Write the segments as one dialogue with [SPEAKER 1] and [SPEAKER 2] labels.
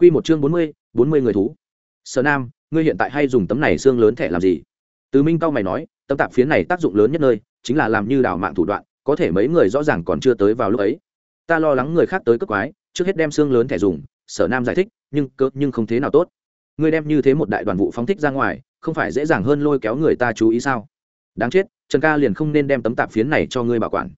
[SPEAKER 1] Quy một chương bốn mươi, bốn mươi người thú. Sở Nam, ngươi hiện tại hay dùng tấm này xương lớn thẻ làm gì? Từ Minh cao mày nói, tấm tạp phiến này tác dụng lớn nhất nơi, chính là làm như đào mạng thủ đoạn, có thể mấy người rõ ràng còn chưa tới vào lúc ấy. Ta lo lắng người khác tới cướp quái, trước hết đem xương lớn thẻ dùng, Sở Nam giải thích, nhưng cớ nhưng không thế nào tốt. Ngươi đem như thế một đại đoàn vụ phóng thích ra ngoài, không phải dễ dàng hơn lôi kéo người ta chú ý sao? Đáng chết, Trần Ca liền không nên đem tấm tạp phiến này cho ngươi bảo quản.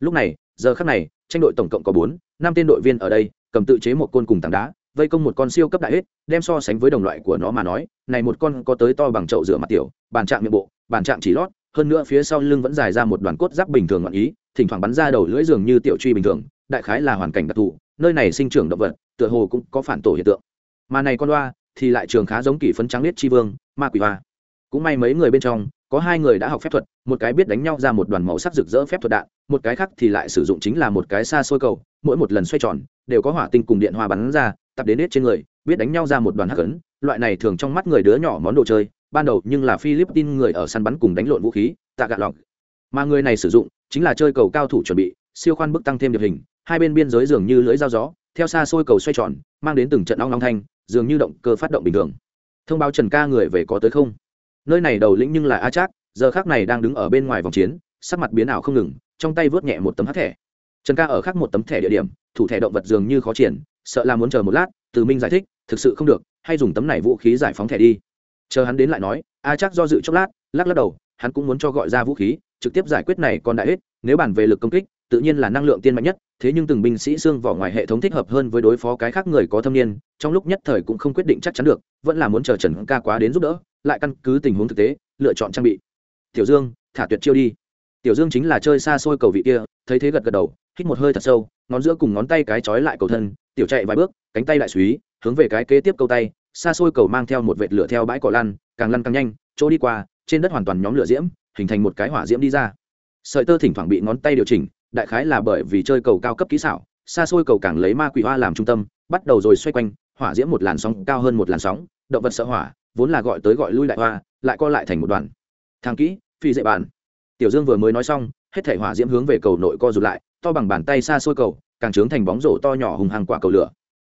[SPEAKER 1] Lúc này, giờ khắc này, tranh đội tổng cộng có bốn, năm tên đội viên ở đây, cầm tự chế một côn cùng tảng đá, vây công một con siêu cấp đại hết đem so sánh với đồng loại của nó mà nói, này một con có tới to bằng chậu rửa mặt tiểu, bàn trạng miệng bộ, bàn trạng chỉ lót, hơn nữa phía sau lưng vẫn dài ra một đoàn cốt giáp bình thường ngọn ý, thỉnh thoảng bắn ra đầu lưỡi dường như tiểu truy bình thường, đại khái là hoàn cảnh đặc thù, nơi này sinh trưởng động vật, tựa hồ cũng có phản tổ hiện tượng. Mà này con đoa thì lại trường khá giống kỷ phấn trắng liết chi vương, ma quỷ hoa cũng may mấy người bên trong, có hai người đã học phép thuật, một cái biết đánh nhau ra một đoàn màu sắc rực rỡ phép thuật đạn, một cái khác thì lại sử dụng chính là một cái xa xôi cầu, mỗi một lần xoay tròn đều có hỏa tinh cùng điện hoa bắn ra, tập đến hết trên người, biết đánh nhau ra một đoàn hắc ấn, loại này thường trong mắt người đứa nhỏ món đồ chơi, ban đầu nhưng là philippines người ở săn bắn cùng đánh lộn vũ khí, tạ gạ lọc. Mà người này sử dụng, chính là chơi cầu cao thủ chuẩn bị, siêu khoan bức tăng thêm điệp hình, hai bên biên giới dường như lưỡi dao gió, theo xa xôi cầu xoay tròn, mang đến từng trận long long thanh, dường như động cơ phát động bình thường. Thông báo trần ca người về có tới không? Nơi này đầu lĩnh nhưng là a trác, giờ khác này đang đứng ở bên ngoài vòng chiến, sắc mặt biến ảo không ngừng, trong tay vớt nhẹ một tấm hát thẻ trần ca ở khác một tấm thẻ địa điểm, thủ thẻ động vật dường như khó triển, sợ là muốn chờ một lát, từ minh giải thích, thực sự không được, hay dùng tấm này vũ khí giải phóng thẻ đi. Chờ hắn đến lại nói, a chắc do dự chốc lát, lắc lắc đầu, hắn cũng muốn cho gọi ra vũ khí, trực tiếp giải quyết này còn đã hết, nếu bàn về lực công kích, tự nhiên là năng lượng tiên mạnh nhất, thế nhưng từng binh sĩ xương vỏ ngoài hệ thống thích hợp hơn với đối phó cái khác người có thâm niên, trong lúc nhất thời cũng không quyết định chắc chắn được, vẫn là muốn chờ trần ca quá đến giúp đỡ, lại căn cứ tình huống thực tế, lựa chọn trang bị. Tiểu dương, thả tuyệt chiêu đi tiểu dương chính là chơi xa xôi cầu vị kia, thấy thế gật gật đầu, hít một hơi thật sâu, ngón giữa cùng ngón tay cái trói lại cầu thân, tiểu chạy vài bước, cánh tay lại suý hướng về cái kế tiếp câu tay, xa xôi cầu mang theo một vệt lửa theo bãi cỏ lăn, càng lăn càng nhanh, chỗ đi qua, trên đất hoàn toàn nhóm lửa diễm, hình thành một cái hỏa diễm đi ra. Sợi tơ thỉnh thoảng bị ngón tay điều chỉnh, đại khái là bởi vì chơi cầu cao cấp kỹ xảo, xa xôi cầu càng lấy ma quỷ hoa làm trung tâm, bắt đầu rồi xoay quanh, hỏa diễm một làn sóng, cao hơn một làn sóng, động vật sợ hỏa, vốn là gọi tới gọi lui lại hoa, lại co lại thành một đoàn. Thang kỹ, phi dễ bàn tiểu dương vừa mới nói xong, hết thể hỏa diễm hướng về cầu nội co rụt lại, to bằng bàn tay xa xôi cầu, càng trướng thành bóng rổ to nhỏ hùng hàng quả cầu lửa.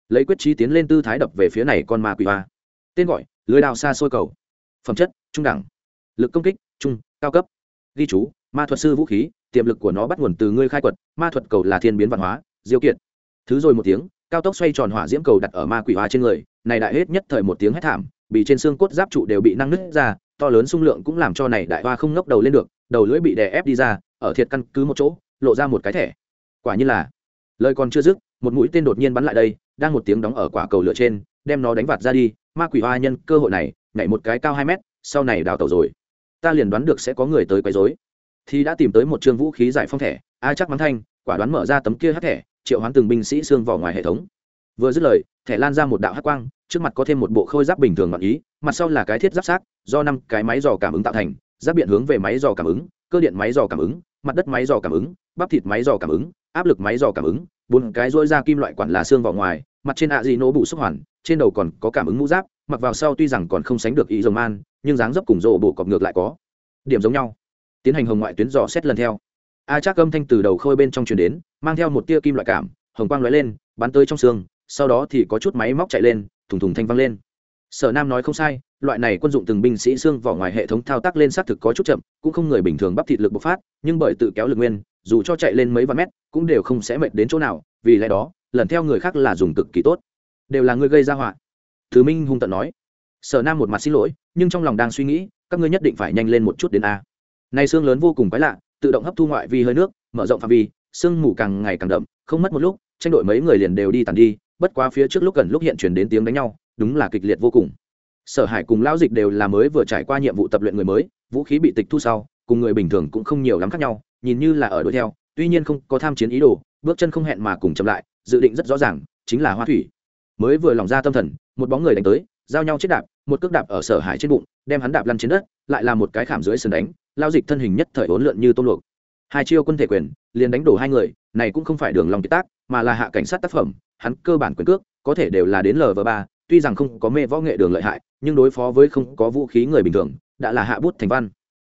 [SPEAKER 1] Lấy quyết trí tiến lên tư thái đập về phía này con ma quỷ hoa. Tên gọi, lưới đào xa xôi cầu. Phẩm chất, trung đẳng. Lực công kích, trung, cao cấp. Ghi chú, ma thuật sư vũ khí, tiềm lực của nó bắt nguồn từ ngươi khai quật, ma thuật cầu là thiên biến văn hóa, diêu kiện thứ rồi một tiếng, cao tốc xoay tròn hỏa diễm cầu đặt ở ma quỷ hoa trên người, này đại hết nhất thời một tiếng hét thảm, bị trên xương cốt giáp trụ đều bị năng nứt ra, to lớn xung lượng cũng làm cho này đại hoa không ngóc đầu lên được đầu lưỡi bị đè ép đi ra, ở thiệt căn cứ một chỗ, lộ ra một cái thẻ. Quả như là, lời còn chưa dứt, một mũi tên đột nhiên bắn lại đây, đang một tiếng đóng ở quả cầu lửa trên, đem nó đánh vạt ra đi. Ma quỷ hoa nhân, cơ hội này, nhảy một cái cao hai mét, sau này đào tàu rồi. Ta liền đoán được sẽ có người tới quấy rối. Thì đã tìm tới một chương vũ khí giải phong thẻ, a chắc mắng thanh, quả đoán mở ra tấm kia hát thẻ, triệu hoán từng binh sĩ xương vào ngoài hệ thống. Vừa dứt lời, thẻ lan ra một đạo hát quang, trước mặt có thêm một bộ khôi giáp bình thường ngọn ý, mặt sau là cái thiết giáp sát do năm cái máy dò cảm ứng tạo thành giáp biện hướng về máy dò cảm ứng, cơ điện máy dò cảm ứng, mặt đất máy dò cảm ứng, bắp thịt máy dò cảm ứng, áp lực máy dò cảm ứng, bốn cái rỗi ra kim loại quản là xương vào ngoài, mặt trên ạ dị nổ bù xúc hoàn, trên đầu còn có cảm ứng mũ giáp, mặc vào sau tuy rằng còn không sánh được ý dòng man nhưng dáng dấp cùng rộ bộ cọp ngược lại có điểm giống nhau. Tiến hành hồng ngoại tuyến dò xét lần theo. A chắc âm thanh từ đầu khôi bên trong truyền đến, mang theo một tia kim loại cảm, hồng quang lóe lên, bắn tới trong xương, sau đó thì có chút máy móc chạy lên, thùng thùng thanh văng lên sở nam nói không sai, loại này quân dụng từng binh sĩ xương vỏ ngoài hệ thống thao tác lên xác thực có chút chậm, cũng không người bình thường bắp thịt lực bộc phát, nhưng bởi tự kéo lực nguyên, dù cho chạy lên mấy vạn mét, cũng đều không sẽ mệt đến chỗ nào, vì lẽ đó, lần theo người khác là dùng cực kỳ tốt. Đều là người gây ra họa. Thứ minh hung tận nói. Sở nam một mặt xin lỗi, nhưng trong lòng đang suy nghĩ, các ngươi nhất định phải nhanh lên một chút đến a. Này xương lớn vô cùng quái lạ, tự động hấp thu ngoại vi hơi nước, mở rộng phạm vi sương mù càng ngày càng đậm, không mất một lúc, tranh đội mấy người liền đều đi tàn đi, bất quá phía trước lúc gần lúc hiện chuyển đến tiếng đánh nhau đúng là kịch liệt vô cùng. Sở hải cùng lão dịch đều là mới vừa trải qua nhiệm vụ tập luyện người mới, vũ khí bị tịch thu sau, cùng người bình thường cũng không nhiều lắm khác nhau, nhìn như là ở đuổi theo, tuy nhiên không có tham chiến ý đồ, bước chân không hẹn mà cùng chậm lại, dự định rất rõ ràng, chính là hoa thủy. Mới vừa lòng ra tâm thần, một bóng người đánh tới, giao nhau chết đạp, một cước đạp ở sở hải trên bụng, đem hắn đạp lăn trên đất, lại là một cái khảm dưới sườn đánh lao dịch thân hình nhất thời uốn lượn như tôm luộc. Hai chiêu quân thể quyền, liền đánh đổ hai người, này cũng không phải đường lòng kiệt tác, mà là hạ cảnh sát tác phẩm, hắn cơ bản quyền cước, có thể đều là đến lv ba tuy rằng không có mê võ nghệ đường lợi hại, nhưng đối phó với không có vũ khí người bình thường, đã là hạ bút thành văn.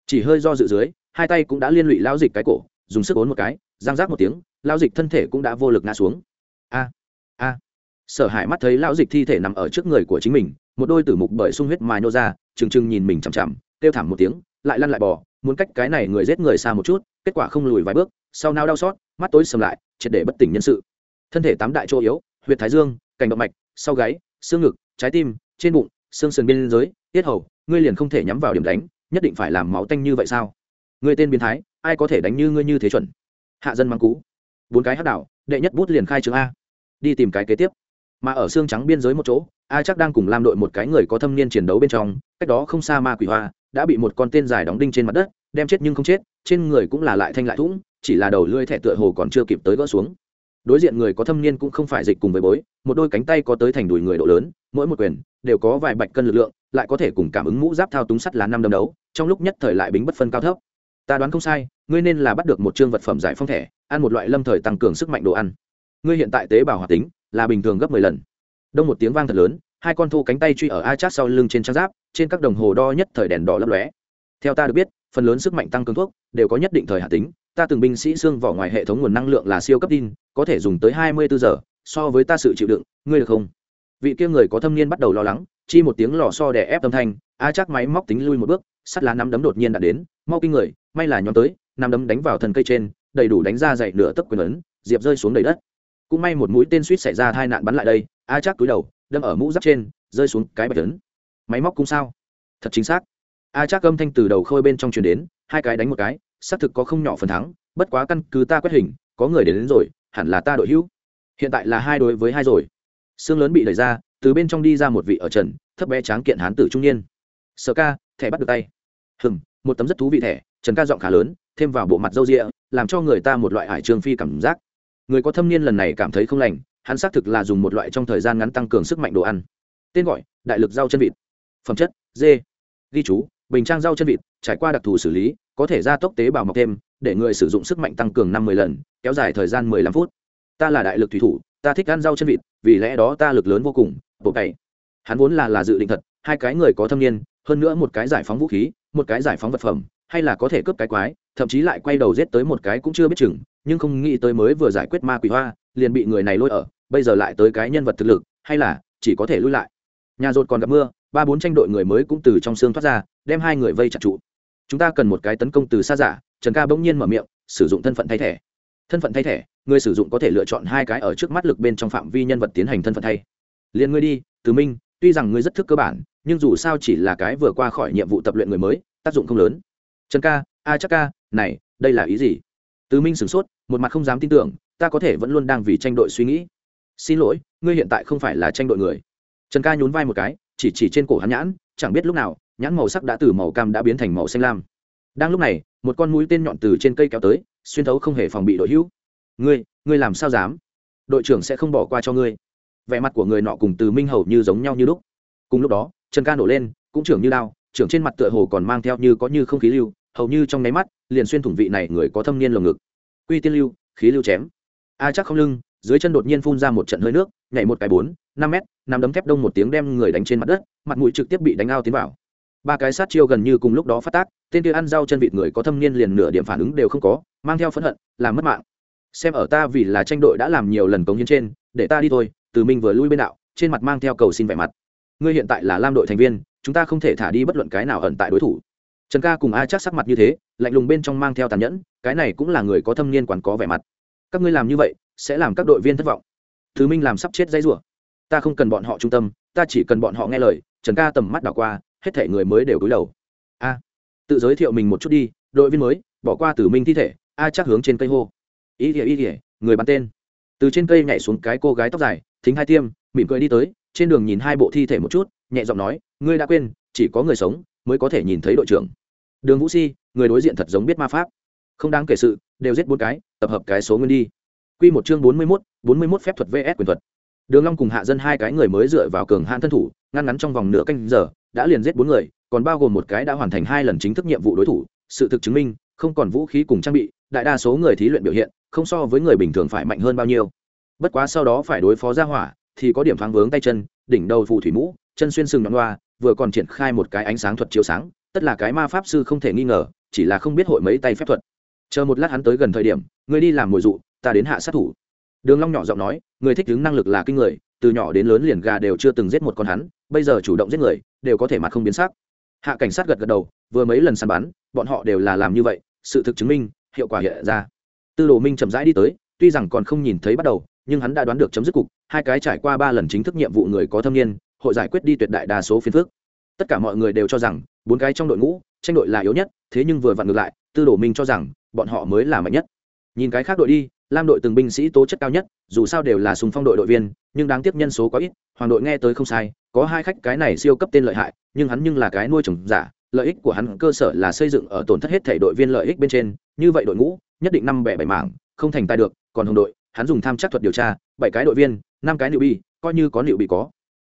[SPEAKER 1] Chỉ hơi do dự dưới, hai tay cũng đã liên lụy lao dịch cái cổ, dùng sức ốn một cái, giang rác một tiếng lao dịch thân thể cũng đã vô lực ngã xuống. A a. Sở hải mắt thấy lão dịch thi thể nằm ở trước người của chính mình, một đôi tử mục bởi sung huyết mài nô ra, trừng trừng nhìn mình chằm chằm, kêu thảm một tiếng, lại lăn lại bò, muốn cách cái này người giết người xa một chút, kết quả không lùi vài bước, sau nao đau xót, mắt tối sầm lại, triệt để bất tỉnh nhân sự. Thân thể tám đại chỗ yếu, huyệt thái dương, cành động mạch, sau gáy xương ngực, trái tim, trên bụng, xương sườn biên giới, tiết hầu, ngươi liền không thể nhắm vào điểm đánh, nhất định phải làm máu tanh như vậy sao? Ngươi tên biến thái, ai có thể đánh như ngươi như thế chuẩn? Hạ dân mang cú bốn cái hát đảo, đệ nhất bút liền khai trường a. Đi tìm cái kế tiếp. Mà ở xương trắng biên giới một chỗ, a chắc đang cùng làm đội một cái người có thâm niên chiến đấu bên trong, cách đó không xa ma quỷ hoa, đã bị một con tên dài đóng đinh trên mặt đất, đem chết nhưng không chết, trên người cũng là lại thanh lại thủng, chỉ là đầu lưỡi thẻ tựa hồ còn chưa kịp tới gỡ xuống đối diện người có thâm niên cũng không phải dịch cùng với bối, một đôi cánh tay có tới thành đùi người độ lớn, mỗi một quyền đều có vài bạch cân lực lượng, lại có thể cùng cảm ứng mũ giáp thao túng sắt lá năm đâm đấu, trong lúc nhất thời lại bính bất phân cao thấp. Ta đoán không sai, ngươi nên là bắt được một chương vật phẩm giải phong thẻ, ăn một loại lâm thời tăng cường sức mạnh đồ ăn. Ngươi hiện tại tế bào hoạt tính là bình thường gấp mười lần. Đông một tiếng vang thật lớn, hai con thu cánh tay truy ở a chát sau lưng trên trang giáp, trên các đồng hồ đo nhất thời đèn đỏ lấp lóe. Theo ta được biết, phần lớn sức mạnh tăng cường thuốc đều có nhất định thời hạn tính ta từng binh sĩ xương vỏ ngoài hệ thống nguồn năng lượng là siêu cấp tin, có thể dùng tới hai mươi bốn giờ, so với ta sự chịu đựng, ngươi được không? Vị kia người có thâm niên bắt đầu lo lắng, chi một tiếng lò so đè ép âm thanh, a chắc máy móc tính lui một bước, sắt lá nắm đấm đột nhiên đã đến, mau kinh người, may là nhóm tới, nắm đấm đánh vào thân cây trên, đầy đủ đánh ra dậy nửa tấc quyền ấn, diệp rơi xuống đầy đất. Cũng may một mũi tên suýt xảy ra tai nạn bắn lại đây, a chắc cúi đầu, đâm ở mũ giáp trên, rơi xuống cái bạch ấn. Máy móc cũng sao? Thật chính xác. A chắc âm thanh từ đầu khôi bên trong truyền đến, hai cái đánh một cái xác thực có không nhỏ phần thắng bất quá căn cứ ta quét hình có người đến, đến rồi hẳn là ta đội hữu. Hiện tại là hai đối với hai rồi. Xương lớn bị đẩy ra từ bên trong đi ra một vị ở trần thấp bé tráng kiện hán tử trung niên. Sợ ca thẻ bắt được tay. Hừm, một tấm rất thú vị thẻ trần ca giọng khá lớn thêm vào bộ mặt râu rịa làm cho người ta một loại hải trường phi cảm giác. Người có thâm niên lần này cảm thấy không lành hắn xác thực là dùng một loại trong thời gian ngắn tăng cường sức mạnh đồ ăn. Tên gọi đại lực rau chân vịt. Phẩm chất dê ghi chú bình trang rau chân vịt trải qua đặc thù xử lý, có thể gia tốc tế bào mọc thêm, để người sử dụng sức mạnh tăng cường năm mươi lần, kéo dài thời gian mười lăm phút. Ta là đại lực thủy thủ, ta thích ăn rau chân vịt, vì lẽ đó ta lực lớn vô cùng bộ cày hắn vốn là là dự định thật, hai cái người có thâm niên, hơn nữa một cái giải phóng vũ khí, một cái giải phóng vật phẩm, hay là có thể cướp cái quái, thậm chí lại quay đầu giết tới một cái cũng chưa biết chừng, nhưng không nghĩ tới mới vừa giải quyết ma quỷ hoa, liền bị người này lôi ở, bây giờ lại tới cái nhân vật thực lực, hay là chỉ có thể lui lại. Nhà rột còn gặp mưa, ba bốn tranh đội người mới cũng từ trong xương thoát ra, đem hai người vây chặt trụ chúng ta cần một cái tấn công từ xa giả, trần ca bỗng nhiên mở miệng, sử dụng thân phận thay thẻ. Thân phận thay thẻ, người sử dụng có thể lựa chọn hai cái ở trước mắt lực bên trong phạm vi nhân vật tiến hành thân phận thay. Liền ngươi đi, từ minh, tuy rằng ngươi rất thức cơ bản, nhưng dù sao chỉ là cái vừa qua khỏi nhiệm vụ tập luyện người mới, tác dụng không lớn. Trần ca, a chắc ca, này, đây là ý gì? Từ minh sửng sốt, một mặt không dám tin tưởng, ta có thể vẫn luôn đang vì tranh đội suy nghĩ. Xin lỗi, ngươi hiện tại không phải là tranh đội người. Trần ca nhún vai một cái, chỉ chỉ trên cổ hắn nhãn, chẳng biết lúc nào nhãn màu sắc đã từ màu cam đã biến thành màu xanh lam. Đang lúc này một con mũi tên nhọn từ trên cây kéo tới xuyên thấu không hề phòng bị đội hữu. Ngươi ngươi làm sao dám? Đội trưởng sẽ không bỏ qua cho ngươi. Vẻ mặt của người nọ cùng từ minh hầu như giống nhau như lúc. Cùng lúc đó trần ca nổ lên cũng trưởng như lao, trưởng trên mặt tựa hồ còn mang theo như có như không khí lưu hầu như trong nháy mắt liền xuyên thủng vị này người có thâm niên lồng ngực. Quy tiên lưu khí lưu chém. A chắc không lưng dưới chân đột nhiên phun ra một trận hơi nước nhảy một cái bốn năm mét nằm đấm thép đông một tiếng đem người đánh trên mặt đất mặt mũi trực tiếp bị đánh ao tiến vào ba cái sát chiêu gần như cùng lúc đó phát tác, tên kia ăn rau chân vịt người có thâm niên liền nửa điểm phản ứng đều không có, mang theo phẫn hận, làm mất mạng. Xem ở ta vì là tranh đội đã làm nhiều lần cống hiến trên, để ta đi thôi, từ minh vừa lui bên đạo, trên mặt mang theo cầu xin vẻ mặt. Ngươi hiện tại là lam đội thành viên, chúng ta không thể thả đi bất luận cái nào ẩn tại đối thủ. Trần ca cùng a chắc sắc mặt như thế, lạnh lùng bên trong mang theo tàn nhẫn, cái này cũng là người có thâm niên quản có vẻ mặt. Các ngươi làm như vậy, sẽ làm các đội viên thất vọng. Thứ minh làm sắp chết dây rủa. Ta không cần bọn họ trung tâm, ta chỉ cần bọn họ nghe lời, trần ca tầm mắt đảo qua hết thể người mới đều cúi đầu. A, tự giới thiệu mình một chút đi, đội viên mới, bỏ qua tử minh thi thể, a chắc hướng trên cây hô. Ý ỉa ý ỉa người bắn tên. Từ trên cây nhảy xuống cái cô gái tóc dài, thính hai tiêm, mỉm cười đi tới, trên đường nhìn hai bộ thi thể một chút, nhẹ giọng nói, ngươi đã quên, chỉ có người sống mới có thể nhìn thấy đội trưởng. Đường vũ si, người đối diện thật giống biết ma pháp. Không đáng kể sự, đều giết bốn cái, tập hợp cái số nguyên đi. Q một chương bốn mươi mốt, bốn mươi mốt phép thuật vs quyền thuật. Đường long cùng hạ dân hai cái người mới dựa vào cường hạn thân thủ, ngăn ngắn trong vòng nửa canh giờ đã liền giết bốn người, còn bao gồm một cái đã hoàn thành hai lần chính thức nhiệm vụ đối thủ, sự thực chứng minh, không còn vũ khí cùng trang bị, đại đa số người thí luyện biểu hiện, không so với người bình thường phải mạnh hơn bao nhiêu. Bất quá sau đó phải đối phó ra hỏa, thì có điểm thoáng vướng tay chân, đỉnh đầu phù thủy mũ, chân xuyên sừng nhọn loa, vừa còn triển khai một cái ánh sáng thuật chiếu sáng, tất là cái ma pháp sư không thể nghi ngờ, chỉ là không biết hội mấy tay phép thuật. Chờ một lát hắn tới gần thời điểm người đi làm mồi dụ, ta đến hạ sát thủ. Đường long nhỏ giọng nói, người thích đứng năng lực là kinh người từ nhỏ đến lớn liền gà đều chưa từng giết một con hắn, bây giờ chủ động giết người, đều có thể mặt không biến sắc. Hạ cảnh sát gật gật đầu, vừa mấy lần săn bắn, bọn họ đều là làm như vậy, sự thực chứng minh, hiệu quả hiện ra. Tư đồ minh chậm rãi đi tới, tuy rằng còn không nhìn thấy bắt đầu, nhưng hắn đã đoán được chấm dứt cục, hai cái trải qua ba lần chính thức nhiệm vụ người có thâm niên, hội giải quyết đi tuyệt đại đa số phiền phức. Tất cả mọi người đều cho rằng, bốn cái trong đội ngũ, tranh đội là yếu nhất, thế nhưng vừa vặn ngược lại, tư đồ minh cho rằng, bọn họ mới là mạnh nhất. Nhìn cái khác đội đi, lam đội từng binh sĩ tố chất cao nhất, dù sao đều là sùng phong đội đội viên nhưng đáng tiếc nhân số quá ít, hoàng đội nghe tới không sai, có hai khách cái này siêu cấp tên lợi hại, nhưng hắn nhưng là cái nuôi trồng giả, lợi ích của hắn cơ sở là xây dựng ở tổn thất hết thể đội viên lợi ích bên trên, như vậy đội ngũ, nhất định năm bẻ bảy mảng, không thành tài được, còn hồng đội, hắn dùng tham chắc thuật điều tra, bảy cái đội viên, năm cái liệu bi coi như có liệu bị có.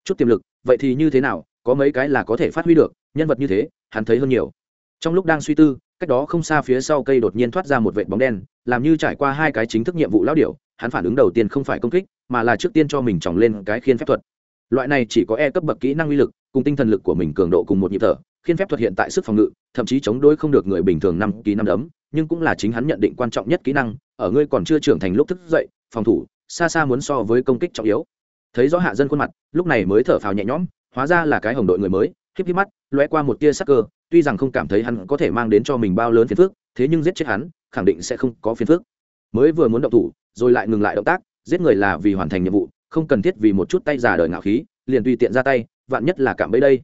[SPEAKER 1] Chút tiềm lực, vậy thì như thế nào, có mấy cái là có thể phát huy được, nhân vật như thế, hắn thấy hơn nhiều. Trong lúc đang suy tư, cách đó không xa phía sau cây đột nhiên thoát ra một vệt bóng đen, làm như trải qua hai cái chính thức nhiệm vụ lão điệu hắn phản ứng đầu tiên không phải công kích, mà là trước tiên cho mình tròng lên cái khiên phép thuật. Loại này chỉ có e cấp bậc kỹ năng uy lực, cùng tinh thần lực của mình cường độ cùng một nhịp thở, khiên phép thuật hiện tại sức phòng ngự, thậm chí chống đối không được người bình thường năm ký năm đấm, nhưng cũng là chính hắn nhận định quan trọng nhất kỹ năng, ở ngươi còn chưa trưởng thành lúc thức dậy, phòng thủ, xa xa muốn so với công kích trọng yếu. Thấy rõ hạ dân khuôn mặt, lúc này mới thở phào nhẹ nhõm, hóa ra là cái hồng đội người mới híp híp mắt, lóe qua một tia sắc cơ, tuy rằng không cảm thấy hắn có thể mang đến cho mình bao lớn phiền phức, thế nhưng giết chết hắn, khẳng định sẽ không có phiền phức mới vừa muốn động thủ, rồi lại ngừng lại động tác, giết người là vì hoàn thành nhiệm vụ, không cần thiết vì một chút tay giả đời ngạo khí, liền tùy tiện ra tay, vạn nhất là cảm bấy đây.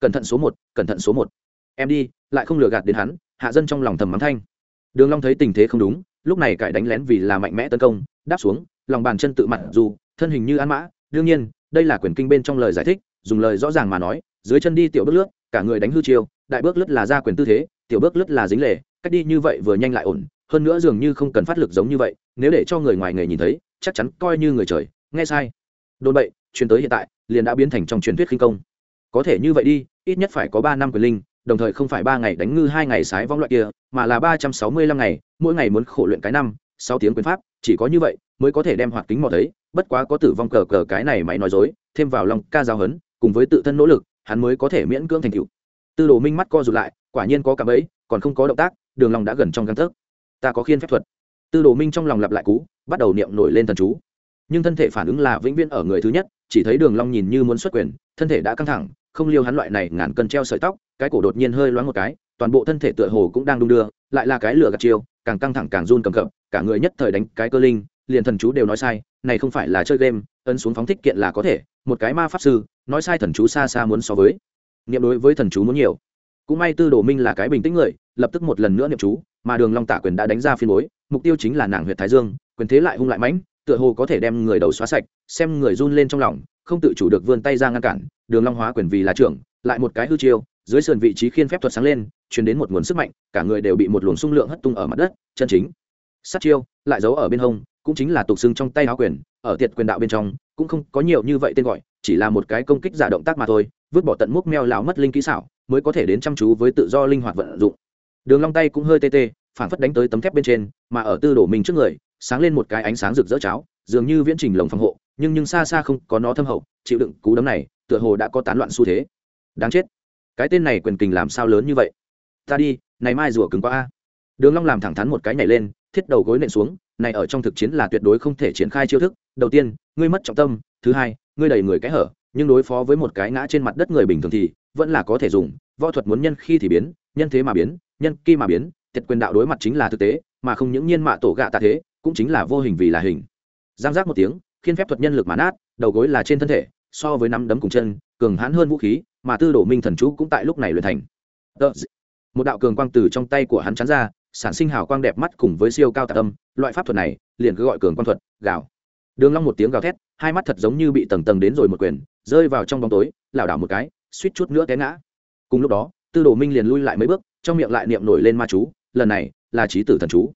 [SPEAKER 1] Cẩn thận số một, cẩn thận số một. Em đi, lại không lừa gạt đến hắn, hạ dân trong lòng thầm mắng thanh. Đường long thấy tình thế không đúng, lúc này cải đánh lén vì là mạnh mẽ tấn công, đáp xuống, lòng bàn chân tự mặt dù, thân hình như ăn mã, đương nhiên, đây là quyền kinh bên trong lời giải thích, dùng lời rõ ràng mà nói, dưới chân đi tiểu bước lướt, cả người đánh hư chiêu, đại bước lướt là ra quyền tư thế, tiểu bước lướt là dính lề, cách đi như vậy vừa nhanh lại ổn hơn nữa dường như không cần phát lực giống như vậy, nếu để cho người ngoài nghề nhìn thấy, chắc chắn coi như người trời, nghe sai. Đồn bậy, truyền tới hiện tại, liền đã biến thành trong truyền thuyết khinh công. Có thể như vậy đi, ít nhất phải có ba năm quyền linh, đồng thời không phải ba ngày đánh ngư hai ngày sái vong loại kia, mà là ba trăm sáu mươi lăm ngày, mỗi ngày muốn khổ luyện cái năm, sáu tiếng quyền pháp, chỉ có như vậy mới có thể đem hoạt kính mò thấy, bất quá có tử vong cờ cờ cái này mày nói dối, thêm vào lòng ca giao hấn, cùng với tự thân nỗ lực, hắn mới có thể miễn cưỡng thành cựu tư đồ minh mắt co rụt lại, quả nhiên có cảm ấy còn không có động tác, đường lòng đã gần trong găng tấc ta có khiên phép thuật. Tư đồ minh trong lòng lặp lại cú, bắt đầu niệm nổi lên thần chú. Nhưng thân thể phản ứng là vĩnh viễn ở người thứ nhất, chỉ thấy đường long nhìn như muốn xuất quyền, thân thể đã căng thẳng, không liêu hắn loại này ngàn cân treo sợi tóc, cái cổ đột nhiên hơi loáng một cái, toàn bộ thân thể tựa hồ cũng đang đung đưa, lại là cái lửa gạt chiêu, càng căng thẳng càng run cầm cập, cả người nhất thời đánh cái cơ linh, liền thần chú đều nói sai, này không phải là chơi game, ấn xuống phóng thích kiện là có thể, một cái ma pháp sư, nói sai thần chú xa xa muốn so với. Niệm đối với thần chú muốn nhiều. Cũng may tư đồ minh là cái bình tĩnh người, lập tức một lần nữa niệm chú mà đường long tả quyền đã đánh ra phiên bối, mục tiêu chính là nàng huyệt thái dương, quyền thế lại hung lại mãnh, tựa hồ có thể đem người đầu xóa sạch, xem người run lên trong lòng, không tự chủ được vươn tay ra ngăn cản, đường long hóa quyền vì là trưởng, lại một cái hư chiêu, dưới sườn vị trí khiên phép thuật sáng lên, truyền đến một nguồn sức mạnh, cả người đều bị một luồng xung lượng hất tung ở mặt đất, chân chính. Sát chiêu, lại giấu ở bên hông, cũng chính là tục xưng trong tay áo quyền, ở tiệt quyền đạo bên trong, cũng không có nhiều như vậy tên gọi, chỉ là một cái công kích giả động tác mà thôi, vứt bỏ tận múc meo lão mất linh kỹ xảo, mới có thể đến chăm chú với tự do linh hoạt vận dụng đường long tay cũng hơi tê tê phản phất đánh tới tấm thép bên trên, mà ở tư đổ mình trước người, sáng lên một cái ánh sáng rực rỡ cháo, dường như viễn trình lồng phòng hộ, nhưng nhưng xa xa không có nó thâm hậu, chịu đựng cú đấm này, tựa hồ đã có tán loạn xu thế. Đáng chết. Cái tên này quyền kình làm sao lớn như vậy? Ta đi, này mai rùa cứng quá a. Đường long làm thẳng thắn một cái nhảy lên, thiết đầu gối nện xuống, này ở trong thực chiến là tuyệt đối không thể triển khai chiêu thức. Đầu tiên, ngươi mất trọng tâm. Thứ hai, ngươi đầy người cái hở, nhưng đối phó với một cái ngã trên mặt đất người bình thường thì vẫn là có thể dùng. Võ thuật muốn nhân khi thì biến, nhân thế mà biến nhân khi mà biến, tiệt quyền đạo đối mặt chính là thực tế, mà không những nhiên mạ tổ gạ tạ thế, cũng chính là vô hình vì là hình. Giang giác một tiếng, khiên phép thuật nhân lực mà nát, đầu gối là trên thân thể, so với nắm đấm cùng chân, cường hãn hơn vũ khí, mà tư đổ minh thần chú cũng tại lúc này luyện thành. Một đạo cường quang từ trong tay của hắn chắn ra, sản sinh hào quang đẹp mắt cùng với siêu cao tạ tâm, loại pháp thuật này, liền cứ gọi cường quang thuật, gào. Đường long một tiếng gào thét, hai mắt thật giống như bị tầng tầng đến rồi một quyền, rơi vào trong bóng tối, lảo đảo một cái, suýt chút nữa té ngã. Cùng lúc đó, tư đồ minh liền lui lại mấy bước trong miệng lại niệm nổi lên ma chú, lần này là trí tử thần chú.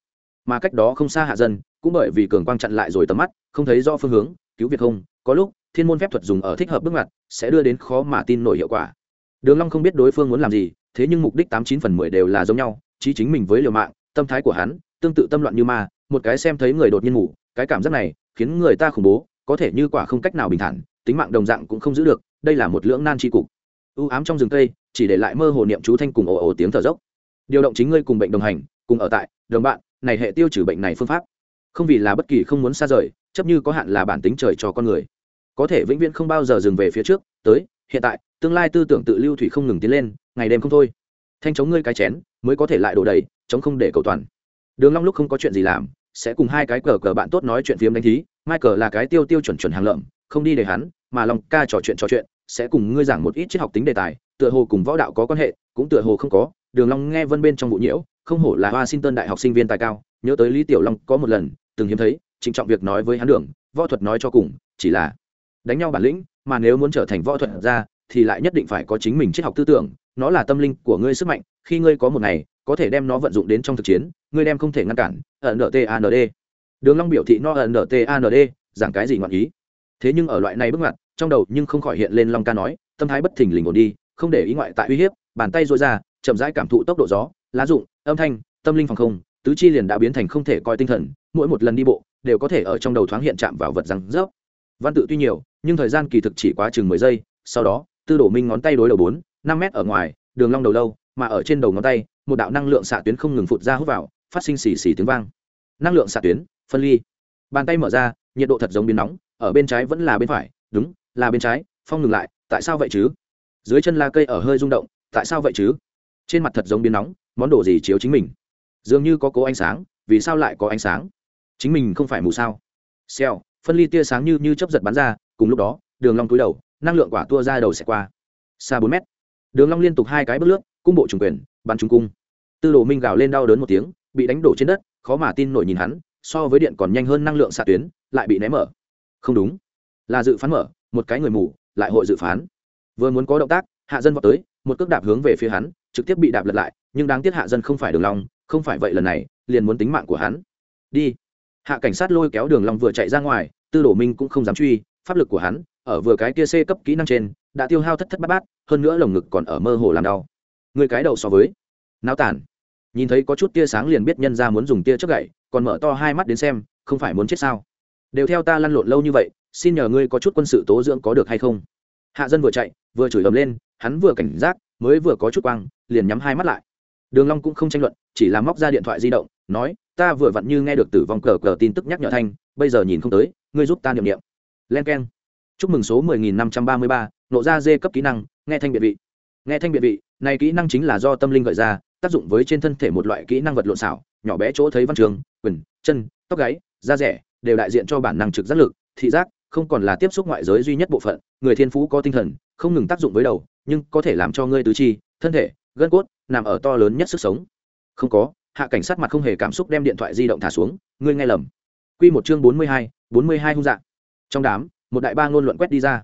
[SPEAKER 1] Mà cách đó không xa hạ dân, cũng bởi vì cường quang chặn lại rồi tầm mắt, không thấy rõ phương hướng, cứu việc không, có lúc, thiên môn phép thuật dùng ở thích hợp bước ngoặt, sẽ đưa đến khó mà tin nổi hiệu quả. Đường long không biết đối phương muốn làm gì, thế nhưng mục đích tám chín phần mười đều là giống nhau, chí chính mình với liều mạng, tâm thái của hắn, tương tự tâm loạn như ma, một cái xem thấy người đột nhiên ngủ, cái cảm giác này khiến người ta khủng bố, có thể như quả không cách nào bình thản, tính mạng đồng dạng cũng không giữ được, đây là một lưỡng nan tri cục. U ám trong rừng cây chỉ để lại mơ hồ niệm chú thanh cùng ồ ồ tiếng thở dốc. Điều động chính ngươi cùng bệnh đồng hành, cùng ở tại, đồng bạn, này hệ tiêu trừ bệnh này phương pháp. Không vì là bất kỳ không muốn xa rời, chấp như có hạn là bản tính trời cho con người. Có thể vĩnh viễn không bao giờ dừng về phía trước, tới, hiện tại, tương lai tư tưởng tự lưu thủy không ngừng tiến lên, ngày đêm không thôi. Thanh chống ngươi cái chén, mới có thể lại đổ đầy, chống không để cầu toàn. Đường long lúc không có chuyện gì làm, sẽ cùng hai cái cờ cờ bạn tốt nói chuyện phiếm đánh thí, michael là cái tiêu tiêu chuẩn chuẩn hàng lợm, không đi để hắn, mà long ca trò chuyện trò chuyện, sẽ cùng ngươi giảng một ít triết học tính đề tài tựa hồ cùng võ đạo có quan hệ, cũng tựa hồ không có. Đường long nghe vân bên trong vụ nhiễu, không hổ là washington đại học sinh viên tài cao, nhớ tới lý tiểu long có một lần, từng hiếm thấy, trịnh trọng việc nói với hắn đường, võ thuật nói cho cùng, chỉ là đánh nhau bản lĩnh, mà nếu muốn trở thành võ thuật ra thì lại nhất định phải có chính mình triết học tư tưởng, nó là tâm linh của ngươi sức mạnh, khi ngươi có một ngày, có thể đem nó vận dụng đến trong thực chiến, ngươi đem không thể ngăn cản ẩn ntand đường long biểu thị nó ẩn ntand giảng cái gì ngọn ý. Thế nhưng ở loại này bước ngoặt, trong đầu nhưng không khỏi hiện lên long ca nói, tâm thái bất thình lình ổn đi không để ý ngoại tại uy hiếp, bàn tay dội ra, chậm rãi cảm thụ tốc độ gió, lá dụng âm thanh, tâm linh phòng không, tứ chi liền đã biến thành không thể coi tinh thần, mỗi một lần đi bộ đều có thể ở trong đầu thoáng hiện chạm vào vật răng rớp. Văn tự tuy nhiều, nhưng thời gian kỳ thực chỉ quá chừng mười giây, sau đó, tư đổ minh ngón tay đối đầu bốn, năm mét ở ngoài, đường long đầu lâu, mà ở trên đầu ngón tay, một đạo năng lượng xạ tuyến không ngừng phụt ra hút vào, phát sinh xì xì tiếng vang. Năng lượng xạ tuyến, phân ly. Bàn tay mở ra, nhiệt độ thật giống biến nóng, ở bên trái vẫn là bên phải, đúng, là bên trái, phong ngừng lại, tại sao vậy chứ? Dưới chân la cây ở hơi rung động, tại sao vậy chứ? Trên mặt thật giống biến nóng, món đồ gì chiếu chính mình? Dường như có cố ánh sáng, vì sao lại có ánh sáng? Chính mình không phải mù sao? Xèo, phân ly tia sáng như như chấp giật bắn ra, cùng lúc đó, đường long túi đầu, năng lượng quả tua ra đầu sẽ qua. Xa bốn mét. Đường long liên tục hai cái bước lướt, cung bộ trùng quyền, bắn trúng cung. Tư đồ minh gào lên đau đớn một tiếng, bị đánh đổ trên đất, khó mà tin nổi nhìn hắn, so với điện còn nhanh hơn năng lượng xạ tuyến, lại bị ném mở. Không đúng. Là dự phán mở, một cái người mù, lại hội dự phán vừa muốn có động tác, hạ dân vọt tới, một cước đạp hướng về phía hắn, trực tiếp bị đạp lật lại, nhưng đáng tiếc hạ dân không phải đường long, không phải vậy lần này, liền muốn tính mạng của hắn. Đi. Hạ cảnh sát lôi kéo đường long vừa chạy ra ngoài, tư đồ minh cũng không dám truy, pháp lực của hắn, ở vừa cái kia c cấp kỹ năng trên, đã tiêu hao thất thất bát bát, hơn nữa lồng ngực còn ở mơ hồ làm đau. Người cái đầu so với. Náo tản nhìn thấy có chút tia sáng liền biết nhân ra muốn dùng tia chớp gậy, còn mở to hai mắt đến xem, không phải muốn chết sao? Đều theo ta lăn lộn lâu như vậy, xin nhờ ngươi có chút quân sự tố dưỡng có được hay không? Hạ dân vừa chạy vừa chửi ầm lên hắn vừa cảnh giác mới vừa có chút quang liền nhắm hai mắt lại. Đường long cũng không tranh luận chỉ là móc ra điện thoại di động nói ta vừa vặn như nghe được tử vong cờ cờ tin tức nhắc nhở thanh bây giờ nhìn không tới ngươi giúp ta niệm niệm. Len keng. Chúc mừng số 10.533, nộ ra dê cấp kỹ năng nghe thanh biệt vị. Nghe thanh biệt vị này kỹ năng chính là do tâm linh gợi ra tác dụng với trên thân thể một loại kỹ năng vật lộn xảo nhỏ bé chỗ thấy văn trường quyền chân tóc gáy da rẻ đều đại diện cho bản năng trực giác lực thị giác không còn là tiếp xúc ngoại giới duy nhất bộ phận, người thiên phú có tinh thần, không ngừng tác dụng với đầu, nhưng có thể làm cho ngươi tứ chi, thân thể, gân cốt nằm ở to lớn nhất sức sống. Không có, hạ cảnh sát mặt không hề cảm xúc đem điện thoại di động thả xuống, ngươi nghe lầm. Q một chương bốn mươi hai, bốn mươi hai hung dạng trong đám, một đại ba ngôn luận quét đi ra.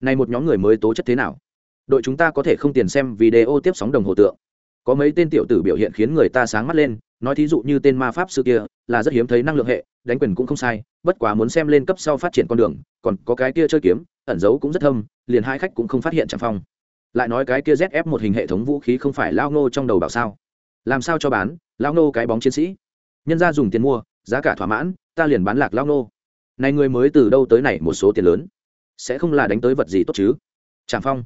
[SPEAKER 1] Này một nhóm người mới tố chất thế nào? Đội chúng ta có thể không tiền xem video tiếp sóng đồng hồ tượng. Có mấy tên tiểu tử biểu hiện khiến người ta sáng mắt lên nói thí dụ như tên ma pháp sư kia, là rất hiếm thấy năng lượng hệ, đánh quyền cũng không sai, bất quá muốn xem lên cấp sau phát triển con đường, còn có cái kia chơi kiếm, ẩn giấu cũng rất thâm, liền hai khách cũng không phát hiện trạm phong. Lại nói cái kia zf một hình hệ thống vũ khí không phải lao nô trong đầu bảo sao? Làm sao cho bán, lao nô cái bóng chiến sĩ? Nhân ra dùng tiền mua, giá cả thỏa mãn, ta liền bán lạc lao nô này người mới từ đâu tới này một số tiền lớn? Sẽ không là đánh tới vật gì tốt chứ? Trạm phong.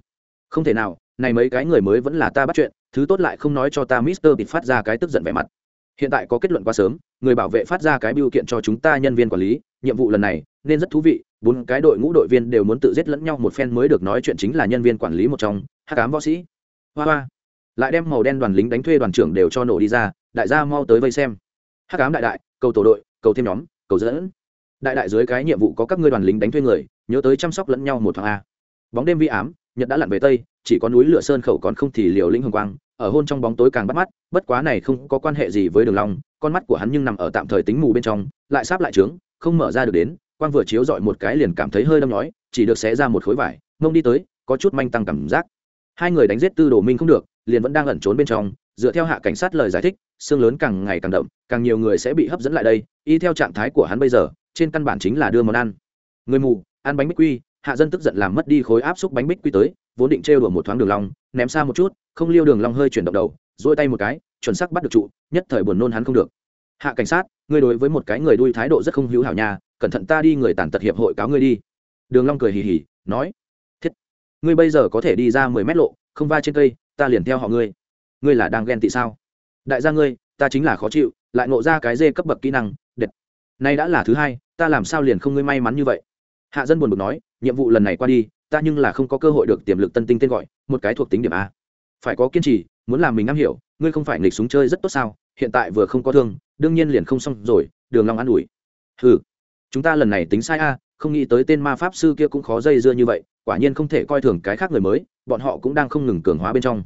[SPEAKER 1] Không thể nào, này mấy cái người mới vẫn là ta bắt chuyện, thứ tốt lại không nói cho ta mister bịt phát ra cái tức giận vẻ mặt hiện tại có kết luận quá sớm, người bảo vệ phát ra cái biểu kiện cho chúng ta nhân viên quản lý, nhiệm vụ lần này nên rất thú vị, bốn cái đội ngũ đội viên đều muốn tự giết lẫn nhau một phen mới được nói chuyện chính là nhân viên quản lý một trong, hát cám võ sĩ. Hoa hoa. Lại đem màu đen đoàn lính đánh thuê đoàn trưởng đều cho nổ đi ra, đại gia mau tới vây xem. Hát cám đại đại, cầu tổ đội, cầu thêm nhóm, cầu dẫn. Đại đại dưới cái nhiệm vụ có các ngươi đoàn lính đánh thuê người, nhớ tới chăm sóc lẫn nhau một tháng a. Bóng đêm vi ám nhật đã lặn về tây chỉ có núi lửa sơn khẩu còn không thì liều lĩnh hồng quang ở hôn trong bóng tối càng bắt mắt bất quá này không có quan hệ gì với đường long con mắt của hắn nhưng nằm ở tạm thời tính mù bên trong lại sáp lại trướng không mở ra được đến quang vừa chiếu dọi một cái liền cảm thấy hơi đâm nói, chỉ được xé ra một khối vải mông đi tới có chút manh tăng cảm giác. Hai người đánh giết tư đồ minh không được liền vẫn đang ẩn trốn bên trong dựa theo hạ cảnh sát lời giải thích xương lớn càng ngày càng đậm càng nhiều người sẽ bị hấp dẫn lại đây y theo trạng thái của hắn bây giờ trên căn bản chính là đưa món ăn. Người mù ăn bánh bích quy hạ dân tức giận làm mất đi khối áp xúc bánh bích quy tới, vốn định trêu đùa một thoáng đường long, ném xa một chút, không liêu đường long hơi chuyển động đầu, duỗi tay một cái, chuẩn xác bắt được trụ, nhất thời buồn nôn hắn không được. Hạ cảnh sát, ngươi đối với một cái người đuôi thái độ rất không hữu hảo nha, cẩn thận ta đi người tàn tật hiệp hội cáo ngươi đi. Đường long cười hì hì, nói, thiết, ngươi bây giờ có thể đi ra mười mét lộ, không va trên cây, ta liền theo họ ngươi. Ngươi là đang ghen tị sao? Đại gia ngươi, ta chính là khó chịu, lại ngộ ra cái dê cấp bậc kỹ năng, đệt. Nay đã là thứ hai, ta làm sao liền không ngươi may mắn như vậy? Hạ dân buồn bực nói nhiệm vụ lần này qua đi, ta nhưng là không có cơ hội được tiềm lực tân tinh tên gọi, một cái thuộc tính điểm a. Phải có kiên trì, muốn làm mình am hiểu, ngươi không phải nghịch súng chơi rất tốt sao, hiện tại vừa không có thương, đương nhiên liền không xong rồi, đường long an ủi. Hừ, chúng ta lần này tính sai a, không nghĩ tới tên ma pháp sư kia cũng khó dây dưa như vậy, quả nhiên không thể coi thường cái khác người mới, bọn họ cũng đang không ngừng cường hóa bên trong.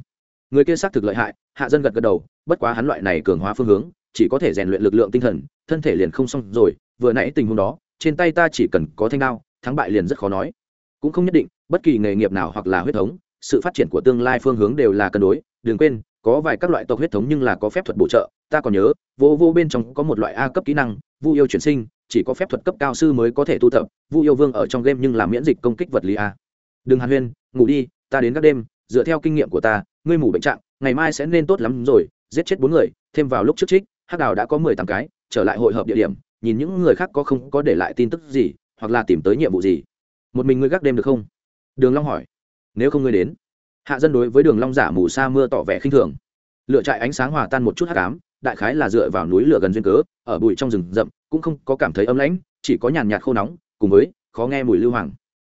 [SPEAKER 1] Người kia xác thực lợi hại, hạ dân gật gật đầu, bất quá hắn loại này cường hóa phương hướng, chỉ có thể rèn luyện lực lượng tinh thần, thân thể liền không xong rồi, vừa nãy tình huống đó, trên tay ta chỉ cần có thanh đao thắng bại liền rất khó nói. Cũng không nhất định, bất kỳ nghề nghiệp nào hoặc là huyết thống, sự phát triển của tương lai phương hướng đều là cân đối. Đừng quên, có vài các loại tộc huyết thống nhưng là có phép thuật bổ trợ. Ta còn nhớ, vô vô bên trong có một loại a cấp kỹ năng, vu yêu chuyển sinh, chỉ có phép thuật cấp cao sư mới có thể tu tập. Vu yêu vương ở trong game nhưng là miễn dịch công kích vật lý a. Đừng hàn huyên, ngủ đi, ta đến các đêm, dựa theo kinh nghiệm của ta, ngươi mủ bệnh trạng, ngày mai sẽ nên tốt lắm rồi, giết chết bốn người, thêm vào lúc trước trích, hắc đào đã có mười tám cái, trở lại hội hợp địa điểm, nhìn những người khác có không có để lại tin tức gì hoặc là tìm tới nhiệm vụ gì? Một mình ngươi gác đêm được không? Đường long hỏi. Nếu không ngươi đến, hạ dân đối với đường long giả mù sa mưa tỏ vẻ khinh thường. Lửa trại ánh sáng hòa tan một chút hắc ám, đại khái là dựa vào núi lửa gần duyên cớ, ở bụi trong rừng rậm, cũng không có cảm thấy ấm lãnh, chỉ có nhàn nhạt khô nóng, cùng với khó nghe mùi lưu hoàng.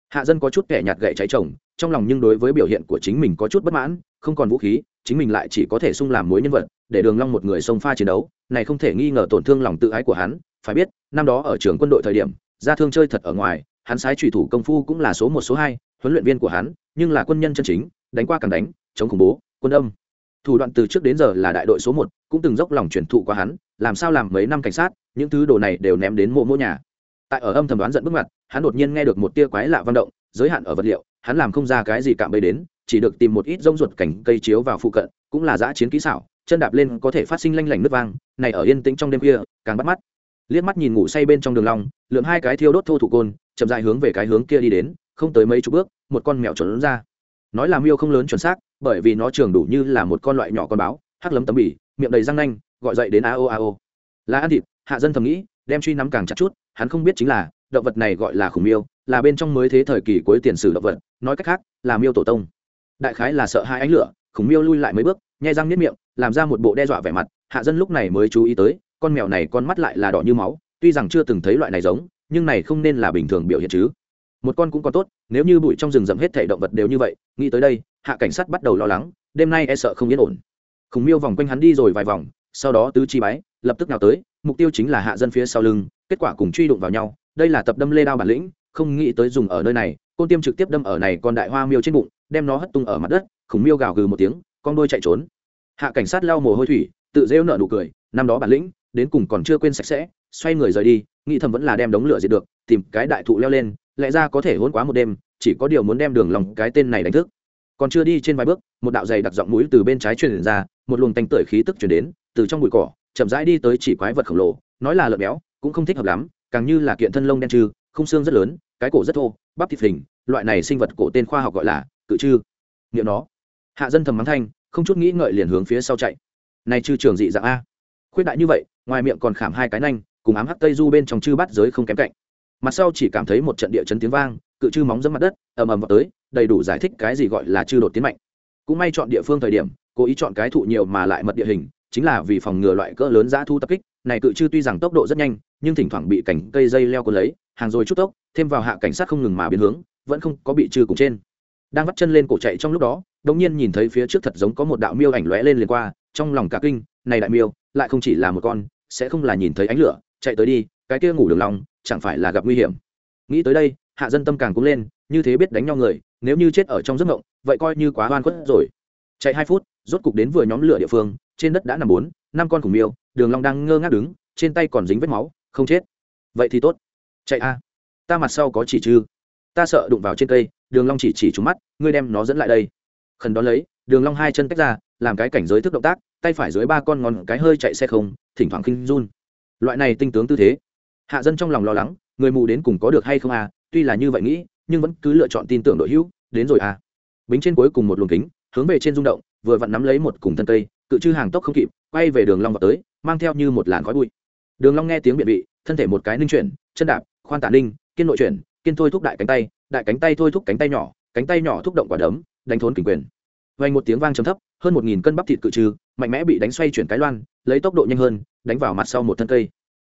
[SPEAKER 1] Hạ dân có chút kẻ nhạt gậy cháy chồng, trong lòng nhưng đối với biểu hiện của chính mình có chút bất mãn, không còn vũ khí, chính mình lại chỉ có thể sung làm mối nhân vật, để đường long một người xông pha chiến đấu, này không thể nghi ngờ tổn thương lòng tự ái của hắn. Phải biết, năm đó ở trường quân đội thời điểm ra thương chơi thật ở ngoài, hắn sái trùy thủ công phu cũng là số một, số hai, huấn luyện viên của hắn, nhưng là quân nhân chân chính, đánh qua càng đánh, chống khủng bố, quân âm. Thủ đoạn từ trước đến giờ là đại đội số một, cũng từng dốc lòng truyền thụ qua hắn, làm sao làm mấy năm cảnh sát, những thứ đồ này đều ném đến mộ mộ nhà. Tại ở âm thầm đoán giận bước mặt hắn đột nhiên nghe được một tia quái lạ văn động, giới hạn ở vật liệu, hắn làm không ra cái gì cạm bẫy đến, chỉ được tìm một ít rông ruột cảnh cây chiếu vào phụ cận, cũng là giã chiến kỹ xảo, chân đạp lên có thể phát sinh lanh lảnh nước vang, này ở yên tĩnh trong đêm kia càng bắt mắt liếc mắt nhìn ngủ say bên trong đường long lượm hai cái thiêu đốt thô thủ côn, chậm rãi hướng về cái hướng kia đi đến, không tới mấy chục bước, một con mèo trốn ra. Nói là miêu không lớn chuẩn xác, bởi vì nó trường đủ như là một con loại nhỏ con báo, hắc lấm tấm bỉ miệng đầy răng nanh, gọi dậy đến a o a o. Là ăn thịt, hạ dân thầm nghĩ, đem truy nắm càng chặt chút, hắn không biết chính là, động vật này gọi là khủng miêu, là bên trong mới thế thời kỳ cuối tiền sử động vật, nói cách khác, là miêu tổ tông. Đại khái là sợ hai ánh lửa, khủng miêu lui lại mấy bước, nhai răng niết miệng, làm ra một bộ đe dọa vẻ mặt, hạ dân lúc này mới chú ý tới con mèo này con mắt lại là đỏ như máu, tuy rằng chưa từng thấy loại này giống, nhưng này không nên là bình thường biểu hiện chứ. Một con cũng còn tốt, nếu như bụi trong rừng rậm hết thể động vật đều như vậy, nghĩ tới đây, hạ cảnh sát bắt đầu lo lắng, đêm nay e sợ không yên ổn. Khủng miêu vòng quanh hắn đi rồi vài vòng, sau đó tứ chi bái, lập tức nào tới, mục tiêu chính là hạ dân phía sau lưng, kết quả cùng truy đụng vào nhau, đây là tập đâm lê đao bản lĩnh, không nghĩ tới dùng ở nơi này, côn tiêm trực tiếp đâm ở này con đại hoa miêu trên bụng, đem nó hất tung ở mặt đất khủng miêu gào gừ một tiếng, con đôi chạy trốn. Hạ cảnh sát lau mồ hôi thủy, tự rêu nợ nụ cười, năm đó bản lĩnh đến cùng còn chưa quên sạch sẽ, xoay người rời đi, nghĩ thầm vẫn là đem đống lửa diệt được, tìm cái đại thụ leo lên, lẽ ra có thể hôn quá một đêm, chỉ có điều muốn đem đường lòng cái tên này đánh thức. Còn chưa đi trên vài bước, một đạo dày đặc giọng mũi từ bên trái truyền ra, một luồng tanh tưởi khí tức chuyển đến, từ trong bụi cỏ, chậm rãi đi tới chỉ quái vật khổng lồ, nói là lợn béo, cũng không thích hợp lắm, càng như là kiện thân lông đen trư không xương rất lớn, cái cổ rất thô, bắp thịt hình, loại này sinh vật cổ tên khoa học gọi là cự trư. Nghiệm nó. Hạ dân thầm mắng thanh, không chút nghĩ ngợi liền hướng phía sau chạy. Này chư trường dị dạng a khuyết đại như vậy, ngoài miệng còn khảm hai cái nanh, cùng ám hắc tây du bên trong chư bắt giới không kém cạnh. Mặt sau chỉ cảm thấy một trận địa chấn tiếng vang, cự chư móng dẫm mặt đất, ầm ầm vào tới, đầy đủ giải thích cái gì gọi là chư đột tiến mạnh. Cũng may chọn địa phương thời điểm, cố ý chọn cái thụ nhiều mà lại mật địa hình, chính là vì phòng ngừa loại cỡ lớn giã thu tập kích. Này cự chư tuy rằng tốc độ rất nhanh, nhưng thỉnh thoảng bị cảnh cây dây leo cuốn lấy, hàng rồi chút tốc, thêm vào hạ cảnh sát không ngừng mà biến hướng, vẫn không có bị chư cùng trên. Đang vắt chân lên cổ chạy trong lúc đó đống nhiên nhìn thấy phía trước thật giống có một đạo miêu ảnh lóe lên liền qua, trong lòng cả kinh, này đại miêu lại không chỉ là một con, sẽ không là nhìn thấy ánh lửa, chạy tới đi, cái kia ngủ đường lòng chẳng phải là gặp nguy hiểm. Nghĩ tới đây, hạ dân tâm càng cũng lên, như thế biết đánh nhau người, nếu như chết ở trong giấc mộng, vậy coi như quá oan khuất rồi. Chạy hai phút, rốt cục đến vừa nhóm lửa địa phương, trên đất đã nằm bốn, năm con khủng miêu, đường long đang ngơ ngác đứng, trên tay còn dính vết máu, không chết. Vậy thì tốt. Chạy a. Ta mặt sau có chỉ chư ta sợ đụng vào trên cây, đường long chỉ chỉ trúng mắt, ngươi đem nó dẫn lại đây. Khẩn đó lấy, đường long hai chân tách ra, làm cái cảnh giới thức động tác tay phải dưới ba con ngón cái hơi chạy xe không, thỉnh thoảng khinh run. Loại này tinh tướng tư thế. Hạ dân trong lòng lo lắng, người mù đến cùng có được hay không à tuy là như vậy nghĩ, nhưng vẫn cứ lựa chọn tin tưởng đội hữu, đến rồi à. Bính trên cuối cùng một luồng kính, hướng về trên rung động, vừa vặn nắm lấy một cùng thân cây, cự chư hàng tốc không kịp, quay về đường long vào tới, mang theo như một làn khói bụi. Đường long nghe tiếng biện vị, thân thể một cái ninh chuyển, chân đạp, khoan tả ninh, kiên nội chuyển, kiên thôi thúc đại cánh tay, đại cánh tay thôi thúc cánh tay nhỏ, cánh tay nhỏ thúc động quả đấm, đánh thốn kình quyền. Vang một tiếng vang trầm thấp hơn một nghìn cân bắp thịt cự trừ, mạnh mẽ bị đánh xoay chuyển cái loan, lấy tốc độ nhanh hơn, đánh vào mặt sau một thân cây.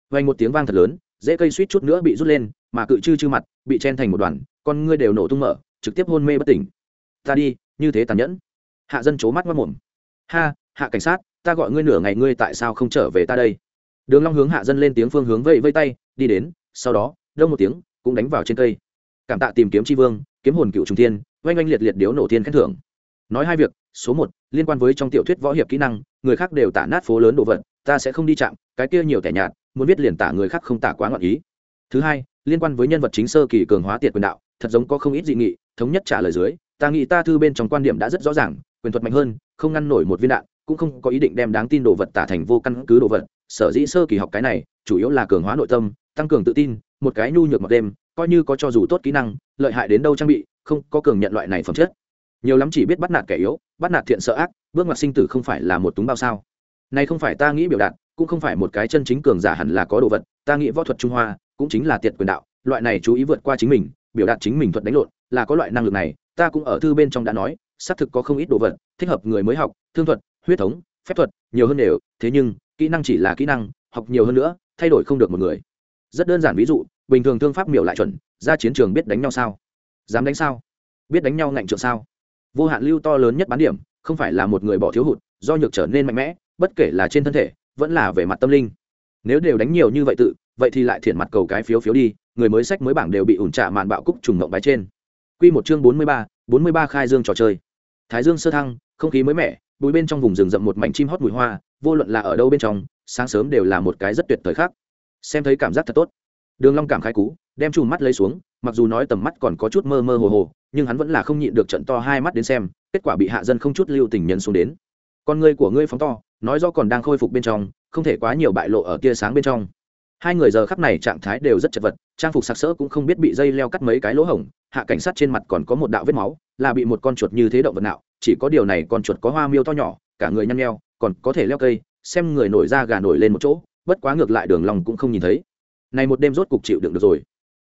[SPEAKER 1] Vang một tiếng vang thật lớn dễ cây suýt chút nữa bị rút lên, mà cự chư chư mặt bị chen thành một đoàn, con ngươi đều nổ tung mở, trực tiếp hôn mê bất tỉnh. Ta đi, như thế tàn nhẫn. Hạ dân c mắt mất mồm ha, hạ cảnh sát, ta gọi ngươi nửa ngày ngươi tại sao không trở về ta đây? Đường long hướng hạ dân lên tiếng phương hướng vây vây tay, đi đến, sau đó, đông một tiếng, cũng đánh vào trên cây. Cảm tạ tìm kiếm tri vương, kiếm hồn cựu trung thiên, oanh oanh liệt liệt điếu nổ thiên khen thưởng nói hai việc, số một, liên quan với trong tiểu thuyết võ hiệp kỹ năng, người khác đều tả nát phố lớn đồ vật, ta sẽ không đi chạm, cái kia nhiều tẻ nhạt, muốn biết liền tả người khác không tả quá ngọn ý. Thứ hai, liên quan với nhân vật chính sơ kỳ cường hóa tiệt quyền đạo, thật giống có không ít dị nghị, thống nhất trả lời dưới, ta nghĩ ta thư bên trong quan điểm đã rất rõ ràng, quyền thuật mạnh hơn, không ngăn nổi một viên đạn, cũng không có ý định đem đáng tin đồ vật tả thành vô căn cứ đồ vật. Sở dĩ sơ kỳ học cái này, chủ yếu là cường hóa nội tâm, tăng cường tự tin, một cái nhu nhược mặc đêm, coi như có cho dù tốt kỹ năng, lợi hại đến đâu trang bị, không có cường nhận loại này phẩm chất nhiều lắm chỉ biết bắt nạt kẻ yếu, bắt nạt thiện sợ ác, bước ngoặt sinh tử không phải là một túng bao sao. Này không phải ta nghĩ biểu đạt, cũng không phải một cái chân chính cường giả hẳn là có đồ vật, ta nghĩ võ thuật trung hoa cũng chính là tiệt quyền đạo, loại này chú ý vượt qua chính mình, biểu đạt chính mình thuật đánh lộn, là có loại năng lực này, ta cũng ở thư bên trong đã nói, xác thực có không ít đồ vật, thích hợp người mới học, thương thuật, huyết thống, phép thuật, nhiều hơn đều, thế nhưng, kỹ năng chỉ là kỹ năng, học nhiều hơn nữa, thay đổi không được một người. Rất đơn giản ví dụ, bình thường thương pháp miểu lại chuẩn, ra chiến trường biết đánh nhau sao? Dám đánh sao? Biết đánh nhau ngạnh trượng sao? Vô hạn lưu to lớn nhất bán điểm, không phải là một người bỏ thiếu hụt, do nhược trở nên mạnh mẽ, bất kể là trên thân thể, vẫn là về mặt tâm linh. Nếu đều đánh nhiều như vậy tự, vậy thì lại thiện mặt cầu cái phiếu phiếu đi, người mới sách mới bảng đều bị ủn trả màn bạo cúc trùng mộng bái trên. Q một chương bốn mươi ba, bốn mươi ba khai dương trò chơi. Thái dương sơ thăng, không khí mới mẻ, bụi bên trong vùng rừng rậm một mảnh chim hót mùi hoa, vô luận là ở đâu bên trong, sáng sớm đều là một cái rất tuyệt thời khắc. Xem thấy cảm giác thật tốt đường long cảm khái cú, đem chùm mắt lấy xuống, mặc dù nói tầm mắt còn có chút mơ mơ hồ hồ, nhưng hắn vẫn là không nhịn được trận to hai mắt đến xem, kết quả bị hạ dân không chút lưu tình nhân xuống đến. Con ngươi của ngươi phóng to, nói do còn đang khôi phục bên trong, không thể quá nhiều bại lộ ở tia sáng bên trong. Hai người giờ khắp này trạng thái đều rất chật vật, trang phục sặc sỡ cũng không biết bị dây leo cắt mấy cái lỗ hổng, hạ cảnh sát trên mặt còn có một đạo vết máu, là bị một con chuột như thế động vật nào chỉ có điều này con chuột có hoa miêu to nhỏ, cả người nhăn nheo, còn có thể leo cây, xem người nổi ra gà nổi lên một chỗ, bất quá ngược lại đường lòng cũng không nhìn thấy này một đêm rốt cục chịu đựng được rồi.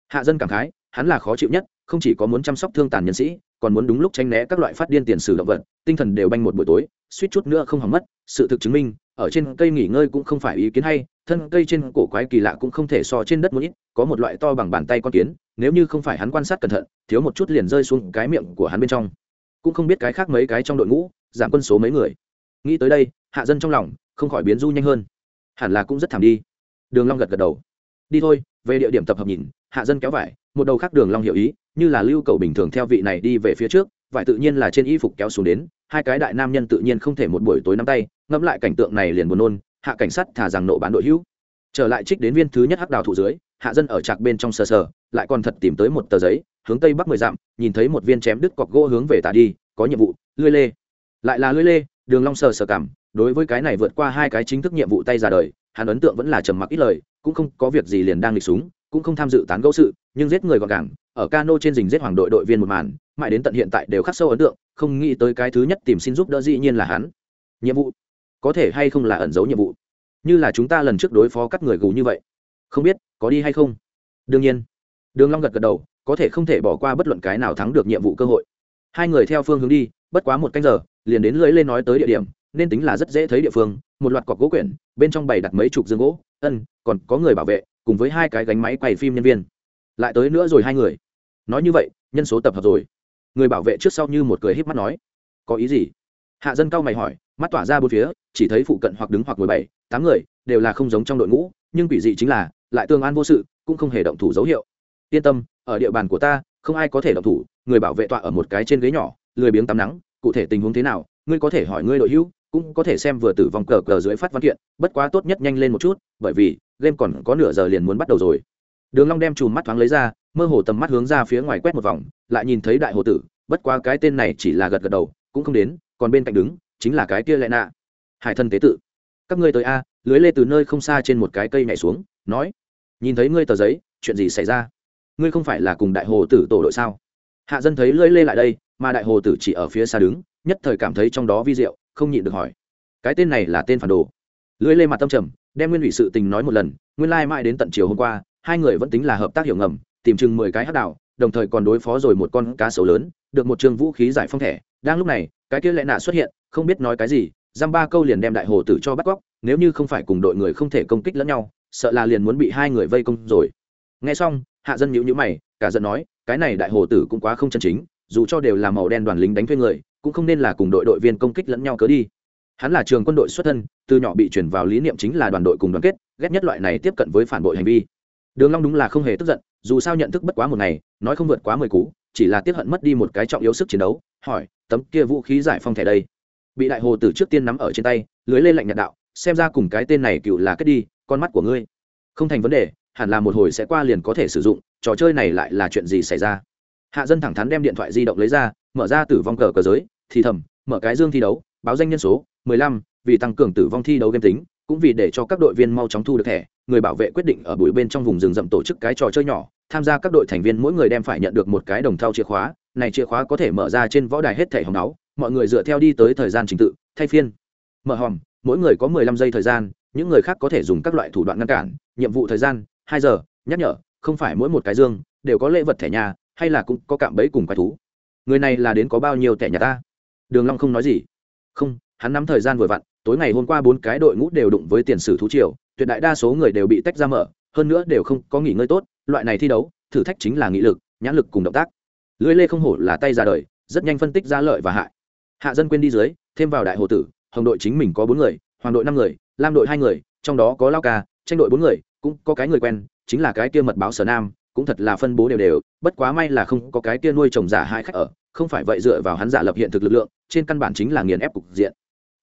[SPEAKER 1] Hạ dân cảm khái, hắn là khó chịu nhất, không chỉ có muốn chăm sóc thương tàn nhân sĩ, còn muốn đúng lúc tránh né các loại phát điên tiền sử động vật, tinh thần đều banh một buổi tối, suýt chút nữa không hỏng mất, sự thực chứng minh, ở trên cây nghỉ ngơi cũng không phải ý kiến hay, thân cây trên cổ quái kỳ lạ cũng không thể so trên đất một ít, có một loại to bằng bàn tay con kiến, nếu như không phải hắn quan sát cẩn thận, thiếu một chút liền rơi xuống cái miệng của hắn bên trong. Cũng không biết cái khác mấy cái trong đội ngũ, giảm quân số mấy người. Nghĩ tới đây, hạ dân trong lòng không khỏi biến du nhanh hơn. Hẳn là cũng rất thảm đi. Đường long gật gật đầu đi thôi, về địa điểm tập hợp nhìn, hạ dân kéo vải, một đầu khác đường long hiểu ý, như là lưu cầu bình thường theo vị này đi về phía trước, vải tự nhiên là trên y phục kéo xuống đến, hai cái đại nam nhân tự nhiên không thể một buổi tối nắm tay, ngẫm lại cảnh tượng này liền buồn nôn, hạ cảnh sát thả rằng nộ bán đội hữu. Trở lại trích đến viên thứ nhất hắc đào thụ dưới, hạ dân ở trạc bên trong sờ sờ, lại còn thật tìm tới một tờ giấy, hướng tây bắc mười dặm, nhìn thấy một viên chém đứt cọc gỗ hướng về tả đi, có nhiệm vụ lưỡi lê. Lại là lưỡi lê, đường long sờ sờ cảm đối với cái này vượt qua hai cái chính thức nhiệm vụ tay ra đời, hắn ấn tượng vẫn là trầm mặc ít lời, cũng không có việc gì liền đang lịch súng, cũng không tham dự tán gẫu sự, nhưng giết người gọn gàng, ở cano trên dình giết hoàng đội đội viên một màn, mãi đến tận hiện tại đều khắc sâu ấn tượng, không nghĩ tới cái thứ nhất tìm xin giúp đỡ dĩ nhiên là hắn. Nhiệm vụ? Có thể hay không là ẩn giấu nhiệm vụ? Như là chúng ta lần trước đối phó các người gù như vậy. Không biết, có đi hay không? Đương nhiên. Đường long gật gật đầu, có thể không thể bỏ qua bất luận cái nào thắng được nhiệm vụ cơ hội. Hai người theo phương hướng đi, bất quá một canh giờ, liền đến lưới lên nói tới địa điểm nên tính là rất dễ thấy địa phương, một loạt cọc gỗ quyển, bên trong bày đặt mấy chục dương gỗ, ân, còn có người bảo vệ, cùng với hai cái gánh máy quay phim nhân viên. Lại tới nữa rồi hai người. Nói như vậy, nhân số tập hợp rồi. Người bảo vệ trước sau như một cười híp mắt nói, có ý gì? Hạ dân cao mày hỏi, mắt tỏa ra bốn phía, chỉ thấy phụ cận hoặc đứng hoặc ngồi bảy, tám người, đều là không giống trong đội ngũ, nhưng quỷ dị chính là, lại tương an vô sự, cũng không hề động thủ dấu hiệu. Yên tâm, ở địa bàn của ta, không ai có thể động thủ, người bảo vệ tọa ở một cái trên ghế nhỏ, lười biếng tắm nắng, cụ thể tình huống thế nào, ngươi có thể hỏi ngươi đội hữu cũng có thể xem vừa tử vong cờ cờ dưới phát văn kiện, bất quá tốt nhất nhanh lên một chút, bởi vì, game còn có nửa giờ liền muốn bắt đầu rồi. Đường long đem chùm mắt thoáng lấy ra, mơ hồ tầm mắt hướng ra phía ngoài quét một vòng, lại nhìn thấy đại hồ tử, bất quá cái tên này chỉ là gật gật đầu, cũng không đến, còn bên cạnh đứng, chính là cái kia lệ nạ. Hải thân tế tự. Các ngươi tới a, lưới lê từ nơi không xa trên một cái cây nhảy xuống, nói, nhìn thấy ngươi tờ giấy, chuyện gì xảy ra? Ngươi không phải là cùng đại hồ tử tổ đội sao? Hạ dân thấy lưới lê lại đây, mà đại hồ tử chỉ ở phía xa đứng nhất thời cảm thấy trong đó vi diệu, không nhịn được hỏi. Cái tên này là tên phản đồ. Lưỡi lê mặt tâm trầm, đem nguyên ủy sự tình nói một lần, nguyên lai mãi đến tận chiều hôm qua, hai người vẫn tính là hợp tác hiểu ngầm, tìm chừng mười cái hát đảo, đồng thời còn đối phó rồi một con cá sấu lớn, được một trường vũ khí giải phong thẻ. Đang lúc này, cái kia lệ nạ xuất hiện, không biết nói cái gì, giam ba câu liền đem đại hồ tử cho bắt cóc, nếu như không phải cùng đội người không thể công kích lẫn nhau, sợ là liền muốn bị hai người vây công rồi. Nghe xong, hạ dân nhữ nhữ mày, cả giận nói, cái này đại hồ tử cũng quá không chân chính, dù cho đều là màu đen đoàn lính đánh thuê người cũng không nên là cùng đội đội viên công kích lẫn nhau cớ đi. Hắn là trường quân đội xuất thân, từ nhỏ bị chuyển vào lý niệm chính là đoàn đội cùng đoàn kết, ghét nhất loại này tiếp cận với phản bội hành vi. Đường long đúng là không hề tức giận, dù sao nhận thức bất quá một ngày, nói không vượt quá mười cú, chỉ là tiếc hận mất đi một cái trọng yếu sức chiến đấu, hỏi, tấm kia vũ khí giải phong thẻ đây? Bị đại hồ tử trước tiên nắm ở trên tay, lưới lên lạnh nhạt đạo, xem ra cùng cái tên này cựu là kết đi, con mắt của ngươi. Không thành vấn đề, hẳn là một hồi sẽ qua liền có thể sử dụng, trò chơi này lại là chuyện gì xảy ra? Hạ dân thẳng thắn đem điện thoại di động lấy ra, mở ra tử vong cờ cờ giới thì thầm mở cái dương thi đấu báo danh nhân số 15, vì tăng cường tử vong thi đấu game tính cũng vì để cho các đội viên mau chóng thu được thẻ người bảo vệ quyết định ở bụi bên trong vùng rừng rậm tổ chức cái trò chơi nhỏ tham gia các đội thành viên mỗi người đem phải nhận được một cái đồng thau chìa khóa này chìa khóa có thể mở ra trên võ đài hết thẻ hồng náu mọi người dựa theo đi tới thời gian trình tự thay phiên. Mở hòm mỗi người có 15 giây thời gian những người khác có thể dùng các loại thủ đoạn ngăn cản nhiệm vụ thời gian 2 giờ nhắc nhở không phải mỗi một cái dương đều có lễ vật thẻ nhà hay là cũng có cạm bẫy cùng quái thú. Người này là đến có bao nhiêu thẻ nhà ta? Đường long không nói gì. Không, hắn nắm thời gian vừa vặn, tối ngày hôm qua bốn cái đội ngũ đều đụng với tiền sử thú triều, tuyệt đại đa số người đều bị tách ra mở, hơn nữa đều không có nghỉ ngơi tốt, loại này thi đấu, thử thách chính là nghị lực, nhãn lực cùng động tác. Lưỡi lê không hổ là tay ra đời, rất nhanh phân tích ra lợi và hại. Hạ dân quên đi dưới, thêm vào đại hồ tử, hồng đội chính mình có bốn người, hoàng đội năm người, lam đội hai người, trong đó có lao ca, tranh đội bốn người, cũng có cái người quen, chính là cái kia mật báo sở nam, cũng thật là phân bố đều đều, bất quá may là không có cái kia nuôi trồng giả hai khách ở không phải vậy dựa vào hắn giả lập hiện thực lực lượng trên căn bản chính là nghiền ép cục diện.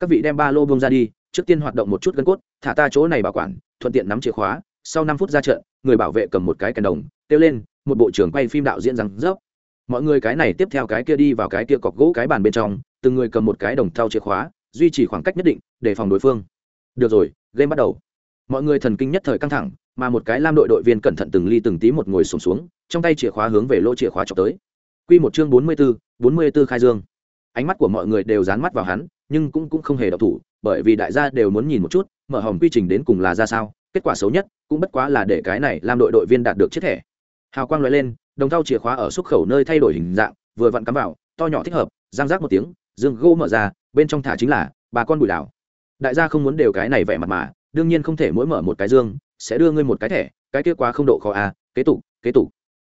[SPEAKER 1] Các vị đem ba lô bông ra đi trước tiên hoạt động một chút gân cốt thả ta chỗ này bảo quản thuận tiện nắm chìa khóa sau năm phút ra trận người bảo vệ cầm một cái kèn đồng kêu lên một bộ trưởng quay phim đạo diễn rằng dốc. Mọi người cái này tiếp theo cái kia đi vào cái kia cọc gỗ cái bàn bên trong từng người cầm một cái đồng thau chìa khóa duy trì khoảng cách nhất định để phòng đối phương. Được rồi game bắt đầu. Mọi người thần kinh nhất thời căng thẳng mà một cái lam đội đội viên cẩn thận từng ly từng tí một ngồi sùng xuống, xuống trong tay chìa khóa hướng về lỗ chìa khóa chọc tới quy một chương bốn mươi 44, 44 khai dương. Ánh mắt của mọi người đều dán mắt vào hắn nhưng cũng cũng không hề độc thủ bởi vì đại gia đều muốn nhìn một chút mở hòm quy trình đến cùng là ra sao kết quả xấu nhất cũng bất quá là để cái này làm đội đội viên đạt được chiếc thẻ. Hào quang lóe lên đồng thau chìa khóa ở xuất khẩu nơi thay đổi hình dạng vừa vặn cắm vào to nhỏ thích hợp giang rác một tiếng dương gỗ mở ra bên trong thả chính là bà con bùi đảo đại gia không muốn đều cái này vẻ mặt mà đương nhiên không thể mỗi mở một cái dương sẽ đưa ngươi một cái thẻ cái kia quá không độ khó à kế tục kế tục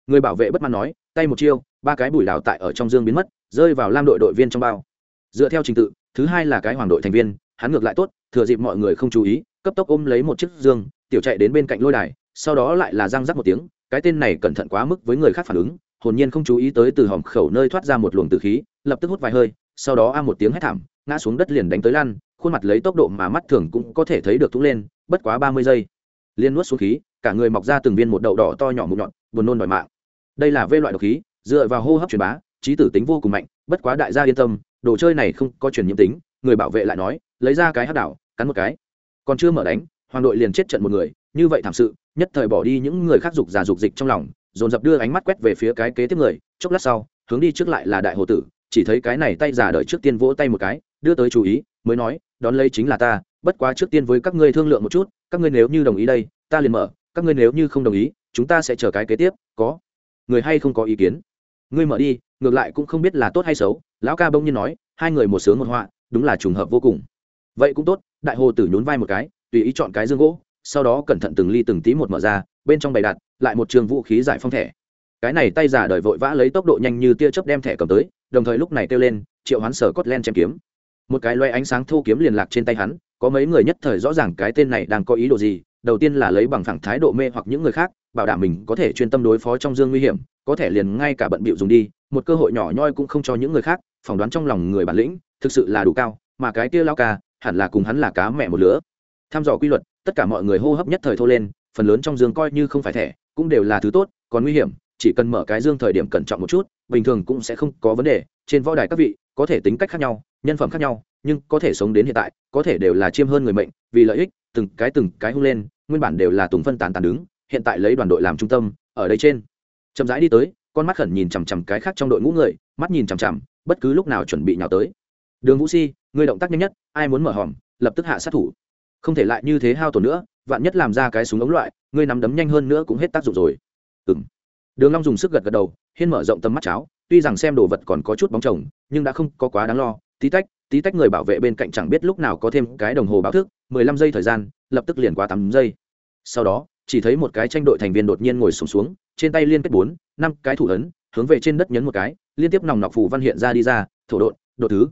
[SPEAKER 1] người bảo vệ bất mãn nói, tay một chiêu, ba cái bùi đảo tại ở trong dương biến mất, rơi vào lam đội đội viên trong bao. Dựa theo trình tự, thứ hai là cái hoàng đội thành viên, hắn ngược lại tốt, thừa dịp mọi người không chú ý, cấp tốc ôm lấy một chiếc dương, tiểu chạy đến bên cạnh lôi đài, sau đó lại là răng rắc một tiếng, cái tên này cẩn thận quá mức với người khác phản ứng, hồn nhiên không chú ý tới từ hòm khẩu nơi thoát ra một luồng tử khí, lập tức hút vài hơi, sau đó a một tiếng hét thảm, ngã xuống đất liền đánh tới lăn, khuôn mặt lấy tốc độ mà mắt thường cũng có thể thấy được thúng lên, bất quá ba mươi giây. Liên nuốt xuống khí, cả người mọc ra từng viên một đậu đỏ to nhỏ mụn nhọn, buồn nôn đòi mạng đây là vê loại độc khí, dựa vào hô hấp truyền bá, trí tử tính vô cùng mạnh, bất quá đại gia yên tâm, đồ chơi này không có truyền nhiễm tính, người bảo vệ lại nói, lấy ra cái hát đảo, cắn một cái. Còn chưa mở đánh, hoàng đội liền chết trận một người, như vậy thảm sự, nhất thời bỏ đi những người khác dục già dục dịch trong lòng, dồn dập đưa ánh mắt quét về phía cái kế tiếp người, chốc lát sau, hướng đi trước lại là đại hồ tử, chỉ thấy cái này tay giả đợi trước tiên vỗ tay một cái, đưa tới chú ý, mới nói, đón lấy chính là ta, bất quá trước tiên với các ngươi thương lượng một chút, các ngươi nếu như đồng ý đây, ta liền mở, các ngươi nếu như không đồng ý, chúng ta sẽ chờ cái kế tiếp, có người hay không có ý kiến? Ngươi mở đi, ngược lại cũng không biết là tốt hay xấu. Lão ca bông nhiên nói, hai người một sướng một họa, đúng là trùng hợp vô cùng. Vậy cũng tốt, đại hồ tử nhún vai một cái, tùy ý chọn cái dương gỗ, sau đó cẩn thận từng ly từng tí một mở ra, bên trong bày đặt, lại một trường vũ khí giải phong thẻ. Cái này tay giả đời vội vã lấy tốc độ nhanh như tia chớp đem thẻ cầm tới, đồng thời lúc này kêu lên, triệu hoán sở cốt len chém kiếm. Một cái loe ánh sáng thô kiếm liền lạc trên tay hắn, có mấy người nhất thời rõ ràng cái tên này đang có ý đồ gì, đầu tiên là lấy bằng thẳng thái độ mê hoặc những người khác bảo đảm mình có thể chuyên tâm đối phó trong dương nguy hiểm, có thể liền ngay cả bận bịu dùng đi, một cơ hội nhỏ nhoi cũng không cho những người khác, phỏng đoán trong lòng người bản lĩnh, thực sự là đủ cao, mà cái kia lao ca, hẳn là cùng hắn là cá mẹ một lứa. Tham dò quy luật, tất cả mọi người hô hấp nhất thời thô lên, phần lớn trong dương coi như không phải thẻ, cũng đều là thứ tốt, còn nguy hiểm, chỉ cần mở cái dương thời điểm cẩn trọng một chút, bình thường cũng sẽ không có vấn đề, trên võ đài các vị, có thể tính cách khác nhau, nhân phẩm khác nhau, nhưng có thể sống đến hiện tại, có thể đều là chiêm hơn người mệnh, vì lợi ích, từng cái từng cái hung lên, nguyên bản đều là tùng phân tán tàn đứng hiện tại lấy đoàn đội làm trung tâm, ở đây trên. Chậm rãi đi tới, con mắt khẩn nhìn chằm chằm cái khác trong đội ngũ người, mắt nhìn chằm chằm, bất cứ lúc nào chuẩn bị nhào tới. Đường vũ si người động tác nhanh nhất, ai muốn mở hòm, lập tức hạ sát thủ. Không thể lại như thế hao tổn nữa, vạn nhất làm ra cái súng ống loại, ngươi nắm đấm nhanh hơn nữa cũng hết tác dụng rồi. Ừng đường long dùng sức gật gật đầu, hiên mở rộng tầm mắt cháo, tuy rằng xem đồ vật còn có chút bóng chồng, nhưng đã không có quá đáng lo. Tí tách tí tách người bảo vệ bên cạnh chẳng biết lúc nào có thêm cái đồng hồ báo thức, mười lăm giây thời gian, lập tức liền qua tám giây. Sau đó chỉ thấy một cái tranh đội thành viên đột nhiên ngồi sùng xuống, xuống trên tay liên kết bốn năm cái thủ ấn hướng về trên đất nhấn một cái liên tiếp nòng nọc phù văn hiện ra đi ra thổ đột đột thứ.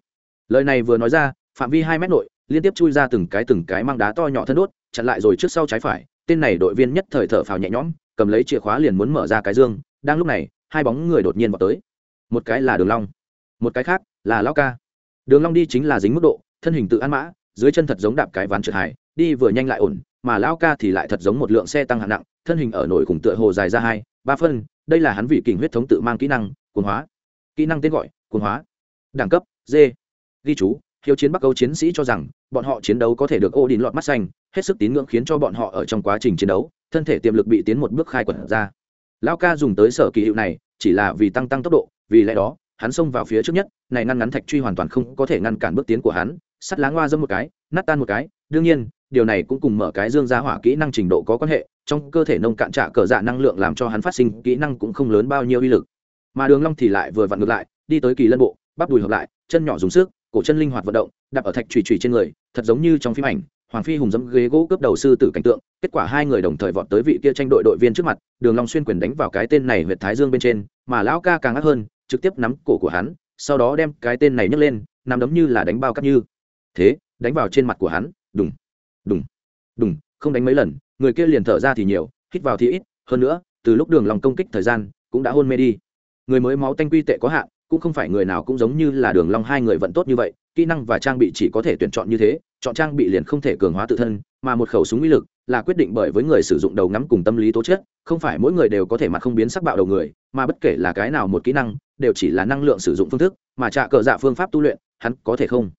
[SPEAKER 1] Lời này vừa nói ra phạm vi hai mét nội liên tiếp chui ra từng cái từng cái mang đá to nhỏ thân đốt chặn lại rồi trước sau trái phải tên này đội viên nhất thời thở phào nhẹ nhõm cầm lấy chìa khóa liền muốn mở ra cái dương đang lúc này hai bóng người đột nhiên vào tới. Một cái là đường long một cái khác là lão ca. Đường long đi chính là dính mức độ thân hình tự ăn mã dưới chân thật giống đạp cái ván trượt hải đi vừa nhanh lại ổn mà lão ca thì lại thật giống một lượng xe tăng hạng nặng, thân hình ở nổi cùng tựa hồ dài ra hai, ba phân, đây là hắn vị kình huyết thống tự mang kỹ năng, cuồng hóa. Kỹ năng tên gọi, cuồng hóa. Đẳng cấp, d. Ghi chú, hiếu chiến bắc âu chiến sĩ cho rằng, bọn họ chiến đấu có thể được ô đình lọt mắt xanh, hết sức tín ngưỡng khiến cho bọn họ ở trong quá trình chiến đấu, thân thể tiềm lực bị tiến một bước khai quật ra. Lão ca dùng tới sở kỳ hiệu này, chỉ là vì tăng tăng tốc độ, vì lẽ đó, hắn xông vào phía trước nhất, này ngăn ngắn thạch truy hoàn toàn không có thể ngăn cản bước tiến của hắn, sắt lá ngoa dâm một cái, nát tan một cái, đương nhiên điều này cũng cùng mở cái dương gia hỏa kỹ năng trình độ có quan hệ, trong cơ thể nông cạn trả cờ dạ năng lượng làm cho hắn phát sinh kỹ năng cũng không lớn bao nhiêu uy lực. Mà đường long thì lại vừa vặn ngược lại, đi tới kỳ lân bộ, bắp đùi hợp lại, chân nhỏ dùng sức, cổ chân linh hoạt vận động, đạp ở thạch chùy chùy trên người, thật giống như trong phim ảnh, hoàng phi hùng dẫm ghế gỗ cướp đầu sư tử cảnh tượng, kết quả hai người đồng thời vọt tới vị kia tranh đội đội viên trước mặt, đường long xuyên quyền đánh vào cái tên này huyệt thái dương bên trên, mà lão ca càng ác hơn, trực tiếp nắm cổ của hắn, sau đó đem cái tên này nhấc lên nằm đấm như là đánh bao cắt như. Thế, đánh vào trên mặt của hắn, đùng đùng. Đùng, không đánh mấy lần, người kia liền thở ra thì nhiều, hít vào thì ít, hơn nữa, từ lúc đường long công kích thời gian, cũng đã hôn mê đi. Người mới máu tanh quy tệ có hạn, cũng không phải người nào cũng giống như là đường long hai người vận tốt như vậy, kỹ năng và trang bị chỉ có thể tuyển chọn như thế, chọn trang bị liền không thể cường hóa tự thân, mà một khẩu súng uy lực là quyết định bởi với người sử dụng đầu ngắm cùng tâm lý tố chất, không phải mỗi người đều có thể mặt không biến sắc bạo đầu người, mà bất kể là cái nào một kỹ năng, đều chỉ là năng lượng sử dụng phương thức, mà trả cờ dạ phương pháp tu luyện, hắn có thể không?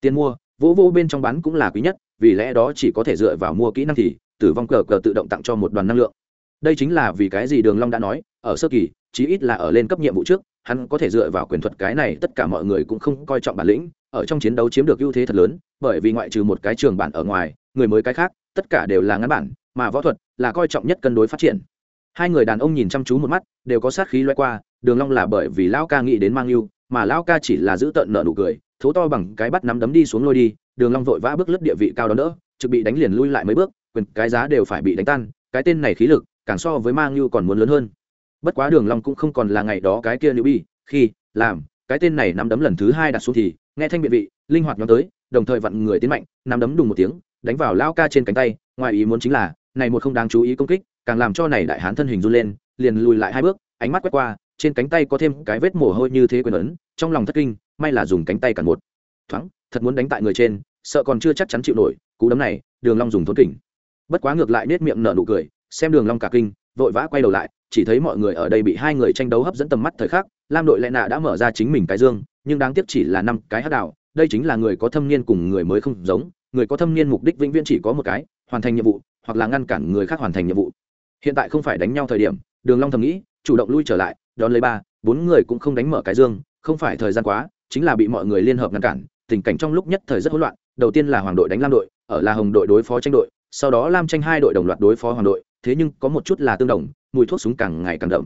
[SPEAKER 1] Tiền mua vỗ vô bên trong bán cũng là quý nhất vì lẽ đó chỉ có thể dựa vào mua kỹ năng thì tử vong cờ cờ tự động tặng cho một đoàn năng lượng. Đây chính là vì cái gì đường long đã nói, ở sơ kỳ, chí ít là ở lên cấp nhiệm vụ trước, hắn có thể dựa vào quyền thuật cái này, tất cả mọi người cũng không coi trọng bản lĩnh, ở trong chiến đấu chiếm được ưu thế thật lớn, bởi vì ngoại trừ một cái trường bản ở ngoài, người mới cái khác, tất cả đều là ngắn bản, mà võ thuật là coi trọng nhất cân đối phát triển. Hai người đàn ông nhìn chăm chú một mắt, đều có sát khí loay qua, đường long là bởi vì lão ca nghĩ đến mang yêu mà lão ca chỉ là giữ tận nợ nụ cười, thố to bằng cái bắt nắm đấm đi xuống lôi đi đường long vội vã bước lướt địa vị cao đó nữa trực bị đánh liền lui lại mấy bước, quyền cái giá đều phải bị đánh tan, cái tên này khí lực, càng so với mang như còn muốn lớn hơn. Bất quá đường long cũng không còn là ngày đó cái kia nữ bi khi, làm, cái tên này nắm đấm lần thứ hai đặt xuống thì, nghe thanh biện vị, linh hoạt nhóm tới, đồng thời vặn người tiến mạnh, nắm đấm đùng một tiếng, đánh vào lao ca trên cánh tay, ngoài ý muốn chính là, này một không đáng chú ý công kích, càng làm cho này đại hán thân hình run lên, liền lùi lại hai bước, ánh mắt quét qua, trên cánh tay có thêm cái vết mồ hôi như thế quyền ấn, trong lòng thất kinh, may là dùng cánh tay cản một. Thoáng thật muốn đánh tại người trên, sợ còn chưa chắc chắn chịu nổi, cú đấm này, đường long dùng thốn kình. Bất quá ngược lại nết miệng nở nụ cười, xem đường long cả kinh, vội vã quay đầu lại, chỉ thấy mọi người ở đây bị hai người tranh đấu hấp dẫn tầm mắt thời khắc, lam đội lệ nạ đã mở ra chính mình cái dương, nhưng đáng tiếc chỉ là năm cái hắc đạo đây chính là người có thâm niên cùng người mới không giống, người có thâm niên mục đích vĩnh viễn chỉ có một cái, hoàn thành nhiệm vụ, hoặc là ngăn cản người khác hoàn thành nhiệm vụ. Hiện tại không phải đánh nhau thời điểm, đường long thầm nghĩ, chủ động lui trở lại, đón lấy ba, bốn người cũng không đánh mở cái dương, không phải thời gian quá, chính là bị mọi người liên hợp ngăn cản tình cảnh trong lúc nhất thời rất hỗn loạn, đầu tiên là hoàng đội đánh lam đội, ở là hồng đội đối phó tranh đội, sau đó lam tranh hai đội đồng loạt đối phó hoàng đội, thế nhưng có một chút là tương đồng, mùi thuốc súng càng ngày càng đậm.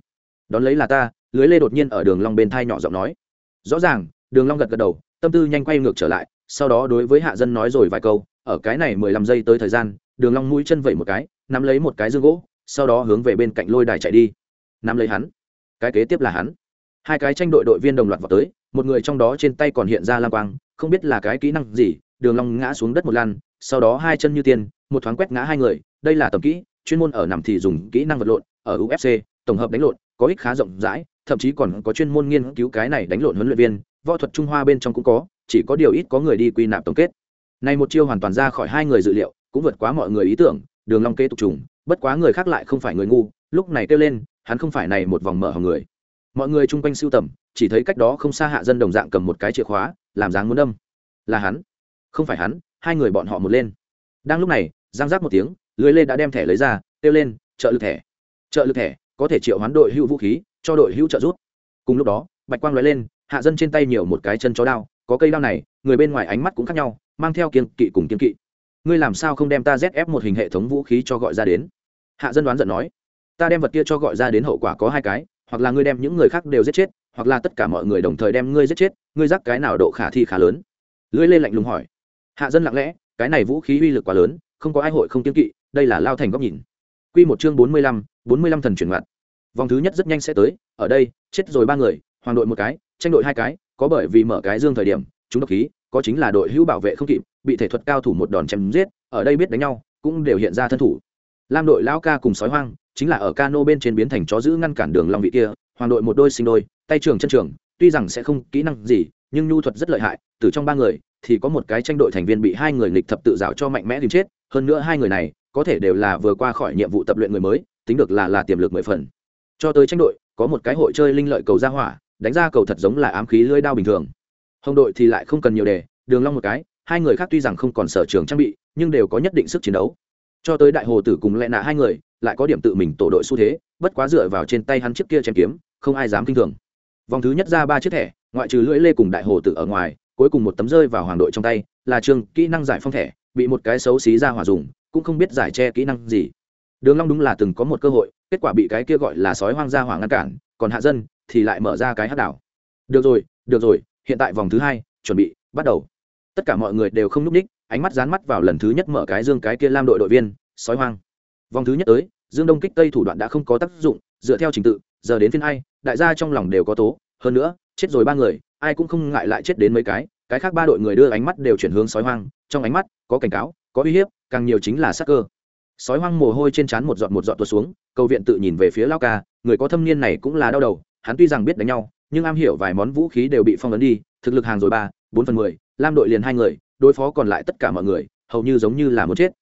[SPEAKER 1] Đón lấy là ta, lưới lê đột nhiên ở đường long bên thai nhỏ giọng nói. Rõ ràng, đường long gật gật đầu, tâm tư nhanh quay ngược trở lại, sau đó đối với hạ dân nói rồi vài câu, ở cái này mười lăm giây tới thời gian, đường long mũi chân vẩy một cái, nắm lấy một cái dương gỗ, sau đó hướng về bên cạnh lôi đài chạy đi. Nắm lấy hắn. Cái kế tiếp là hắn. Hai cái tranh đội đội viên đồng loạt vào tới, một người trong đó trên tay còn hiện ra lam quang không biết là cái kỹ năng gì, đường long ngã xuống đất một lần sau đó hai chân như tiên, một thoáng quét ngã hai người, đây là tầm kỹ, chuyên môn ở nằm thì dùng kỹ năng vật lộn, ở ufc tổng hợp đánh lộn, có ích khá rộng rãi, thậm chí còn có chuyên môn nghiên cứu cái này đánh lộn huấn luyện viên, võ thuật trung hoa bên trong cũng có, chỉ có điều ít có người đi quy nạp tổng kết. Này một chiêu hoàn toàn ra khỏi hai người dự liệu, cũng vượt quá mọi người ý tưởng, đường long kế tục trùng, bất quá người khác lại không phải người ngu, lúc này kêu lên, hắn không phải này một vòng mở hòm người. Mọi người chung quanh siêu tầm chỉ thấy cách đó không xa hạ dân đồng dạng cầm một cái chìa khóa, làm dáng muốn đâm. Là hắn. Không phải hắn, hai người bọn họ một lên. Đang lúc này, giang giác một tiếng, lưới lê đã đem thẻ lấy ra, kêu lên, trợ lực thẻ. Trợ lực thẻ, có thể triệu hoán đội hữu vũ khí, cho đội hữu trợ giúp. Cùng lúc đó, bạch quang lóe lên, hạ dân trên tay nhiều một cái chân chó đao, có cây đao này, người bên ngoài ánh mắt cũng khác nhau, mang theo kiên kỵ cùng kiên kỵ. Ngươi làm sao không đem ta zf một hình hệ thống vũ khí cho gọi ra đến? Hạ dân đoán giận nói. Ta đem vật kia cho gọi ra đến hậu quả có hai cái, hoặc là ngươi đem những người khác đều giết chết hoặc là tất cả mọi người đồng thời đem ngươi giết chết ngươi giác cái nào độ khả thi khá lớn? Lưỡi lê lạnh lùng hỏi. Hạ dân lặng lẽ cái này vũ khí uy lực quá lớn không có ai hội không kiên kỵ đây là lao thành góc nhìn. Quy một chương bốn mươi lăm, bốn mươi lăm thần chuyển ngoặt. vòng thứ nhất rất nhanh sẽ tới ở đây chết rồi ba người hoàng đội một cái tranh đội hai cái có bởi vì mở cái dương thời điểm chúng độc khí có chính là đội hữu bảo vệ không kịp bị thể thuật cao thủ một đòn chém giết ở đây biết đánh nhau cũng đều hiện ra thân thủ. Lam đội lão ca cùng sói hoang chính là ở cano bên trên biến thành chó giữ ngăn cản đường long vị kia hoàng đội một đôi sinh đôi, tay trường chân trường tuy rằng sẽ không kỹ năng gì, nhưng nhu thuật rất lợi hại, từ trong ba người, thì có một cái tranh đội thành viên bị hai người nghịch thập tự rào cho mạnh mẽ tìm chết, hơn nữa hai người này, có thể đều là vừa qua khỏi nhiệm vụ tập luyện người mới, tính được là là tiềm lực mười phần. Cho tới tranh đội, có một cái hội chơi linh lợi cầu ra hỏa, đánh ra cầu thật giống là ám khí lưỡi đao bình thường. Hồng đội thì lại không cần nhiều đề, đường long một cái, hai người khác tuy rằng không còn sở trường trang bị, nhưng đều có nhất định sức chiến đấu. Cho tới đại hồ tử cùng lẹ nạ hai người, lại có điểm tự mình tổ đội xu thế, bất quá dựa vào trên tay hắn chiếc kia chém kiếm không ai dám kinh thường. Vòng thứ nhất ra ba chiếc thẻ, ngoại trừ lưỡi lê cùng đại hồ tử ở ngoài, cuối cùng một tấm rơi vào hoàng đội trong tay, là trường kỹ năng giải phong thẻ, bị một cái xấu xí ra hỏa dùng, cũng không biết giải che kỹ năng gì. Đường long đúng là từng có một cơ hội, kết quả bị cái kia gọi là sói hoang gia hỏa ngăn cản, còn hạ dân, thì lại mở ra cái hắc đảo. Được rồi được rồi, hiện tại vòng thứ hai, chuẩn bị, bắt đầu. Tất cả mọi người đều không núp ních, ánh mắt dán mắt vào lần thứ nhất mở cái dương cái kia lam đội đội viên, sói hoang. Vòng thứ nhất tới, dương đông kích tây thủ đoạn đã không có tác dụng dựa theo trình tự, giờ đến phiên ai, đại gia trong lòng đều có tố. Hơn nữa, chết rồi ba người, ai cũng không ngại lại chết đến mấy cái. Cái khác ba đội người đưa ánh mắt đều chuyển hướng sói hoang. Trong ánh mắt, có cảnh cáo, có uy hiếp, càng nhiều chính là sắc cơ. Sói hoang mồ hôi trên trán một giọt một giọt tuột xuống, cầu viện tự nhìn về phía lao ca. Người có thâm niên này cũng là đau đầu, hắn tuy rằng biết đánh nhau, nhưng am hiểu vài món vũ khí đều bị phong ấn đi. Thực lực hàng rồi ba, bốn phần mười, lam đội liền hai người, đối phó còn lại tất cả mọi người, hầu như giống như là một chết.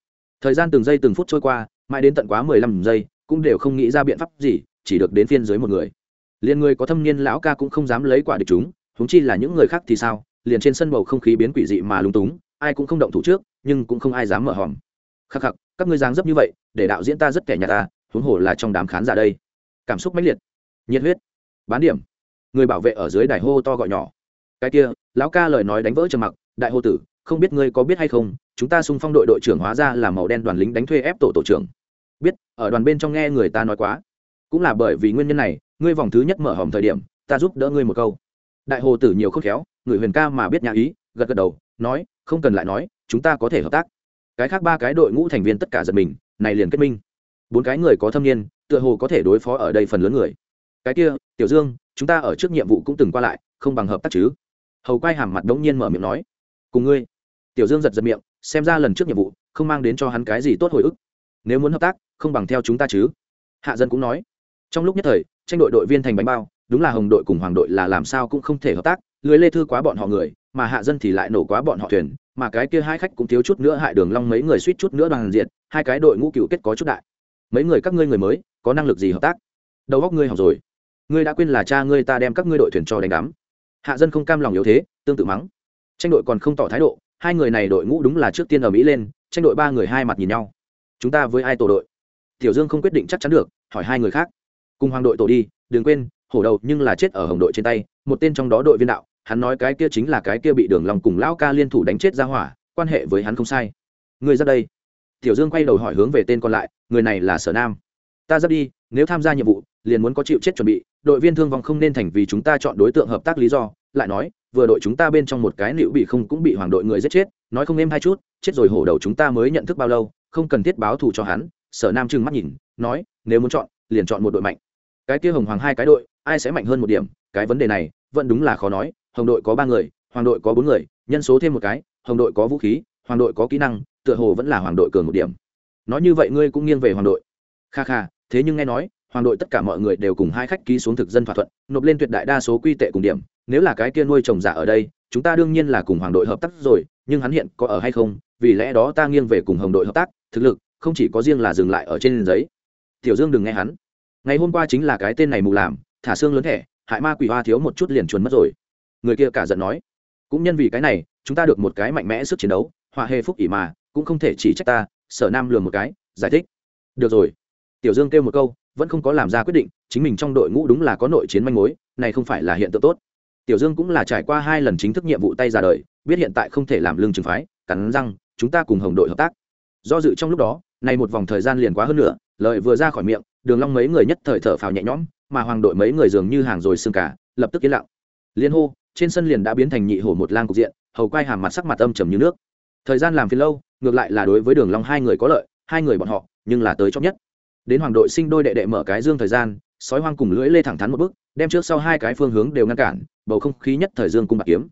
[SPEAKER 1] Thời gian từng giây từng phút trôi qua, mãi đến tận quá mười lăm giây, cũng đều không nghĩ ra biện pháp gì chỉ được đến phiên dưới một người. Liền người có thâm niên lão ca cũng không dám lấy quả địch chúng húng chi là những người khác thì sao? Liền trên sân bầu không khí biến quỷ dị mà lúng túng, ai cũng không động thủ trước, nhưng cũng không ai dám mở hòm. Khắc khắc, các ngươi dáng dấp như vậy, để đạo diễn ta rất kẻ nhà ta, huống hồ là trong đám khán giả đây. Cảm xúc mãnh liệt. Nhiệt huyết. Bán điểm. Người bảo vệ ở dưới đài hô to gọi nhỏ. Cái kia, lão ca lời nói đánh vỡ trầm mặc, đại hô tử, không biết ngươi có biết hay không, chúng ta xung phong đội đội trưởng hóa ra là màu đen đoàn lính đánh thuê ép tổ tổ trưởng. Biết, ở đoàn bên trong nghe người ta nói quá cũng là bởi vì nguyên nhân này, ngươi vòng thứ nhất mở hòm thời điểm, ta giúp đỡ ngươi một câu. Đại hồ tử nhiều khôn khéo, người huyền ca mà biết nhà ý, gật gật đầu, nói, không cần lại nói, chúng ta có thể hợp tác. Cái khác ba cái đội ngũ thành viên tất cả giật mình, này liền kết minh. Bốn cái người có thâm niên, tựa hồ có thể đối phó ở đây phần lớn người. Cái kia, tiểu dương, chúng ta ở trước nhiệm vụ cũng từng qua lại, không bằng hợp tác chứ? Hầu quay hàm mặt đống nhiên mở miệng nói. Cùng ngươi. Tiểu dương giật giật miệng, xem ra lần trước nhiệm vụ, không mang đến cho hắn cái gì tốt hồi ức. Nếu muốn hợp tác, không bằng theo chúng ta chứ? Hạ dân cũng nói trong lúc nhất thời, tranh đội đội viên thành bánh bao, đúng là hồng đội cùng hoàng đội là làm sao cũng không thể hợp tác, lưới lê thư quá bọn họ người, mà hạ dân thì lại nổ quá bọn họ thuyền, mà cái kia hai khách cũng thiếu chút nữa hại đường long mấy người suýt chút nữa đoàn diện hai cái đội ngũ cựu kết có chút đại. Mấy người các ngươi người mới, có năng lực gì hợp tác? Đầu óc ngươi học rồi. Ngươi đã quên là cha ngươi ta đem các ngươi đội thuyền cho đánh đắm hạ dân không cam lòng yếu thế, tương tự mắng. Tranh đội còn không tỏ thái độ, hai người này đội ngũ đúng là trước tiên ở mỹ lên, tranh đội ba người hai mặt nhìn nhau. Chúng ta với ai tổ đội? Tiểu dương không quyết định chắc chắn được, hỏi hai người khác cùng hoàng đội tổ đi, đừng quên, hổ đầu nhưng là chết ở hồng đội trên tay, một tên trong đó đội viên đạo, hắn nói cái kia chính là cái kia bị đường lòng cùng lão ca liên thủ đánh chết ra hỏa, quan hệ với hắn không sai. Người ra đây. Tiểu dương quay đầu hỏi hướng về tên còn lại, người này là sở nam. Ta dắt đi, nếu tham gia nhiệm vụ, liền muốn có chịu chết chuẩn bị, đội viên thương vong không nên thành vì chúng ta chọn đối tượng hợp tác lý do, lại nói, vừa đội chúng ta bên trong một cái liệu bị không cũng bị hoàng đội người giết chết, nói không êm hai chút, chết rồi hổ đầu chúng ta mới nhận thức bao lâu, không cần thiết báo thù cho hắn, sở nam trừng mắt nhìn, nói, nếu muốn chọn, liền chọn một đội mạnh cái kia hồng hoàng hai cái đội, ai sẽ mạnh hơn một điểm? Cái vấn đề này, vẫn đúng là khó nói. Hồng đội có ba người, hoàng đội có bốn người, nhân số thêm một cái, hồng đội có vũ khí, hoàng đội có kỹ năng, tựa hồ vẫn là hoàng đội cường một điểm. Nói như vậy ngươi cũng nghiêng về hoàng đội. Kha kha, thế nhưng nghe nói, hoàng đội tất cả mọi người đều cùng hai khách ký xuống thực dân thỏa thuận, nộp lên tuyệt đại đa số quy tệ cùng điểm. Nếu là cái kia nuôi trồng giả ở đây, chúng ta đương nhiên là cùng hoàng đội hợp tác rồi, nhưng hắn hiện có ở hay không? Vì lẽ đó ta nghiêng về cùng hồng đội hợp tác, thực lực không chỉ có riêng là dừng lại ở trên giấy. Tiểu dương đừng nghe hắn ngày hôm qua chính là cái tên này mù làm, thả xương lớn thẻ, hại ma quỷ hoa thiếu một chút liền chuồn mất rồi. Người kia cả giận nói, cũng nhân vì cái này, chúng ta được một cái mạnh mẽ sức chiến đấu, họa hề phúc ỉ mà, cũng không thể chỉ trách ta, sở nam lường một cái, giải thích. Được rồi. Tiểu dương kêu một câu, vẫn không có làm ra quyết định, chính mình trong đội ngũ đúng là có nội chiến manh mối, này không phải là hiện tượng tốt. Tiểu dương cũng là trải qua hai lần chính thức nhiệm vụ tay ra đời, biết hiện tại không thể làm lương trừng phái, cắn răng, chúng ta cùng hồng đội hợp tác. Do dự trong lúc đó, này một vòng thời gian liền quá hơn nữa lợi vừa ra khỏi miệng, đường long mấy người nhất thời thở phào nhẹ nhõm, mà hoàng đội mấy người dường như hàng rồi xương cả, lập tức yên lặng. Liên hô, trên sân liền đã biến thành nhị hổ một lang cục diện, hầu quay hàm mặt sắc mặt âm trầm như nước. Thời gian làm phiền lâu, ngược lại là đối với đường long hai người có lợi, hai người bọn họ, nhưng là tới chót nhất. Đến hoàng đội sinh đôi đệ đệ mở cái dương thời gian, sói hoang cùng lưỡi lê thẳng thắn một bước, đem trước sau hai cái phương hướng đều ngăn cản, bầu không khí nhất thời dương cung bạc kiếm.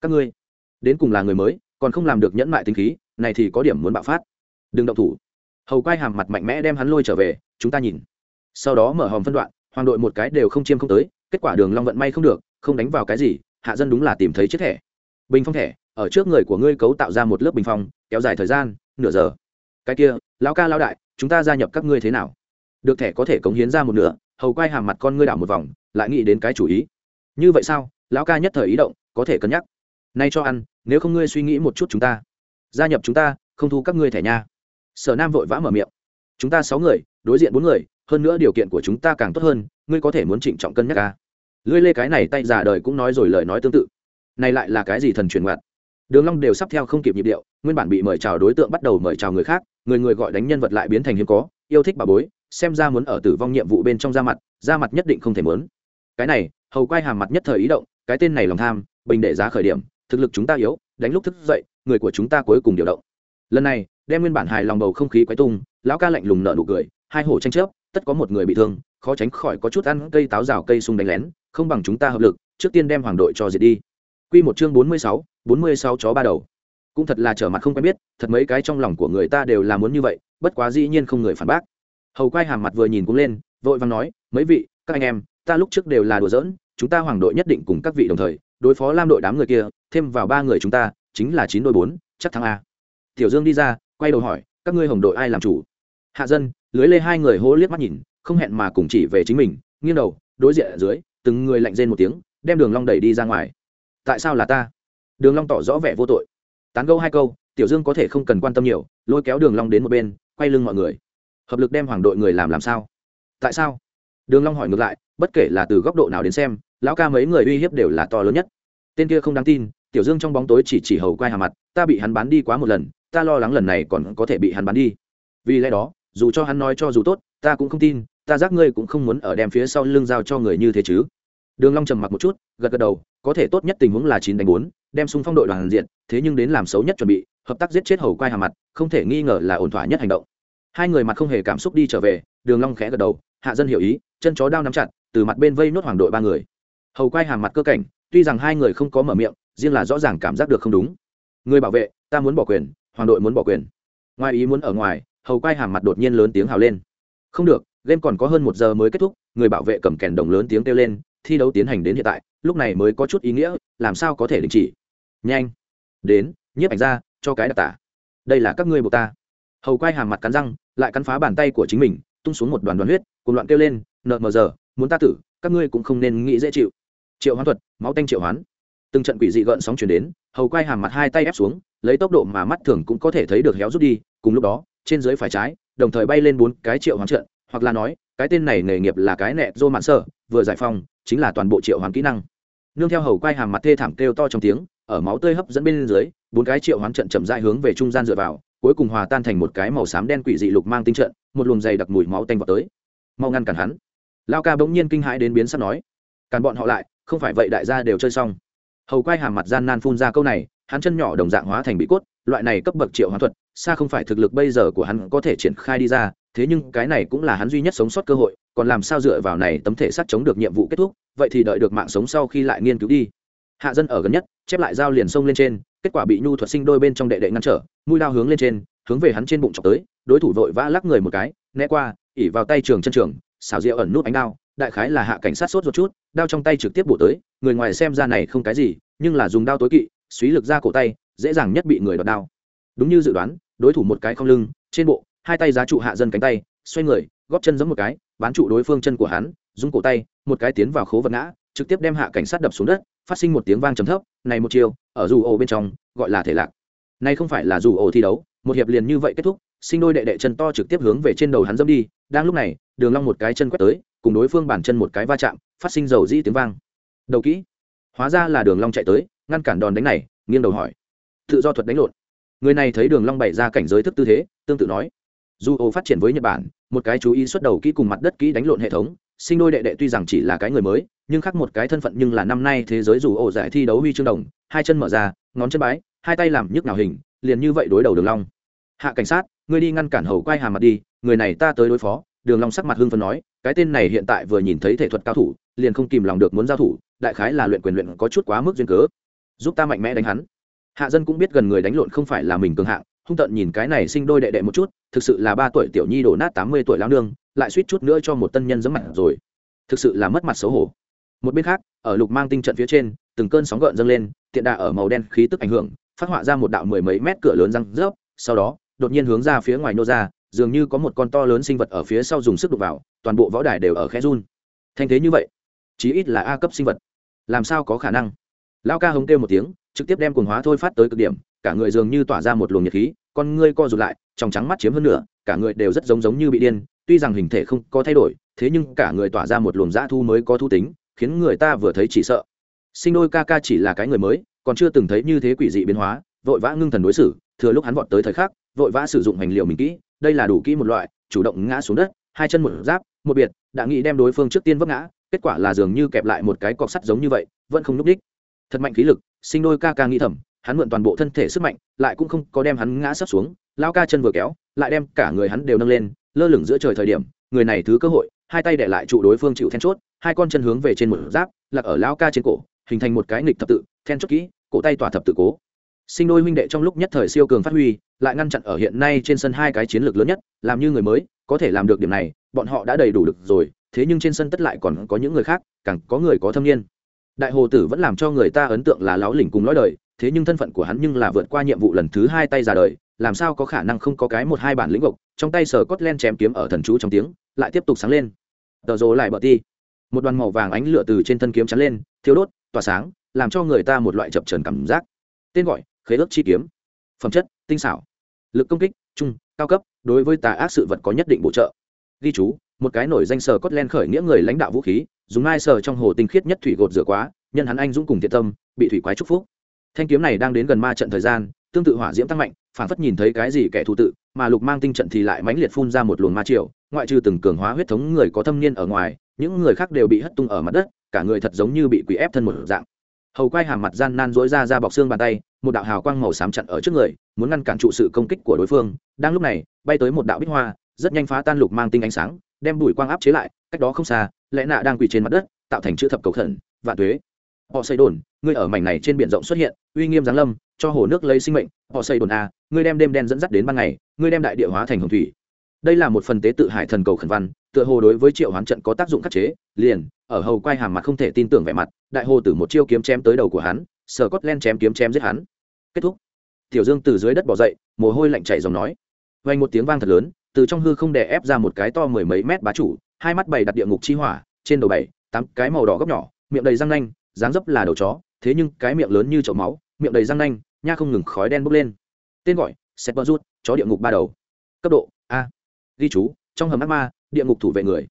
[SPEAKER 1] Các ngươi, đến cùng là người mới, còn không làm được nhẫn mại tính khí, này thì có điểm muốn bạo phát. Đừng động thủ hầu quay hàm mặt mạnh mẽ đem hắn lôi trở về, chúng ta nhìn. Sau đó mở hòm phân đoạn, hoàng đội một cái đều không chiêm không tới, kết quả đường long vận may không được, không đánh vào cái gì, hạ dân đúng là tìm thấy chiếc thẻ. Bình phong thẻ, ở trước người của ngươi cấu tạo ra một lớp bình phong, kéo dài thời gian, nửa giờ. Cái kia, lão ca lão đại, chúng ta gia nhập các ngươi thế nào? Được thẻ có thể cống hiến ra một nửa, hầu quay hàm mặt con ngươi đảo một vòng, lại nghĩ đến cái chủ ý. Như vậy sao? Lão ca nhất thời ý động, có thể cân nhắc. Nay cho ăn, nếu không ngươi suy nghĩ một chút chúng ta. Gia nhập chúng ta, không thu các ngươi thẻ nha sở nam vội vã mở miệng. Chúng ta sáu người, đối diện bốn người, hơn nữa điều kiện của chúng ta càng tốt hơn, ngươi có thể muốn trịnh trọng cân nhắc ca lưỡi lê cái này tay già đời cũng nói rồi lời nói tương tự. Này lại là cái gì thần truyền ngoặt đường long đều sắp theo không kịp nhịp điệu, nguyên bản bị mời chào đối tượng bắt đầu mời chào người khác, người người gọi đánh nhân vật lại biến thành hiếm có, yêu thích bà bối, xem ra muốn ở tử vong nhiệm vụ bên trong ra mặt ra mặt nhất định không thể muốn. Cái này, hầu quay hàm mặt nhất thời ý động, cái tên này lòng tham, bình để giá khởi điểm, thực lực chúng ta yếu, đánh lúc thức dậy, người của chúng ta cuối cùng điều động. Lần này đem nguyên bản hài lòng bầu không khí quấy tung lão ca lạnh lùng nở nụ cười hai hổ tranh chấp tất có một người bị thương khó tránh khỏi có chút ăn cây táo rào cây sung đánh lén không bằng chúng ta hợp lực trước tiên đem hoàng đội cho diệt đi Quy một chương bốn mươi sáu, bốn mươi sáu chó ba đầu. Cũng thật là trở mặt không quen biết, thật mấy cái trong lòng của người ta đều là muốn như vậy, bất quá dĩ nhiên không người phản bác. Hầu quay hàm mặt vừa nhìn cũng lên, vội vàng nói, mấy vị, các anh em, ta lúc trước đều là đùa giỡn, chúng ta hoàng đội nhất định cùng các vị đồng thời, đối phó Lam đội đám người kia, thêm vào ba người chúng ta, chính là chín đôi bốn, chắc thắng a. Tiểu Dương đi ra, quay đầu hỏi, các ngươi hồng đội ai làm chủ? Hạ dân, lưới lê hai người hô liếc mắt nhìn, không hẹn mà cùng chỉ về chính mình, nghiêng đầu, đối diện ở dưới, từng người lạnh rên một tiếng, đem Đường Long đẩy đi ra ngoài. Tại sao là ta? Đường long tỏ rõ vẻ vô tội. Tán gẫu hai câu tiểu dương có thể không cần quan tâm nhiều lôi kéo đường long đến một bên quay lưng mọi người. Hợp lực đem hoàng đội người làm làm sao? Tại sao? Đường long hỏi ngược lại bất kể là từ góc độ nào đến xem lão ca mấy người uy hiếp đều là to lớn nhất. Tên kia không đáng tin tiểu dương trong bóng tối chỉ chỉ hầu quay hà mặt ta bị hắn bán đi quá một lần ta lo lắng lần này còn có thể bị hắn bán đi. Vì lẽ đó, dù cho hắn nói cho dù tốt, ta cũng không tin, ta giác ngươi cũng không muốn ở đem phía sau lưng giao cho người như thế chứ. Đường long trầm mặc một chút, gật gật đầu, có thể tốt nhất tình huống là chín đánh bốn, đem xung phong đội đoàn diện, thế nhưng đến làm xấu nhất chuẩn bị, hợp tác giết chết hầu quay hà mặt, không thể nghi ngờ là ổn thỏa nhất hành động. Hai người mặt không hề cảm xúc đi trở về, đường long khẽ gật đầu, hạ dân hiểu ý, chân chó đao nắm chặt, từ mặt bên vây nốt hoàng đội ba người. Hầu quay hàm mặt cơ cảnh, tuy rằng hai người không có mở miệng, riêng là rõ ràng cảm giác được không đúng. Người bảo vệ, ta muốn bỏ quyền hoàng đội muốn bỏ quyền. Ngoài ý muốn ở ngoài, hầu quay hàm mặt đột nhiên lớn tiếng hào lên. Không được, game còn có hơn một giờ mới kết thúc, người bảo vệ cầm kèn đồng lớn tiếng kêu lên, thi đấu tiến hành đến hiện tại, lúc này mới có chút ý nghĩa, làm sao có thể đình chỉ? Nhanh. Đến, nhiếp ảnh ra, cho cái đặc tả. Đây là các ngươi buộc ta. Hầu quay hàm mặt cắn răng, lại cắn phá bàn tay của chính mình, tung xuống một đoàn đoàn huyết cùng loạn kêu lên, nợ mờ giờ, muốn ta tử, các ngươi cũng không nên nghĩ dễ chịu. Triệu hoán thuật, máu tanh triệu hoán từng trận quỷ dị gợn sóng chuyển đến, hầu quay hàm mặt hai tay ép xuống, lấy tốc độ mà mắt thường cũng có thể thấy được héo rút đi, cùng lúc đó, trên dưới phải trái, đồng thời bay lên bốn cái triệu hoán trận, hoặc là nói, cái tên này nghề nghiệp là cái nẹ dô mạn sơ, vừa giải phong chính là toàn bộ triệu hoán kỹ năng. Nương theo hầu quay hàm mặt thê thảm kêu to trong tiếng, ở máu tươi hấp dẫn bên dưới, bốn cái triệu hoán trận chậm rãi hướng về trung gian dựa vào, cuối cùng hòa tan thành một cái màu xám đen quỷ dị lục mang tinh trận, một luồng dày đặc mùi máu tanh vào tới. Mau ngăn cản hắn. Lao ca bỗng nhiên kinh hãi đến biến sắp nói, cản bọn họ lại, không phải vậy đại gia đều chơi xong hầu quay hàm mặt gian nan phun ra câu này, hắn chân nhỏ đồng dạng hóa thành bị cốt, loại này cấp bậc triệu hoán thuật, xa không phải thực lực bây giờ của hắn có thể triển khai đi ra, thế nhưng cái này cũng là hắn duy nhất sống sót cơ hội, còn làm sao dựa vào này tấm thể sát chống được nhiệm vụ kết thúc, vậy thì đợi được mạng sống sau khi lại nghiên cứu đi. Hạ dân ở gần nhất, chép lại dao liền xông lên trên, kết quả bị nhu thuật sinh đôi bên trong đệ đệ ngăn trở, mũi lao hướng lên trên, hướng về hắn trên bụng chọc tới, đối thủ vội vã lắc người một cái, né qua, ỉ vào tay trường chân trường, xảo diệu ẩn nút ánh đao đại khái là hạ cảnh sát sốt một chút, đao trong tay trực tiếp bổ tới, người ngoài xem ra này không cái gì, nhưng là dùng đao tối kỵ suý lực ra cổ tay, dễ dàng nhất bị người đoạt đao. Đúng như dự đoán, đối thủ một cái không lưng, trên bộ, hai tay giá trụ hạ dân cánh tay, xoay người, góp chân giống một cái bán trụ đối phương chân của hắn, dùng cổ tay, một cái tiến vào khố vật ngã, trực tiếp đem hạ cảnh sát đập xuống đất, phát sinh một tiếng vang trầm thấp, này một chiều ở dù ổ bên trong, gọi là thể lạc. Này không phải là dù ổ thi đấu, một hiệp liền như vậy kết thúc, sinh đôi đệ đệ chân to trực tiếp hướng về trên đầu hắn dâm đi, đang lúc này, đường long một cái chân quét tới cùng đối phương bản chân một cái va chạm, phát sinh dầu dĩ tiếng vang. Đầu kỹ. Hóa ra là đường long chạy tới, ngăn cản đòn đánh này, nghiêng đầu hỏi. Tự do thuật đánh lộn. Người này thấy đường long bày ra cảnh giới thức tư thế, tương tự nói. Dù ô phát triển với nhật bản, một cái chú ý xuất đầu kỹ cùng mặt đất kỹ đánh lộn hệ thống, sinh đôi đệ đệ tuy rằng chỉ là cái người mới, nhưng khác một cái thân phận nhưng là năm nay thế giới dù ổ giải thi đấu huy chương đồng, hai chân mở ra, ngón chân bái, hai tay làm nhức nào hình, liền như vậy đối đầu đường long. Hạ cảnh sát, ngươi đi ngăn cản hầu quay hà mặt đi, người này ta tới đối phó đường long sắc mặt hưng phấn nói, cái tên này hiện tại vừa nhìn thấy thể thuật cao thủ, liền không kìm lòng được muốn giao thủ, đại khái là luyện quyền luyện có chút quá mức duyên cớ. Giúp ta mạnh mẽ đánh hắn. Hạ dân cũng biết gần người đánh lộn không phải là mình cường hạng, hung tận nhìn cái này sinh đôi đệ đệ một chút, thực sự là ba tuổi tiểu nhi đổ nát tám mươi tuổi lao nương, lại suýt chút nữa cho một tân nhân giấm mặt rồi. Thực sự là mất mặt xấu hổ. Một bên khác, ở lục mang tinh trận phía trên, từng cơn sóng gợn dâng lên, tiện đà ở màu đen khí tức ảnh hưởng, phát họa ra một đạo mười mấy mét cửa lớn răng rớp, sau đó, đột nhiên hướng ra phía ngoài nô ra dường như có một con to lớn sinh vật ở phía sau dùng sức đục vào, toàn bộ võ đài đều ở khe run. Thanh thế như vậy, chí ít là a cấp sinh vật. Làm sao có khả năng? Lao ca hống kêu một tiếng, trực tiếp đem cuồng hóa thôi phát tới cực điểm, cả người dường như tỏa ra một luồng nhiệt khí, con ngươi co rụt lại, trong trắng mắt chiếm hơn nửa, cả người đều rất giống giống như bị điên, tuy rằng hình thể không có thay đổi, thế nhưng cả người tỏa ra một luồng dã thu mới có thu tính, khiến người ta vừa thấy chỉ sợ. Sinh đôi ca ca chỉ là cái người mới, còn chưa từng thấy như thế quỷ dị biến hóa, vội vã ngưng thần đối xử, thừa lúc hắn vọt tới thời khắc, vội vã sử dụng hành liệu mình kỹ đây là đủ kỹ một loại, chủ động ngã xuống đất, hai chân một giáp, một biệt, đã nghĩ đem đối phương trước tiên vấp ngã, kết quả là dường như kẹp lại một cái cọc sắt giống như vậy, vẫn không n ú c đích thật mạnh khí lực, sinh đôi ca ca nghĩ thầm, hắn mượn toàn bộ thân thể sức mạnh, lại cũng không có đem hắn ngã sắp xuống, lao ca chân vừa kéo, lại đem cả người hắn đều nâng lên, lơ lửng giữa trời thời điểm, người này thứ cơ hội, hai tay để lại trụ đối phương chịu then chốt, hai con chân hướng về trên một giáp lạc ở lao ca trên cổ, hình thành một cái nghịch thập tự, then chốt kỹ, cổ tay tỏa thập tự cố sinh đôi huynh đệ trong lúc nhất thời siêu cường phát huy, lại ngăn chặn ở hiện nay trên sân hai cái chiến lược lớn nhất, làm như người mới, có thể làm được điểm này, bọn họ đã đầy đủ được rồi, thế nhưng trên sân tất lại còn có những người khác, càng có người có thâm niên. Đại hồ tử vẫn làm cho người ta ấn tượng là láo lỉnh cùng lõi đời, thế nhưng thân phận của hắn nhưng là vượt qua nhiệm vụ lần thứ hai tay ra đời, làm sao có khả năng không có cái một hai bản lĩnh vực? trong tay sờ cốt len chém kiếm ở thần chú trong tiếng, lại tiếp tục sáng lên. Tờ rồ lại bờ ti. Một đoàn màu vàng ánh lửa từ trên thân kiếm chắn lên thiếu đốt, tỏa sáng, làm cho người ta một loại chập trần cảm giác. Tên gọi khế ước chi kiếm. Phẩm chất, tinh xảo. Lực công kích, trung, cao cấp, đối với tà ác sự vật có nhất định bổ trợ. Ghi chú, một cái nổi danh sờ cốt len khởi nghĩa người lãnh đạo vũ khí, dùng ai sờ trong hồ tinh khiết nhất thủy gột rửa quá, nhân hắn anh dũng cùng thiện tâm, bị thủy quái chúc phúc. Thanh kiếm này đang đến gần ma trận thời gian, tương tự hỏa diễm tăng mạnh, phản phất nhìn thấy cái gì kẻ thù tự, mà lục mang tinh trận thì lại mãnh liệt phun ra một luồng ma triều, ngoại trừ từng cường hóa huyết thống người có thâm niên ở ngoài, những người khác đều bị hất tung ở mặt đất, cả người thật giống như bị quỷ ép thân một dạng hầu quay hàm mặt gian nan dối ra ra bọc xương bàn tay, một đạo hào quang màu xám chặn ở trước người, muốn ngăn cản trụ sự công kích của đối phương. Đang lúc này, bay tới một đạo bích hoa, rất nhanh phá tan lục mang tinh ánh sáng, đem bùi quang áp chế lại, cách đó không xa, lẽ nạ đang quỳ trên mặt đất, tạo thành chữ thập cầu thần vạn tuế. Họ xây đồn, ngươi ở mảnh này trên biển rộng xuất hiện, uy nghiêm giáng lâm, cho hồ nước lấy sinh mệnh. Họ xây đồn a ngươi đem đêm đen dẫn dắt đến ban ngày, ngươi đem đại địa hóa thành hồng thủy đây là một phần tế tự hải thần cầu khẩn văn, tựa hồ đối với triệu hoán trận có tác dụng khắc chế, liền, ở hầu quay hàm mặt không thể tin tưởng vẻ mặt, đại hồ tử một chiêu kiếm chém tới đầu của hắn sờ cốt len chém kiếm chém giết hắn. Kết thúc. Tiểu dương từ dưới đất bỏ dậy, mồ hôi lạnh chảy dòng nói. Vang một tiếng vang thật lớn, từ trong hư không đè ép ra một cái to mười mấy mét bá chủ, hai mắt bảy đặt địa ngục chi hỏa, trên đầu bảy, tám cái màu đỏ góc nhỏ, miệng đầy răng nanh, dáng dấp là đầu chó, thế nhưng cái miệng lớn như chậu máu, miệng đầy răng nanh, nha không ngừng khói đen bốc lên. Tên gọi sét bơ rút chó địa ngục ba đầu. Cấp độ a ghi chú, trong hầm ác ma, địa ngục thủ vệ người.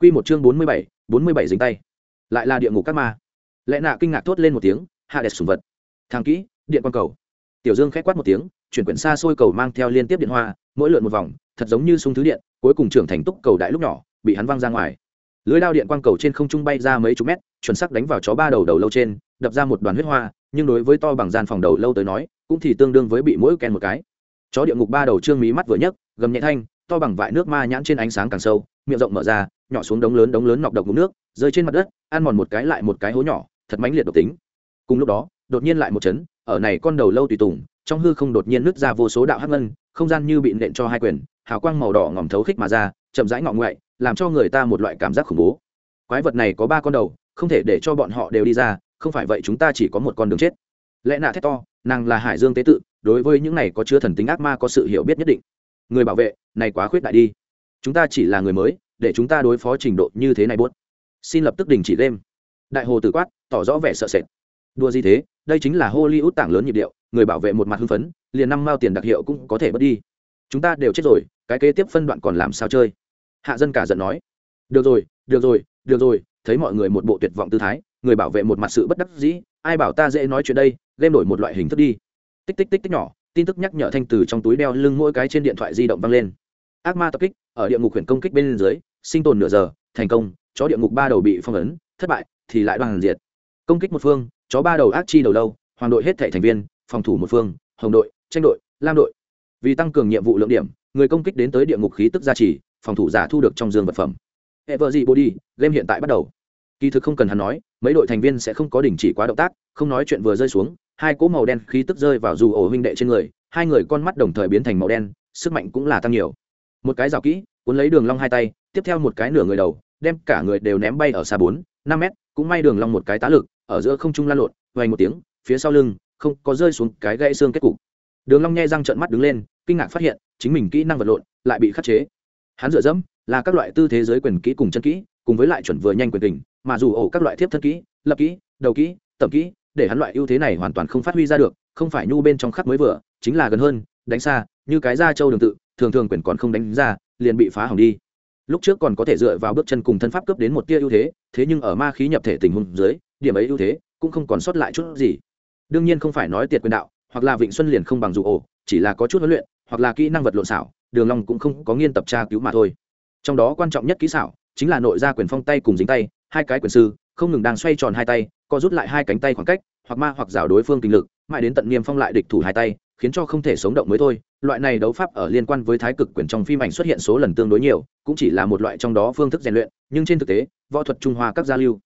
[SPEAKER 1] Quy một chương bốn mươi bảy, bốn mươi bảy dính tay. Lại là địa ngục các ma. Lẽ nạ kinh ngạc thốt lên một tiếng, hạ đẹp sùng vật. Thang kỹ, điện quan cầu. Tiểu dương khét quát một tiếng, chuyển quyển xa xôi cầu mang theo liên tiếp điện hoa, mỗi lượn một vòng, thật giống như sung thứ điện, cuối cùng trưởng thành túc cầu đại lúc nhỏ, bị hắn văng ra ngoài. Lưới đao điện quang cầu trên không trung bay ra mấy chục mét, chuẩn sắc đánh vào chó ba đầu đầu lâu trên, đập ra một đoàn huyết hoa, nhưng đối với to bằng gian phòng đầu lâu tới nói, cũng thì tương đương với bị mũi ken một cái. Chó địa ngục ba đầu trương mí mắt vừa nhấc, gầm nhẹ thanh to bằng vại nước ma nhãn trên ánh sáng càng sâu, miệng rộng mở ra, nhỏ xuống đống lớn đống lớn nọc độc ngụm nước, rơi trên mặt đất, ăn mòn một cái lại một cái hố nhỏ, thật mãnh liệt độc tính. Cùng lúc đó, đột nhiên lại một chấn, ở này con đầu lâu tùy tùng, trong hư không đột nhiên nứt ra vô số đạo hắc ngân, không gian như bị nện cho hai quyền, hào quang màu đỏ ngòm thấu khích mà ra, chậm rãi ngọ ngoại, làm cho người ta một loại cảm giác khủng bố. Quái vật này có ba con đầu, không thể để cho bọn họ đều đi ra, không phải vậy chúng ta chỉ có một con đường chết. Lẽ nạ thét to, nàng là hải dương tế tự, đối với những này có chứa thần tính ác ma có sự hiểu biết nhất định người bảo vệ, này quá khuyết đại đi. Chúng ta chỉ là người mới, để chúng ta đối phó trình độ như thế này buốt. Xin lập tức đình chỉ đêm đại hồ tử quát, tỏ rõ vẻ sợ sệt. Đua gì thế? Đây chính là hollywood tảng lớn nhịp điệu, người bảo vệ một mặt hưng phấn, liền năm mao tiền đặc hiệu cũng có thể bớt đi. Chúng ta đều chết rồi, cái kế tiếp phân đoạn còn làm sao chơi? Hạ dân cả giận nói. Được rồi được rồi được rồi, thấy mọi người một bộ tuyệt vọng tư thái, người bảo vệ một mặt sự bất đắc dĩ, ai bảo ta dễ nói chuyện đây, game đổi một loại hình thức đi. Tích tích tích tích nhỏ tin tức nhắc nhở thanh từ trong túi đeo lưng mỗi cái trên điện thoại di động vang lên. Ác ma tập kích, ở địa ngục huyện công kích bên dưới, sinh tồn nửa giờ, thành công, chó địa ngục ba đầu bị phong ấn, thất bại, thì lại đoàn diệt. Công kích một phương, chó ba đầu ác chi đầu lâu, hoàng đội hết thảy thành viên, phòng thủ một phương, hồng đội, tranh đội, lam đội. Vì tăng cường nhiệm vụ lượng điểm, người công kích đến tới địa ngục khí tức gia trì, phòng thủ giả thu được trong dương vật phẩm. Hệ vợ gì body, game hiện tại bắt đầu. Kỳ thực không cần hắn nói, mấy đội thành viên sẽ không có đình chỉ quá động tác, không nói chuyện vừa rơi xuống hai cỗ màu đen khí tức rơi vào dù ổ huynh đệ trên người, hai người con mắt đồng thời biến thành màu đen, sức mạnh cũng là tăng nhiều. Một cái rào kỹ, cuốn lấy đường long hai tay, tiếp theo một cái nửa người đầu, đem cả người đều ném bay ở xa bốn, năm mét, cũng may đường long một cái tá lực, ở giữa không trung lan lộn, vang một tiếng, phía sau lưng, không có rơi xuống cái gãy xương kết cục. Đường long nhe răng trợn mắt đứng lên, kinh ngạc phát hiện, chính mình kỹ năng vật lộn, lại bị khắc chế. Hắn dựa dẫm, là các loại tư thế giới quyền kỹ cùng chân kỹ, cùng với lại chuẩn vừa nhanh quyền tình mà dù ổ các loại thiếp thân kỹ, lập kỹ, đầu kỹ, tầm kỹ để hắn loại ưu thế này hoàn toàn không phát huy ra được, không phải nhu bên trong khắc mới vừa, chính là gần hơn, đánh xa, như cái ra châu đường tự, thường thường quyền còn không đánh ra, liền bị phá hỏng đi. Lúc trước còn có thể dựa vào bước chân cùng thân pháp cướp đến một tia ưu thế thế nhưng ở ma khí nhập thể tình huống dưới, điểm ấy ưu thế cũng không còn sót lại chút gì. Đương nhiên không phải nói tiệt quyền đạo, hoặc là vịnh xuân liền không bằng dù ổ, chỉ là có chút huấn luyện, hoặc là kỹ năng vật lộn xảo, đường long cũng không có nghiên tập tra cứu mà thôi. Trong đó quan trọng nhất kỹ xảo chính là nội gia quyền phong tay cùng dính tay, hai cái quyền sư, không ngừng đang xoay tròn hai tay co rút lại hai cánh tay khoảng cách, hoặc ma hoặc rào đối phương kinh lực, mãi đến tận niêm phong lại địch thủ hai tay, khiến cho không thể sống động mới thôi. Loại này đấu pháp ở liên quan với thái cực quyền trong phim ảnh xuất hiện số lần tương đối nhiều, cũng chỉ là một loại trong đó phương thức rèn luyện, nhưng trên thực tế, võ thuật trung hoa các gia lưu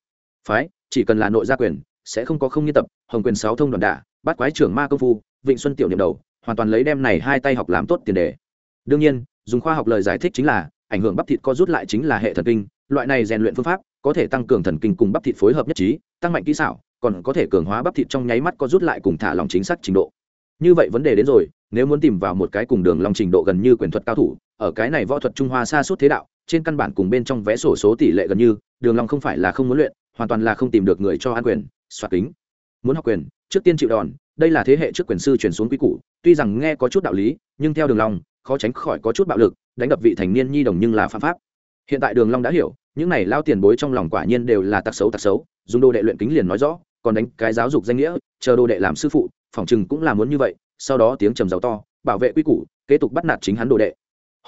[SPEAKER 1] phái, chỉ cần là nội gia quyền, sẽ không có không nghiên tập, hồng quyền sáu thông đoàn đả, bắt quái trưởng ma công phu, vịnh xuân tiểu niệm đầu, hoàn toàn lấy đem này hai tay học làm tốt tiền đề. Đương nhiên, dùng khoa học lời giải thích chính là, ảnh hưởng bắp thịt co rút lại chính là hệ thần kinh, loại này rèn luyện phương pháp có thể tăng cường thần kinh cùng bắp thịt phối hợp nhất trí, tăng mạnh kỹ xảo, còn có thể cường hóa bắp thịt trong nháy mắt có rút lại cùng thả lòng chính xác trình độ. Như vậy vấn đề đến rồi, nếu muốn tìm vào một cái cùng đường lòng trình độ gần như quyền thuật cao thủ, ở cái này võ thuật trung hoa xa suốt thế đạo, trên căn bản cùng bên trong vẽ sổ số tỷ lệ gần như, đường long không phải là không muốn luyện, hoàn toàn là không tìm được người cho an quyền, soạt kính. Muốn học quyền, trước tiên chịu đòn, đây là thế hệ trước quyền sư truyền xuống quy củ, tuy rằng nghe có chút đạo lý, nhưng theo đường long, khó tránh khỏi có chút bạo lực, đánh đập vị thành niên nhi đồng nhưng là phạm pháp. Hiện tại đường long đã hiểu những này lao tiền bối trong lòng quả nhiên đều là tặc xấu tặc xấu, dùng đồ đệ luyện kính liền nói rõ, còn đánh cái giáo dục danh nghĩa, chờ đồ đệ làm sư phụ phỏng chừng cũng là muốn như vậy, sau đó tiếng trầm giàu to, bảo vệ quy củ, kế tục bắt nạt chính hắn đồ đệ.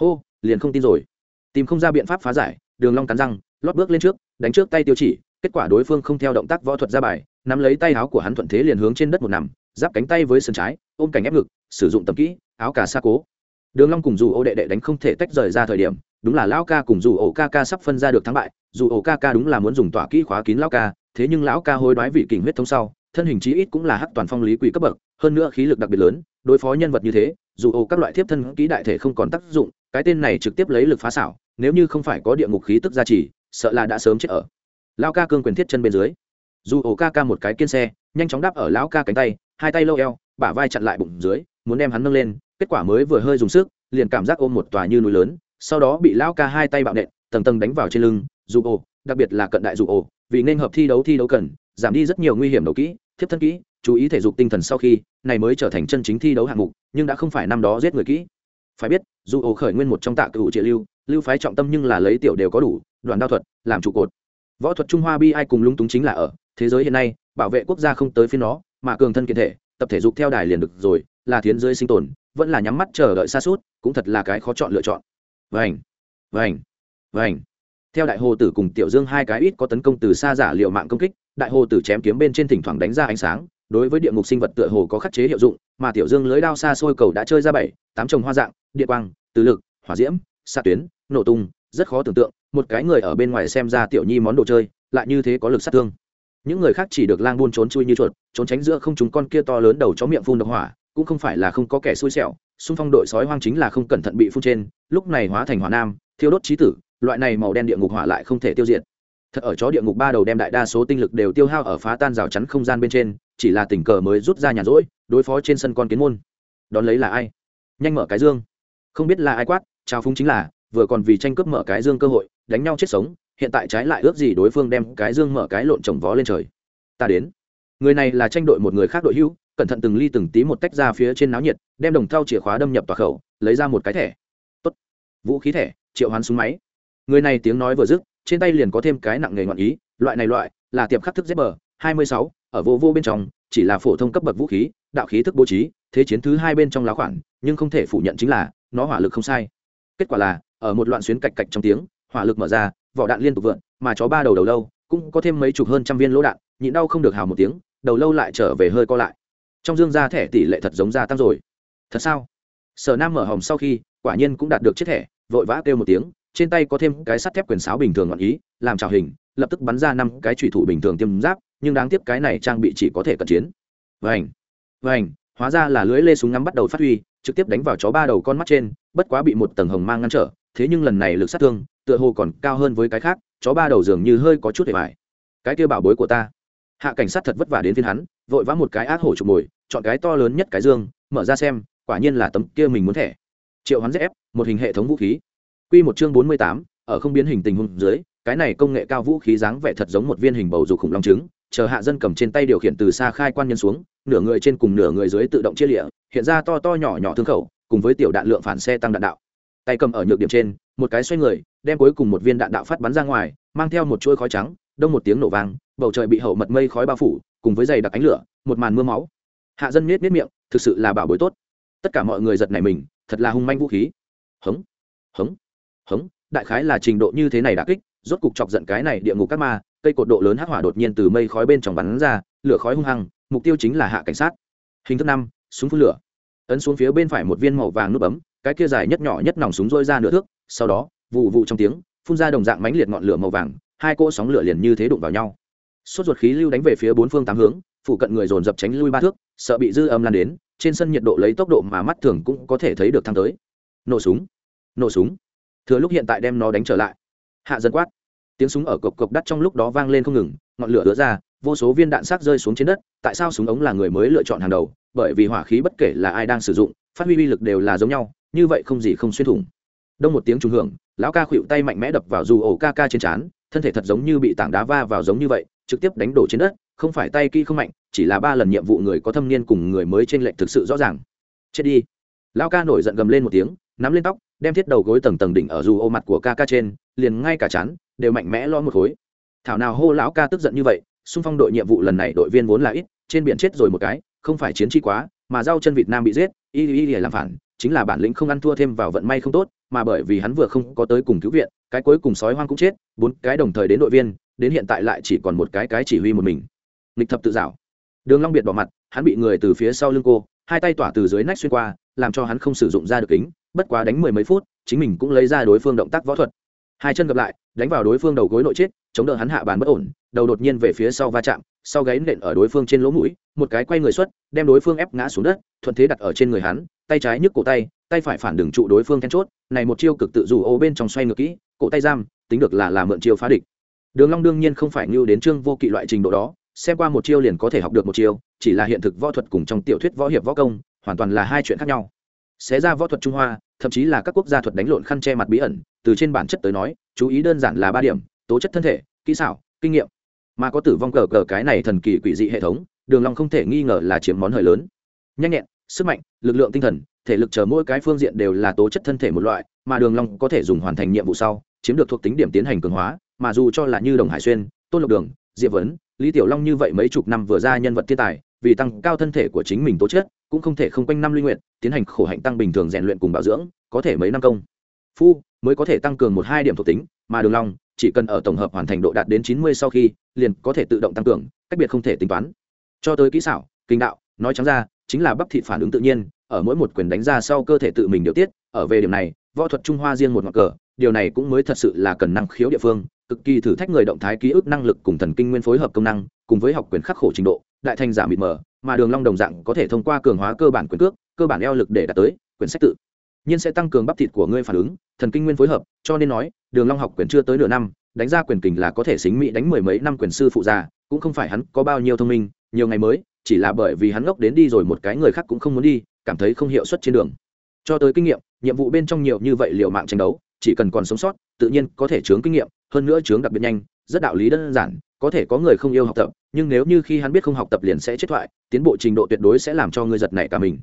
[SPEAKER 1] Hô, liền không tin rồi. Tìm không ra biện pháp phá giải, đường long cắn răng, lót bước lên trước, đánh trước tay tiêu chỉ, kết quả đối phương không theo động tác võ thuật ra bài, nắm lấy tay áo của hắn thuận thế liền hướng trên đất một nằm, giáp cánh tay với sườn trái, ôm cảnh ép ngực, sử dụng tầm kỹ, áo cà sa cố. Đường long cùng dù ô đệ đệ đánh không thể tách rời ra thời điểm đúng là lão ca cùng dù ổ ca ca sắp phân ra được thắng bại, dù ổ ca ca đúng là muốn dùng tỏa kỹ khóa kín lão ca, thế nhưng lão ca hối đoái vị kình huyết thống sau, thân hình chí ít cũng là hắc toàn phong lý quỷ cấp bậc, hơn nữa khí lực đặc biệt lớn, đối phó nhân vật như thế, dù ổ các loại thiếp thân kỹ đại thể không còn tác dụng, cái tên này trực tiếp lấy lực phá xảo, nếu như không phải có địa ngục khí tức gia trì, sợ là đã sớm chết ở. Lão ca cương quyền thiết chân bên dưới, dù ổ ca ca một cái kiên xe, nhanh chóng đáp ở lão ca cánh tay, hai tay lâu eo, bả vai chặn lại bụng dưới, muốn đem hắn nâng lên, kết quả mới vừa hơi dùng sức, liền cảm giác ôm một tòa như núi lớn sau đó bị lão ca hai tay bạo nện, tầng tầng đánh vào trên lưng, dù ổ đặc biệt là cận đại dù ổ vì nên hợp thi đấu thi đấu cần, giảm đi rất nhiều nguy hiểm đầu kỹ, thiếp thân kỹ, chú ý thể dục tinh thần sau khi, này mới trở thành chân chính thi đấu hạng mục, nhưng đã không phải năm đó giết người kỹ. Phải biết, dù ổ khởi nguyên một trong tạ cựu trị lưu lưu phái trọng tâm nhưng là lấy tiểu đều có đủ, đoàn đao thuật, làm trụ cột. Võ thuật trung hoa bi ai cùng lung túng chính là ở, thế giới hiện nay, bảo vệ quốc gia không tới phía nó, mà cường thân kiện thể, tập thể dục theo đài liền được rồi, là thiến giới sinh tồn, vẫn là nhắm mắt chờ đợi xa suốt, cũng thật là cái khó chọn lựa chọn vành vành vành. Theo đại hồ tử cùng tiểu dương hai cái ít có tấn công từ xa giả liệu mạng công kích, đại hồ tử chém kiếm bên trên thỉnh thoảng đánh ra ánh sáng, đối với địa ngục sinh vật tựa hồ có khắc chế hiệu dụng, mà tiểu dương lưới đao xa xôi cầu đã chơi ra bảy, tám trồng hoa dạng, địa quang, từ lực, hỏa diễm, xạ tuyến, nổ tung, rất khó tưởng tượng, một cái người ở bên ngoài xem ra tiểu nhi món đồ chơi, lại như thế có lực sát thương. Những người khác chỉ được lang buôn trốn chui như chuột, trốn tránh giữa không chúng con kia to lớn đầu chó miệng phun độc hỏa, cũng không phải là không có kẻ xui xẻo xung phong đội sói hoang chính là không cẩn thận bị phun trên, lúc này hóa thành hỏa nam, thiêu đốt trí tử, loại này màu đen địa ngục hỏa lại không thể tiêu diệt. Thật ở chó địa ngục ba đầu đem đại đa số tinh lực đều tiêu hao ở phá tan rào chắn không gian bên trên, chỉ là tình cờ mới rút ra nhà rỗi, đối phó trên sân con kiến môn. Đón lấy là ai? Nhanh mở cái dương. Không biết là ai quát, trao phúng chính là, vừa còn vì tranh cướp mở cái dương cơ hội, đánh nhau chết sống, hiện tại trái lại ước gì đối phương đem cái dương mở cái lộn trồng vó lên trời. Ta đến. Người này là tranh đội một người khác đội hữu cẩn thận từng ly từng tí một tách ra phía trên náo nhiệt, đem đồng thau chìa khóa đâm nhập tòa khẩu, lấy ra một cái thẻ. Tốt. Vũ khí thẻ, triệu hoán súng máy. Người này tiếng nói vừa dứt, trên tay liền có thêm cái nặng nghề ngọn ý, loại này loại là tiệp khắc thức dép bờ, hai mươi sáu, ở vô vô bên trong, chỉ là phổ thông cấp bậc vũ khí, đạo khí thức bố trí, thế chiến thứ hai bên trong lá khoản, nhưng không thể phủ nhận chính là, nó hỏa lực không sai. Kết quả là, ở một loạn xuyến cạch cạch trong tiếng, hỏa lực mở ra, vỏ đạn liên tục vượn, mà chó ba đầu đầu lâu, cũng có thêm mấy chục hơn trăm viên lỗ đạn, nhịn đau không được hào một tiếng, đầu lâu lại trở về hơi co lại trong dương ra thẻ tỷ lệ thật giống gia tăng rồi. Thật sao? Sở nam mở hòm sau khi, quả nhiên cũng đạt được chiếc thẻ, vội vã kêu một tiếng, trên tay có thêm cái sắt thép quyền sáo bình thường ngọn ý, làm trào hình, lập tức bắn ra năm cái thủy thủ bình thường tiêm giáp, nhưng đáng tiếc cái này trang bị chỉ có thể cận chiến. Vành vành, hóa ra là lưới lê súng ngắm bắt đầu phát huy, trực tiếp đánh vào chó ba đầu con mắt trên, bất quá bị một tầng hồng mang ngăn trở, thế nhưng lần này lực sát thương, tựa hồ còn cao hơn với cái khác, chó ba đầu dường như hơi có chút để bài cái kia bảo bối của ta. Hạ cảnh sát thật vất vả đến phiên hắn, vội vã một cái ác hổ chụp mồi chọn cái to lớn nhất cái dương, mở ra xem, quả nhiên là tấm kia mình muốn thẻ. Triệu hoán dép một hình hệ thống vũ khí. Q một chương bốn mươi tám, ở không biến hình tình huống dưới, cái này công nghệ cao vũ khí dáng vẻ thật giống một viên hình bầu dục khủng long trứng, chờ hạ dân cầm trên tay điều khiển từ xa khai quan nhân xuống, nửa người trên cùng nửa người dưới tự động chia lịa, hiện ra to to nhỏ nhỏ thương khẩu, cùng với tiểu đạn lượng phản xe tăng đạn đạo. Tay cầm ở nhược điểm trên, một cái xoay người, đem cuối cùng một viên đạn đạo phát bắn ra ngoài, mang theo một chuỗi khói trắng, đông một tiếng nổ vang, bầu trời bị hậu mật mây khói bao phủ, cùng với dày đặc ánh lửa, một màn mưa máu hạ dân nết nết miệng, thực sự là bảo bối tốt. Tất cả mọi người giật này mình, thật là hung manh vũ khí. Hống hống hống, đại khái là trình độ như thế này đã kích, rốt cục chọc giận cái này địa ngục các ma, cây cột độ lớn hắc hỏa đột nhiên từ mây khói bên trong bắn ra, lửa khói hung hăng, mục tiêu chính là hạ cảnh sát. Hình thức năm, súng phun lửa. Ấn xuống phía bên phải một viên màu vàng nút bấm, cái kia dài nhất nhỏ nhất nòng súng rôi ra nửa thước, sau đó vụ vụ trong tiếng, phun ra đồng dạng mánh liệt ngọn lửa màu vàng, hai cỗ sóng lửa liền như thế đụng vào nhau. Sốt ruột khí lưu đánh về phía bốn phương tám hướng phụ cận người dồn dập tránh lui ba thước, sợ bị dư âm lan đến, trên sân nhiệt độ lấy tốc độ mà mắt thường cũng có thể thấy được thăng tới. Nổ súng nổ súng. Thừa lúc hiện tại đem nó đánh trở lại. Hạ dân quát. Tiếng súng ở cộc cộc đắt trong lúc đó vang lên không ngừng, ngọn lửa đứa ra, vô số viên đạn xác rơi xuống trên đất, tại sao súng ống là người mới lựa chọn hàng đầu, bởi vì hỏa khí bất kể là ai đang sử dụng, phát huy uy lực đều là giống nhau, như vậy không gì không xuyên thủng. Đông một tiếng trùng hưởng, lão ca khuỵu tay mạnh mẽ đập vào dù ổ ca ca trên trán, thân thể thật giống như bị tảng đá va vào giống như vậy, trực tiếp đánh đổ trên đất không phải tay kỹ không mạnh, chỉ là ba lần nhiệm vụ người có thâm niên cùng người mới trên lệnh thực sự rõ ràng. Chết đi. Lão ca nổi giận gầm lên một tiếng, nắm lên tóc, đem thiết đầu gối tầng tầng đỉnh ở dù ô mặt của ca ca trên, liền ngay cả chán, đều mạnh mẽ lo một khối. Thảo nào hô lão ca tức giận như vậy, xung phong đội nhiệm vụ lần này đội viên vốn là ít, trên biển chết rồi một cái, không phải chiến chi quá, mà rau chân việt nam bị giết, y y y làm phản, chính là bản lĩnh không ăn thua thêm vào vận may không tốt, mà bởi vì hắn vừa không có tới cùng cứu viện, cái cuối cùng sói hoang cũng chết, bốn cái đồng thời đến đội viên, đến hiện tại lại chỉ còn một cái cái chỉ huy một mình nghịch thập tự dạo đường long biệt bỏ mặt, hắn bị người từ phía sau lưng cô, hai tay tỏa từ dưới nách xuyên qua, làm cho hắn không sử dụng ra được kính, bất quá đánh mười mấy phút, chính mình cũng lấy ra đối phương động tác võ thuật. Hai chân gặp lại, đánh vào đối phương đầu gối nội chết, chống đỡ hắn hạ bàn bất ổn, đầu đột nhiên về phía sau va chạm, sau gáy nện ở đối phương trên lỗ mũi, một cái quay người xuất, đem đối phương ép ngã xuống đất, thuận thế đặt ở trên người hắn, tay trái nhức cổ tay tay phải phản đường trụ đối phương then chốt, này một chiêu cực tự dù ô bên trong xoay ngược kỹ, cổ tay giam, tính được là làm mượn chiêu phá địch. Đường long đương nhiên không phải như đến trương vô kỵ loại trình độ đó xem qua một chiêu liền có thể học được một chiêu, chỉ là hiện thực võ thuật cùng trong tiểu thuyết võ hiệp võ công, hoàn toàn là hai chuyện khác nhau. Xé ra võ thuật trung hoa, thậm chí là các quốc gia thuật đánh lộn khăn che mặt bí ẩn, từ trên bản chất tới nói, chú ý đơn giản là ba điểm, tố chất thân thể, kỹ xảo, kinh nghiệm. Mà có tử vong cờ cờ cái này thần kỳ quỷ dị hệ thống, đường long không thể nghi ngờ là chiếm món hời lớn. Nhanh nhẹn, sức mạnh, lực lượng tinh thần, thể lực chờ mỗi cái phương diện đều là tố chất thân thể một loại, mà đường long có thể dùng hoàn thành nhiệm vụ sau, chiếm được thuộc tính điểm tiến hành cường hóa, mà dù cho là như đồng hải xuyên, tôn lộc đường, diệp vấn lý tiểu long như vậy mấy chục năm vừa ra nhân vật thiên tài, vì tăng cao thân thể của chính mình tố chất, cũng không thể không quanh năm luyện nguyện, tiến hành khổ hạnh tăng bình thường rèn luyện cùng bảo dưỡng, có thể mấy năm công. Phu, mới có thể tăng cường một hai điểm thuộc tính, mà đường long, chỉ cần ở tổng hợp hoàn thành độ đạt đến chín mươi sau khi, liền có thể tự động tăng cường, cách biệt không thể tính toán. Cho tới kỹ xảo, kinh đạo, nói trắng ra, chính là bắp thịt phản ứng tự nhiên, ở mỗi một quyền đánh ra sau cơ thể tự mình điều tiết, ở về điểm này, võ thuật trung hoa riêng một ngọn cờ, điều này cũng mới thật sự là cần năng khiếu địa phương cực kỳ thử thách người động thái ký ức năng lực cùng thần kinh nguyên phối hợp công năng, cùng với học quyền khắc khổ trình độ, đại thành giả mịt mờ, mà đường long đồng dạng có thể thông qua cường hóa cơ bản quyền cước, cơ bản eo lực để đạt tới quyền sách tự. Nhiên sẽ tăng cường bắp thịt của ngươi phản ứng, thần kinh nguyên phối hợp, cho nên nói, đường long học quyền chưa tới nửa năm, đánh ra quyền kình là có thể xính mỹ đánh mười mấy năm quyền sư phụ già, cũng không phải hắn có bao nhiêu thông minh, nhiều ngày mới, chỉ là bởi vì hắn ngốc đến đi rồi một cái người khác cũng không muốn đi, cảm thấy không hiệu suất trên đường. Cho tới kinh nghiệm, nhiệm vụ bên trong nhiều như vậy liều mạng tranh đấu chỉ cần còn sống sót, tự nhiên có thể chướng kinh nghiệm, hơn nữa chướng đặc biệt nhanh, rất đạo lý đơn giản, có thể có người không yêu học tập, nhưng nếu như khi hắn biết không học tập liền sẽ chết thoại, tiến bộ trình độ tuyệt đối sẽ làm cho người giật nảy cả mình.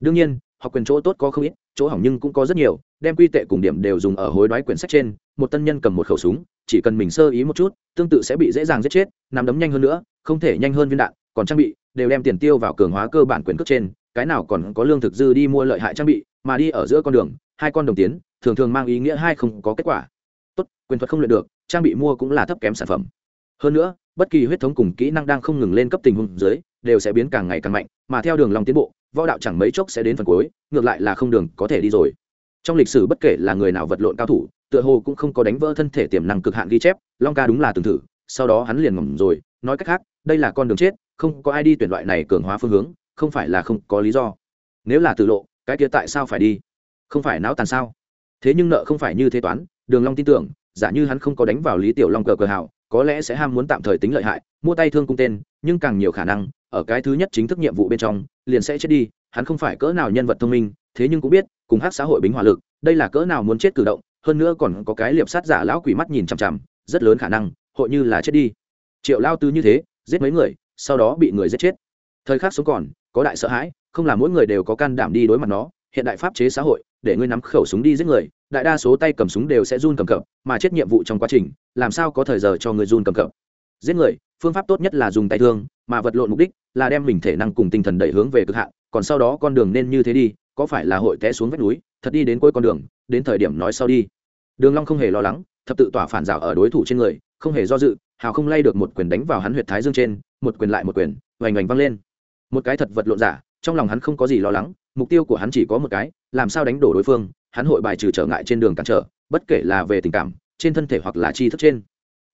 [SPEAKER 1] Đương nhiên, học quyền chỗ tốt có không ít, chỗ hỏng nhưng cũng có rất nhiều, đem quy tệ cùng điểm đều dùng ở hối đoái quyển sách trên, một tân nhân cầm một khẩu súng, chỉ cần mình sơ ý một chút, tương tự sẽ bị dễ dàng giết chết, nắm đấm nhanh hơn nữa, không thể nhanh hơn viên đạn, còn trang bị, đều đem tiền tiêu vào cường hóa cơ bản quyền cước trên, cái nào còn có lương thực dư đi mua lợi hại trang bị, mà đi ở giữa con đường, hai con đồng tiến thường thường mang ý nghĩa hai không có kết quả. Tốt, quyền thuật không luyện được, trang bị mua cũng là thấp kém sản phẩm. Hơn nữa, bất kỳ huyết thống cùng kỹ năng đang không ngừng lên cấp tình huống dưới, đều sẽ biến càng ngày càng mạnh, mà theo đường lòng tiến bộ, võ đạo chẳng mấy chốc sẽ đến phần cuối, ngược lại là không đường có thể đi rồi. Trong lịch sử bất kể là người nào vật lộn cao thủ, tựa hồ cũng không có đánh vỡ thân thể tiềm năng cực hạn ghi chép, long ca đúng là từng thử, sau đó hắn liền ngầm rồi, nói cách khác, đây là con đường chết, không có ai đi tuyển loại này cường hóa phương hướng, không phải là không có lý do. Nếu là tự lộ, cái kia tại sao phải đi? Không phải não tàn sao? Thế nhưng nợ không phải như thế toán, đường long tin tưởng, giả như hắn không có đánh vào lý tiểu long cờ cờ hảo có lẽ sẽ ham muốn tạm thời tính lợi hại, mua tay thương cung tên, nhưng càng nhiều khả năng, ở cái thứ nhất chính thức nhiệm vụ bên trong, liền sẽ chết đi, hắn không phải cỡ nào nhân vật thông minh, thế nhưng cũng biết, cùng hát xã hội bính hỏa lực, đây là cỡ nào muốn chết cử động, hơn nữa còn có cái liệp sát giả lão quỷ mắt nhìn chằm chằm, rất lớn khả năng, hội như là chết đi. Triệu lao tư như thế, giết mấy người, sau đó bị người giết chết. Thời khắc sống còn, có đại sợ hãi, không là mỗi người đều có can đảm đi đối mặt nó, hiện đại pháp chế xã hội, để ngươi nắm khẩu súng đi giết người đại đa số tay cầm súng đều sẽ run cầm cập, mà chết nhiệm vụ trong quá trình, làm sao có thời giờ cho người run cầm cập? Giết người, phương pháp tốt nhất là dùng tay thương, mà vật lộn mục đích là đem mình thể năng cùng tinh thần đẩy hướng về cực hạn, còn sau đó con đường nên như thế đi, có phải là hội té xuống vách núi, thật đi đến cuối con đường, đến thời điểm nói sau đi. Đường long không hề lo lắng, thập tự tỏa phản rào ở đối thủ trên người, không hề do dự, hào không lay được một quyền đánh vào hắn huyệt thái dương trên, một quyền lại một quyền hoành hoành văng lên. Một cái thật vật lộn giả, trong lòng hắn không có gì lo lắng, mục tiêu của hắn chỉ có một cái, làm sao đánh đổ đối phương hắn hội bài trừ trở ngại trên đường cản trở, bất kể là về tình cảm, trên thân thể hoặc là chi thức trên.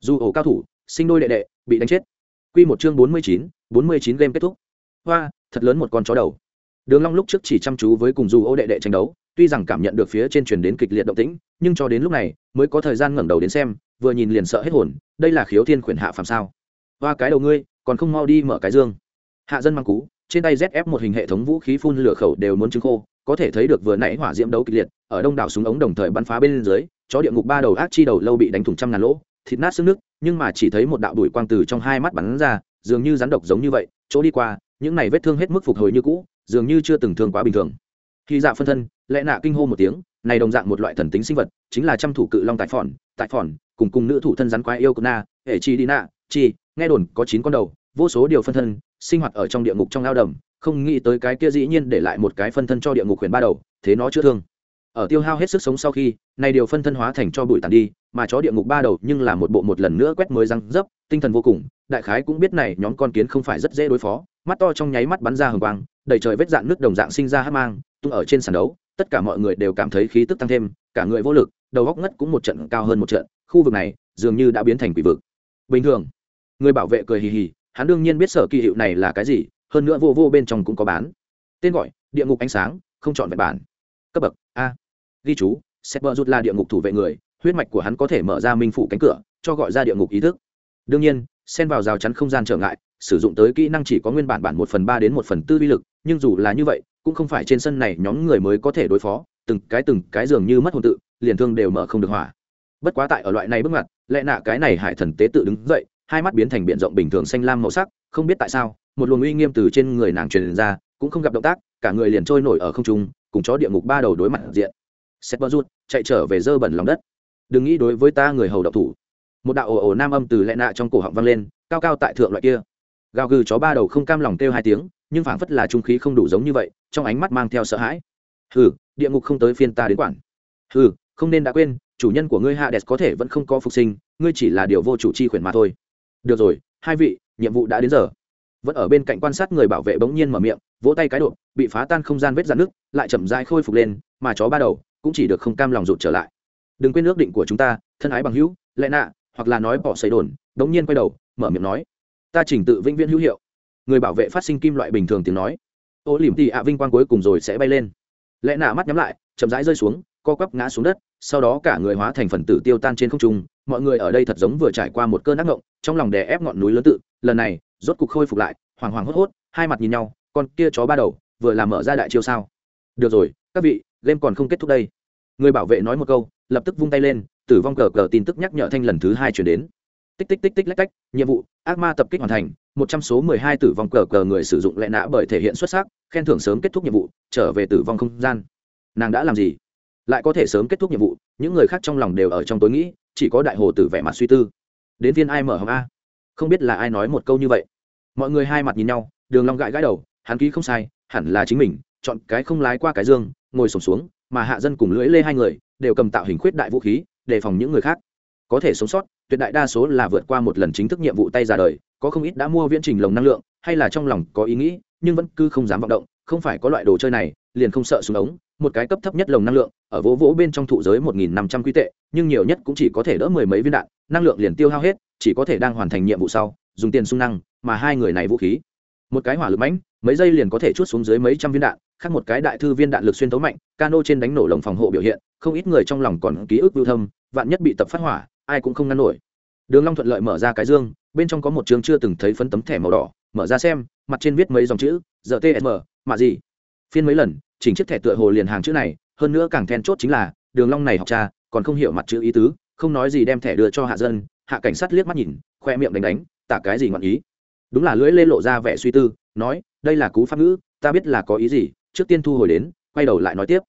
[SPEAKER 1] Dù ổ cao thủ, sinh đôi đệ đệ, bị đánh chết. Quy một chương bốn mươi chín, bốn mươi chín game kết thúc. Hoa, thật lớn một con chó đầu. Đường long lúc trước chỉ chăm chú với cùng dù ô đệ đệ tranh đấu, tuy rằng cảm nhận được phía trên truyền đến kịch liệt động tĩnh, nhưng cho đến lúc này, mới có thời gian ngẩng đầu đến xem, vừa nhìn liền sợ hết hồn, đây là khiếu thiên khuyển hạ phàm sao. Hoa, cái đầu ngươi, còn không mau đi mở cái dương. Hạ dân mang cú, trên tay zf một hình hệ thống vũ khí phun lửa khẩu đều muốn trứng khô có thể thấy được vừa nãy hỏa diễm đấu kịch liệt, ở đông đảo súng ống đồng thời bắn phá bên dưới, chó địa ngục ba đầu ác chi đầu lâu bị đánh thủng trăm ngàn lỗ, thịt nát xương nước, nhưng mà chỉ thấy một đạo đùi quang từ trong hai mắt bắn ra, dường như rắn độc giống như vậy, chỗ đi qua, những này vết thương hết mức phục hồi như cũ, dường như chưa từng thương quá bình thường. Khi dạ phân thân lẽ nạ kinh hô một tiếng, này đồng dạng một loại thần tính sinh vật, chính là trăm thủ cự long tại phòn tại phòn, cùng cùng nữ thủ thân rắn quái yêu na, hệ chi đi nạ, chi, nghe đồn có chín con đầu, vô số điều phân thân, sinh hoạt ở trong địa ngục trong lao đầm không nghĩ tới cái kia dĩ nhiên để lại một cái phân thân cho địa ngục huyền ba đầu, thế nó chữa thương. Ở tiêu hao hết sức sống sau khi, này điều phân thân hóa thành cho bụi tàn đi, mà chó địa ngục ba đầu nhưng là một bộ một lần nữa quét mới răng dấp, tinh thần vô cùng, đại khái cũng biết này nhóm con kiến không phải rất dễ đối phó, mắt to trong nháy mắt bắn ra hừng quang, đầy trời vết dạn nước đồng dạng sinh ra hát mang, tung ở trên sàn đấu, tất cả mọi người đều cảm thấy khí tức tăng thêm, cả người vô lực, đầu góc ngất cũng một trận, cao hơn một trận, khu vực này dường như đã biến thành quỷ vực. Bình thường, người bảo vệ cười hì hì, hắn đương nhiên biết sở kỳ hiệu này là cái gì hơn nữa vô vô bên trong cũng có bán. Tên gọi, địa ngục ánh sáng, không chọn vẹn bản. Cấp bậc, a. Ghi chú sep rút là địa ngục thủ vệ người, huyết mạch của hắn có thể mở ra minh phủ cánh cửa, cho gọi ra địa ngục ý thức. Đương nhiên, xen vào rào chắn không gian trở ngại, sử dụng tới kỹ năng chỉ có nguyên bản bản một phần ba đến một phần tư vi lực, nhưng dù là như vậy, cũng không phải trên sân này nhóm người mới có thể đối phó, từng cái từng cái dường như mất hồn tự, liền thương đều mở không được hỏa. Bất quá tại ở loại này bước ngoặt, lẽ nạ cái này hải thần tế tự đứng dậy, hai mắt biến thành biển rộng bình thường xanh lam màu sắc, không biết tại sao một luồng uy nghiêm từ trên người nàng truyền ra, cũng không gặp động tác, cả người liền trôi nổi ở không trung, cùng chó địa ngục ba đầu đối mặt diện. Sét bơ rút, chạy trở về dơ bẩn lòng đất. Đừng nghĩ đối với ta người hầu độc thủ. Một đạo ồ ồ nam âm từ lẹ nạ trong cổ họng vang lên, cao cao tại thượng loại kia. Gào gừ chó ba đầu không cam lòng kêu hai tiếng, nhưng phảng phất là trung khí không đủ giống như vậy, trong ánh mắt mang theo sợ hãi. Hừ, địa ngục không tới phiên ta đến quản. Hừ, không nên đã quên, chủ nhân của ngươi hạ đẹp có thể vẫn không có phục sinh, ngươi chỉ là điều vô chủ chi khuyển mà thôi. Được rồi, hai vị, nhiệm vụ đã đến giờ vẫn ở bên cạnh quan sát người bảo vệ bỗng nhiên mở miệng, vỗ tay cái đột, bị phá tan không gian vết dạn nước lại chậm rãi khôi phục lên, mà chó ba đầu cũng chỉ được không cam lòng rụt trở lại. Đừng quên ước định của chúng ta, thân ái bằng hữu, lẽ nạ, hoặc là nói bỏ xây đồn. Đống nhiên quay đầu, mở miệng nói, ta chỉnh tự vĩnh viễn hữu hiệu. Người bảo vệ phát sinh kim loại bình thường tiếng nói. Ô liềm tị ạ vinh quang cuối cùng rồi sẽ bay lên. Lẽ nạ mắt nhắm lại, chậm rãi rơi xuống, co quắp ngã xuống đất, sau đó cả người hóa thành phần tử tiêu tan trên không trung. Mọi người ở đây thật giống vừa trải qua một cơn ác ngộng, trong lòng đè ép ngọn núi lớn tự. Lần này rốt cục khôi phục lại hoàng hoàng hốt hốt, hai mặt nhìn nhau, con kia chó ba đầu, vừa làm mở ra đại chiêu sao. Được rồi, các vị, game còn không kết thúc đây. Người bảo vệ nói một câu, lập tức vung tay lên, tử vong cờ cờ tin tức nhắc nhở thanh lần thứ hai chuyển đến. Tích tích tích tích lách cách, nhiệm vụ, ác ma tập kích hoàn thành, một trăm số mười hai tử vong cờ cờ người sử dụng lệ nã bởi thể hiện xuất sắc, khen thưởng sớm kết thúc nhiệm vụ, trở về tử vong không gian. Nàng đã làm gì? Lại có thể sớm kết thúc nhiệm vụ, những người khác trong lòng đều ở trong tối nghĩ, chỉ có đại hồ tử vẻ mặt suy tư. Đến viên ai mở hầm a? Không biết là ai nói một câu như vậy mọi người hai mặt nhìn nhau, đường long gãi gãi đầu, hắn ký không sai, hẳn là chính mình, chọn cái không lái qua cái dương, ngồi sổm xuống, mà hạ dân cùng lưỡi lê hai người, đều cầm tạo hình khuyết đại vũ khí, đề phòng những người khác. Có thể sống sót, tuyệt đại đa số là vượt qua một lần chính thức nhiệm vụ tay ra đời, có không ít đã mua viễn trình lồng năng lượng, hay là trong lòng có ý nghĩ, nhưng vẫn cứ không dám vọng động, không phải có loại đồ chơi này, liền không sợ súng ống, một cái cấp thấp nhất lồng năng lượng, ở vỗ vỗ bên trong thụ giới một nghìn năm trăm quy tệ, nhưng nhiều nhất cũng chỉ có thể đỡ mười mấy viên đạn, năng lượng liền tiêu hao hết, chỉ có thể đang hoàn thành nhiệm vụ sau dùng tiền sung năng, mà hai người này vũ khí. Một cái hỏa lực mãnh, mấy giây liền có thể chút xuống dưới mấy trăm viên đạn, khác một cái đại thư viên đạn lực xuyên tấu mạnh, cano trên đánh nổ lồng phòng hộ biểu hiện, không ít người trong lòng còn ký ức lưu thâm, vạn nhất bị tập phát hỏa, ai cũng không ngăn nổi. Đường long thuận lợi mở ra cái dương, bên trong có một trường chưa từng thấy phấn tấm thẻ màu đỏ, mở ra xem, mặt trên viết mấy dòng chữ giờ tsm mà gì? Phiên mấy lần, chỉnh chiếc thẻ tựa hồ liền hàng chữ này, hơn nữa càng then chốt chính là, đường long này học cha, còn không hiểu mặt chữ ý tứ, không nói gì đem thẻ đưa cho hạ dân, hạ cảnh sát liếc mắt nhìn, khoe miệng đánh đánh tả cái gì ngọn ý? Đúng là lưỡi lê lộ ra vẻ suy tư, nói, đây là cú pháp ngữ, ta biết là có ý gì, trước tiên thu hồi đến, quay đầu lại nói tiếp.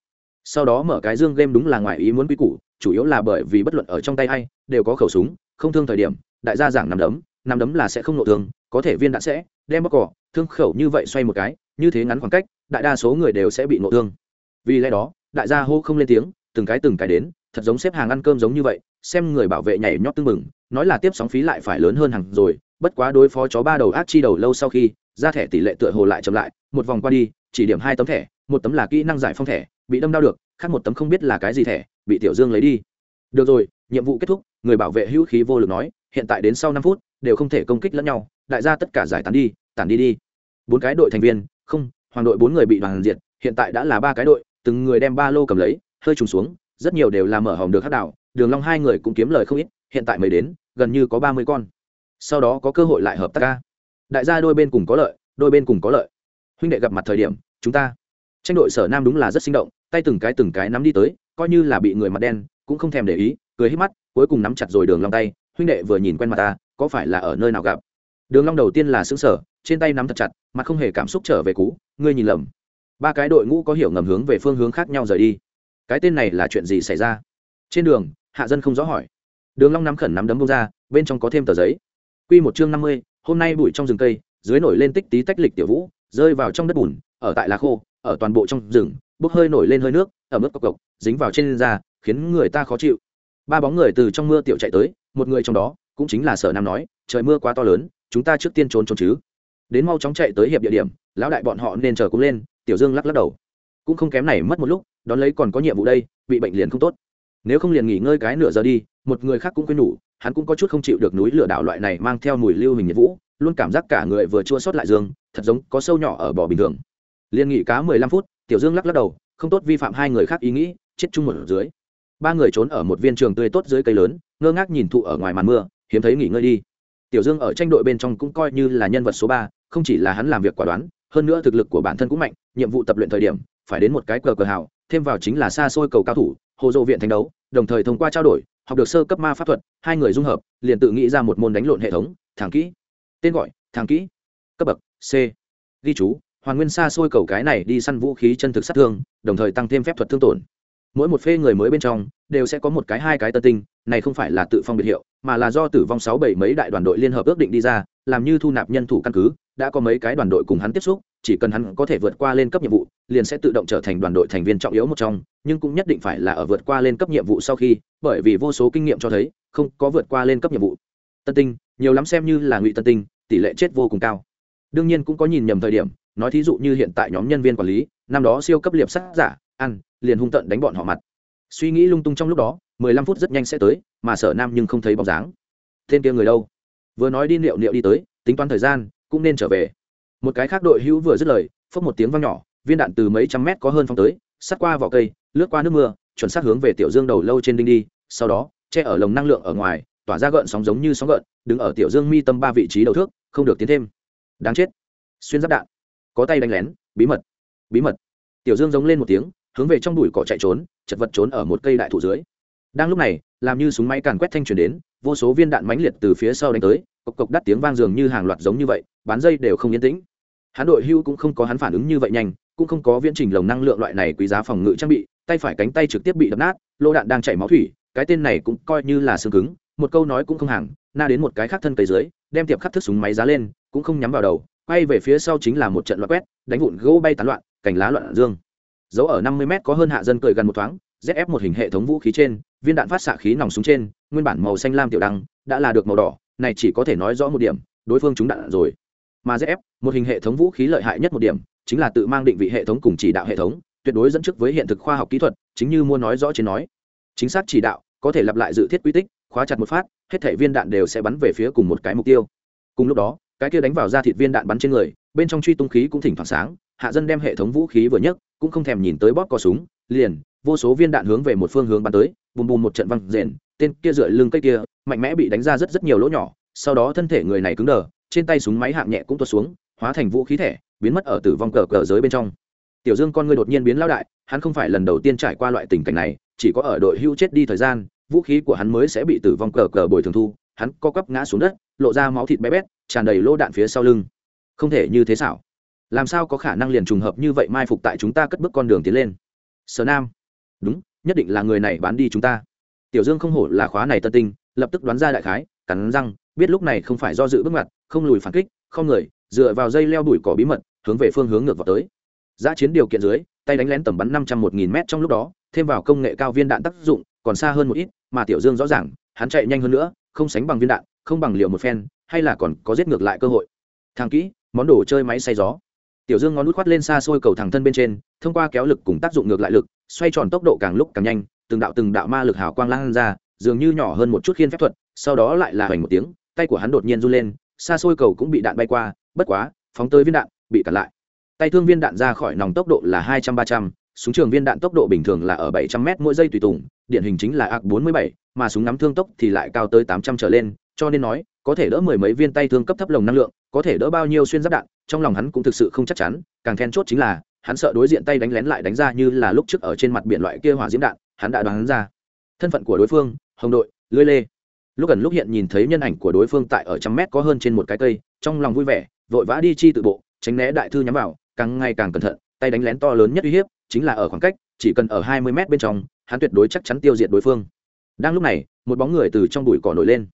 [SPEAKER 1] Sau đó mở cái dương game đúng là ngoài ý muốn quy củ, chủ yếu là bởi vì bất luận ở trong tay hay đều có khẩu súng, không thương thời điểm, đại gia giảng nằm đấm nằm đấm là sẽ không nộ thương, có thể viên đạn sẽ, đem bóc cỏ, thương khẩu như vậy xoay một cái, như thế ngắn khoảng cách, đại đa số người đều sẽ bị nộ thương. Vì lẽ đó, đại gia hô không lên tiếng, từng cái từng cái đến, thật giống xếp hàng ăn cơm giống như vậy, xem người bảo vệ nhảy nhót tưng mừng nói là tiếp sóng phí lại phải lớn hơn hẳn rồi, bất quá đối phó chó ba đầu ác chi đầu lâu sau khi ra thẻ tỷ lệ tựa hồ lại chậm lại, một vòng qua đi, chỉ điểm hai tấm thẻ, một tấm là kỹ năng giải phong thẻ, bị đâm đau được, khác một tấm không biết là cái gì thẻ, bị tiểu dương lấy đi. Được rồi, nhiệm vụ kết thúc, người bảo vệ hữu khí vô lực nói, hiện tại đến sau năm phút, đều không thể công kích lẫn nhau, đại gia tất cả giải tán đi, tản đi đi. Bốn cái đội thành viên, không, hoàng đội bốn người bị đoàn diệt, hiện tại đã là ba cái đội, từng người đem ba lô cầm lấy, hơi trùng xuống, rất nhiều đều là mở hòm được hát đảo, đường long hai người cũng kiếm lời không ít, hiện tại mới đến gần như có ba mươi con. Sau đó có cơ hội lại hợp tác ca. Đại gia đôi bên cùng có lợi, đôi bên cùng có lợi. Huynh đệ gặp mặt thời điểm, chúng ta. Tranh đội sở nam đúng là rất sinh động, tay từng cái từng cái nắm đi tới, coi như là bị người mặt đen, cũng không thèm để ý, cười hết mắt, cuối cùng nắm chặt rồi đường long tay. Huynh đệ vừa nhìn quen mặt ta, có phải là ở nơi nào gặp? Đường long đầu tiên là sững sờ, trên tay nắm thật chặt, mặt không hề cảm xúc trở về cú ngươi nhìn lầm. Ba cái đội ngũ có hiểu ngầm hướng về phương hướng khác nhau rời đi. Cái tên này là chuyện gì xảy ra? Trên đường, hạ dân không rõ hỏi đường long nắm khẩn nắm đấm bông ra, bên trong có thêm tờ giấy. Quy một chương năm mươi, hôm nay bụi trong rừng cây, dưới nổi lên tích tí tách lịch tiểu vũ, rơi vào trong đất bùn, ở tại lá khô, ở toàn bộ trong rừng, bốc hơi nổi lên hơi nước ở mức cộc cộc, dính vào trên da, khiến người ta khó chịu. Ba bóng người từ trong mưa tiểu chạy tới, một người trong đó, cũng chính là sở nam nói, trời mưa quá to lớn, chúng ta trước tiên trốn trốn chứ. Đến mau chóng chạy tới hiệp địa điểm, lão đại bọn họ nên chờ cũng lên, tiểu dương lắc lắc đầu. Cũng không kém này mất một lúc, đón lấy còn có nhiệm vụ đây, bị bệnh liền không tốt nếu không liền nghỉ ngơi cái nửa giờ đi, một người khác cũng quên nhủ hắn cũng có chút không chịu được núi lửa đảo loại này mang theo mùi lưu hình nhiệt vũ, luôn cảm giác cả người vừa chua sót lại dương, thật giống có sâu nhỏ ở bò bình thường. Liền nghỉ cá mười lăm phút, tiểu dương lắc lắc đầu, không tốt vi phạm hai người khác ý nghĩ, chết chung một dưới. Ba người trốn ở một viên trường tươi tốt dưới cây lớn, ngơ ngác nhìn thụ ở ngoài màn mưa, hiếm thấy nghỉ ngơi đi. Tiểu dương ở tranh đội bên trong cũng coi như là nhân vật số ba, không chỉ là hắn làm việc quả đoán, hơn nữa thực lực của bản thân cũng mạnh, nhiệm vụ tập luyện thời điểm, phải đến một cái cờ cờ hào, thêm vào chính là xa xôi cầu cao thủ hồ dộ viện thành đấu, đồng thời thông qua trao đổi, học được sơ cấp ma pháp thuật, hai người dung hợp, liền tự nghĩ ra một môn đánh lộn hệ thống, thẳng kỹ. Tên gọi, thẳng kỹ. Cấp bậc, c. Ghi chú, hoàn nguyên xa xôi cầu cái này đi săn vũ khí chân thực sát thương, đồng thời tăng thêm phép thuật thương tổn. Mỗi một phê người mới bên trong, đều sẽ có một cái hai cái tân tinh, này không phải là tự phong biệt hiệu, mà là do tử vong sáu bảy mấy đại đoàn đội liên hợp ước định đi ra, làm như thu nạp nhân thủ căn cứ đã có mấy cái đoàn đội cùng hắn tiếp xúc, chỉ cần hắn có thể vượt qua lên cấp nhiệm vụ, liền sẽ tự động trở thành đoàn đội thành viên trọng yếu một trong, nhưng cũng nhất định phải là ở vượt qua lên cấp nhiệm vụ sau khi, bởi vì vô số kinh nghiệm cho thấy, không có vượt qua lên cấp nhiệm vụ. Tân tinh, nhiều lắm xem như là ngụy tân tinh, tỷ lệ chết vô cùng cao. Đương nhiên cũng có nhìn nhầm thời điểm, nói thí dụ như hiện tại nhóm nhân viên quản lý, năm đó siêu cấp liệp sắt giả, ăn, liền hung tận đánh bọn họ mặt. Suy nghĩ lung tung trong lúc đó, mười lăm phút rất nhanh sẽ tới, mà sở nam nhưng không thấy bóng dáng. Tên kia người đâu? Vừa nói đi liệu liệu đi tới, tính toán thời gian cũng nên trở về. Một cái khác đội hữu vừa dứt lời, phốc một tiếng vang nhỏ, viên đạn từ mấy trăm mét có hơn phong tới sát qua vỏ cây, lướt qua nước mưa, chuẩn xác hướng về tiểu dương đầu lâu trên đinh đi, sau đó, che ở lồng năng lượng ở ngoài, tỏa ra gợn sóng giống như sóng gợn, đứng ở tiểu dương mi tâm ba vị trí đầu thước, không được tiến thêm. Đáng chết. Xuyên giáp đạn. Có tay đánh lén, bí mật. Bí mật. Tiểu dương giống lên một tiếng, hướng về trong bụi cỏ chạy trốn, chật vật trốn ở một cây đại thụ dưới. Đang lúc này, làm như súng máy càn quét thanh chuyển đến vô số viên đạn mãnh liệt từ phía sau đánh tới, cộc cộc đắt tiếng vang dường như hàng loạt giống như vậy, bán dây đều không yên tĩnh. Hắn đội hưu cũng không có hắn phản ứng như vậy nhanh, cũng không có viễn trình lồng năng lượng loại này quý giá phòng ngự trang bị, tay phải cánh tay trực tiếp bị đập nát, lô đạn đang chảy máu thủy, cái tên này cũng coi như là xương cứng, một câu nói cũng không hàng, na đến một cái khác thân cây dưới, đem tiệp khắc thức súng máy giá lên, cũng không nhắm vào đầu, quay về phía sau chính là một trận loạt quét, đánh vụn gỗ bay tán loạn, cành lá loạn dương. Dấu ở năm mươi mét có hơn hạ dân cười gần một thoáng zf một hình hệ thống vũ khí trên, viên đạn phát xạ khí nòng súng trên, nguyên bản màu xanh lam tiểu đăng đã là được màu đỏ, này chỉ có thể nói rõ một điểm, đối phương trúng đạn rồi. Mà zf một hình hệ thống vũ khí lợi hại nhất một điểm, chính là tự mang định vị hệ thống cùng chỉ đạo hệ thống, tuyệt đối dẫn trước với hiện thực khoa học kỹ thuật, chính như mua nói rõ trên nói. Chính xác chỉ đạo, có thể lặp lại dự thiết quy tích, khóa chặt một phát, hết thể viên đạn đều sẽ bắn về phía cùng một cái mục tiêu. Cùng lúc đó, cái kia đánh vào ra thịt viên đạn bắn trên người, bên trong truy tung khí cũng thỉnh thoảng sáng, hạ dân đem hệ thống vũ khí vừa nhấc, cũng không thèm nhìn tới bóp cò súng, liền vô số viên đạn hướng về một phương hướng bắn tới, bùm bùm một trận văng rền, tên kia dựa lưng cây kia, mạnh mẽ bị đánh ra rất rất nhiều lỗ nhỏ, sau đó thân thể người này cứng đờ, trên tay súng máy hạng nhẹ cũng tuột xuống, hóa thành vũ khí thẻ, biến mất ở tử vong cờ cờ giới bên trong. Tiểu dương con người đột nhiên biến lao đại, hắn không phải lần đầu tiên trải qua loại tình cảnh này, chỉ có ở đội hưu chết đi thời gian, vũ khí của hắn mới sẽ bị tử vong cờ cờ bồi thường thu, hắn co quắp ngã xuống đất, lộ ra máu thịt bé bét, tràn đầy lỗ đạn phía sau lưng. Không thể như thế xảo. Làm sao có khả năng liền trùng hợp như vậy mai phục tại chúng ta cất bước con đường tiến lên? Sở nam đúng, nhất định là người này bán đi chúng ta. Tiểu dương không hổ là khóa này tân tinh, lập tức đoán ra đại khái, cắn răng, biết lúc này không phải do dự bước ngoặt, không lùi phản kích, không người, dựa vào dây leo đuổi cỏ bí mật, hướng về phương hướng ngược vào tới. Giã chiến điều kiện dưới, tay đánh lén tầm bắn năm trăm một nghìn m trong lúc đó, thêm vào công nghệ cao viên đạn tác dụng, còn xa hơn một ít, mà tiểu dương rõ ràng, hắn chạy nhanh hơn nữa, không sánh bằng viên đạn, không bằng liều một phen, hay là còn có giết ngược lại cơ hội. Thang kỹ, món đồ chơi máy xay gió. Tiểu dương ngón nút khoát lên xa xôi cầu thẳng thân bên trên, thông qua kéo lực cùng tác dụng ngược lại lực xoay tròn tốc độ càng lúc càng nhanh, từng đạo từng đạo ma lực hào quang lan ra, dường như nhỏ hơn một chút khiên phép thuật, sau đó lại là hoành một tiếng, tay của hắn đột nhiên run lên, xa xôi cầu cũng bị đạn bay qua, bất quá, phóng tới viên đạn, bị cản lại. Tay thương viên đạn ra khỏi nòng tốc độ là hai trăm ba trăm, súng trường viên đạn tốc độ bình thường là ở bảy trăm m mỗi giây tùy tùng, điển hình chính là ạc bốn mươi bảy, mà súng ngắm thương tốc thì lại cao tới tám trăm trở lên, cho nên nói, có thể đỡ mười mấy viên tay thương cấp thấp lồng năng lượng, có thể đỡ bao nhiêu xuyên giáp đạn, trong lòng hắn cũng thực sự không chắc chắn, càng then chốt chính là hắn sợ đối diện tay đánh lén lại đánh ra như là lúc trước ở trên mặt biển loại kia hỏa diễm đạn, hắn đã đoán ra. Thân phận của đối phương, hồng đội, lưới lê. Lúc gần lúc hiện nhìn thấy nhân ảnh của đối phương tại ở trăm mét có hơn trên một cái cây, trong lòng vui vẻ, vội vã đi chi tự bộ, tránh né đại thư nhắm vào, càng ngày càng cẩn thận, tay đánh lén to lớn nhất uy hiếp, chính là ở khoảng cách, chỉ cần ở hai mươi mét bên trong, hắn tuyệt đối chắc chắn tiêu diệt đối phương. Đang lúc này, một bóng người từ trong bụi cỏ nổi lên.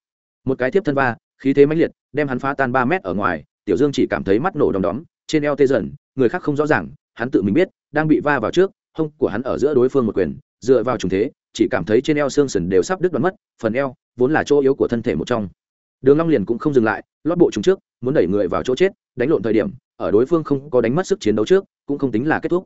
[SPEAKER 1] Một cái tiếp thân va, khí thế mãnh liệt, đem hắn phá tan ba mét ở ngoài, tiểu dương chỉ cảm thấy mắt nổ đom đóm, trên eo tê dần, người khác không rõ ràng hắn tự mình biết, đang bị va vào trước, hông của hắn ở giữa đối phương một quyền, dựa vào trùng thế, chỉ cảm thấy trên eo xương sườn đều sắp đứt đoạn mất, phần eo vốn là chỗ yếu của thân thể một trong. Đường long liền cũng không dừng lại, lót bộ trùng trước, muốn đẩy người vào chỗ chết, đánh lộn thời điểm, ở đối phương không có đánh mất sức chiến đấu trước, cũng không tính là kết thúc.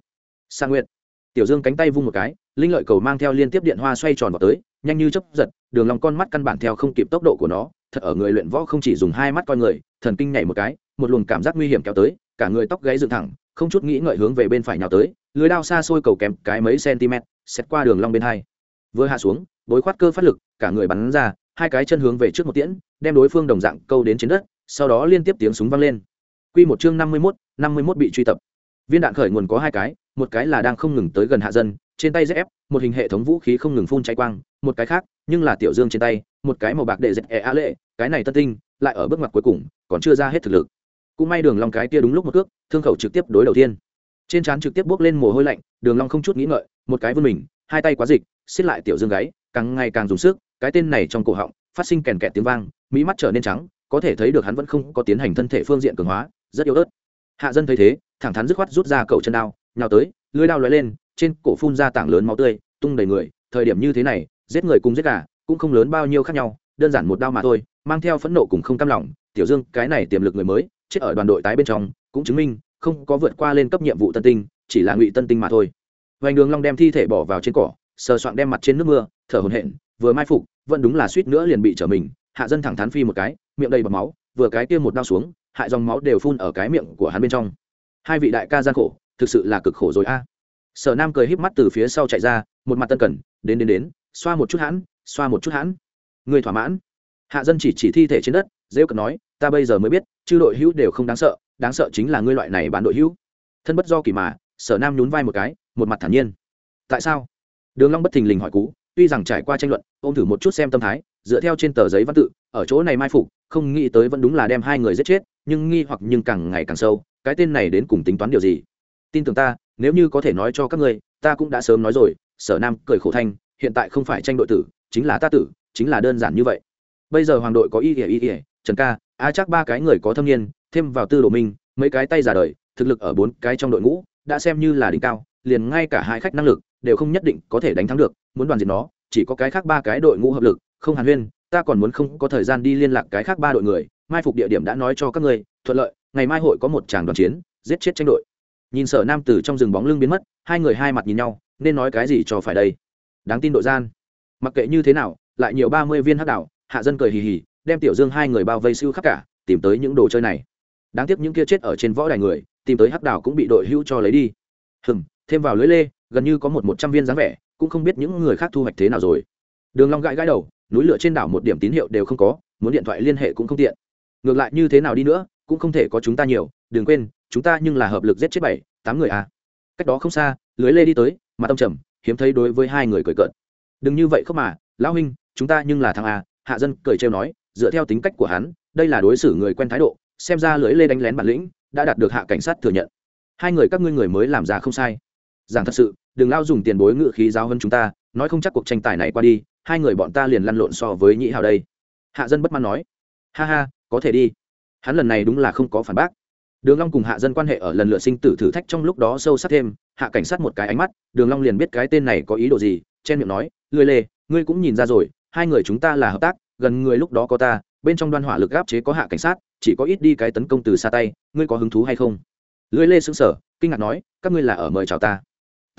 [SPEAKER 1] Sang nguyện tiểu dương cánh tay vung một cái, linh lợi cầu mang theo liên tiếp điện hoa xoay tròn vào tới, nhanh như chớp giật, đường long con mắt căn bản theo không kịp tốc độ của nó, thật ở người luyện võ không chỉ dùng hai mắt coi người, thần kinh nhảy một cái, một luồng cảm giác nguy hiểm kéo tới, cả người tóc gáy dựng thẳng không chút nghĩ ngợi hướng về bên phải nhào tới lưới đao xa xôi cầu kèm cái mấy cm xét qua đường long bên hai. Vừa hạ xuống bối khoát cơ phát lực cả người bắn ra hai cái chân hướng về trước một tiễn đem đối phương đồng dạng câu đến trên đất sau đó liên tiếp tiếng súng vang lên. Quy một chương năm mươi 51, năm mươi 51 bị truy tập. Viên đạn khởi nguồn có hai cái một cái là đang không ngừng tới gần hạ dân trên tay dép một hình hệ thống vũ khí không ngừng phun cháy quang một cái khác nhưng là tiểu dương trên tay một cái màu bạc đệ dệt e a lệ cái này tân tinh lại ở bước ngoặt cuối cùng còn chưa ra hết thực lực cũng may đường long cái kia đúng lúc một cước, thương khẩu trực tiếp đối đầu tiên trên trán trực tiếp bước lên mồ hôi lạnh, đường long không chút nghĩ ngợi, một cái vươn mình, hai tay quá dịch, xiết lại tiểu dương gáy, càng ngày càng dùng sức, cái tên này trong cổ họng, phát sinh kèn kẹt tiếng vang, mỹ mắt trở nên trắng, có thể thấy được hắn vẫn không có tiến hành thân thể phương diện cường hóa, rất yếu ớt. Hạ dân thấy thế, thẳng thắn dứt khoát rút ra cầu chân đao, nhào tới, lưỡi đao lóe lên, trên cổ phun ra tảng lớn máu tươi, tung đầy người, thời điểm như thế này, giết người cùng giết gà, cũng không lớn bao nhiêu khác nhau, đơn giản một đao mà thôi, mang theo phẫn nộ cùng không cam lòng, tiểu dương, cái này tiềm lực người mới chết ở đoàn đội tái bên trong, cũng chứng minh không có vượt qua lên cấp nhiệm vụ tân tinh, chỉ là ngụy tân tinh mà thôi. Vành đường long đem thi thể bỏ vào trên cỏ, sờ soạn đem mặt trên nước mưa, thở hổn hển, vừa mai phục, vẫn đúng là suýt nữa liền bị trở mình, hạ dân thẳng thắn phi một cái, miệng đầy bọt máu, vừa cái kia một đao xuống, hại dòng máu đều phun ở cái miệng của hắn bên trong. Hai vị đại ca gian khổ, thực sự là cực khổ rồi a. Sở nam cười híp mắt từ phía sau chạy ra, một mặt tân cẩn đến đến đến, xoa một chút hãn xoa một chút hãn người thỏa mãn. Hạ dân chỉ chỉ thi thể trên đất rêu cần nói, ta bây giờ mới biết, chư đội hữu đều không đáng sợ đáng sợ chính là ngươi loại này bán đội hữu. Thân bất do kỳ mà, sở nam nhún vai một cái, một mặt thản nhiên. Tại sao? Đường long bất thình lình hỏi cú, tuy rằng trải qua tranh luận, ôm thử một chút xem tâm thái, dựa theo trên tờ giấy văn tự, ở chỗ này mai phục, không nghĩ tới vẫn đúng là đem hai người giết chết, nhưng nghi hoặc nhưng càng ngày càng sâu, cái tên này đến cùng tính toán điều gì? Tin tưởng ta, nếu như có thể nói cho các ngươi, ta cũng đã sớm nói rồi, sở nam cười khổ thanh, hiện tại không phải tranh đội tử, chính là ta tử, chính là đơn giản như vậy. Bây giờ hoàng đội có y ỉa y ỉa trần ca a chắc ba cái người có thâm niên thêm vào tư đồ minh mấy cái tay giả đời thực lực ở bốn cái trong đội ngũ đã xem như là đỉnh cao liền ngay cả hai khách năng lực đều không nhất định có thể đánh thắng được muốn đoàn diệt nó chỉ có cái khác ba cái đội ngũ hợp lực không hàn huyên ta còn muốn không có thời gian đi liên lạc cái khác ba đội người mai phục địa điểm đã nói cho các người, thuận lợi ngày mai hội có một tràng đoàn chiến giết chết tranh đội. Nhìn sở nam từ trong rừng bóng lưng biến mất hai người hai mặt nhìn nhau nên nói cái gì cho phải đây? Đáng tin đội gian. Mặc kệ như thế nào lại nhiều ba mươi viên hắc đảo hạ dân cười hì hì đem tiểu dương hai người bao vây siêu khắp cả tìm tới những đồ chơi này. Đáng tiếc những kia chết ở trên võ đài người tìm tới hắc đảo cũng bị đội hữu cho lấy đi. Hừm thêm vào lưới lê gần như có một một trăm viên dáng vẻ cũng không biết những người khác thu hoạch thế nào rồi. Đường long gãi gãi đầu núi lửa trên đảo một điểm tín hiệu đều không có muốn điện thoại liên hệ cũng không tiện. Ngược lại như thế nào đi nữa cũng không thể có chúng ta nhiều đừng quên chúng ta nhưng là hợp lực giết chết bảy tám người à. Cách đó không xa lưới lê đi tới mà tâm trầm hiếm thấy đối với hai người cười cợt. Đừng như vậy không mà lão huynh chúng ta nhưng là thằng à, hạ dân cười trêu nói dựa theo tính cách của hắn, đây là đối xử người quen thái độ, xem ra lưỡi lê đánh lén bản lĩnh, đã đạt được hạ cảnh sát thừa nhận. Hai người các ngươi người mới làm ra không sai. Giảng thật sự, đừng lao dùng tiền bối ngự khí giáo hơn chúng ta, nói không chắc cuộc tranh tài này qua đi, hai người bọn ta liền lăn lộn so với nhĩ hào đây. Hạ dân bất mãn nói. Ha ha, có thể đi. Hắn lần này đúng là không có phản bác. Đường long cùng hạ dân quan hệ ở lần lượt sinh tử thử thách trong lúc đó sâu sắc thêm, hạ cảnh sát một cái ánh mắt, đường long liền biết cái tên này có ý đồ gì, chen miệng nói lười lê, ngươi cũng nhìn ra rồi, hai người chúng ta là hợp tác gần người lúc đó có ta, bên trong đoan hỏa lực áp chế có hạ cảnh sát, chỉ có ít đi cái tấn công từ xa tay, ngươi có hứng thú hay không? Lưỡi lê xứng sở kinh ngạc nói, các ngươi là ở mời chào ta.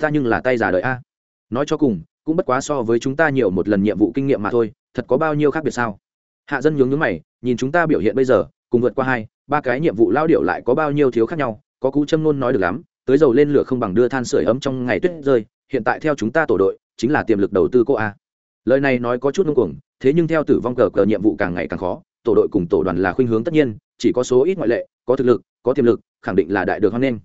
[SPEAKER 1] Ta nhưng là tay giả đợi a. Nói cho cùng, cũng bất quá so với chúng ta nhiều một lần nhiệm vụ kinh nghiệm mà thôi, thật có bao nhiêu khác biệt sao? Hạ dân nhướng nhướng mày, nhìn chúng ta biểu hiện bây giờ, cùng vượt qua hai, ba cái nhiệm vụ lao điệu lại có bao nhiêu thiếu khác nhau, có cú châm nôn nói được lắm, tới dầu lên lửa không bằng đưa than sửa ấm trong ngày tuyết rơi, hiện tại theo chúng ta tổ đội, chính là tiềm lực đầu tư cô a. Lời này nói có chút ngưng cuồng thế nhưng theo tử vong cờ cờ nhiệm vụ càng ngày càng khó, tổ đội cùng tổ đoàn là khuynh hướng tất nhiên, chỉ có số ít ngoại lệ, có thực lực, có tiềm lực, khẳng định là đại được hoan nghênh.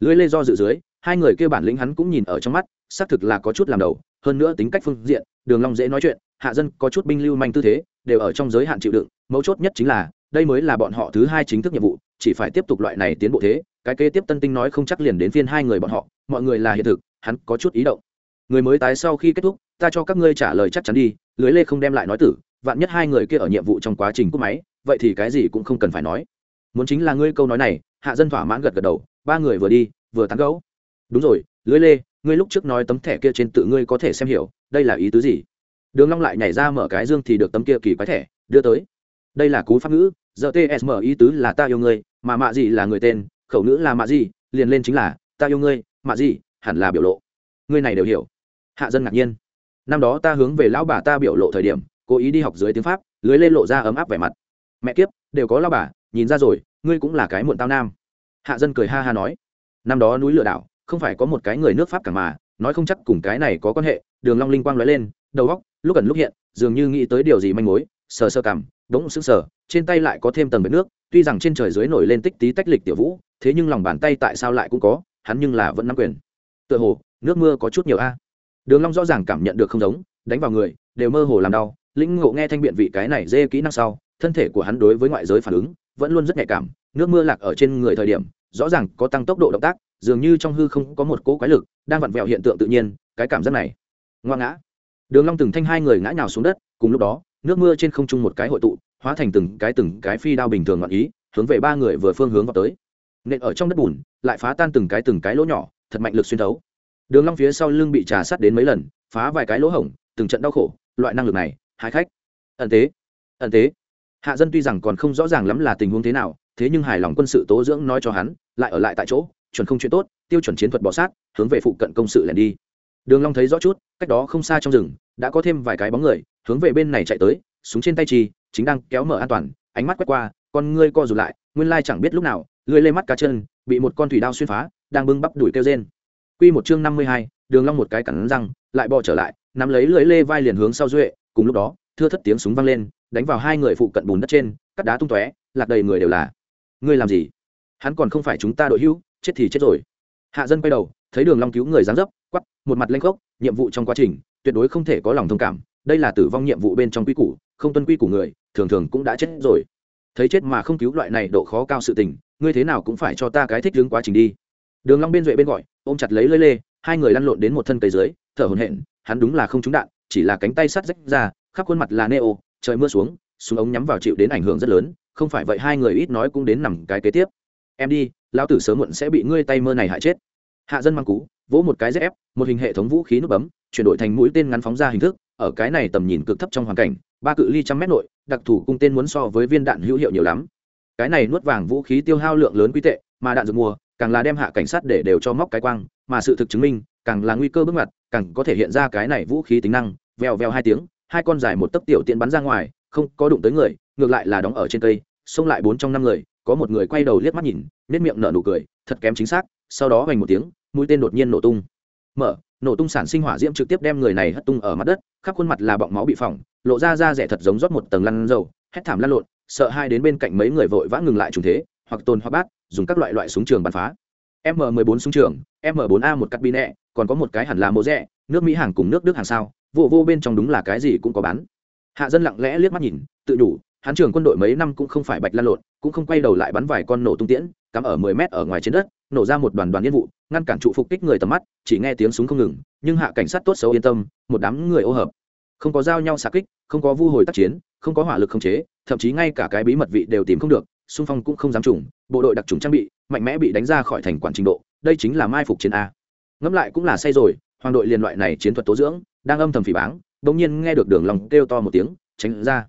[SPEAKER 1] Lưới lê do dự dưới, hai người kêu bản lĩnh hắn cũng nhìn ở trong mắt, xác thực là có chút làm đầu, hơn nữa tính cách phương diện, đường long dễ nói chuyện, hạ dân có chút binh lưu manh tư thế, đều ở trong giới hạn chịu đựng, mấu chốt nhất chính là, đây mới là bọn họ thứ hai chính thức nhiệm vụ, chỉ phải tiếp tục loại này tiến bộ thế, cái kế tiếp tân tinh nói không chắc liền đến phiên hai người bọn họ, mọi người là hiện thực, hắn có chút ý động. Người mới tái sau khi kết thúc ta cho các ngươi trả lời chắc chắn đi, lưới lê không đem lại nói tử, vạn nhất hai người kia ở nhiệm vụ trong quá trình cúp máy, vậy thì cái gì cũng không cần phải nói. Muốn chính là ngươi câu nói này, hạ dân thỏa mãn gật gật đầu, ba người vừa đi, vừa tán gấu đúng rồi, lưới lê, ngươi lúc trước nói tấm thẻ kia trên tự ngươi có thể xem hiểu, đây là ý tứ gì? Đường long lại nhảy ra mở cái dương thì được tấm kia kỳ quái thẻ, đưa tới. Đây là cú pháp ngữ giờ tsm ý tứ là ta yêu ngươi, mà mạ gì là người tên, khẩu ngữ là mạ gì liền lên chính là, ta yêu ngươi, mạ gì hẳn là biểu lộ. Ngươi này đều hiểu. Hạ dân ngạc nhiên năm đó ta hướng về lão bà ta biểu lộ thời điểm, cố ý đi học dưới tiếng pháp, lưới lên lộ ra ấm áp vẻ mặt. Mẹ kiếp, đều có lão bà, nhìn ra rồi, ngươi cũng là cái muộn tao nam. Hạ dân cười ha ha nói. Năm đó núi lửa đảo, không phải có một cái người nước pháp cả mà, nói không chắc cùng cái này có quan hệ, đường long linh quang lóe lên, đầu góc lúc ẩn lúc hiện, dường như nghĩ tới điều gì manh mối, sờ sơ cảm đống sững sờ, trên tay lại có thêm tầng bể nước, tuy rằng trên trời dưới nổi lên tích tí tách lịch tiểu vũ, thế nhưng lòng bàn tay tại sao lại cũng có, hắn nhưng là vẫn nắm quyền. Tựa hồ, nước mưa có chút nhiều a đường long rõ ràng cảm nhận được không giống, đánh vào người, đều mơ hồ làm đau, lĩnh ngộ nghe thanh biện vị cái này dê kỹ năng sau, thân thể của hắn đối với ngoại giới phản ứng, vẫn luôn rất nhạy cảm, nước mưa lạc ở trên người thời điểm, rõ ràng có tăng tốc độ động tác, dường như trong hư không có một cỗ quái lực, đang vặn vẹo hiện tượng tự nhiên, cái cảm giác này. Ngoa ngã. Đường long từng thanh hai người ngã nhào xuống đất, cùng lúc đó, nước mưa trên không trung một cái hội tụ, hóa thành từng cái từng cái phi đao bình thường ngọn ý, hướng về ba người vừa phương hướng vào tới. Nện ở trong đất bùn, lại phá tan từng cái từng cái lỗ nhỏ, thật mạnh lực xuyên thấu đường long phía sau lưng bị trà sát đến mấy lần, phá vài cái lỗ hổng, từng trận đau khổ, loại năng lực này, hai khách. Ẩn tế ẩn tế hạ dân tuy rằng còn không rõ ràng lắm là tình huống thế nào, thế nhưng hài lòng quân sự tố dưỡng nói cho hắn, lại ở lại tại chỗ, chuẩn không chuyện tốt, tiêu chuẩn chiến thuật bỏ sát, hướng về phụ cận công sự lẻn đi. Đường long thấy rõ chút, cách đó không xa trong rừng, đã có thêm vài cái bóng người, hướng về bên này chạy tới, súng trên tay chi, chính đang kéo mở an toàn, ánh mắt quét qua, con ngươi co rụt lại, nguyên lai chẳng biết lúc nào, lưỡi lê mắt cá chân, bị một con thủy đao xuyên phá, đang bưng bắp đuổi kêu rên quy một chương năm mươi hai, đường long một cái cắn răng lại bò trở lại nắm lấy lưỡi lê vai liền hướng sau duệ cùng lúc đó thưa thất tiếng súng vang lên đánh vào hai người phụ cận bùn đất trên cắt đá tung tóe lạc đầy người đều là. Ngươi làm gì? Hắn còn không phải chúng ta đội hữu chết thì chết rồi. Hạ dân quay đầu thấy đường long cứu người dáng dấp quắc, một mặt lên gốc nhiệm vụ trong quá trình tuyệt đối không thể có lòng thông cảm đây là tử vong nhiệm vụ bên trong quy củ không tuân quy của người thường thường cũng đã chết rồi. Thấy chết mà không cứu loại này độ khó cao sự tình ngươi thế nào cũng phải cho ta cái thích đứng quá trình đi. Đường long bên duệ bên gọi ôm chặt lấy lưỡi lê, hai người lăn lộn đến một thân cây dưới, thở hổn hển, hắn đúng là không trúng đạn, chỉ là cánh tay sắt rách ra, khắp khuôn mặt là neo, trời mưa xuống, súng ống nhắm vào chịu đến ảnh hưởng rất lớn, không phải vậy hai người ít nói cũng đến nằm cái kế tiếp. Em đi, lão tử sớm muộn sẽ bị ngươi tay mơ này hại chết. Hạ dân mang cú, vỗ một cái dép một hình hệ thống vũ khí nút bấm, chuyển đổi thành mũi tên ngắn phóng ra hình thức, ở cái này tầm nhìn cực thấp trong hoàn cảnh, ba cự ly trăm mét nội, đặc thù cung tên muốn so với viên đạn hữu hiệu nhiều lắm. Cái này nuốt vàng vũ khí tiêu hao lượng lớn quy tệ, mà đạn dược mua càng là đem hạ cảnh sát để đều cho móc cái quang, mà sự thực chứng minh, càng là nguy cơ bước ngoặt, càng có thể hiện ra cái này vũ khí tính năng, vèo vèo hai tiếng, hai con dài một tấc tiểu tiện bắn ra ngoài, không có đụng tới người, ngược lại là đóng ở trên cây, xông lại bốn trong năm người, có một người quay đầu liếc mắt nhìn nết miệng nở nụ cười, thật kém chính xác, sau đó hoành một tiếng, mũi tên đột nhiên nổ tung. Mở, nổ tung sản sinh hỏa diễm trực tiếp đem người này hất tung ở mặt đất, khắp khuôn mặt là bọng máu bị phỏng, lộ ra da rẻ thật giống rót một tầng lăn dầu, hét thảm lăn lộn, sợ hai đến bên cạnh mấy người vội vã ngừng lại trùng thế, hoặc tồn hoặc bát dùng các loại loại súng trường bắn phá. M 14 súng trường, m 4 a một cắt bi nẹ, còn có một cái hẳn là mô rẽ nước mỹ hàng cùng nước đức hàng sao, vô vô bên trong đúng là cái gì cũng có bán. Hạ dân lặng lẽ liếc mắt nhìn, tự đủ, hắn trường quân đội mấy năm cũng không phải bạch lan lộn, cũng không quay đầu lại bắn vài con nổ tung tiễn, cắm ở mười mét ở ngoài trên đất, nổ ra một đoàn đoàn nhiên vụ, ngăn cản trụ phục kích người tầm mắt, chỉ nghe tiếng súng không ngừng, nhưng hạ cảnh sát tốt xấu yên tâm, một đám người ô hợp. Không có giao nhau xạ kích, không có vu hồi tác chiến, không có hỏa lực không chế, thậm chí ngay cả cái bí mật vị đều tìm không được xung phong cũng không dám trùng, bộ đội đặc trùng trang bị mạnh mẽ bị đánh ra khỏi thành quản trình độ, đây chính là mai phục chiến a. Ngẫm lại cũng là say rồi, hoàng đội liên loại này chiến thuật tố dưỡng, đang âm thầm phỉ báng, bỗng nhiên nghe được đường lòng kêu to một tiếng, tránh ra.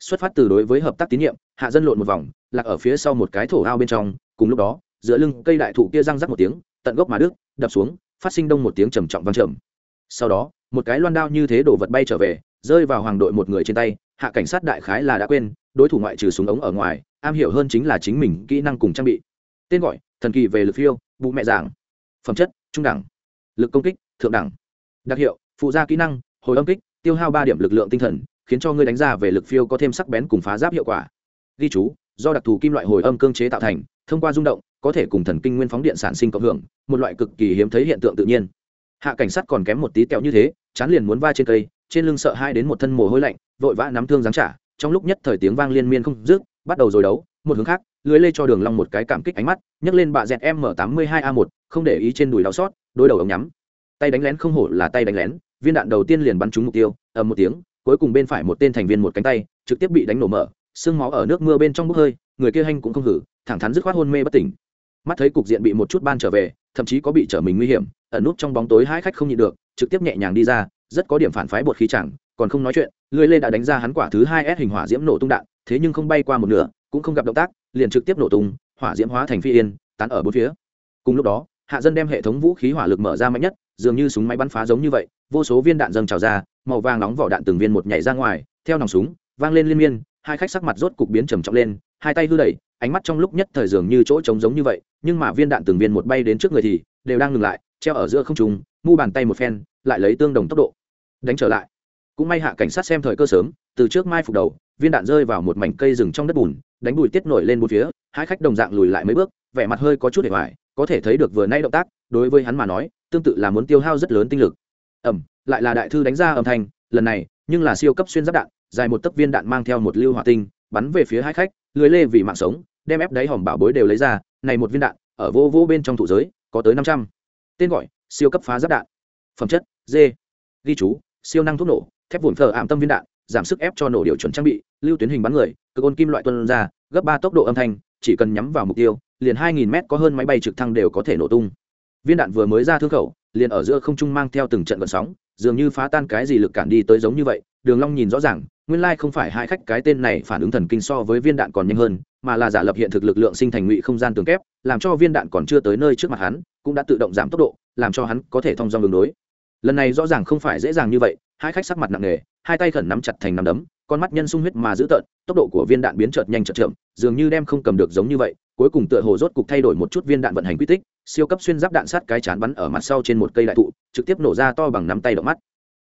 [SPEAKER 1] Xuất phát từ đối với hợp tác tín nhiệm, hạ dân lộn một vòng, lạc ở phía sau một cái thổ ao bên trong, cùng lúc đó, giữa lưng cây đại thụ kia răng rắc một tiếng, tận gốc mà đứt, đập xuống, phát sinh đông một tiếng trầm trọng vang trầm. Sau đó, một cái loan đao như thế đổ vật bay trở về, rơi vào hoàng đội một người trên tay, hạ cảnh sát đại khái là đã quên, đối thủ ngoại trừ súng ống ở ngoài am hiểu hơn chính là chính mình kỹ năng cùng trang bị. Tên gọi, thần kỳ về lực phiêu bụ mẹ giảng. Phẩm chất, trung đẳng. Lực công kích, thượng đẳng. Đặc hiệu, phụ gia kỹ năng, hồi âm kích, tiêu hao ba điểm lực lượng tinh thần, khiến cho ngươi đánh ra về lực phiêu có thêm sắc bén cùng phá giáp hiệu quả. Ghi chú, do đặc thù kim loại hồi âm cương chế tạo thành, thông qua rung động, có thể cùng thần kinh nguyên phóng điện sản sinh cộng hưởng, một loại cực kỳ hiếm thấy hiện tượng tự nhiên. Hạ cảnh sát còn kém một tí kẹo như thế, chán liền muốn va trên cây, trên lưng sợ hai đến một thân mồ hôi lạnh, vội vã nắm thương giáng trả, trong lúc nhất thời tiếng vang liên miên không dứt bắt đầu rồi đấu, một hướng khác, lưới lê cho đường long một cái cảm kích ánh mắt, nhấc lên bạ dẹt m 82 a 1 không để ý trên đùi đau xót, đối đầu ống nhắm. Tay đánh lén không hổ là tay đánh lén, viên đạn đầu tiên liền bắn trúng mục tiêu, ầm một tiếng, cuối cùng bên phải một tên thành viên một cánh tay, trực tiếp bị đánh nổ mở xương máu ở nước mưa bên trong bốc hơi, người kia hanh cũng không hử, thẳng thắn dứt khoát hôn mê bất tỉnh. Mắt thấy cục diện bị một chút ban trở về, thậm chí có bị trở mình nguy hiểm, ẩn nút trong bóng tối hai khách không nhịn được, trực tiếp nhẹ nhàng đi ra, rất có điểm phản phái bột khí chẳng, còn không nói chuyện, lưới lê đã đánh ra hắn quả thứ hai s hình hỏa diễm nổ tung đạn thế nhưng không bay qua một nửa, cũng không gặp động tác, liền trực tiếp nổ tung, hỏa diễm hóa thành phi yên, tán ở bốn phía. Cùng lúc đó, hạ dân đem hệ thống vũ khí hỏa lực mở ra mạnh nhất, dường như súng máy bắn phá giống như vậy, vô số viên đạn dâng trào ra, màu vàng nóng vỏ đạn từng viên một nhảy ra ngoài, theo nòng súng, vang lên liên miên, hai khách sắc mặt rốt cục biến trầm trọng lên, hai tay hư đẩy, ánh mắt trong lúc nhất thời dường như chỗ trống giống như vậy, nhưng mà viên đạn từng viên một bay đến trước người thì đều đang ngừng lại, treo ở giữa không trùng mu bàn tay một phen, lại lấy tương đồng tốc độ, đánh trở lại. Cũng may hạ cảnh sát xem thời cơ sớm, từ trước mai phục đầu viên đạn rơi vào một mảnh cây rừng trong đất bùn, đánh bụi tiết nổi lên một phía, hai khách đồng dạng lùi lại mấy bước, vẻ mặt hơi có chút để hoài, có thể thấy được vừa nay động tác, đối với hắn mà nói, tương tự là muốn tiêu hao rất lớn tinh lực. Ẩm, lại là đại thư đánh ra âm thanh, lần này, nhưng là siêu cấp xuyên giáp đạn, dài một tấc viên đạn mang theo một lưu hỏa tinh, bắn về phía hai khách, lưới lê vì mạng sống, đem ép đáy hòm bảo bối đều lấy ra, này một viên đạn, ở vô vô bên trong thủ giới, có tới năm trăm. Tên gọi, siêu cấp phá giáp đạn. Phẩm chất, d. Ghi chú, siêu năng thuốc nổ, thép vụn phở ảm tâm viên đạn giảm sức ép cho nổ điều chuẩn trang bị, lưu tuyến hình bắn người cơ ôn kim loại tuân ra, gấp ba tốc độ âm thanh, chỉ cần nhắm vào mục tiêu, liền hai nghìn mét có hơn máy bay trực thăng đều có thể nổ tung. Viên đạn vừa mới ra thương khẩu, liền ở giữa không trung mang theo từng trận vận sóng, dường như phá tan cái gì lực cản đi tới giống như vậy, đường long nhìn rõ ràng, nguyên lai không phải hai khách cái tên này phản ứng thần kinh so với viên đạn còn nhanh hơn, mà là giả lập hiện thực lực lượng sinh thành ngụy không gian tường kép, làm cho viên đạn còn chưa tới nơi trước mặt hắn, cũng đã tự động giảm tốc độ, làm cho hắn có thể thông dong đường đối. Lần này rõ ràng không phải dễ dàng như vậy, hai khách sắc mặt nặng nề hai tay khẩn nắm chặt thành nắm đấm, con mắt nhân sung huyết mà giữ tợn, tốc độ của viên đạn biến chợt nhanh chợt chậm, dường như đem không cầm được giống như vậy, cuối cùng tựa hồ rốt cục thay đổi một chút viên đạn vận hành quy tích, siêu cấp xuyên giáp đạn sát cái chán bắn ở mặt sau trên một cây đại thụ, trực tiếp nổ ra to bằng nắm tay động mắt.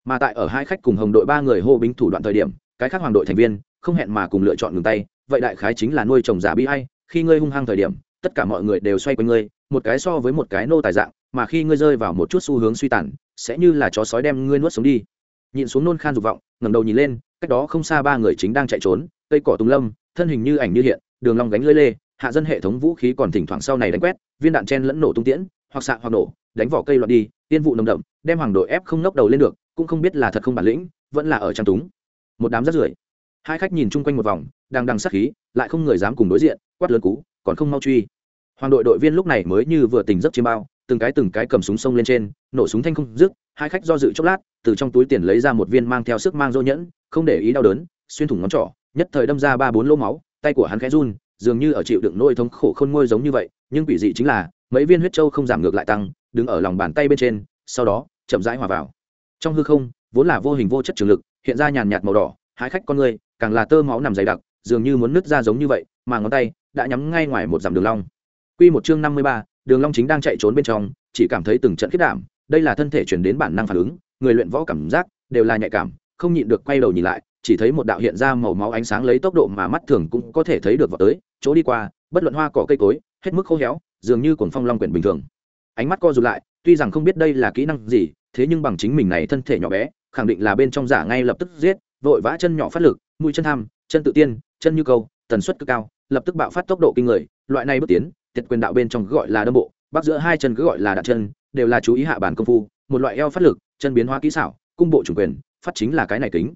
[SPEAKER 1] Mà tại ở hai khách cùng hồng đội ba người hô binh thủ đoạn thời điểm, cái khác hoàng đội thành viên, không hẹn mà cùng lựa chọn ngừng tay, vậy đại khái chính là nuôi trồng giả bi hay khi ngươi hung hăng thời điểm, tất cả mọi người đều xoay quanh ngươi, một cái so với một cái nô tài dạng, mà khi ngươi rơi vào một chút xu hướng suy tàn, sẽ như là chó sói đem ngươi nuốt sống đi nhìn xuống nôn khan dục vọng, ngẩng đầu nhìn lên, cách đó không xa ba người chính đang chạy trốn, cây cỏ tùng lâm, thân hình như ảnh như hiện, đường long gánh lưỡi lê, hạ dân hệ thống vũ khí còn thỉnh thoảng sau này đánh quét, viên đạn chen lẫn nổ tung tiễn, hoặc xạ hoặc nổ, đánh vỏ cây loạn đi, tiên vụ nồng đậm, đem hoàng đội ép không ngóc đầu lên được, cũng không biết là thật không bản lĩnh, vẫn là ở trang túng. Một đám rất rưởi. Hai khách nhìn chung quanh một vòng, đang đằng sát khí, lại không người dám cùng đối diện, quát lớn cú, còn không mau truy. Hoàng đội đội viên lúc này mới như vừa tỉnh giấc chiêm bao, từng cái từng cái cầm súng sông lên trên, nổ súng thanh không dứt hai khách do dự chốc lát từ trong túi tiền lấy ra một viên mang theo sức mang dỗ nhẫn không để ý đau đớn xuyên thủng ngón trỏ nhất thời đâm ra ba bốn lỗ máu tay của hắn khẽ run dường như ở chịu đựng nỗi thống khổ khôn ngôi giống như vậy nhưng quỷ dị chính là mấy viên huyết châu không giảm ngược lại tăng đứng ở lòng bàn tay bên trên sau đó chậm rãi hòa vào. Trong hư không vốn là vô hình vô chất trường lực hiện ra nhàn nhạt màu đỏ hai khách con người càng là tơ máu nằm dày đặc dường như muốn nứt ra giống như vậy mà ngón tay đã nhắm ngay ngoài một dặm đường long. Quy một chương năm mươi ba, đường long chính đang chạy trốn bên trong chỉ cảm thấy từng trận kích đảm đây là thân thể chuyển đến bản năng phản ứng, người luyện võ cảm giác đều là nhạy cảm, không nhịn được quay đầu nhìn lại, chỉ thấy một đạo hiện ra màu máu ánh sáng lấy tốc độ mà mắt thường cũng có thể thấy được vào tới, chỗ đi qua, bất luận hoa cỏ cây cối, hết mức khô héo, dường như cuồng phong long quyển bình thường. Ánh mắt co rụt lại, tuy rằng không biết đây là kỹ năng gì, thế nhưng bằng chính mình này thân thể nhỏ bé, khẳng định là bên trong giả ngay lập tức giết, vội vã chân nhỏ phát lực, mũi chân tham, chân tự tiên, chân như câu, tần suất cực cao, lập tức bạo phát tốc độ kinh người, loại này bước tiến, tiệt quyền đạo bên trong gọi là đâm bộ bắc giữa hai chân cứ gọi là đạn chân, đều là chú ý hạ bản công phu, một loại eo phát lực, chân biến hóa kỹ xảo, cung bộ chủ quyền, phát chính là cái này kính.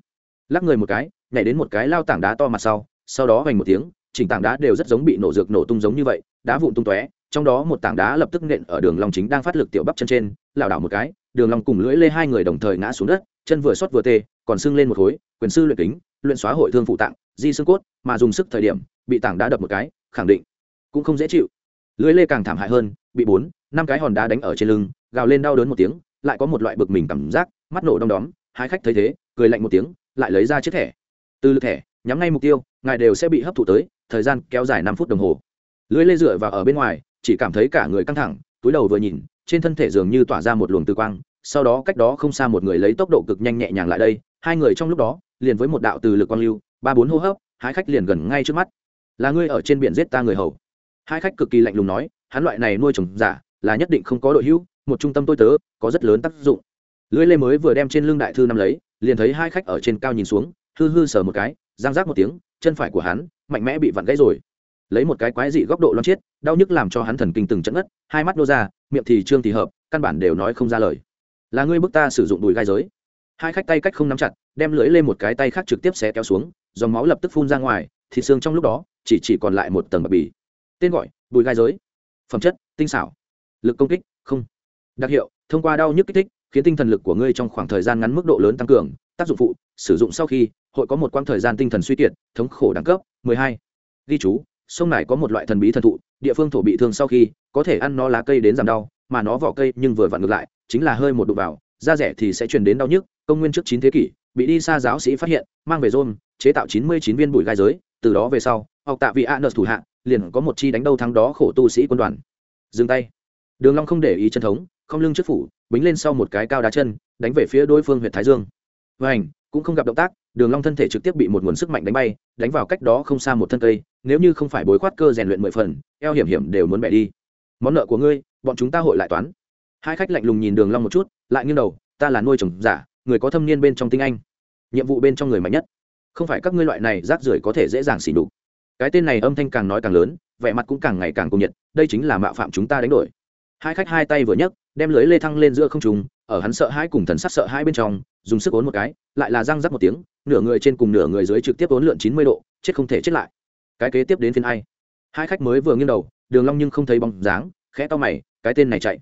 [SPEAKER 1] Lắc người một cái, nhảy đến một cái lao tảng đá to mặt sau sau đó vành một tiếng, chỉnh tảng đá đều rất giống bị nổ dược nổ tung giống như vậy, đá vụn tung tóe, trong đó một tảng đá lập tức nện ở đường long chính đang phát lực tiểu bắp chân trên, lảo đảo một cái, đường long cùng lưỡi lê hai người đồng thời ngã xuống đất, chân vừa xót vừa tê, còn sưng lên một khối, quyền sư luyện kính, luyện xóa hội thương phụ tạng, di xương cốt, mà dùng sức thời điểm, bị tảng đá đập một cái, khẳng định cũng không dễ chịu lưỡi lê càng thảm hại hơn, bị bốn, năm cái hòn đá đánh ở trên lưng, gào lên đau đớn một tiếng, lại có một loại bực mình cảm giác, mắt nổ đom đóm, hai khách thấy thế, cười lạnh một tiếng, lại lấy ra chiếc thẻ. Từ lực thẻ, nhắm ngay mục tiêu, ngài đều sẽ bị hấp thụ tới, thời gian kéo dài năm phút đồng hồ. Lưỡi lê dựa vào ở bên ngoài, chỉ cảm thấy cả người căng thẳng, túi đầu vừa nhìn, trên thân thể dường như tỏa ra một luồng tư quang, sau đó cách đó không xa một người lấy tốc độ cực nhanh nhẹ nhàng lại đây, hai người trong lúc đó, liền với một đạo từ lực quang lưu, ba bốn hô hấp, hai khách liền gần ngay trước mắt. Là ngươi ở trên biển giết ta người hầu hai khách cực kỳ lạnh lùng nói hắn loại này nuôi trồng giả là nhất định không có đội hữu một trung tâm tôi tớ có rất lớn tác dụng. Lưỡi lê mới vừa đem trên lưng đại thư năm lấy liền thấy hai khách ở trên cao nhìn xuống hư hư sờ một cái giang rác một tiếng chân phải của hắn mạnh mẽ bị vặn gãy rồi. Lấy một cái quái dị góc độ loan chết, đau nhức làm cho hắn thần kinh từng trận ngất hai mắt nô ra miệng thì trương thì hợp căn bản đều nói không ra lời. Là ngươi bức ta sử dụng đùi gai giới. Hai khách tay cách không nắm chặt đem lưỡi lên một cái tay khác trực tiếp xé kéo xuống dòng máu lập tức phun ra ngoài thịt xương trong lúc đó chỉ chỉ còn lại một tầng bạc bì tên gọi, bùi gai giới. Phẩm chất, tinh xảo. Lực công kích, không. Đặc hiệu, thông qua đau nhức kích thích, khiến tinh thần lực của ngươi trong khoảng thời gian ngắn mức độ lớn tăng cường. Tác dụng phụ, sử dụng sau khi, hội có một quãng thời gian tinh thần suy kiệt, thống khổ đẳng cấp 12. ghi chú, sông này có một loại thần bí thần thụ, địa phương thổ bị thương sau khi, có thể ăn nó lá cây đến giảm đau, mà nó vỏ cây nhưng vừa vặn ngược lại, chính là hơi một đụng vào, da rẻ thì sẽ truyền đến đau nhức, công nguyên trước 9 thế kỷ, bị đi xa giáo sĩ phát hiện, mang về rôn, chế tạo chín mươi chín viên bụi gai giới, từ đó về sau, học tạ vị a nợ thủ hạ liền có một chi đánh đâu thắng đó khổ tu sĩ quân đoàn. Dừng tay. Đường long không để ý chân thống, không lưng trước phủ, bính lên sau một cái cao đá chân, đánh về phía đối phương huyện thái dương. Vảnh cũng không gặp động tác, đường long thân thể trực tiếp bị một nguồn sức mạnh đánh bay, đánh vào cách đó không xa một thân cây, nếu như không phải bối quát cơ rèn luyện mười phần, eo hiểm hiểm đều muốn bẻ đi. Món nợ của ngươi, bọn chúng ta hội lại toán. Hai khách lạnh lùng nhìn đường long một chút, lại nghiêng đầu, ta là nuôi trồng giả, người có thâm niên bên trong tinh anh, nhiệm vụ bên trong người mạnh nhất. Không phải các ngươi loại này rác rưởi có thể dễ dàng xỉ đục cái tên này âm thanh càng nói càng lớn, vẻ mặt cũng càng ngày càng cung nhiệt, đây chính là mạo phạm chúng ta đánh đổi. Hai khách hai tay vừa nhấc, đem lưới lê thăng lên giữa không trung, ở hắn sợ hãi cùng thần sắc sợ hãi bên trong, dùng sức ốn một cái, lại là răng rắc một tiếng, nửa người trên cùng nửa người dưới trực tiếp ốn lượn chín mươi độ, chết không thể chết lại. Cái kế tiếp đến phiên ai? Hai khách mới vừa nghiêng đầu, đường long nhưng không thấy bóng dáng, khẽ to mày, cái tên này chạy.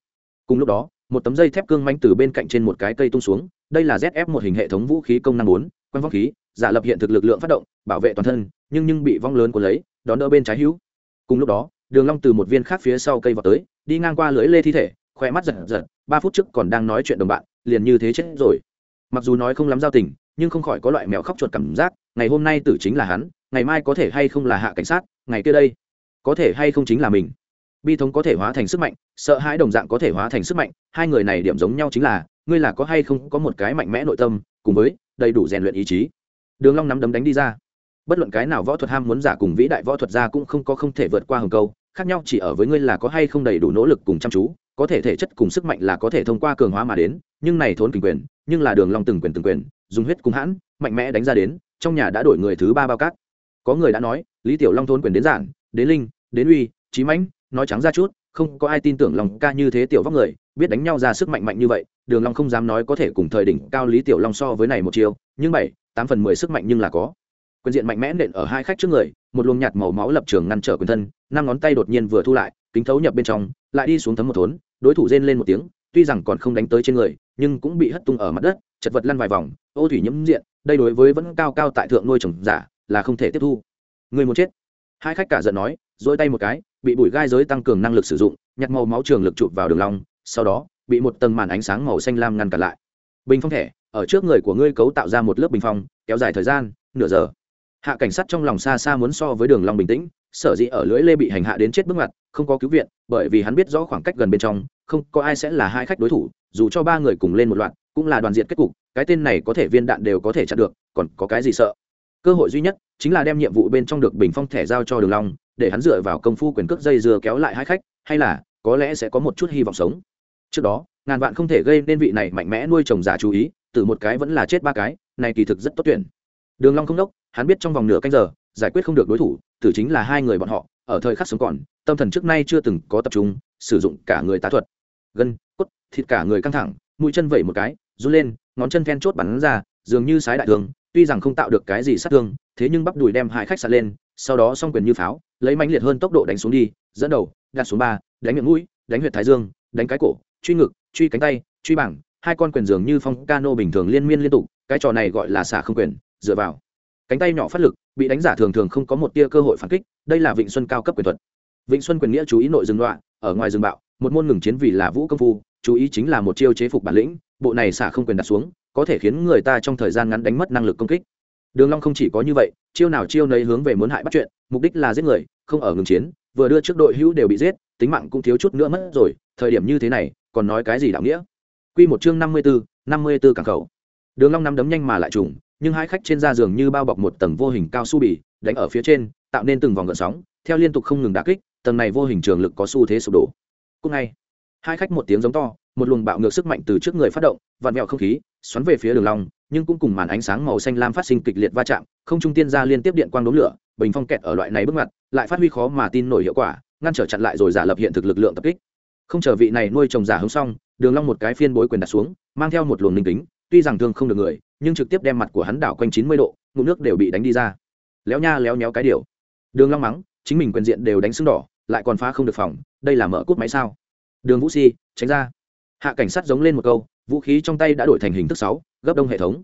[SPEAKER 1] Cùng lúc đó, một tấm dây thép cương manh từ bên cạnh trên một cái cây tung xuống, đây là zf một hình hệ thống vũ khí công năng bốn quan vong khí, giả lập hiện thực lực lượng phát động, bảo vệ toàn thân nhưng nhưng bị vong lớn của lấy, đón đỡ bên trái hữu. Cùng lúc đó, đường long từ một viên khác phía sau cây vào tới, đi ngang qua lưỡi lê thi thể khoe mắt giật giật, ba phút trước còn đang nói chuyện đồng bạn, liền như thế chết rồi. Mặc dù nói không lắm giao tình, nhưng không khỏi có loại mèo khóc chuột cảm giác, ngày hôm nay tử chính là hắn, ngày mai có thể hay không là hạ cảnh sát, ngày kia đây, có thể hay không chính là mình. Bi thống có thể hóa thành sức mạnh, sợ hãi đồng dạng có thể hóa thành sức mạnh, hai người này điểm giống nhau chính là, ngươi là có hay không có một cái mạnh mẽ nội tâm, cùng với đầy đủ rèn luyện ý chí. Đường long nắm đấm đánh đi ra bất luận cái nào võ thuật ham muốn giả cùng vĩ đại võ thuật gia cũng không có không thể vượt qua hừng câu, khác nhau chỉ ở với ngươi là có hay không đầy đủ nỗ lực cùng chăm chú, có thể thể chất cùng sức mạnh là có thể thông qua cường hóa mà đến, nhưng này thốn kình quyền, nhưng là đường long từng quyền từng quyền, dùng huyết cùng hãn, mạnh mẽ đánh ra đến, trong nhà đã đổi người thứ ba bao cát. Có người đã nói, lý tiểu long thốn quyền đến giản, đến linh, đến uy, chí mãnh, nói trắng ra chút, không có ai tin tưởng lòng ca như thế tiểu vóc người, biết đánh nhau ra sức mạnh mạnh như vậy, đường long không dám nói có thể cùng thời đỉnh cao lý tiểu long so với này một chiều, nhưng bảy, tám phần mười sức mạnh nhưng là có quyền diện mạnh mẽ nện ở hai khách trước người, một luồng nhạt màu máu lập trường ngăn trở quyền thân, năm ngón tay đột nhiên vừa thu lại, kính thấu nhập bên trong, lại đi xuống thấm một thốn, đối thủ rên lên một tiếng, tuy rằng còn không đánh tới trên người, nhưng cũng bị hất tung ở mặt đất, chật vật lăn vài vòng, ô thủy nhiễm diện, đây đối với vẫn cao cao tại thượng nuôi trồng giả là không thể tiếp thu. Người muốn chết. Hai khách cả giận nói dỗi tay một cái, bị bụi gai giới tăng cường năng lực sử dụng nhặt màu máu trường lực chụp vào đường long, sau đó, bị một tầng màn ánh sáng màu xanh lam ngăn cản lại. Bình phong thẻ, ở trước người của ngươi cấu tạo ra một lớp bình phong, kéo dài thời gian, nửa giờ hạ cảnh sát trong lòng xa xa muốn so với đường long bình tĩnh, sở dĩ ở lưỡi lê bị hành hạ đến chết bước ngoặt, không có cứu viện, bởi vì hắn biết rõ khoảng cách gần bên trong, không có ai sẽ là hai khách đối thủ, dù cho ba người cùng lên một loạt, cũng là đoàn diện kết cục, cái tên này có thể viên đạn đều có thể chặn được, còn có cái gì sợ? Cơ hội duy nhất chính là đem nhiệm vụ bên trong được bình phong thẻ giao cho đường long, để hắn dựa vào công phu quyền cước dây dưa kéo lại hai khách, hay là có lẽ sẽ có một chút hy vọng sống. Trước đó, ngàn vạn không thể gây nên vị này mạnh mẽ nuôi chồng giả chú ý, từ một cái vẫn là chết ba cái, này kỳ thực rất tốt tuyển. Đường long không đốc hắn biết trong vòng nửa canh giờ, giải quyết không được đối thủ, tử chính là hai người bọn họ, ở thời khắc sống còn, tâm thần trước nay chưa từng có tập trung, sử dụng cả người tá thuật. Gân, cốt, thịt cả người căng thẳng, mũi chân vẩy một cái, run lên, ngón chân then chốt bắn ra, dường như sái đại thường tuy rằng không tạo được cái gì sát thương, thế nhưng bắp đùi đem hai khách sạt lên, sau đó xong quyền như pháo, lấy mãnh liệt hơn tốc độ đánh xuống đi, dẫn đầu, đặt xuống ba, đánh miệng mũi, đánh huyệt thái dương, đánh cái cổ, truy ngực, truy cánh tay, truy bảng, hai con quyền dường như phong cano bình thường liên miên liên tục, cái trò này gọi là xả không quyền, dựa vào cánh tay nhỏ phát lực bị đánh giả thường thường không có một tia cơ hội phản kích đây là vịnh xuân cao cấp quyền thuật. Vịnh xuân quyền nghĩa chú ý nội dừng đoạn ở ngoài rừng bạo một môn ngừng chiến vì là vũ công phu chú ý chính là một chiêu chế phục bản lĩnh bộ này xả không quyền đặt xuống có thể khiến người ta trong thời gian ngắn đánh mất năng lực công kích. Đường long không chỉ có như vậy chiêu nào chiêu nấy hướng về muốn hại bắt chuyện mục đích là giết người không ở ngừng chiến vừa đưa trước đội hữu đều bị giết tính mạng cũng thiếu chút nữa mất rồi thời điểm như thế này còn nói cái gì đạo nghĩa? Quy một chương năm mươi 54, năm mươi 54 cảng khẩu. Đường long năm đấm nhanh mà lại trùng nhưng hai khách trên da giường như bao bọc một tầng vô hình cao su bì, đánh ở phía trên, tạo nên từng vòng gợn sóng, theo liên tục không ngừng đà kích, tầng này vô hình trường lực có xu thế sụp đổ. Cùng ngay, hai khách một tiếng giống to, một luồng bạo ngược sức mạnh từ trước người phát động, vặn vẹo không khí, xoắn về phía đường long, nhưng cũng cùng màn ánh sáng màu xanh lam phát sinh kịch liệt va chạm, không trung tiên ra liên tiếp điện quang đốm lửa, bình phong kẹt ở loại này bước ngoặt, lại phát huy khó mà tin nổi hiệu quả, ngăn trở chặn lại rồi giả lập hiện thực lực lượng tập kích. Không chờ vị này nuôi trồng giả hứng xong, đường long một cái phiên bối quyền đặt xuống, mang theo một luồng linh tính tuy rằng thương không được người nhưng trực tiếp đem mặt của hắn đảo quanh chín mươi độ, ngụm nước đều bị đánh đi ra. Léo nha, léo nhéo cái điều. Đường long mắng, chính mình quyền diện đều đánh sưng đỏ, lại còn phá không được phòng, đây là mở cút máy sao? Đường vũ si, tránh ra. Hạ cảnh sát giống lên một câu, vũ khí trong tay đã đổi thành hình thức sáu, gấp đông hệ thống.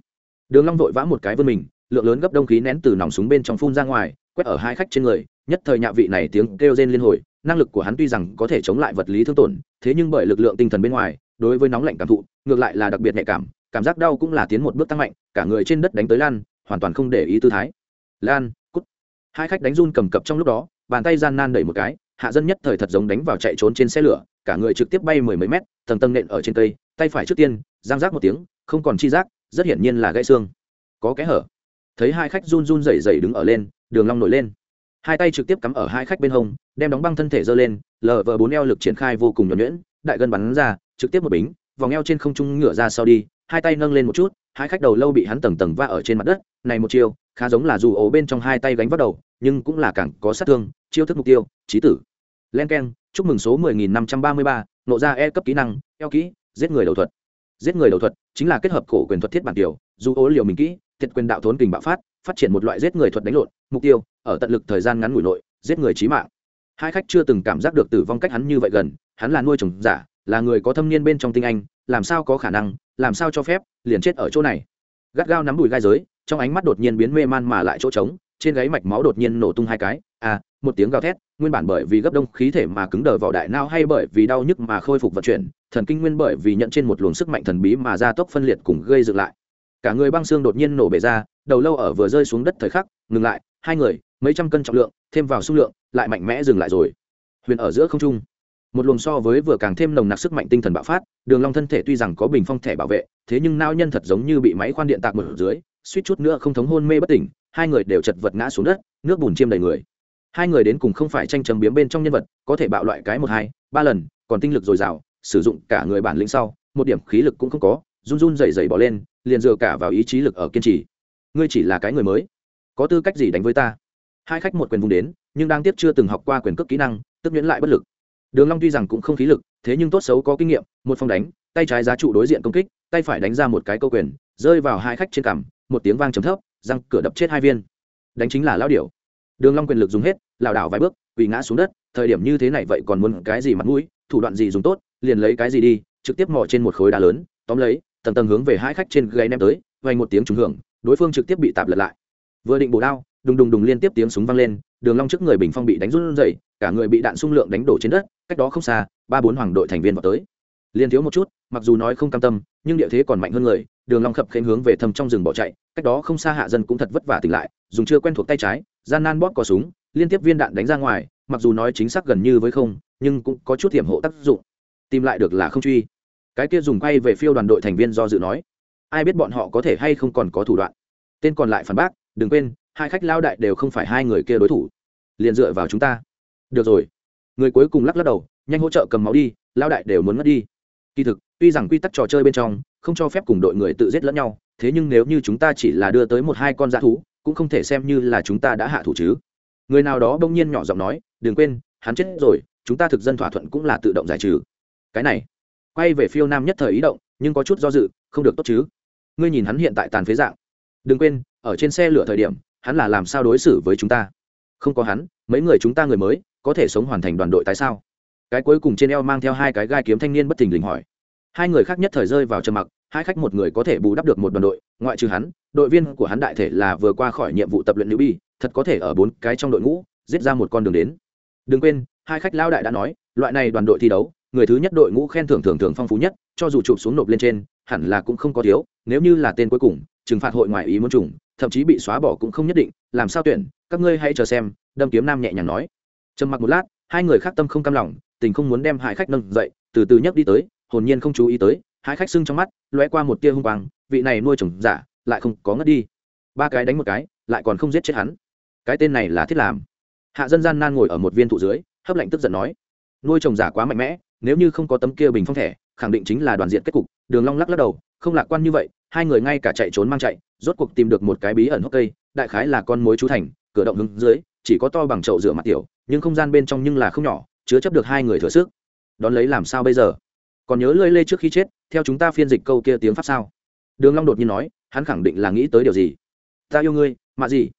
[SPEAKER 1] Đường long vội vã một cái vươn mình, lượng lớn gấp đông khí nén từ nòng súng bên trong phun ra ngoài, quét ở hai khách trên người, nhất thời nhạ vị này tiếng kêu rên liên hồi, năng lực của hắn tuy rằng có thể chống lại vật lý thương tổn, thế nhưng bởi lực lượng tinh thần bên ngoài, đối với nóng lạnh cảm thụ, ngược lại là đặc biệt nhạy cảm cảm giác đau cũng là tiến một bước tăng mạnh, cả người trên đất đánh tới lan, hoàn toàn không để ý tư thái. Lan, cút. Hai khách đánh run cầm cập trong lúc đó, bàn tay gian nan đẩy một cái, hạ dân nhất thời thật giống đánh vào chạy trốn trên xe lửa, cả người trực tiếp bay mười mấy mét, tầng tầng nện ở trên cây, tay phải trước tiên, giang rác một tiếng, không còn chi giác, rất hiển nhiên là gãy xương. Có kẽ hở. Thấy hai khách run run rẩy rẩy đứng ở lên, đường long nổi lên. Hai tay trực tiếp cắm ở hai khách bên hông, đem đóng băng thân thể giơ lên, lờ vờ bốn eo lực triển khai vô cùng nhuẩn nhuyễn, đại gân bắn ra, trực tiếp một bính, vòng eo trên không trung ngửa ra sau đi hai tay nâng lên một chút hai khách đầu lâu bị hắn tầng tầng va ở trên mặt đất này một chiêu khá giống là dù ổ bên trong hai tay gánh vác đầu nhưng cũng là càng có sát thương chiêu thức mục tiêu trí tử. Len keng chúc mừng số 10.533, nộ ra e cấp kỹ năng eo kỹ giết người đầu thuật. Giết người đầu thuật chính là kết hợp cổ quyền thuật thiết bản tiểu dù ố liều mình kỹ thiệt quyền đạo thốn kình bạo phát phát triển một loại giết người thuật đánh lộn mục tiêu ở tận lực thời gian ngắn ngủi nội giết người trí mạng. Hai khách chưa từng cảm giác được tử vong cách hắn như vậy gần hắn là nuôi trồng giả là người có thâm niên bên trong tinh anh, làm sao có khả năng, làm sao cho phép, liền chết ở chỗ này. Gắt gao nắm đùi gai giới, trong ánh mắt đột nhiên biến mê man mà lại chỗ trống, trên gáy mạch máu đột nhiên nổ tung hai cái. À một tiếng gào thét, nguyên bản bởi vì gấp đông khí thể mà cứng đờ vào đại não hay bởi vì đau nhức mà khôi phục vận chuyển, thần kinh nguyên bởi vì nhận trên một luồng sức mạnh thần bí mà gia tốc phân liệt cùng gây dựng lại. Cả người băng xương đột nhiên nổ bể ra, đầu lâu ở vừa rơi xuống đất thời khắc, ngừng lại, hai người, mấy trăm cân trọng lượng, thêm vào xung lượng, lại mạnh mẽ dừng lại rồi. Huyền ở giữa không trung một luồng so với vừa càng thêm nồng nặc sức mạnh tinh thần bạo phát, đường long thân thể tuy rằng có bình phong thẻ bảo vệ, thế nhưng nao nhân thật giống như bị máy khoan điện tạc một dưới, suýt chút nữa không thống hôn mê bất tỉnh, hai người đều chật vật ngã xuống đất, nước bùn chiêm đầy người. Hai người đến cùng không phải tranh chấm biếm bên trong nhân vật, có thể bạo loại cái một hai, ba lần, còn tinh lực dồi dào, sử dụng cả người bản lĩnh sau, một điểm khí lực cũng không có, run run rẩy rẩy bỏ lên, liền dựa cả vào ý chí lực ở kiên trì. Ngươi chỉ là cái người mới, có tư cách gì đánh với ta? Hai khách một quyền vùng đến, nhưng đang tiếp chưa từng học qua quyền cước kỹ năng, tức nhuyễn lại bất lực đường long tuy rằng cũng không khí lực, thế nhưng tốt xấu có kinh nghiệm, một phong đánh, tay trái giá trụ đối diện công kích, tay phải đánh ra một cái câu quyền, rơi vào hai khách trên cằm, một tiếng vang trầm thấp, răng cửa đập chết hai viên. Đánh chính là lão điểu. Đường long quyền lực dùng hết, lảo đảo vài bước, quỳ ngã xuống đất, thời điểm như thế này vậy còn muốn cái gì mặt mũi, thủ đoạn gì dùng tốt, liền lấy cái gì đi, trực tiếp mò trên một khối đá lớn, tóm lấy, tầng tầng hướng về hai khách trên gáy ném tới, vang một tiếng trúng hưởng, đối phương trực tiếp bị tạm lật lại. Vừa định bổ đao, đùng đùng đùng liên tiếp tiếng súng vang lên, đường long trước người bình phong bị đánh run rẩy, cả người bị đạn xung lượng đánh đổ trên đất cách đó không xa, ba bốn hoàng đội thành viên vào tới. Liên thiếu một chút, mặc dù nói không cam tâm, nhưng địa thế còn mạnh hơn người, đường long khập khênh hướng về thâm trong rừng bỏ chạy, cách đó không xa hạ dân cũng thật vất vả tỉnh lại, dùng chưa quen thuộc tay trái, gian nan bóp cò súng, liên tiếp viên đạn đánh ra ngoài, mặc dù nói chính xác gần như với không, nhưng cũng có chút hiểm hộ tác dụng. Tìm lại được là không truy. Cái kia dùng quay về phiêu đoàn đội thành viên do dự nói, ai biết bọn họ có thể hay không còn có thủ đoạn? Tên còn lại phản bác, đừng quên, hai khách lao đại đều không phải hai người kia đối thủ. Liền dựa vào chúng ta. Được rồi người cuối cùng lắc lắc đầu, nhanh hỗ trợ cầm máu đi lao đại đều muốn mất đi. Kỳ thực, tuy rằng quy tắc trò chơi bên trong, không cho phép cùng đội người tự giết lẫn nhau, thế nhưng nếu như chúng ta chỉ là đưa tới một hai con dã thú, cũng không thể xem như là chúng ta đã hạ thủ chứ. Người nào đó bỗng nhiên nhỏ giọng nói, đừng quên, hắn chết rồi, chúng ta thực dân thỏa thuận cũng là tự động giải trừ. Cái này, quay về phiêu nam nhất thời ý động, nhưng có chút do dự, không được tốt chứ. Ngươi nhìn hắn hiện tại tàn phế dạng. Đừng quên, ở trên xe lửa thời điểm, hắn là làm sao đối xử với chúng ta? Không có hắn, mấy người chúng ta người mới có thể sống hoàn thành đoàn đội tại sao? Cái cuối cùng trên eo mang theo hai cái gai kiếm thanh niên bất thình lình hỏi. Hai người khác nhất thời rơi vào trầm mặc, hai khách một người có thể bù đắp được một đoàn đội, ngoại trừ hắn, đội viên của hắn đại thể là vừa qua khỏi nhiệm vụ tập luyện nữ bi thật có thể ở bốn cái trong đội ngũ, giết ra một con đường đến. Đừng quên, hai khách lao đại đã nói, loại này đoàn đội thi đấu, người thứ nhất đội ngũ khen thưởng thường thường phong phú nhất, cho dù chụp xuống nộp lên trên, hẳn là cũng không có thiếu, nếu như là tên cuối cùng, trừng phạt hội ngoại ý muốn trùng, thậm chí bị xóa bỏ cũng không nhất định, làm sao tuyển, các ngươi hãy chờ xem, đâm kiếm nam nhẹ nhàng nói trầm mặc một lát, hai người khác tâm không cam lòng, tình không muốn đem hai khách nâng dậy, từ từ nhấc đi tới, hồn nhiên không chú ý tới, hai khách sưng trong mắt, lóe qua một tia hung quang, vị này nuôi chồng giả, lại không có ngất đi. Ba cái đánh một cái, lại còn không giết chết hắn. Cái tên này là thiết làm. Hạ dân gian nan ngồi ở một viên thụ dưới, hấp lạnh tức giận nói, nuôi chồng giả quá mạnh mẽ, nếu như không có tấm kia bình phong thẻ, khẳng định chính là đoàn diện kết cục. Đường long lắc lắc đầu, không lạc quan như vậy, hai người ngay cả chạy trốn mang chạy, rốt cuộc tìm được một cái bí ẩn hốc cây, đại khái là con mối chú thành, cửa động hướng dưới, chỉ có to bằng chậu rửa mặt tiểu nhưng không gian bên trong nhưng là không nhỏ, chứa chấp được hai người thừa sức. Đón lấy làm sao bây giờ? Còn nhớ lơi lê trước khi chết, theo chúng ta phiên dịch câu kia tiếng pháp sao? Đường long đột nhiên nói, hắn khẳng định là nghĩ tới điều gì? Ta yêu ngươi, mà gì?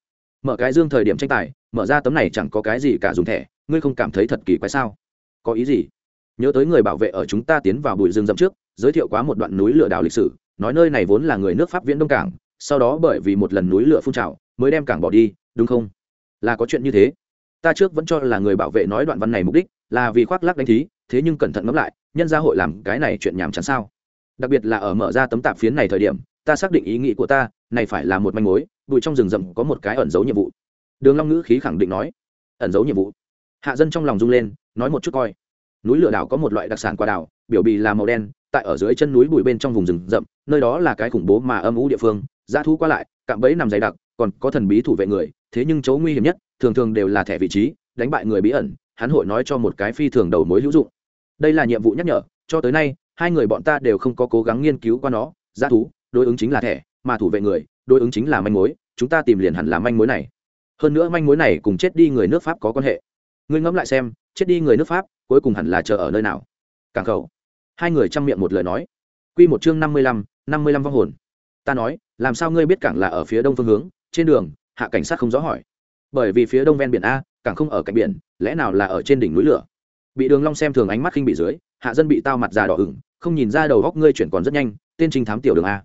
[SPEAKER 1] Mở cái dương thời điểm tranh tài, mở ra tấm này chẳng có cái gì cả dùng thẻ, ngươi không cảm thấy thật kỳ quái sao? Có ý gì? Nhớ tới người bảo vệ ở chúng ta tiến vào bụi rừng rậm trước, giới thiệu quá một đoạn núi lửa đảo lịch sử, nói nơi này vốn là người nước pháp viễn đông cảng, sau đó bởi vì một lần núi lửa phun trào, mới đem cảng bỏ đi, đúng không? Là có chuyện như thế ta trước vẫn cho là người bảo vệ nói đoạn văn này mục đích là vì khoác lắc đánh thí, thế nhưng cẩn thận ngẫm lại, nhân gia hội làm cái này chuyện nhảm chán sao? Đặc biệt là ở mở ra tấm tạp phiến này thời điểm, ta xác định ý nghĩ của ta, này phải là một manh mối, bụi trong rừng rậm có một cái ẩn dấu nhiệm vụ. Đường long ngữ khí khẳng định nói, ẩn dấu nhiệm vụ. Hạ dân trong lòng rung lên, nói một chút coi. Núi lửa đảo có một loại đặc sản quả đảo, biểu bì là màu đen, tại ở dưới chân núi bụi bên trong vùng rừng rậm, nơi đó là cái khủng bố mà âm u địa phương, dã thú qua lại, cạm bẫy nằm dày đặc, còn có thần bí thủ vệ người, thế nhưng chỗ nguy hiểm nhất thường thường đều là thẻ vị trí, đánh bại người bí ẩn, hắn hội nói cho một cái phi thường đầu mối hữu dụng. Đây là nhiệm vụ nhắc nhở, cho tới nay, hai người bọn ta đều không có cố gắng nghiên cứu qua nó. Dã thú, đối ứng chính là thẻ, mà thủ vệ người, đối ứng chính là manh mối, chúng ta tìm liền hẳn là manh mối này. Hơn nữa manh mối này cùng chết đi người nước pháp có quan hệ. Ngươi ngẫm lại xem, chết đi người nước pháp, cuối cùng hẳn là chờ ở nơi nào? Cảng khẩu. Hai người chăm miệng một lời nói. Q một chương năm mươi lăm, năm mươi lăm vong hồn. Ta nói, làm sao ngươi biết cảng là ở phía đông phương hướng, trên đường, hạ cảnh sát không rõ hỏi bởi vì phía đông ven biển a, càng không ở cạnh biển, lẽ nào là ở trên đỉnh núi lửa? Bị đường long xem thường ánh mắt khinh bị dưới, hạ dân bị tao mặt già đỏ ửng, không nhìn ra đầu góc ngươi chuyển còn rất nhanh, tên trinh thám tiểu đường a.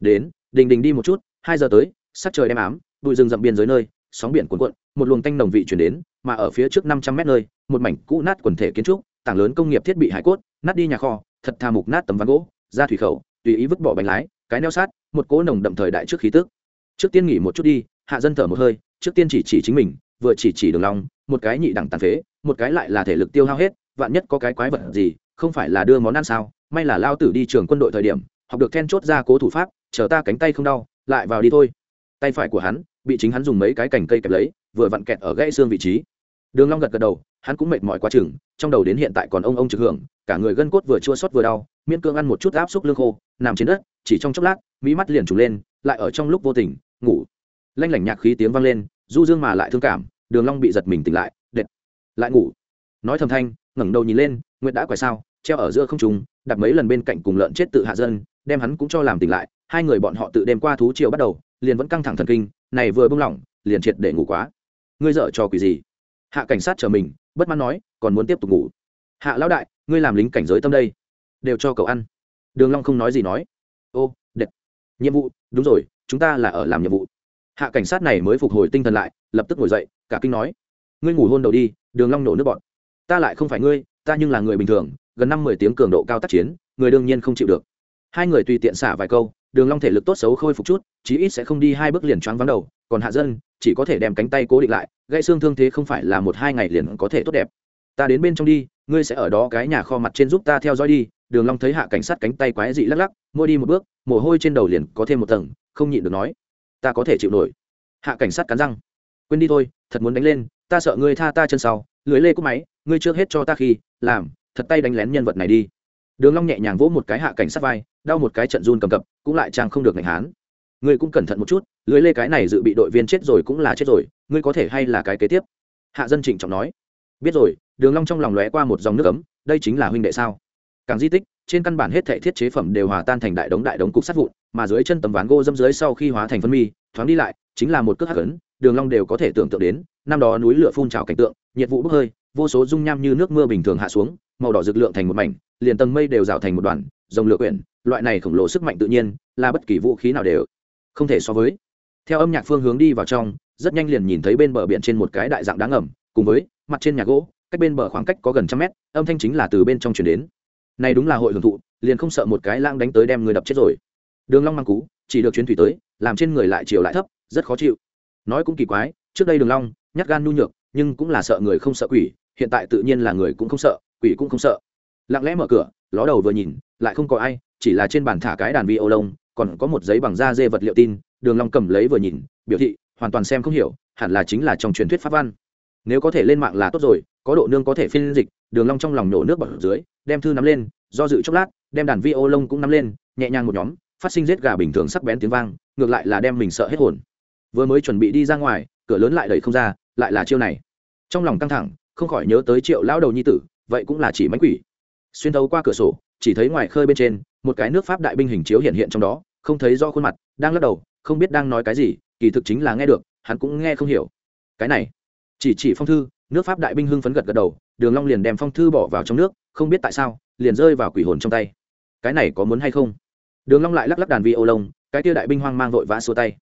[SPEAKER 1] Đến, đình đình đi một chút, hai giờ tới, sắc trời đêm ám, bụi rừng rậm biên giới nơi, sóng biển cuộn cuộn, một luồng tanh nồng vị chuyển đến, mà ở phía trước năm trăm mét nơi, một mảnh cũ nát quần thể kiến trúc, tảng lớn công nghiệp thiết bị hải cốt, nát đi nhà kho, thật tha mục nát tấm ván gỗ ra thủy khẩu, tùy ý vứt bỏ bánh lái, cái neo sát, một cỗ nồng đậm thời đại trước khí tức. Trước tiên nghỉ một chút đi, hạ dân thở một hơi trước tiên chỉ chỉ chính mình, vừa chỉ chỉ đường long, một cái nhị đẳng tàn phế, một cái lại là thể lực tiêu hao hết, vạn nhất có cái quái vật gì, không phải là đưa món ăn sao, may là lao tử đi trường quân đội thời điểm, học được then chốt ra cố thủ pháp, chờ ta cánh tay không đau, lại vào đi thôi. Tay phải của hắn, bị chính hắn dùng mấy cái cành cây kẹp lấy, vừa vặn kẹt ở gãy xương vị trí. Đường long gật gật đầu, hắn cũng mệt mỏi quá chừng, trong đầu đến hiện tại còn ông ông trực hưởng, cả người gân cốt vừa chua xót vừa đau, miễn cương ăn một chút áp xúc lưng khô, nằm trên đất, chỉ trong chốc lát mỹ mắt liền trùng lên, lại ở trong lúc vô tình, ngủ lanh lảnh nhạc khí tiếng vang lên, du dương mà lại thương cảm, đường long bị giật mình tỉnh lại, đệt, lại ngủ. Nói thầm thanh, ngẩng đầu nhìn lên, nguyệt đã quay sao, treo ở giữa không trung, đặt mấy lần bên cạnh cùng lợn chết tự hạ dân, đem hắn cũng cho làm tỉnh lại, hai người bọn họ tự đem qua thú triều bắt đầu, liền vẫn căng thẳng thần kinh, này vừa buông lỏng, liền triệt để ngủ quá. Ngươi dở trò quỷ gì? Hạ cảnh sát chờ mình, bất mãn nói, còn muốn tiếp tục ngủ. Hạ lão đại, ngươi làm lính cảnh giới tâm đây. Đều cho cậu ăn. Đường long không nói gì nói. Ô đẹp nhiệm vụ, đúng rồi, chúng ta là ở làm nhiệm vụ hạ cảnh sát này mới phục hồi tinh thần lại, lập tức ngồi dậy, cả kinh nói, ngươi ngủ hôn đầu đi, đường long nổ nước bọn ta lại không phải ngươi, ta nhưng là người bình thường, gần năm mười tiếng cường độ cao tác chiến, người đương nhiên không chịu được. Hai người tùy tiện xả vài câu, đường long thể lực tốt xấu khôi phục chút, chí ít sẽ không đi hai bước liền choáng vắng đầu, còn hạ dân, chỉ có thể đem cánh tay cố định lại, gãy xương thương thế không phải là một hai ngày liền có thể tốt đẹp. Ta đến bên trong đi, ngươi sẽ ở đó cái nhà kho mặt trên giúp ta theo dõi đi. Đường long thấy hạ cảnh sát cánh tay quái dị lắc lắc môi đi một bước, mồ hôi trên đầu liền có thêm một tầng, không nhịn được nói ta có thể chịu nổi. Hạ cảnh sát cắn răng. Quên đi thôi, thật muốn đánh lên, ta sợ ngươi tha ta chân sau, lưới lê cúp máy, ngươi trước hết cho ta khi, làm, thật tay đánh lén nhân vật này đi. Đường long nhẹ nhàng vỗ một cái hạ cảnh sát vai, đau một cái trận run cầm cập, cũng lại trang không được ngạnh hán. Ngươi cũng cẩn thận một chút, lưới lê cái này dự bị đội viên chết rồi cũng là chết rồi, ngươi có thể hay là cái kế tiếp? Hạ dân trịnh trọng nói. Biết rồi, đường long trong lòng lóe qua một dòng nước ấm, đây chính là huynh đệ sao? Càng di tích trên căn bản hết thảy thiết chế phẩm đều hòa tan thành đại đống đại đống cục sắt vụn, mà dưới chân tấm ván gỗ dâm dưới sau khi hóa thành phân mi, thoáng đi lại, chính là một cước hắc ấn, đường long đều có thể tưởng tượng đến, năm đó núi lửa phun trào cảnh tượng, nhiệt vụ bốc hơi, vô số dung nham như nước mưa bình thường hạ xuống, màu đỏ rực lượng thành một mảnh, liền tầng mây đều rào thành một đoàn dòng lửa quyển, loại này khổng lồ sức mạnh tự nhiên, là bất kỳ vũ khí nào đều không thể so với. Theo âm nhạc phương hướng đi vào trong, rất nhanh liền nhìn thấy bên bờ biển trên một cái đại dạng đá ngầm, cùng với mặt trên nhà gỗ, cách bên bờ khoảng cách có gần trăm mét, âm thanh chính là từ bên trong chuyển đến này đúng là hội hưởng thụ, liền không sợ một cái lãng đánh tới đem người đập chết rồi. Đường long mang cú, chỉ được chuyến thủy tới, làm trên người lại chiều lại thấp, rất khó chịu. Nói cũng kỳ quái, trước đây đường long nhát gan nhu nhược, nhưng cũng là sợ người không sợ quỷ, hiện tại tự nhiên là người cũng không sợ, quỷ cũng không sợ. Lặng lẽ mở cửa, ló đầu vừa nhìn, lại không có ai, chỉ là trên bàn thả cái đàn vi ô lông còn có một giấy bằng da dê vật liệu tin, đường long cầm lấy vừa nhìn, biểu thị, hoàn toàn xem không hiểu, hẳn là chính là trong truyền thuyết pháp văn. Nếu có thể lên mạng là tốt rồi có độ nương có thể phiên dịch, đường long trong lòng nổ nước bọt dưới, đem thư nắm lên, do dự chốc lát, đem đàn vi ô lông cũng nắm lên, nhẹ nhàng một nhóm, phát sinh giết gà bình thường sắc bén tiếng vang, ngược lại là đem mình sợ hết hồn. Vừa mới chuẩn bị đi ra ngoài, cửa lớn lại đẩy không ra, lại là chiêu này. Trong lòng căng thẳng, không khỏi nhớ tới triệu lão đầu nhi tử, vậy cũng là chỉ mánh quỷ. Xuyên thấu qua cửa sổ, chỉ thấy ngoài khơi bên trên, một cái nước pháp đại binh hình chiếu hiện hiện trong đó, không thấy do khuôn mặt, đang lắc đầu, không biết đang nói cái gì, kỳ thực chính là nghe được, hắn cũng nghe không hiểu. Cái này, chỉ chỉ phong thư nước pháp đại binh hưng phấn gật gật đầu, đường long liền đem phong thư bỏ vào trong nước, không biết tại sao, liền rơi vào quỷ hồn trong tay. Cái này có muốn hay không? Đường long lại lắc lắc đàn vi ô lông, cái kia đại binh hoang mang vội vã xua tay.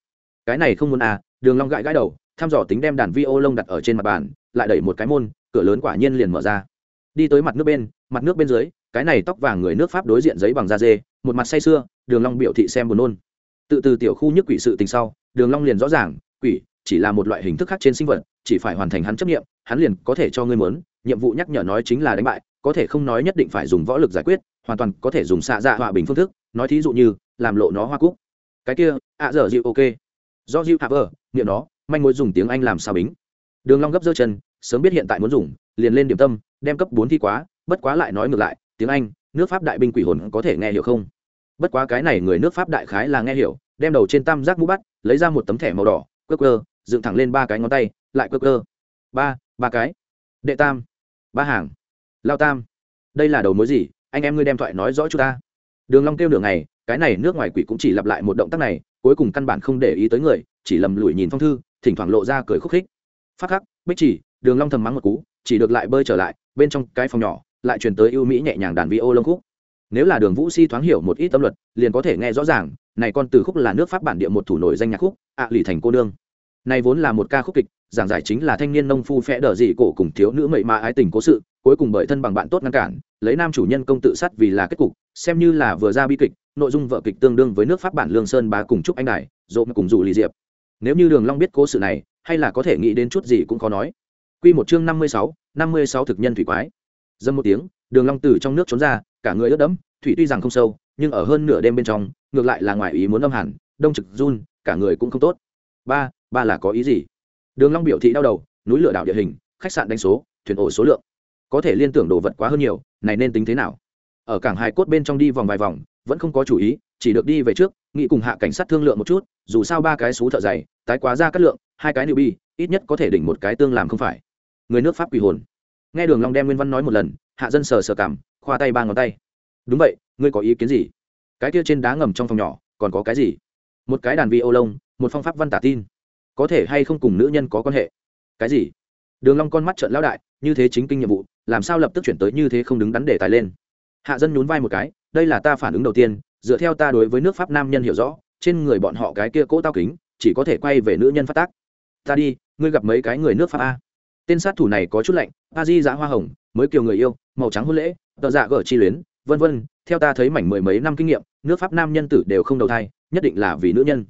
[SPEAKER 1] Cái này không muốn à đường long gãi gãi đầu, thăm dò tính đem đàn vi ô lông đặt ở trên mặt bàn, lại đẩy một cái môn, cửa lớn quả nhiên liền mở ra. Đi tới mặt nước bên, mặt nước bên dưới, cái này tóc vàng người nước pháp đối diện giấy bằng da dê, một mặt say sưa, đường long biểu thị xem buồn nôn. Tự từ tiểu khu nhức quỷ sự tình sau, đường long liền rõ ràng, quỷ chỉ là một loại hình thức khác trên sinh vật, chỉ phải hoàn thành hắn chấp nghiệm, hắn liền có thể cho ngươi muốn, nhiệm vụ nhắc nhở nói chính là đánh bại, có thể không nói nhất định phải dùng võ lực giải quyết, hoàn toàn có thể dùng xạ dạ hòa bình phương thức, nói thí dụ như, làm lộ nó hoa cúc. Cái kia, ạ dở dịu, ok. Do dịu hạ vờ nghiệm nó, manh mối dùng tiếng anh làm sao bính. Đường long gấp giơ chân, sớm biết hiện tại muốn dùng, liền lên điểm tâm, đem cấp bốn thi quá, bất quá lại nói ngược lại, tiếng anh, nước pháp đại binh quỷ hồn có thể nghe hiểu không? Bất quá cái này người nước pháp đại khái là nghe hiểu, đem đầu trên tam giác mũ bắt, lấy ra một tấm thẻ màu đỏ, quơ quơ dựng thẳng lên ba cái ngón tay lại cơ cơ. Ba ba cái. Đệ tam ba hàng. Lao tam đây là đầu mối gì? Anh em ngươi đem thoại nói rõ cho ta. Đường long kêu đường này cái này nước ngoài quỷ cũng chỉ lặp lại một động tác này cuối cùng căn bản không để ý tới người chỉ lầm lủi nhìn phong thư thỉnh thoảng lộ ra cười khúc khích. Phát khắc bích chỉ đường long thầm mắng một cú chỉ được lại bơi trở lại bên trong cái phòng nhỏ lại truyền tới ưu mỹ nhẹ nhàng đàn vi ô lông khúc. Nếu là đường vũ si thoáng hiểu một ít tâm luật liền có thể nghe rõ ràng này con từ khúc là nước pháp bản địa một thủ nổi danh nhạc khúc ạ à, lì thành cô đương này vốn là một ca khúc kịch, giảng giải chính là thanh niên nông phu phẽ đờ dị cổ cùng thiếu nữ mậy mà ái tình cố sự, cuối cùng bởi thân bằng bạn tốt ngăn cản, lấy nam chủ nhân công tự sát vì là kết cục, xem như là vừa ra bi kịch, nội dung vợ kịch tương đương với nước pháp bản lương sơn bá cùng chúc anh đài dộp cùng dụ lì diệp. Nếu như đường long biết cố sự này, hay là có thể nghĩ đến chút gì cũng có nói. Quy một chương năm mươi sáu, năm mươi sáu thực nhân thủy quái. Dâm một tiếng, đường long từ trong nước trốn ra, cả người ướt đẫm, thủy tuy rằng không sâu, nhưng ở hơn nửa đêm bên trong, ngược lại là ngoài ý muốn âm hẳn, đông trực run, cả người cũng không tốt. Ba ba là có ý gì? Đường long biểu thị đau đầu, núi lửa đảo địa hình, khách sạn đánh số, thuyền ổ số lượng. Có thể liên tưởng đồ vật quá hơn nhiều, này nên tính thế nào? Ở cảng hải cốt bên trong đi vòng vài vòng, vẫn không có chủ ý, chỉ được đi về trước, nghĩ cùng hạ cảnh sát thương lượng một chút, dù sao ba cái số thợ dày, tái quá ra cắt lượng, hai cái bi ít nhất có thể đỉnh một cái tương làm không phải. Người nước pháp quỷ hồn. Nghe đường long đem nguyên văn nói một lần, hạ dân sờ sờ cảm, khoa tay ba ngón tay. Đúng vậy, ngươi có ý kiến gì? Cái kia trên đá ngầm trong phòng nhỏ, còn có cái gì? Một cái đàn vi ô lông, một phong pháp văn tả tin có thể hay không cùng nữ nhân có quan hệ? Cái gì? Đường long con mắt trợn lão đại, như thế chính kinh nhiệm vụ, làm sao lập tức chuyển tới như thế không đứng đắn để tài lên? Hạ dân nhún vai một cái, đây là ta phản ứng đầu tiên, dựa theo ta đối với nước pháp nam nhân hiểu rõ, trên người bọn họ cái kia cỗ tao kính, chỉ có thể quay về nữ nhân phát tác. Ta đi, ngươi gặp mấy cái người nước pháp a? Tên sát thủ này có chút lạnh, a di giã hoa hồng, mới kiều người yêu, màu trắng hôn lễ tợ dạ gở chi luyến, vân vân, theo ta thấy mảnh mười mấy năm kinh nghiệm, nước pháp nam nhân tử đều không đầu thai, nhất định là vì nữ nhân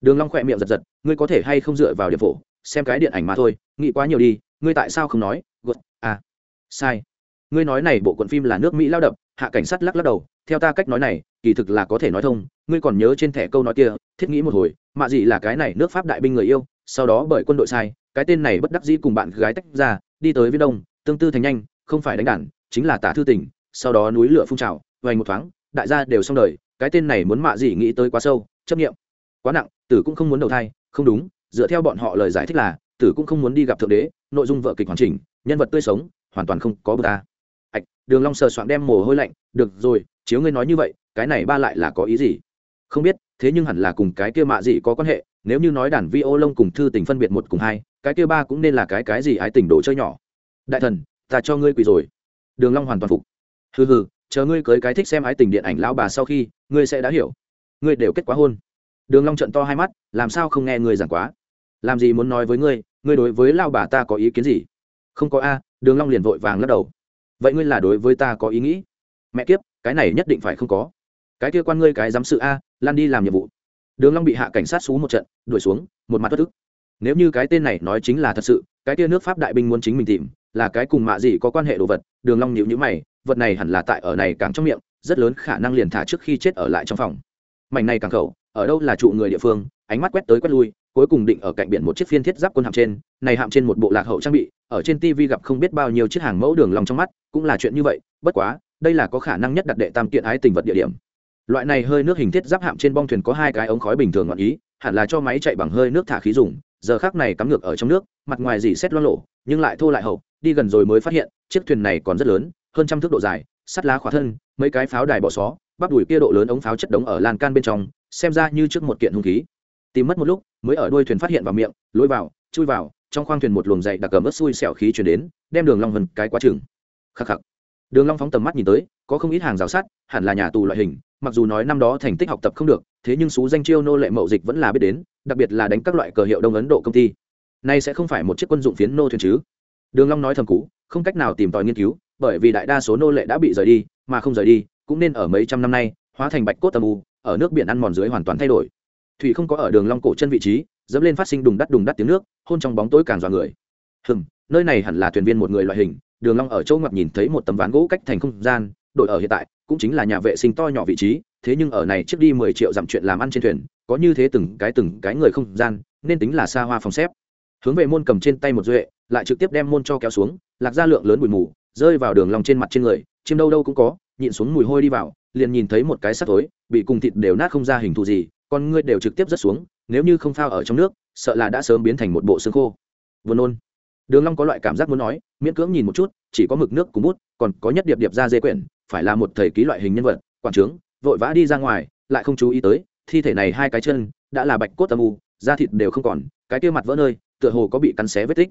[SPEAKER 1] đường long khỏe miệng giật giật, ngươi có thể hay không dựa vào điểm phổ, xem cái điện ảnh mà thôi, nghĩ quá nhiều đi, ngươi tại sao không nói, gột à sai. Ngươi nói này bộ quận phim là nước mỹ lao đập hạ cảnh sát lắc lắc đầu, theo ta cách nói này, kỳ thực là có thể nói thông, ngươi còn nhớ trên thẻ câu nói kia, thiết nghĩ một hồi, mạ gì là cái này nước pháp đại binh người yêu, sau đó bởi quân đội sai, cái tên này bất đắc dĩ cùng bạn gái tách ra, đi tới với đông, tương tư thành nhanh, không phải đánh đản chính là tả thư tình, sau đó núi lửa phun trào, vành một thoáng, đại gia đều xong đời, cái tên này muốn mạ gì nghĩ tới quá sâu, chấp nghiệm. Quá nặng tử cũng không muốn đầu thai, không đúng, dựa theo bọn họ lời giải thích là, tử cũng không muốn đi gặp thượng đế, nội dung vợ kịch hoàn chỉnh, nhân vật tươi sống, hoàn toàn không có bờ ta. Ạch đường long sờ soạn đem mồ hôi lạnh, được rồi, chiếu ngươi nói như vậy, cái này ba lại là có ý gì? Không biết, thế nhưng hẳn là cùng cái kia mạ gì có quan hệ, nếu như nói đàn vi ô lông cùng thư tình phân biệt một cùng hai, cái kia ba cũng nên là cái cái gì ái tình đồ chơi nhỏ. Đại thần, ta cho ngươi quỳ rồi. Đường long hoàn toàn phục. Hừ hừ, chờ ngươi cưới cái thích xem ái tình điện ảnh lão bà sau khi, ngươi sẽ đã hiểu. Ngươi đều kết quá hôn đường long trợn to hai mắt, làm sao không nghe ngươi giảng quá? Làm gì muốn nói với ngươi? Ngươi đối với lão bà ta có ý kiến gì? Không có a. Đường long liền vội vàng lắc đầu. Vậy ngươi là đối với ta có ý nghĩ? Mẹ kiếp, cái này nhất định phải không có. Cái kia quan ngươi cái giám sự a, lan đi làm nhiệm vụ. Đường long bị hạ cảnh sát xú một trận, đuổi xuống, một mặt bất tức. nếu như cái tên này nói chính là thật sự, cái kia nước pháp đại binh muốn chính mình tìm, là cái cùng mạ gì có quan hệ đồ vật. Đường long nhíu nhíu mày, vật này hẳn là tại ở này càng trong miệng, rất lớn khả năng liền thả trước khi chết ở lại trong phòng. Mảnh này càng khẩu ở đâu là trụ người địa phương, ánh mắt quét tới quét lui, cuối cùng định ở cạnh biển một chiếc phiên thiết giáp quân hạm trên, này hạm trên một bộ lạc hậu trang bị, ở trên tv gặp không biết bao nhiêu chiếc hàng mẫu đường lòng trong mắt, cũng là chuyện như vậy, bất quá, đây là có khả năng nhất đặt đệ tam kiện ái tình vật địa điểm. Loại này hơi nước hình thiết giáp hạm trên bong thuyền có hai cái ống khói bình thường ngọn ý, hẳn là cho máy chạy bằng hơi nước thả khí dùng, giờ khác này cắm ngược ở trong nước, mặt ngoài dì xét lo lộ nhưng lại thô lại hậu, đi gần rồi mới phát hiện, chiếc thuyền này còn rất lớn, hơn trăm thước độ dài, sắt lá khóa thân, mấy cái pháo đài bỏ xó, bắp đùi kia độ lớn ống pháo chất đống ở lan can bên trong xem ra như trước một kiện hung khí. Tìm mất một lúc, mới ở đuôi thuyền phát hiện vào miệng lối vào, chui vào, trong khoang thuyền một luồng dậy đặc cầm ớt xui xẻo khí chuyển đến, đem đường long vần cái quá chừng. Khắc khắc. Đường long phóng tầm mắt nhìn tới, có không ít hàng rào sắt, hẳn là nhà tù loại hình, mặc dù nói năm đó thành tích học tập không được, thế nhưng số danh chiêu nô lệ mậu dịch vẫn là biết đến, đặc biệt là đánh các loại cờ hiệu đông ấn độ công ty. Nay sẽ không phải một chiếc quân dụng phiến nô thuyền chứ. Đường long nói thầm cú không cách nào tìm tòi nghiên cứu, bởi vì đại đa số nô lệ đã bị rời đi, mà không rời đi, cũng nên ở mấy trăm năm nay, hóa thành bạch cốt tầm u ở nước biển ăn mòn dưới hoàn toàn thay đổi. Thủy không có ở đường long cổ chân vị trí, dẫm lên phát sinh đùng đắt đùng đắt tiếng nước, hôn trong bóng tối càng dọa người. Hừm, nơi này hẳn là thuyền viên một người loại hình, đường long ở châu ngoặt nhìn thấy một tấm ván gỗ cách thành không gian đội ở hiện tại, cũng chính là nhà vệ sinh to nhỏ vị trí, thế nhưng ở này trước đi mười triệu dặm chuyện làm ăn trên thuyền, có như thế từng cái từng cái người không gian, nên tính là xa hoa phòng xếp. Hướng về môn cầm trên tay một duệ, lại trực tiếp đem môn cho kéo xuống, lạc ra lượng lớn bụi mù, rơi vào đường long trên mặt trên người, chim đâu đâu cũng có, nhịn xuống mùi hôi đi vào liền nhìn thấy một cái sắt tối bị cùng thịt đều nát không ra hình thù gì, con ngươi đều trực tiếp rớt xuống, nếu như không phao ở trong nước, sợ là đã sớm biến thành một bộ xương khô. Vừa nôn. Đường long có loại cảm giác muốn nói, miễn cưỡng nhìn một chút, chỉ có mực nước cùng bút, còn có nhất điệp điệp ra dê quyển, phải là một thầy ký loại hình nhân vật, quản trướng, vội vã đi ra ngoài, lại không chú ý tới, thi thể này hai cái chân, đã là bạch cốt âm u, da thịt đều không còn, cái kia mặt vỡ nơi, tựa hồ có bị cắn xé vết tích.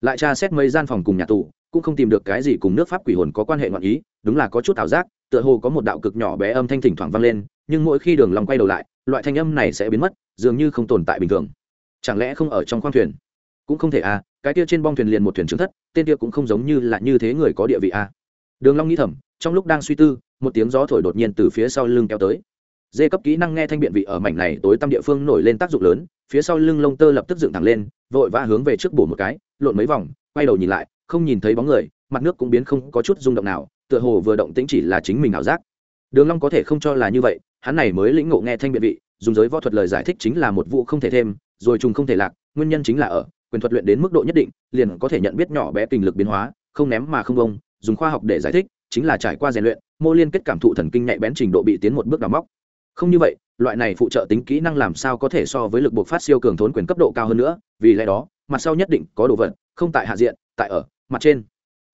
[SPEAKER 1] Lại tra xét mấy gian phòng cùng nhà tù, cũng không tìm được cái gì cùng nước pháp quỷ hồn có quan hệ ngoạn ý, đúng là có chút ảo giác tựa hồ có một đạo cực nhỏ bé âm thanh thỉnh thoảng vang lên, nhưng mỗi khi đường lòng quay đầu lại, loại thanh âm này sẽ biến mất, dường như không tồn tại bình thường. Chẳng lẽ không ở trong khoang thuyền? Cũng không thể à cái kia trên bong thuyền liền một thuyền trứng thất, tên kia cũng không giống như là như thế người có địa vị à. Đường long nghĩ thầm, trong lúc đang suy tư, một tiếng gió thổi đột nhiên từ phía sau lưng kéo tới. Dê cấp kỹ năng nghe thanh biện vị ở mảnh này tối tăm địa phương nổi lên tác dụng lớn, phía sau lưng lông tơ lập tức dựng thẳng lên, vội vã hướng về trước bổ một cái, lộn mấy vòng, quay đầu nhìn lại, không nhìn thấy bóng người, mặt nước cũng biến không có chút rung động nào tựa hồ vừa động tĩnh chỉ là chính mình ảo giác. Đường long có thể không cho là như vậy, hắn này mới lĩnh ngộ nghe thanh biện vị, dùng giới võ thuật lời giải thích chính là một vụ không thể thêm, rồi trùng không thể lạc, nguyên nhân chính là ở, quyền thuật luyện đến mức độ nhất định, liền có thể nhận biết nhỏ bé kinh lực biến hóa, không ném mà không bông, dùng khoa học để giải thích, chính là trải qua rèn luyện, mô liên kết cảm thụ thần kinh nhạy bén trình độ bị tiến một bước đào móc. Không như vậy, loại này phụ trợ tính kỹ năng làm sao có thể so với lực buộc phát siêu cường thốn quyền cấp độ cao hơn nữa, vì lẽ đó, mặt sau nhất định có đồ vật, không tại hạ diện, tại ở, mặt trên.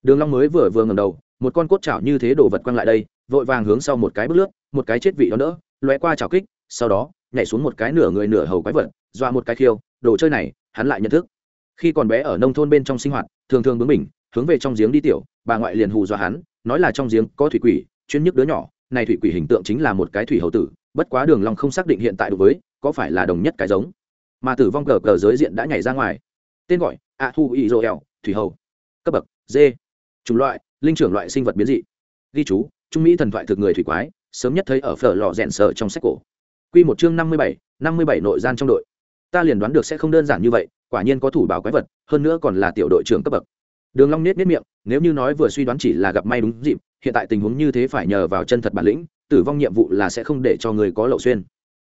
[SPEAKER 1] Đường long mới vừa vừa ngẩng đầu một con cốt chảo như thế đồ vật quăng lại đây vội vàng hướng sau một cái bước lướt một cái chết vị đó đỡ lóe qua chảo kích sau đó nhảy xuống một cái nửa người nửa hầu quái vật dọa một cái khiêu đồ chơi này hắn lại nhận thức. Khi còn bé ở nông thôn bên trong sinh hoạt thường thường bướng mình hướng về trong giếng đi tiểu bà ngoại liền hù dọa hắn nói là trong giếng có thủy quỷ chuyên nhức đứa nhỏ này thủy quỷ hình tượng chính là một cái thủy hầu tử bất quá đường long không xác định hiện tại đối với có phải là đồng nhất cái giống. Mà tử vong cờ cờ giới diện đã nhảy ra ngoài. Tên gọi a thu y eo, thủy hầu. Cấp bậc d. Chủng loại linh trưởng loại sinh vật biến dị. Ghi chú, trung mỹ thần thoại thực người thủy quái, sớm nhất thấy ở phở lò rèn sợ trong sách cổ. Q một chương năm mươi bảy, năm mươi bảy nội gian trong đội. Ta liền đoán được sẽ không đơn giản như vậy, quả nhiên có thủ bảo quái vật, hơn nữa còn là tiểu đội trưởng cấp bậc. Đường long nết nết miệng, nếu như nói vừa suy đoán chỉ là gặp may đúng dịp, hiện tại tình huống như thế phải nhờ vào chân thật bản lĩnh, tử vong nhiệm vụ là sẽ không để cho người có lậu xuyên.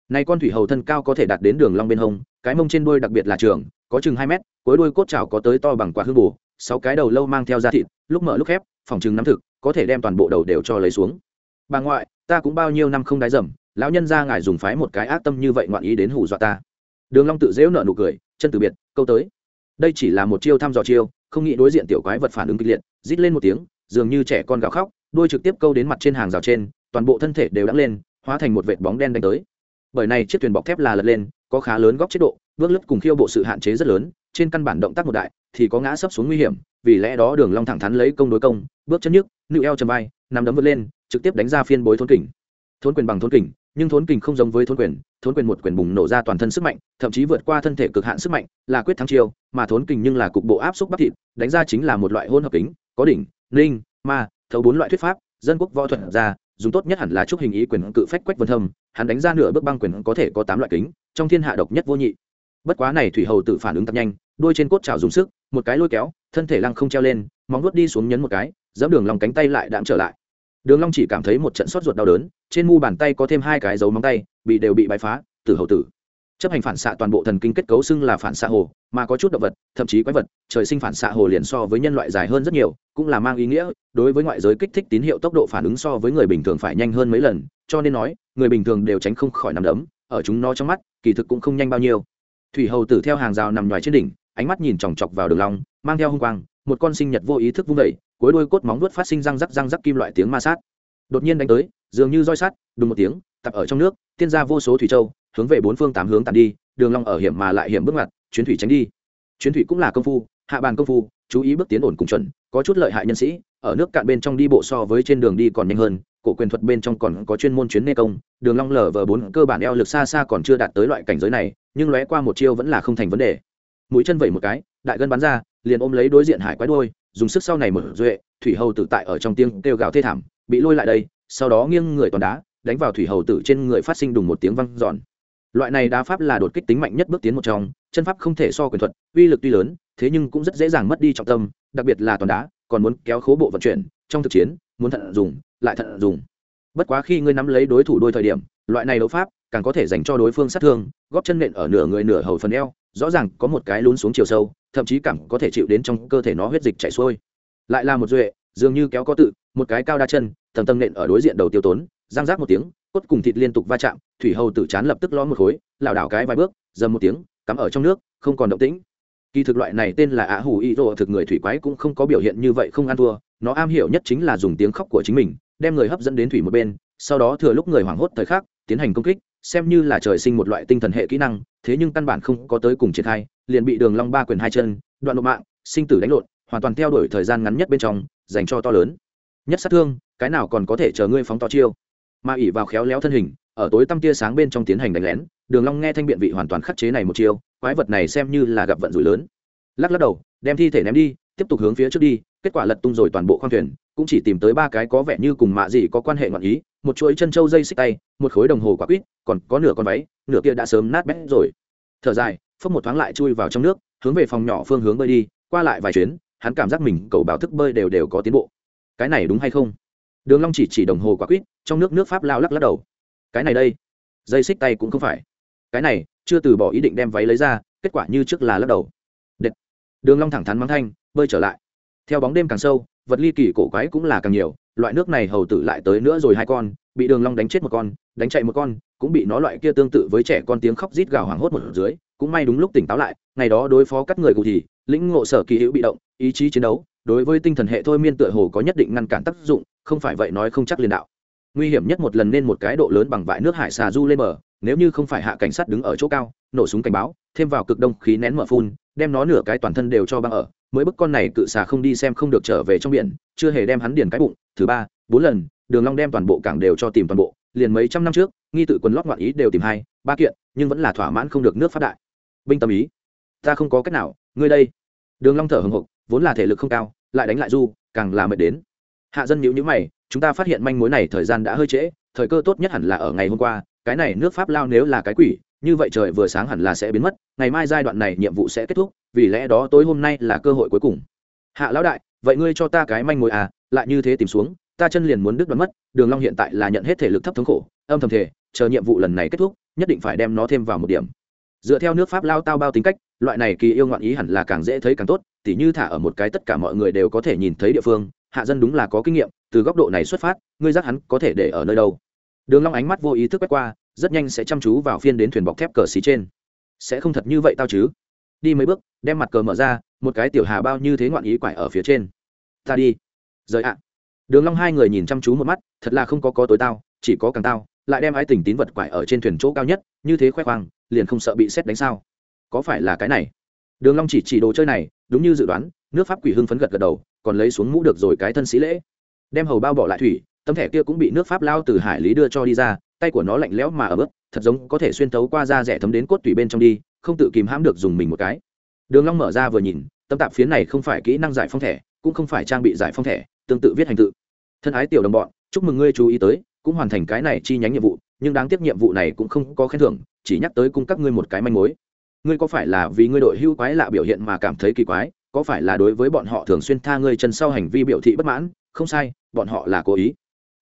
[SPEAKER 1] Nay con thủy hầu thân cao có thể đạt đến đường long bên hông, cái mông trên đuôi đặc biệt là trường, có chừng hai mét, cuối đuôi cốt chảo có tới to bằng quả hương bù, sáu cái đầu lâu mang theo da thịt, lúc mở lúc khép phòng chừng nắm thực, có thể đem toàn bộ đầu đều cho lấy xuống. Bà ngoại, ta cũng bao nhiêu năm không đái dầm, lão nhân ra ngài dùng phái một cái ác tâm như vậy ngoạn ý đến hù dọa ta. Đường long tự dễu nở nụ cười, chân từ biệt, câu tới. Đây chỉ là một chiêu thăm dò chiêu, không nghĩ đối diện tiểu quái vật phản ứng kịch liệt, rít lên một tiếng, dường như trẻ con gào khóc, đuôi trực tiếp câu đến mặt trên hàng rào trên, toàn bộ thân thể đều đắng lên, hóa thành một vệt bóng đen đánh tới. Bởi này chiếc thuyền bọc thép là lật lên, có khá lớn góc chế độ, bước lướt cùng khiêu bộ sự hạn chế rất lớn, trên căn bản động tác một đại, thì có ngã sấp xuống nguy hiểm vì lẽ đó đường long thẳng thắn lấy công đối công, bước chân nhức nựu eo chầm vai nằm đấm vượt lên, trực tiếp đánh ra phiên bối thốn kình. Thốn quyền bằng thốn kình, nhưng thốn kình không giống với thốn quyền thốn quyền một quyền bùng nổ ra toàn thân sức mạnh, thậm chí vượt qua thân thể cực hạn sức mạnh, là quyết thắng chiêu, mà thốn kình nhưng là cục bộ áp xúc bắp thịt, đánh ra chính là một loại hôn hợp kính, có đỉnh linh ma, thấu bốn loại thuyết pháp, dân quốc võ thuật ra, dùng tốt nhất hẳn là chúc hình ý quyền cự phách quách vân thâm, hắn đánh ra nửa bước băng quyền có thể có tám loại kính, trong thiên hạ độc nhất vô nhị. Bất quá này thủy hầu tự phản ứng tập nhanh đôi trên cốt chảo dùng sức, một cái lôi kéo, thân thể lăng không treo lên, móng vuốt đi xuống nhấn một cái, dẫm đường lòng cánh tay lại đạm trở lại. Đường long chỉ cảm thấy một trận sốt ruột đau đớn, trên mu bàn tay có thêm hai cái dấu móng tay, bị đều bị bãi phá, tử hậu tử. Chấp hành phản xạ toàn bộ thần kinh kết cấu xưng là phản xạ hồ, mà có chút động vật, thậm chí quái vật, trời sinh phản xạ hồ liền so với nhân loại dài hơn rất nhiều, cũng là mang ý nghĩa, đối với ngoại giới kích thích tín hiệu tốc độ phản ứng so với người bình thường phải nhanh hơn mấy lần, cho nên nói, người bình thường đều tránh không khỏi nằm đấm, ở chúng nó trong mắt, kỳ thực cũng không nhanh bao nhiêu. Thủy hầu tử theo hàng rào nằm ngoài trên đỉnh ánh mắt nhìn chòng chọc vào đường long, mang theo hung quang, một con sinh nhật vô ý thức vung đẩy cuối đuôi cốt móng vuốt phát sinh răng rắc răng rắc kim loại tiếng ma sát. Đột nhiên đánh tới, dường như roi sắt, đùng một tiếng, tập ở trong nước, tiên ra vô số thủy châu, hướng về bốn phương tám hướng tàn đi, đường long ở hiểm mà lại hiểm bước ngoặt, chuyến thủy tránh đi. Chuyến thủy cũng là công phu, hạ bàn công phu, chú ý bước tiến ổn cùng chuẩn, có chút lợi hại nhân sĩ, ở nước cạn bên trong đi bộ so với trên đường đi còn nhanh hơn, cổ quyền thuật bên trong còn có chuyên môn chuyến nê công, đường long lở vờ bốn cơ bản eo lực xa xa còn chưa đạt tới loại cảnh giới này, nhưng lóe qua một chiêu vẫn là không thành vấn đề mũi chân vẩy một cái, đại gân bắn ra, liền ôm lấy đối diện hải quái đuôi, dùng sức sau này mở duệ, thủy hầu tử tại ở trong tiếng kêu gào thê thảm, bị lôi lại đây, sau đó nghiêng người toàn đá, đánh vào thủy hầu tử trên người phát sinh đùng một tiếng văng giòn loại này đá pháp là đột kích tính mạnh nhất bước tiến một trong, chân pháp không thể so quyền thuật, uy lực tuy lớn, thế nhưng cũng rất dễ dàng mất đi trọng tâm, đặc biệt là toàn đá, còn muốn kéo khố bộ vận chuyển, trong thực chiến, muốn thận dùng, lại thận dùng. Bất quá khi ngươi nắm lấy đối thủ đôi thời điểm, loại này đấu pháp càng có thể dành cho đối phương sát thương, góp chân nện ở nửa người nửa hầu phần eo rõ ràng có một cái lún xuống chiều sâu, thậm chí cảm có thể chịu đến trong cơ thể nó huyết dịch chảy xuôi. Lại là một duệ, dường như kéo có tự, một cái cao đa chân, tầng tầng nện ở đối diện đầu tiêu tốn giang rác một tiếng, cốt cùng thịt liên tục va chạm, thủy hầu tử chán lập tức ló một khối, lảo đảo cái vài bước, dầm một tiếng, cắm ở trong nước, không còn động tĩnh. Kỳ thực loại này tên là ạ hủ y rô thực người thủy quái cũng không có biểu hiện như vậy không ăn thua, nó am hiểu nhất chính là dùng tiếng khóc của chính mình, đem người hấp dẫn đến thủy một bên, sau đó thừa lúc người hoảng hốt thời khắc, tiến hành công kích xem như là trời sinh một loại tinh thần hệ kỹ năng, thế nhưng căn bản không có tới cùng triển khai liền bị đường long ba quyền hai chân, đoạn độ mạng, sinh tử đánh lộn, hoàn toàn theo đuổi thời gian ngắn nhất bên trong, dành cho to lớn. Nhất sát thương, cái nào còn có thể chờ ngươi phóng to chiêu? Mà ỉ vào khéo léo thân hình, ở tối tăm tia sáng bên trong tiến hành đánh lén, đường long nghe thanh biện vị hoàn toàn khắc chế này một chiêu, quái vật này xem như là gặp vận rủi lớn. Lắc lắc đầu, đem thi thể ném đi, tiếp tục hướng phía trước đi, kết quả lật tung rồi toàn bộ khoang thuyền cũng chỉ tìm tới ba cái có vẻ như cùng mạ gì có quan hệ ngọn ý, một chuỗi chân trâu dây xích tay, một khối đồng hồ quả quýt, còn có nửa con váy, nửa kia đã sớm nát bét rồi. Thở dài, phốc một thoáng lại chui vào trong nước, hướng về phòng nhỏ phương hướng bơi đi, qua lại vài chuyến, hắn cảm giác mình cầu báo thức bơi đều đều có tiến bộ. Cái này đúng hay không? Đường long chỉ chỉ đồng hồ quả quýt, trong nước nước pháp lao lắc lắc đầu. Cái này đây, dây xích tay cũng không phải. Cái này, chưa từ bỏ ý định đem váy lấy ra, kết quả như trước là lắc đầu. Đệt. đường long thẳng thắn mắng thanh, bơi trở lại. Theo bóng đêm càng sâu vật ly kỳ cổ quái cũng là càng nhiều, loại nước này hầu tử lại tới nữa rồi hai con, bị đường long đánh chết một con, đánh chạy một con, cũng bị nó loại kia tương tự với trẻ con tiếng khóc rít gào hoảng hốt một dưới, cũng may đúng lúc tỉnh táo lại, ngày đó đối phó các người cụ thì, lĩnh ngộ sở kỳ hữu bị động, ý chí chiến đấu, đối với tinh thần hệ thôi miên tựa hồ có nhất định ngăn cản tác dụng, không phải vậy nói không chắc liền đạo. Nguy hiểm nhất một lần nên một cái độ lớn bằng vại nước hải xà du lên bờ, nếu như không phải hạ cảnh sát đứng ở chỗ cao, nổ súng cảnh báo, thêm vào cực đông khí nén mở phun, đem nó nửa cái toàn thân đều cho băng ở mới bức con này cự xà không đi xem không được trở về trong biển, chưa hề đem hắn điền cái bụng. Thứ ba, bốn lần, đường long đem toàn bộ cảng đều cho tìm toàn bộ, liền mấy trăm năm trước, nghi tự quần lót ngoạn ý đều tìm hai, ba kiện, nhưng vẫn là thỏa mãn không được nước phát đại. Binh tâm ý, ta không có cách nào, ngươi đây. Đường long thở hừng hực, vốn là thể lực không cao, lại đánh lại du, càng là mệt đến. Hạ dân nhíu nhíu mày, chúng ta phát hiện manh mối này thời gian đã hơi trễ, thời cơ tốt nhất hẳn là ở ngày hôm qua, cái này nước pháp lao nếu là cái quỷ như vậy trời vừa sáng hẳn là sẽ biến mất, ngày mai giai đoạn này nhiệm vụ sẽ kết thúc, vì lẽ đó tối hôm nay là cơ hội cuối cùng. Hạ lão đại, vậy ngươi cho ta cái manh mối à lại như thế tìm xuống, ta chân liền muốn đứt đoán mất, đường long hiện tại là nhận hết thể lực thấp thống khổ, âm thầm thể chờ nhiệm vụ lần này kết thúc, nhất định phải đem nó thêm vào một điểm. Dựa theo nước pháp lao tao bao tính cách, loại này kỳ yêu ngoạn ý hẳn là càng dễ thấy càng tốt, tỉ như thả ở một cái tất cả mọi người đều có thể nhìn thấy địa phương, hạ dân đúng là có kinh nghiệm, từ góc độ này xuất phát, ngươi giác hắn có thể để ở nơi đâu. Đường long ánh mắt vô ý thức quét qua rất nhanh sẽ chăm chú vào phiên đến thuyền bọc thép cờ xí trên. Sẽ không thật như vậy tao chứ? Đi mấy bước, đem mặt cờ mở ra, một cái tiểu hà bao như thế ngoạn ý quải ở phía trên. Ta đi. Rời ạ. Đường long hai người nhìn chăm chú một mắt, thật là không có có tối tao, chỉ có càng tao, lại đem ái tình tín vật quải ở trên thuyền chỗ cao nhất, như thế khoe khoang, liền không sợ bị xét đánh sao? Có phải là cái này? Đường long chỉ chỉ đồ chơi này, đúng như dự đoán, nước pháp quỷ hưng phấn gật gật đầu, còn lấy xuống mũ được rồi cái thân sĩ lễ. Đem hầu bao bỏ lại thủy, tấm thẻ kia cũng bị nước pháp lao từ hải lý đưa cho đi ra tay của nó lạnh lẽo mà ở bước thật giống có thể xuyên thấu qua da rẻ thấm đến cốt tủy bên trong đi, không tự kìm hãm được dùng mình một cái. Đường long mở ra vừa nhìn, tấm tạp phiến này không phải kỹ năng giải phong thẻ, cũng không phải trang bị giải phong thẻ, tương tự viết hành tự. Thân ái tiểu đồng bọn, chúc mừng ngươi chú ý tới, cũng hoàn thành cái này chi nhánh nhiệm vụ, nhưng đáng tiếc nhiệm vụ này cũng không có khen thưởng, chỉ nhắc tới cung cấp ngươi một cái manh mối. Ngươi có phải là vì ngươi đội hưu quái lạ biểu hiện mà cảm thấy kỳ quái, có phải là đối với bọn họ thường xuyên tha ngươi chân sau hành vi biểu thị bất mãn? Không sai, bọn họ là cố ý.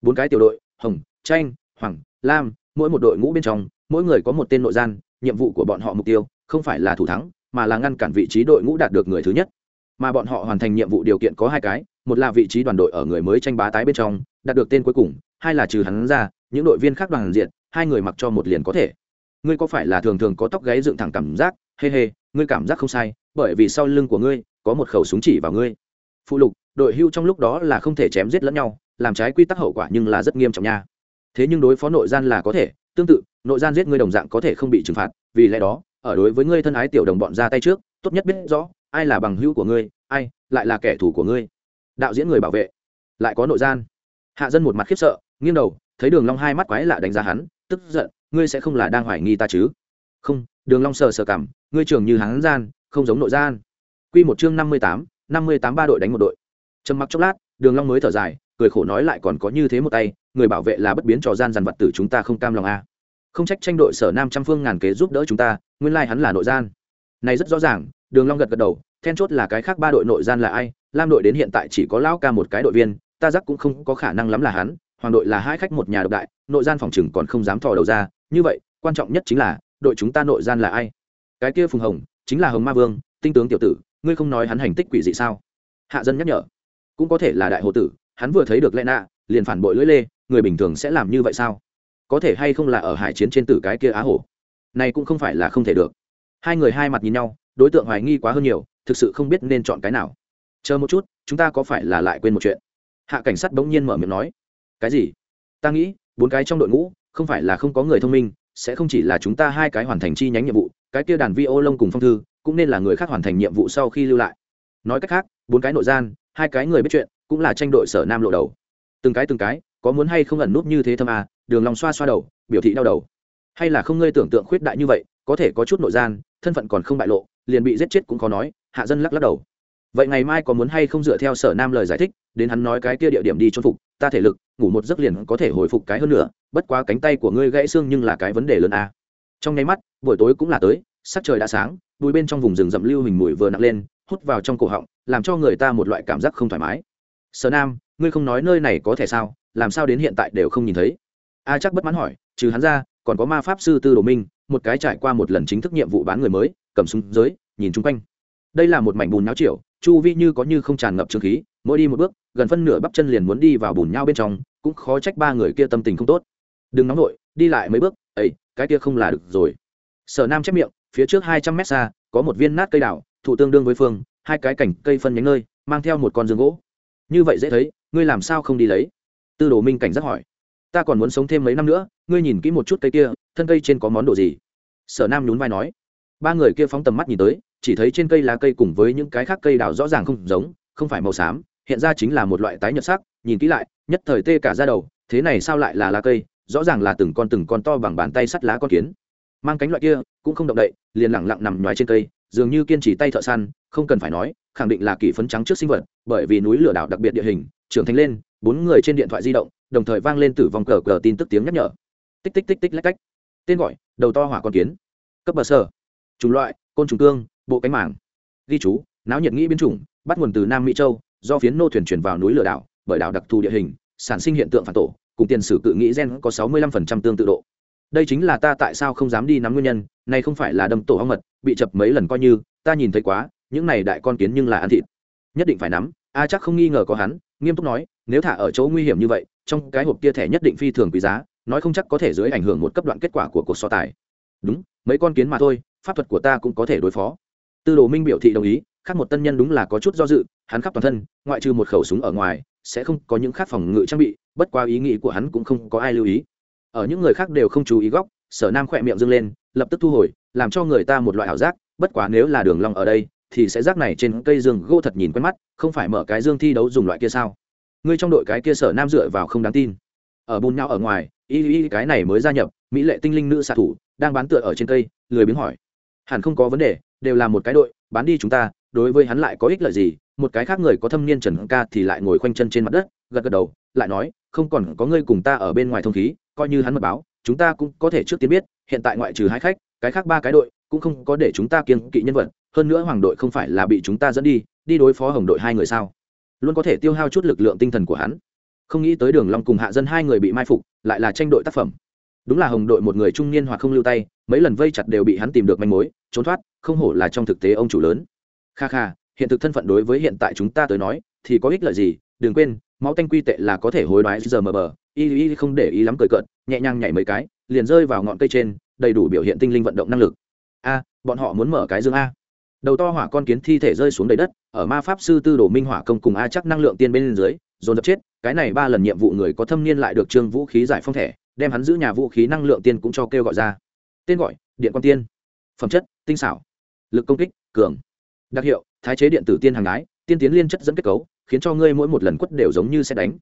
[SPEAKER 1] Bốn cái tiểu đội, hồng tranh hoàng lam, mỗi một đội ngũ bên trong, mỗi người có một tên nội gian, nhiệm vụ của bọn họ mục tiêu không phải là thủ thắng, mà là ngăn cản vị trí đội ngũ đạt được người thứ nhất. Mà bọn họ hoàn thành nhiệm vụ điều kiện có hai cái, một là vị trí đoàn đội ở người mới tranh bá tái bên trong, đạt được tên cuối cùng, hai là trừ hắn ra, những đội viên khác đoàn diện, hai người mặc cho một liền có thể. Ngươi có phải là thường thường có tóc gáy dựng thẳng cảm giác? Hê hê, ngươi cảm giác không sai, bởi vì sau lưng của ngươi, có một khẩu súng chỉ vào ngươi. Phụ lục, đội hưu trong lúc đó là không thể chém giết lẫn nhau, làm trái quy tắc hậu quả nhưng là rất nghiêm trọng nha thế nhưng đối phó nội gian là có thể, tương tự, nội gian giết ngươi đồng dạng có thể không bị trừng phạt, vì lẽ đó, ở đối với ngươi thân ái tiểu đồng bọn ra tay trước, tốt nhất biết rõ, ai là bằng hữu của ngươi, ai, lại là kẻ thù của ngươi. Đạo diễn người bảo vệ, lại có nội gian. Hạ dân một mặt khiếp sợ, nghiêng đầu, thấy đường long hai mắt quái lạ đánh giá hắn, tức giận, ngươi sẽ không là đang hoài nghi ta chứ? Không, đường long sờ sờ cảm ngươi trưởng như hắn gian, không giống nội gian. Quy một chương năm mươi tám, năm mươi tám ba đội đánh một đội. Trầm mặc chốc lát, đường long mới thở dài cười khổ nói lại còn có như thế một tay, người bảo vệ là bất biến trò gian dằn vật tử chúng ta không cam lòng a à. không trách tranh đội sở nam trăm phương ngàn kế giúp đỡ chúng ta, nguyên lai hắn là nội gian. Này rất rõ ràng, đường long gật gật đầu, then chốt là cái khác ba đội nội gian là ai, lam đội đến hiện tại chỉ có lão ca một cái đội viên, ta giác cũng không có khả năng lắm là hắn, hoàng đội là hai khách một nhà độc đại, nội gian phòng chừng còn không dám thò đầu ra, như vậy, quan trọng nhất chính là, đội chúng ta nội gian là ai? Cái kia phùng hồng, chính là hồng ma vương, tinh tướng tiểu tử, ngươi không nói hắn hành tích quỷ dị sao? Hạ dân nhắc nhở, cũng có thể là đại hồ tử hắn vừa thấy được lẽ nạ liền phản bội lưỡi lê, người bình thường sẽ làm như vậy sao? Có thể hay không là ở hải chiến trên tử cái kia á hổ? Này cũng không phải là không thể được. Hai người hai mặt nhìn nhau, đối tượng hoài nghi quá hơn nhiều, thực sự không biết nên chọn cái nào. Chờ một chút, chúng ta có phải là lại quên một chuyện? Hạ cảnh sát bỗng nhiên mở miệng nói. Cái gì? Ta nghĩ, bốn cái trong đội ngũ, không phải là không có người thông minh, sẽ không chỉ là chúng ta hai cái hoàn thành chi nhánh nhiệm vụ, cái kia đàn vi ô lông cùng phong thư, cũng nên là người khác hoàn thành nhiệm vụ sau khi lưu lại. Nói cách khác, bốn cái nội gian, hai cái người biết chuyện cũng là tranh đội sở nam lộ đầu. Từng cái từng cái, có muốn hay không ẩn núp như thế thâm à đường lòng xoa xoa đầu, biểu thị đau đầu. Hay là không ngươi tưởng tượng khuyết đại như vậy, có thể có chút nội gian, thân phận còn không bại lộ, liền bị giết chết cũng khó nói, hạ dân lắc lắc đầu. Vậy ngày mai có muốn hay không dựa theo sở nam lời giải thích, đến hắn nói cái kia địa điểm đi chôn phục, ta thể lực, ngủ một giấc liền có thể hồi phục cái hơn nữa, bất quá cánh tay của ngươi gãy xương nhưng là cái vấn đề lớn à. trong nháy mắt, buổi tối cũng là tới, sắc trời đã sáng, bụi bên trong vùng rừng rậm lưu hình mùi vừa nặng lên, hút vào trong cổ họng, làm cho người ta một loại cảm giác không thoải mái sở nam, ngươi không nói nơi này có thể sao? Làm sao đến hiện tại đều không nhìn thấy? A chắc bất mãn hỏi, trừ hắn ra, còn có ma pháp sư tư đồ minh, một cái trải qua một lần chính thức nhiệm vụ bán người mới, cầm súng giới, nhìn chung quanh. Đây là một mảnh bùn nháo triệu chu vi như có như không tràn ngập trương khí, mỗi đi một bước, gần phân nửa bắp chân liền muốn đi vào bùn nhau bên trong, cũng khó trách ba người kia tâm tình không tốt. Đừng nóng nổi đi lại mấy bước, ấy, cái kia không là được rồi. Sở nam chép miệng, phía trước hai trăm mét xa, có một viên nát cây đảo thụ tương đương với phương, hai cái cảnh cây phân nhánh nơi, mang theo một con giường gỗ như vậy dễ thấy, ngươi làm sao không đi lấy? Tư đồ minh cảnh giác hỏi. Ta còn muốn sống thêm mấy năm nữa, ngươi nhìn kỹ một chút cây kia, thân cây trên có món đồ gì? Sở nam nhún vai nói. Ba người kia phóng tầm mắt nhìn tới, chỉ thấy trên cây lá cây cùng với những cái khác cây đào rõ ràng không giống, không phải màu xám, hiện ra chính là một loại tái nhợt sắc, nhìn kỹ lại, nhất thời tê cả ra đầu, thế này sao lại là lá cây? Rõ ràng là từng con từng con to bằng bàn tay sắt lá con kiến. Mang cánh loại kia, cũng không động đậy, liền lẳng lặng nằm nhoài trên cây, dường như kiên trì tay thợ săn, không cần phải nói khẳng định là kỳ phấn trắng trước sinh vật, bởi vì núi lửa đảo đặc biệt địa hình, trưởng thành lên, bốn người trên điện thoại di động, đồng thời vang lên tử vong cờ cờ tin tức tiếng nhắc nhở. Tích tích tích tích lách cách. Tên gọi, đầu to hỏa con kiến. Cấp bờ sở chủng loại, côn trùng cương, bộ cánh mảng ghi chú, náo nhiệt nghĩ biến chủng, bắt nguồn từ nam mỹ châu, do phiến nô thuyền chuyển vào núi lửa đảo, bởi đảo đặc thù địa hình, sản sinh hiện tượng phản tổ, cùng tiền sử cự nghĩ gen có sáu mươi lăm phần trăm tương tự độ. Đây chính là ta tại sao không dám đi nắm nguyên nhân này không phải là đâm tổ hong mật, bị chập mấy lần coi như, ta nhìn thấy quá những này đại con kiến nhưng là ăn thịt. Nhất định phải nắm, a chắc không nghi ngờ có hắn, nghiêm túc nói, nếu thả ở chỗ nguy hiểm như vậy, trong cái hộp kia thẻ nhất định phi thường quý giá, nói không chắc có thể dưới ảnh hưởng một cấp đoạn kết quả của cuộc so tài. Đúng, mấy con kiến mà thôi, pháp thuật của ta cũng có thể đối phó. Tư đồ minh biểu thị đồng ý, khác một tân nhân đúng là có chút do dự, hắn khắp toàn thân, ngoại trừ một khẩu súng ở ngoài, sẽ không có những khác phòng ngự trang bị, bất qua ý nghĩ của hắn cũng không có ai lưu ý. Ở những người khác đều không chú ý góc, sở nam khỏe miệng dâng lên, lập tức thu hồi, làm cho người ta một loại ảo giác, bất quá nếu là đường long ở đây thì sẽ rác này trên cây dương gỗ thật nhìn quen mắt, không phải mở cái dương thi đấu dùng loại kia sao? Ngươi trong đội cái kia sở nam dựa vào không đáng tin. Ở bùn nhau ở ngoài, y y cái này mới gia nhập, mỹ lệ tinh linh nữ xạ thủ, đang bán tựa ở trên cây, lười biếng hỏi. Hẳn không có vấn đề, đều là một cái đội, bán đi chúng ta, đối với hắn lại có ích lợi gì? Một cái khác người có thâm niên trần ca thì lại ngồi khoanh chân trên mặt đất, gật gật đầu, lại nói, không còn có ngươi cùng ta ở bên ngoài thông khí, coi như hắn mật báo, chúng ta cũng có thể trước tiên biết, hiện tại ngoại trừ hai khách, cái khác ba cái đội, cũng không có để chúng ta kiêng kỵ nhân vật hơn nữa hoàng đội không phải là bị chúng ta dẫn đi đi đối phó hồng đội hai người sao? Luôn có thể tiêu hao chút lực lượng tinh thần của hắn. Không nghĩ tới đường long cùng hạ dân hai người bị mai phục, lại là tranh đội tác phẩm. Đúng là hồng đội một người trung niên hoặc không lưu tay, mấy lần vây chặt đều bị hắn tìm được manh mối, trốn thoát, không hổ là trong thực tế ông chủ lớn. Kha kha, hiện thực thân phận đối với hiện tại chúng ta tới nói, thì có ích lợi gì? Đừng quên, máu tanh quy tệ là có thể hối đoái giờ mờ bờ. Y y không để ý lắm cười cợt, nhẹ nhàng nhảy mấy cái, liền rơi vào ngọn cây trên, đầy đủ biểu hiện tinh linh vận động năng lực. A, bọn họ muốn mở cái dương a đầu to hỏa con kiến thi thể rơi xuống đầy đất, ở ma pháp sư tư đồ minh hỏa công cùng a chắc năng lượng tiên bên dưới, dồn dập chết, cái này ba lần nhiệm vụ người có thâm niên lại được trương vũ khí giải phong thẻ, đem hắn giữ nhà vũ khí năng lượng tiên cũng cho kêu gọi ra. Tên gọi, điện quan tiên. Phẩm chất, tinh xảo. Lực công kích, cường. Đặc hiệu, thái chế điện tử tiên hàng đái, tiên tiến liên chất dẫn kết cấu, khiến cho ngươi mỗi một lần quất đều giống như sẽ đánh.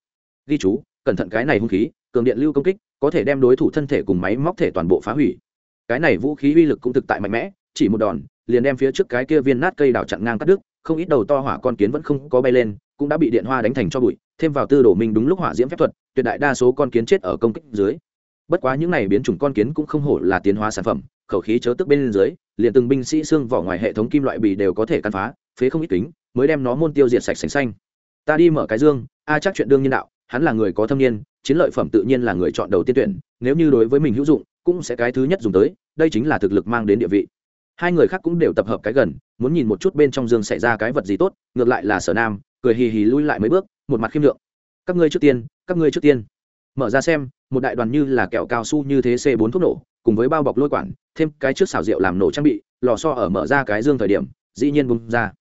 [SPEAKER 1] Ghi chú, cẩn thận cái này hung khí, cường điện lưu công kích, có thể đem đối thủ thân thể cùng máy móc thể toàn bộ phá hủy. Cái này vũ khí uy lực cũng thực tại mạnh mẽ, chỉ một đòn liền đem phía trước cái kia viên nát cây đào chặn ngang cắt đứt, không ít đầu to hỏa con kiến vẫn không có bay lên, cũng đã bị điện hoa đánh thành cho bụi, thêm vào tư đồ minh đúng lúc hỏa diễm phép thuật, tuyệt đại đa số con kiến chết ở công kích dưới. Bất quá những này biến chủng con kiến cũng không hổ là tiến hóa sản phẩm, khẩu khí chớ tức bên dưới, liền từng binh sĩ xương vỏ ngoài hệ thống kim loại bì đều có thể căn phá, phế không ít kính, mới đem nó môn tiêu diệt sạch sành xanh. Ta đi mở cái dương, a chắc chuyện đương nhiên đạo, hắn là người có thâm niên, chiến lợi phẩm tự nhiên là người chọn đầu tiên tuyển, nếu như đối với mình hữu dụng, cũng sẽ cái thứ nhất dùng tới, đây chính là thực lực mang đến địa vị hai người khác cũng đều tập hợp cái gần, muốn nhìn một chút bên trong giường xảy ra cái vật gì tốt, ngược lại là sở nam, cười hì hì lui lại mấy bước, một mặt khiêm lượng. Các ngươi trước tiên, các ngươi trước tiên. Mở ra xem, một đại đoàn như là kẹo cao su như thế c bốn thuốc nổ, cùng với bao bọc lôi quản, thêm cái trước xào rượu làm nổ trang bị, lò so ở mở ra cái dương thời điểm, dĩ nhiên bung ra.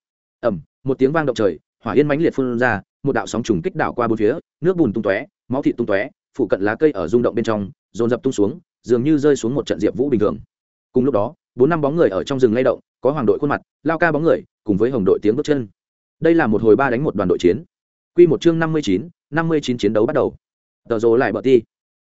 [SPEAKER 1] Ẩm một tiếng vang động trời, hỏa yên mãnh liệt phun ra, một đạo sóng trùng kích đảo qua bốn phía, nước bùn tung tóe, máu thịt tung tóe phụ cận lá cây ở rung động bên trong, dồn dập tung xuống, dường như rơi xuống một trận diệp vũ bình thường. Cùng lúc đó bốn năm bóng người ở trong rừng lay động, có hoàng đội khuôn mặt, lao ca bóng người, cùng với hồng đội tiếng bước chân. Đây là một hồi ba đánh một đoàn đội chiến. Q một chương năm mươi chín, năm mươi chín chiến đấu bắt đầu. Tờ rồ lại bờ ti.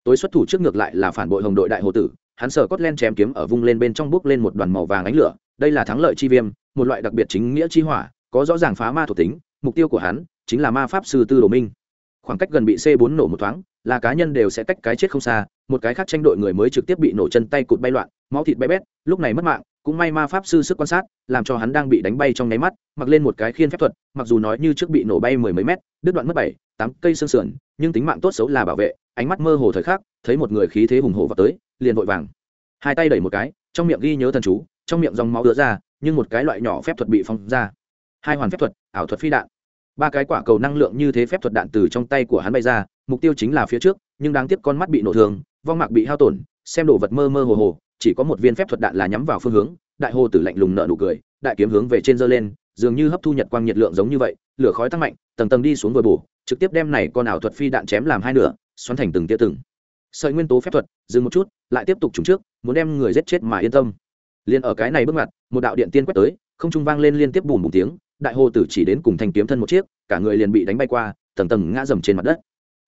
[SPEAKER 1] Tối xuất thủ trước ngược lại là phản bội hồng đội đại hồ tử, hắn sờ cốt len chém kiếm ở vung lên bên trong bước lên một đoàn màu vàng ánh lửa, đây là thắng lợi chi viêm, một loại đặc biệt chính nghĩa chi hỏa, có rõ ràng phá ma thuộc tính, mục tiêu của hắn chính là ma pháp sư tư đồ minh khoảng cách gần bị c 4 nổ một thoáng, là cá nhân đều sẽ cách cái chết không xa, một cái khác tranh đội người mới trực tiếp bị nổ chân tay cụt bay loạn, máu thịt bé bét, lúc này mất mạng, cũng may ma pháp sư sức quan sát, làm cho hắn đang bị đánh bay trong nháy mắt, mặc lên một cái khiên phép thuật, mặc dù nói như trước bị nổ bay mười mấy mét, đứt đoạn mất bảy, tám cây xương sườn, nhưng tính mạng tốt xấu là bảo vệ, ánh mắt mơ hồ thời khắc, thấy một người khí thế hùng hổ vào tới, liền vội vàng. Hai tay đẩy một cái, trong miệng ghi nhớ thần chú, trong miệng dòng máu đưa ra, nhưng một cái loại nhỏ phép thuật bị phóng ra. Hai hoàn phép thuật, ảo thuật phi đạn ba cái quả cầu năng lượng như thế phép thuật đạn từ trong tay của hắn bay ra, mục tiêu chính là phía trước, nhưng đáng tiếc con mắt bị nổ thương, vong mạc bị hao tổn, xem đồ vật mơ mơ hồ hồ, chỉ có một viên phép thuật đạn là nhắm vào phương hướng, đại hồ tử lạnh lùng nợ nụ cười, đại kiếm hướng về trên giơ lên, dường như hấp thu nhật quang nhiệt lượng giống như vậy, lửa khói tăng mạnh, tầng tầng đi xuống vừa bổ, trực tiếp đem này con ảo thuật phi đạn chém làm hai nửa, xoắn thành từng tia từng. Sợi nguyên tố phép thuật, dừng một chút, lại tiếp tục trúng trước, muốn đem người giết chết mà yên tâm. Liền ở cái này bước ngoặt, một đạo điện tiên quét tới, không trung vang lên liên tiếp bùm bùm tiếng đại hồ tử chỉ đến cùng thanh kiếm thân một chiếc, cả người liền bị đánh bay qua, tầng tầng ngã dầm trên mặt đất.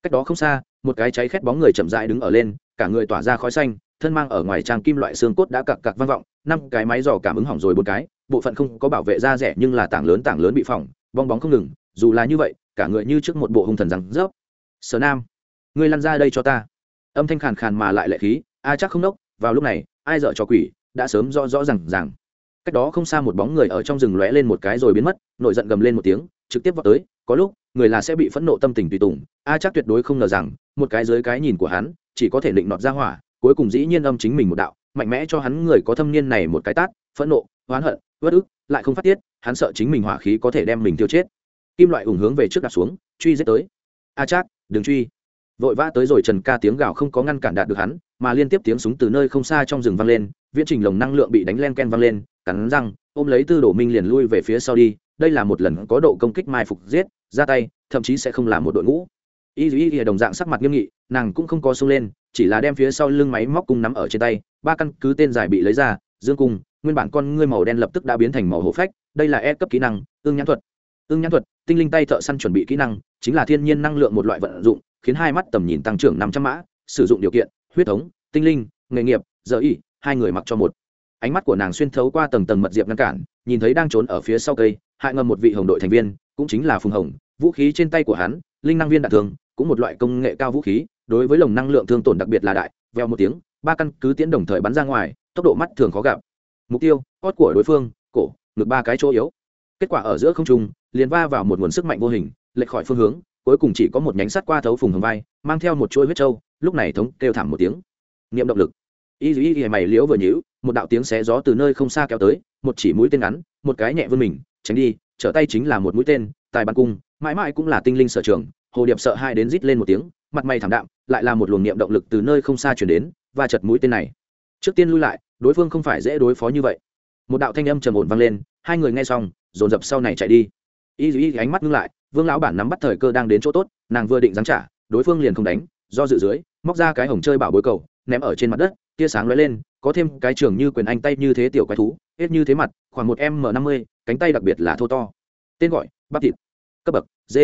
[SPEAKER 1] Cách đó không xa, một cái cháy khét bóng người chậm rãi đứng ở lên, cả người tỏa ra khói xanh, thân mang ở ngoài trang kim loại xương cốt đã cặc cặc vang vọng, năm cái máy dò cảm ứng hỏng rồi bốn cái, bộ phận không có bảo vệ da rẻ nhưng là tảng lớn tảng lớn bị phỏng, bong bóng không ngừng, dù là như vậy, cả người như trước một bộ hung thần rằng rớp. Sở nam, ngươi lăn ra đây cho ta. Âm thanh khàn khàn mà lại lệ khí, a chắc không nốc, vào lúc này, ai dở cho quỷ, đã sớm rõ rõ rằng rằng cách đó không xa một bóng người ở trong rừng lóe lên một cái rồi biến mất, nổi giận gầm lên một tiếng, trực tiếp vào tới, có lúc, người là sẽ bị phẫn nộ tâm tình tùy tùng, a chắc tuyệt đối không ngờ rằng, một cái dưới cái nhìn của hắn, chỉ có thể định nọt ra hỏa, cuối cùng dĩ nhiên âm chính mình một đạo, mạnh mẽ cho hắn người có thâm niên này một cái tát, phẫn nộ, oán hận, uất ức, lại không phát tiết, hắn sợ chính mình hỏa khí có thể đem mình tiêu chết. Kim loại ủng hướng về trước đặt xuống, truy giết tới. A chắc, đừng truy vội vã tới rồi trần ca tiếng gào không có ngăn cản đạt được hắn, mà liên tiếp tiếng súng từ nơi không xa trong rừng vang lên, viễn trình lồng năng lượng bị đánh len ken vang lên, cắn răng, ôm lấy tư đồ minh liền lui về phía sau đi, đây là một lần có độ công kích mai phục giết, ra tay, thậm chí sẽ không là một đội ngũ. Y y y đồng dạng sắc mặt nghiêm nghị, nàng cũng không có sung lên, chỉ là đem phía sau lưng máy móc cung nắm ở trên tay, ba căn cứ tên dài bị lấy ra, dương cung, nguyên bản con ngươi màu đen lập tức đã biến thành màu hổ phách, đây là e cấp kỹ năng ương nhãn thuật. Ương nhãn thuật, tinh linh tay thợ săn chuẩn bị kỹ năng, chính là thiên nhiên năng lượng một loại vận dụng khiến hai mắt tầm nhìn tăng trưởng năm trăm mã, sử dụng điều kiện, huyết thống, tinh linh, nghề nghiệp, giờ y, hai người mặc cho một. Ánh mắt của nàng xuyên thấu qua tầng tầng mật diệp ngăn cản, nhìn thấy đang trốn ở phía sau cây, hại ngầm một vị hồng đội thành viên, cũng chính là phùng hồng. Vũ khí trên tay của hắn, linh năng viên đạn thường, cũng một loại công nghệ cao vũ khí, đối với lồng năng lượng thương tổn đặc biệt là đại, veo một tiếng, ba căn cứ tiến đồng thời bắn ra ngoài, tốc độ mắt thường khó gặp. Mục tiêu hót của đối phương, cổ, ngực ba cái chỗ yếu. Kết quả ở giữa không trung, liền va vào một nguồn sức mạnh vô hình, lệch khỏi phương hướng cuối cùng chỉ có một nhánh sắt qua thấu phùng hồng vai, mang theo một chuỗi huyết trâu, lúc này thống kêu thảm một tiếng. Niệm động lực. Y dù y y mày liễu vừa nhíu, một đạo tiếng xé gió từ nơi không xa kéo tới, một chỉ mũi tên ngắn, một cái nhẹ vươn mình, tránh đi, trở tay chính là một mũi tên, tài bắn cung, mãi mãi cũng là tinh linh sở trường, hồ điệp sợ hai đến rít lên một tiếng, mặt mày thảm đạm, lại là một luồng niệm động lực từ nơi không xa chuyển đến và chật mũi tên này. Trước tiên lui lại, đối phương không phải dễ đối phó như vậy. Một đạo thanh âm trầm ổn vang lên, hai người nghe xong, dồn dập sau này chạy đi. Y dù y ánh mắt ngưng lại vương lão bản nắm bắt thời cơ đang đến chỗ tốt, nàng vừa định giáng trả, đối phương liền không đánh, do dự dưới, móc ra cái hồng chơi bảo bối cầu, ném ở trên mặt đất, tia sáng lóe lên, có thêm cái trường như quyền anh tay như thế tiểu quái thú, hết như thế mặt, khoảng một m năm mươi, cánh tay đặc biệt là thô to. Tên gọi, bắp thịt. Cấp bậc, d.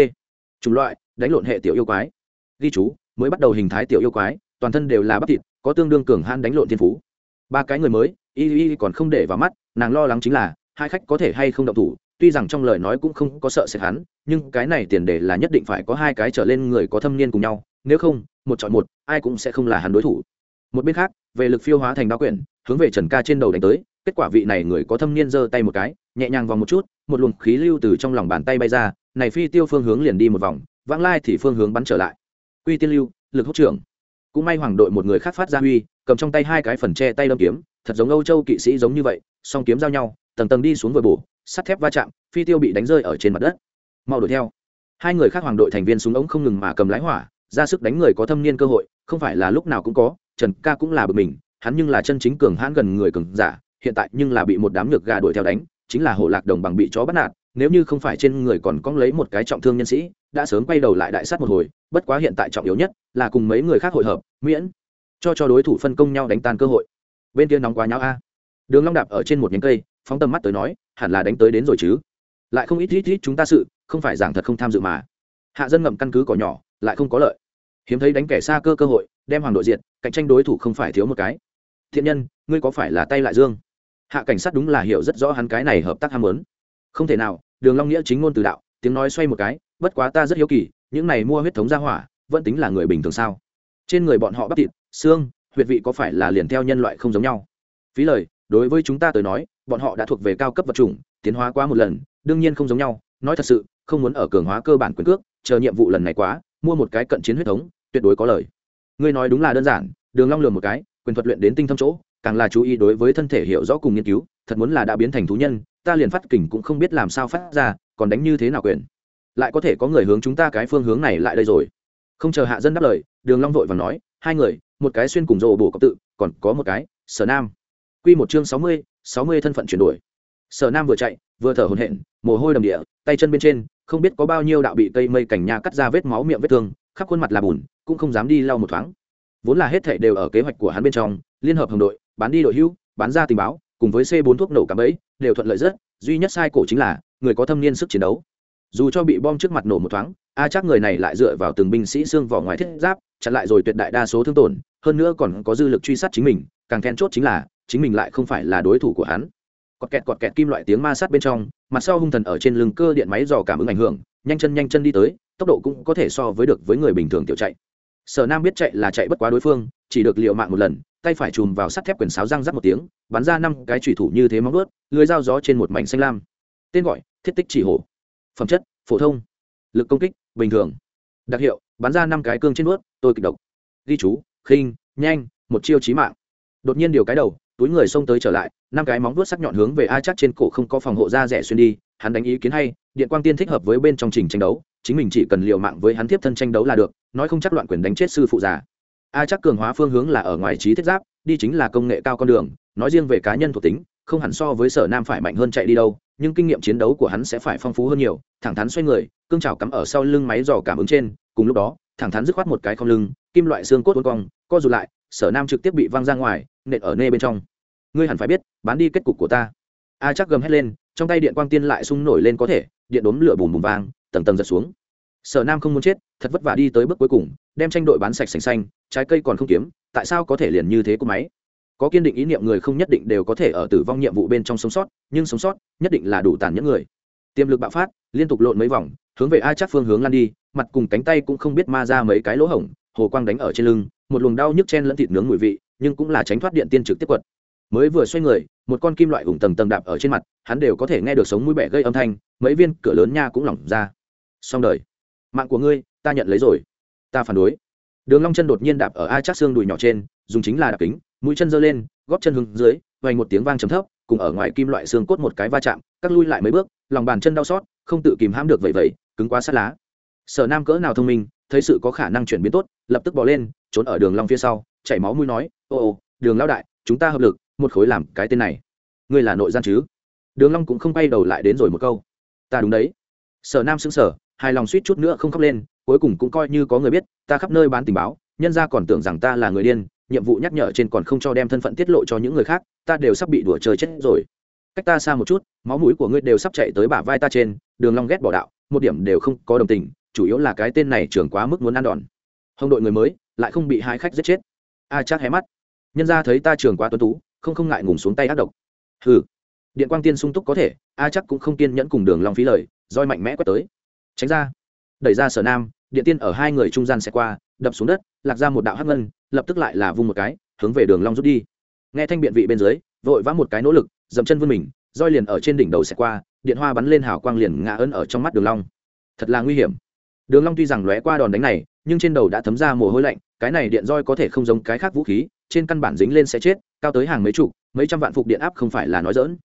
[SPEAKER 1] Chủng loại, đánh lộn hệ tiểu yêu quái. Ghi chú, mới bắt đầu hình thái tiểu yêu quái, toàn thân đều là bắp thịt, có tương đương cường han đánh lộn thiên phú. Ba cái người mới y y còn không để vào mắt, nàng lo lắng chính là, hai khách có thể hay không động thủ tuy rằng trong lời nói cũng không có sợ sệt hắn, nhưng cái này tiền đề là nhất định phải có hai cái trở lên người có thâm niên cùng nhau, nếu không, một chọn một, ai cũng sẽ không là hắn đối thủ. Một bên khác, về lực phiêu hóa thành đao quyển, hướng về trần ca trên đầu đánh tới, kết quả vị này người có thâm niên giơ tay một cái, nhẹ nhàng vòng một chút, một luồng khí lưu từ trong lòng bàn tay bay ra, này phi tiêu phương hướng liền đi một vòng, vãng lai thì phương hướng bắn trở lại. Quy tiên lưu, lực hốt trưởng. Cũng may hoàng đội một người khác phát ra huy, cầm trong tay hai cái phần che tay đâm kiếm, thật giống âu châu kỵ sĩ giống như vậy, song kiếm giao nhau, tầng tầng đi xuống vừa bổ sắt thép va chạm, phi tiêu bị đánh rơi ở trên mặt đất. Mau đuổi theo. Hai người khác hoàng đội thành viên súng ống không ngừng mà cầm lái hỏa, ra sức đánh người có thâm niên cơ hội, không phải là lúc nào cũng có, trần ca cũng là bực mình, hắn nhưng là chân chính cường hãn gần người cường giả, hiện tại nhưng là bị một đám nhược gà đuổi theo đánh, chính là hộ lạc đồng bằng bị chó bắt nạt, nếu như không phải trên người còn cóng lấy một cái trọng thương nhân sĩ, đã sớm quay đầu lại đại sát một hồi, bất quá hiện tại trọng yếu nhất là cùng mấy người khác hội hợp, miễn cho cho đối thủ phân công nhau đánh tan cơ hội. Bên kia nóng quá nhau a. Đường long đạp ở trên một nhánh cây phóng tầm mắt tới nói hẳn là đánh tới đến rồi chứ. Lại không ít ít ít chúng ta sự không phải giảng thật không tham dự mà. Hạ dân ngậm căn cứ cỏ nhỏ lại không có lợi. Hiếm thấy đánh kẻ xa cơ cơ hội đem hoàng đội diện, cạnh tranh đối thủ không phải thiếu một cái. Thiện nhân ngươi có phải là tay lại dương? Hạ cảnh sát đúng là hiểu rất rõ hắn cái này hợp tác ham muốn. Không thể nào đường long nghĩa chính ngôn từ đạo tiếng nói xoay một cái bất quá ta rất hiếu kỳ những này mua huyết thống gia hỏa vẫn tính là người bình thường sao? Trên người bọn họ bắp thịt xương huyệt vị có phải là liền theo nhân loại không giống nhau? Phí lời đối với chúng ta tới nói bọn họ đã thuộc về cao cấp vật chủng, tiến hóa quá một lần, đương nhiên không giống nhau. Nói thật sự, không muốn ở cường hóa cơ bản quyền cước, chờ nhiệm vụ lần này quá, mua một cái cận chiến huyết thống, tuyệt đối có lời. Ngươi nói đúng là đơn giản, đường long lường một cái, quyền thuật luyện đến tinh thâm chỗ, càng là chú ý đối với thân thể hiểu rõ cùng nghiên cứu, thật muốn là đã biến thành thú nhân, ta liền phát kình cũng không biết làm sao phát ra, còn đánh như thế nào quyền. Lại có thể có người hướng chúng ta cái phương hướng này lại đây rồi. Không chờ hạ dân đáp lời, đường long vội vàng nói, hai người, một cái xuyên cùng rồ bổ cộng tự, còn có một cái, sở nam. Quy một chương sáu mươi sáu mươi thân phận chuyển đổi. Sở nam vừa chạy, vừa thở hổn hển, mồ hôi đầm địa, tay chân bên trên, không biết có bao nhiêu đạo bị cây mây cảnh nha cắt ra vết máu miệng vết thương, khắp khuôn mặt là bùn, cũng không dám đi lau một thoáng. Vốn là hết thảy đều ở kế hoạch của hắn bên trong, liên hợp hồng đội, bán đi đội hưu bán ra tình báo, cùng với c bốn thuốc nổ cắm bẫy, đều thuận lợi rất, duy nhất sai cổ chính là, người có thâm niên sức chiến đấu. Dù cho bị bom trước mặt nổ một thoáng, a chắc người này lại dựa vào từng binh sĩ xương vỏ ngoài thiết giáp, chặn lại rồi tuyệt đại đa số thương tổn hơn nữa còn có dư lực truy sát chính mình, càng then chốt chính là, chính mình lại không phải là đối thủ của hắn. Cọt kẹt cọt kẹt kim loại tiếng ma sát bên trong, mặt sau hung thần ở trên lưng cơ điện máy dò cảm ứng ảnh hưởng, nhanh chân nhanh chân đi tới, tốc độ cũng có thể so với được với người bình thường tiểu chạy. Sở nam biết chạy là chạy bất quá đối phương, chỉ được liệu mạng một lần, tay phải chùm vào sắt thép quyền sáo răng rắc một tiếng, bắn ra năm cái thủy thủ như thế móng ướt lưới dao gió trên một mảnh xanh lam. Tên gọi, thiết tích chỉ hổ. Phẩm chất, phổ thông. Lực công kích, bình thường. Đặc hiệu, bắn ra năm cái cương trên nuốt tôi kịch độc. Ghi chú khinh, nhanh, một chiêu chí mạng. Đột nhiên điều cái đầu, túi người xông tới trở lại, năm cái móng vuốt sắc nhọn hướng về a chắc trên cổ không có phòng hộ da rẻ xuyên đi, hắn đánh ý kiến hay, điện quang tiên thích hợp với bên trong trình tranh đấu, chính mình chỉ cần liều mạng với hắn tiếp thân tranh đấu là được, nói không chắc loạn quyền đánh chết sư phụ già. A chắc cường hóa phương hướng là ở ngoài trí thiết giáp, đi chính là công nghệ cao con đường, nói riêng về cá nhân thuộc tính, không hẳn so với sở nam phải mạnh hơn chạy đi đâu, nhưng kinh nghiệm chiến đấu của hắn sẽ phải phong phú hơn nhiều, thẳng thắn xoay người, cương trào cắm ở sau lưng máy dò cảm ứng trên, cùng lúc đó, thẳng thắn dứt khoát một cái không lưng, kim loại xương cốt uốn cong co rụt lại, sở nam trực tiếp bị văng ra ngoài, nện ở nê bên trong. Ngươi hẳn phải biết, bán đi kết cục của ta. A chắc gầm hét lên, trong tay điện quang tiên lại sung nổi lên có thể, điện đốm lửa bùm bùm vang, tầng tầng giật xuống. Sở nam không muốn chết, thật vất vả đi tới bước cuối cùng, đem tranh đội bán sạch sành xanh, trái cây còn không kiếm, tại sao có thể liền như thế của máy? Có kiên định ý niệm người không nhất định đều có thể ở tử vong nhiệm vụ bên trong sống sót, nhưng sống sót, nhất định là đủ tàn những người. Tiềm lực bạo phát, liên tục lộn mấy vòng, hướng về a chắc phương hướng lan đi, mặt cùng cánh tay cũng không biết ma ra mấy cái lỗ hổng, hồ quang đánh ở trên lưng một luồng đau nhức chen lẫn thịt nướng mùi vị, nhưng cũng là tránh thoát điện tiên trực tiếp quật. Mới vừa xoay người, một con kim loại ủng tầng tầng đạp ở trên mặt, hắn đều có thể nghe được sống mũi bẻ gây âm thanh, mấy viên cửa lớn nha cũng lỏng ra. Xong đời. Mạng của ngươi, ta nhận lấy rồi. Ta phản đối. Đường long chân đột nhiên đạp ở a chắc xương đùi nhỏ trên, dùng chính là đạp kính, mũi chân giơ lên, góp chân hướng dưới, vang một tiếng vang trầm thấp, cùng ở ngoài kim loại xương cốt một cái va chạm cắt lui lại mấy bước, lòng bàn chân đau xót, không tự kìm hãm được vậy vậy cứng quá sát lá. Sở nam cỡ nào thông minh, thấy sự có khả năng chuyển biến tốt, lập tức bỏ lên trốn ở đường long phía sau, chảy máu mũi nói, ô ô, đường lão đại, chúng ta hợp lực, một khối làm cái tên này. Ngươi là nội gian chứ? Đường long cũng không bay đầu lại đến rồi một câu. Ta đúng đấy. Sở nam sững sờ hai lòng suýt chút nữa không khóc lên, cuối cùng cũng coi như có người biết, ta khắp nơi bán tình báo, nhân gia còn tưởng rằng ta là người điên, nhiệm vụ nhắc nhở trên còn không cho đem thân phận tiết lộ cho những người khác, ta đều sắp bị đùa chơi chết rồi. Cách ta xa một chút, máu mũi của ngươi đều sắp chạy tới bả vai ta trên, đường long ghét bỏ đạo, một điểm đều không có đồng tình, chủ yếu là cái tên này trưởng quá mức muốn ăn đòn. Hồng đội người mới lại không bị hai khách giết chết. A chắc hé mắt. Nhân ra thấy ta trường quá tuấn tú, không không ngại ngùng xuống tay ác độc. Hừ. Điện quang tiên sung túc có thể, a chắc cũng không kiên nhẫn cùng đường long phí lời, roi mạnh mẽ quét tới. Tránh ra. Đẩy ra sở nam, điện tiên ở hai người trung gian sẽ qua, đập xuống đất, lạc ra một đạo hắc ngân, lập tức lại là vung một cái, hướng về đường long rút đi. Nghe thanh biện vị bên dưới, vội vã một cái nỗ lực, dậm chân vươn mình, roi liền ở trên đỉnh đầu sẽ qua, điện hoa bắn lên hào quang liền ngã ấn ở trong mắt đường long. Thật là nguy hiểm đường long tuy rằng lóe qua đòn đánh này, nhưng trên đầu đã thấm ra mồ hôi lạnh, cái này điện roi có thể không giống cái khác vũ khí, trên căn bản dính lên sẽ chết, cao tới hàng mấy chục, mấy trăm vạn phục điện áp không phải là nói dỡn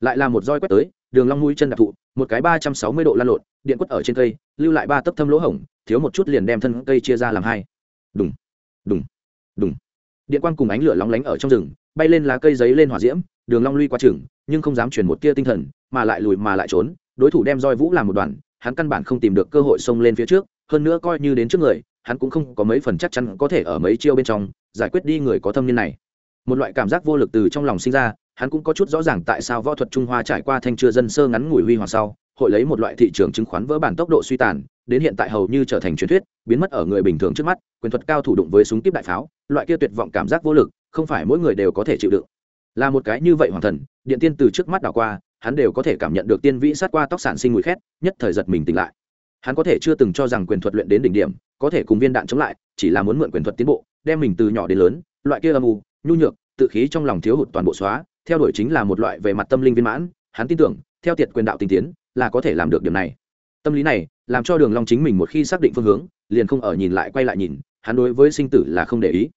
[SPEAKER 1] lại là một roi quét tới, đường long mũi chân đạp thụ, một cái ba trăm sáu mươi độ lan lộn, điện quất ở trên cây, lưu lại ba tấc thâm lỗ hổng, thiếu một chút liền đem thân cây chia ra làm hai. Đùng đùng đùng. Điện quang cùng ánh lửa lóng lánh ở trong rừng, bay lên lá cây giấy lên hỏa diễm, đường long lui qua chừng, nhưng không dám truyền một tia tinh thần, mà lại lùi mà lại trốn, đối thủ đem roi vũ làm một đoàn hắn căn bản không tìm được cơ hội xông lên phía trước, hơn nữa coi như đến trước người, hắn cũng không có mấy phần chắc chắn có thể ở mấy chiêu bên trong giải quyết đi người có thâm niên này. Một loại cảm giác vô lực từ trong lòng sinh ra, hắn cũng có chút rõ ràng tại sao võ thuật trung hoa trải qua thanh chưa dân sơ ngắn ngủi huy hoàng sau, hội lấy một loại thị trường chứng khoán vỡ bản tốc độ suy tàn, đến hiện tại hầu như trở thành truyền thuyết, biến mất ở người bình thường trước mắt, quyền thuật cao thủ đụng với súng kíp đại pháo, loại kia tuyệt vọng cảm giác vô lực, không phải mỗi người đều có thể chịu đựng. Là một cái như vậy hoàng thần, điện tiên từ trước mắt đảo qua hắn đều có thể cảm nhận được tiên vĩ sát qua tóc sản sinh mùi khét, nhất thời giật mình tỉnh lại. Hắn có thể chưa từng cho rằng quyền thuật luyện đến đỉnh điểm, có thể cùng viên đạn chống lại, chỉ là muốn mượn quyền thuật tiến bộ, đem mình từ nhỏ đến lớn, loại kia âm u, nhu nhược, tự khí trong lòng thiếu hụt toàn bộ xóa, theo đuổi chính là một loại về mặt tâm linh viên mãn, hắn tin tưởng, theo tiệt quyền đạo tinh tiến, là có thể làm được điểm này. Tâm lý này, làm cho đường long chính mình một khi xác định phương hướng, liền không ở nhìn lại quay lại nhìn, hắn đối với sinh tử là không để ý.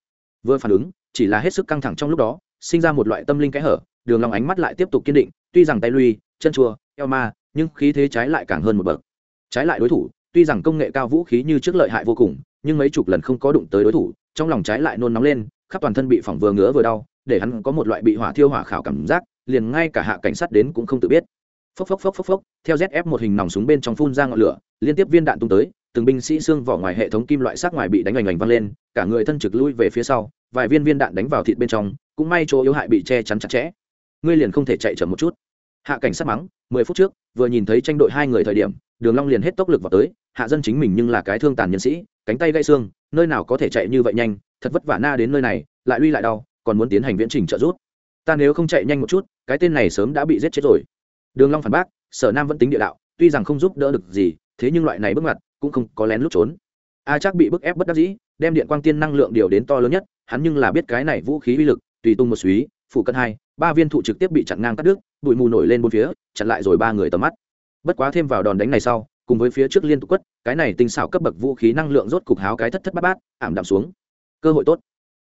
[SPEAKER 1] Vừa phản ứng, chỉ là hết sức căng thẳng trong lúc đó, sinh ra một loại tâm linh kẽ hở, đường long ánh mắt lại tiếp tục kiên định tuy rằng tay lui, chân chua, eo ma, nhưng khí thế trái lại càng hơn một bậc. Trái lại đối thủ, tuy rằng công nghệ cao vũ khí như trước lợi hại vô cùng, nhưng mấy chục lần không có đụng tới đối thủ, trong lòng trái lại nôn nóng lên, khắp toàn thân bị phỏng vừa ngứa vừa đau, để hắn có một loại bị hỏa thiêu hỏa khảo cảm giác, liền ngay cả hạ cảnh sát đến cũng không tự biết. Phốc phốc phốc phốc phốc, theo zf một hình nòng súng bên trong phun ra ngọn lửa, liên tiếp viên đạn tung tới, từng binh sĩ xương vỏ ngoài hệ thống kim loại sát ngoài bị đánh oành oành văng lên, cả người thân trực lui về phía sau, vài viên viên đạn đánh vào thịt bên trong, cũng may chỗ yếu hại bị che chắn chặt chẽ ngươi liền không thể chạy chậm một chút. Hạ cảnh sát mắng, mười phút trước, vừa nhìn thấy tranh đội hai người thời điểm, đường long liền hết tốc lực vào tới, hạ dân chính mình nhưng là cái thương tàn nhân sĩ, cánh tay gãy xương, nơi nào có thể chạy như vậy nhanh, thật vất vả na đến nơi này, lại lui lại đau, còn muốn tiến hành viễn trình trợ giúp. Ta nếu không chạy nhanh một chút, cái tên này sớm đã bị giết chết rồi. Đường long phản bác, sở nam vẫn tính địa đạo, tuy rằng không giúp đỡ được gì, thế nhưng loại này bước mặt, cũng không có lén lút trốn. A chắc bị bức ép bất đắc dĩ, đem điện quang tiên năng lượng điều đến to lớn nhất, hắn nhưng là biết cái này vũ khí uy lực, tùy tung một suý phụ cận hai ba viên thụ trực tiếp bị chặn ngang cắt đứt, bụi mù nổi lên bốn phía, chặn lại rồi ba người tầm mắt. Bất quá thêm vào đòn đánh này sau, cùng với phía trước liên tục quất, cái này tinh xảo cấp bậc vũ khí năng lượng rốt cục háo cái thất thất bát bát, ảm đạm xuống. Cơ hội tốt.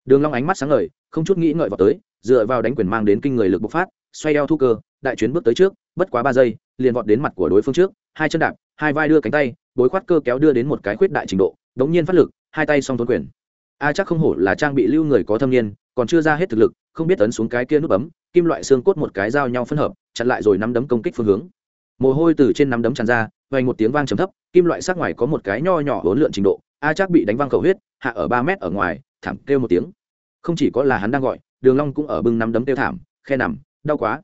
[SPEAKER 1] Đường long ánh mắt sáng ngời, không chút nghĩ ngợi vào tới, dựa vào đánh quyền mang đến kinh người lực bộc phát, xoay eo thu cơ, đại chuyến bước tới trước, bất quá ba giây, liền vọt đến mặt của đối phương trước, hai chân đạp, hai vai đưa cánh tay bối khoát cơ kéo đưa đến một cái khuyết đại trình độ, đống nhiên phát lực, hai tay song tuấn quyền. A chắc không hổ là trang bị lưu người có thâm niên, còn chưa ra hết thực lực không biết ấn xuống cái kia nút bấm, kim loại xương cốt một cái dao nhau phân hợp, chặn lại rồi nắm đấm công kích phương hướng. Mồ hôi từ trên nắm đấm tràn ra, vang một tiếng vang trầm thấp, kim loại sắc ngoài có một cái nho nhỏ hỗn lượn trình độ, a chắc bị đánh văng cầu huyết, hạ ở ba mét ở ngoài, thảm kêu một tiếng. Không chỉ có là hắn đang gọi, đường long cũng ở bưng nắm đấm tiêu thảm, khe nằm, đau quá.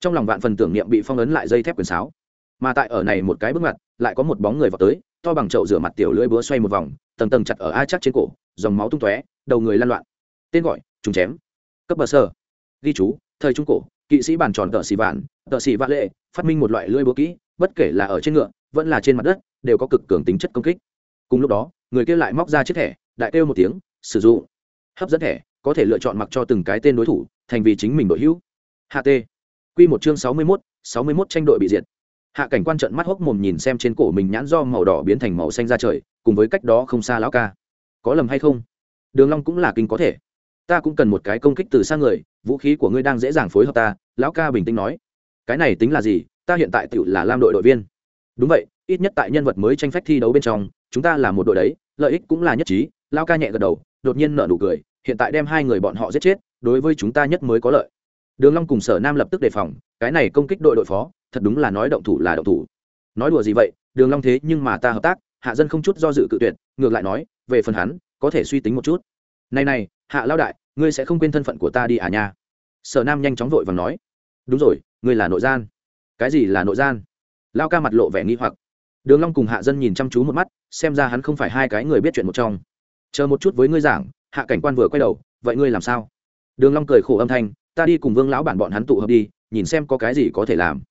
[SPEAKER 1] Trong lòng vạn phần tưởng niệm bị phong ấn lại dây thép quyền sáo. Mà tại ở này một cái bước ngoặt, lại có một bóng người vào tới, to bằng chậu rửa mặt tiểu lưỡi búa xoay một vòng, tầng tầng chặt ở a chắc trên cổ, dòng máu tung tóe, đầu người lăn loạn. Tên gọi, trùng chém cấp bờ sơ. Ghi chú, thời trung cổ, kỵ sĩ bàn tròn tợ xì vạn, tợ xì vạn lệ, phát minh một loại lưỡi búa kỹ, bất kể là ở trên ngựa, vẫn là trên mặt đất, đều có cực cường tính chất công kích. Cùng lúc đó, người kia lại móc ra chiếc thẻ, đại kêu một tiếng, sử dụng. Hấp dẫn thẻ, có thể lựa chọn mặc cho từng cái tên đối thủ, thành vì chính mình đội hữu. Ht q một chương sáu mươi mốt, sáu mươi mốt tranh đội bị diệt. Hạ cảnh quan trận mắt hốc mồm nhìn xem trên cổ mình nhãn do màu đỏ biến thành màu xanh ra trời, cùng với cách đó không xa lão ca. Có lầm hay không? Đường long cũng là kinh có thể ta cũng cần một cái công kích từ xa người, vũ khí của ngươi đang dễ dàng phối hợp ta, lão ca bình tĩnh nói. Cái này tính là gì? Ta hiện tại tự là lam đội đội viên. Đúng vậy, ít nhất tại nhân vật mới tranh phách thi đấu bên trong, chúng ta là một đội đấy, lợi ích cũng là nhất trí. Lão ca nhẹ gật đầu, đột nhiên nở nụ cười, hiện tại đem hai người bọn họ giết chết, đối với chúng ta nhất mới có lợi. Đường long cùng sở nam lập tức đề phòng, cái này công kích đội đội phó, thật đúng là nói động thủ là động thủ. Nói đùa gì vậy, đường long thế nhưng mà ta hợp tác, hạ dân không chút do dự cự tuyệt, ngược lại nói, về phần hắn, có thể suy tính một chút này này, hạ lao đại, ngươi sẽ không quên thân phận của ta đi à nha? Sở nam nhanh chóng vội vàng nói. Đúng rồi, ngươi là nội gian. Cái gì là nội gian? Lao ca mặt lộ vẻ nghi hoặc. Đường long cùng hạ dân nhìn chăm chú một mắt, xem ra hắn không phải hai cái người biết chuyện một trong. Chờ một chút với ngươi giảng, hạ cảnh quan vừa quay đầu, vậy ngươi làm sao? Đường long cười khổ âm thanh, ta đi cùng vương lão bản bọn hắn tụ hợp đi, nhìn xem có cái gì có thể làm.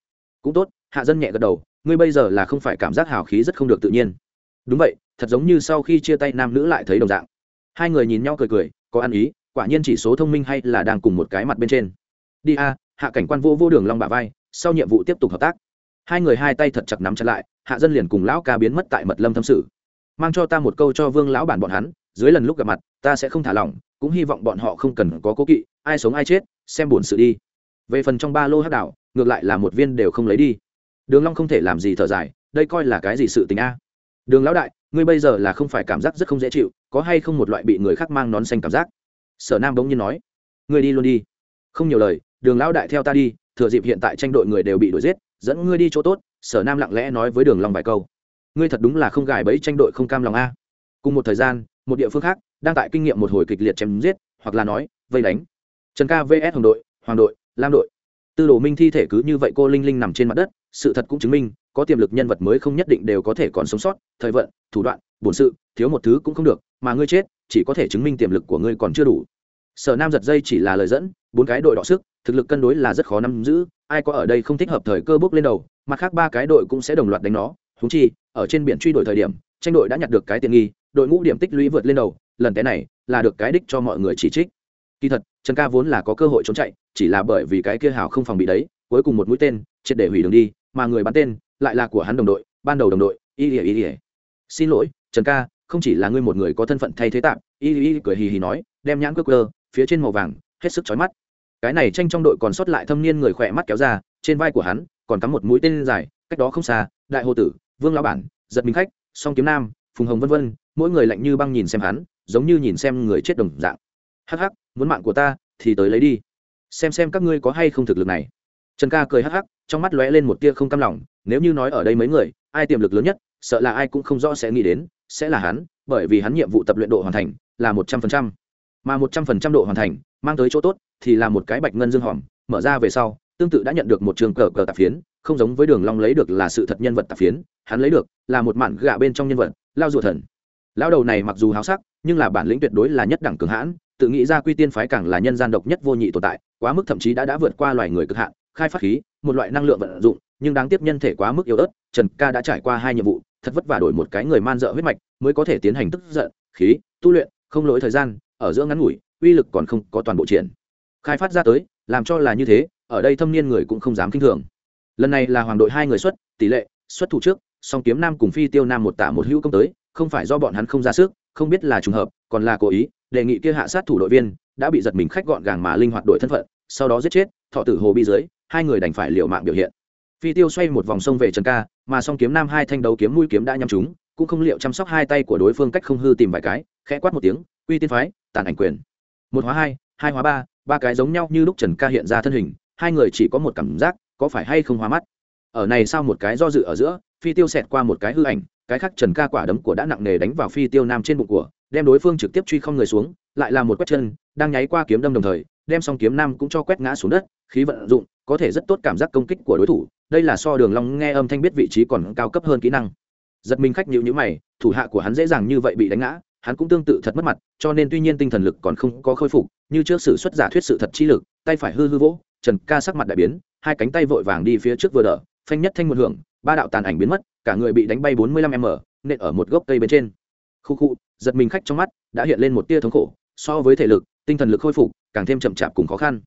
[SPEAKER 1] Cũng tốt, hạ dân nhẹ gật đầu, ngươi bây giờ là không phải cảm giác hào khí rất không được tự nhiên. Đúng vậy, thật giống như sau khi chia tay nam nữ lại thấy đồng dạng hai người nhìn nhau cười cười, có ăn ý, quả nhiên chỉ số thông minh hay là đang cùng một cái mặt bên trên. Đi a, hạ cảnh quan vô vô đường long bả vai, sau nhiệm vụ tiếp tục hợp tác. Hai người hai tay thật chặt nắm chặt lại, hạ dân liền cùng lão ca biến mất tại mật lâm thâm sự. Mang cho ta một câu cho vương lão bản bọn hắn, dưới lần lúc gặp mặt, ta sẽ không thả lỏng, cũng hy vọng bọn họ không cần có cố kỵ, ai sống ai chết, xem buồn sự đi. Về phần trong ba lô hắc đảo, ngược lại là một viên đều không lấy đi. Đường long không thể làm gì thở dài, đây coi là cái gì sự tình a? Đường lão đại ngươi bây giờ là không phải cảm giác rất không dễ chịu, có hay không một loại bị người khác mang nón xanh cảm giác? Sở nam bỗng nhiên nói, ngươi đi luôn đi. Không nhiều lời, đường lão đại theo ta đi, thừa dịp hiện tại tranh đội người đều bị đuổi giết, dẫn ngươi đi chỗ tốt, sở nam lặng lẽ nói với đường long vài câu. Ngươi thật đúng là không gài bẫy tranh đội không cam lòng a. Cùng một thời gian, một địa phương khác, đang tại kinh nghiệm một hồi kịch liệt chém giết, hoặc là nói, vây đánh. Trần ca vs hồng đội, hoàng đội, lam đội. Tư đồ minh thi thể cứ như vậy cô linh linh nằm trên mặt đất, sự thật cũng chứng minh có tiềm lực nhân vật mới không nhất định đều có thể còn sống sót, thời vận, thủ đoạn, bổn sự, thiếu một thứ cũng không được, mà ngươi chết, chỉ có thể chứng minh tiềm lực của ngươi còn chưa đủ. Sở nam giật dây chỉ là lời dẫn, bốn cái đội đọ sức, thực lực cân đối là rất khó nắm giữ, ai có ở đây không thích hợp thời cơ bước lên đầu, mặt khác ba cái đội cũng sẽ đồng loạt đánh nó. Thú chi, ở trên biển truy đuổi thời điểm, tranh đội đã nhặt được cái tiện nghi, đội ngũ điểm tích lũy vượt lên đầu, lần té này là được cái đích cho mọi người chỉ trích. Kỳ thật, trần ca vốn là có cơ hội trốn chạy, chỉ là bởi vì cái kia hào không phòng bị đấy, cuối cùng một mũi tên, triệt để hủy đường đi, mà người bắn tên lại là của hắn đồng đội, ban đầu đồng đội, y ỉa y ỉa xin lỗi, trần ca, không chỉ là ngươi một người có thân phận thay thế tạm, y y cười hì hì nói, đem nhãn cước cơ phía trên màu vàng, hết sức chói mắt. Cái này tranh trong đội còn sót lại thâm niên người khỏe mắt kéo ra, trên vai của hắn còn cắm một mũi tên dài, cách đó không xa, đại hồ tử, vương lão bản, giật minh khách, song kiếm nam, phùng hồng vân vân, mỗi người lạnh như băng nhìn xem hắn, giống như nhìn xem người chết đồng dạng. Hắc hắc, muốn mạng của ta, thì tới lấy đi. Xem xem các ngươi có hay không thực lực này trần ca cười hắc hắc, trong mắt lóe lên một tia không cam lòng, nếu như nói ở đây mấy người, ai tiềm lực lớn nhất, sợ là ai cũng không rõ sẽ nghĩ đến, sẽ là hắn, bởi vì hắn nhiệm vụ tập luyện độ hoàn thành là một trăm phần trăm. Mà một trăm phần trăm độ hoàn thành, mang tới chỗ tốt, thì là một cái bạch ngân dương hòm, mở ra về sau, tương tự đã nhận được một trường cờ cờ tạp phiến, không giống với đường long lấy được là sự thật nhân vật tạp phiến, hắn lấy được là một mạn gạ bên trong nhân vật, lao rùa thần. Lão đầu này mặc dù háo sắc, nhưng là bản lĩnh tuyệt đối là nhất đẳng cường hãn, tự nghĩ ra quy tiên phái càng là nhân gian độc nhất vô nhị tồn tại, quá mức thậm chí đã đã vượt qua loài người cực hạn khai phát khí, một loại năng lượng vận dụng, nhưng đáng tiếc nhân thể quá mức yếu ớt, trần ca đã trải qua hai nhiệm vụ, thật vất vả đổi một cái người man dợ huyết mạch mới có thể tiến hành tức giận, khí, tu luyện, không lỗi thời gian, ở giữa ngắn ngủi, uy lực còn không có toàn bộ triển. Khai phát ra tới, làm cho là như thế, ở đây thâm niên người cũng không dám kinh thường. Lần này là hoàng đội hai người xuất, tỷ lệ, xuất thủ trước, song kiếm nam cùng phi tiêu nam một tả một hữu công tới, không phải do bọn hắn không ra sức, không biết là trùng hợp, còn là cố ý, đề nghị kia hạ sát thủ đội viên, đã bị giật mình khách gọn gàng mà linh hoạt đổi thân phận, sau đó giết chết, thọ tử hồ bi dưới hai người đành phải liều mạng biểu hiện. Phi tiêu xoay một vòng sông về trần ca, mà song kiếm nam hai thanh đấu kiếm mũi kiếm đã nhắm chúng, cũng không liệu chăm sóc hai tay của đối phương cách không hư tìm vài cái, khẽ quát một tiếng, uy tiên phái, tàn ảnh quyền. Một hóa hai hai hóa ba ba cái giống nhau như lúc trần ca hiện ra thân hình, hai người chỉ có một cảm giác, có phải hay không hóa mắt? Ở này sao một cái do dự ở giữa, phi tiêu xẹt qua một cái hư ảnh, cái khác trần ca quả đấm của đã nặng nề đánh vào phi tiêu nam trên bụng của, đem đối phương trực tiếp truy không người xuống, lại là một quét chân, đang nháy qua kiếm đâm đồng thời, đem xong kiếm nam cũng cho quét ngã xuống đất khí vận dụng, có thể rất tốt cảm giác công kích của đối thủ, đây là so đường long nghe âm thanh biết vị trí còn cao cấp hơn kỹ năng. Giật mình khách nhịu nhữ mày, thủ hạ của hắn dễ dàng như vậy bị đánh ngã, hắn cũng tương tự thật mất mặt, cho nên tuy nhiên tinh thần lực còn không có khôi phục, như trước sự xuất giả thuyết sự thật chi lực, tay phải hư hư vỗ, trần ca sắc mặt đại biến, hai cánh tay vội vàng đi phía trước vừa đỡ, phanh nhất thanh một hưởng, ba đạo tàn ảnh biến mất, cả người bị đánh bay bốn mươi lăm m nện ở một gốc cây bên trên. Khu khu, giật mình khách trong mắt, đã hiện lên một tia thống khổ, so với thể lực, tinh thần lực khôi phục, càng thêm chậm chạp cùng khó khăn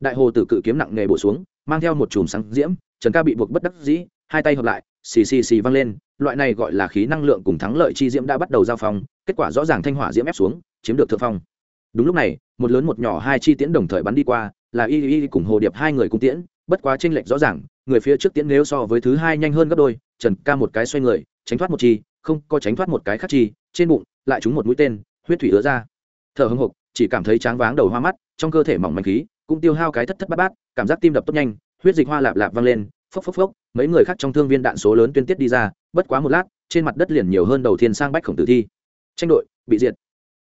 [SPEAKER 1] đại hồ tử cự kiếm nặng nghề bổ xuống, mang theo một chùm sáng diễm, trần ca bị buộc bất đắc dĩ, hai tay hợp lại, xì xì xì văng lên, loại này gọi là khí năng lượng cùng thắng lợi chi diễm đã bắt đầu giao phong, kết quả rõ ràng thanh hỏa diễm ép xuống, chiếm được thượng phong. Đúng lúc này, một lớn một nhỏ hai chi tiễn đồng thời bắn đi qua, là y y cùng hồ điệp hai người cùng tiễn, bất quá tranh lệch rõ ràng, người phía trước tiễn nếu so với thứ hai nhanh hơn gấp đôi, trần ca một cái xoay người, tránh thoát một chi, không có tránh thoát một cái khác chi, trên bụng lại trúng một mũi tên, huyết thủy ứa ra. Thở hưng hục chỉ cảm thấy tráng váng đầu hoa mắt, trong cơ thể mỏng manh khí cũng tiêu hao cái thất thất bát bát, cảm giác tim đập tốt nhanh, huyết dịch hoa lạp lạp vang lên, phốc phốc phốc, mấy người khác trong thương viên đạn số lớn tuyên tiết đi ra, bất quá một lát, trên mặt đất liền nhiều hơn đầu tiên sang bách khổng tử thi. Tranh đội, bị diệt.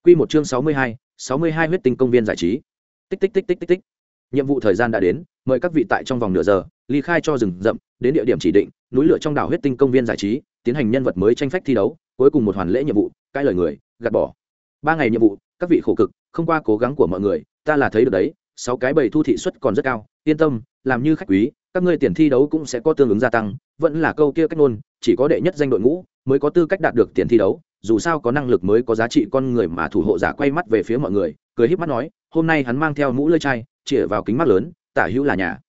[SPEAKER 1] Quy một chương sáu mươi hai, sáu mươi hai huyết tinh công viên giải trí. Tích tích tích tích tích tích. Nhiệm vụ thời gian đã đến, mời các vị tại trong vòng nửa giờ, ly khai cho rừng rậm, đến địa điểm chỉ định, núi lửa trong đảo huyết tinh công viên giải trí, tiến hành nhân vật mới tranh phách thi đấu, cuối cùng một hoàn lễ nhiệm vụ, cãi lời người, gạt bỏ. Ba ngày nhiệm vụ, các vị khổ cực, không qua cố gắng của mọi người, ta là thấy được đấy sáu cái bầy thu thị suất còn rất cao, yên tâm, làm như khách quý, các ngươi tiền thi đấu cũng sẽ có tương ứng gia tăng, vẫn là câu kia cách ngôn, chỉ có đệ nhất danh đội ngũ mới có tư cách đạt được tiền thi đấu, dù sao có năng lực mới có giá trị con người mà thủ hộ giả quay mắt về phía mọi người, cười híp mắt nói, hôm nay hắn mang theo mũ lưỡi chai chĩa vào kính mắt lớn, tả hữu là nhà.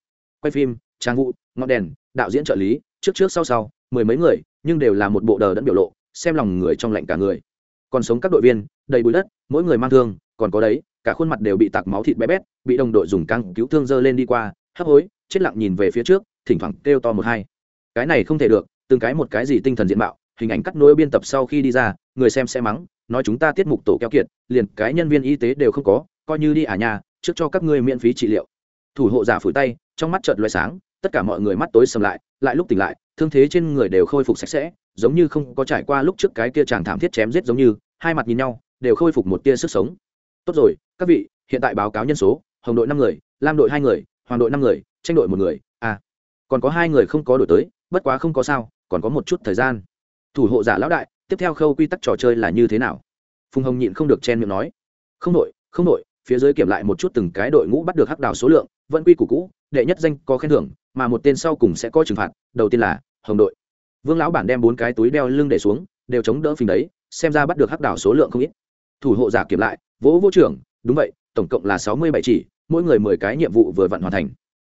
[SPEAKER 1] Quay phim, trang vụ ngọn đèn, đạo diễn trợ lý, trước trước sau sau, mười mấy người, nhưng đều là một bộ đờ đẫn biểu lộ, xem lòng người trong lạnh cả người. Còn sống các đội viên, đầy bụi đất, mỗi người mang thương, còn có đấy cả khuôn mặt đều bị tạc máu thịt bé bét, bị đồng đội dùng căng cứu thương dơ lên đi qua, hấp hối, chết lặng nhìn về phía trước, thỉnh thoảng kêu to một hai. Cái này không thể được, từng cái một cái gì tinh thần diện mạo, hình ảnh cắt nối biên tập sau khi đi ra, người xem sẽ mắng, nói chúng ta tiết mục tổ keo kiệt, liền cái nhân viên y tế đều không có, coi như đi à nhà trước cho các ngươi miễn phí trị liệu. Thủ hộ giả phủi tay, trong mắt chợt loay sáng, tất cả mọi người mắt tối sầm lại lại lúc tỉnh lại, thương thế trên người đều khôi phục sạch sẽ, giống như không có trải qua lúc trước cái kia chàng thảm thiết chém giết giống như, hai mặt nhìn nhau, đều khôi phục một tia sức sống tốt rồi, các vị, hiện tại báo cáo nhân số, hồng đội năm người, lam đội hai người, hoàng đội năm người tranh đội một người. À còn có hai người không có đổi tới, bất quá không có sao, còn có một chút thời gian. Thủ hộ giả lão đại, tiếp theo khâu quy tắc trò chơi là như thế nào? Phùng hồng nhịn không được chen miệng nói. Không đội không đội, phía dưới kiểm lại một chút từng cái đội ngũ bắt được hắc đào số lượng, vẫn quy củ cũ, đệ nhất danh có khen thưởng, mà một tên sau cùng sẽ có trừng phạt, đầu tiên là hồng đội. Vương lão bản đem bốn cái túi đeo lưng để xuống, đều chống đỡ phình đấy, xem ra bắt được hắc đảo số lượng không ít thủ hộ giả kiểm lại, vỗ vô trưởng, đúng vậy, tổng cộng là sáu mươi bảy chỉ, mỗi người mười cái nhiệm vụ vừa vặn hoàn thành.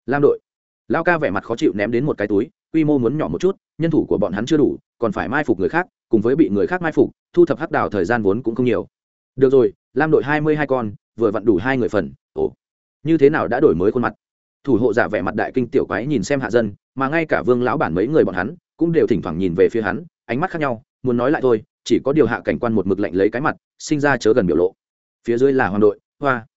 [SPEAKER 1] Lam đội. Lao ca vẻ mặt khó chịu ném đến một cái túi, quy mô muốn nhỏ một chút, nhân thủ của bọn hắn chưa đủ, còn phải mai phục người khác, cùng với bị người khác mai phục, thu thập hắc đào thời gian vốn cũng không nhiều. Được rồi, lam đội hai mươi hai con, vừa vặn đủ hai người phần, ồ. Như thế nào đã đổi mới khuôn mặt? Thủ hộ giả vẻ mặt đại kinh tiểu quái nhìn xem hạ dân, mà ngay cả vương lão bản mấy người bọn hắn, cũng đều thỉnh thoảng nhìn về phía hắn, ánh mắt khác nhau, muốn nói lại thôi chỉ có điều hạ cảnh quan một mực lạnh lấy cái mặt, sinh ra chớ gần biểu lộ. Phía dưới là hoàng đội, hoa.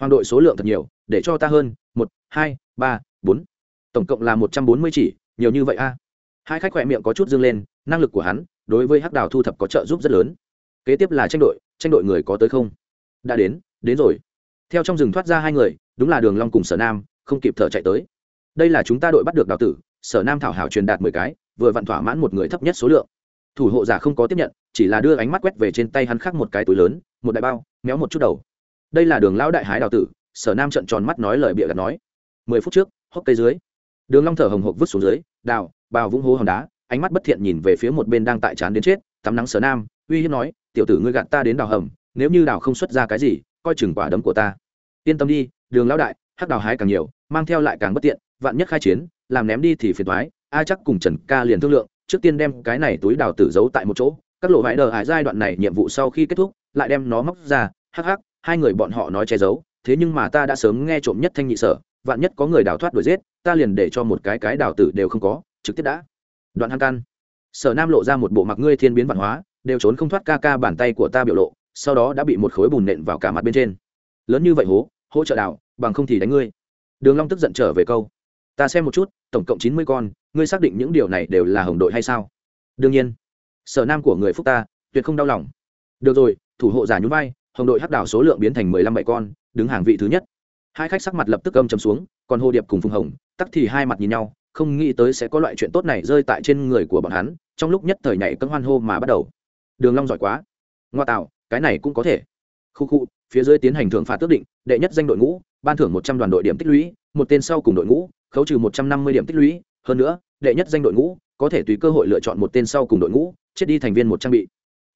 [SPEAKER 1] Hoàng đội số lượng thật nhiều, để cho ta hơn, một, hai, ba, bốn. Tổng cộng là một trăm bốn mươi chỉ, nhiều như vậy a. Hai khách khỏe miệng có chút dương lên, năng lực của hắn, đối với hắc đào thu thập có trợ giúp rất lớn. Kế tiếp là tranh đội tranh đội người có tới không? Đã đến đến rồi. Theo trong rừng thoát ra hai người, đúng là đường long cùng sở nam, không kịp thở chạy tới. Đây là chúng ta đội bắt được đào tử, sở nam thảo hảo truyền đạt mười cái, vừa vặn thỏa mãn một người thấp nhất số lượng thủ hộ giả không có tiếp nhận, chỉ là đưa ánh mắt quét về trên tay hắn khác một cái túi lớn, một đại bao, méo một chút đầu. Đây là đường lão đại hái đào tử, sở nam trận tròn mắt nói lời bịa gạt nói. Mười phút trước, hốc cây dưới, đường long thở hồng hộc vứt xuống dưới, đào, bào vũng hố hòn đá, ánh mắt bất thiện nhìn về phía một bên đang tại chán đến chết, tắm nắng sở nam, uy hiếp nói, tiểu tử ngươi gạt ta đến đào hầm, nếu như đào không xuất ra cái gì, coi chừng quả đấm của ta. Yên tâm đi, đường lão đại, hắc đào hái càng nhiều, mang theo lại càng bất tiện, vạn nhất khai chiến, làm ném đi thì phiền toái, a chắc cùng trần ca liền thương lượng trước tiên đem cái này túi đào tử giấu tại một chỗ, các lộ vải đờ hải giai đoạn này nhiệm vụ sau khi kết thúc, lại đem nó móc ra, hắc hắc, hai người bọn họ nói che giấu, thế nhưng mà ta đã sớm nghe trộm nhất thanh nhị sở, vạn nhất có người đào thoát đuổi giết, ta liền để cho một cái cái đào tử đều không có, trực tiếp đã. Đoạn hăng căn. Sở nam lộ ra một bộ mặc ngươi thiên biến văn hóa, đều trốn không thoát ca ca bàn tay của ta biểu lộ, sau đó đã bị một khối bùn nện vào cả mặt bên trên. Lớn như vậy hố, hỗ trợ đào, bằng không thì đánh ngươi. Đường long tức giận trở về câu ta xem một chút, tổng cộng chín mươi con, ngươi xác định những điều này đều là hồng đội hay sao? Đương nhiên. Sở nam của người phúc ta, tuyệt không đau lòng. Được rồi, thủ hộ giả nhún vai, hồng đội hắc đảo số lượng biến thành mười lăm bảy con, đứng hàng vị thứ nhất. Hai khách sắc mặt lập tức âm chầm xuống, còn hồ điệp cùng phùng hồng, tắc thì hai mặt nhìn nhau, không nghĩ tới sẽ có loại chuyện tốt này rơi tại trên người của bọn hắn, trong lúc nhất thời nhảy cân hoan hô mà bắt đầu. Đường long giỏi quá. Ngoa tạo, cái này cũng có thể. Khu khu, phía dưới tiến hành thưởng phạt tước định, đệ nhất danh đội ngũ, ban thưởng một trăm đoàn đội điểm tích lũy, một tên sau cùng đội ngũ khấu trừ một trăm năm mươi điểm tích lũy, hơn nữa, đệ nhất danh đội ngũ có thể tùy cơ hội lựa chọn một tên sau cùng đội ngũ, chết đi thành viên một trang bị.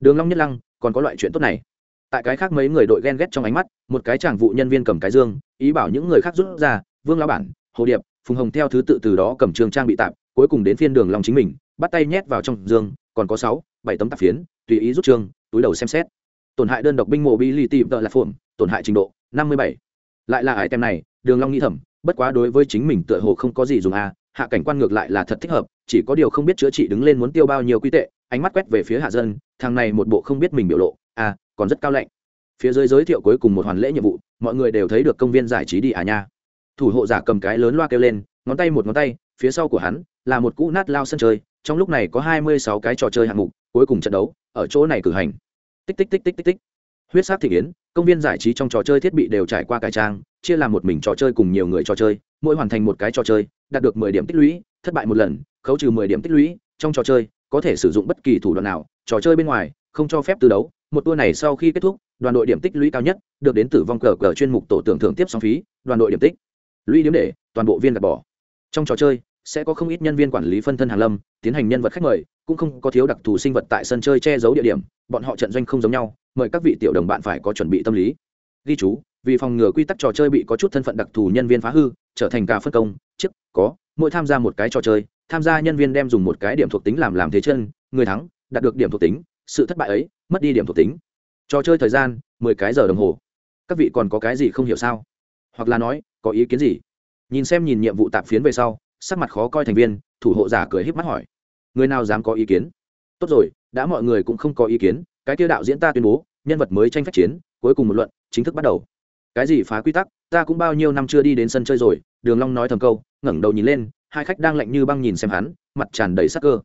[SPEAKER 1] Đường long nhất lăng, còn có loại chuyện tốt này. Tại cái khác mấy người đội ghen ghét trong ánh mắt, một cái chàng vụ nhân viên cầm cái dương, ý bảo những người khác rút ra, vương lão bản, hồ điệp, phùng hồng theo thứ tự từ đó cầm trường trang bị tạm, cuối cùng đến phiên đường long chính mình, bắt tay nhét vào trong dương, còn có sáu, bảy tấm tạp phiến, tùy ý rút trường, túi đầu xem xét. Tổn hại đơn độc binh mộ bi li tìm tợ là phồn tổn hại trình độ năm mươi bảy. Lại là ải tem này, đường long nghĩ thầm bất quá đối với chính mình tựa hồ không có gì dùng à. hạ cảnh quan ngược lại là thật thích hợp, chỉ có điều không biết chữa trị đứng lên muốn tiêu bao nhiêu quy tệ, ánh mắt quét về phía hạ dân, thằng này một bộ không biết mình biểu lộ à còn rất cao lạnh. Phía dưới giới thiệu cuối cùng một hoàn lễ nhiệm vụ, mọi người đều thấy được công viên giải trí đi à nha. Thủ hộ giả cầm cái lớn loa kêu lên, ngón tay một ngón tay, phía sau của hắn là một cũ nát lao sân chơi, trong lúc này có hai mươi sáu cái trò chơi hạng mục, cuối cùng trận đấu, ở chỗ này cử hành. Tích tích tích tích tích tích huyết sát thị yến công viên giải trí trong trò chơi thiết bị đều trải qua cải trang, chia làm một mình trò chơi cùng nhiều người trò chơi, mỗi hoàn thành một cái trò chơi, đạt được mười điểm tích lũy, thất bại một lần, khấu trừ mười điểm tích lũy, trong trò chơi, có thể sử dụng bất kỳ thủ đoạn nào, trò chơi bên ngoài, không cho phép từ đấu, một tour này sau khi kết thúc, đoàn đội điểm tích lũy cao nhất, được đến tử vong cờ cờ chuyên mục tổ tưởng thưởng tiếp song phí, đoàn đội điểm tích lũy điểm để toàn bộ viên gạt bỏ. Trong trò chơi sẽ có không ít nhân viên quản lý phân thân hàng lâm, tiến hành nhân vật khách mời, cũng không có thiếu đặc thù sinh vật tại sân chơi che giấu địa điểm, bọn họ trận doanh không giống nhau, mời các vị tiểu đồng bạn phải có chuẩn bị tâm lý. Ghi chú, vì phòng ngừa quy tắc trò chơi bị có chút thân phận đặc thù nhân viên phá hư, trở thành cả phân công, chức, có, mỗi tham gia một cái trò chơi, tham gia nhân viên đem dùng một cái điểm thuộc tính làm làm thế chân, người thắng, đạt được điểm thuộc tính, sự thất bại ấy, mất đi điểm thuộc tính. Trò chơi thời gian, mười cái giờ đồng hồ. Các vị còn có cái gì không hiểu sao? Hoặc là nói, có ý kiến gì? Nhìn xem nhìn nhiệm vụ tạp phiến về sau sắc mặt khó coi thành viên, thủ hộ giả cười híp mắt hỏi. Người nào dám có ý kiến? Tốt rồi, đã mọi người cũng không có ý kiến, cái tiêu đạo diễn ta tuyên bố, nhân vật mới tranh phát chiến, cuối cùng một luận, chính thức bắt đầu. Cái gì phá quy tắc, ta cũng bao nhiêu năm chưa đi đến sân chơi rồi, đường long nói thầm câu, ngẩng đầu nhìn lên, hai khách đang lạnh như băng nhìn xem hắn, mặt tràn đầy sắc cơ.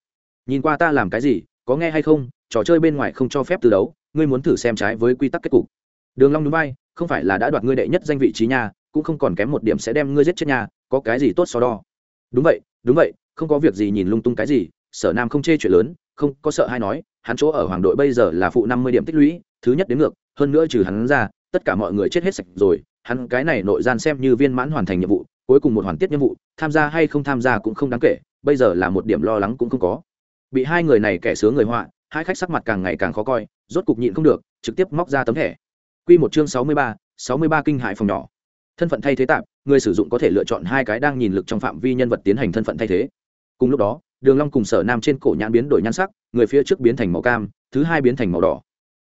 [SPEAKER 1] Nhìn qua ta làm cái gì, có nghe hay không, trò chơi bên ngoài không cho phép từ đấu, ngươi muốn thử xem trái với quy tắc kết cục. Đường long núi bay không phải là đã đoạt ngươi đệ nhất danh vị trí nhà cũng không còn kém một điểm sẽ đem ngươi giết chết nhà có cái gì tốt so đo? Đúng vậy đúng vậy, không có việc gì nhìn lung tung cái gì, sở nam không chê chuyện lớn, không có sợ hay nói, hắn chỗ ở hoàng đội bây giờ là phụ năm mươi điểm tích lũy, thứ nhất đến ngược, hơn nữa trừ hắn ra, tất cả mọi người chết hết sạch rồi, hắn cái này nội gian xem như viên mãn hoàn thành nhiệm vụ, cuối cùng một hoàn tiết nhiệm vụ, tham gia hay không tham gia cũng không đáng kể, bây giờ là một điểm lo lắng cũng không có. Bị hai người này kẻ sướng người họa, hai khách sắc mặt càng ngày càng khó coi, rốt cục nhịn không được, trực tiếp móc ra tấm thẻ. Q một chương sáu mươi ba, sáu mươi ba kinh hại phòng nhỏ. Thân phận thay thế tạm người sử dụng có thể lựa chọn hai cái đang nhìn lực trong phạm vi nhân vật tiến hành thân phận thay thế. Cùng lúc đó, đường long cùng sở nam trên cổ nhãn biến đổi nhan sắc, người phía trước biến thành màu cam, thứ hai biến thành màu đỏ.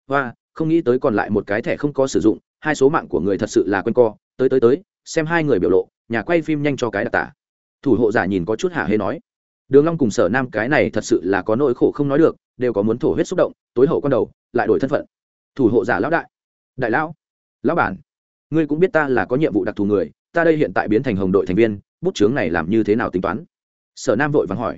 [SPEAKER 1] Và không nghĩ tới còn lại một cái thẻ không có sử dụng, hai số mạng của người thật sự là quên co. Tới tới tới, xem hai người biểu lộ, nhà quay phim nhanh cho cái đặc tả. Thủ hộ giả nhìn có chút hạ hê nói. Đường long cùng sở nam cái này thật sự là có nỗi khổ không nói được, đều có muốn thổ huyết xúc động, tối hậu con đầu, lại đổi thân phận. Thủ hộ giả lão đại. Đại lão. Lão bản. Ngươi cũng biết ta là có nhiệm vụ đặc thù người ta đây hiện tại biến thành hồng đội thành viên, bút chướng này làm như thế nào tính toán? Sở nam vội vàng hỏi.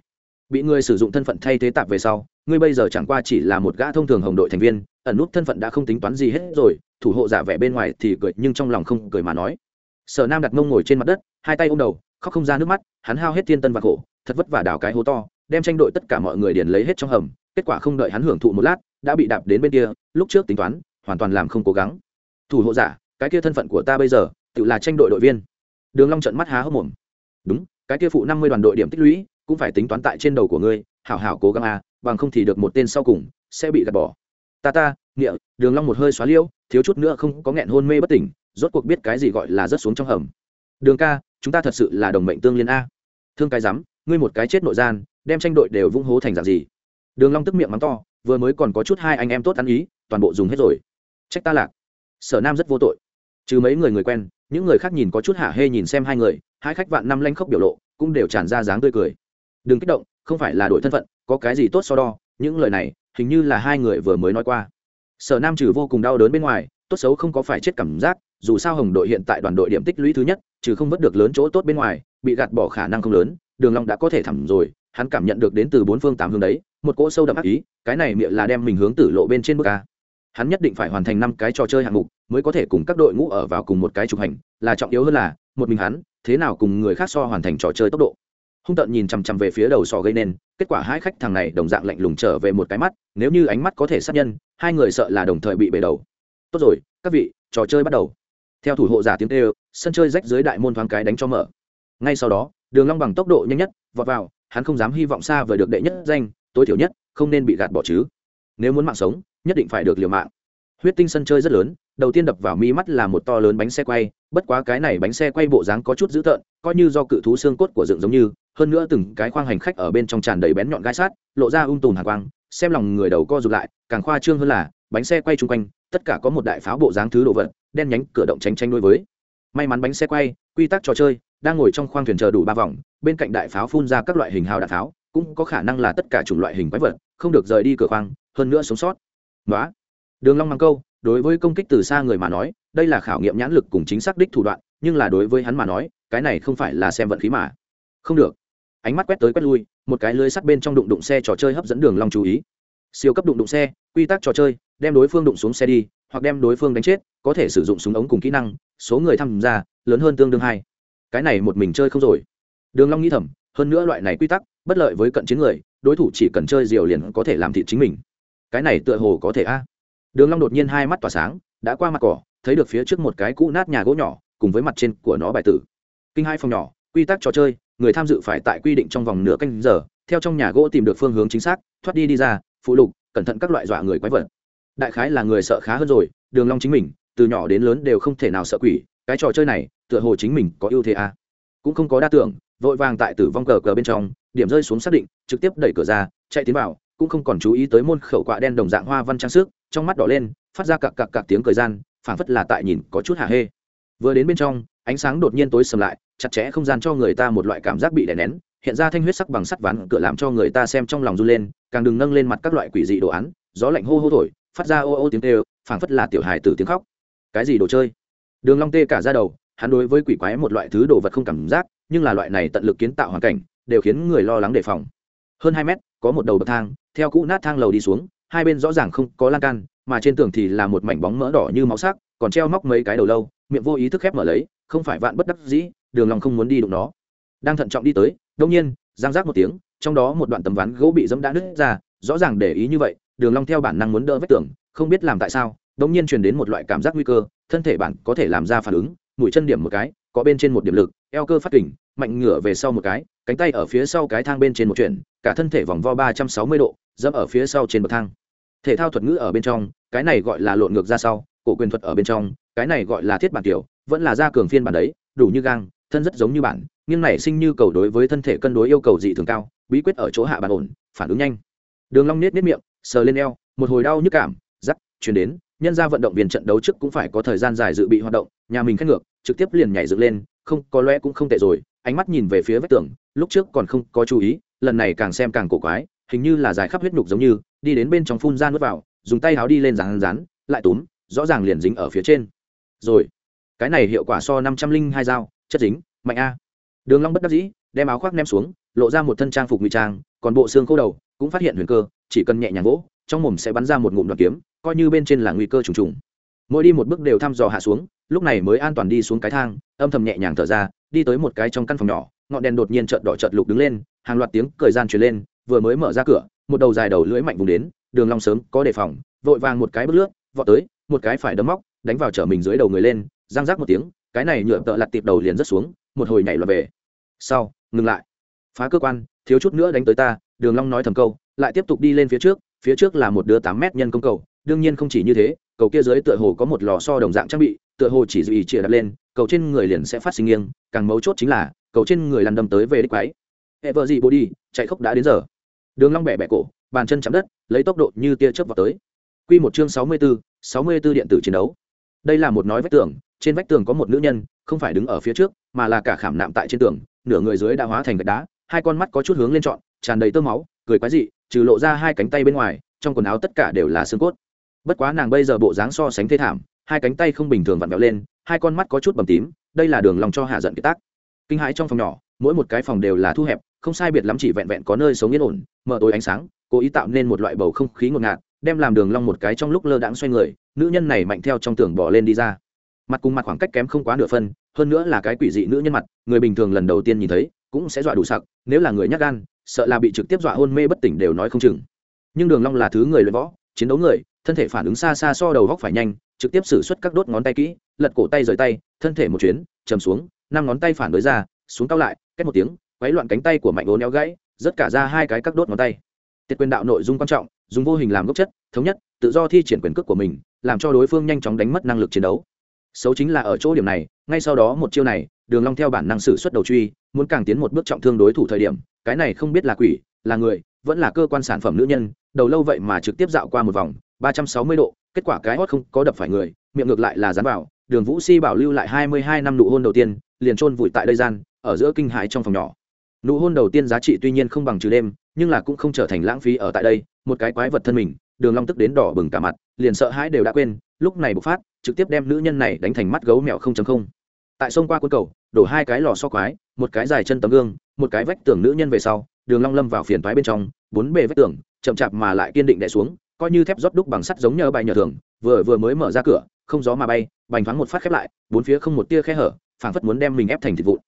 [SPEAKER 1] Bị ngươi sử dụng thân phận thay thế tạp về sau, ngươi bây giờ chẳng qua chỉ là một gã thông thường hồng đội thành viên, ẩn nút thân phận đã không tính toán gì hết rồi, thủ hộ giả vẻ bên ngoài thì cười, nhưng trong lòng không cười mà nói. Sở nam đặt mông ngồi trên mặt đất, hai tay ôm đầu, khóc không ra nước mắt, hắn hao hết thiên tân và khổ, thật vất vả đào cái hố to, đem tranh đội tất cả mọi người điền lấy hết trong hầm, kết quả không đợi hắn hưởng thụ một lát, đã bị đạp đến bên kia, lúc trước tính toán, hoàn toàn làm không cố gắng. Thủ hộ giả, cái kia thân phận của ta bây giờ tự là tranh đội đội viên. Đường long trận mắt há hốc mồm. Đúng, cái kia phụ năm mươi đoàn đội điểm tích lũy, cũng phải tính toán tại trên đầu của ngươi, hảo hảo cố gắng a bằng không thì được một tên sau cùng sẽ bị gạt bỏ. Ta ta, nghĩa, đường long một hơi xóa liêu, thiếu chút nữa không có nghẹn hôn mê bất tỉnh, rốt cuộc biết cái gì gọi là rớt xuống trong hầm. Đường ca, chúng ta thật sự là đồng mệnh tương liên a. Thương cái dám ngươi một cái chết nội gian, đem tranh đội đều vung hố thành dạng gì? Đường long tức miệng mắng to, vừa mới còn có chút hai anh em tốt ăn ý, toàn bộ dùng hết rồi. Trách ta lạc. Sở nam rất vô tội trừ mấy người người quen, những người khác nhìn có chút hả hê nhìn xem hai người, hai khách vạn năm lanh khóc biểu lộ, cũng đều tràn ra dáng tươi cười. Đừng kích động, không phải là đổi thân phận, có cái gì tốt so đo, những lời này, hình như là hai người vừa mới nói qua. Sở nam trừ vô cùng đau đớn bên ngoài, tốt xấu không có phải chết cảm giác, dù sao hồng đội hiện tại đoàn đội điểm tích lũy thứ nhất, trừ không vớt được lớn chỗ tốt bên ngoài, bị gạt bỏ khả năng không lớn, đường long đã có thể thầm rồi, hắn cảm nhận được đến từ bốn phương tám hướng đấy, một cỗ sâu đậm ác ý, cái này miệng là đem mình hướng tử lộ bên trên bước ca hắn nhất định phải hoàn thành năm cái trò chơi hạng mục mới có thể cùng các đội ngũ ở vào cùng một cái trục hành là trọng yếu hơn là, một mình hắn, thế nào cùng người khác so hoàn thành trò chơi tốc độ. Hung tợn nhìn chằm chằm về phía đầu sò gây nên, kết quả hai khách thằng này đồng dạng lạnh lùng trở về một cái mắt, nếu như ánh mắt có thể sát nhân, hai người sợ là đồng thời bị bể đầu. Tốt rồi, các vị, trò chơi bắt đầu. Theo thủ hộ giả tiếng tê sân chơi rách dưới đại môn thoáng cái đánh cho mở. Ngay sau đó, đường long bằng tốc độ nhanh nhất, vọt vào, hắn không dám hy vọng xa vời được đệ nhất danh, tối thiểu nhất, không nên bị gạt bỏ chứ. Nếu muốn mạng sống, nhất định phải được liều mạng huyết tinh sân chơi rất lớn, đầu tiên đập vào mi mắt là một to lớn bánh xe quay, bất quá cái này bánh xe quay bộ dáng có chút dữ tợn, coi như do cự thú xương cốt của dựng giống như, hơn nữa từng cái khoang hành khách ở bên trong tràn đầy bén nhọn gai sát, lộ ra ung tùm hàng quang, xem lòng người đầu co rụt lại, càng khoa trương hơn là, bánh xe quay chung quanh, tất cả có một đại pháo bộ dáng thứ đồ vật, đen nhánh, cửa động tránh tranh đối với. May mắn bánh xe quay, quy tắc trò chơi, đang ngồi trong khoang thuyền chờ đủ ba vòng, bên cạnh đại pháo phun ra các loại hình hào đạn pháo, cũng có khả năng là tất cả chủng loại hình quái vật, không được rời đi cửa khoang, hơn nữa sống sót đường long mang câu, đối với công kích từ xa người mà nói, đây là khảo nghiệm nhãn lực cùng chính xác đích thủ đoạn, nhưng là đối với hắn mà nói, cái này không phải là xem vận khí mà. Không được. Ánh mắt quét tới quét lui, một cái lưới sắt bên trong đụng đụng xe trò chơi hấp dẫn đường long chú ý. Siêu cấp đụng đụng xe, quy tắc trò chơi, đem đối phương đụng xuống xe đi, hoặc đem đối phương đánh chết, có thể sử dụng súng ống cùng kỹ năng, số người tham gia, lớn hơn tương đương hai. Cái này một mình chơi không rồi. Đường long nghĩ thầm, hơn nữa loại này quy tắc, bất lợi với cận chiến người, đối thủ chỉ cần chơi diều liền có thể làm thịt chính mình. Cái này tựa hồ có thể a đường long đột nhiên hai mắt tỏa sáng, đã qua mặt cỏ, thấy được phía trước một cái cũ nát nhà gỗ nhỏ, cùng với mặt trên của nó bài tử kinh hai phòng nhỏ, quy tắc trò chơi, người tham dự phải tại quy định trong vòng nửa canh giờ, theo trong nhà gỗ tìm được phương hướng chính xác, thoát đi đi ra, phụ lục, cẩn thận các loại dọa người quái vật đại khái là người sợ khá hơn rồi, đường long chính mình, từ nhỏ đến lớn đều không thể nào sợ quỷ, cái trò chơi này, tựa hồ chính mình có ưu thế à. cũng không có đa tưởng, vội vàng tại tử vong cờ cờ bên trong, điểm rơi xuống xác định, trực tiếp đẩy cửa ra, chạy tiến vào cũng không còn chú ý tới môn khẩu quạ đen đồng dạng hoa văn trang sức, trong mắt đỏ lên, phát ra cặc cặc cặc tiếng cười gian, phảng phất là tại nhìn có chút hả hê. Vừa đến bên trong, ánh sáng đột nhiên tối sầm lại, chặt chẽ không gian cho người ta một loại cảm giác bị đè nén, hiện ra thanh huyết sắc bằng sắt ván cửa làm cho người ta xem trong lòng run lên, càng đừng nâng lên mặt các loại quỷ dị đồ án, gió lạnh hô hô thổi, phát ra ô ô tiếng tê phảng phất là tiểu hài tử tiếng khóc. Cái gì đồ chơi? Đường long tê cả ra đầu, hắn đối với quỷ quái một loại thứ đồ vật không cảm giác, nhưng là loại này tận lực kiến tạo hoàn cảnh, đều khiến người lo lắng đề phòng. Hơn hai mét có một đầu bậc thang, theo cũ nát thang lầu đi xuống, hai bên rõ ràng không có lan can, mà trên tường thì là một mảnh bóng mỡ đỏ như máu sắc, còn treo móc mấy cái đầu lâu, miệng vô ý thức khép mở lấy, không phải vạn bất đắc dĩ, đường lòng không muốn đi đụng nó. Đang thận trọng đi tới đông nhiên, giang rác một tiếng, trong đó một đoạn tấm ván gỗ bị dẫm đã nứt ra, rõ ràng để ý như vậy, đường long theo bản năng muốn đỡ vết tường, không biết làm tại sao đông nhiên truyền đến một loại cảm giác nguy cơ, thân thể bạn có thể làm ra phản ứng, mũi chân điểm một cái, có bên trên một điểm lực, eo cơ phát kình, mạnh ngửa về sau một cái cánh tay ở phía sau cái thang bên trên một chuyển cả thân thể vòng vo ba trăm sáu mươi độ, dẫm ở phía sau trên bậc thang. Thể thao thuật ngữ ở bên trong, cái này gọi là lộn ngược ra sau, cổ quyền thuật ở bên trong, cái này gọi là thiết bản tiểu, vẫn là gia cường phiên bản đấy, đủ như gang, thân rất giống như bản nhưng nảy sinh như cầu đối với thân thể cân đối yêu cầu dị thường cao, bí quyết ở chỗ hạ bàn ổn, phản ứng nhanh. Đường long nết nết miệng, sờ lên eo, một hồi đau nhức cảm, rắc truyền đến, nhân ra vận động viên trận đấu trước cũng phải có thời gian dài dự bị hoạt động, nhà mình khét ngược, trực tiếp liền nhảy dựng lên, không, có lẽ cũng không tệ rồi ánh mắt nhìn về phía vách tường lúc trước còn không có chú ý lần này càng xem càng cổ quái hình như là dài khắp huyết nhục giống như đi đến bên trong phun ra nước vào dùng tay háo đi lên rán rán lại túm rõ ràng liền dính ở phía trên. Rồi cái này hiệu quả so năm trăm linh hai dao chất dính mạnh a. Đường long bất đắc dĩ đem áo khoác ném xuống lộ ra một thân trang phục ngụy trang còn bộ xương khô đầu cũng phát hiện huyền cơ chỉ cần nhẹ nhàng gỗ, trong mồm sẽ bắn ra một ngụm đoạn kiếm coi như bên trên là nguy cơ trùng trùng mỗi đi một bước đều thăm dò hạ xuống, lúc này mới an toàn đi xuống cái thang, âm thầm nhẹ nhàng thở ra, đi tới một cái trong căn phòng nhỏ, ngọn đèn đột nhiên chợt đỏ chợt lục đứng lên, hàng loạt tiếng cười gian truyền lên, vừa mới mở ra cửa, một đầu dài đầu lưỡi mạnh vùng đến, đường long sớm có đề phòng, vội vàng một cái bước lướt, vọt tới, một cái phải đấm móc, đánh vào trở mình dưới đầu người lên, răng rác một tiếng, cái này nhựa tợ lặt tiệp đầu liền rất xuống, một hồi nhảy loạt về. Sau, ngừng lại. Phá cơ quan, thiếu chút nữa đánh tới ta, đường long nói thầm câu, lại tiếp tục đi lên phía trước phía trước là một đứa tám mét nhân công cầu đương nhiên không chỉ như thế cầu kia dưới tựa hồ có một lò so đồng dạng trang bị tựa hồ chỉ dù ý chĩa đặt lên cầu trên người liền sẽ phát sinh nghiêng càng mấu chốt chính là cầu trên người lăn đâm tới về đích quái. Hệ vợ gì bố đi chạy khốc đã đến giờ. Đường long bẻ bẻ cổ bàn chân chạm đất lấy tốc độ như tia chớp vào tới. Quy một chương sáu mươi 64, 64 điện tử chiến đấu. Đây là một nói vách tường trên vách tường có một nữ nhân không phải đứng ở phía trước mà là cả khảm nạm tại trên tường nửa người dưới đã hóa thành gạch đá hai con mắt có chút hướng lên trọn tràn đầy tơ máu cười quái dị trừ lộ ra hai cánh tay bên ngoài trong quần áo tất cả đều là xương cốt bất quá nàng bây giờ bộ dáng so sánh thê thảm, hai cánh tay không bình thường vặn vẹo lên, hai con mắt có chút bầm tím, đây là đường lòng cho hạ giận kiệt tác. Kinh hãi trong phòng nhỏ, mỗi một cái phòng đều là thu hẹp, không sai biệt lắm chỉ vẹn vẹn có nơi sống yên ổn, mở tối ánh sáng, cố ý tạo nên một loại bầu không khí ngột ngạt, đem làm đường long một cái trong lúc lơ đãng xoay người, nữ nhân này mạnh theo trong tường bỏ lên đi ra. Mặt cùng mặt khoảng cách kém không quá nửa phân, hơn nữa là cái quỷ dị nữ nhân mặt, người bình thường lần đầu tiên nhìn thấy, cũng sẽ dọa đủ sặc, nếu là người nhát gan, sợ là bị trực tiếp dọa hôn mê bất tỉnh đều nói không chừng. Nhưng đường long là thứ người luyện võ, chiến đấu người thân thể phản ứng xa xa so đầu góc phải nhanh, trực tiếp xử xuất các đốt ngón tay kỹ, lật cổ tay rời tay, thân thể một chuyến, chầm xuống, năm ngón tay phản đối ra, xuống cao lại, cách một tiếng, quấy loạn cánh tay của mạnh ố néo gãy rất cả ra hai cái các đốt ngón tay. Tiết quyền đạo nội dung quan trọng, dùng vô hình làm gốc chất, thống nhất, tự do thi triển quyền cước của mình, làm cho đối phương nhanh chóng đánh mất năng lực chiến đấu. Xấu chính là ở chỗ điểm này, ngay sau đó một chiêu này, đường long theo bản năng sử xuất đầu truy, muốn càng tiến một bước trọng thương đối thủ thời điểm, cái này không biết là quỷ, là người, vẫn là cơ quan sản phẩm nữ nhân, đầu lâu vậy mà trực tiếp dạo qua một vòng ba trăm sáu mươi độ, kết quả cái hót không có đập phải người, miệng ngược lại là dán vào, đường vũ si bảo lưu lại hai mươi hai năm nụ hôn đầu tiên, liền chôn vùi tại đây gian, ở giữa kinh hãi trong phòng nhỏ. Nụ hôn đầu tiên giá trị tuy nhiên không bằng trừ đêm, nhưng là cũng không trở thành lãng phí ở tại đây, một cái quái vật thân mình, đường long tức đến đỏ bừng cả mặt, liền sợ hãi đều đã quên, lúc này bộc phát, trực tiếp đem nữ nhân này đánh thành mắt gấu mèo không chấm không. Tại sông qua quân cầu, đổ hai cái lò so quái, một cái dài chân tấm gương, một cái vách tường nữ nhân về sau, đường long lâm vào phiền toái bên trong, bốn bề vách tường, chậm chạp mà lại kiên định đè xuống coi như thép rót đúc bằng sắt giống nhờ bài nhờ thường, vừa vừa mới mở ra cửa, không gió mà bay, bành thoáng một phát khép lại, bốn phía không một tia khe hở, phảng phất muốn đem mình ép thành thịt vụn.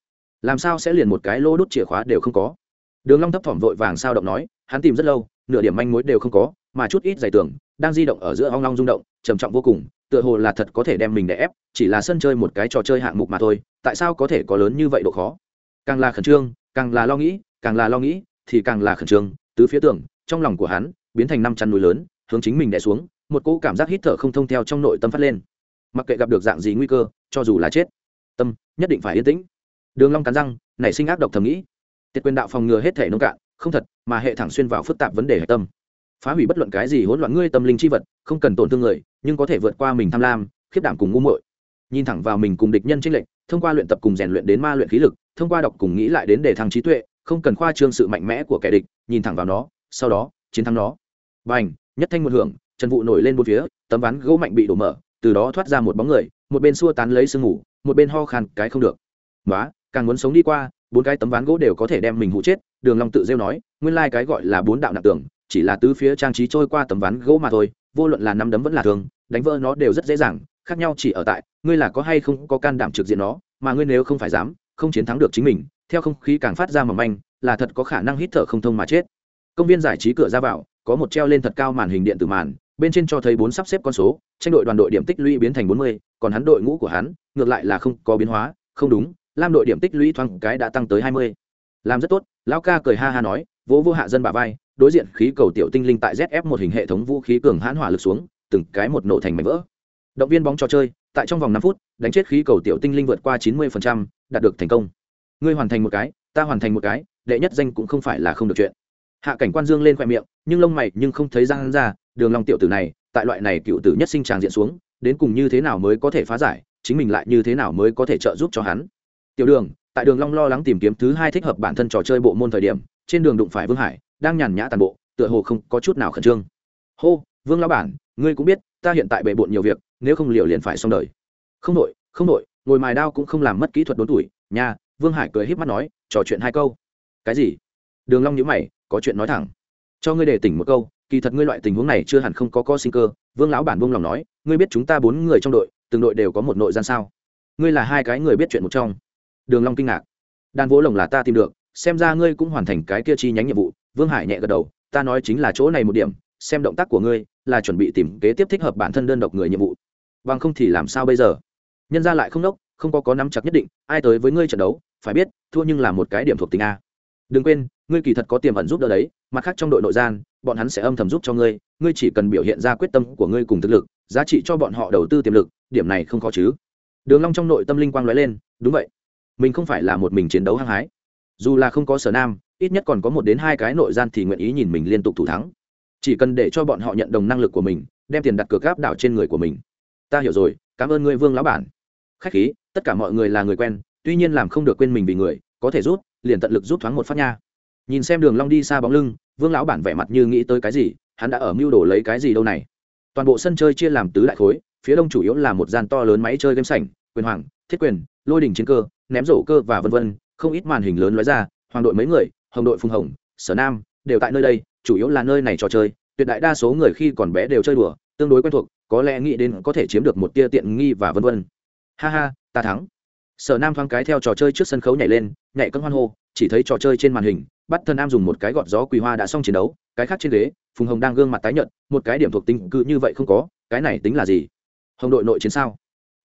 [SPEAKER 1] Làm sao sẽ liền một cái lô đút chìa khóa đều không có? Đường long thấp thỏm vội vàng sao động nói, hắn tìm rất lâu, nửa điểm manh mối đều không có, mà chút ít giải tưởng đang di động ở giữa ong long rung động, trầm trọng vô cùng, tựa hồ là thật có thể đem mình đè ép, chỉ là sân chơi một cái trò chơi hạng mục mà thôi, tại sao có thể có lớn như vậy độ khó? Càng là khẩn trương, càng là lo nghĩ, càng là lo nghĩ, thì càng là khẩn trương, tứ phía tưởng, trong lòng của hắn biến thành năm chăn núi lớn hướng chính mình đè xuống, một cỗ cảm giác hít thở không thông theo trong nội tâm phát lên. Mặc kệ gặp được dạng gì nguy cơ, cho dù là chết, tâm nhất định phải yên tĩnh. Đường long cắn răng, nảy sinh ác độc thầm nghĩ. Tiệt quyền đạo phòng ngừa hết thể nông cạn, không thật, mà hệ thẳng xuyên vào phức tạp vấn đề hệ tâm. Phá hủy bất luận cái gì hỗn loạn ngươi tâm linh chi vật, không cần tổn thương người, nhưng có thể vượt qua mình tham lam, khiếp đảm cùng ngu muội. Nhìn thẳng vào mình cùng địch nhân trinh lệnh thông qua luyện tập cùng rèn luyện đến ma luyện khí lực, thông qua đọc cùng nghĩ lại đến đề thăng trí tuệ, không cần khoa trương sự mạnh mẽ của kẻ địch, nhìn thẳng vào nó, sau đó, chiến thắng nó. Bành! Nhất thanh một hưởng, trần vụ nổi lên bốn phía, tấm ván gỗ mạnh bị đổ mở, từ đó thoát ra một bóng người, một bên xua tán lấy sương ngủ một bên ho khan cái không được. Nói càng muốn sống đi qua, bốn cái tấm ván gỗ đều có thể đem mình hụ chết, đường long tự rêu nói, nguyên lai cái gọi là bốn đạo nặng tưởng chỉ là tứ phía trang trí trôi qua tấm ván gỗ mà thôi, vô luận là năm đấm vẫn là thường, đánh vỡ nó đều rất dễ dàng, khác nhau chỉ ở tại, ngươi là có hay không có can đảm trực diện nó, mà ngươi nếu không phải dám, không chiến thắng được chính mình, theo không khí càng phát ra mỏng manh, là thật có khả năng hít thở không thông mà chết. Công viên giải trí cửa ra vào có một treo lên thật cao màn hình điện tử màn, bên trên cho thấy bốn sắp xếp con số, tranh đội đoàn đội điểm tích lũy biến thành bốn mươi, còn hắn đội ngũ của hắn, ngược lại là không có biến hóa, không đúng, lam đội điểm tích lũy thoáng cái đã tăng tới hai mươi. Làm rất tốt, lão ca cười ha ha nói, vỗ vô hạ dân bà vai, đối diện khí cầu tiểu tinh linh tại zf một hình hệ thống vũ khí cường hãn hỏa lực xuống, từng cái một nổ thành mảnh vỡ. Động viên bóng trò chơi, tại trong vòng năm phút, đánh chết khí cầu tiểu tinh linh vượt qua chín mươi đạt được thành công. Ngươi hoàn thành một cái, ta hoàn thành một cái, đệ nhất danh cũng không phải là không được chuyện. Hạ cảnh quan dương lên khoe miệng nhưng lông mày nhưng không thấy răng ra, đường long tiểu tử này, tại loại này cựu tử nhất sinh tràng diện xuống, đến cùng như thế nào mới có thể phá giải, chính mình lại như thế nào mới có thể trợ giúp cho hắn. Tiểu đường, tại đường long lo lắng tìm kiếm thứ hai thích hợp bản thân trò chơi bộ môn thời điểm, trên đường đụng phải vương hải, đang nhàn nhã tàn bộ, tựa hồ không có chút nào khẩn trương. Hô, vương lão bản, ngươi cũng biết, ta hiện tại bệ bội nhiều việc, nếu không liều liền phải xong đời. Không nội không nội ngồi mài đao cũng không làm mất kỹ thuật đốn tuổi, nha, vương hải cười híp mắt nói, trò chuyện hai câu. Cái gì? Đường long nhíu mày, có chuyện nói thẳng cho ngươi để tỉnh một câu, kỳ thật ngươi loại tình huống này chưa hẳn không có co sinh cơ. Vương lão bản buông lòng nói, ngươi biết chúng ta bốn người trong đội, từng đội đều có một nội gian sao? Ngươi là hai cái người biết chuyện một trong. Đường long kinh ngạc. Đan vỗ lồng là ta tìm được, xem ra ngươi cũng hoàn thành cái kia chi nhánh nhiệm vụ. Vương hải nhẹ gật đầu, ta nói chính là chỗ này một điểm, xem động tác của ngươi, là chuẩn bị tìm kế tiếp thích hợp bản thân đơn độc người nhiệm vụ. Bằng không thì làm sao bây giờ? Nhân ra lại không đốc, không có có nắm chặt nhất định, ai tới với ngươi trận đấu, phải biết, thua nhưng là một cái điểm thuộc tính a đừng quên, ngươi kỳ thật có tiềm ẩn giúp đỡ đấy, mặt khác trong đội nội gian, bọn hắn sẽ âm thầm giúp cho ngươi ngươi chỉ cần biểu hiện ra quyết tâm của ngươi cùng thực lực, giá trị cho bọn họ đầu tư tiềm lực, điểm này không khó chứ. Đường long trong nội tâm linh quang lóe lên, đúng vậy. Mình không phải là một mình chiến đấu hăng hái. Dù là không có sở nam, ít nhất còn có một đến hai cái nội gian thì nguyện ý nhìn mình liên tục thủ thắng. Chỉ cần để cho bọn họ nhận đồng năng lực của mình, đem tiền đặt cược gáp đảo trên người của mình. Ta hiểu rồi, cảm ơn ngươi vương lão bản. Khách khí, tất cả mọi người là người quen, tuy nhiên làm không được quên mình vì người, có thể rút liền tận lực rút thoáng một phát nha. Nhìn xem đường long đi xa bóng lưng, vương lão bản vẻ mặt như nghĩ tới cái gì, hắn đã ở mưu đồ lấy cái gì đâu này. Toàn bộ sân chơi chia làm tứ đại khối, phía đông chủ yếu là một gian to lớn máy chơi game sảnh, quyền hoàng, thiết quyền, lôi đỉnh chiến cơ, ném rổ cơ và vân vân, không ít màn hình lớn lóe ra, hoàng đội mấy người, hồng đội phùng hồng, sở nam, đều tại nơi đây, chủ yếu là nơi này trò chơi, tuyệt đại đa số người khi còn bé đều chơi đùa, tương đối quen thuộc, có lẽ nghĩ đến có thể chiếm được một tia tiện nghi và vân vân. Ha ha, ta thắng sở nam thoáng cái theo trò chơi trước sân khấu nhảy lên, nhảy cân hoan hô, chỉ thấy trò chơi trên màn hình, bắt Thân nam dùng một cái gọt gió quỳ hoa đã xong chiến đấu, cái khác trên ghế, phùng hồng đang gương mặt tái nhợt, một cái điểm thuộc tính cứ như vậy không có, cái này tính là gì? Hồng đội nội chiến sao?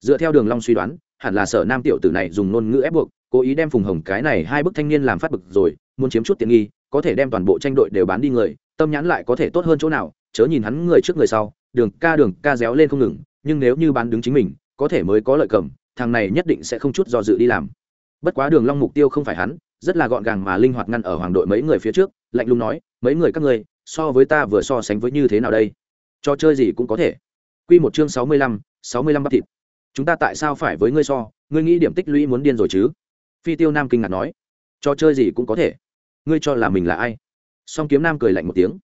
[SPEAKER 1] Dựa theo đường long suy đoán, hẳn là sở nam tiểu tử này dùng ngôn ngữ ép buộc, cố ý đem phùng hồng cái này hai bức thanh niên làm phát bực rồi, muốn chiếm chút tiện nghi, có thể đem toàn bộ tranh đội đều bán đi người, tâm nhãn lại có thể tốt hơn chỗ nào, chớ nhìn hắn người trước người sau, đường ca đường ca réo lên không ngừng, nhưng nếu như bán đứng chính mình, có thể mới có lợi cầm thằng này nhất định sẽ không chút do dự đi làm. Bất quá đường long mục tiêu không phải hắn rất là gọn gàng mà linh hoạt ngăn ở hoàng đội mấy người phía trước lạnh lùng nói mấy người các ngươi so với ta vừa so sánh với như thế nào đây? Cho chơi gì cũng có thể. Quy một chương sáu mươi lăm, sáu mươi lăm bắt thịt. Chúng ta tại sao phải với ngươi so? Ngươi nghĩ điểm tích lũy muốn điên rồi chứ? Phi tiêu nam kinh ngạc nói. Cho chơi gì cũng có thể. Ngươi cho là mình là ai? Song kiếm nam cười lạnh một tiếng.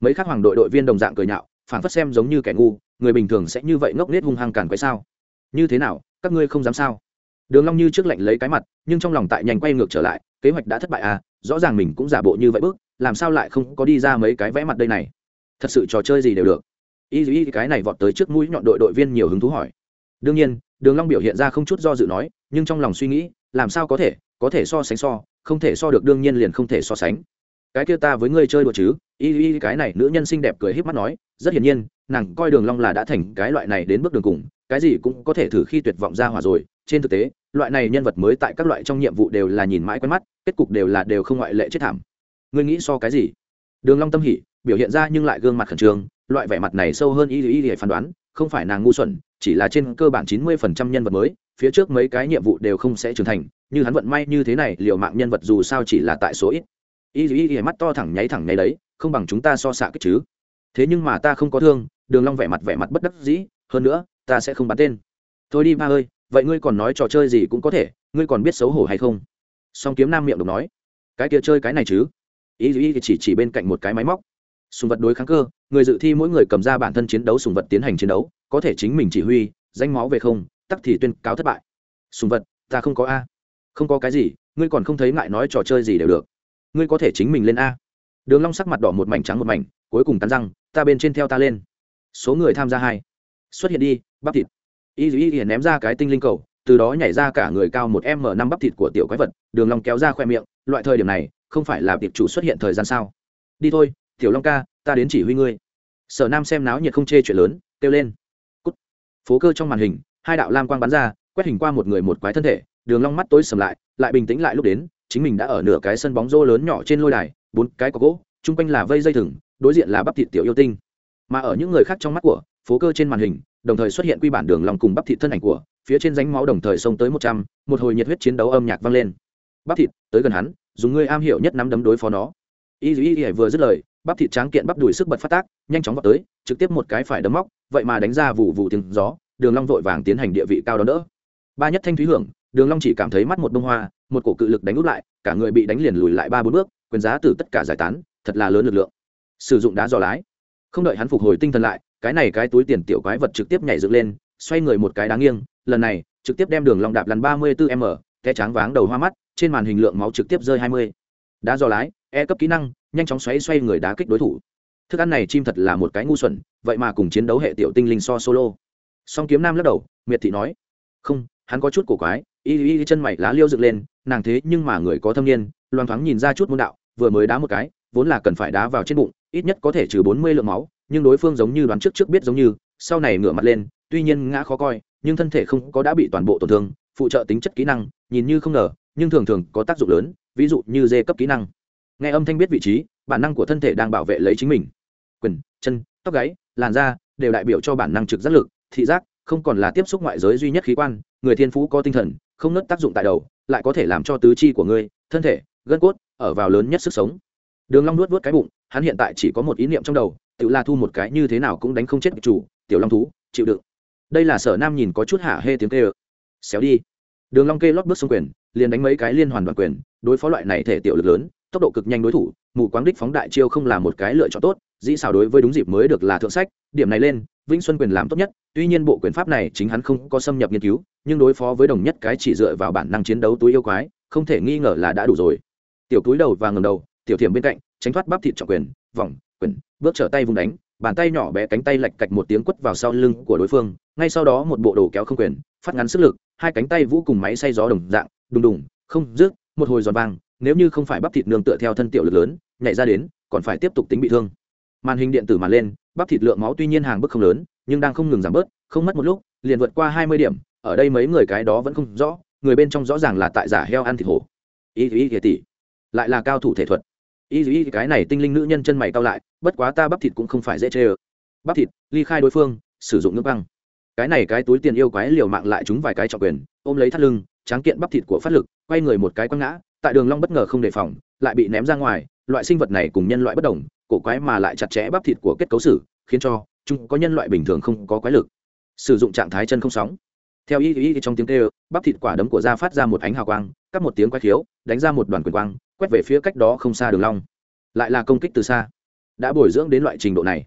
[SPEAKER 1] Mấy khác hoàng đội đội viên đồng dạng cười nhạo phản phất xem giống như kẻ ngu người bình thường sẽ như vậy ngốc nghếch hung hăng cản quấy sao? Như thế nào? Các ngươi không dám sao? Đường long như trước lạnh lấy cái mặt, nhưng trong lòng tại nhanh quay ngược trở lại, kế hoạch đã thất bại à rõ ràng mình cũng giả bộ như vậy bước, làm sao lại không có đi ra mấy cái vẽ mặt đây này? Thật sự trò chơi gì đều được. Y y cái này vọt tới trước mũi nhọn đội đội viên nhiều hứng thú hỏi. Đương nhiên, đường long biểu hiện ra không chút do dự nói, nhưng trong lòng suy nghĩ, làm sao có thể có thể so sánh so, không thể so được đương nhiên liền không thể so sánh. Cái kia ta với ngươi chơi đùa chứ? Y y cái này nữ nhân xinh đẹp cười híp mắt nói, rất hiển nhiên nàng coi đường long là đã thành cái loại này đến bước đường cùng, cái gì cũng có thể thử khi tuyệt vọng ra hỏa rồi. Trên thực tế, loại này nhân vật mới tại các loại trong nhiệm vụ đều là nhìn mãi quen mắt, kết cục đều là đều không ngoại lệ chết thảm. Ngươi nghĩ so cái gì? Đường long tâm hỉ, biểu hiện ra nhưng lại gương mặt khẩn trương, loại vẻ mặt này sâu hơn ý ý để phán đoán, không phải nàng ngu xuẩn, chỉ là trên cơ bản chín mươi phần trăm nhân vật mới, phía trước mấy cái nhiệm vụ đều không sẽ trưởng thành, như hắn vận may như thế này liệu mạng nhân vật dù sao chỉ là tại số ít. Ý ý để mắt to thẳng nháy thẳng nháy đấy, không bằng chúng ta so sạ cái chứ thế nhưng mà ta không có thương, đường long vẻ mặt vẻ mặt bất đắc dĩ, hơn nữa, ta sẽ không bắn tên. Thôi đi ba ơi, vậy ngươi còn nói trò chơi gì cũng có thể, ngươi còn biết xấu hổ hay không? Song kiếm nam miệng độc nói. Cái kia chơi cái này chứ? Ý ý chỉ chỉ bên cạnh một cái máy móc. Sùng vật đối kháng cơ, người dự thi mỗi người cầm ra bản thân chiến đấu sùng vật tiến hành chiến đấu, có thể chính mình chỉ huy, danh máu về không, tắc thì tuyên cáo thất bại. Sùng vật, ta không có a. Không có cái gì, ngươi còn không thấy ngại nói trò chơi gì đều được. Ngươi có thể chính mình lên a. Đường long sắc mặt đỏ một mảnh trắng một mảnh, cuối cùng cắn răng ta bên trên theo ta lên. Số người tham gia hai. Xuất hiện đi, bắp thịt. Y y y ném ra cái tinh linh cầu, từ đó nhảy ra cả người cao một m năm bắp thịt của tiểu quái vật, đường long kéo ra khoe miệng, loại thời điểm này, không phải là tiệp chủ xuất hiện thời gian sao? Đi thôi, tiểu long ca, ta đến chỉ huy ngươi. Sở nam xem náo nhiệt không chê chuyện lớn, kêu lên. Cút. phố cơ trong màn hình, hai đạo lam quang bắn ra, quét hình qua một người một quái thân thể, đường long mắt tối sầm lại lại bình tĩnh lại lúc đến, chính mình đã ở nửa cái sân bóng rô lớn nhỏ trên lôi đài, bốn cái có gỗ, chung quanh là vây dây thừng đối diện là bắp thịt tiểu yêu tinh. Mà ở những người khác trong mắt của, phố cơ trên màn hình, đồng thời xuất hiện quy bản đường lòng cùng bắp thịt thân ảnh của, phía trên ránh máu đồng thời xông tới một trăm, một hồi nhiệt huyết chiến đấu âm nhạc vang lên. Bắp thịt, tới gần hắn, dùng ngươi am hiểu nhất nắm đấm đối phó nó. Y y y vừa dứt lời, bắp thịt tráng kiện bắp đùi sức bật phát tác, nhanh chóng vào tới, trực tiếp một cái phải đấm móc, vậy mà đánh ra vụ vụ tiếng gió, đường long vội vàng tiến hành địa vị cao đó đỡ. Ba nhất thanh thúy hưởng, đường long chỉ cảm thấy mắt một bông hoa, một cổ cự lực đánh úp lại, cả người bị đánh liền lùi lại ba bốn bước, quyền giá từ tất cả giải tán, thật là lớn lực lượng sử dụng đá dò lái. Không đợi hắn phục hồi tinh thần lại, cái này cái túi tiền tiểu quái vật trực tiếp nhảy dựng lên, xoay người một cái đáng nghiêng, lần này, trực tiếp đem đường long đạp lăn ba mươi 34 m té tráng váng đầu hoa mắt, trên màn hình lượng máu trực tiếp rơi hai mươi. Đá dò lái e cấp kỹ năng, nhanh chóng xoay xoay người đá kích đối thủ. Thức ăn này chim thật là một cái ngu xuẩn, vậy mà cùng chiến đấu hệ tiểu tinh linh so solo. Song kiếm nam lắc đầu, miệt thị nói, không, hắn có chút cổ quái, y y chân mày lá liêu dựng lên, nàng thế nhưng mà người có thâm niên loan thoáng nhìn ra chút môn đạo, vừa mới đá một cái, vốn là cần phải đá vào trên bụng ít nhất có thể trừ bốn mươi lượng máu, nhưng đối phương giống như đoán trước trước biết giống như, sau này ngửa mặt lên, tuy nhiên ngã khó coi, nhưng thân thể không có đã bị toàn bộ tổn thương, phụ trợ tính chất kỹ năng, nhìn như không ngờ, nhưng thường thường có tác dụng lớn, ví dụ như dê cấp kỹ năng. Nghe âm thanh biết vị trí, bản năng của thân thể đang bảo vệ lấy chính mình. Quyền chân, tóc gáy, làn da đều đại biểu cho bản năng trực giác lực, thị giác, không còn là tiếp xúc ngoại giới duy nhất khí quan, người thiên phú có tinh thần, không nứt tác dụng tại đầu, lại có thể làm cho tứ chi của ngươi, thân thể, gân cốt, ở vào lớn nhất sức sống đường long nuốt nuốt cái bụng, hắn hiện tại chỉ có một ý niệm trong đầu tự la thu một cái như thế nào cũng đánh không chết chủ, tiểu long thú, chịu đựng. Đây là sở nam nhìn có chút hả hê tiếng kêu. Xéo đi. Đường long kê lót bước xuống quyền, liền đánh mấy cái liên hoàn đoàn quyền, đối phó loại này thể tiểu lực lớn, tốc độ cực nhanh đối thủ, mù quáng đích phóng đại chiêu không là một cái lựa chọn tốt, dĩ xảo đối với đúng dịp mới được là thượng sách, điểm này lên, vĩnh xuân quyền làm tốt nhất, tuy nhiên bộ quyền pháp này chính hắn không có xâm nhập nghiên cứu, nhưng đối phó với đồng nhất cái chỉ dựa vào bản năng chiến đấu túi yêu quái, không thể nghi ngờ là đã đủ rồi. Tiểu túi đầu và ngầm đầu tiểu thiểm bên cạnh, tránh thoát bắp thịt trọng quyền, vòng, quyền, bước trở tay vùng đánh, bàn tay nhỏ bé cánh tay lạch cạch một tiếng quất vào sau lưng của đối phương, ngay sau đó một bộ đồ kéo không quyền, phát ngắn sức lực, hai cánh tay vũ cùng máy xay gió đồng dạng, đùng đùng, không, rước, một hồi giòn vang nếu như không phải bắp thịt nương tựa theo thân tiểu lực lớn, nhảy ra đến, còn phải tiếp tục tính bị thương. Màn hình điện tử màn lên, bắp thịt lượng máu tuy nhiên hàng bức không lớn, nhưng đang không ngừng giảm bớt, không mất một lúc, liền vượt qua hai mươi điểm, ở đây mấy người cái đó vẫn không rõ, người bên trong rõ ràng là tại giả heo ăn thịt hổ. Y y thì tỷ lại là cao thủ thể thuật y y cái này tinh linh nữ nhân chân mày cao lại, bất quá ta bắp thịt cũng không phải dễ chê ơ. Bắp thịt, ly khai đối phương, sử dụng nước băng. Cái này cái túi tiền yêu quái liều mạng lại chúng vài cái trọng quyền, ôm lấy thắt lưng, tráng kiện bắp thịt của phát lực, quay người một cái quăng ngã, tại đường long bất ngờ không đề phòng, lại bị ném ra ngoài, loại sinh vật này cùng nhân loại bất đồng, cổ quái mà lại chặt chẽ bắp thịt của kết cấu sử, khiến cho chúng có nhân loại bình thường không có quái lực. Sử dụng trạng thái chân không sóng. Theo y y trong tiếng kêu, bắp thịt quả đấm của da phát ra một ánh hào quang, cắt một tiếng quái khiếu, đánh ra một đoàn quyền quang quét về phía cách đó không xa đường long. Lại là công kích từ xa. Đã bồi dưỡng đến loại trình độ này.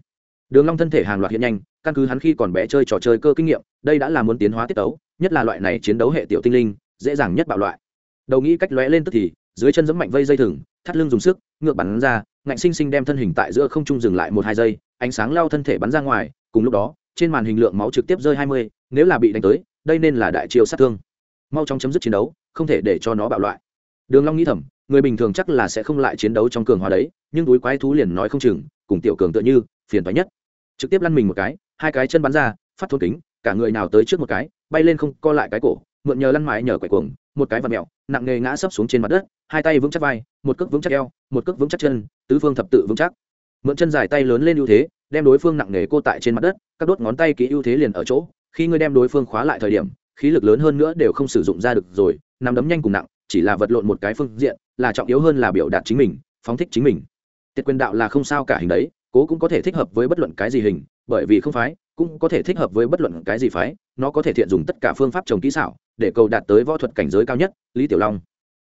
[SPEAKER 1] Đường long thân thể hàng loạt hiện nhanh, căn cứ hắn khi còn bé chơi trò chơi cơ kinh nghiệm, đây đã là muốn tiến hóa tiết tấu, nhất là loại này chiến đấu hệ tiểu tinh linh, dễ dàng nhất bạo loại. Đầu nghĩ cách lóe lên tức thì, dưới chân giẫm mạnh vây dây thừng, thắt lưng dùng sức, ngược bắn ra, ngạnh sinh sinh đem thân hình tại giữa không trung dừng lại một hai giây, ánh sáng lao thân thể bắn ra ngoài, cùng lúc đó, trên màn hình lượng máu trực tiếp rơi hai mươi, nếu là bị đánh tới, đây nên là đại chiêu sát thương. Mau chóng chấm dứt chiến đấu, không thể để cho nó bạo loại. Đường long nghĩ thầm người bình thường chắc là sẽ không lại chiến đấu trong cường hóa đấy, nhưng túi quái thú liền nói không chừng, cùng tiểu cường tựa như, phiền toái nhất. Trực tiếp lăn mình một cái, hai cái chân bắn ra, phát thôn kính, cả người nào tới trước một cái, bay lên không co lại cái cổ, mượn nhờ lăn mái nhờ quậy cuồng, một cái vật mẹo, nặng nề ngã sấp xuống trên mặt đất, hai tay vững chắc vai, một cước vững chắc eo, một cước vững chắc chân, tứ phương thập tự vững chắc. Mượn chân dài tay lớn lên ưu thế, đem đối phương nặng nề cô tại trên mặt đất, các đốt ngón tay kỹ ưu thế liền ở chỗ, khi ngươi đem đối phương khóa lại thời điểm, khí lực lớn hơn nữa đều không sử dụng ra được rồi nằm đấm nhanh cùng nặng chỉ là vật lộn một cái phương diện, là trọng yếu hơn là biểu đạt chính mình, phóng thích chính mình. Tiết quyền đạo là không sao cả hình đấy, cố cũng có thể thích hợp với bất luận cái gì hình, bởi vì không phái, cũng có thể thích hợp với bất luận cái gì phái, nó có thể thiện dùng tất cả phương pháp trồng kỹ xảo, để cầu đạt tới võ thuật cảnh giới cao nhất, lý tiểu long.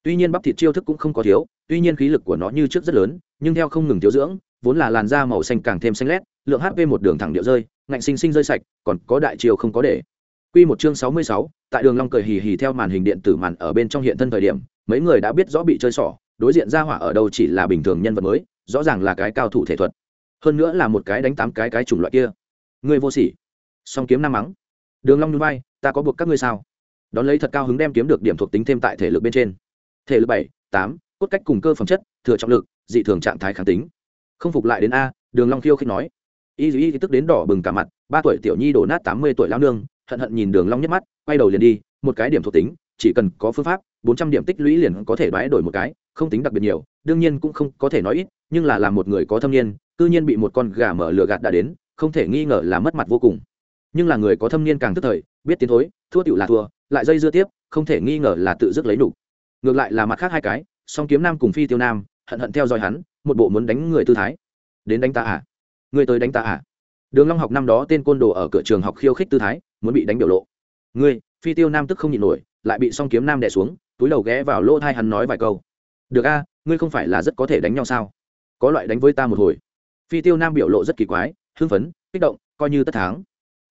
[SPEAKER 1] Tuy nhiên bắp thịt chiêu thức cũng không có thiếu, tuy nhiên khí lực của nó như trước rất lớn, nhưng theo không ngừng thiếu dưỡng, vốn là làn da màu xanh càng thêm xanh lét, lượng hp một đường thẳng điệu rơi, ngạnh sinh sinh rơi sạch, còn có đại chiều không có để. Quy một chương sáu mươi sáu, tại đường long cười hì hì theo màn hình điện tử màn ở bên trong hiện thân thời điểm mấy người đã biết rõ bị chơi xỏ đối diện ra hỏa ở đâu chỉ là bình thường nhân vật mới rõ ràng là cái cao thủ thể thuật. Hơn nữa là một cái đánh tám cái cái chủng loại kia. Ngươi vô sỉ. Song kiếm nam mắng. Đường long nhún vai ta có buộc các ngươi sao? Đón lấy thật cao hứng đem kiếm được điểm thuộc tính thêm tại thể lực bên trên. Thể lực bảy tám cốt cách cùng cơ phẩm chất thừa trọng lực dị thường trạng thái kháng tính. Không phục lại đến a đường long khiêu khích nói. Y y tức đến đỏ bừng cả mặt ba tuổi tiểu nhi đổ nát tám mươi tuổi lão nương hận hận nhìn đường long nhất mắt, quay đầu liền đi, một cái điểm thuộc tính, chỉ cần có phương pháp, bốn trăm điểm tích lũy liền có thể đoái đổi một cái, không tính đặc biệt nhiều, đương nhiên cũng không có thể nói ít, nhưng là làm một người có thâm niên, cư nhiên bị một con gà mở lửa gạt đã đến, không thể nghi ngờ là mất mặt vô cùng. Nhưng là người có thâm niên càng tức thời, biết tiến thối, thua tiểu là thua, lại dây dưa tiếp, không thể nghi ngờ là tự dứt lấy đủ. Ngược lại là mặt khác hai cái, song kiếm nam cùng phi tiêu nam, hận hận theo dõi hắn, một bộ muốn đánh người tư thái. Đến đánh ta à? Người tới đánh ta à? Đường long học năm đó tên côn đồ ở cửa trường học khiêu khích tư thái muốn bị đánh biểu lộ. Ngươi, phi tiêu nam tức không nhịn nổi, lại bị song kiếm nam đè xuống, túi đầu ghé vào lỗ thai hắn nói vài câu. Được a, ngươi không phải là rất có thể đánh nhau sao? Có loại đánh với ta một hồi. Phi tiêu nam biểu lộ rất kỳ quái, hưng phấn, kích động, coi như tất thắng.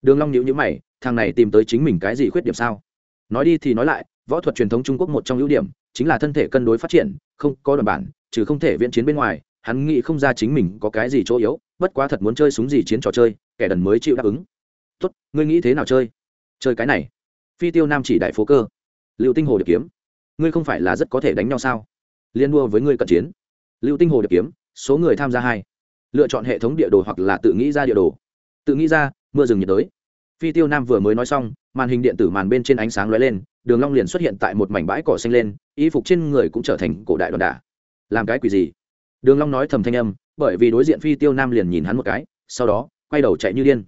[SPEAKER 1] Đường long nhíu nhíu mày, thằng này tìm tới chính mình cái gì khuyết điểm sao? Nói đi thì nói lại, võ thuật truyền thống trung quốc một trong ưu điểm, chính là thân thể cân đối phát triển, không có đoàn bản, trừ không thể viễn chiến bên ngoài, hắn nghĩ không ra chính mình có cái gì chỗ yếu, bất quá thật muốn chơi súng gì chiến trò chơi, kẻ đần mới chịu đáp ứng tốt, ngươi nghĩ thế nào chơi? Chơi cái này. Phi tiêu nam chỉ đại phố cơ. Liệu tinh hồ điệp kiếm. Ngươi không phải là rất có thể đánh nhau sao? Liên đua với ngươi cận chiến. Liệu tinh hồ điệp kiếm, số người tham gia hai. Lựa chọn hệ thống địa đồ hoặc là tự nghĩ ra địa đồ. Tự nghĩ ra, mưa rừng nhiệt đới. Phi tiêu nam vừa mới nói xong, màn hình điện tử màn bên trên ánh sáng lóe lên, đường long liền xuất hiện tại một mảnh bãi cỏ xanh lên, y phục trên người cũng trở thành cổ đại đoàn đả. Làm cái quỷ gì? Đường long nói thầm thanh âm, bởi vì đối diện phi tiêu nam liền nhìn hắn một cái, sau đó, quay đầu chạy như điên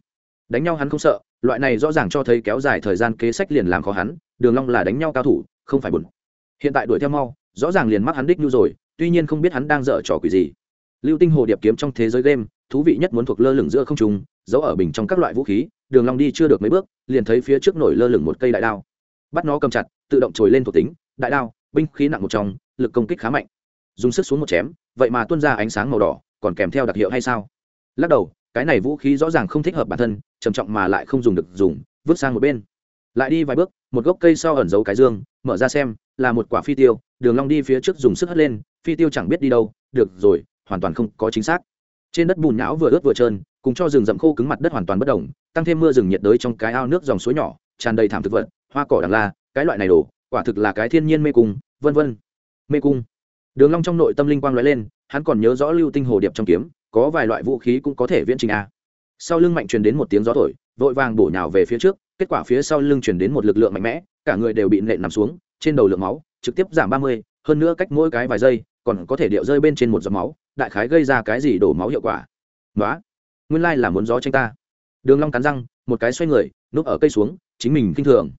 [SPEAKER 1] đánh nhau hắn không sợ, loại này rõ ràng cho thấy kéo dài thời gian kế sách liền làm khó hắn, đường long là đánh nhau cao thủ, không phải buồn. Hiện tại đuổi theo mau, rõ ràng liền mắc hắn đích như rồi, tuy nhiên không biết hắn đang dở trò quỷ gì. Lưu tinh hồ điệp kiếm trong thế giới game, thú vị nhất muốn thuộc lơ lửng giữa không trung, giấu ở bình trong các loại vũ khí, đường long đi chưa được mấy bước, liền thấy phía trước nổi lơ lửng một cây đại đao. Bắt nó cầm chặt, tự động trồi lên thuộc tính, đại đao, binh khí nặng một trong, lực công kích khá mạnh. Dùng sức xuống một chém, vậy mà tuôn ra ánh sáng màu đỏ, còn kèm theo đặc hiệu hay sao? Lắc đầu, cái này vũ khí rõ ràng không thích hợp bản thân trầm trọng mà lại không dùng được dùng, vứt sang một bên. Lại đi vài bước, một gốc cây sau ẩn giấu cái dương, mở ra xem, là một quả phi tiêu, đường long đi phía trước dùng sức hất lên, phi tiêu chẳng biết đi đâu, được rồi, hoàn toàn không có chính xác. Trên đất bùn nhão vừa ướt vừa trơn, cùng cho rừng rậm khô cứng mặt đất hoàn toàn bất động tăng thêm mưa rừng nhiệt đới trong cái ao nước dòng suối nhỏ, tràn đầy thảm thực vật, hoa cỏ đằng la, cái loại này đổ, quả thực là cái thiên nhiên mê cung, vân vân. Mê cung. Đường long trong nội tâm linh quang lóe lên, hắn còn nhớ rõ lưu tinh hồ điệp trong kiếm, có vài loại vũ khí cũng có thể viễn trình a sau lưng mạnh truyền đến một tiếng gió thổi, vội vàng bổ nhào về phía trước, kết quả phía sau lưng truyền đến một lực lượng mạnh mẽ, cả người đều bị nện nằm xuống, trên đầu lượng máu trực tiếp giảm ba mươi, hơn nữa cách mỗi cái vài giây, còn có thể điệu rơi bên trên một giọt máu, đại khái gây ra cái gì đổ máu hiệu quả. Nói nguyên lai là muốn gió tranh ta. Đường long cắn răng, một cái xoay người, núp ở cây xuống, chính mình kinh thường.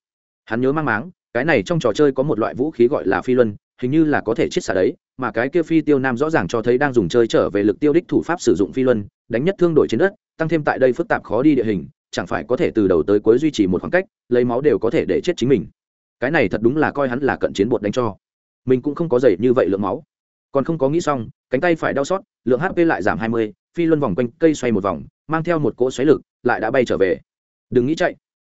[SPEAKER 1] Hắn nhớ mang máng, cái này trong trò chơi có một loại vũ khí gọi là phi luân, hình như là có thể chiết xả đấy mà cái kia phi tiêu nam rõ ràng cho thấy đang dùng chơi trở về lực tiêu đích thủ pháp sử dụng phi luân, đánh nhất thương đổi trên đất, tăng thêm tại đây phức tạp khó đi địa hình, chẳng phải có thể từ đầu tới cuối duy trì một khoảng cách, lấy máu đều có thể để chết chính mình. Cái này thật đúng là coi hắn là cận chiến bột đánh cho. Mình cũng không có dày như vậy lượng máu. Còn không có nghĩ xong, cánh tay phải đau xót, lượng hp lại giảm hai mươi, phi luân vòng quanh cây xoay một vòng, mang theo một cỗ xoáy lực, lại đã bay trở về. Đừng nghĩ chạy.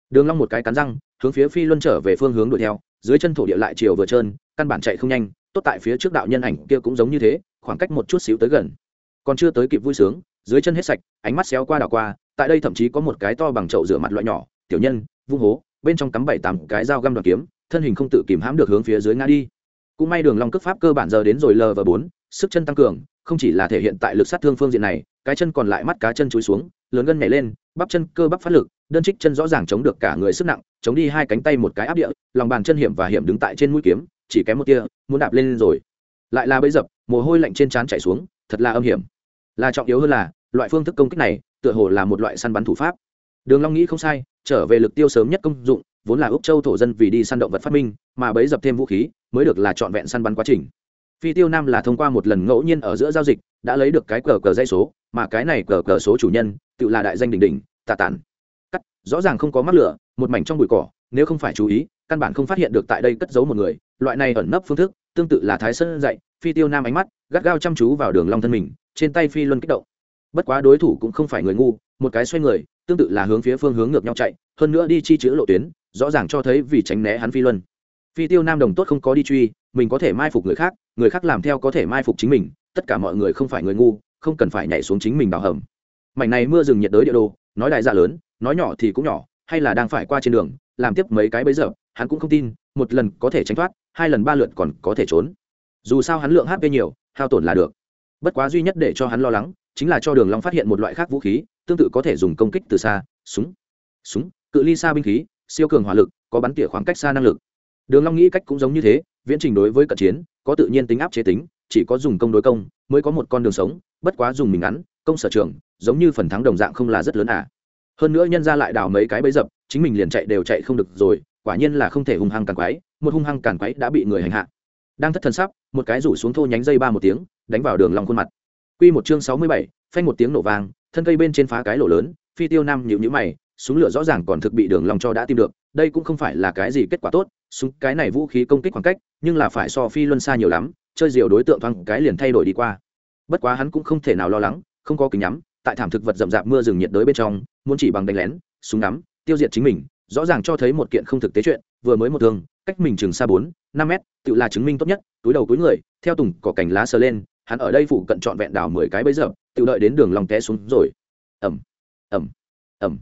[SPEAKER 1] Đường long một cái cắn răng, hướng phía phi luân trở về phương hướng đuổi theo, dưới chân thổ địa lại chiều vừa trơn, căn bản chạy không nhanh tốt tại phía trước đạo nhân ảnh kia cũng giống như thế, khoảng cách một chút xíu tới gần. Còn chưa tới kịp vui sướng, dưới chân hết sạch, ánh mắt xéo qua đảo qua, tại đây thậm chí có một cái to bằng chậu rửa mặt loại nhỏ, tiểu nhân, vung hố, bên trong cắm bảy tám cái dao găm đoàn kiếm, thân hình không tự kìm hãm được hướng phía dưới ngã đi. Cũng may đường long cước pháp cơ bản giờ đến rồi lờ và bốn, sức chân tăng cường, không chỉ là thể hiện tại lực sát thương phương diện này, cái chân còn lại mắt cá chân chúi xuống, lớn gân nhảy lên, bắp chân cơ bắp phát lực, đơn trích chân rõ ràng chống được cả người sức nặng, chống đi hai cánh tay một cái áp địa, lòng bàn chân hiểm và hiểm đứng tại trên mũi kiếm chỉ kém một tia, muốn đạp lên rồi. Lại là bấy dập, mồ hôi lạnh trên trán chảy xuống, thật là âm hiểm. Là trọng yếu hơn là, loại phương thức công kích này, tựa hồ là một loại săn bắn thủ pháp. Đường long nghĩ không sai, trở về lực tiêu sớm nhất công dụng, vốn là úc châu thổ dân vì đi săn động vật phát minh, mà bấy dập thêm vũ khí, mới được là trọn vẹn săn bắn quá trình. Phi tiêu nam là thông qua một lần ngẫu nhiên ở giữa giao dịch, đã lấy được cái cờ cờ dây số, mà cái này cờ cờ số chủ nhân, tự là đại danh đỉnh đỉnh tà tản. Cắt, rõ ràng không có mắc lửa, một mảnh trong bụi cỏ, nếu không phải chú ý căn bản không phát hiện được tại đây cất giấu một người, loại này ẩn nấp phương thức, tương tự là thái sơn dạy, phi tiêu nam ánh mắt, gắt gao chăm chú vào đường long thân mình, trên tay phi luân kích động. Bất quá đối thủ cũng không phải người ngu, một cái xoay người, tương tự là hướng phía phương hướng ngược nhau chạy, hơn nữa đi chi chữ lộ tuyến, rõ ràng cho thấy vì tránh né hắn phi luân. Phi tiêu nam đồng tốt không có đi truy, mình có thể mai phục người khác người khác làm theo có thể mai phục chính mình, tất cả mọi người không phải người ngu, không cần phải nhảy xuống chính mình đào hầm. Mảnh này mưa rừng nhiệt đới địa đồ, nói đại dạ lớn, nói nhỏ thì cũng nhỏ, hay là đang phải qua trên đường, làm tiếp mấy cái bấy giờ hắn cũng không tin, một lần có thể tránh thoát, hai lần ba lượt còn có thể trốn. Dù sao hắn lượng hp nhiều, hao tổn là được. Bất quá duy nhất để cho hắn lo lắng, chính là cho đường long phát hiện một loại khác vũ khí, tương tự có thể dùng công kích từ xa, súng. Súng, cự ly xa binh khí, siêu cường hỏa lực, có bắn tỉa khoảng cách xa năng lực. Đường long nghĩ cách cũng giống như thế, viễn trình đối với cận chiến, có tự nhiên tính áp chế tính, chỉ có dùng công đối công, mới có một con đường sống, bất quá dùng mình ngắn, công sở trường, giống như phần thắng đồng dạng không là rất lớn à. Hơn nữa nhân ra lại đào mấy cái bẫy dập, chính mình liền chạy đều chạy không được rồi quả nhiên là không thể hung hăng càn quái một hung hăng càn quái đã bị người hành hạ. Đang thất thần sắp một cái rủ xuống thô nhánh dây ba một tiếng đánh vào đường long khuôn mặt. Quy một chương sáu mươi bảy, phanh một tiếng nổ vang thân cây bên trên phá cái lỗ lớn phi tiêu nam nhíu nhíu mày súng lửa rõ ràng còn thực bị đường long cho đã tìm được đây cũng không phải là cái gì kết quả tốt súng cái này vũ khí công kích khoảng cách nhưng là phải so phi luân xa nhiều lắm chơi diều đối tượng thoáng cái liền thay đổi đi qua. Bất quá hắn cũng không thể nào lo lắng không có kính nhắm tại thảm thực vật rậm rạp mưa rừng nhiệt đới bên trong muốn chỉ bằng đánh lén súng ngắm tiêu diệt chính mình rõ ràng cho thấy một kiện không thực tế chuyện, vừa mới một thương, cách mình chừng xa bốn, năm mét, tự là chứng minh tốt nhất, túi đầu túi người, theo tùng cỏ cành lá sờ lên, hắn ở đây phụ cận trọn vẹn đào mười cái bấy giờ tự đợi đến đường lòng té xuống rồi. Ẩm ẩm ẩm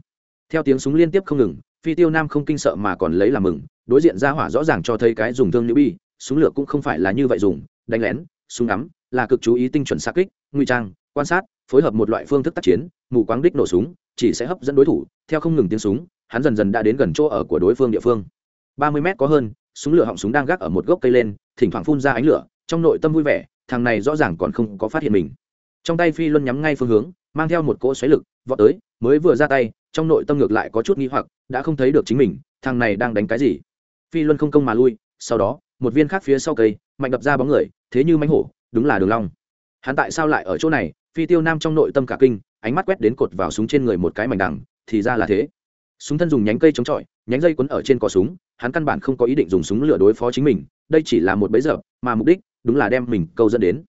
[SPEAKER 1] theo tiếng súng liên tiếp không ngừng, phi tiêu nam không kinh sợ mà còn lấy làm mừng, đối diện ra hỏa rõ ràng cho thấy cái dùng thương nữ bi súng lửa cũng không phải là như vậy dùng, đánh lén, súng ngắm, là cực chú ý tinh chuẩn xa kích nguy trang, quan sát, phối hợp một loại phương thức tác chiến, mù quáng đích nổ súng, chỉ sẽ hấp dẫn đối thủ, theo không ngừng tiếng súng hắn dần dần đã đến gần chỗ ở của đối phương địa phương. Ba mươi mét có hơn, súng lửa họng súng đang gác ở một gốc cây lên, thỉnh thoảng phun ra ánh lửa, trong nội tâm vui vẻ, thằng này rõ ràng còn không có phát hiện mình. Trong tay phi luân nhắm ngay phương hướng, mang theo một cỗ xoáy lực, vọt tới, mới vừa ra tay, trong nội tâm ngược lại có chút nghi hoặc, đã không thấy được chính mình, thằng này đang đánh cái gì? Phi luân không công mà lui, sau đó, một viên khác phía sau cây, mạnh đập ra bóng người, thế như mánh hổ, đúng là đường long. Hắn tại sao lại ở chỗ này? Phi tiêu nam trong nội tâm cả kinh, ánh mắt quét đến cột vào súng trên người một cái mảnh đằng, thì ra là thế súng thân dùng nhánh cây chống chọi, nhánh dây quấn ở trên cò súng, hắn căn bản không có ý định dùng súng lửa đối phó chính mình, đây chỉ là một bẫy giờ mà mục đích đúng là đem mình câu dẫn đến.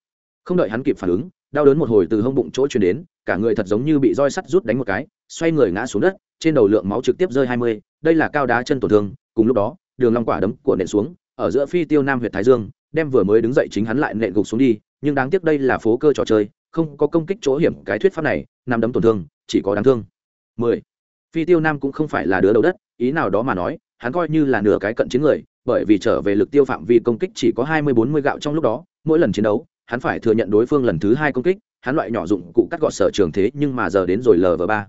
[SPEAKER 1] Không đợi hắn kịp phản ứng, đau đớn một hồi từ hông bụng chỗ truyền đến, cả người thật giống như bị roi sắt rút đánh một cái, xoay người ngã xuống đất, trên đầu lượng máu trực tiếp rơi hai mươi, đây là cao đá chân tổn thương, cùng lúc đó, đường long quả đấm của nện xuống, ở giữa phi tiêu nam huyệt thái dương, đem vừa mới đứng dậy chính hắn lại nện gục xuống đi, nhưng đáng tiếc đây là phố cơ trò chơi, không có công kích chỗ hiểm cái thuyết pháp này nằm đấm tổn thương, chỉ có đáng thương. mười phi tiêu nam cũng không phải là đứa đầu đất ý nào đó mà nói hắn coi như là nửa cái cận chiến người bởi vì trở về lực tiêu phạm vi công kích chỉ có hai mươi bốn mươi gạo trong lúc đó mỗi lần chiến đấu hắn phải thừa nhận đối phương lần thứ hai công kích hắn loại nhỏ dụng cụ cắt gọt sở trường thế nhưng mà giờ đến rồi lv ba.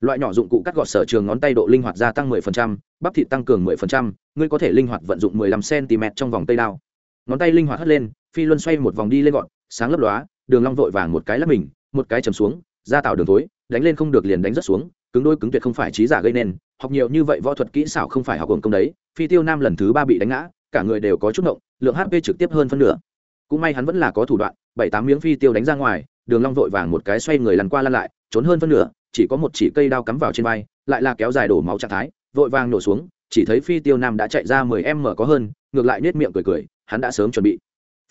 [SPEAKER 1] Loại nhỏ dụng cụ cắt gọt sở trường ngón tay độ linh hoạt gia tăng 10%, bắp thịt tăng cường 10%, ngươi có thể linh hoạt vận dụng 15 cm trong vòng tay đao. Ngón tay linh hoạt hất lên phi luân xoay một vòng đi lên gọn sáng lấp lóa đường long vội vàng một cái lắp mình một cái chầm xuống ra tạo đường tối đánh lên không được liền đánh rất xuống cứng đôi cứng tuyệt không phải trí giả gây nên, học nhiều như vậy võ thuật kỹ xảo không phải học hồn công đấy, phi tiêu nam lần thứ ba bị đánh ngã, cả người đều có chút động lượng hp trực tiếp hơn phân nửa. Cũng may hắn vẫn là có thủ đoạn, bảy tám miếng phi tiêu đánh ra ngoài, đường long vội vàng một cái xoay người lăn qua lăn lại, trốn hơn phân nửa, chỉ có một chỉ cây đao cắm vào trên vai, lại là kéo dài đổ máu trạng thái, vội vàng nổ xuống, chỉ thấy phi tiêu nam đã chạy ra mười em mở có hơn, ngược lại nết miệng cười cười, hắn đã sớm chuẩn bị.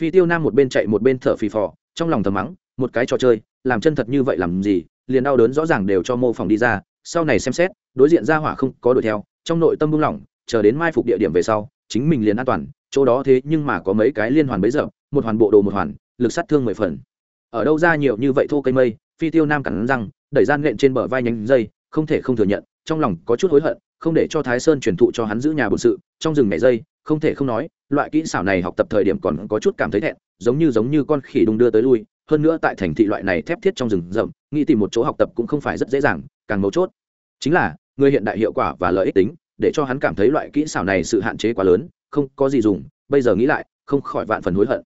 [SPEAKER 1] Phi tiêu nam một bên chạy một bên thở phì phò, trong lòng thầm mắng, một cái trò chơi, làm chân thật như vậy làm gì, liền đau đớn rõ ràng đều cho mô phỏng đi ra sau này xem xét, đối diện ra hỏa không có đuổi theo, trong nội tâm buông lỏng, chờ đến mai phục địa điểm về sau, chính mình liền an toàn, chỗ đó thế nhưng mà có mấy cái liên hoàn bấy giờ, một hoàn bộ đồ một hoàn, lực sát thương mười phần. Ở đâu ra nhiều như vậy thô cây mây, phi tiêu nam cắn răng, đẩy gian nện trên bờ vai nhánh dây, không thể không thừa nhận, trong lòng có chút hối hận, không để cho thái sơn truyền thụ cho hắn giữ nhà bổn sự, trong rừng nhảy dây, không thể không nói, loại kỹ xảo này học tập thời điểm còn có chút cảm thấy thẹn, giống như giống như con khỉ đung đưa tới lui hơn nữa tại thành thị loại này thép thiết trong rừng rậm, nghĩ tìm một chỗ học tập cũng không phải rất dễ dàng, càng mấu chốt chính là người hiện đại hiệu quả và lợi ích tính, để cho hắn cảm thấy loại kỹ xảo này sự hạn chế quá lớn, không có gì dùng, bây giờ nghĩ lại, không khỏi vạn phần hối hận.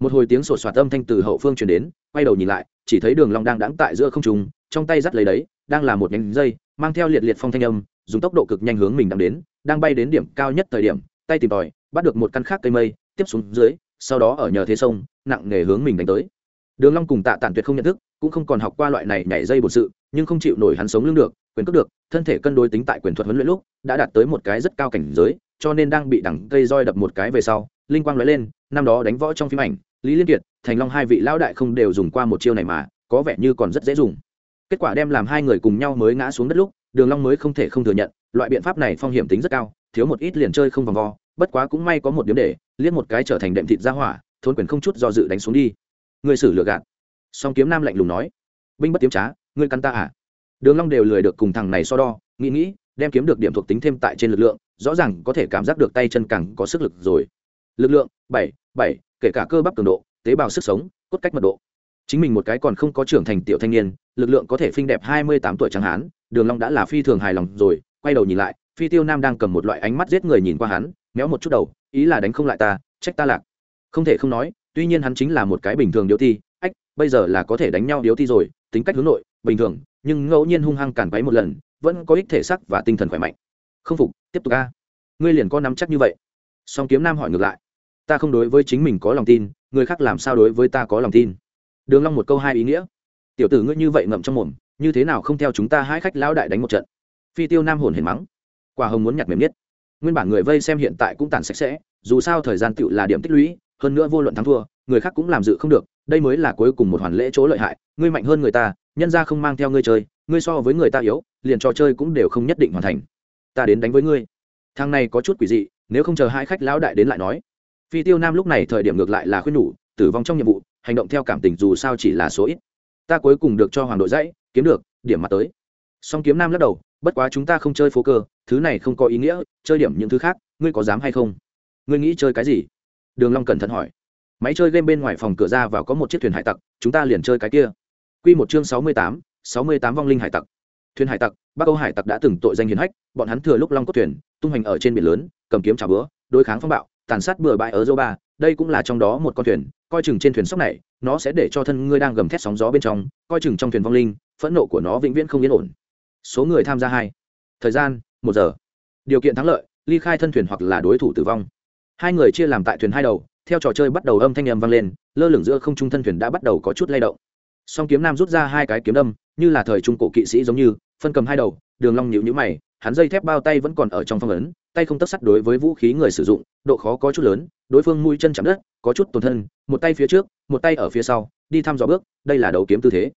[SPEAKER 1] Một hồi tiếng sột soạt âm thanh từ hậu phương truyền đến, quay đầu nhìn lại, chỉ thấy đường long đang đãng tại giữa không trung, trong tay dắt lấy đấy, đang là một nhánh dây, mang theo liệt liệt phong thanh âm, dùng tốc độ cực nhanh hướng mình đang đến, đang bay đến điểm cao nhất thời điểm, tay tìm tòi, bắt được một căn khác cây mây, tiếp xuống dưới, sau đó ở nhờ thế sông, nặng nghề hướng mình đánh tới đường long cùng tạ tản tuyệt không nhận thức, cũng không còn học qua loại này nhảy dây bổ sự, nhưng không chịu nổi hắn sống lưng được, quyền cước được, thân thể cân đối tính tại quyền thuật huấn luyện lúc, đã đạt tới một cái rất cao cảnh giới, cho nên đang bị đẳng cây roi đập một cái về sau, linh quang lóe lên, năm đó đánh võ trong phim ảnh, lý liên kiệt, thành long hai vị lão đại không đều dùng qua một chiêu này mà, có vẻ như còn rất dễ dùng. Kết quả đem làm hai người cùng nhau mới ngã xuống đất lúc, đường long mới không thể không thừa nhận, loại biện pháp này phong hiểm tính rất cao, thiếu một ít liền chơi không vòng vo, bất quá cũng may có một điểm để, liếc một cái trở thành đệm thịt ra hỏa, thôn quyền không chút do dự đánh xuống đi. Ngươi xử lừa gạt. Song kiếm nam lạnh lùng nói, binh bất tiếm trá, ngươi căn ta à? Đường long đều lười được cùng thằng này so đo, nghĩ nghĩ, đem kiếm được điểm thuộc tính thêm tại trên lực lượng, rõ ràng có thể cảm giác được tay chân càng có sức lực rồi. Lực lượng, bảy bảy, kể cả cơ bắp cường độ, tế bào sức sống, cốt cách mật độ. Chính mình một cái còn không có trưởng thành tiểu thanh niên, lực lượng có thể phinh đẹp hai mươi tám tuổi chẳng hán, đường long đã là phi thường hài lòng rồi, quay đầu nhìn lại, phi tiêu nam đang cầm một loại ánh mắt giết người nhìn qua hắn, méo một chút đầu, ý là đánh không lại ta, trách ta lạc. Không thể không nói tuy nhiên hắn chính là một cái bình thường điếu ti, ách, bây giờ là có thể đánh nhau điếu ti rồi, tính cách hướng nội, bình thường, nhưng ngẫu nhiên hung hăng cản váy một lần, vẫn có ích thể sắc và tinh thần khỏe mạnh. Không phục, tiếp tục a. Ngươi liền có nắm chắc như vậy. Song kiếm nam hỏi ngược lại. Ta không đối với chính mình có lòng tin, người khác làm sao đối với ta có lòng tin? Đường long một câu hai ý nghĩa. Tiểu tử ngươi như vậy ngậm trong mồm, như thế nào không theo chúng ta hai khách lão đại đánh một trận? Phi tiêu nam hồn hển mắng. Quả hồng muốn nhặt mềm nhất. Nguyên bản người vây xem hiện tại cũng tàn sạch sẽ, dù sao thời gian tựu là điểm tích lũy hơn nữa vô luận thắng thua, người khác cũng làm dự không được, đây mới là cuối cùng một hoàn lễ chỗ lợi hại, ngươi mạnh hơn người ta, nhân ra không mang theo ngươi chơi, ngươi so với người ta yếu, liền trò chơi cũng đều không nhất định hoàn thành. Ta đến đánh với ngươi. Thằng này có chút quỷ dị, nếu không chờ hai khách lão đại đến lại nói. Phi tiêu nam lúc này thời điểm ngược lại là khuyên nhủ, tử vong trong nhiệm vụ, hành động theo cảm tình dù sao chỉ là số ít. Ta cuối cùng được cho hoàng đội dãy kiếm được, điểm mặt tới. Song kiếm nam lắc đầu, bất quá chúng ta không chơi phố cơ, thứ này không có ý nghĩa, chơi điểm những thứ khác, ngươi có dám hay không? Ngươi nghĩ chơi cái gì? Đường long cẩn thận hỏi. Máy chơi game bên ngoài phòng cửa ra vào có một chiếc thuyền hải tặc, chúng ta liền chơi cái kia. Quy một chương sáu mươi tám, sáu mươi tám vong linh hải tặc. Thuyền hải tặc, bắc âu hải tặc đã từng tội danh hiền hách, bọn hắn thừa lúc long cốt thuyền, tung hành ở trên biển lớn, cầm kiếm trả bữa, đối kháng phong bạo, tàn sát bừa bãi ở dô ba, đây cũng là trong đó một con thuyền, coi chừng trên thuyền sóc này, nó sẽ để cho thân ngươi đang gầm thét sóng gió bên trong, coi chừng trong thuyền vong linh, phẫn nộ của nó vĩnh viễn không yên ổn. Số người tham gia hai. Thời gian, một giờ. Điều kiện thắng lợi, ly khai thân thuyền hoặc là đối thủ tử vong hai người chia làm tại thuyền hai đầu, theo trò chơi bắt đầu âm thanh âm vang lên, lơ lửng giữa không trung thân thuyền đã bắt đầu có chút lay động. Song kiếm nam rút ra hai cái kiếm đâm, như là thời trung cổ kỵ sĩ giống như, phân cầm hai đầu, đường long nhíu nhíu mày, hắn dây thép bao tay vẫn còn ở trong phong ấn, tay không tất sắt đối với vũ khí người sử dụng, độ khó có chút lớn, đối phương mũi chân chạm đất, có chút tổn thân, một tay phía trước, một tay ở phía sau, đi thăm dò bước, đây là đấu kiếm tư thế.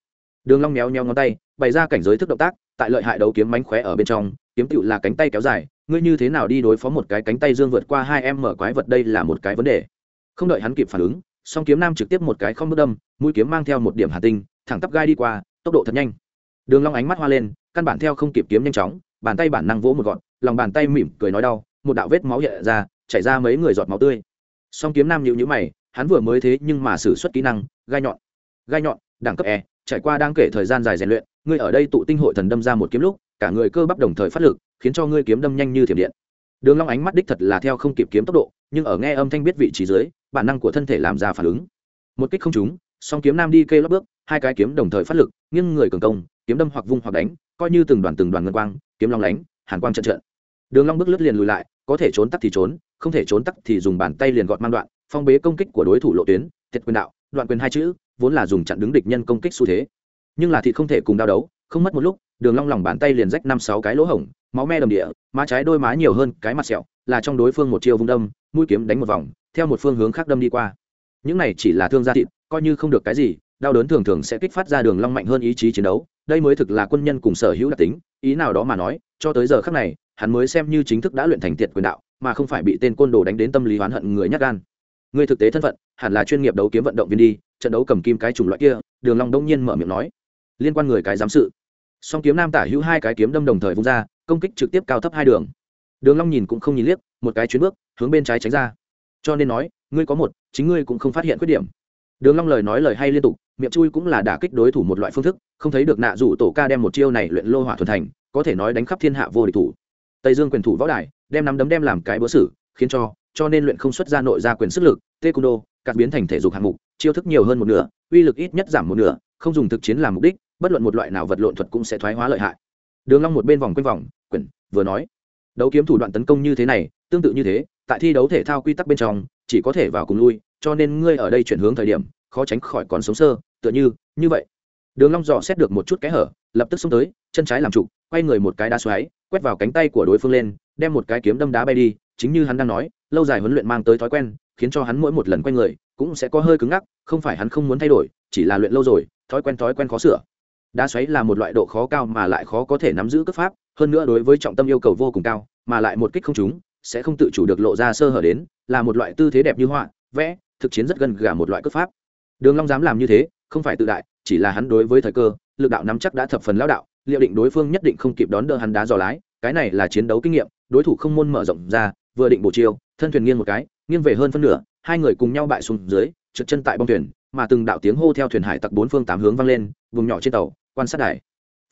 [SPEAKER 1] Đường long méo méo ngón tay, bày ra cảnh giới thức động tác, tại lợi hại đấu kiếm mánh khóe ở bên trong, kiếm tựu là cánh tay kéo dài ngươi như thế nào đi đối phó một cái cánh tay dương vượt qua hai em mở quái vật đây là một cái vấn đề. Không đợi hắn kịp phản ứng, song kiếm nam trực tiếp một cái không bước đâm, mũi kiếm mang theo một điểm hà tinh, thẳng tắp gai đi qua, tốc độ thật nhanh. Đường long ánh mắt hoa lên, căn bản theo không kịp kiếm nhanh chóng, bàn tay bản năng vỗ một gọn, lòng bàn tay mỉm cười nói đau, một đạo vết máu hiện ra, chảy ra mấy người giọt máu tươi. Song kiếm nam nhíu nhíu mày, hắn vừa mới thế nhưng mà sử xuất kỹ năng, gai nhọn. Gai nhọn, đẳng cấp e trải qua đang kể thời gian dài rèn luyện, ngươi ở đây tụ tinh hội thần đâm ra một kiếm lúc, cả người cơ bắp đồng thời phát lực khiến cho ngươi kiếm đâm nhanh như thiểm điện. Đường long ánh mắt đích thật là theo không kịp kiếm tốc độ, nhưng ở nghe âm thanh biết vị trí dưới, bản năng của thân thể làm ra phản ứng. Một kích không trúng, song kiếm nam đi kê lấp bước, hai cái kiếm đồng thời phát lực, nghiêng người cường công, kiếm đâm hoặc vung hoặc đánh, coi như từng đoàn từng đoàn ngân quang, kiếm long lánh, hàn quang trận trận. Đường long bước lướt liền lùi lại, có thể trốn tắc thì trốn, không thể trốn tắc thì dùng bàn tay liền gọt mang đoạn, phong bế công kích của đối thủ lộ tuyến, thiệt quyền đạo, đoạn quyền hai chữ, vốn là dùng chặn đứng địch nhân công kích xu thế. Nhưng là thịt không thể cùng đao đấu, không mất một lúc, đường long lòng bàn tay liền rách năm sáu cái lỗ hổng máu me đầm địa, má trái đôi má nhiều hơn cái mặt sẹo, là trong đối phương một chiêu vung đâm, mũi kiếm đánh một vòng, theo một phương hướng khác đâm đi qua. Những này chỉ là thương gia thịt, coi như không được cái gì, đau đớn thường thường sẽ kích phát ra đường long mạnh hơn ý chí chiến đấu, đây mới thực là quân nhân cùng sở hữu đặc tính, ý nào đó mà nói, cho tới giờ khắc này, hắn mới xem như chính thức đã luyện thành tiệt quyền đạo, mà không phải bị tên côn đồ đánh đến tâm lý oán hận người nhát gan. Người thực tế thân phận, hẳn là chuyên nghiệp đấu kiếm vận động viên đi, trận đấu cầm kim cái chủng loại kia, đường long đông nhiên mở miệng nói. Liên quan người cái giám sự. Song kiếm nam tả hữu hai cái kiếm đâm đồng thời vung ra công kích trực tiếp cao thấp hai đường. Đường long nhìn cũng không nhìn liếc, một cái chuyến bước, hướng bên trái tránh ra. Cho nên nói, ngươi có một, chính ngươi cũng không phát hiện khuyết điểm. Đường long lời nói lời hay liên tục, miệng chui cũng là đả kích đối thủ một loại phương thức, không thấy được nạ rủ tổ ca đem một chiêu này luyện lô hỏa thuần thành, có thể nói đánh khắp thiên hạ vô địch thủ. Tây dương quyền thủ võ đài, đem nắm đấm đem làm cái bữa sử, khiến cho cho nên luyện không xuất ra nội ra quyền sức lực, taekwondo, cắt biến thành thể dục hạng mục, chiêu thức nhiều hơn một nửa, uy lực ít nhất giảm một nửa, không dùng thực chiến làm mục đích, bất luận một loại nào vật lộn thuật cũng sẽ thoái hóa lợi hại đường long một bên vòng quanh vòng, quyển, vừa nói. Đấu kiếm thủ đoạn tấn công như thế này, tương tự như thế, tại thi đấu thể thao quy tắc bên trong, chỉ có thể vào cùng lui, cho nên ngươi ở đây chuyển hướng thời điểm, khó tránh khỏi còn sống sơ, tựa như như vậy. Đường long dò xét được một chút cái hở, lập tức xông tới, chân trái làm trụ, quay người một cái đá xoáy, quét vào cánh tay của đối phương lên, đem một cái kiếm đâm đá bay đi, chính như hắn đang nói, lâu dài huấn luyện mang tới thói quen, khiến cho hắn mỗi một lần quay người, cũng sẽ có hơi cứng ngắc, không phải hắn không muốn thay đổi, chỉ là luyện lâu rồi, thói quen thói quen khó sửa đá xoáy là một loại độ khó cao mà lại khó có thể nắm giữ cấp pháp, hơn nữa đối với trọng tâm yêu cầu vô cùng cao, mà lại một kích không trúng, sẽ không tự chủ được lộ ra sơ hở đến, là một loại tư thế đẹp như họa, vẽ, thực chiến rất gần gà một loại cấp pháp. Đường long dám làm như thế, không phải tự đại, chỉ là hắn đối với thời cơ, lực đạo nắm chắc đã thập phần lão đạo, liệu định đối phương nhất định không kịp đón đỡ hắn đá dò lái, cái này là chiến đấu kinh nghiệm, đối thủ không môn mở rộng ra, vừa định bổ chiêu, thân thuyền nghiêng một cái, nghiêng về hơn phân nửa, hai người cùng nhau bại xuống dưới, trượt chân tại bong thuyền, mà từng đạo tiếng hô theo thuyền hải tặc bốn phương tám hướng vang lên, vùng nhỏ trên tàu quan sát đài.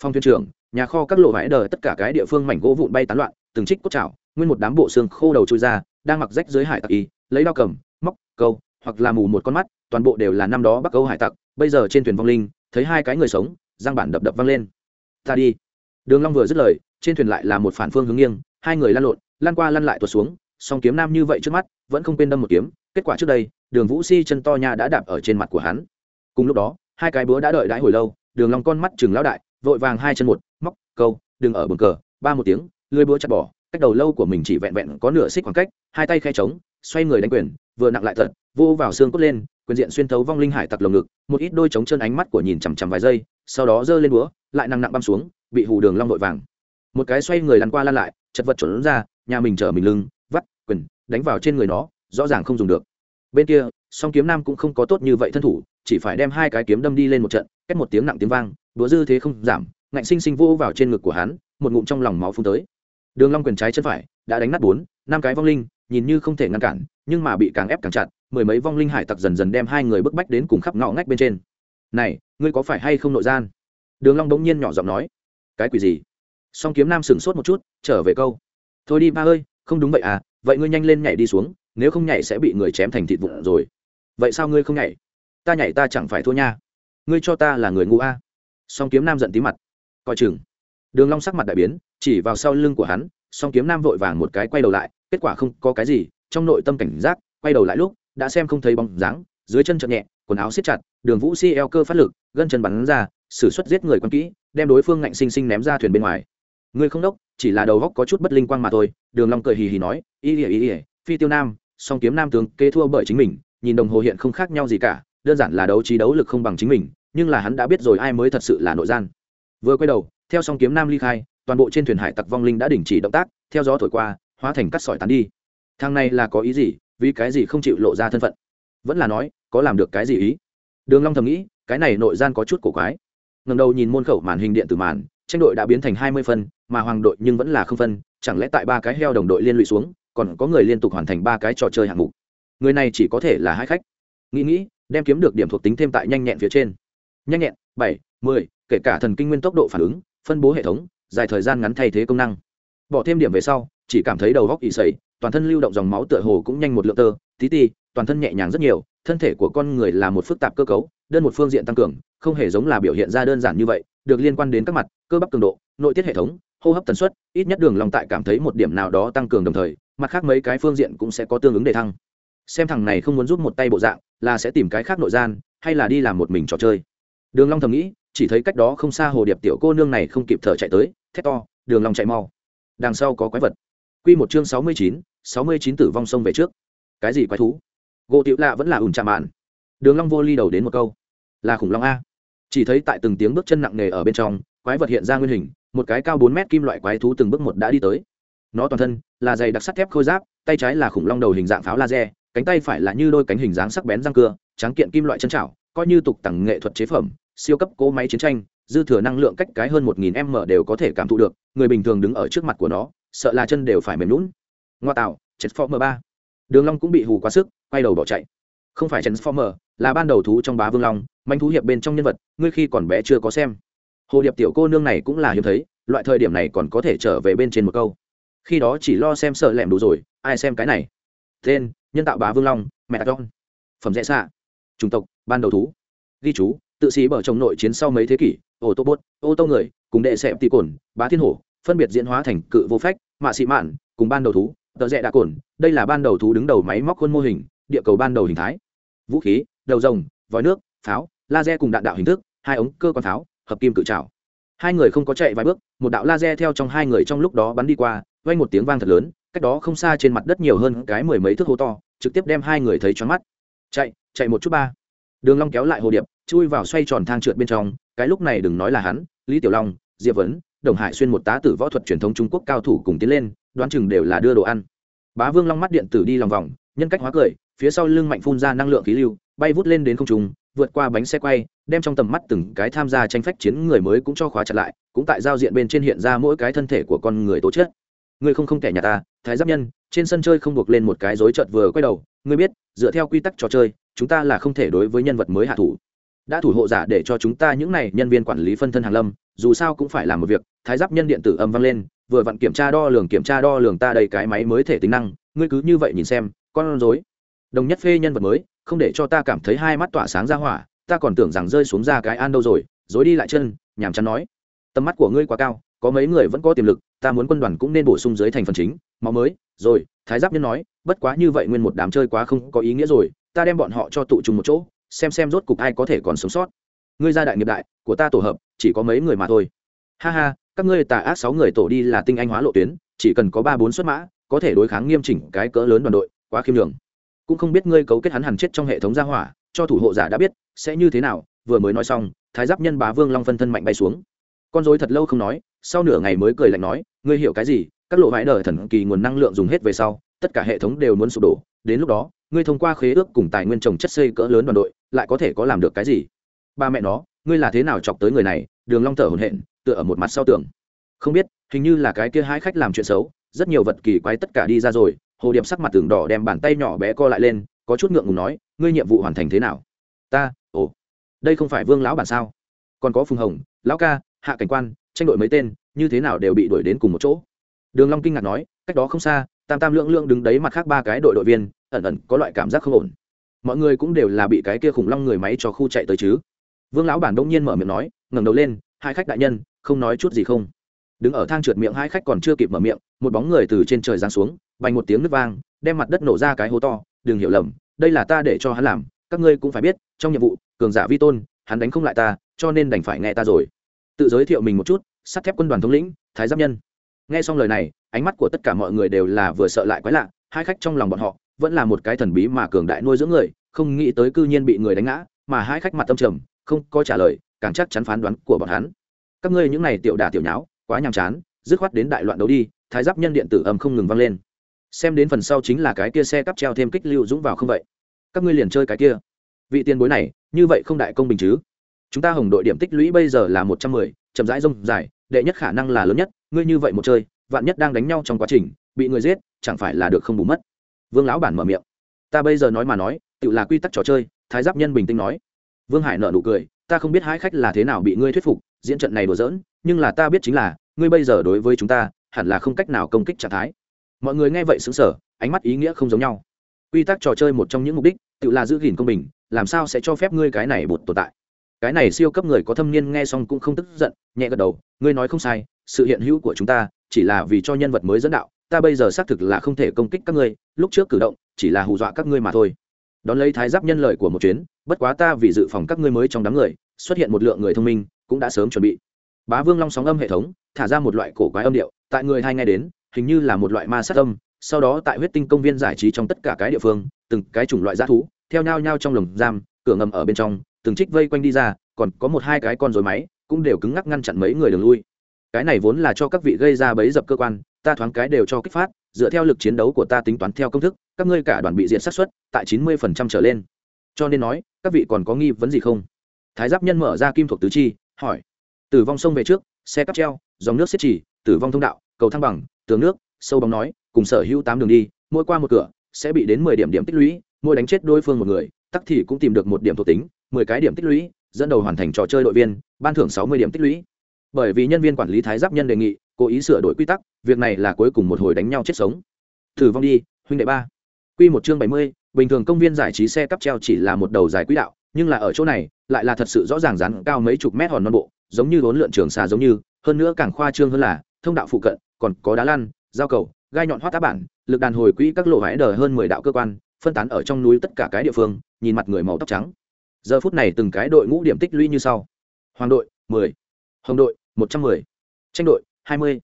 [SPEAKER 1] Phong thuyền trưởng, nhà kho các lộ vải đời tất cả cái địa phương mảnh gỗ vụn bay tán loạn, từng trích cốt chảo, nguyên một đám bộ xương khô đầu trôi ra, đang mặc rách dưới hải tặc y, lấy đao cầm, móc, câu, hoặc là mù một con mắt, toàn bộ đều là năm đó bắc câu hải tặc, bây giờ trên thuyền vong linh, thấy hai cái người sống giang bản đập đập văng lên. Ta đi. Đường long vừa dứt lời, trên thuyền lại là một phản phương hướng nghiêng, hai người lăn lộn, lăn qua lăn lại tuột xuống, song kiếm nam như vậy trước mắt, vẫn không quên đâm một kiếm, kết quả trước đây, đường vũ si chân to nha đã đạp ở trên mặt của hắn. Cùng lúc đó, hai cái búa đã đợi đãi hồi lâu đường long con mắt chừng lão đại, vội vàng hai chân một, móc, câu, đừng ở bờ cờ. Ba một tiếng lưỡi búa chặt bỏ, cách đầu lâu của mình chỉ vẹn vẹn có nửa xích khoảng cách, hai tay khe trống, xoay người đánh quyền, vừa nặng lại thật, vô vào xương cốt lên, quyền diện xuyên thấu vong linh hải tặc lồng ngực, một ít đôi trống chân ánh mắt của nhìn chằm chằm vài giây, sau đó giơ lên búa, lại nặng nặng băm xuống, bị hù đường long vội vàng. Một cái xoay người lăn qua lăn lại, chật vật chuẩn ra, nhà mình trở mình lưng, vắt, quyền, đánh vào trên người nó, rõ ràng không dùng được. Bên kia, song kiếm nam cũng không có tốt như vậy thân thủ chỉ phải đem hai cái kiếm đâm đi lên một trận, cách một tiếng nặng tiếng vang, đũa dư thế không giảm, ngạnh sinh sinh vô vào trên ngực của hắn, một ngụm trong lòng máu phun tới. Đường long quyền trái chân phải, đã đánh nát bốn, năm cái vong linh, nhìn như không thể ngăn cản, nhưng mà bị càng ép càng chặt, mười mấy vong linh hải tặc dần dần đem hai người bức bách đến cùng khắp ngõ ngách bên trên. Này, ngươi có phải hay không nội gian? Đường long đống nhiên nhỏ giọng nói. Cái quỷ gì? Song kiếm nam sừng sốt một chút, trở về câu. Thôi đi, ba ơi, không đúng vậy à vậy ngươi nhanh lên nhảy đi xuống, nếu không nhảy sẽ bị người chém thành thịt vụn rồi. Vậy sao ngươi không nhảy? Ta nhảy ta chẳng phải thua nha. Ngươi cho ta là người ngu a. À. song kiếm nam giận tí mặt. Coi chừng. Đường long sắc mặt đại biến, chỉ vào sau lưng của hắn, song kiếm nam vội vàng một cái quay đầu lại, kết quả không có cái gì, trong nội tâm cảnh giác, quay đầu lại lúc, đã xem không thấy bóng dáng, dưới chân chợt nhẹ, quần áo siết chặt, đường vũ si eo cơ phát lực, gân chân bắn ra, sử xuất giết người quan kỹ, đem đối phương ngạnh sinh sinh ném ra thuyền bên ngoài. Ngươi không đốc, chỉ là đầu góc có chút bất linh quang mà thôi, đường long cười hì hì nói, y ỉa y ỉa phi tiêu nam, song kiếm nam tướng kế thua bởi chính mình, nhìn đồng hồ hiện không khác nhau gì cả đơn giản là đấu trí đấu lực không bằng chính mình, nhưng là hắn đã biết rồi ai mới thật sự là nội gian. Vừa quay đầu, theo song kiếm nam ly khai, toàn bộ trên thuyền hải tặc vong linh đã đình chỉ động tác, theo gió thổi qua, hóa thành cắt sỏi tán đi. Thang này là có ý gì, vì cái gì không chịu lộ ra thân phận? Vẫn là nói, có làm được cái gì ý? Đường long thầm nghĩ, cái này nội gian có chút cổ quái. Ngẩng đầu nhìn môn khẩu màn hình điện tử màn, tranh đội đã biến thành hai mươi phân, mà hoàng đội nhưng vẫn là không phân, chẳng lẽ tại ba cái heo đồng đội liên lụy xuống, còn có người liên tục hoàn thành ba cái trò chơi hạng mục? Người này chỉ có thể là hai khách. Nghĩ nghĩ đem kiếm được điểm thuộc tính thêm tại nhanh nhẹn phía trên. Nhanh nhẹn, bảy, mười, kể cả thần kinh nguyên tốc độ phản ứng, phân bố hệ thống, dài thời gian ngắn thay thế công năng. Bỏ thêm điểm về sau, chỉ cảm thấy đầu góc ị sầy toàn thân lưu động dòng máu tựa hồ cũng nhanh một lượng tơ, tí ti, toàn thân nhẹ nhàng rất nhiều, thân thể của con người là một phức tạp cơ cấu, đơn một phương diện tăng cường, không hề giống là biểu hiện ra đơn giản như vậy, được liên quan đến các mặt, cơ bắp cường độ, nội tiết hệ thống, hô hấp tần suất, ít nhất đường lòng tại cảm thấy một điểm nào đó tăng cường đồng thời, mặt khác mấy cái phương diện cũng sẽ có tương ứng đề thăng xem thằng này không muốn giúp một tay bộ dạng là sẽ tìm cái khác nội gian hay là đi làm một mình trò chơi. Đường long thầm nghĩ chỉ thấy cách đó không xa hồ điệp tiểu cô nương này không kịp thở chạy tới thét to đường long chạy mau. Đằng sau có quái vật. Quy một chương sáu mươi chín, sáu mươi chín tử vong sông về trước. Cái gì quái thú? Gỗ tiểu lạ vẫn là ủn chạm mạn. Đường long vô ly đầu đến một câu là khủng long a. Chỉ thấy tại từng tiếng bước chân nặng nề ở bên trong quái vật hiện ra nguyên hình một cái cao bốn mét kim loại quái thú từng bước một đã đi tới. Nó toàn thân là dày đặc sắt thép khôi giáp tay trái là khủng long đầu hình dạng pháo laser cánh tay phải là như đôi cánh hình dáng sắc bén răng cưa, tráng kiện kim loại chân chảo, coi như tục tặng nghệ thuật chế phẩm, siêu cấp cỗ máy chiến tranh, dư thừa năng lượng cách cái hơn một nghìn m đều có thể cảm thụ được, người bình thường đứng ở trước mặt của nó, sợ là chân đều phải mềm lún ngoa tạo, transformer ba. Đường long cũng bị hù quá sức, quay đầu bỏ chạy. Không phải transformer, là ban đầu thú trong bá vương long, manh thú hiệp bên trong nhân vật, ngươi khi còn bé chưa có xem. Hồ điệp tiểu cô nương này cũng là hiếm thấy, loại thời điểm này còn có thể trở về bên trên một câu. Khi đó chỉ lo xem sợ lẹm đủ rồi, ai xem cái này? Tên nhân tạo bá vương long mẹ con phẩm rẽ xạ. Chủng tộc, ban đầu thú. Ghi chú, tự xí bở chồng nội chiến sau mấy thế kỷ ô tô bốt ô tô người, cùng đệ xẹp tì cồn, bá thiên hổ, phân biệt diễn hóa thành cự vô phách, mạ xị mạn, cùng ban đầu thú tợ rẽ đạ cồn. Đây là ban đầu thú đứng đầu máy móc khuôn mô hình, địa cầu ban đầu hình thái. Vũ khí, đầu rồng, vòi nước, pháo, laser cùng đạn đạo hình thức, hai ống cơ quan pháo, hợp kim cự trào hai người không có chạy vài bước, một đạo laser theo trong hai người trong lúc đó bắn đi qua, vang một tiếng vang thật lớn cách đó không xa trên mặt đất nhiều hơn cái mười mấy thước hố to, trực tiếp đem hai người thấy choáng mắt. Chạy chạy một chút ba. Đường long kéo lại hồ điệp, chui vào xoay tròn thang trượt bên trong, cái lúc này đừng nói là hắn, lý tiểu long, diệp vấn, đồng hải xuyên một tá tử võ thuật truyền thống trung quốc cao thủ cùng tiến lên, đoán chừng đều là đưa đồ ăn. Bá vương long mắt điện tử đi lòng vòng, nhân cách hóa cười, phía sau lưng mạnh phun ra năng lượng khí lưu, bay vút lên đến không trung, vượt qua bánh xe quay, đem trong tầm mắt từng cái tham gia tranh phách chiến người mới cũng cho khóa chặt lại, cũng tại giao diện bên trên hiện ra mỗi cái thân thể của con người tố chất. Ngươi không không kẻ nhà ta, thái giáp nhân, trên sân chơi không buộc lên một cái rối trợt vừa quay đầu, ngươi biết, dựa theo quy tắc trò chơi, chúng ta là không thể đối với nhân vật mới hạ thủ. Đã thủ hộ giả để cho chúng ta những này nhân viên quản lý phân thân hàng lâm, dù sao cũng phải làm một việc, thái giáp nhân điện tử âm vang lên, vừa vặn kiểm tra đo lường kiểm tra đo lường ta đây cái máy mới thể tính năng, ngươi cứ như vậy nhìn xem, con rối. Đồng nhất phê nhân vật mới, không để cho ta cảm thấy hai mắt tỏa sáng ra hỏa, ta còn tưởng rằng rơi xuống ra cái an đâu rồi dối đi lại chân, nhàm chán nói. Tầm mắt của ngươi quá cao, có mấy người vẫn có tiềm lực ta muốn quân đoàn cũng nên bổ sung dưới thành phần chính, máu mới. Rồi, thái giáp nhân nói, bất quá như vậy nguyên một đám chơi quá không có ý nghĩa rồi, ta đem bọn họ cho tụ trùng một chỗ, xem xem rốt cục ai có thể còn sống sót. Ngươi gia đại nghiệp đại, của ta tổ hợp, chỉ có mấy người mà thôi. Ha ha, các ngươi tà ác sáu người tổ đi là tinh anh hóa lộ tuyến, chỉ cần có ba bốn xuất mã, có thể đối kháng nghiêm chỉnh cái cỡ lớn đoàn đội, quá khiêm đường cũng không biết ngươi cấu kết hắn hẳn chết trong hệ thống gia hỏa, cho thủ hộ giả đã biết, sẽ như thế nào, vừa mới nói xong, thái giáp nhân bá vương long phân thân mạnh bay xuống. Con dối thật lâu không nói sau nửa ngày mới cười lạnh nói, ngươi hiểu cái gì? Các lộ vãi đời thần kỳ nguồn năng lượng dùng hết về sau, tất cả hệ thống đều muốn sụp đổ. Đến lúc đó, ngươi thông qua khế ước cùng tài nguyên trồng chất xây cỡ lớn đoàn đội, lại có thể có làm được cái gì? Ba mẹ nó, ngươi là thế nào chọc tới người này? Đường long thở hổn hển, tựa ở một mặt sau tường. Không biết, hình như là cái kia hai khách làm chuyện xấu, rất nhiều vật kỳ quái tất cả đi ra rồi. Hồ điệp sắc mặt tường đỏ đem bàn tay nhỏ bé co lại lên, có chút ngượng ngùng nói, ngươi nhiệm vụ hoàn thành thế nào? Ta, ồ, đây không phải vương lão bản sao? Còn có phùng hồng, lão ca, hạ cảnh quan tranh đội mấy tên, như thế nào đều bị đuổi đến cùng một chỗ. Đường long kinh ngạc nói, cách đó không xa, tam tam lượng lượng đứng đấy mặt khác ba cái đội đội viên, ẩn ẩn có loại cảm giác không ổn. Mọi người cũng đều là bị cái kia khủng long người máy cho khu chạy tới chứ. Vương lão bản đông nhiên mở miệng nói, ngẩng đầu lên, hai khách đại nhân, không nói chút gì không? Đứng ở thang trượt miệng hai khách còn chưa kịp mở miệng, một bóng người từ trên trời giáng xuống vành một tiếng nứt vang, đem mặt đất nổ ra cái hố to, đừng hiểu lầm, đây là ta để cho hắn làm, các ngươi cũng phải biết, trong nhiệm vụ, cường giả vi tôn, hắn đánh không lại ta, cho nên đành phải nghe ta rồi tự giới thiệu mình một chút, sắt thép quân đoàn thống lĩnh, thái giáp nhân. Nghe xong lời này, ánh mắt của tất cả mọi người đều là vừa sợ lại quái lạ, hai khách trong lòng bọn họ vẫn là một cái thần bí mà cường đại nuôi dưỡng người, không nghĩ tới cư nhiên bị người đánh ngã, mà hai khách mặt tâm trầm, không có trả lời, càng chắc chắn phán đoán của bọn hắn. Các ngươi những này tiểu đà tiểu nháo, quá nhàm chán, dứt khoát đến đại loạn đấu đi, thái giáp nhân điện tử âm không ngừng vang lên. Xem đến phần sau chính là cái kia xe cắp treo thêm kích lưu dũng vào không vậy? Các ngươi liền chơi cái kia. Vị tiền bối này, như vậy không đại công bình chứ? Chúng ta hồng đội điểm tích lũy bây giờ là một trăm mười, chậm rãi rông dài, đệ nhất khả năng là lớn nhất, ngươi như vậy một chơi, vạn nhất đang đánh nhau trong quá trình, bị người giết, chẳng phải là được không bù mất. Vương lão bản mở miệng. Ta bây giờ nói mà nói tự là quy tắc trò chơi, thái giáp nhân bình tĩnh nói. Vương hải nợ nụ cười, ta không biết hai khách là thế nào bị ngươi thuyết phục, diễn trận này đùa giỡn, nhưng là ta biết chính là, ngươi bây giờ đối với chúng ta, hẳn là không cách nào công kích trạng thái. Mọi người nghe vậy xứng sở ánh mắt ý nghĩa không giống nhau. Quy tắc trò chơi một trong những mục đích tự là giữ gìn công bình, làm sao sẽ cho phép ngươi cái này bột tồn tại? Cái này siêu cấp người có thâm niên nghe xong cũng không tức giận, nhẹ gật đầu, ngươi nói không sai, sự hiện hữu của chúng ta chỉ là vì cho nhân vật mới dẫn đạo, ta bây giờ xác thực là không thể công kích các ngươi, lúc trước cử động chỉ là hù dọa các ngươi mà thôi. Đón lấy thái giáp nhân lợi của một chuyến, bất quá ta vì dự phòng các ngươi mới trong đám người, xuất hiện một lượng người thông minh, cũng đã sớm chuẩn bị. Bá vương long sóng âm hệ thống, thả ra một loại cổ quái âm điệu, tại người hai nghe đến, hình như là một loại ma sát âm, sau đó tại huyết tinh công viên giải trí trong tất cả cái địa phương, từng cái chủng loại g thú, theo nhau nhau trong lồng giam, cửa ngầm ở bên trong từng trích vây quanh đi ra, còn có một hai cái con rối máy cũng đều cứng ngắc ngăn chặn mấy người đường lui. Cái này vốn là cho các vị gây ra bấy dập cơ quan, ta thoáng cái đều cho kích phát, dựa theo lực chiến đấu của ta tính toán theo công thức, các ngươi cả đoàn bị diện sát xuất, tại chín mươi phần trăm trở lên. Cho nên nói, các vị còn có nghi vấn gì không? Thái giáp nhân mở ra kim thuộc tứ chi, hỏi. Tử vong sông về trước, xe cắp treo, dòng nước xiết chỉ tử vong thông đạo, cầu thăng bằng, tường nước, sâu bóng nói, cùng sở hữu tám đường đi, mỗi qua một cửa, sẽ bị đến mười điểm điểm tích lũy, mỗi đánh chết đối phương một người, tắc thì cũng tìm được một điểm thuộc tính mười cái điểm tích lũy, dẫn đầu hoàn thành trò chơi đội viên, ban thưởng sáu mươi điểm tích lũy. Bởi vì nhân viên quản lý thái giáp nhân đề nghị, cố ý sửa đổi quy tắc, việc này là cuối cùng một hồi đánh nhau chết sống. Thử vong đi, huynh đệ ba. Quy một chương bảy mươi, bình thường công viên giải trí xe cắp treo chỉ là một đầu dài quỹ đạo, nhưng là ở chỗ này, lại là thật sự rõ ràng rắn cao mấy chục mét hòn non bộ, giống như vốn lượn trường xa giống như, hơn nữa càng khoa trương hơn là, thông đạo phụ cận, còn có đá lăn, giao cầu, gai nhọn hoắt tá bản, lực đàn hồi quỹ các lộ hãi đờ hơn mười đạo cơ quan, phân tán ở trong núi tất cả cái địa phương, nhìn mặt người màu tóc trắng giờ phút này từng cái đội ngũ điểm tích lũy như sau. Hoàng đội, mười. Hồng đội, một trăm mười. Tranh đội, hai mươi.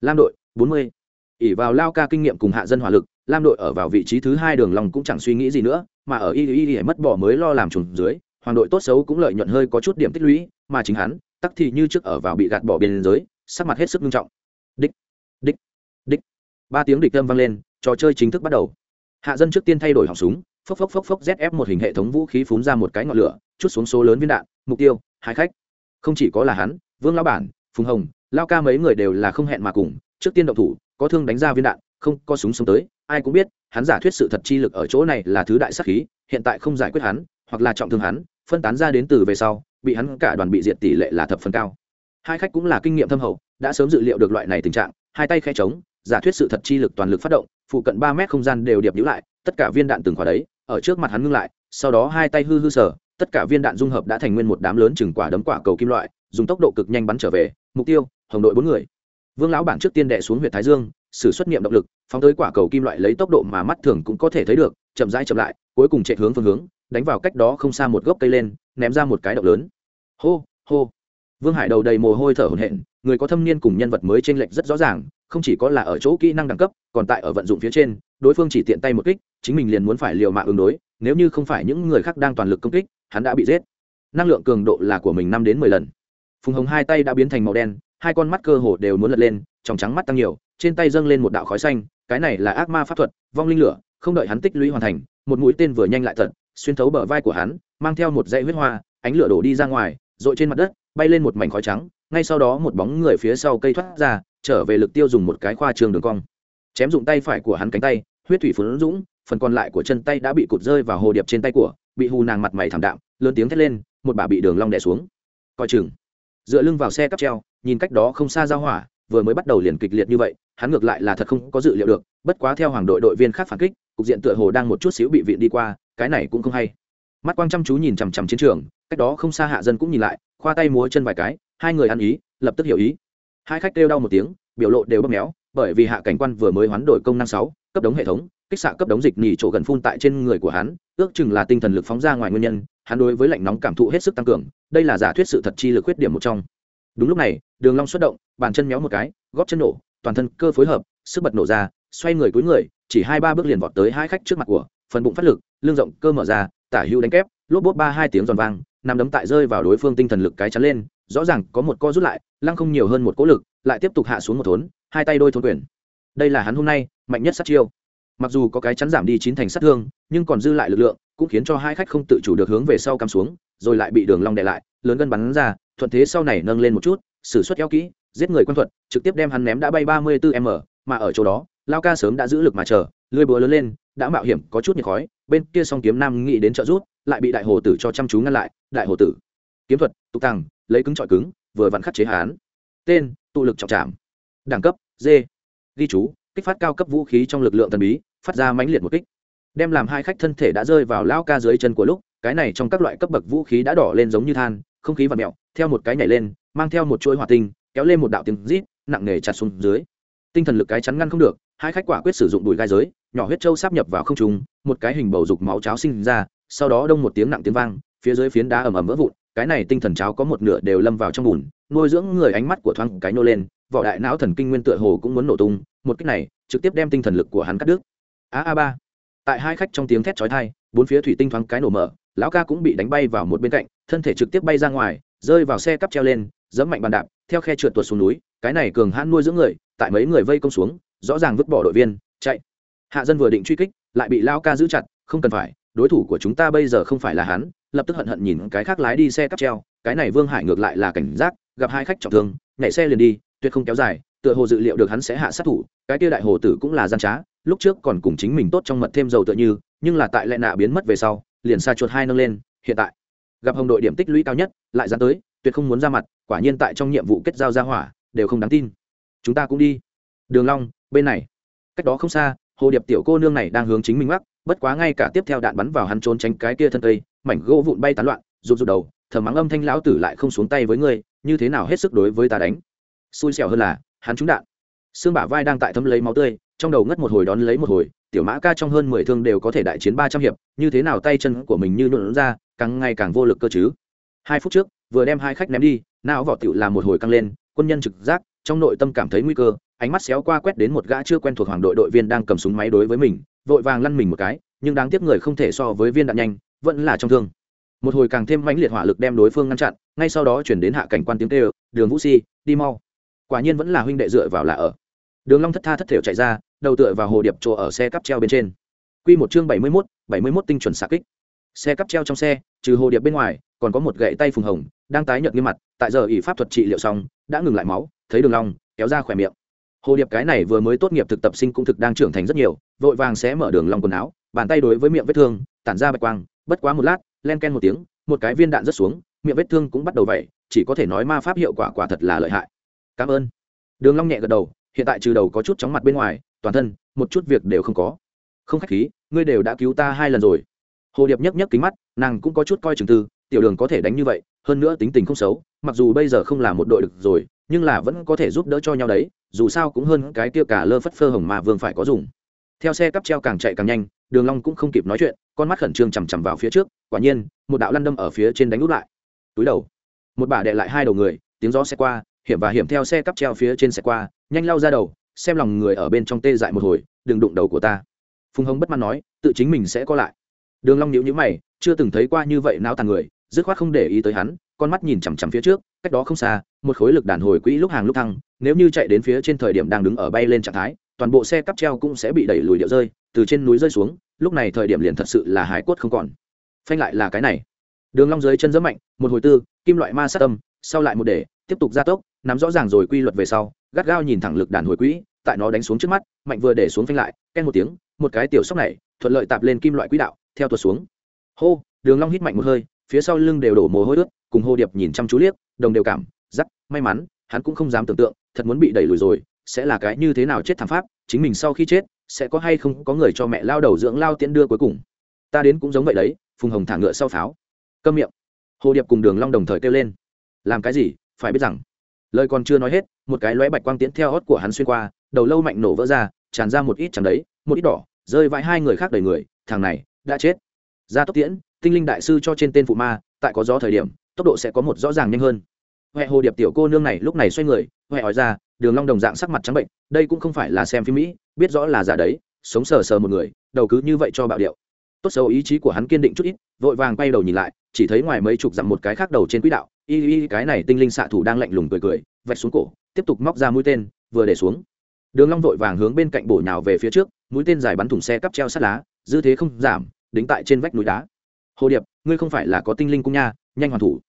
[SPEAKER 1] Lam đội, bốn mươi. Ỉ vào lao ca kinh nghiệm cùng hạ dân hỏa lực, lam đội ở vào vị trí thứ hai đường lòng cũng chẳng suy nghĩ gì nữa, mà ở y y y mất bỏ mới lo làm trùng dưới, hoàng đội tốt xấu cũng lợi nhuận hơi có chút điểm tích lũy, mà chính hắn, tắc thì như trước ở vào bị gạt bỏ biên giới, sắc mặt hết sức nghiêm trọng. Đích đích đích. Ba tiếng địch âm vang lên, trò chơi chính thức bắt đầu. Hạ dân trước tiên thay đổi họng súng phốc phốc phốc phốc zf một hình hệ thống vũ khí phún ra một cái ngọn lửa, chút xuống số lớn viên đạn, mục tiêu, hai khách. Không chỉ có là hắn, vương lao bản, phùng hồng, lao ca mấy người đều là không hẹn mà cùng, trước tiên động thủ, có thương đánh ra viên đạn, không có súng sống tới, ai cũng biết, hắn giả thuyết sự thật chi lực ở chỗ này là thứ đại sắc khí, hiện tại không giải quyết hắn, hoặc là trọng thương hắn, phân tán ra đến từ về sau, bị hắn cả đoàn bị diệt tỷ lệ là thập phần cao. Hai khách cũng là kinh nghiệm thâm hậu, đã sớm dự liệu được loại này tình trạng, hai tay khe trống, giả thuyết sự thật chi lực toàn lực phát động, phụ cận ba mét không gian đều điệp nhữ lại, tất cả viên đạn từng quả đấy ở trước mặt hắn ngưng lại, sau đó hai tay hư hư sở tất cả viên đạn dung hợp đã thành nguyên một đám lớn chừng quả đấm quả cầu kim loại, dùng tốc độ cực nhanh bắn trở về, mục tiêu, hồng đội bốn người. Vương lão bản trước tiên đè xuống huyện thái dương, sử xuất nghiệm động lực, phóng tới quả cầu kim loại lấy tốc độ mà mắt thường cũng có thể thấy được, chậm rãi chậm lại, cuối cùng chạy hướng phương hướng, đánh vào cách đó không xa một gốc cây lên, ném ra một cái động lớn. Hô hô. Vương hải đầu đầy mồ hôi thở hổn hển, người có thâm niên cùng nhân vật mới t r ê n lệch rất rõ ràng, không chỉ có là ở chỗ kỹ năng đẳng cấp, còn tại ở vận dụng phía trên, đối phương chỉ tiện tay một kích chính mình liền muốn phải liều mạng ứng đối nếu như không phải những người khác đang toàn lực công kích hắn đã bị giết. Năng lượng cường độ là của mình năm đến mười lần. Phùng hồng hai tay đã biến thành màu đen hai con mắt cơ hồ đều muốn lật lên trong trắng mắt tăng nhiều trên tay dâng lên một đạo khói xanh cái này là ác ma pháp thuật vong linh lửa không đợi hắn tích lũy hoàn thành một mũi tên vừa nhanh lại thật, xuyên thấu bờ vai của hắn mang theo một dãy huyết hoa ánh lửa đổ đi ra ngoài r trên mặt đất bay lên một mảnh khói trắng ngay sau đó một bóng người phía sau cây thoát ra trở về lực tiêu dùng một cái khoa trường đường cong. Chém dụng tay phải của hắn cánh tay huyết thủy phấn dũng phần còn lại của chân tay đã bị cụt rơi vào hồ điệp trên tay của, bị hù nàng mặt mày thảm đạm, lớn tiếng thét lên, một bà bị đường long đè xuống. Coi chừng. Dựa lưng vào xe cắp treo, nhìn cách đó không xa giao hỏa, vừa mới bắt đầu liền kịch liệt như vậy, hắn ngược lại là thật không có dự liệu được, bất quá theo hoàng đội đội viên khác phản kích, cục diện tựa hồ đang một chút xíu bị viện đi qua, cái này cũng không hay. Mắt quang chăm chú nhìn chằm chằm chiến trường, cách đó không xa hạ dân cũng nhìn lại, khoa tay múa chân vài cái, hai người ăn ý, lập tức hiểu ý. Hai khách kêu đau một tiếng, biểu lộ đều bóp méo, bởi vì hạ cảnh quan vừa mới hoán đổi công năng sáu, cấp đống hệ thống kích xạ cấp đống dịch nỉ chỗ gần phun tại trên người của hắn, ước chừng là tinh thần lực phóng ra ngoài nguyên nhân, hắn đối với lạnh nóng cảm thụ hết sức tăng cường, đây là giả thuyết sự thật chi lực khuyết điểm một trong. Đúng lúc này, đường long xuất động, bàn chân méo một cái gót chân nổ, toàn thân cơ phối hợp, sức bật nổ ra, xoay người cúi người, chỉ hai ba bước liền vọt tới hai khách trước mặt của, phần bụng phát lực, lưng rộng cơ mở ra, tả hưu đánh kép, lốp bốt ba hai tiếng giòn vang, nằm đấm tại rơi vào đối phương tinh thần lực cái chắn lên, rõ ràng có một co rút lại, lăng không nhiều hơn một cỗ lực, lại tiếp tục hạ xuống một thốn, hai tay đôi thốn quyền. Đây là hắn hôm nay, mạnh nhất sát chiêu mặc dù có cái chắn giảm đi chín thành sát thương nhưng còn dư lại lực lượng cũng khiến cho hai khách không tự chủ được hướng về sau cắm xuống rồi lại bị đường long đè lại lớn gân bắn ra thuận thế sau này nâng lên một chút sử xuất eo kỹ giết người quan thuật trực tiếp đem hắn ném đã bay ba mươi 34 m mà ở chỗ đó lao ca sớm đã giữ lực mà chờ lưỡi búa lớn lên đã mạo hiểm có chút nhiệt khói bên kia song kiếm nam nghĩ đến trợ rút lại bị đại hồ tử cho chăm chú ngăn lại đại hồ tử. Kiếm thuật tục tàng, lấy cứng trọi cứng vừa vặn khắc chế hán tên tụ lực trọng trảm. Đẳng cấp d. Ghi chú kích phát cao cấp vũ khí trong lực lượng thần bí, phát ra mãnh liệt một kích, đem làm hai khách thân thể đã rơi vào lao ca dưới chân của lúc, cái này trong các loại cấp bậc vũ khí đã đỏ lên giống như than, không khí và mẹo theo một cái nhảy lên, mang theo một chuỗi hỏa tinh, kéo lên một đạo tiếng rít, nặng nề chặt xuống dưới. Tinh thần lực cái chắn ngăn không được, hai khách quả quyết sử dụng đùi gai giới, nhỏ huyết trâu sáp nhập vào không trung, một cái hình bầu dục máu cháo sinh ra, sau đó đông một tiếng nặng tiếng vang, phía dưới phiến đá ầm ầm vỡ vụn cái này tinh thần cháo có một nửa đều lâm vào trong bùn, nuôi dưỡng người ánh mắt của thoáng cái nô lên, vỏ đại não thần kinh nguyên tựa hồ cũng muốn nổ tung, một cách này, trực tiếp đem tinh thần lực của hắn cắt đứt. A a ba. Tại hai khách trong tiếng thét chói tai, bốn phía thủy tinh thoáng cái nổ mở, lão ca cũng bị đánh bay vào một bên cạnh, thân thể trực tiếp bay ra ngoài, rơi vào xe cắp treo lên dẫm mạnh bàn đạp, theo khe trượt tuột xuống núi, cái này cường hãn nuôi dưỡng người, tại mấy người vây công xuống, rõ ràng vứt bỏ đội viên, chạy. Hạ dân vừa định truy kích, lại bị lao ca giữ chặt, không cần phải đối thủ của chúng ta bây giờ không phải là hắn, lập tức hận hận nhìn cái khác lái đi xe cắp treo, cái này vương hải ngược lại là cảnh giác, gặp hai khách trọng thương, nhảy xe liền đi, tuyệt không kéo dài, tựa hồ dự liệu được hắn sẽ hạ sát thủ, cái kia đại hồ tử cũng là gian trá, lúc trước còn cùng chính mình tốt trong mật thêm dầu tựa như, nhưng là tại lệ nạ biến mất về sau, liền xa chuột hai nâng lên, hiện tại, gặp hồng đội điểm tích lũy cao nhất, lại dán tới, tuyệt không muốn ra mặt, quả nhiên tại trong nhiệm vụ kết giao ra hỏa, đều không đáng tin. Chúng ta cũng đi. Đường long, bên này. Cách đó không xa, hồ điệp tiểu cô nương này đang hướng chính mình mắc bất quá ngay cả tiếp theo đạn bắn vào hắn trốn tránh cái kia thân cây, mảnh gỗ vụn bay tán loạn, rụt rụt đầu thờ mắng âm thanh lão tử lại không xuống tay với ngươi, như thế nào hết sức đối với ta đánh. Xui xẻo hơn là, hắn trúng đạn. Xương bả vai đang tại thấm lấy máu tươi, trong đầu ngất một hồi đón lấy một hồi, tiểu mã ca trong hơn mười thương đều có thể đại chiến ba trăm hiệp, như thế nào tay chân của mình như nhuộn ra, càng ngày càng vô lực cơ chứ. Hai phút trước, vừa đem hai khách ném đi, não vỏ tiểu làm một hồi căng lên, quân nhân trực giác, trong nội tâm cảm thấy nguy cơ, ánh mắt xéo qua quét đến một gã chưa quen thuộc hoàng đội đội viên đang cầm súng máy đối với mình vội vàng lăn mình một cái nhưng đáng tiếc người không thể so với viên đạn nhanh vẫn là trong thương. Một hồi càng thêm mãnh liệt hỏa lực đem đối phương ngăn chặn ngay sau đó chuyển đến hạ cảnh quan tiếng tê đường vũ si đi mau. Quả nhiên vẫn là huynh đệ dựa vào là ở. Đường long thất tha thất thểu chạy ra đầu tựa vào hồ điệp chỗ ở xe cắp treo bên trên. Quy một chương bảy mươi 71, bảy mươi 71 tinh chuẩn xạ kích. Xe cắp treo trong xe trừ hồ điệp bên ngoài còn có một gậy tay phùng hồng đang tái nhợt nghiêm mặt tại giờ ỷ pháp thuật trị liệu xong đã ngừng lại máu thấy đường long kéo ra khỏe miệng hồ điệp cái này vừa mới tốt nghiệp thực tập sinh cũng thực đang trưởng thành rất nhiều, vội vàng sẽ mở đường long quần áo, bàn tay đối với miệng vết thương, tản ra bạch quang, bất quá một lát, len ken một tiếng, một cái viên đạn rớt xuống, miệng vết thương cũng bắt đầu vậy chỉ có thể nói ma pháp hiệu quả quả thật là lợi hại. Cảm ơn. Đường long nhẹ gật đầu, hiện tại trừ đầu có chút chóng mặt bên ngoài, toàn thân, một chút việc đều không có. Không khách khí, ngươi đều đã cứu ta hai lần rồi. Hồ điệp nhấc nhấc kính mắt, nàng cũng có chút coi chừng tư, tiểu đường có thể đánh như vậy, hơn nữa tính tình không xấu, mặc dù bây giờ không là một đội được rồi nhưng là vẫn có thể giúp đỡ cho nhau đấy, dù sao cũng hơn cái kia cả lơ phất phơ hồng mà vương phải có dùng. Theo xe cắp treo càng chạy càng nhanh, đường long cũng không kịp nói chuyện, con mắt khẩn trương chằm chằm vào phía trước, quả nhiên, một đạo lăn đâm ở phía trên đánh úp lại. Túi đầu. Một bà đệ lại hai đầu người, tiếng gió xe qua, hiểm và hiểm theo xe cắp treo phía trên xe qua, nhanh lao ra đầu, xem lòng người ở bên trong tê dại một hồi, đừng đụng đầu của ta. Phùng hồng bất mãn nói, tự chính mình sẽ có lại. Đường long nhíu nhíu mày, chưa từng thấy qua như vậy não tàn người, dứt khoát không để ý tới hắn con mắt nhìn chằm chằm phía trước, cách đó không xa, một khối lực đàn hồi quỹ lúc hàng lúc thăng, nếu như chạy đến phía trên thời điểm đang đứng ở bay lên trạng thái, toàn bộ xe cắp treo cũng sẽ bị đẩy lùi điệu rơi, từ trên núi rơi xuống, lúc này thời điểm liền thật sự là hải quất không còn. Phanh lại là cái này. Đường long dưới chân rất mạnh, một hồi tư, kim loại ma sát tâm, sau lại một để, tiếp tục gia tốc, nắm rõ ràng rồi quy luật về sau, gắt gao nhìn thẳng lực đàn hồi quỹ, tại nó đánh xuống trước mắt, mạnh vừa để xuống phanh lại, ken một tiếng, một cái tiểu sóc này, thuận lợi tạp lên kim loại quỹ đạo, theo tuột xuống. Hô, đường long hít mạnh một hơi phía sau lưng đều đổ mồ hôi ướt, cùng hồ điệp nhìn chăm chú liếc, đồng đều cảm giắc may mắn, hắn cũng không dám tưởng tượng, thật muốn bị đẩy lùi rồi, sẽ là cái như thế nào chết thảm pháp, chính mình sau khi chết, sẽ có hay không có người cho mẹ lao đầu dưỡng lao tiễn đưa cuối cùng. Ta đến cũng giống vậy đấy, phùng hồng thả ngựa sau pháo. Câm miệng. Hồ điệp cùng đường long đồng thời kêu lên. Làm cái gì, phải biết rằng, lời còn chưa nói hết, một cái lóe bạch quang tiễn theo hót của hắn xuyên qua, đầu lâu mạnh nổ vỡ ra, tràn ra một ít chẳng đấy, một ít đỏ, rơi vãi hai người khác đầy người, thằng này, đã chết. Ra tốc tiễn tinh linh đại sư cho trên tên phụ ma, tại có gió thời điểm, tốc độ sẽ có một rõ ràng nhanh hơn. Huệ hồ điệp tiểu cô nương này lúc này xoay người, huệ hỏi ra, đường long đồng dạng sắc mặt trắng bệnh, đây cũng không phải là xem phim mỹ, biết rõ là giả đấy, sống sờ sờ một người, đầu cứ như vậy cho bạo điệu. Tốt xấu ý chí của hắn kiên định chút ít, vội vàng quay đầu nhìn lại, chỉ thấy ngoài mấy chục dặm một cái khác đầu trên quỹ đạo, y y cái này tinh linh xạ thủ đang lạnh lùng cười cười, vạch xuống cổ, tiếp tục móc ra mũi tên, vừa để xuống. Đường long vội vàng hướng bên cạnh bổ nhào về phía trước, mũi tên dài bắn thủng xe cắp treo sát lá, dư thế không giảm, đính tại trên vách núi đá hồ điệp, ngươi không phải là có tinh linh cung nha, nhanh hoàn thủ.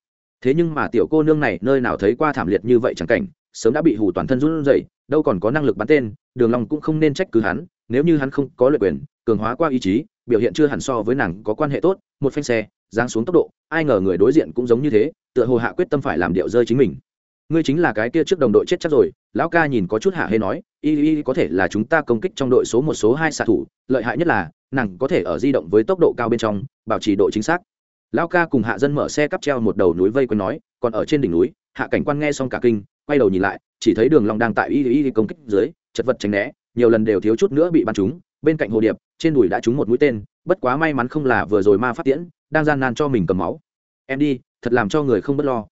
[SPEAKER 1] Thế nhưng mà tiểu cô nương này nơi nào thấy qua thảm liệt như vậy chẳng cảnh, sớm đã bị hù toàn thân run rẩy, đâu còn có năng lực bắn tên, đường long cũng không nên trách cứ hắn, nếu như hắn không có luyện quyền, cường hóa qua ý chí, biểu hiện chưa hẳn so với nàng có quan hệ tốt, một phanh xe, giáng xuống tốc độ, ai ngờ người đối diện cũng giống như thế, tựa hồ hạ quyết tâm phải làm điệu rơi chính mình ngươi chính là cái kia trước đồng đội chết chắc rồi, lão ca nhìn có chút hạ hay nói, y y có thể là chúng ta công kích trong đội số một, số hai xạ thủ, lợi hại nhất là, nàng có thể ở di động với tốc độ cao bên trong, bảo trì độ chính xác. Lão ca cùng hạ dân mở xe cắp treo một đầu núi vây quanh nói, còn ở trên đỉnh núi, hạ cảnh quan nghe xong cả kinh, quay đầu nhìn lại, chỉ thấy đường long đang tại y y công kích dưới, chật vật tránh né, nhiều lần đều thiếu chút nữa bị bắn trúng, bên cạnh hồ điệp, trên đùi đã trúng một mũi tên, bất quá may mắn không là vừa rồi ma phát tiễn, đang gian nan cho mình cầm máu. Em đi, thật làm cho người không bất lo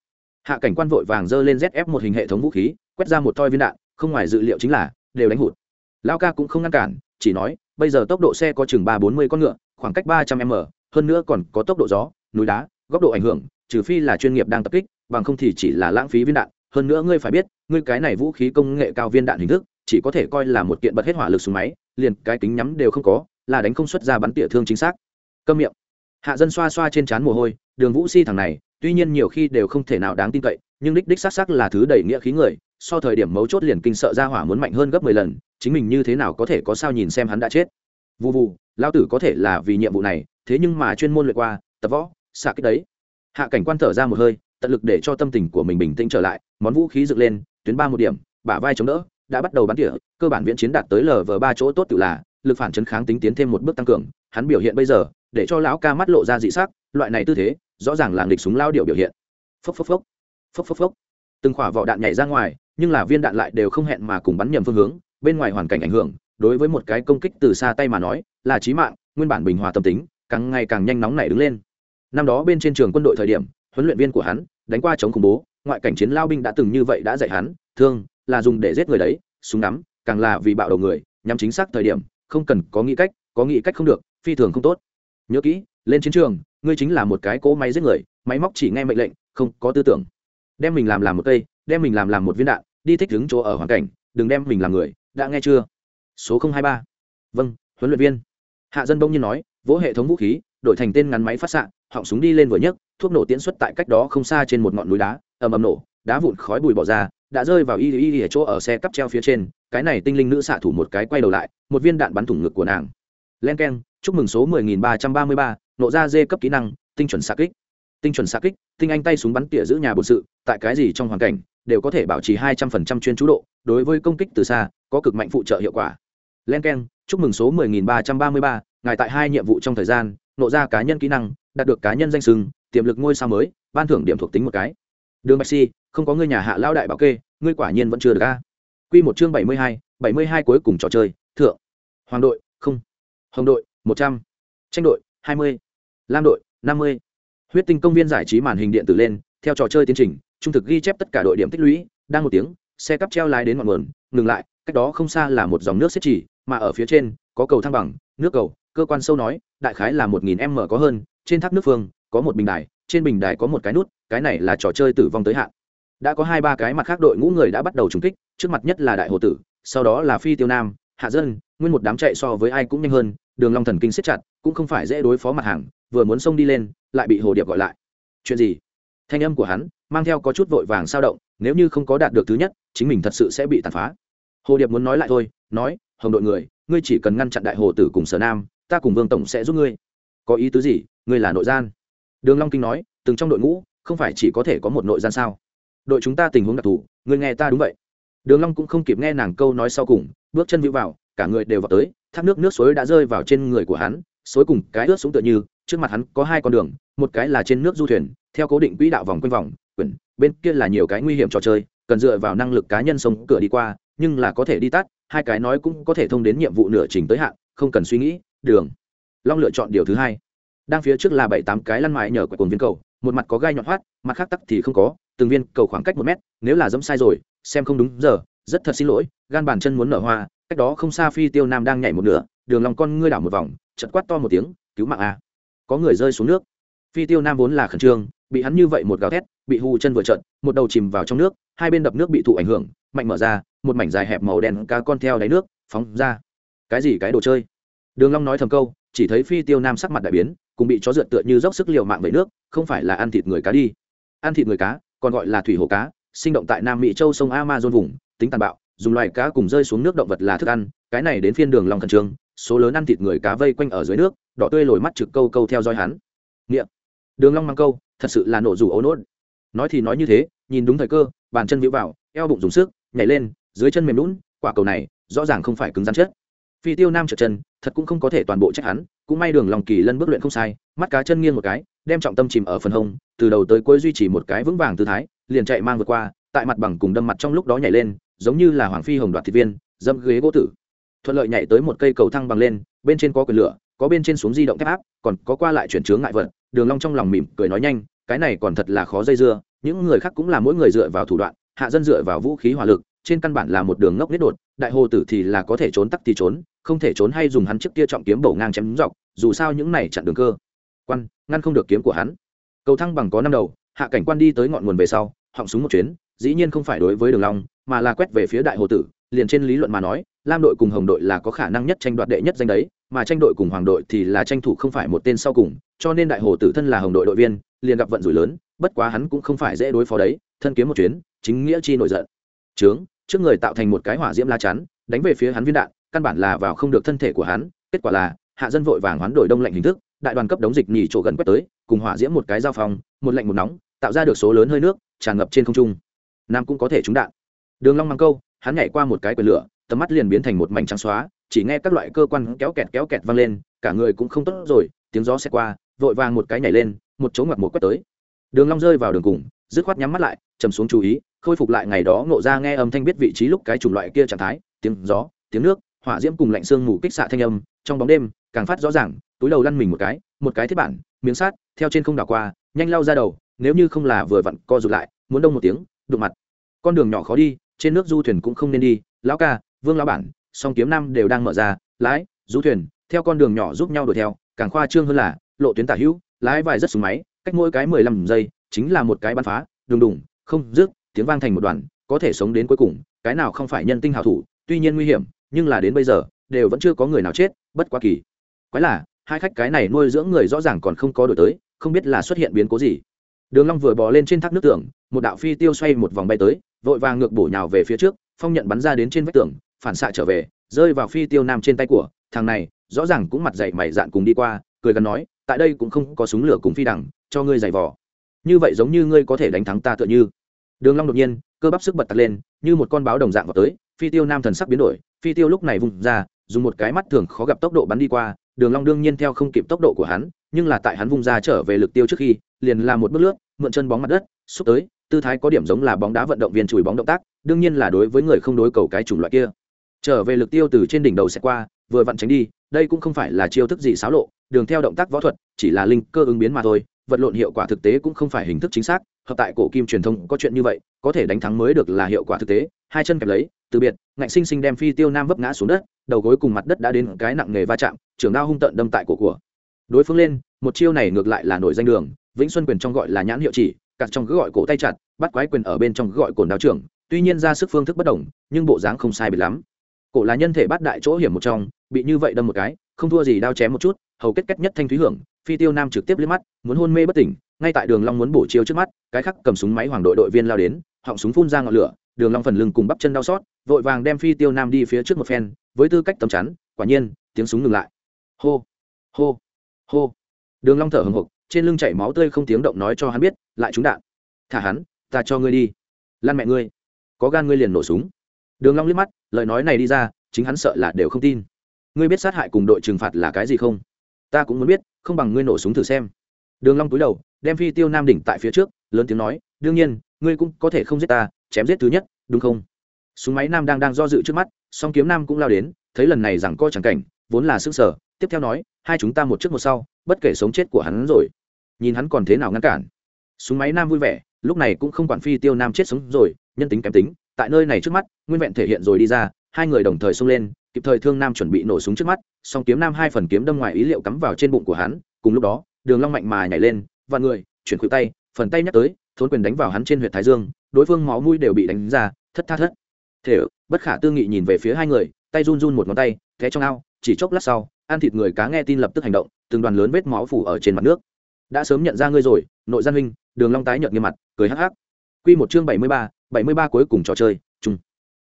[SPEAKER 1] hạ cảnh quan vội vàng giơ lên zf một hình hệ thống vũ khí, quét ra một toi viên đạn, không ngoài dự liệu chính là, đều đánh hụt. Lao ca cũng không ngăn cản, chỉ nói, bây giờ tốc độ xe có chừng ba bốn mươi con ngựa, khoảng cách ba trăm m, hơn nữa còn có tốc độ gió, núi đá, góc độ ảnh hưởng, trừ phi là chuyên nghiệp đang tập kích, bằng không thì chỉ là lãng phí viên đạn. Hơn nữa ngươi phải biết, ngươi cái này vũ khí công nghệ cao viên đạn hình thức, chỉ có thể coi là một kiện bật hết hỏa lực súng máy, liền cái kính nhắm đều không có, là đánh không xuất ra bắn tỉa thương chính xác. Câm miệng. Hạ dân xoa xoa trên trán mồ hôi, đường vũ si thằng này tuy nhiên nhiều khi đều không thể nào đáng tin cậy, nhưng đích đích xác xác là thứ đầy nghĩa khí người, so thời điểm mấu chốt liền kinh sợ ra hỏa muốn mạnh hơn gấp mười lần, chính mình như thế nào có thể có sao nhìn xem hắn đã chết. Vụ vụ lao tử có thể là vì nhiệm vụ này, thế nhưng mà chuyên môn luyện qua, tập võ, xạ kích đấy. Hạ cảnh quan thở ra một hơi, tận lực để cho tâm tình của mình bình tĩnh trở lại, món vũ khí dựng lên, tuyến ba một điểm, bả vai chống đỡ, đã bắt đầu bắn tỉa, cơ bản viễn chiến đạt tới lv ba chỗ tốt tự là, lực phản chấn kháng tính tiến thêm một bước tăng cường, hắn biểu hiện bây giờ, để cho lão ca mắt lộ ra dị sắc, loại này tư thế rõ ràng là nghịch súng lao điệu biểu hiện. Phốc phốc phốc. Phốc phốc phốc. Từng khỏa vỏ đạn nhảy ra ngoài, nhưng là viên đạn lại đều không hẹn mà cùng bắn nhầm phương hướng, bên ngoài hoàn cảnh ảnh hưởng, đối với một cái công kích từ xa tay mà nói, là chí mạng, nguyên bản bình hòa tâm tính, càng ngày càng nhanh nóng nảy đứng lên. Năm đó bên trên trường quân đội thời điểm, huấn luyện viên của hắn, đánh qua chống khủng bố, ngoại cảnh chiến lao binh đã từng như vậy đã dạy hắn, thương, là dùng để giết người đấy, súng nắm càng là vì bạo đầu người nhằm chính xác thời điểm, không cần có nghĩ cách, có nghĩ cách không được, phi thường không tốt. Nhớ kỹ, lên chiến trường ngươi chính là một cái cỗ máy giết người máy móc chỉ nghe mệnh lệnh không có tư tưởng. Đem mình làm làm một cây đem mình làm làm một viên đạn đi thích đứng chỗ ở hoàn cảnh đừng đem mình làm người đã nghe chưa? Số hai mươi ba. Vâng huấn luyện viên. Hạ dân Bông nhiên nói vỗ hệ thống vũ khí đổi thành tên ngắn máy phát xạ họng súng đi lên vừa nhấc thuốc nổ tiễn xuất tại cách đó không xa trên một ngọn núi đá ầm ầm nổ đá vụn khói bụi bỏ ra đã rơi vào y y y ở chỗ ở xe cắp treo phía trên cái này tinh linh nữ xạ thủ một cái quay đầu lại một viên đạn bắn thủng ngực của nàng. Len keng chúc mừng số 10333, nộ ra dê cấp kỹ năng, tinh chuẩn xa kích. Tinh chuẩn xa kích, tinh anh tay súng bắn tỉa giữ nhà bột sự, tại cái gì trong hoàn cảnh, đều có thể bảo trì hai trăm phần trăm chuyên chú độ, đối với công kích từ xa, có cực mạnh phụ trợ hiệu quả. Len k e n chúc mừng số mười nghìn ba trăm ba mươi ba, ngài tại hai nhiệm vụ trong thời gian, nộ ra cá nhân kỹ năng, đạt được cá nhân danh sừng tiềm lực ngôi sao mới, ban thưởng điểm thuộc tính một cái. Đường bạch si, không có người nhà hạ lao đại bảo kê, ngươi quả nhiên vẫn chưa được ca q một chương bảy mươi hai, bảy mươi hai cuối cùng trò chơi, thượng. Hoàng đội, không. Hồng đội, một trăm. Tranh đội, hai mươi lam đội, năm mươi. Huyết tinh công viên giải trí màn hình điện tử lên, theo trò chơi tiến trình, trung thực ghi chép tất cả đội điểm tích lũy, đang một tiếng, xe cắp treo lái đến ngọn nguồn, ngừng lại, cách đó không xa là một dòng nước xếp chỉ, mà ở phía trên, có cầu thăng bằng, nước cầu, cơ quan sâu nói, đại khái là một nghìn m có hơn, trên thác nước phương, có một bình đài, trên bình đài có một cái nút, cái này là trò chơi tử vong tới hạn. Đã có hai ba cái mặt khác đội ngũ người đã bắt đầu trúng kích, trước mặt nhất là đại hồ tử, sau đó là phi tiêu nam, hạ dân, nguyên một đám chạy so với ai cũng nhanh hơn đường long thần kinh siết chặt, cũng không phải dễ đối phó mặt hàng, vừa muốn xông đi lên, lại bị hồ điệp gọi lại. Chuyện gì? Thanh âm của hắn mang theo có chút vội vàng sao động, nếu như không có đạt được thứ nhất, chính mình thật sự sẽ bị tàn phá. Hồ điệp muốn nói lại thôi, nói, hồng đội người, ngươi chỉ cần ngăn chặn đại hồ tử cùng sở nam, ta cùng vương tổng sẽ giúp ngươi. Có ý tứ gì? Ngươi là nội gian. Đường long kinh nói, từng trong đội ngũ, không phải chỉ có thể có một nội gian sao? Đội chúng ta tình huống đặc thù, ngươi nghe ta đúng vậy. Đường long cũng không kịp nghe nàng câu nói sau cùng, bước chân vĩu vào cả người đều vào tới, thác nước nước suối đã rơi vào trên người của hắn, suối cùng cái ướt xuống tựa như, trước mặt hắn có hai con đường, một cái là trên nước du thuyền, theo cố định quỹ đạo vòng quanh vòng, quyển, bên kia là nhiều cái nguy hiểm trò chơi, cần dựa vào năng lực cá nhân sông cửa đi qua, nhưng là có thể đi tắt, hai cái nói cũng có thể thông đến nhiệm vụ nửa trình tới hạn, không cần suy nghĩ, đường. Long lựa chọn điều thứ hai. Đang phía trước là bảy tám cái lăn mại nhờ quẹt cồn viên cầu, một mặt có gai nhọn hoắt, mặt khác tắc thì không có, từng viên cầu khoảng cách một mét, nếu là dẫm sai rồi, xem không đúng giờ, rất thật xin lỗi, gan bàn chân muốn nở hoa cách đó không xa phi tiêu nam đang nhảy một nửa, đường lòng con ngươi đảo một vòng chật quát to một tiếng, cứu mạng a, có người rơi xuống nước. Phi tiêu nam vốn là khẩn trương, bị hắn như vậy một gào thét, bị hù chân vừa trận một đầu chìm vào trong nước, hai bên đập nước bị thụ ảnh hưởng, mạnh mở ra, một mảnh dài hẹp màu đen cá con theo đáy nước, phóng ra. Cái gì cái đồ chơi? Đường long nói thầm câu, chỉ thấy phi tiêu nam sắc mặt đại biến, cùng bị chó rượt tựa như dốc sức liều mạng với nước, không phải là ăn thịt người cá đi. Ăn thịt người cá, còn gọi là thủy hồ cá, sinh động tại nam mỹ châu sông amazon vùng, tính tàn bạo dùng loài cá cùng rơi xuống nước động vật là thức ăn, cái này đến phiên đường long khẩn trương, số lớn ăn thịt người cá vây quanh ở dưới nước, đỏ tươi lồi mắt trực câu câu theo dõi hắn. Nghiệm. Đường long mang câu, thật sự là nổ rủ ấu nốt nói thì nói như thế, nhìn đúng thời cơ, bàn chân vĩu vào, eo bụng dùng sức, nhảy lên, dưới chân mềm lún quả cầu này, rõ ràng không phải cứng rắn chết. Phi tiêu nam trượt chân, thật cũng không có thể toàn bộ trách hắn, cũng may đường lòng kỳ lân bước luyện không sai, mắt cá chân nghiêng một cái, đem trọng tâm chìm ở phần hông, từ đầu tới cuối duy trì một cái vững vàng tư thái, liền chạy mang vượt qua, tại mặt bằng cùng đâm mặt trong lúc đó nhảy lên giống như là hoàng phi hồng đoạt thịt viên dâm ghế gỗ tử. Thuận lợi nhảy tới một cây cầu thăng bằng lên, bên trên có quyền lửa, có bên trên xuống di động thép áp, còn có qua lại chuyển chướng ngại vật, đường long trong lòng mỉm cười nói nhanh, cái này còn thật là khó dây dưa, những người khác cũng là mỗi người dựa vào thủ đoạn, hạ dân dựa vào vũ khí hỏa lực, trên căn bản là một đường ngốc nết đột, đại hồ tử thì là có thể trốn tắc thì trốn, không thể trốn hay dùng hắn trước kia trọng kiếm bổ ngang chém dọc, dù sao những này chặn đường cơ. Quan, ngăn không được kiếm của hắn. Cầu thăng bằng có năm đầu, hạ cảnh quan đi tới ngọn nguồn về sau, họng súng một chuyến, dĩ nhiên không phải đối với đường long mà là quét về phía đại hồ tử, liền trên lý luận mà nói, lam đội cùng hồng đội là có khả năng nhất tranh đoạt đệ nhất danh đấy, mà tranh đội cùng hoàng đội thì là tranh thủ không phải một tên sau cùng, cho nên đại hồ tử thân là hồng đội đội viên, liền gặp vận rủi lớn, bất quá hắn cũng không phải dễ đối phó đấy, thân kiếm một chuyến, chính nghĩa chi nổi giận. Trướng trước người tạo thành một cái hỏa diễm la chắn, đánh về phía hắn viên đạn, căn bản là vào không được thân thể của hắn, kết quả là, hạ dân vội vàng hoán đổi đông lạnh hình thức, đại đoàn cấp đống dịch nhì chỗ gần quét tới, cùng hỏa diễm một cái giao phong, một lạnh một nóng, tạo ra được số lớn hơi nước, tràn ngập trên không trung. Nam cũng có thể trúng đạn đường long mang câu, hắn nhảy qua một cái quyền lửa, tầm mắt liền biến thành một mảnh trắng xóa, chỉ nghe các loại cơ quan kéo kẹt kéo kẹt vang lên, cả người cũng không tốt rồi, tiếng gió sẽ qua, vội vàng một cái nhảy lên, một chỗ ngoặt một quét tới. Đường long rơi vào đường cùng, dứt khoát nhắm mắt lại, trầm xuống chú ý, khôi phục lại ngày đó ngộ ra nghe âm thanh biết vị trí lúc cái chủng loại kia trạng thái, tiếng gió, tiếng nước, hỏa diễm cùng lạnh xương mù kích xạ thanh âm, trong bóng đêm, càng phát rõ ràng, túi đầu lăn mình một cái một cái thiết bản, miếng sát theo trên không đảo qua, nhanh lao ra đầu, nếu như không là vừa vặn co rụt lại, muốn đông một tiếng, đụng mặt. Con đường nhỏ khó đi trên nước du thuyền cũng không nên đi, lão ca, vương lão bản, song kiếm nam đều đang mở ra, lái, du thuyền, theo con đường nhỏ giúp nhau đuổi theo, càng khoa trương hơn là, lộ tuyến tả hữu, lái vài rất súng máy, cách mỗi cái mười lăm giây, chính là một cái bắn phá, đùng đùng, không rước tiếng vang thành một đoàn, có thể sống đến cuối cùng, cái nào không phải nhân tinh hào thủ, tuy nhiên nguy hiểm, nhưng là đến bây giờ, đều vẫn chưa có người nào chết, bất quá kỳ. Quái là hai khách cái này nuôi dưỡng người rõ ràng còn không có đổi tới, không biết là xuất hiện biến cố gì. Đường long vừa bò lên trên thác nước tưởng một đạo phi tiêu xoay một vòng bay tới vội vàng ngược bổ nhào về phía trước, phong nhận bắn ra đến trên vách tường, phản xạ trở về, rơi vào phi tiêu nam trên tay của, thằng này, rõ ràng cũng mặt dày mày dạn cùng đi qua, cười gần nói, tại đây cũng không có súng lửa cùng phi đằng cho ngươi giày vò. Như vậy giống như ngươi có thể đánh thắng ta tựa như. Đường long đột nhiên, cơ bắp sức bật tạt lên, như một con báo đồng dạng vào tới, phi tiêu nam thần sắc biến đổi, phi tiêu lúc này vùng ra, dùng một cái mắt thường khó gặp tốc độ bắn đi qua, đường long đương nhiên theo không kịp tốc độ của hắn, nhưng là tại hắn vung ra trở về lực tiêu trước khi, liền làm một bước lướt, mượn chân bóng mặt đất, xúc tới tư thái có điểm giống là bóng đá vận động viên chùi bóng động tác, đương nhiên là đối với người không đối cầu cái chủng loại kia. Trở về lực tiêu từ trên đỉnh đầu sẽ qua, vừa vặn tránh đi, đây cũng không phải là chiêu thức gì xáo lộ, đường theo động tác võ thuật, chỉ là linh cơ ứng biến mà thôi, vật lộn hiệu quả thực tế cũng không phải hình thức chính xác, hợp tại cổ kim truyền thông có chuyện như vậy, có thể đánh thắng mới được là hiệu quả thực tế, hai chân kẹp lấy, từ biệt, ngạnh sinh sinh đem phi tiêu nam vấp ngã xuống đất, đầu gối cùng mặt đất đã đến cái nặng nghề va chạm trường đao hung tận đâm tại cổ của. Đối phương lên, một chiêu này ngược lại là nổi danh đường, vĩnh xuân quyền trong gọi là nhãn hiệu chỉ cả trong cứ gọi cổ tay chặt, bắt quái quyền ở bên trong cứ gọi cồn đao trưởng. Tuy nhiên ra sức phương thức bất đồng, nhưng bộ dáng không sai bị lắm. Cổ là nhân thể bắt đại chỗ hiểm một trong, bị như vậy đâm một cái, không thua gì đao chém một chút, hầu kết cách nhất thanh thúy hưởng, phi tiêu nam trực tiếp liếc mắt, muốn hôn mê bất tỉnh, ngay tại đường long muốn bổ chiêu trước mắt, cái khắc cầm súng máy hoàng đội đội viên lao đến, họng súng phun ra ngọn lửa, đường long phần lưng cùng bắp chân đau xót, vội vàng đem phi tiêu nam đi phía trước một phen, với tư cách tấm chắn, quả nhiên, tiếng súng ngừng lại. Hô hô hô. Đường long thở hừng hực trên lưng chảy máu tươi không tiếng động nói cho hắn biết, lại trúng đạn. Thả hắn, ta cho ngươi đi. Lan mẹ ngươi. Có gan ngươi liền nổ súng. Đường long liếc mắt, lời nói này đi ra, chính hắn sợ là đều không tin. Ngươi biết sát hại cùng đội trừng phạt là cái gì không? Ta cũng muốn biết, không bằng ngươi nổ súng thử xem. Đường long cúi đầu, đem phi tiêu nam đỉnh tại phía trước, lớn tiếng nói, đương nhiên, ngươi cũng có thể không giết ta, chém giết thứ nhất, đúng không? Súng máy nam đang đang do dự trước mắt, song kiếm nam cũng lao đến, thấy lần này rằng coi chẳng cảnh, vốn là sức sở tiếp theo nói, hai chúng ta một trước một sau, bất kể sống chết của hắn rồi nhìn hắn còn thế nào ngăn cản. Súng máy nam vui vẻ, lúc này cũng không quản phi tiêu nam chết sống rồi, nhân tính kém tính, tại nơi này trước mắt, nguyên vẹn thể hiện rồi đi ra, hai người đồng thời xông lên, kịp thời thương nam chuẩn bị nổ súng trước mắt, song kiếm nam hai phần kiếm đâm ngoài ý liệu cắm vào trên bụng của hắn, cùng lúc đó, đường long mạnh mà nhảy lên, và người, chuyển khuỷu tay, phần tay nhắc tới, thốn quyền đánh vào hắn trên huyệt thái dương, đối phương máu mũi đều bị đánh ra, thất tha thất. Thể, bất khả tư nghị nhìn về phía hai người, tay run run một ngón tay thế trong ao, chỉ chốc lát sau, ăn thịt người cá nghe tin lập tức hành động, từng đoàn lớn vết máu phủ ở trên mặt nước đã sớm nhận ra ngươi rồi nội gian huynh đường long tái nhợt nghiêm mặt cười hắc hắc. Quy một chương bảy mươi ba, bảy mươi ba cuối cùng trò chơi chung.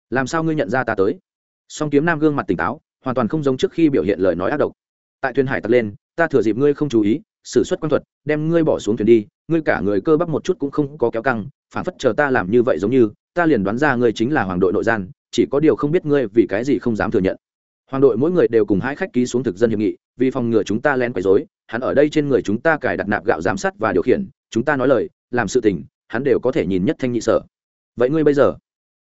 [SPEAKER 1] Làm sao ngươi nhận ra ta tới? Song kiếm nam gương mặt tỉnh táo hoàn toàn không giống trước khi biểu hiện lời nói ác độc. Tại thuyền hải tặc lên ta thừa dịp ngươi không chú ý sử xuất quan thuật đem ngươi bỏ xuống thuyền đi ngươi cả người cơ bắp một chút cũng không có kéo căng phản phất chờ ta làm như vậy giống như ta liền đoán ra ngươi chính là hoàng đội nội gian chỉ có điều không biết ngươi vì cái gì không dám thừa nhận. Hoàng đội mỗi người đều cùng hai khách ký xuống thực dân hiệp nghị vì phòng ngừa chúng ta len quấy rối, hắn ở đây trên người chúng ta cài đặt nạp gạo giám sát và điều khiển, chúng ta nói lời, làm sự tình, hắn đều có thể nhìn nhất thanh nhị sở. Vậy ngươi bây giờ?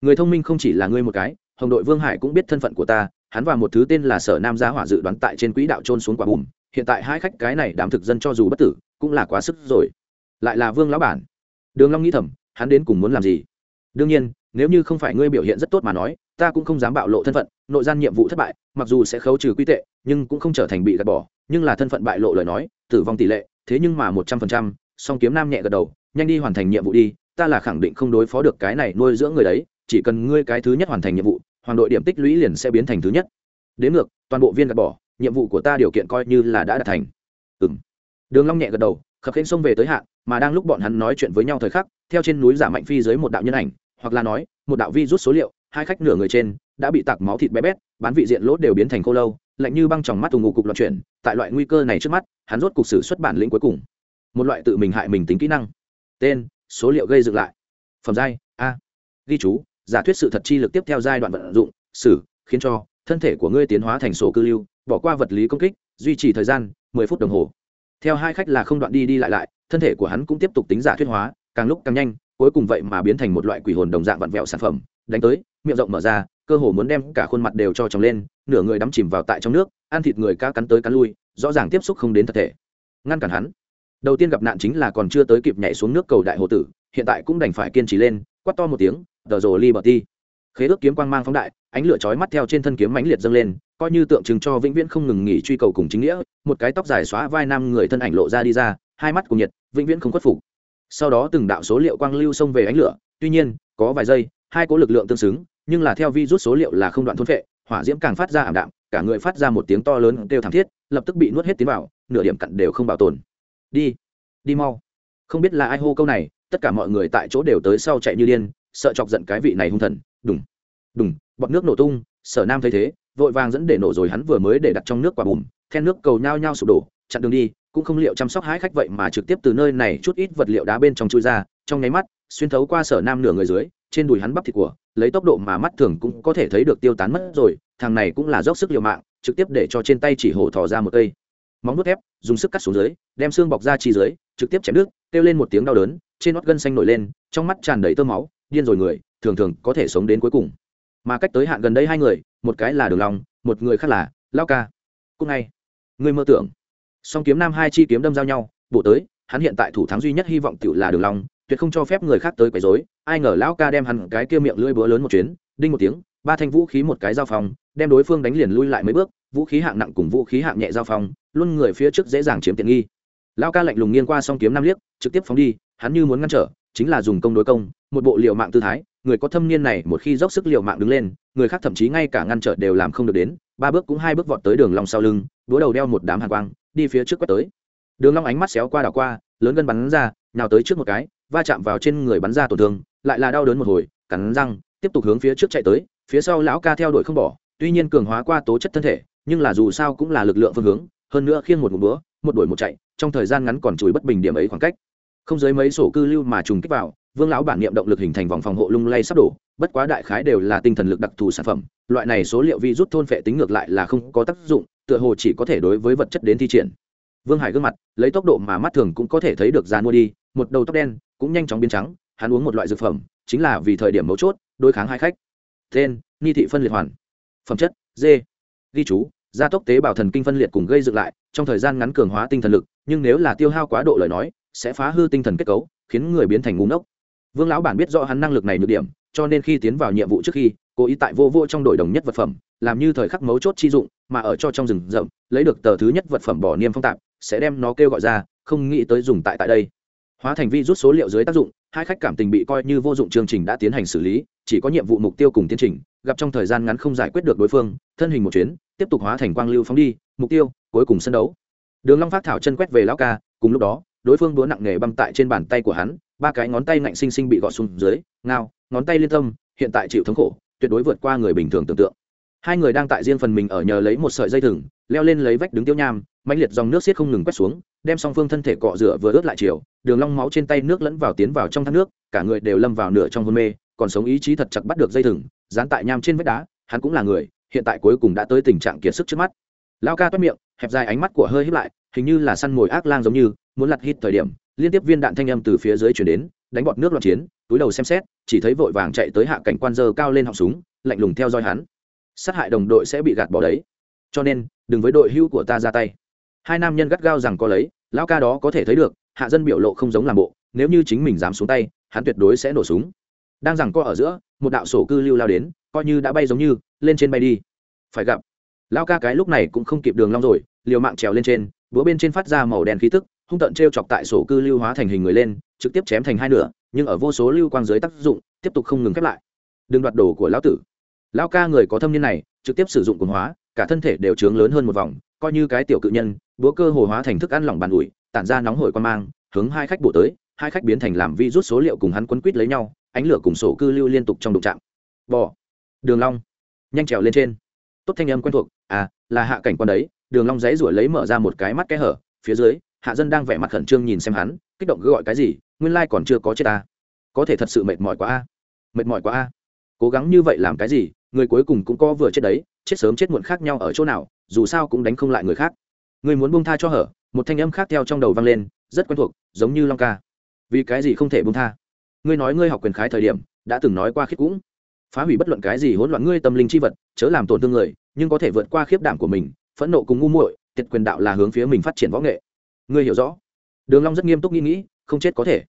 [SPEAKER 1] Người thông minh không chỉ là ngươi một cái, hồng đội vương hải cũng biết thân phận của ta, hắn và một thứ tên là sở nam gia hỏa dự đoán tại trên quỹ đạo trôn xuống quả bùm, hiện tại hai khách cái này đám thực dân cho dù bất tử, cũng là quá sức rồi. Lại là vương lão bản. Đường long nghĩ thầm, hắn đến cùng muốn làm gì? Đương nhiên, nếu như không phải ngươi biểu hiện rất tốt mà nói ta cũng không dám bạo lộ thân phận, nội gian nhiệm vụ thất bại, mặc dù sẽ khấu trừ quy tệ, nhưng cũng không trở thành bị gạt bỏ, nhưng là thân phận bại lộ lời nói, tử vong tỷ lệ, thế nhưng mà một trăm phần trăm, song kiếm nam nhẹ gật đầu, nhanh đi hoàn thành nhiệm vụ đi, ta là khẳng định không đối phó được cái này nuôi dưỡng người đấy, chỉ cần ngươi cái thứ nhất hoàn thành nhiệm vụ hoàng đội điểm tích lũy liền sẽ biến thành thứ nhất. Đến ngược, toàn bộ viên gạt bỏ, nhiệm vụ của ta điều kiện coi như là đã đạt thành. Ừ m đường long nhẹ gật đầu, khập khiễng xông về tới hạn mà đang lúc bọn hắn nói chuyện với nhau thời khắc, theo trên núi giả mạnh phi dưới một đạo nhân ảnh, hoặc là nói, một đạo vi rút số liệu hai khách nửa người trên đã bị tạc máu thịt bé bét, bán vị diện lốt đều biến thành khô lâu, lạnh như băng tròng mắt tù ngụ cục loạn chuyển, tại loại nguy cơ này trước mắt, hắn rốt cục sử xuất bản lĩnh cuối cùng. Một loại tự mình hại mình tính kỹ năng. Tên, số liệu gây dựng lại. Phẩm giai, a. Ghi chú, giả thuyết sự thật chi lực tiếp theo giai đoạn vận dụng, sử, khiến cho, thân thể của ngươi tiến hóa thành sổ cư lưu, bỏ qua vật lý công kích, duy trì thời gian, mười phút đồng hồ. Theo hai khách là không đoạn đi đi lại lại, thân thể của hắn cũng tiếp tục tính giả thuyết hóa, càng lúc càng nhanh, cuối cùng vậy mà biến thành một loại quỷ hồn đồng dạng vặn vẹo sản phẩm, đánh tới miệng rộng mở ra, cơ hồ muốn đem cả khuôn mặt đều cho trồng lên, nửa người đắm chìm vào tại trong nước, ăn thịt người cá cắn tới cắn lui, rõ ràng tiếp xúc không đến thật thể. Ngăn cản hắn. Đầu tiên gặp nạn chính là còn chưa tới kịp nhảy xuống nước cầu đại hồ tử, hiện tại cũng đành phải kiên trì lên, quát to một tiếng tờ rồ li bờ ti khế ước kiếm quang mang phóng đại, ánh lửa chói mắt theo trên thân kiếm mãnh liệt dâng lên, coi như tượng trưng cho vĩnh viễn không ngừng nghỉ truy cầu cùng chính nghĩa, một cái tóc dài xóa vai nam người thân ảnh lộ ra đi ra, hai mắt cùng nhiệt, vĩnh viễn không khuất phục. Sau đó từng đạo số liệu quang lưu xông về ánh lửa, tuy nhiên, có vài giây, hai cỗ lực lượng tương xứng nhưng là theo vi rút số liệu là không đoạn thôn vệ hỏa diễm càng phát ra ảm đạm, cả người phát ra một tiếng to lớn kêu thảm thiết, lập tức bị nuốt hết tiến vào, nửa điểm cặn đều không bảo tồn. Đi đi mau. Không biết là ai hô câu này, tất cả mọi người tại chỗ đều tới sau chạy như điên, sợ chọc giận cái vị này hung thần, đùng đùng, bọt nước nổ tung, sở nam thấy thế, vội vàng dẫn để nổ rồi hắn vừa mới để đặt trong nước quả bùm, then nước cầu nhao nhao sụp đổ, chặn đường đi, cũng không liệu chăm sóc hái khách vậy mà trực tiếp từ nơi này chút ít vật liệu đá bên trong chui ra, trong nháy mắt, xuyên thấu qua sở nam nửa người dưới trên đùi hắn bắp thịt của, lấy tốc độ mà mắt thường cũng có thể thấy được tiêu tán mất rồi, thằng này cũng là dốc sức liều mạng, trực tiếp để cho trên tay chỉ hổ thò ra một cây. Móng nuốt thép, dùng sức cắt xuống dưới, đem xương bọc ra chi dưới, trực tiếp chém nước, kêu lên một tiếng đau đớn, trên nót gân xanh nổi lên, trong mắt tràn đầy tơ máu, điên rồi người, thường thường có thể sống đến cuối cùng. Mà cách tới hạn gần đây hai người, một cái là đường long, một người khác là lao ca. Cũng ngay, người mơ tưởng. Song kiếm nam hai chi kiếm đâm giao nhau, bổ tới, hắn hiện tại thủ thắng duy nhất hy vọng tiểu là đường long tuyệt không cho phép người khác tới quấy rối. Ai ngờ lão ca đem hắn cái kia miệng lưỡi búa lớn một chuyến, đinh một tiếng, ba thanh vũ khí một cái giao phong, đem đối phương đánh liền lui lại mấy bước, vũ khí hạng nặng cùng vũ khí hạng nhẹ giao phong, luôn người phía trước dễ dàng chiếm tiện nghi. Lão ca lạnh lùng nghiêng qua song kiếm năm liếc, trực tiếp phóng đi, hắn như muốn ngăn trở, chính là dùng công đối công, một bộ liều mạng tư thái, người có thâm niên này một khi dốc sức liều mạng đứng lên, người khác thậm chí ngay cả ngăn trở đều làm không được đến, ba bước cũng hai bước vọt tới đường long sau lưng đũa đầu đeo một đám hàn quang, đi phía trước quét tới. Đường long ánh mắt xéo qua đảo qua, lớn gân bắn ra, nhào tới trước một cái va chạm vào trên người bắn ra tổn thương, lại là đau đớn một hồi, cắn răng, tiếp tục hướng phía trước chạy tới, phía sau lão ca theo đuổi không bỏ, tuy nhiên cường hóa qua tố chất thân thể, nhưng là dù sao cũng là lực lượng phương hướng, hơn nữa khiêng một ngụm bữa một đuổi một chạy, trong thời gian ngắn còn chùi bất bình điểm ấy khoảng cách. Không dưới mấy sổ cư lưu mà trùng kích vào, vương lão bản niệm động lực hình thành vòng phòng hộ lung lay sắp đổ, bất quá đại khái đều là tinh thần lực đặc thù sản phẩm, loại này số liệu vi rút thôn phệ tính ngược lại là không có tác dụng, tựa hồ chỉ có thể đối với vật chất đến thi triển. Vương hải gương mặt, lấy tốc độ mà mắt thường cũng có thể thấy được ra mua đi một đầu tóc đen, cũng nhanh chóng biến trắng, hắn uống một loại dược phẩm, chính là vì thời điểm mấu chốt, đối kháng hai khách. Tên, ni thị phân liệt hoàn. Phẩm chất, d. Ghi chú, gia tốc tế bào thần kinh phân liệt cùng gây dựng lại, trong thời gian ngắn cường hóa tinh thần lực, nhưng nếu là tiêu hao quá độ lời nói, sẽ phá hư tinh thần kết cấu, khiến người biến thành ngu ngốc. Vương lão bản biết rõ hắn năng lực này nhược điểm, cho nên khi tiến vào nhiệm vụ trước khi, cố ý tại vô vô trong đội đồng nhất vật phẩm, làm như thời khắc mấu chốt chi dụng, mà ở cho trong rừng rậm, lấy được tờ thứ nhất vật phẩm bỏ niêm phong tạp, sẽ đem nó kêu gọi ra, không nghĩ tới dùng tại tại đây hóa thành vi rút số liệu dưới tác dụng, hai khách cảm tình bị coi như vô dụng chương trình đã tiến hành xử lý, chỉ có nhiệm vụ mục tiêu cùng tiến trình, gặp trong thời gian ngắn không giải quyết được đối phương, thân hình một chuyến, tiếp tục hóa thành quang lưu phóng đi, mục tiêu, cuối cùng sân đấu. Đường long phát thảo chân quét về lão ca, cùng lúc đó, đối phương đũa nặng nghề băm tại trên bàn tay của hắn, ba cái ngón tay ngạnh sinh sinh bị gọt xuống dưới, ngao, ngón tay liên tâm, hiện tại chịu thống khổ, tuyệt đối vượt qua người bình thường tưởng tượng. Hai người đang tại riêng phần mình ở nhờ lấy một sợi dây thừng leo lên lấy vách đứng tiêu nham, mãnh liệt dòng nước xiết không ngừng quét xuống, đem song phương thân thể cọ rửa vừa ướt lại chiều, đường long máu trên tay nước lẫn vào tiến vào trong thác nước, cả người đều lâm vào nửa trong hôn mê, còn sống ý chí thật chặt bắt được dây thừng, dán tại nham trên vách đá, hắn cũng là người, hiện tại cuối cùng đã tới tình trạng kiệt sức trước mắt. Lao ca toát miệng, hẹp dài ánh mắt của hơi híp lại, hình như là săn mồi ác lang giống như, muốn lật hít thời điểm, liên tiếp viên đạn thanh âm từ phía dưới truyền đến, đánh bọt nước loạn chiến, túi đầu xem xét, chỉ thấy vội vàng chạy tới hạ cảnh quan dơ cao lên họng súng, lạnh lùng theo dõi hắn. Sát hại đồng đội sẽ bị gạt bỏ đấy. Cho nên đừng với đội hưu của ta ra tay. Hai nam nhân gắt gao rằng có lấy, lão ca đó có thể thấy được, hạ dân biểu lộ không giống làm bộ, nếu như chính mình dám xuống tay, hắn tuyệt đối sẽ nổ súng. Đang rằng co ở giữa, một đạo sổ cư lưu lao đến, coi như đã bay giống như, lên trên bay đi. Phải gặp. Lão ca cái lúc này cũng không kịp đường long rồi, liều mạng trèo lên trên, búa bên trên phát ra màu đen khí tức, hung tận treo chọc tại sổ cư lưu hóa thành hình người lên, trực tiếp chém thành hai nửa, nhưng ở vô số lưu quang dưới tác dụng, tiếp tục không ngừng khép lại. Đừng đoạt đồ của lão tử. Lão ca người có thâm niên này, trực tiếp sử dụng cuồng hóa cả thân thể đều trướng lớn hơn một vòng, coi như cái tiểu cự nhân, búa cơ hồ hóa thành thức ăn lỏng bàn ủi, tản ra nóng hổi quan mang, hướng hai khách bổ tới, hai khách biến thành làm vi rút số liệu cùng hắn quấn quýt lấy nhau, ánh lửa cùng sổ cư lưu liên tục trong đụng trạm bò. Đường long. Nhanh trèo lên trên. Tốt thanh âm quen thuộc à là hạ cảnh quan đấy, đường long giấy rủi lấy mở ra một cái mắt cái hở, phía dưới, hạ dân đang vẻ mặt khẩn trương nhìn xem hắn, kích động cứ gọi cái gì, nguyên lai còn chưa có chết ta. Có thể thật sự mệt mỏi quá a. Mệt mỏi quá a. Cố gắng như vậy làm cái gì người cuối cùng cũng có vừa chết đấy, chết sớm chết muộn khác nhau ở chỗ nào, dù sao cũng đánh không lại người khác. Người muốn buông tha cho hở, một thanh âm khác theo trong đầu vang lên, rất quen thuộc, giống như long ca. Vì cái gì không thể buông tha? Ngươi nói ngươi học quyền khái thời điểm, đã từng nói qua khiết cũng. Phá hủy bất luận cái gì hỗn loạn ngươi tâm linh chi vật, chớ làm tổn thương người, nhưng có thể vượt qua khiếp đảm của mình, phẫn nộ cùng ngu muội, tiệt quyền đạo là hướng phía mình phát triển võ nghệ. Ngươi hiểu rõ. Đường long rất nghiêm túc nghĩ nghĩ, không chết có thể.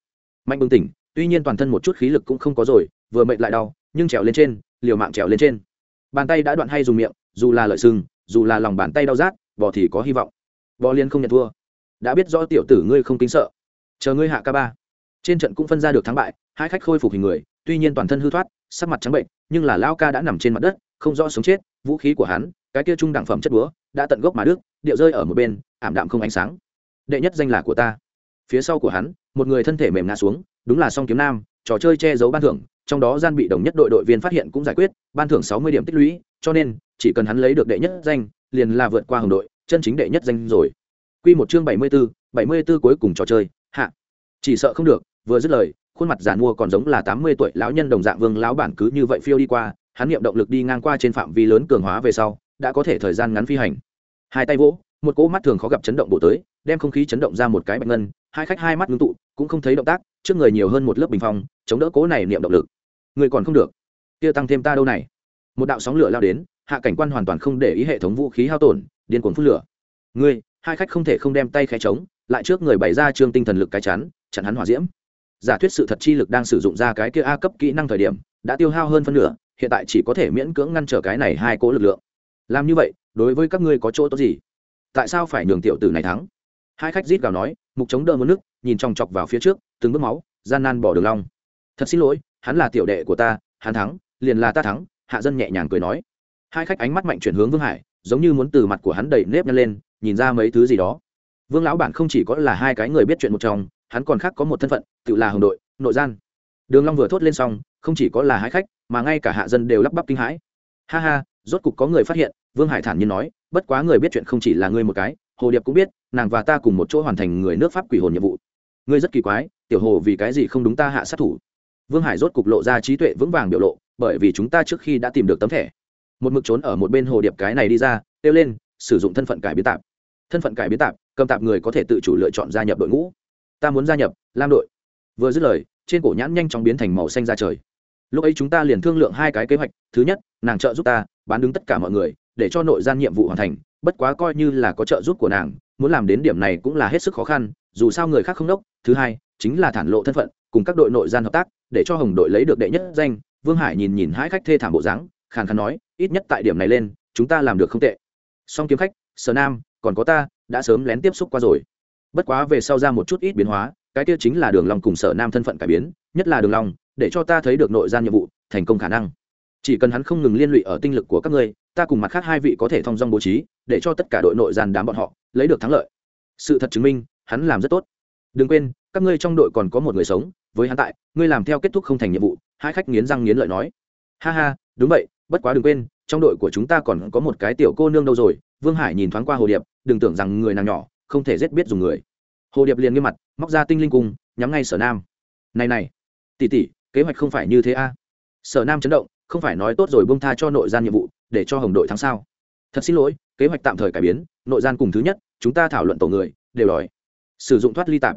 [SPEAKER 1] Mạnh bừng tỉnh, tuy nhiên toàn thân một chút khí lực cũng không có rồi, vừa mệt lại đau, nhưng trèo lên trên liều mạng trèo lên trên. Bàn tay đã đoạn hay dùng miệng, dù là lợi sừng, dù là lòng bàn tay đau rát, bò thì có hy vọng. Bò liên không nhận thua. Đã biết rõ tiểu tử ngươi không kính sợ. Chờ ngươi hạ ca ba. Trên trận cũng phân ra được thắng bại, hai khách khôi phục hình người, tuy nhiên toàn thân hư thoát, sắc mặt trắng bệnh, nhưng là lao ca đã nằm trên mặt đất, không rõ sống chết, vũ khí của hắn, cái kia trung đẳng phẩm chất búa, đã tận gốc mà đức điệu rơi ở một bên, ảm đạm không ánh sáng. Đệ nhất danh là của ta. Phía sau của hắn, một người thân thể mềm ngã xuống, đúng là song kiếm nam, trò chơi che giấu ban thưởng trong đó gian bị đồng nhất đội đội viên phát hiện cũng giải quyết ban thưởng sáu mươi điểm tích lũy cho nên chỉ cần hắn lấy được đệ nhất danh liền là vượt qua hồng đội chân chính đệ nhất danh rồi Quy một chương bảy mươi 74, 74 cuối cùng trò chơi, hạ. Chỉ sợ không được, vừa dứt lời, khuôn mặt giàn mua còn giống là tám mươi tuổi lão nhân đồng dạng Vương lão bản cứ như vậy phiêu đi qua, hắn niệm động lực đi ngang qua trên phạm vi lớn cường hóa về sau, đã có thể thời gian ngắn phi hành. Hai tay vỗ, một cỗ mắt thường khó gặp chấn động bổ tới, đem không khí chấn động ra một cái bạch ngân, hai khách hai mắt ngưng tụ, cũng không thấy động tác, trước người nhiều hơn một lớp bình phong, chống đỡ cỗ này niệm động lực. Người còn không được, kia tăng thêm ta đâu này. Một đạo sóng lửa lao đến, hạ cảnh quan hoàn toàn không để ý hệ thống vũ khí hao tổn, điên cuồng phun lửa. Ngươi, hai khách không thể không đem tay khẽ trống lại trước người bày ra trương tinh thần lực cái chắn chặn hắn hỏa diễm. Giả thuyết sự thật chi lực đang sử dụng ra cái kia a cấp kỹ năng thời điểm đã tiêu hao hơn phân nửa hiện tại chỉ có thể miễn cưỡng ngăn trở cái này hai cố lực lượng. Làm như vậy đối với các ngươi có chỗ tốt gì? Tại sao phải nhường tiểu tử này thắng? Hai khách rít gào nói mục chống đỡ một nước nhìn chòng chọc vào phía trước từng bước máu gian nan bỏ đường long thật xin lỗi, hắn là tiểu đệ của ta, hắn thắng, liền là ta thắng, hạ dân nhẹ nhàng cười nói. Hai khách ánh mắt mạnh chuyển hướng vương hải, giống như muốn từ mặt của hắn đẩy nếp nhăn lên, nhìn ra mấy thứ gì đó. Vương lão bản không chỉ có là hai cái người biết chuyện một trong, hắn còn khác có một thân phận, tự là hồng đội, nội gian. Đường long vừa thốt lên xong, không chỉ có là hai khách, mà ngay cả hạ dân đều lắp bắp kinh hãi. Ha ha, rốt cục có người phát hiện, vương hải thản nhiên nói, bất quá người biết chuyện không chỉ là ngươi một cái, hồ điệp cũng biết, nàng và ta cùng một chỗ hoàn thành người nước pháp quỷ hồn nhiệm vụ. Ngươi rất kỳ quái, tiểu hồ vì cái gì không đúng ta hạ sát thủ? Vương hải rốt cục lộ ra trí tuệ vững vàng biểu lộ, bởi vì chúng ta trước khi đã tìm được tấm thẻ. Một mực trốn ở một bên hồ điệp cái này đi ra, kêu lên, sử dụng thân phận cải biến tạp. Thân phận cải biến tạp, cầm tạp người có thể tự chủ lựa chọn gia nhập đội ngũ. Ta muốn gia nhập, lam đội. Vừa dứt lời, trên cổ nhãn nhanh chóng biến thành màu xanh ra trời. Lúc ấy chúng ta liền thương lượng hai cái kế hoạch, thứ nhất, nàng trợ giúp ta, bán đứng tất cả mọi người, để cho nội gian nhiệm vụ hoàn thành, bất quá coi như là có trợ giúp của nàng, muốn làm đến điểm này cũng là hết sức khó khăn, dù sao người khác không đốc, thứ hai, chính là thản lộ thân phận, cùng các đội nội gian hợp tác để cho hồng đội lấy được đệ nhất danh. Vương hải nhìn nhìn hai khách thê thảm bộ dáng, khàn khàn nói, ít nhất tại điểm này lên, chúng ta làm được không tệ. Song kiếm khách, sở nam, còn có ta, đã sớm lén tiếp xúc qua rồi. Bất quá về sau ra một chút ít biến hóa, cái kia chính là đường long cùng sở nam thân phận cải biến, nhất là đường long, để cho ta thấy được nội gian nhiệm vụ, thành công khả năng. Chỉ cần hắn không ngừng liên lụy ở tinh lực của các ngươi, ta cùng mặt khác hai vị có thể thông dong bố trí, để cho tất cả đội nội gian đám bọn họ lấy được thắng lợi. Sự thật chứng minh, hắn làm rất tốt. Đừng quên, các ngươi trong đội còn có một người sống với hắn tại, ngươi làm theo kết thúc không thành nhiệm vụ, hai khách nghiến răng nghiến lợi nói. Ha ha, đúng vậy, bất quá đừng quên, trong đội của chúng ta còn có một cái tiểu cô nương đâu rồi, vương hải nhìn thoáng qua hồ điệp, đừng tưởng rằng người nàng nhỏ, không thể giết biết dùng người. Hồ điệp liền nghiêm mặt, móc ra tinh linh cung, nhắm ngay sở nam. Này này tỉ tỉ kế hoạch không phải như thế a. À? sở nam chấn động, không phải nói tốt rồi bông tha cho nội gian nhiệm vụ, để cho hồng đội thắng sao? Thật xin lỗi, kế hoạch tạm thời cải biến, nội gian cùng thứ nhất, chúng ta thảo luận tổ người, đều đòi sử dụng thoát ly tạp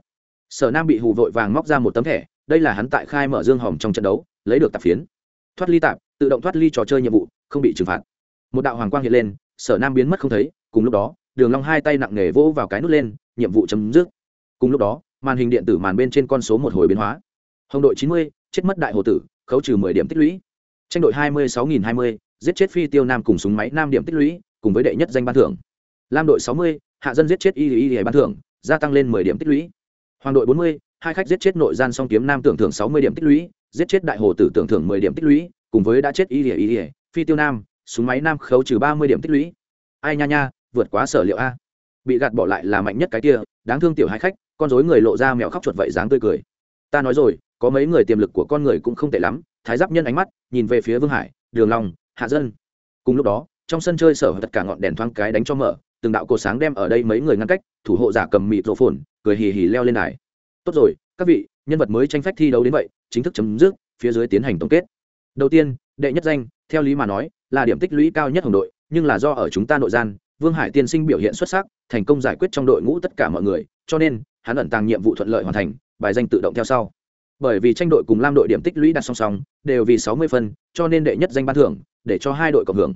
[SPEAKER 1] sở nam bị hù vội vàng móc ra một tấm thẻ đây là hắn tại khai mở dương hòm trong trận đấu, lấy được tạp phiến. Thoát ly tạp, tự động thoát ly trò chơi nhiệm vụ, không bị trừng phạt. Một đạo hoàng quang hiện lên, sở nam biến mất không thấy, cùng lúc đó, đường long hai tay nặng nề vỗ vào cái nút lên, nhiệm vụ chấm dứt. Cùng lúc đó, màn hình điện tử màn bên trên con số một hồi biến hóa. Hồng đội chín mươi, chết mất đại hồ tử, khấu trừ mười điểm tích lũy. Tranh đội hai mươi sáu nghìn hai mươi, giết chết phi tiêu nam cùng súng máy nam điểm tích lũy, cùng với đệ nhất danh ban thưởng. Lam đội sáu mươi, hạ dân giết chết y y y ban thưởng, gia tăng lên mười điểm tích lũy. Hoàng đội bốn mươi hai khách giết chết nội gian song kiếm nam tưởng thưởng sáu mươi điểm tích lũy, giết chết đại hồ tử tưởng thưởng mười điểm tích lũy, cùng với đã chết y y y phi tiêu nam, súng máy nam khấu trừ ba mươi điểm tích lũy. Ai nha nha, vượt quá sở liệu a. Bị gạt bỏ lại là mạnh nhất cái kia, đáng thương tiểu hai khách, con dối người lộ ra mèo khóc chuột vậy dáng tươi cười. Ta nói rồi, có mấy người tiềm lực của con người cũng không tệ lắm, thái giáp nhân ánh mắt, nhìn về phía vương hải, đường long, hạ dân. Cùng lúc đó, trong sân chơi sở tất cả ngọn đèn thoáng cái đánh cho mở, từng đạo cột sáng đem ở đây mấy người ngăn cách, thủ hộ giả cầm mịt rổ phồn, cười hì hì leo lên đài tốt rồi, các vị, nhân vật mới tranh phách thi đấu đến vậy, chính thức chấm dứt, phía dưới tiến hành tổng kết. Đầu tiên, đệ nhất danh, theo lý mà nói, là điểm tích lũy cao nhất hồng đội, nhưng là do ở chúng ta nội gian, vương hải tiên sinh biểu hiện xuất sắc, thành công giải quyết trong đội ngũ tất cả mọi người, cho nên, hắn ẩn tàng nhiệm vụ thuận lợi hoàn thành, bài danh tự động theo sau. Bởi vì tranh đội cùng lam đội điểm tích lũy đặt song song, đều vì sáu mươi phân cho nên đệ nhất danh ban thưởng, để cho hai đội cộng hưởng.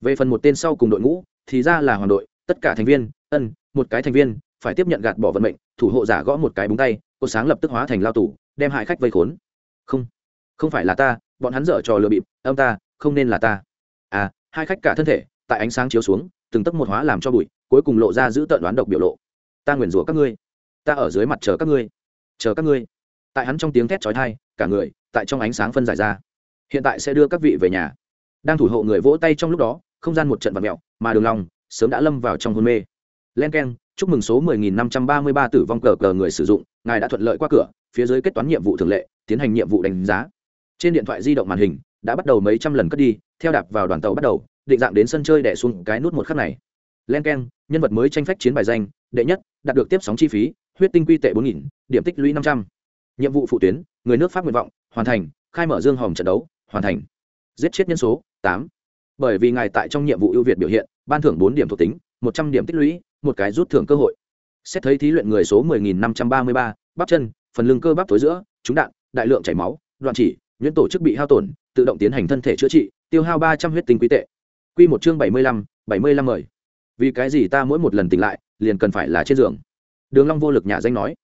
[SPEAKER 1] Về phần một tên sau cùng đội ngũ, thì ra là hoàng đội, tất cả thành viên, ân, một cái thành viên, phải tiếp nhận gạt bỏ vận mệnh, thủ hộ giả gõ một cái búng tay cô sáng lập tức hóa thành lao tù, đem hại khách vây khốn. Không không phải là ta, bọn hắn dở trò lừa bịp âm ta, không nên là ta. À hai khách cả thân thể, tại ánh sáng chiếu xuống, từng tấc một hóa làm cho bụi, cuối cùng lộ ra giữ tợn đoán độc biểu lộ. Ta nguyền rủa các ngươi. Ta ở dưới mặt chờ các ngươi. Chờ các ngươi. Tại hắn trong tiếng thét trói thai cả người, tại trong ánh sáng phân giải ra. Hiện tại sẽ đưa các vị về nhà. Đang thủ hộ người vỗ tay trong lúc đó, không gian một trận vật mẹo mà đường lòng, sớm đã lâm vào trong hôn mê. Len k e n chúc mừng số 10.533 tử vong cờ cờ người sử dụng ngài đã thuận lợi qua cửa, phía dưới kết toán nhiệm vụ thường lệ, tiến hành nhiệm vụ đánh giá. Trên điện thoại di động màn hình đã bắt đầu mấy trăm lần cất đi, theo đạp vào đoàn tàu bắt đầu, định dạng đến sân chơi đẻ xuống cái nút một khắc này. Len k e n nhân vật mới tranh phách chiến bài danh, đệ nhất, đạt được tiếp sóng chi phí, huyết tinh quy tệ bốn nghìn, điểm tích lũy năm trăm. Nhiệm vụ phụ tuyến, người nước pháp nguyện vọng, hoàn thành, khai mở dương hòm trận đấu, hoàn thành. Giết chết nhân số, tám. Bởi vì ngài tại trong nhiệm vụ ưu việt biểu hiện, ban thưởng bốn điểm thuộc tính, một trăm điểm tích lũy, một cái rút thưởng cơ hội xét thấy thí luyện người số mười nghìn năm trăm ba mươi ba, bắp chân, phần lưng cơ bắp tối giữa, trúng đạn, đại lượng chảy máu, đoạn chỉ, nhuyễn tổ chức bị hao tổn, tự động tiến hành thân thể chữa trị, tiêu hao ba trăm huyết tinh quý tệ. Q một chương bảy mươi lăm, bảy mươi lăm mời. Vì cái gì ta mỗi một lần tỉnh lại, liền cần phải là trên giường? Đường long vô lực nhà danh nói.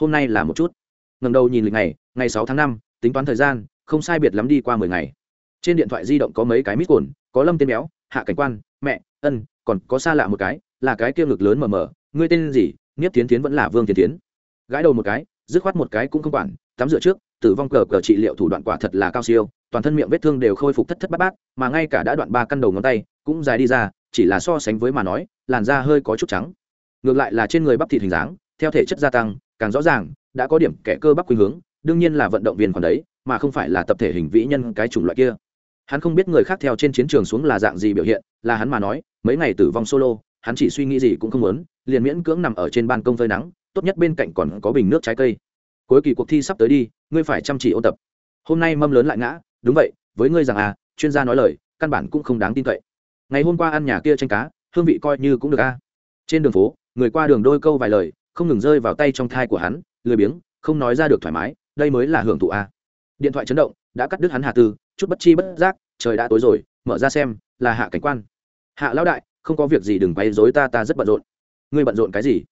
[SPEAKER 1] Hôm nay là một chút. Ngẩng đầu nhìn lịch ngày ngày sáu tháng năm, tính toán thời gian, không sai biệt lắm đi qua mười ngày. Trên điện thoại di động có mấy cái mít cồn, có lâm tên béo, hạ cảnh quan, mẹ, ân, còn có xa lạ một cái, là cái kia ngực lớn mờ mờ. Ngươi tên gì? Nghiếp tiến tiến vẫn là vương tiến tiến gãi đầu một cái, dứt khoát một cái cũng không quản, tắm rửa trước, tử vong cờ cờ trị liệu thủ đoạn quả thật là cao siêu, toàn thân miệng vết thương đều khôi phục thất thất bát bát, mà ngay cả đã đoạn ba căn đầu ngón tay, cũng dài đi ra, chỉ là so sánh với mà nói, làn da hơi có chút trắng. Ngược lại là trên người bắp thịt hình dáng, theo thể chất gia tăng, càng rõ ràng, đã có điểm kẻ cơ bắp khuynh hướng, đương nhiên là vận động viên còn đấy, mà không phải là tập thể hình vĩ nhân cái chủng loại kia. Hắn không biết người khác theo trên chiến trường xuống là dạng gì biểu hiện, là hắn mà nói, mấy ngày tử vong solo hắn chỉ suy nghĩ gì cũng không muốn, liền miễn cưỡng nằm ở trên ban công phơi nắng, tốt nhất bên cạnh còn có bình nước trái cây. Cuối kỳ cuộc thi sắp tới đi, ngươi phải chăm chỉ ôn tập. Hôm nay mâm lớn lại ngã, đúng vậy, với ngươi rằng à chuyên gia nói lời, căn bản cũng không đáng tin cậy. Ngày hôm qua ăn nhà kia tranh cá, hương vị coi như cũng được a. Trên đường phố, người qua đường đôi câu vài lời, không ngừng rơi vào tay trong thai của hắn, lười biếng, không nói ra được thoải mái, đây mới là hưởng thụ a. Điện thoại chấn động, đã cắt đứt hắn hạ tư, chút bất chi bất giác, trời đã tối rồi, mở ra xem, là hạ cảnh quan. Hạ lão đại không có việc gì đừng quấy dối ta ta rất bận rộn. Ngươi bận rộn cái gì?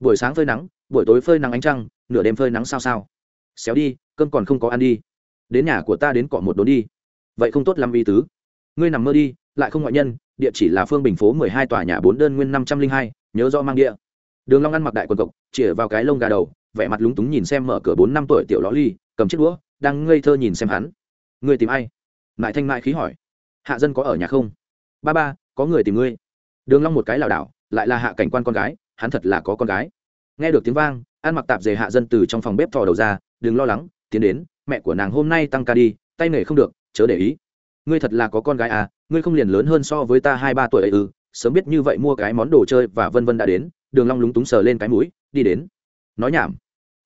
[SPEAKER 1] Buổi sáng phơi nắng, buổi tối phơi nắng ánh trăng, nửa đêm phơi nắng sao sao. Xéo đi, cơm còn không có ăn đi. Đến nhà của ta đến cọ một đốn đi. Vậy không tốt lắm y tứ. Ngươi nằm mơ đi, lại không ngoại nhân, địa chỉ là phương bình phố mười hai tòa nhà bốn đơn nguyên năm trăm linh hai, nhớ do mang địa. Đường long ăn mặc đại quần cộc chĩa vào cái lông gà đầu, vẻ mặt lúng túng nhìn xem mở cửa bốn năm tuổi tiểu ló ly, cầm chiếc đũa, đang ngây thơ nhìn xem hắn. Ngươi tìm ai? Mại thanh mại khí hỏi. Hạ dân có ở nhà không? Ba ba, có người tìm ngươi đường long một cái lảo đảo, lại là hạ cảnh quan con gái, hắn thật là có con gái. Nghe được tiếng vang, An mặc tạp dề hạ dân từ trong phòng bếp thò đầu ra, đừng lo lắng, tiến đến, mẹ của nàng hôm nay tăng ca đi, tay nghề không được, chớ để ý. Ngươi thật là có con gái à ngươi không liền lớn hơn so với ta hai ba tuổi ấy ư, sớm biết như vậy mua cái món đồ chơi và vân vân đã đến. Đường long lúng túng sờ lên cái mũi, đi đến. Nói nhảm.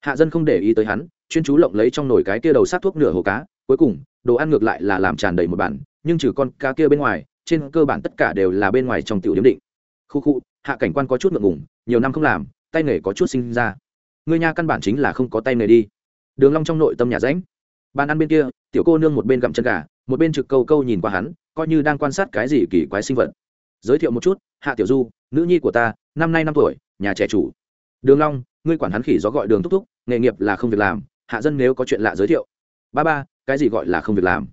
[SPEAKER 1] Hạ dân không để ý tới hắn, chuyên chú lộng lấy trong nồi cái kia đầu sát thuốc nửa hồ cá, cuối cùng, đồ ăn ngược lại là làm tràn đầy một bản, nhưng trừ con cá kia bên ngoài trên cơ bản tất cả đều là bên ngoài trong tiểu điểm định. Khu khu, hạ cảnh quan có chút ngượng ngùng, nhiều năm không làm, tay nghề có chút sinh ra. Người nhà căn bản chính là không có tay nghề đi. Đường long trong nội tâm nhà ránh bàn ăn bên kia, tiểu cô nương một bên gặm chân gà, một bên trực câu câu nhìn qua hắn, coi như đang quan sát cái gì kỳ quái sinh vật. Giới thiệu một chút, hạ tiểu du, nữ nhi của ta, năm nay năm tuổi, nhà trẻ chủ. Đường long, ngươi quản hắn khỉ gió gọi đường thúc thúc, nghề nghiệp là không việc làm, hạ dân nếu có chuyện lạ giới thiệu. Ba ba, cái gì gọi là không việc làm?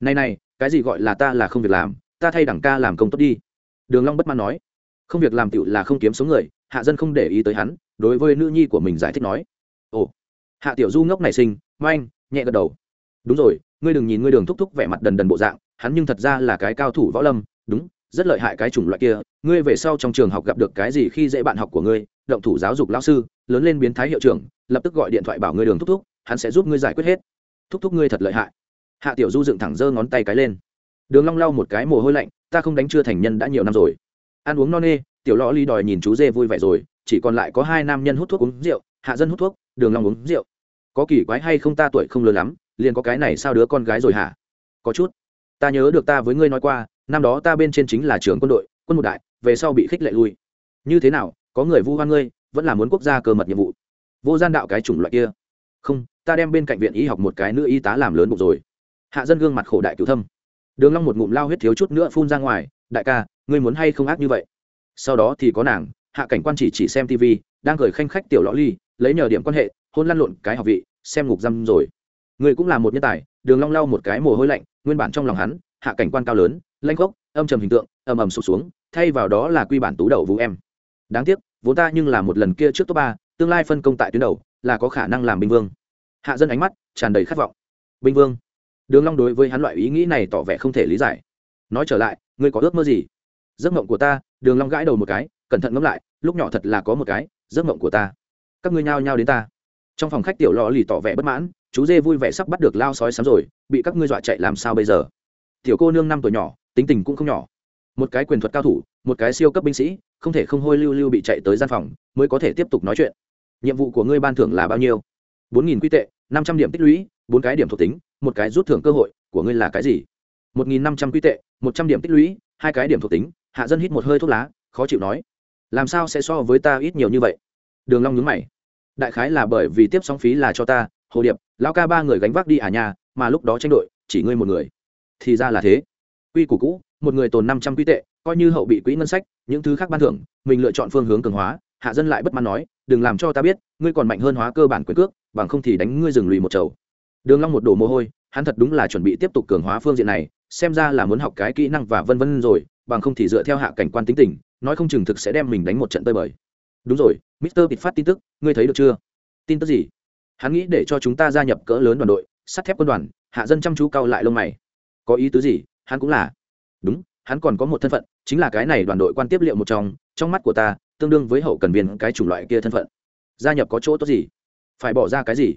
[SPEAKER 1] Này này, cái gì gọi là ta là không việc làm? Ta thay đẳng ca làm công tốt đi. Đường long bất mãn nói. Không việc làm tiểu là không kiếm số người, hạ dân không để ý tới hắn, đối với nữ nhi của mình giải thích nói. Ồ, hạ tiểu du ngốc này sinh manh nhẹ gật đầu. Đúng rồi, ngươi đừng nhìn ngươi đường thúc thúc vẻ mặt đần đần bộ dạng, hắn nhưng thật ra là cái cao thủ võ lâm, đúng, rất lợi hại cái chủng loại kia. Ngươi về sau trong trường học gặp được cái gì khi dễ bạn học của ngươi, động thủ giáo dục lão sư, lớn lên biến thái hiệu trưởng, lập tức gọi điện thoại bảo ngươi đường thúc thúc, hắn sẽ giúp ngươi giải quyết hết. Thúc thúc ngươi thật lợi hại. Hạ tiểu du dựng thẳng giơ ngón tay cái lên đường long lau một cái mồ hôi lạnh, ta không đánh chưa thành nhân đã nhiều năm rồi. Ăn uống no nê, tiểu lõ ly đòi nhìn chú dê vui vẻ rồi, chỉ còn lại có hai nam nhân hút thuốc uống rượu, hạ dân hút thuốc, đường long uống rượu. Có kỳ quái hay không ta tuổi không lớn lắm, liền có cái này sao đứa con gái rồi hả? Có chút. Ta nhớ được ta với ngươi nói qua, năm đó ta bên trên chính là trưởng quân đội, quân một đại, về sau bị khích lệ lui. Như thế nào, có người vu hoan ngươi, vẫn là muốn quốc gia cơ mật nhiệm vụ. Vô gian đạo cái chủng loại kia. Không, ta đem bên cạnh viện y học một cái nữ y tá làm lớn bụng rồi. Hạ dân gương mặt khổ đại cứu thâm đường long một ngụm lao huyết thiếu chút nữa phun ra ngoài, đại ca, ngươi muốn hay không ác như vậy? Sau đó thì có nàng, hạ cảnh quan chỉ chỉ xem tv đang cười khanh khách tiểu lõ ly, lấy nhờ điểm quan hệ, hôn lăn lộn cái học vị, xem ngục dâm rồi. Ngươi cũng là một nhân tài, đường long lau một cái mồ hôi lạnh, nguyên bản trong lòng hắn, hạ cảnh quan cao lớn, lanh gốc, âm trầm hình tượng, ầm ầm sụp xuống, thay vào đó là quy bản tú đầu vũ em. Đáng tiếc, vốn ta nhưng là một lần kia trước top ba, tương lai phân công tại tuyến đầu, là có khả năng làm binh vương. Hạ dân ánh mắt tràn đầy khát vọng. Binh vương đường long đối với hắn loại ý nghĩ này tỏ vẻ không thể lý giải. Nói trở lại, ngươi có ước mơ gì? Giấc mộng của ta, đường long gãi đầu một cái, cẩn thận ngẫm lại, lúc nhỏ thật là có một cái, giấc mộng của ta. Các ngươi nhao nhao đến ta. Trong phòng khách tiểu lò lì tỏ vẻ bất mãn, chú dê vui vẻ sắp bắt được lao sói sắm rồi, bị các ngươi dọa chạy làm sao bây giờ? Tiểu cô nương năm tuổi nhỏ, tính tình cũng không nhỏ. Một cái quyền thuật cao thủ, một cái siêu cấp binh sĩ, không thể không hôi lưu lưu bị chạy tới gian phòng, mới có thể tiếp tục nói chuyện. Nhiệm vụ của ngươi ban thưởng là bao nhiêu? Bốn nghìn quy tệ, năm trăm điểm tích lũy, bốn cái điểm thuộc tính một cái rút thưởng cơ hội, của ngươi là cái gì? Một nghìn năm trăm quy tệ, một trăm điểm tích lũy, hai cái điểm thuộc tính, hạ dân hít một hơi thuốc lá, khó chịu nói. Làm sao sẽ so với ta ít nhiều như vậy? Đường long nhướng mày. Đại khái là bởi vì tiếp sóng phí là cho ta, hồ điệp, lão ca ba người gánh vác đi à nhà, mà lúc đó tranh đội, chỉ ngươi một người. Thì ra là thế. Quy củ cũ, một người tồn năm trăm quy tệ, coi như hậu bị quỹ ngân sách, những thứ khác ban thưởng, mình lựa chọn phương hướng cường hóa, hạ dân lại bất mãn nói, đừng làm cho ta biết, ngươi còn mạnh hơn hóa cơ bản quyền cước, bằng không thì đánh ngươi dừng lùi một chầu đường long một đổ mồ hôi, hắn thật đúng là chuẩn bị tiếp tục cường hóa phương diện này, xem ra là muốn học cái kỹ năng và vân vân rồi, bằng không thì dựa theo hạ cảnh quan tính tình, nói không chừng thực sẽ đem mình đánh một trận tơi bời. Đúng rồi, mister bịt phát tin tức, ngươi thấy được chưa? Tin tức gì? Hắn nghĩ để cho chúng ta gia nhập cỡ lớn đoàn đội, sắt thép quân đoàn, hạ dân chăm chú cao lại lông mày. Có ý tứ gì? Hắn cũng là. Đúng, hắn còn có một thân phận, chính là cái này đoàn đội quan tiếp liệu một trong trong mắt của ta, tương đương với hậu cần viên cái chủng loại kia thân phận. Gia nhập có chỗ tốt gì? Phải bỏ ra cái gì?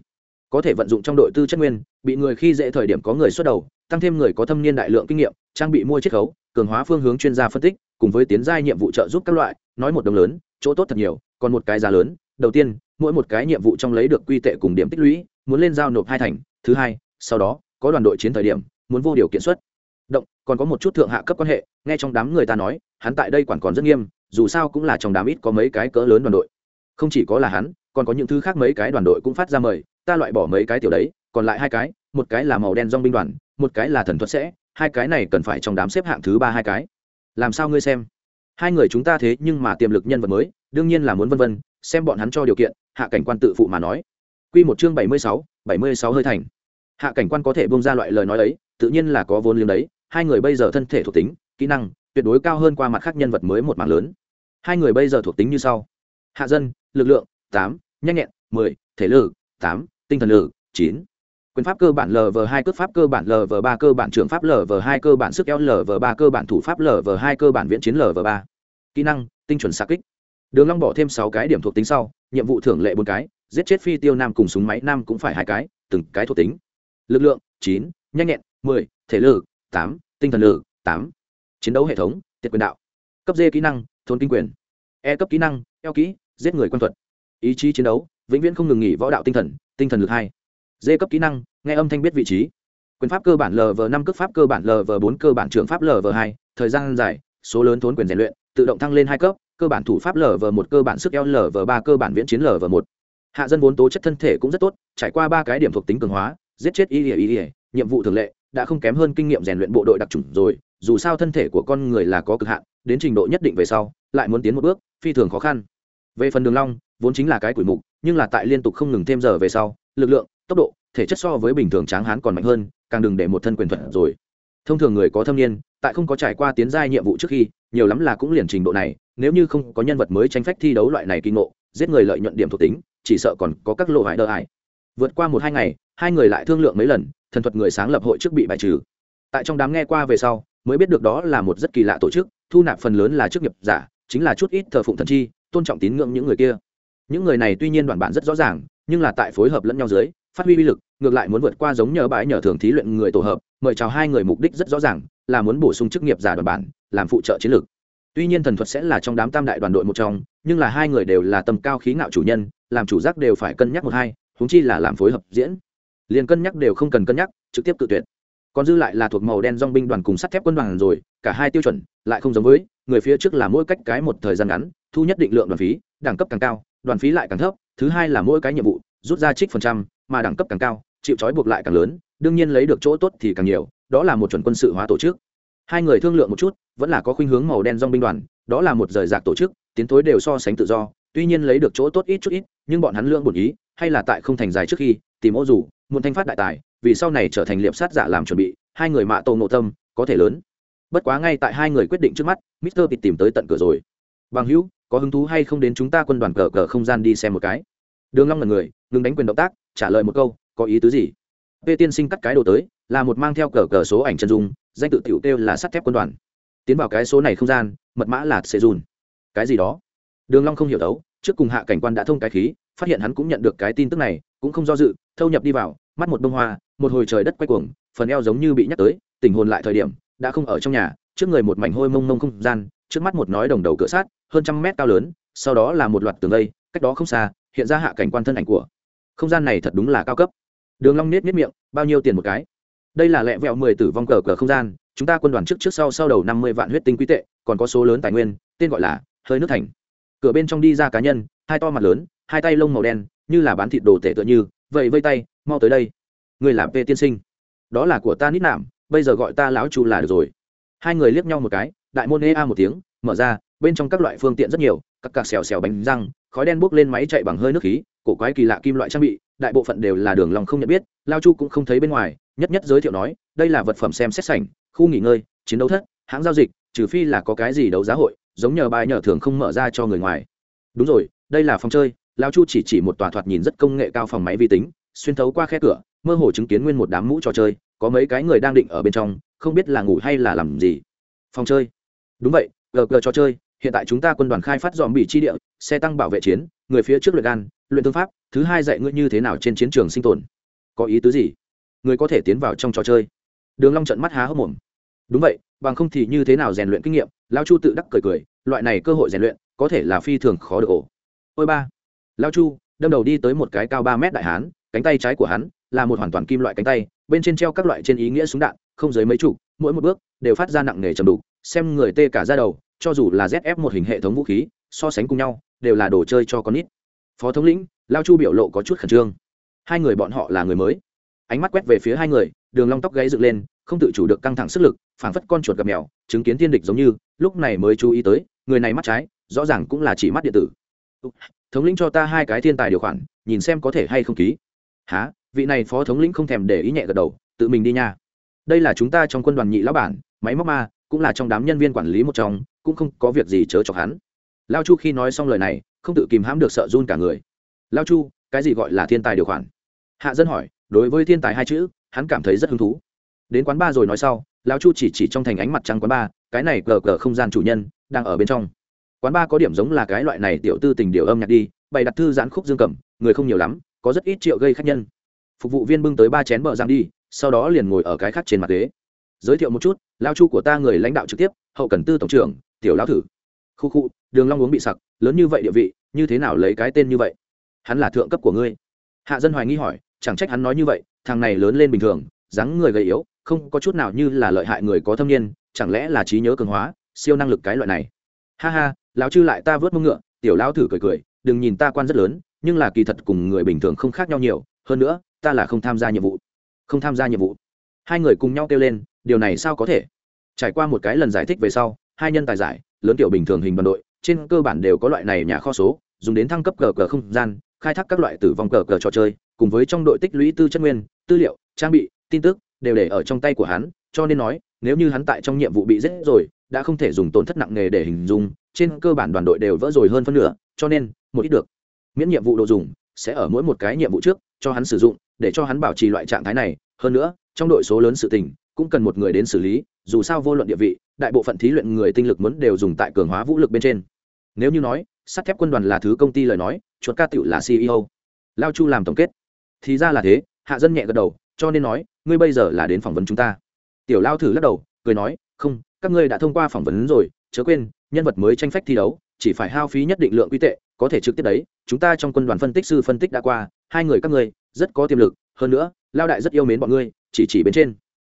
[SPEAKER 1] Có thể vận dụng trong đội tư chất nguyên, bị người khi dễ thời điểm có người xuất đầu, tăng thêm người có thâm niên đại lượng kinh nghiệm, trang bị mua chiết khấu, cường hóa phương hướng chuyên gia phân tích, cùng với tiến giai nhiệm vụ trợ giúp các loại, nói một đồng lớn, chỗ tốt thật nhiều, còn một cái giá lớn. Đầu tiên, mỗi một cái nhiệm vụ trong lấy được quy tệ cùng điểm tích lũy, muốn lên giao nộp hai thành. Thứ hai, sau đó, có đoàn đội chiến thời điểm, muốn vô điều kiện xuất. Động, còn có một chút thượng hạ cấp quan hệ, nghe trong đám người ta nói, hắn tại đây quản còn rất nghiêm, dù sao cũng là trong đám ít có mấy cái cỡ lớn đoàn đội. Không chỉ có là hắn, còn có những thứ khác mấy cái đoàn đội cũng phát ra mời ta loại bỏ mấy cái tiểu đấy, còn lại hai cái, một cái là màu đen dong binh đoàn, một cái là thần thuật sẽ, hai cái này cần phải trong đám xếp hạng thứ ba hai cái. Làm sao ngươi xem? Hai người chúng ta thế nhưng mà tiềm lực nhân vật mới, đương nhiên là muốn vân vân, xem bọn hắn cho điều kiện, hạ cảnh quan tự phụ mà nói. Quy một chương bảy mươi sáu, bảy mươi sáu hơi thành. Hạ cảnh quan có thể bông ra loại lời nói ấy, tự nhiên là có vốn liếng đấy, hai người bây giờ thân thể thuộc tính, kỹ năng, tuyệt đối cao hơn qua mặt khác nhân vật mới một mảng lớn. Hai người bây giờ thuộc tính như sau. Hạ dân, lực lượng tám, nhanh nhẹn, mười, thể lực tám tinh thần lực chín. Quyền pháp cơ bản lv hai, cước pháp cơ bản lv ba, cơ bản trường pháp lv hai, cơ bản sức eo lv ba, cơ bản thủ pháp lv hai, cơ bản viễn chiến lv ba. Kỹ năng, tinh chuẩn xa kích. Đường long bỏ thêm sáu cái điểm thuộc tính sau, nhiệm vụ thưởng lệ bốn cái, giết chết phi tiêu nam cùng súng máy nam cũng phải hai cái, từng cái thuộc tính. Lực lượng, chín, nhanh nhẹn, mười, thể lực, tám, tinh thần lực, tám. Chiến đấu hệ thống, tiệt quyền đạo. Cấp d kỹ năng, thôn kinh quyền. E cấp kỹ năng, eo kỹ, giết người quân thuật. Ý chí chiến đấu, vĩnh viễn không ngừng nghỉ võ đạo tinh thần tinh thần lực hai. D cấp kỹ năng, nghe âm thanh biết vị trí. Quyền pháp cơ bản lv năm cấp pháp cơ bản lv bốn, cơ bản trường pháp lv hai. Thời gian dài, số lớn thốn quyền rèn luyện, tự động thăng lên hai cấp, cơ bản thủ pháp lv một, cơ bản sức eo lv ba, cơ bản viễn chiến lv một. Hạ dân vốn tố chất thân thể cũng rất tốt, trải qua ba cái điểm thuộc tính cường hóa, giết chết y ỉa y ỉa nhiệm vụ thường lệ, đã không kém hơn kinh nghiệm rèn luyện bộ đội đặc trùng rồi, dù sao thân thể của con người là có cực hạn, đến trình độ nhất định về sau, lại muốn tiến một bước, phi thường khó khăn về phần đường long, vốn chính là cái quỷ mục, nhưng là tại liên tục không ngừng thêm giờ về sau, lực lượng, tốc độ, thể chất so với bình thường tráng hán còn mạnh hơn, càng đừng để một thân quyền thuật rồi. Thông thường người có thâm niên, tại không có trải qua tiến giai nhiệm vụ trước khi, nhiều lắm là cũng liền trình độ này, nếu như không có nhân vật mới tranh phách thi đấu loại này kinh ngộ, giết người lợi nhuận điểm thuộc tính, chỉ sợ còn có các lộ hại đỡ hại vượt qua một hai ngày, hai người lại thương lượng mấy lần, thần thuật người sáng lập hội trước bị bài trừ. Tại trong đám nghe qua về sau, mới biết được đó là một rất kỳ lạ tổ chức, thu nạp phần lớn là chức nghiệp giả, chính là chút ít thờ phụng thần chi tôn trọng tín ngưỡng những người kia. Những người này tuy nhiên đoàn bản rất rõ ràng, nhưng là tại phối hợp lẫn nhau dưới, phát huy uy lực, ngược lại muốn vượt qua giống nhờ bãi nhờ thường thí luyện người tổ hợp, mời chào hai người mục đích rất rõ ràng, là muốn bổ sung chức nghiệp giả đoàn bản làm phụ trợ chiến lược. Tuy nhiên thần thuật sẽ là trong đám tam đại đoàn đội một trong, nhưng là hai người đều là tầm cao khí ngạo chủ nhân, làm chủ giác đều phải cân nhắc một hai húng chi là làm phối hợp diễn. Liền cân nhắc đều không cần cân nhắc, trực tiếp tự tuyệt. Còn dư lại là thuộc màu đen dong binh đoàn cùng sắt thép quân đoàn rồi, cả hai tiêu chuẩn lại không giống với, người phía trước là mỗi cách cái một thời gian ngắn thu nhất định lượng đoàn phí, đẳng cấp càng cao, đoàn phí lại càng thấp, thứ hai là mỗi cái nhiệm vụ, rút ra trích phần trăm, mà đẳng cấp càng cao, chịu trói buộc lại càng lớn, đương nhiên lấy được chỗ tốt thì càng nhiều, đó là một chuẩn quân sự hóa tổ chức. Hai người thương lượng một chút, vẫn là có khuynh hướng màu đen dong binh đoàn, đó là một rời rạc tổ chức, tiến thối đều so sánh tự do, tuy nhiên lấy được chỗ tốt ít chút ít, nhưng bọn hắn lương bổn ý, hay là tại không thành dài trước khi, tìm ô dù, muốn thanh phát đại tài, vì sau này trở thành liệp sát giả làm chuẩn bị, hai người mạ tô ngộ tâm, có thể lớn. Bất quá ngay tại hai người quyết định trước mắt, mister bịt tìm tới tận cửa rồi bằng hữu, có hứng thú hay không đến chúng ta quân đoàn cờ cờ không gian đi xem một cái? Đường long là người, ngừng đánh quyền động tác, trả lời một câu, có ý tứ gì? Vệ tiên sinh cắt cái đồ tới, là một mang theo cờ cờ số ảnh chân dung, danh tự tiểu tiêu là sắt thép quân đoàn. Tiến vào cái số này không gian, mật mã là sẽ dùn cái gì đó? Đường long không hiểu đấu, trước cùng hạ cảnh quan đã thông cái khí, phát hiện hắn cũng nhận được cái tin tức này, cũng không do dự, thâu nhập đi vào, mắt một bông hoa, một hồi trời đất quay cuồng, phần eo giống như bị nhắc tới tình hồn lại thời điểm, đã không ở trong nhà, trước người một mảnh hôi mông mông không gian trước mắt một nói đồng đầu cửa sát, hơn trăm mét cao lớn, sau đó là một loạt tường lây cách đó không xa, hiện ra hạ cảnh quan thân ảnh của. Không gian này thật đúng là cao cấp. Đường long nết nết miệng, bao nhiêu tiền một cái? Đây là lẹ vẹo mười tử vong cờ cờ không gian, chúng ta quân đoàn trước trước sau sau đầu năm mươi vạn huyết tinh quý tệ, còn có số lớn tài nguyên, tên gọi là hơi nước thành. Cửa bên trong đi ra cá nhân, hai to mặt lớn, hai tay lông màu đen, như là bán thịt đồ tệ tựa như vậy vây tay, mau tới đây. Người làm p tiên sinh. Đó là của ta nít nạm, bây giờ gọi ta lão chu là được rồi. Hai người liếc nhau một cái đại môn EA một tiếng, mở ra, bên trong các loại phương tiện rất nhiều các cạc xèo xèo bánh răng, khói đen bốc lên máy chạy bằng hơi nước khí, cổ quái kỳ lạ kim loại trang bị, đại bộ phận đều là đường lòng không nhận biết, lao chu cũng không thấy bên ngoài, nhất nhất giới thiệu nói, đây là vật phẩm xem xét sảnh, khu nghỉ ngơi, chiến đấu thất, hãng giao dịch, trừ phi là có cái gì đấu giá hội, giống nhờ bài nhờ thường không mở ra cho người ngoài. Đúng rồi, đây là phòng chơi, lao chu chỉ chỉ một tòa thoạt nhìn rất công nghệ cao phòng máy vi tính, xuyên thấu qua khe cửa, mơ hồ chứng kiến nguyên một đám mũ trò chơi, có mấy cái người đang định ở bên trong, không biết là ngủ hay là làm gì. Phòng chơi đúng vậy gg trò chơi, hiện tại chúng ta quân đoàn khai phát dòm bị chi địa, xe tăng bảo vệ chiến, người phía trước luyện gan luyện thương pháp, thứ hai dạy ngươi như thế nào trên chiến trường sinh tồn. Có ý tứ gì? Người có thể tiến vào trong trò chơi. Đường long trận mắt há hốc mồm. Đúng vậy, bằng không thì như thế nào rèn luyện kinh nghiệm? Lão chu tự đắc cười cười, loại này cơ hội rèn luyện, có thể là phi thường khó được ổ. Ôi ba. Lão chu, đâm đầu đi tới một cái cao ba mét đại hán, cánh tay trái của hắn là một hoàn toàn kim loại cánh tay, bên trên treo các loại trên ý nghĩa súng đạn, không dưới mấy chục, mỗi một bước đều phát ra nặng nề trầm đục, xem người tê cả ra đầu, cho dù là zf một hình hệ thống vũ khí, so sánh cùng nhau, đều là đồ chơi cho con nít. Phó thống lĩnh, lao chu biểu lộ có chút khẩn trương. Hai người bọn họ là người mới. Ánh mắt quét về phía hai người, đường long tóc gáy dựng lên, không tự chủ được căng thẳng sức lực, phảng phất con chuột gặp mèo, chứng kiến thiên địch giống như, lúc này mới chú ý tới, người này mắt trái, rõ ràng cũng là chỉ mắt điện tử. Thống lĩnh cho ta hai cái thiên tài điều khoản, nhìn xem có thể hay không ký. Há vị này phó thống lĩnh không thèm để ý nhẹ gật đầu, tự mình đi nha. Đây là chúng ta trong quân đoàn nhị lão bản máy móc ma, cũng là trong đám nhân viên quản lý một trong, cũng không có việc gì chớ chọc hắn. Lao chu khi nói xong lời này, không tự kìm hãm được sợ run cả người. Lao chu, cái gì gọi là thiên tài điều khoản? Hạ dân hỏi, đối với thiên tài hai chữ, hắn cảm thấy rất hứng thú. Đến quán ba rồi nói sau, lao chu chỉ chỉ trong thành ánh mặt trăng quán ba, cái này gờ gờ không gian chủ nhân, đang ở bên trong. Quán ba có điểm giống là cái loại này tiểu tư tình điều âm nhạc đi, bày đặt thư giãn khúc dương cầm, người không nhiều lắm, có rất ít triệu gây khách nhân. Phục vụ viên bưng tới ba chén bờ giang đi, sau đó liền ngồi ở cái khác trên mặt ghế giới thiệu một chút, lao chu của ta người lãnh đạo trực tiếp, hậu cần tư tổng trưởng, tiểu lão thử. Khu khu, đường long uống bị sặc, lớn như vậy địa vị, như thế nào lấy cái tên như vậy? Hắn là thượng cấp của ngươi. Hạ dân hoài nghi hỏi, chẳng trách hắn nói như vậy, thằng này lớn lên bình thường, dáng người gầy yếu, không có chút nào như là lợi hại người có thâm niên, chẳng lẽ là trí nhớ cường hóa, siêu năng lực cái loại này? Ha ha, lão chư lại ta vớt mông ngựa, tiểu lão thử cười cười, đừng nhìn ta quan rất lớn, nhưng là kỳ thật cùng người bình thường không khác nhau nhiều, hơn nữa, ta là không tham gia nhiệm vụ. Không tham gia nhiệm vụ. Hai người cùng nhau kêu lên điều này sao có thể? Trải qua một cái lần giải thích về sau, hai nhân tài giải, lớn tiểu bình thường hình đoàn đội, trên cơ bản đều có loại này nhà kho số, dùng đến thăng cấp cờ cờ không gian, khai thác các loại tử vong cờ cờ trò chơi, cùng với trong đội tích lũy tư chất nguyên, tư liệu, trang bị, tin tức, đều để ở trong tay của hắn, cho nên nói, nếu như hắn tại trong nhiệm vụ bị giết rồi, đã không thể dùng tổn thất nặng nề để hình dung, trên cơ bản đoàn đội đều vỡ rồi hơn phân nửa, cho nên, một ít được. Miễn nhiệm vụ đồ dùng, sẽ ở mỗi một cái nhiệm vụ trước, cho hắn sử dụng, để cho hắn bảo trì loại trạng thái này. Hơn nữa, trong đội số lớn sự tình cũng cần một người đến xử lý, dù sao vô luận địa vị, đại bộ phận thí luyện người tinh lực muốn đều dùng tại cường hóa vũ lực bên trên. Nếu như nói, sắt thép quân đoàn là thứ công ty lời nói, chuột ca tựu là ceo lao chu làm tổng kết. Thì ra là thế, hạ dân nhẹ gật đầu, cho nên nói, ngươi bây giờ là đến phỏng vấn chúng ta. Tiểu lao thử lắc đầu, cười nói, không, các ngươi đã thông qua phỏng vấn rồi, chớ quên, nhân vật mới tranh phách thi đấu, chỉ phải hao phí nhất định lượng quy tệ, có thể trực tiếp đấy, chúng ta trong quân đoàn phân tích sư phân tích đã qua, hai người các ngươi, rất có tiềm lực, hơn nữa, lao đại rất yêu mến bọn ngươi, chỉ chỉ bên trên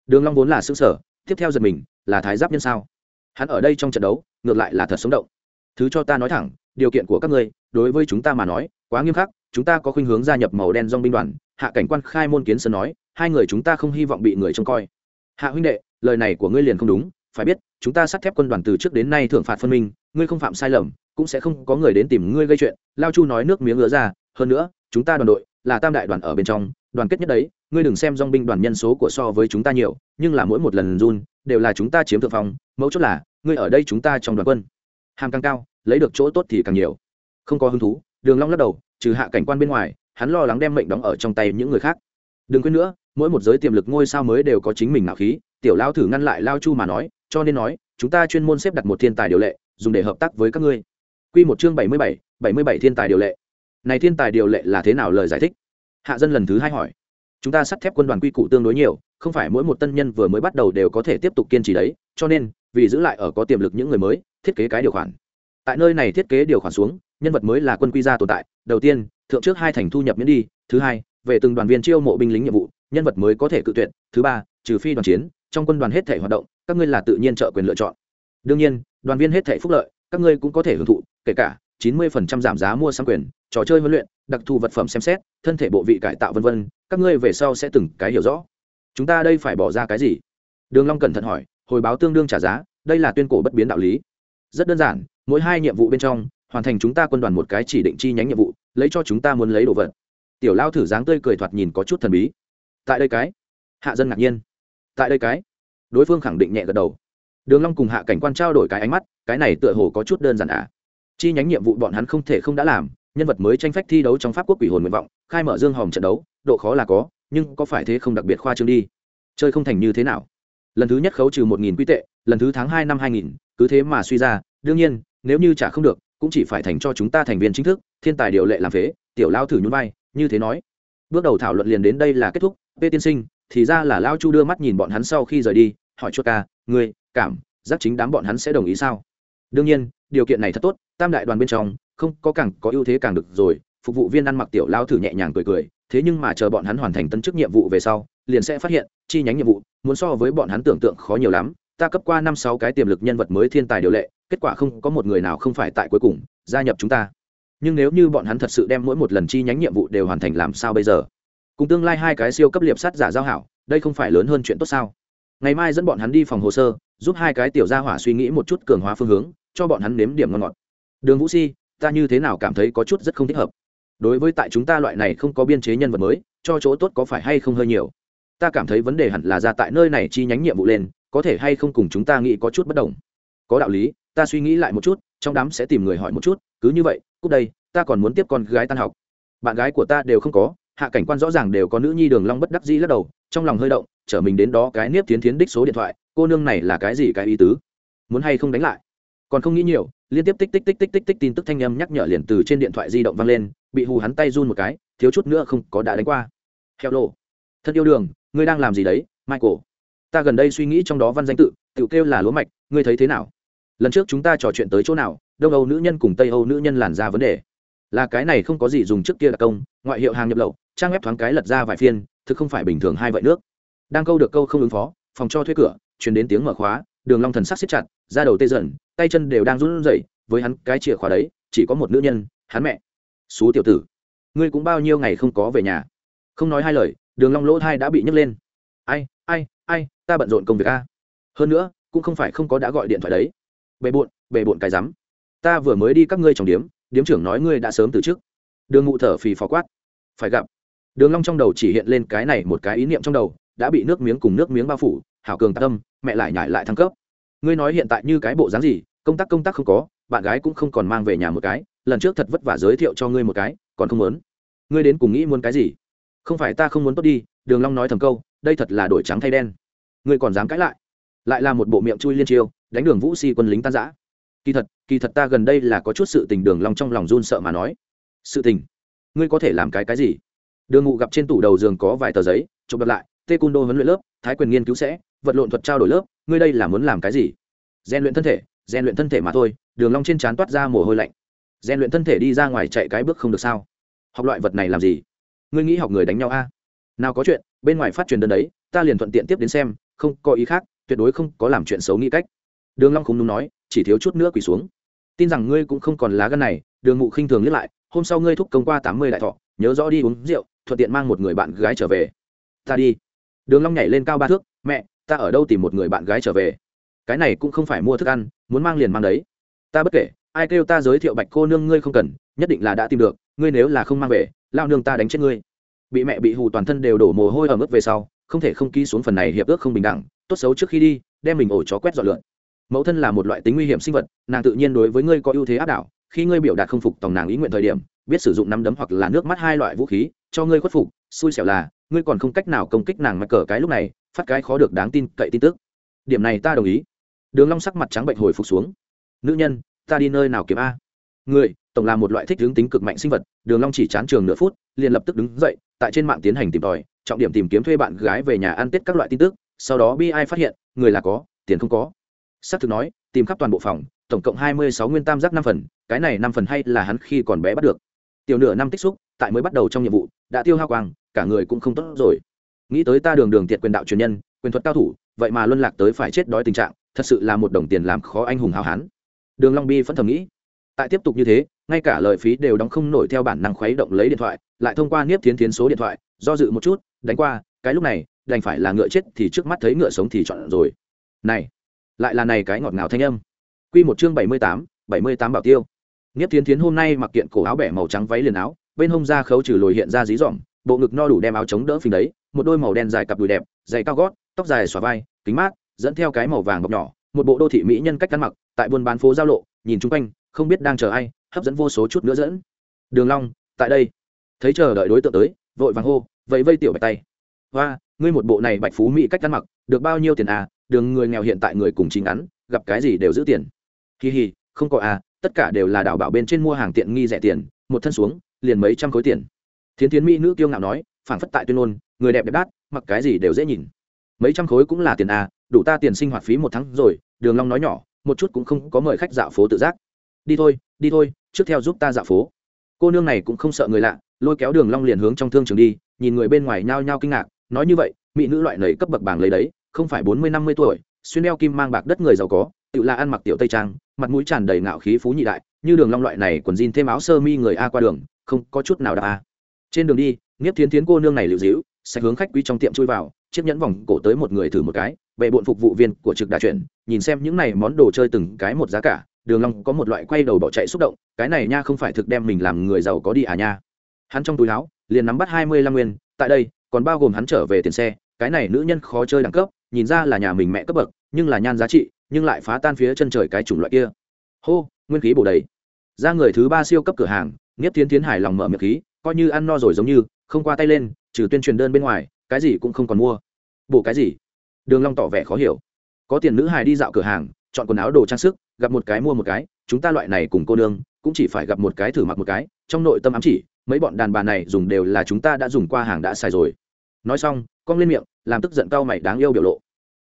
[SPEAKER 1] đường long vốn là xương sở tiếp theo giật mình, là thái giáp nhân sao? Hắn ở đây trong trận đấu, ngược lại là thật sống động. Thứ cho ta nói thẳng, điều kiện của các ngươi, đối với chúng ta mà nói, quá nghiêm khắc, chúng ta có khuynh hướng gia nhập màu đen dòng binh đoàn, hạ cảnh quan khai môn kiến sơn nói, hai người chúng ta không hy vọng bị người trông coi. Hạ huynh đệ, lời này của ngươi liền không đúng, phải biết, chúng ta sắt thép quân đoàn từ trước đến nay thưởng phạt phân minh, ngươi không phạm sai lầm, cũng sẽ không có người đến tìm ngươi gây chuyện. Lao chu nói nước miếng ngứa ra, hơn nữa, chúng ta đoàn đội là tam đại đoàn ở bên trong đoàn kết nhất đấy, ngươi đừng xem dong binh đoàn nhân số của so với chúng ta nhiều, nhưng là mỗi một lần run, đều là chúng ta chiếm thượng phong mẫu chốt là, ngươi ở đây chúng ta trong đoàn quân. Hàm càng cao, lấy được chỗ tốt thì càng nhiều. Không có hứng thú, đường long lắc đầu, trừ hạ cảnh quan bên ngoài, hắn lo lắng đem mệnh đóng ở trong tay những người khác. Đừng quên nữa, mỗi một giới tiềm lực ngôi sao mới đều có chính mình ngạo khí, tiểu lao thử ngăn lại lao chu mà nói, cho nên nói, chúng ta chuyên môn xếp đặt một thiên tài điều lệ, dùng để hợp tác với các ngươi. Quy một chương bảy mươi bảy bảy mươi bảy thiên tài điều lệ. Này thiên tài điều lệ là thế nào lời giải thích? Hạ dân lần thứ hai hỏi. Chúng ta sắt thép quân đoàn quy củ tương đối nhiều, không phải mỗi một tân nhân vừa mới bắt đầu đều có thể tiếp tục kiên trì đấy, cho nên, vì giữ lại ở có tiềm lực những người mới, thiết kế cái điều khoản. Tại nơi này thiết kế điều khoản xuống, nhân vật mới là quân quy gia tồn tại. Đầu tiên, thượng trước hai thành thu nhập miễn đi, thứ hai, về từng đoàn viên chiêu mộ binh lính nhiệm vụ, nhân vật mới có thể cự tuyệt. Thứ ba, trừ phi đoàn chiến, trong quân đoàn hết thể hoạt động, các ngươi là tự nhiên trợ quyền lựa chọn. Đương nhiên, đoàn viên hết thể phúc lợi, các ngươi cũng có thể hưởng thụ, kể cả chín mươi giảm giá mua sắm quyền trò chơi huấn luyện đặc thù vật phẩm xem xét thân thể bộ vị cải tạo vân vân, các ngươi về sau sẽ từng cái hiểu rõ. Chúng ta đây phải bỏ ra cái gì? Đường long cẩn thận hỏi hồi báo tương đương trả giá đây là tuyên cổ bất biến đạo lý. Rất đơn giản mỗi hai nhiệm vụ bên trong hoàn thành chúng ta quân đoàn một cái chỉ định chi nhánh nhiệm vụ lấy cho chúng ta muốn lấy đồ vật. Tiểu lao thử dáng tươi cười thoạt nhìn có chút thần bí. Tại đây cái. Hạ dân ngạc nhiên. Tại đây cái. Đối phương khẳng định nhẹ gật đầu. Đường long cùng hạ cảnh quan trao đổi cái ánh mắt cái này tựa hồ có chút đơn giản à? Chi nhánh nhiệm vụ bọn hắn không thể không đã làm, nhân vật mới tranh phách thi đấu trong pháp quốc quỷ hồn nguyện vọng, khai mở dương hòm trận đấu, độ khó là có, nhưng có phải thế không đặc biệt khoa trương đi. Chơi không thành như thế nào. Lần thứ nhất khấu trừ một nghìn quy tệ, lần thứ tháng hai năm hai nghìn, cứ thế mà suy ra, đương nhiên, nếu như trả không được, cũng chỉ phải thành cho chúng ta thành viên chính thức, thiên tài điều lệ làm phế, tiểu lao thử nhún vai, như thế nói. Bước đầu thảo luận liền đến đây là kết thúc, p tiên sinh, thì ra là lao chu đưa mắt nhìn bọn hắn sau khi rời đi, hỏi chuột ca, ngươi, cảm giác chính đám bọn hắn sẽ đồng ý sao? Đương nhiên điều kiện này thật tốt, tam đại đoàn bên trong, không, có càng có ưu thế càng được rồi, phục vụ viên ăn mặc tiểu lao thử nhẹ nhàng cười cười, thế nhưng mà chờ bọn hắn hoàn thành tân chức nhiệm vụ về sau, liền sẽ phát hiện, chi nhánh nhiệm vụ, muốn so với bọn hắn tưởng tượng khó nhiều lắm, ta cấp qua năm sáu cái tiềm lực nhân vật mới thiên tài điều lệ, kết quả không có một người nào không phải tại cuối cùng, gia nhập chúng ta. Nhưng nếu như bọn hắn thật sự đem mỗi một lần chi nhánh nhiệm vụ đều hoàn thành làm sao bây giờ? Cùng tương lai hai cái siêu cấp liệp sát giả giao hảo, đây không phải lớn hơn chuyện tốt sao? Ngày mai dẫn bọn hắn đi phòng hồ sơ, giúp hai cái tiểu gia hỏa suy nghĩ một chút cường hóa phương hướng cho bọn hắn nếm điểm ngon ngọt. Đường vũ si, ta như thế nào cảm thấy có chút rất không thích hợp? Đối với tại chúng ta loại này không có biên chế nhân vật mới, cho chỗ tốt có phải hay không hơi nhiều? Ta cảm thấy vấn đề hẳn là ra tại nơi này chi nhánh nhiệm vụ lên, có thể hay không cùng chúng ta nghĩ có chút bất đồng? Có đạo lý, ta suy nghĩ lại một chút, trong đám sẽ tìm người hỏi một chút, cứ như vậy cúc đây, ta còn muốn tiếp con gái tan học. Bạn gái của ta đều không có, hạ cảnh quan rõ ràng đều có nữ nhi đường long bất đắc dĩ lắc đầu, trong lòng hơi động, trở mình đến đó cái niếp tiến tiến đích số điện thoại, cô nương này là cái gì cái ý tứ? Muốn hay không đánh lại? Còn không nghĩ nhiều, liên tiếp tích tích tích tích tích tích tin tức thanh âm nhắc nhở liền từ trên điện thoại di động vang lên, bị hù hắn tay run một cái, thiếu chút nữa không có đã đánh qua. Heo lộ. Thân yêu đường, ngươi đang làm gì đấy, michael? Ta gần đây suy nghĩ trong đó văn danh tự tự kêu là lúa mạch, ngươi thấy thế nào? Lần trước chúng ta trò chuyện tới chỗ nào, đông âu nữ nhân cùng tây âu nữ nhân làn ra vấn đề. Là cái này không có gì dùng trước kia là công, ngoại hiệu hàng nhập lậu, trang web thoáng cái lật ra vài phiên, thực không phải bình thường hai vậy nước. Đang câu được câu không ứng phó, phòng cho thuê cửa, chuyển đến tiếng mở khóa đường long thần sắc siết chặt, da đầu tê dần, tay chân đều đang run rẩy, với hắn cái chìa khóa đấy, chỉ có một nữ nhân, hắn mẹ. Xú tiểu tử, ngươi cũng bao nhiêu ngày không có về nhà? Không nói hai lời, đường long lỗ thai đã bị nhấc lên. Ai ai ai, ta bận rộn công việc a. Hơn nữa, cũng không phải không có đã gọi điện thoại đấy. Bề bộn bề bộn cái rắm. Ta vừa mới đi các ngươi trong điếm điếm trưởng nói ngươi đã sớm từ trước. Đường ngụ thở phì phò quát. Phải gặp. Đường long trong đầu chỉ hiện lên cái này một cái ý niệm trong đầu, đã bị nước miếng cùng nước miếng bao phủ hảo cường tâm mẹ lại nhải lại thăng cấp. Ngươi nói hiện tại như cái bộ dáng gì, công tác công tác không có, bạn gái cũng không còn mang về nhà một cái, lần trước thật vất vả giới thiệu cho ngươi một cái, còn không muốn. Ngươi đến cùng nghĩ muốn cái gì? Không phải ta không muốn tốt đi, đường long nói thầm câu, đây thật là đổi trắng thay đen. Ngươi còn dám cãi lại? Lại là một bộ miệng chui liên chiêu, đánh đường vũ si quân lính tan rã. kỳ thật kỳ thật ta gần đây là có chút sự tình đường long trong lòng run sợ mà nói. Sự tình? Ngươi có thể làm cái cái gì? Đường ngụ gặp trên tủ đầu giường có vài tờ giấy, chụp đặt lại, tê cung đô huấn luyện lớp, thái quyền nghiên cứu sẽ vật lộn thuật trao đổi lớp, ngươi đây là muốn làm cái gì? Rèn luyện thân thể, rèn luyện thân thể mà thôi, đường long trên trán toát ra mồ hôi lạnh. Rèn luyện thân thể đi ra ngoài chạy cái bước không được sao? Học loại vật này làm gì? Ngươi nghĩ học người đánh nhau a? Nào có chuyện, bên ngoài phát truyền đơn đấy, ta liền thuận tiện tiếp đến xem, không có ý khác, tuyệt đối không có làm chuyện xấu nghĩ cách. Đường long không đúng nói, chỉ thiếu chút nữa quỳ xuống. Tin rằng ngươi cũng không còn lá gan này, đường ngụ khinh thường liếc lại, hôm sau ngươi thúc công qua tám mươi đại thọ, nhớ rõ đi uống rượu, thuận tiện mang một người bạn gái trở về. Ta đi. Đường long nhảy lên cao ba thước, mẹ ta ở đâu tìm một người bạn gái trở về? Cái này cũng không phải mua thức ăn, muốn mang liền mang đấy. Ta bất kể, ai kêu ta giới thiệu bạch cô nương ngươi không cần, nhất định là đã tìm được, ngươi nếu là không mang về lao nương ta đánh chết ngươi. Bị mẹ bị hù toàn thân đều đổ mồ hôi ở mức về sau, không thể không ký xuống phần này hiệp ước không bình đẳng, tốt xấu trước khi đi, đem mình ổ chó quét dọn lượn. Mẫu thân là một loại tính nguy hiểm sinh vật, nàng tự nhiên đối với ngươi có ưu thế áp đảo, khi ngươi biểu đạt không phục tòng nàng ý nguyện thời điểm, biết sử dụng nắm đấm hoặc là nước mắt hai loại vũ khí, cho ngươi khuất phục, xui xẻo là, ngươi còn không cách nào công kích nàng mặc cờ cái lúc này phát cái khó được đáng tin cậy tin tức. Điểm này ta đồng ý. Đường long sắc mặt trắng bệnh hồi phục xuống. Nữ nhân, ta đi nơi nào kiếm a? Người, tổng là một loại thích hướng tính cực mạnh sinh vật, đường long chỉ chán trường nửa phút, liền lập tức đứng dậy, tại trên mạng tiến hành tìm tòi, trọng điểm tìm kiếm thuê bạn gái về nhà ăn tết các loại tin tức, sau đó bi ai phát hiện, người là có, tiền không có. Sắc thực nói, tìm khắp toàn bộ phòng, tổng cộng hai mươi sáu nguyên tam giác năm phần, cái này năm phần hay là hắn khi còn bé bắt được. Tiểu nửa năm tích xúc, tại mới bắt đầu trong nhiệm vụ, đã tiêu hao quang, cả người cũng không tốt rồi nghĩ tới ta đường đường tiệt quyền đạo truyền nhân, quyền thuật cao thủ, vậy mà luân lạc tới phải chết đói tình trạng, thật sự là một đồng tiền làm khó anh hùng hào hán. Đường long bi phân thầm nghĩ. Tại tiếp tục như thế, ngay cả lời phí đều đóng không nổi theo bản năng khuấy động lấy điện thoại, lại thông qua niếp thiến thiến số điện thoại, do dự một chút, đánh qua, cái lúc này, đành phải là ngựa chết thì trước mắt thấy ngựa sống thì chọn rồi. Này, lại là này cái ngọt ngào thanh âm. Quy một chương bảy mươi tám, bảy mươi tám bảo tiêu. Niếp thiến thiến hôm nay mặc kiện cổ áo bẻ màu trắng váy liền áo, bên hông ra khấu trừ lồi hiện ra dí dỏm bộ ngực no đủ đem áo chống đỡ phình đấy, một đôi màu đen dài cặp đùi đẹp, giày cao gót, tóc dài xòa vai, kính mát, dẫn theo cái màu vàng bọc nhỏ, một bộ đô thị mỹ nhân cách ăn mặc, tại buôn bán phố giao lộ, nhìn chung quanh, không biết đang chờ ai, hấp dẫn vô số chút nữa dẫn. Đường long, tại đây. Thấy chờ đợi đối tượng tới, vội vàng hô, vẫy vây tiểu bạch tay. Hoa, ngươi một bộ này bạch phú mỹ cách ăn mặc, được bao nhiêu tiền à? Đường người nghèo hiện tại người cùng chính ngắn, gặp cái gì đều giữ tiền. Kỳ hì, không có à tất cả đều là đảo bảo bên trên mua hàng tiện nghi rẻ tiền, một thân xuống, liền mấy trăm khối tiền thiến thiến mỹ nữ kiêu ngạo nói, phảng phất tại tuyên ngôn, người đẹp đẹp đắt mặc cái gì đều dễ nhìn. Mấy trăm khối cũng là tiền à đủ ta tiền sinh hoạt phí một tháng rồi, đường long nói nhỏ, một chút cũng không có mời khách dạo phố tự giác. Đi thôi đi thôi, trước theo giúp ta dạo phố. Cô nương này cũng không sợ người lạ, lôi kéo đường long liền hướng trong thương trường đi, nhìn người bên ngoài nhao nhao kinh ngạc, nói như vậy, mỹ nữ loại nầy cấp bậc bảng lấy đấy, không phải bốn mươi, năm mươi tuổi, xuyên đeo kim mang bạc đất người giàu có, tự là ăn mặc tiểu tây trang, mặt mũi tràn đầy ngạo khí phú nhị đại, như đường long loại này quần jean thêm áo sơ mi người a qua đường, không có chút nào đạp a trên đường đi, nghiếp thiến thiến cô nương này lựu dĩu, sẽ hướng khách quý trong tiệm chui vào, chiếc nhẫn vòng cổ tới một người thử một cái vệ bộn phục vụ viên của trực đà chuyển, nhìn xem những này món đồ chơi từng cái một giá cả, đường long có một loại quay đầu bỏ chạy xúc động, cái này nha không phải thực đem mình làm người giàu có đi à nha. Hắn trong túi áo, liền nắm bắt hai mươi lăm nguyên, tại đây, còn bao gồm hắn trở về tiền xe, cái này nữ nhân khó chơi đẳng cấp, nhìn ra là nhà mình mẹ cấp bậc, nhưng là nhan giá trị, nhưng lại phá tan phía chân trời cái chủng loại kia. Hô, nguyên khí bổ đầy. Ra người thứ ba siêu cấp cửa hàng, nghiếp tiến tiến hài lòng mở miệng khí coi như ăn no rồi giống như, không qua tay lên, trừ tuyên truyền đơn bên ngoài, cái gì cũng không còn mua. Bổ cái gì? Đường long tỏ vẻ khó hiểu. Có tiền nữ hài đi dạo cửa hàng, chọn quần áo đồ trang sức, gặp một cái mua một cái, chúng ta loại này cùng cô nương, cũng chỉ phải gặp một cái thử mặc một cái, trong nội tâm ám chỉ, mấy bọn đàn bà này dùng đều là chúng ta đã dùng qua hàng đã xài rồi. Nói xong, cong lên miệng, làm tức giận cao mày đáng yêu biểu lộ.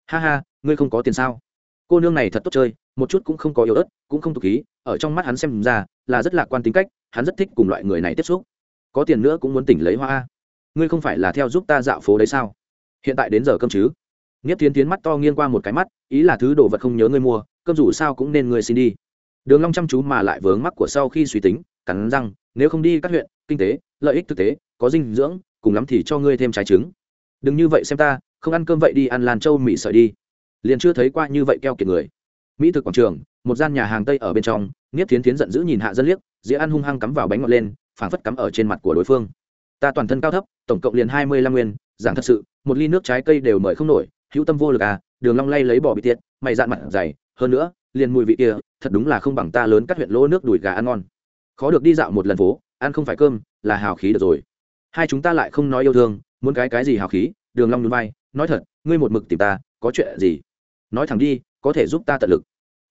[SPEAKER 1] Ha ha, ngươi không có tiền sao? Cô nương này thật tốt chơi, một chút cũng không có yếu ớt, cũng không tục khí, ở trong mắt hắn xem ra, là rất lạc quan tính cách, hắn rất thích cùng loại người này tiếp xúc có tiền nữa cũng muốn tỉnh lấy hoa ngươi không phải là theo giúp ta dạo phố đấy sao? Hiện tại đến giờ cơm chứ? Nghiếp tiến tiến mắt to nghiêng qua một cái mắt, ý là thứ đồ vật không nhớ ngươi mua, cơm dù sao cũng nên ngươi xin đi. Đường long chăm chú mà lại vướng mắc của sau khi suy tính, cắn răng, nếu không đi các huyện, kinh tế, lợi ích thực tế, có dinh dưỡng, cùng lắm thì cho ngươi thêm trái trứng. Đừng như vậy xem ta, không ăn cơm vậy đi, ăn làn châu mì sợi đi. Liền chưa thấy qua như vậy keo kiệt người. Mỹ thực quảng trường, một gian nhà hàng tây ở bên trong, nghiếp tiến tiến giận dữ nhìn hạ dân liếc, dĩa ăn hung hăng cắm vào bánh ngọt lên phảng phất cắm ở trên mặt của đối phương. Ta toàn thân cao thấp, tổng cộng liền hai mươi lăm nguyên, giảng thật sự, một ly nước trái cây đều mời không nổi, hữu tâm vô lực à đường long lay lấy bỏ bị tiệt, mày dạn mặt dày, hơn nữa, liền mùi vị kia, thật đúng là không bằng ta lớn cắt huyện lỗ nước đùi gà ăn ngon. Khó được đi dạo một lần phố, ăn không phải cơm, là hào khí được rồi. Hai chúng ta lại không nói yêu thương, muốn cái cái gì hào khí, đường long nhún vai, nói thật, ngươi một mực tìm ta, có chuyện gì? Nói thẳng đi, có thể giúp ta tận lực.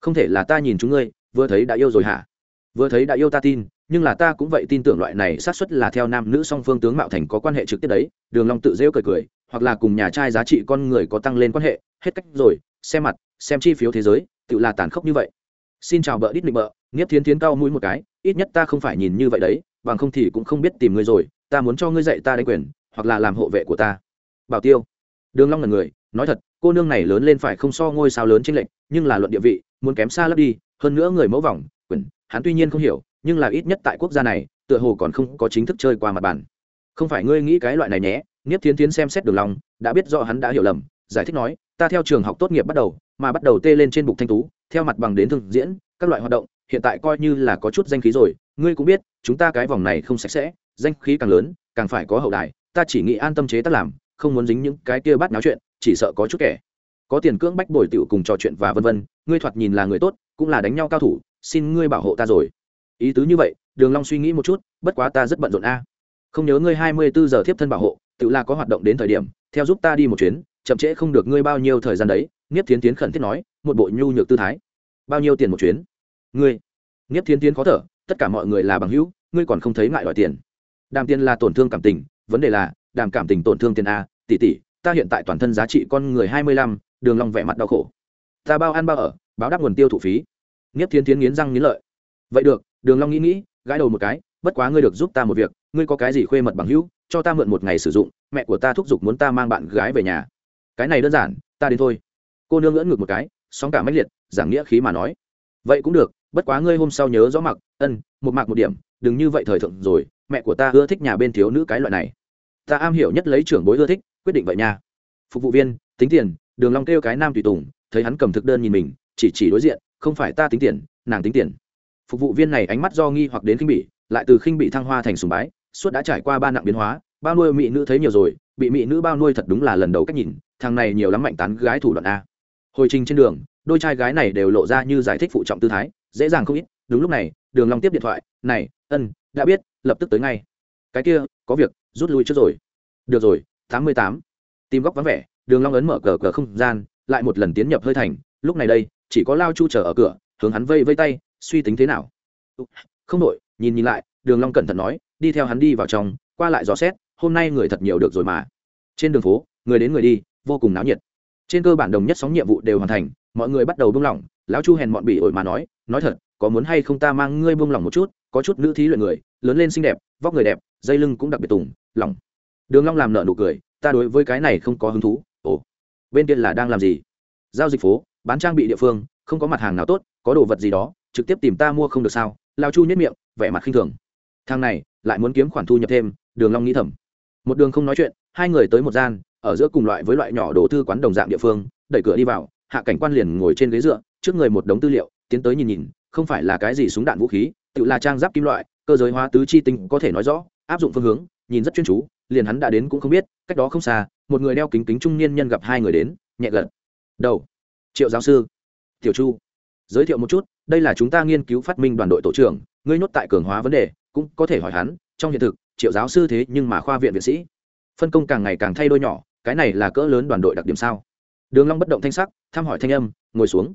[SPEAKER 1] Không thể là ta nhìn chúng ngươi, vừa thấy đã yêu rồi hả? Vừa thấy đã yêu ta tin nhưng là ta cũng vậy tin tưởng loại này xác suất là theo nam nữ song phương tướng mạo thành có quan hệ trực tiếp đấy, đường long tự rêu cười cười, hoặc là cùng nhà trai giá trị con người có tăng lên quan hệ, hết cách rồi, xem mặt, xem chi phiếu thế giới, tự là tàn khốc như vậy. Xin chào bợ đít nịnh bợ, nghiếp thiến thiến cao mũi một cái, ít nhất ta không phải nhìn như vậy đấy, bằng không thì cũng không biết tìm ngươi rồi, ta muốn cho ngươi dạy ta đánh quyền, hoặc là làm hộ vệ của ta. Bảo tiêu. Đường long là người, nói thật, cô nương này lớn lên phải không so ngôi sao lớn trên lệnh nhưng là luận địa vị, muốn kém xa lấp đi, hơn nữa người mẫu vòng quyền, hắn tuy nhiên không hiểu nhưng là ít nhất tại quốc gia này tựa hồ còn không có chính thức chơi qua mặt bàn. Không phải ngươi nghĩ cái loại này nhé nghiếp thiến tiến xem xét đường lòng, đã biết rõ hắn đã hiểu lầm giải thích nói ta theo trường học tốt nghiệp bắt đầu mà bắt đầu tê lên trên bục thanh tú theo mặt bằng đến thương diễn các loại hoạt động hiện tại coi như là có chút danh khí rồi ngươi cũng biết chúng ta cái vòng này không sạch sẽ danh khí càng lớn càng phải có hậu đài ta chỉ nghĩ an tâm chế tác làm không muốn dính những cái kia bắt náo chuyện chỉ sợ có chút kẻ. Có tiền cưỡng bách bồi tiểu cùng trò chuyện và vân vân ngươi thoạt nhìn là người tốt cũng là đánh nhau cao thủ xin ngươi bảo hộ ta rồi ý tứ như vậy, đường long suy nghĩ một chút, bất quá ta rất bận rộn a. Không nhớ ngươi hai mươi bốn giờ tiếp thân bảo hộ, tự là có hoạt động đến thời điểm, theo giúp ta đi một chuyến, chậm trễ không được ngươi bao nhiêu thời gian đấy nghiếp thiến tiến khẩn thiết nói, một bộ nhu nhược tư thái. Bao nhiêu tiền một chuyến? Ngươi. Nghiếp thiến tiến khó thở, tất cả mọi người là bằng hữu, ngươi còn không thấy ngại đòi tiền. Đàm tiền là tổn thương cảm tình, vấn đề là, đàm cảm tình tổn thương tiền a, tỷ tỷ, ta hiện tại toàn thân giá trị con người hai mươi lăm, đường long vẻ mặt đau khổ. Ta bao ăn bao ở, báo đáp nguồn tiêu thụ phí. Nghiếp thiến tiến nghiến răng nghiến lợi vậy được, đường long nghĩ nghĩ, gãi đầu một cái, bất quá ngươi được giúp ta một việc, ngươi có cái gì khuê mật bằng hữu, cho ta mượn một ngày sử dụng, mẹ của ta thúc giục muốn ta mang bạn gái về nhà. Cái này đơn giản, ta đến thôi. Cô nương ngỡ ngược một cái, sóng cả mách liệt, giảng nghĩa khí mà nói. Vậy cũng được, bất quá ngươi hôm sau nhớ rõ mặc, ân, một mạc một điểm, đừng như vậy thời thượng rồi, mẹ của ta ưa thích nhà bên thiếu nữ cái loại này. Ta am hiểu nhất lấy trưởng bối ưa thích, quyết định vậy nha. Phục vụ viên, tính tiền. Đường long kêu cái nam tùy tùng, thấy hắn cầm thực đơn nhìn mình, chỉ chỉ đối diện, không phải ta tính tiền, nàng tính tiền phục vụ viên này ánh mắt do nghi hoặc đến khinh bỉ, lại từ khinh bị thăng hoa thành sùng bái, suốt đã trải qua ba nặng biến hóa, bao nuôi mỹ nữ thấy nhiều rồi, bị mỹ nữ bao nuôi thật đúng là lần đầu cách nhìn, thằng này nhiều lắm mạnh tán gái thủ đoạn a. Hồi trình trên đường, đôi trai gái này đều lộ ra như giải thích phụ trọng tư thái, dễ dàng không ít, đúng lúc này, đường long tiếp điện thoại, này, ân, đã biết, lập tức tới ngay. Cái kia, có việc, rút lui trước rồi. Được rồi, tám mươi tám. Tìm góc vắng vẻ, đường long ấn mở cờ cờ không gian, lại một lần tiến nhập hơi thành, lúc này đây, chỉ có lao chu chờ ở cửa, hướng hắn vây vây tay suy tính thế nào? Ừ, không đội nhìn nhìn lại, đường long cẩn thận nói, đi theo hắn đi vào trong, qua lại dò xét, hôm nay người thật nhiều được rồi mà. Trên đường phố, người đến người đi, vô cùng náo nhiệt. Trên cơ bản đồng nhất sóng nhiệm vụ đều hoàn thành, mọi người bắt đầu buông lỏng, lão chu hèn mọn bỉ ổi mà nói nói thật, có muốn hay không ta mang ngươi buông lỏng một chút, có chút nữ thí luyện người, lớn lên xinh đẹp, vóc người đẹp, dây lưng cũng đặc biệt tùng, lỏng. Đường long làm nợ nụ cười, ta đối với cái này không có hứng thú, ồ, bên kia là đang làm gì? Giao dịch phố, bán trang bị địa phương, không có mặt hàng nào tốt, có đồ vật gì đó trực tiếp tìm ta mua không được sao? Lao chu nhất miệng, vẻ mặt khinh thường. Thằng này, lại muốn kiếm khoản thu nhập thêm, đường long nghĩ thầm. Một đường không nói chuyện, hai người tới một gian, ở giữa cùng loại với loại nhỏ đồ thư quán đồng dạng địa phương, đẩy cửa đi vào, hạ cảnh quan liền ngồi trên ghế dựa, trước người một đống tư liệu, tiến tới nhìn nhìn, không phải là cái gì súng đạn vũ khí, tự là trang giáp kim loại, cơ giới hóa tứ chi tinh có thể nói rõ, áp dụng phương hướng, nhìn rất chuyên chú, liền hắn đã đến cũng không biết, cách đó không xa, một người đeo kính kính trung niên nhân gặp hai người đến, nhẹ gật. Đầu, triệu giáo sư. Tiểu chu. Giới thiệu một chút đây là chúng ta nghiên cứu phát minh đoàn đội tổ trưởng, ngươi nhốt tại cường hóa vấn đề, cũng có thể hỏi hắn, trong hiện thực, triệu giáo sư thế nhưng mà khoa viện viện sĩ. Phân công càng ngày càng thay đôi nhỏ, cái này là cỡ lớn đoàn đội đặc điểm sao? Đường long bất động thanh sắc, thăm hỏi thanh âm, ngồi xuống.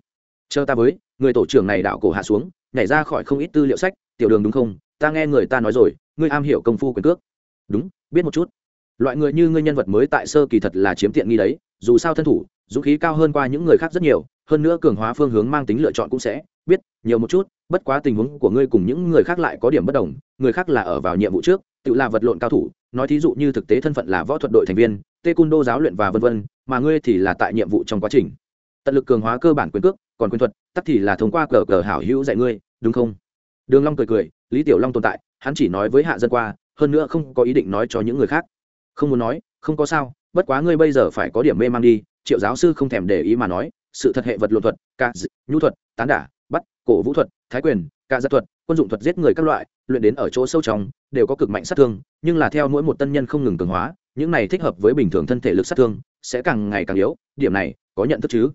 [SPEAKER 1] Chờ ta với, người tổ trưởng này đạo cổ hạ xuống, nhảy ra khỏi không ít tư liệu sách, tiểu đường đúng không? Ta nghe người ta nói rồi, ngươi am hiểu công phu quyền cước. Đúng, biết một chút. Loại người như ngươi nhân vật mới tại sơ kỳ thật là chiếm tiện nghi đấy, dù sao thân thủ, dũng khí cao hơn qua những người khác rất nhiều, hơn nữa cường hóa phương hướng mang tính lựa chọn cũng sẽ biết, nhiều một chút, bất quá tình huống của ngươi cùng những người khác lại có điểm bất đồng, người khác là ở vào nhiệm vụ trước, tự là vật lộn cao thủ, nói thí dụ như thực tế thân phận là võ thuật đội thành viên tê cung đô giáo luyện và vân vân, mà ngươi thì là tại nhiệm vụ trong quá trình. Tận lực cường hóa cơ bản quyền cước, còn quyền thuật, tắc thì là thông qua cờ cờ hảo hữu dạy ngươi, đúng không? Đường long cười cười, lý tiểu long tồn tại, hắn chỉ nói với hạ dân qua, hơn nữa không có ý định nói cho những người khác. Không muốn nói, không có sao, bất quá ngươi bây giờ phải có điểm mê mang đi, triệu giáo sư không thèm để ý mà nói, sự thật hệ vật lộn thuật, ca nhu thuật, tán đả cổ vũ thuật, thái quyền ca giật thuật, quân dụng thuật giết người các loại, luyện đến ở chỗ sâu trong, đều có cực mạnh sát thương, nhưng là theo mỗi một tân nhân không ngừng cường hóa, những này thích hợp với bình thường thân thể lực sát thương, sẽ càng ngày càng yếu, điểm này, có nhận thức chứ?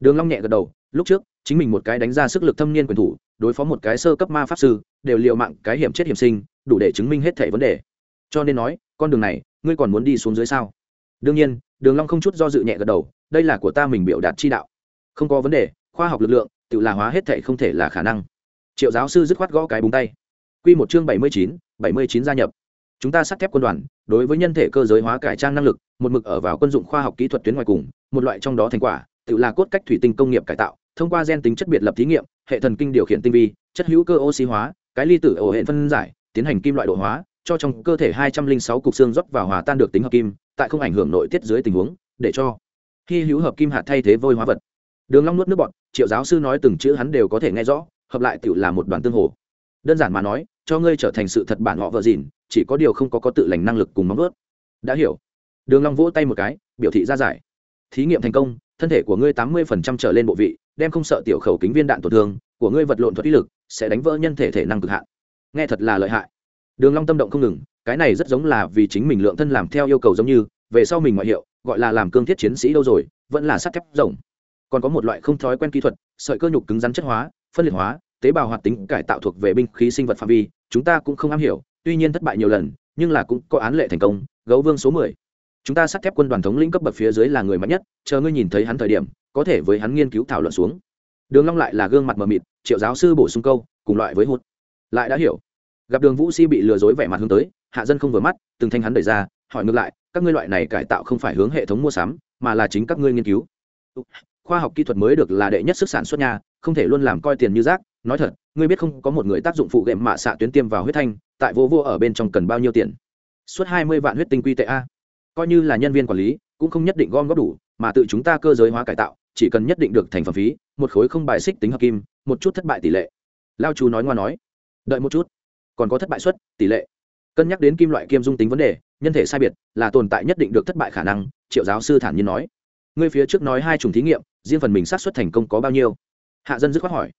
[SPEAKER 1] Đường long nhẹ gật đầu, lúc trước, chính mình một cái đánh ra sức lực thâm niên quyền thủ, đối phó một cái sơ cấp ma pháp sư, đều liều mạng cái hiểm chết hiểm sinh, đủ để chứng minh hết thảy vấn đề. Cho nên nói, con đường này, ngươi còn muốn đi xuống dưới sao? Đương nhiên, đường long không chút do dự nhẹ gật đầu, đây là của ta mình biểu đạt chi đạo. Không có vấn đề, khoa học lực lượng tự là hóa hết thể không thể là khả năng. Triệu giáo sư dứt khoát gõ cái búng tay. Quy một chương bảy mươi chín, bảy mươi chín gia nhập. Chúng ta sắt thép quân đoàn, đối với nhân thể cơ giới hóa cải trang năng lực, một mực ở vào quân dụng khoa học kỹ thuật tuyến ngoài cùng, một loại trong đó thành quả, tự là cốt cách thủy tinh công nghiệp cải tạo, thông qua gen tính chất biệt lập thí nghiệm, hệ thần kinh điều khiển tinh vi, chất hữu cơ oxy hóa, cái ly tử ổ hệ phân giải, tiến hành kim loại độ hóa, cho trong cơ thể hai trăm linh sáu cục xương rót vào hòa tan được tính hợp kim, tại không ảnh hưởng nội tiết dưới tình huống, để cho khi hữu hợp kim hạt thay thế vôi hóa vật đường long nuốt nước bọt, triệu giáo sư nói từng chữ hắn đều có thể nghe rõ, hợp lại tiểu là một đoàn tương hồ. Đơn giản mà nói, cho ngươi trở thành sự thật bản họ vợ dìn, chỉ có điều không có có tự lành năng lực cùng móng vớt đã hiểu. Đường long vỗ tay một cái, biểu thị ra giải. Thí nghiệm thành công, thân thể của ngươi tám mươi phần trăm trở lên bộ vị, đem không sợ tiểu khẩu kính viên đạn tổn thương, của ngươi vật lộn thuật ý lực sẽ đánh vỡ nhân thể thể năng cực hạn. Nghe thật là lợi hại. Đường long tâm động không ngừng, cái này rất giống là vì chính mình lượng thân làm theo yêu cầu giống như, về sau mình ngoại hiệu, gọi là làm cương thiết chiến sĩ đâu rồi, vẫn là sắt thép rồng còn có một loại không thói quen kỹ thuật, sợi cơ nhục cứng rắn chất hóa, phân liệt hóa, tế bào hoạt tính cải tạo thuộc về binh khí sinh vật phạm vi, chúng ta cũng không am hiểu, tuy nhiên thất bại nhiều lần, nhưng là cũng có án lệ thành công, gấu vương số mười. Chúng ta sắt thép quân đoàn thống lĩnh cấp bậc phía dưới là người mạnh nhất, chờ ngươi nhìn thấy hắn thời điểm, có thể với hắn nghiên cứu thảo luận xuống. Đường long lại là gương mặt mờ mịt, triệu giáo sư bổ sung câu, cùng loại với hụt. Lại đã hiểu. Gặp đường vũ si bị lừa dối vẻ mặt hướng tới, hạ dân không vừa mắt, từng thanh hắn đẩy ra, hỏi ngược lại, các ngươi loại này cải tạo không phải hướng hệ thống mua sắm, mà là chính các ngươi nghiên cứu khoa học kỹ thuật mới được là đệ nhất sức sản xuất nhà, không thể luôn làm coi tiền như rác. Nói thật ngươi biết không có một người tác dụng phụ gệm mạ xạ tuyến tiêm vào huyết thanh tại vô vô ở bên trong cần bao nhiêu tiền? Suốt hai mươi vạn huyết tinh quy tệ a. Coi như là nhân viên quản lý cũng không nhất định gom góp đủ mà tự chúng ta cơ giới hóa cải tạo chỉ cần nhất định được thành phẩm phí một khối không bài xích tính hợp kim một chút thất bại tỷ lệ. Lao chú nói ngoa nói. Đợi một chút. Còn có thất bại suất tỷ lệ. Cân nhắc đến kim loại kiêm dung tính vấn đề nhân thể sai biệt là tồn tại nhất định được thất bại khả năng triệu giáo sư thản nhiên nói ngươi phía trước nói hai chủng thí nghiệm, riêng phần mình sát xuất thành công có bao nhiêu? Hạ dân dứt khoát hỏi.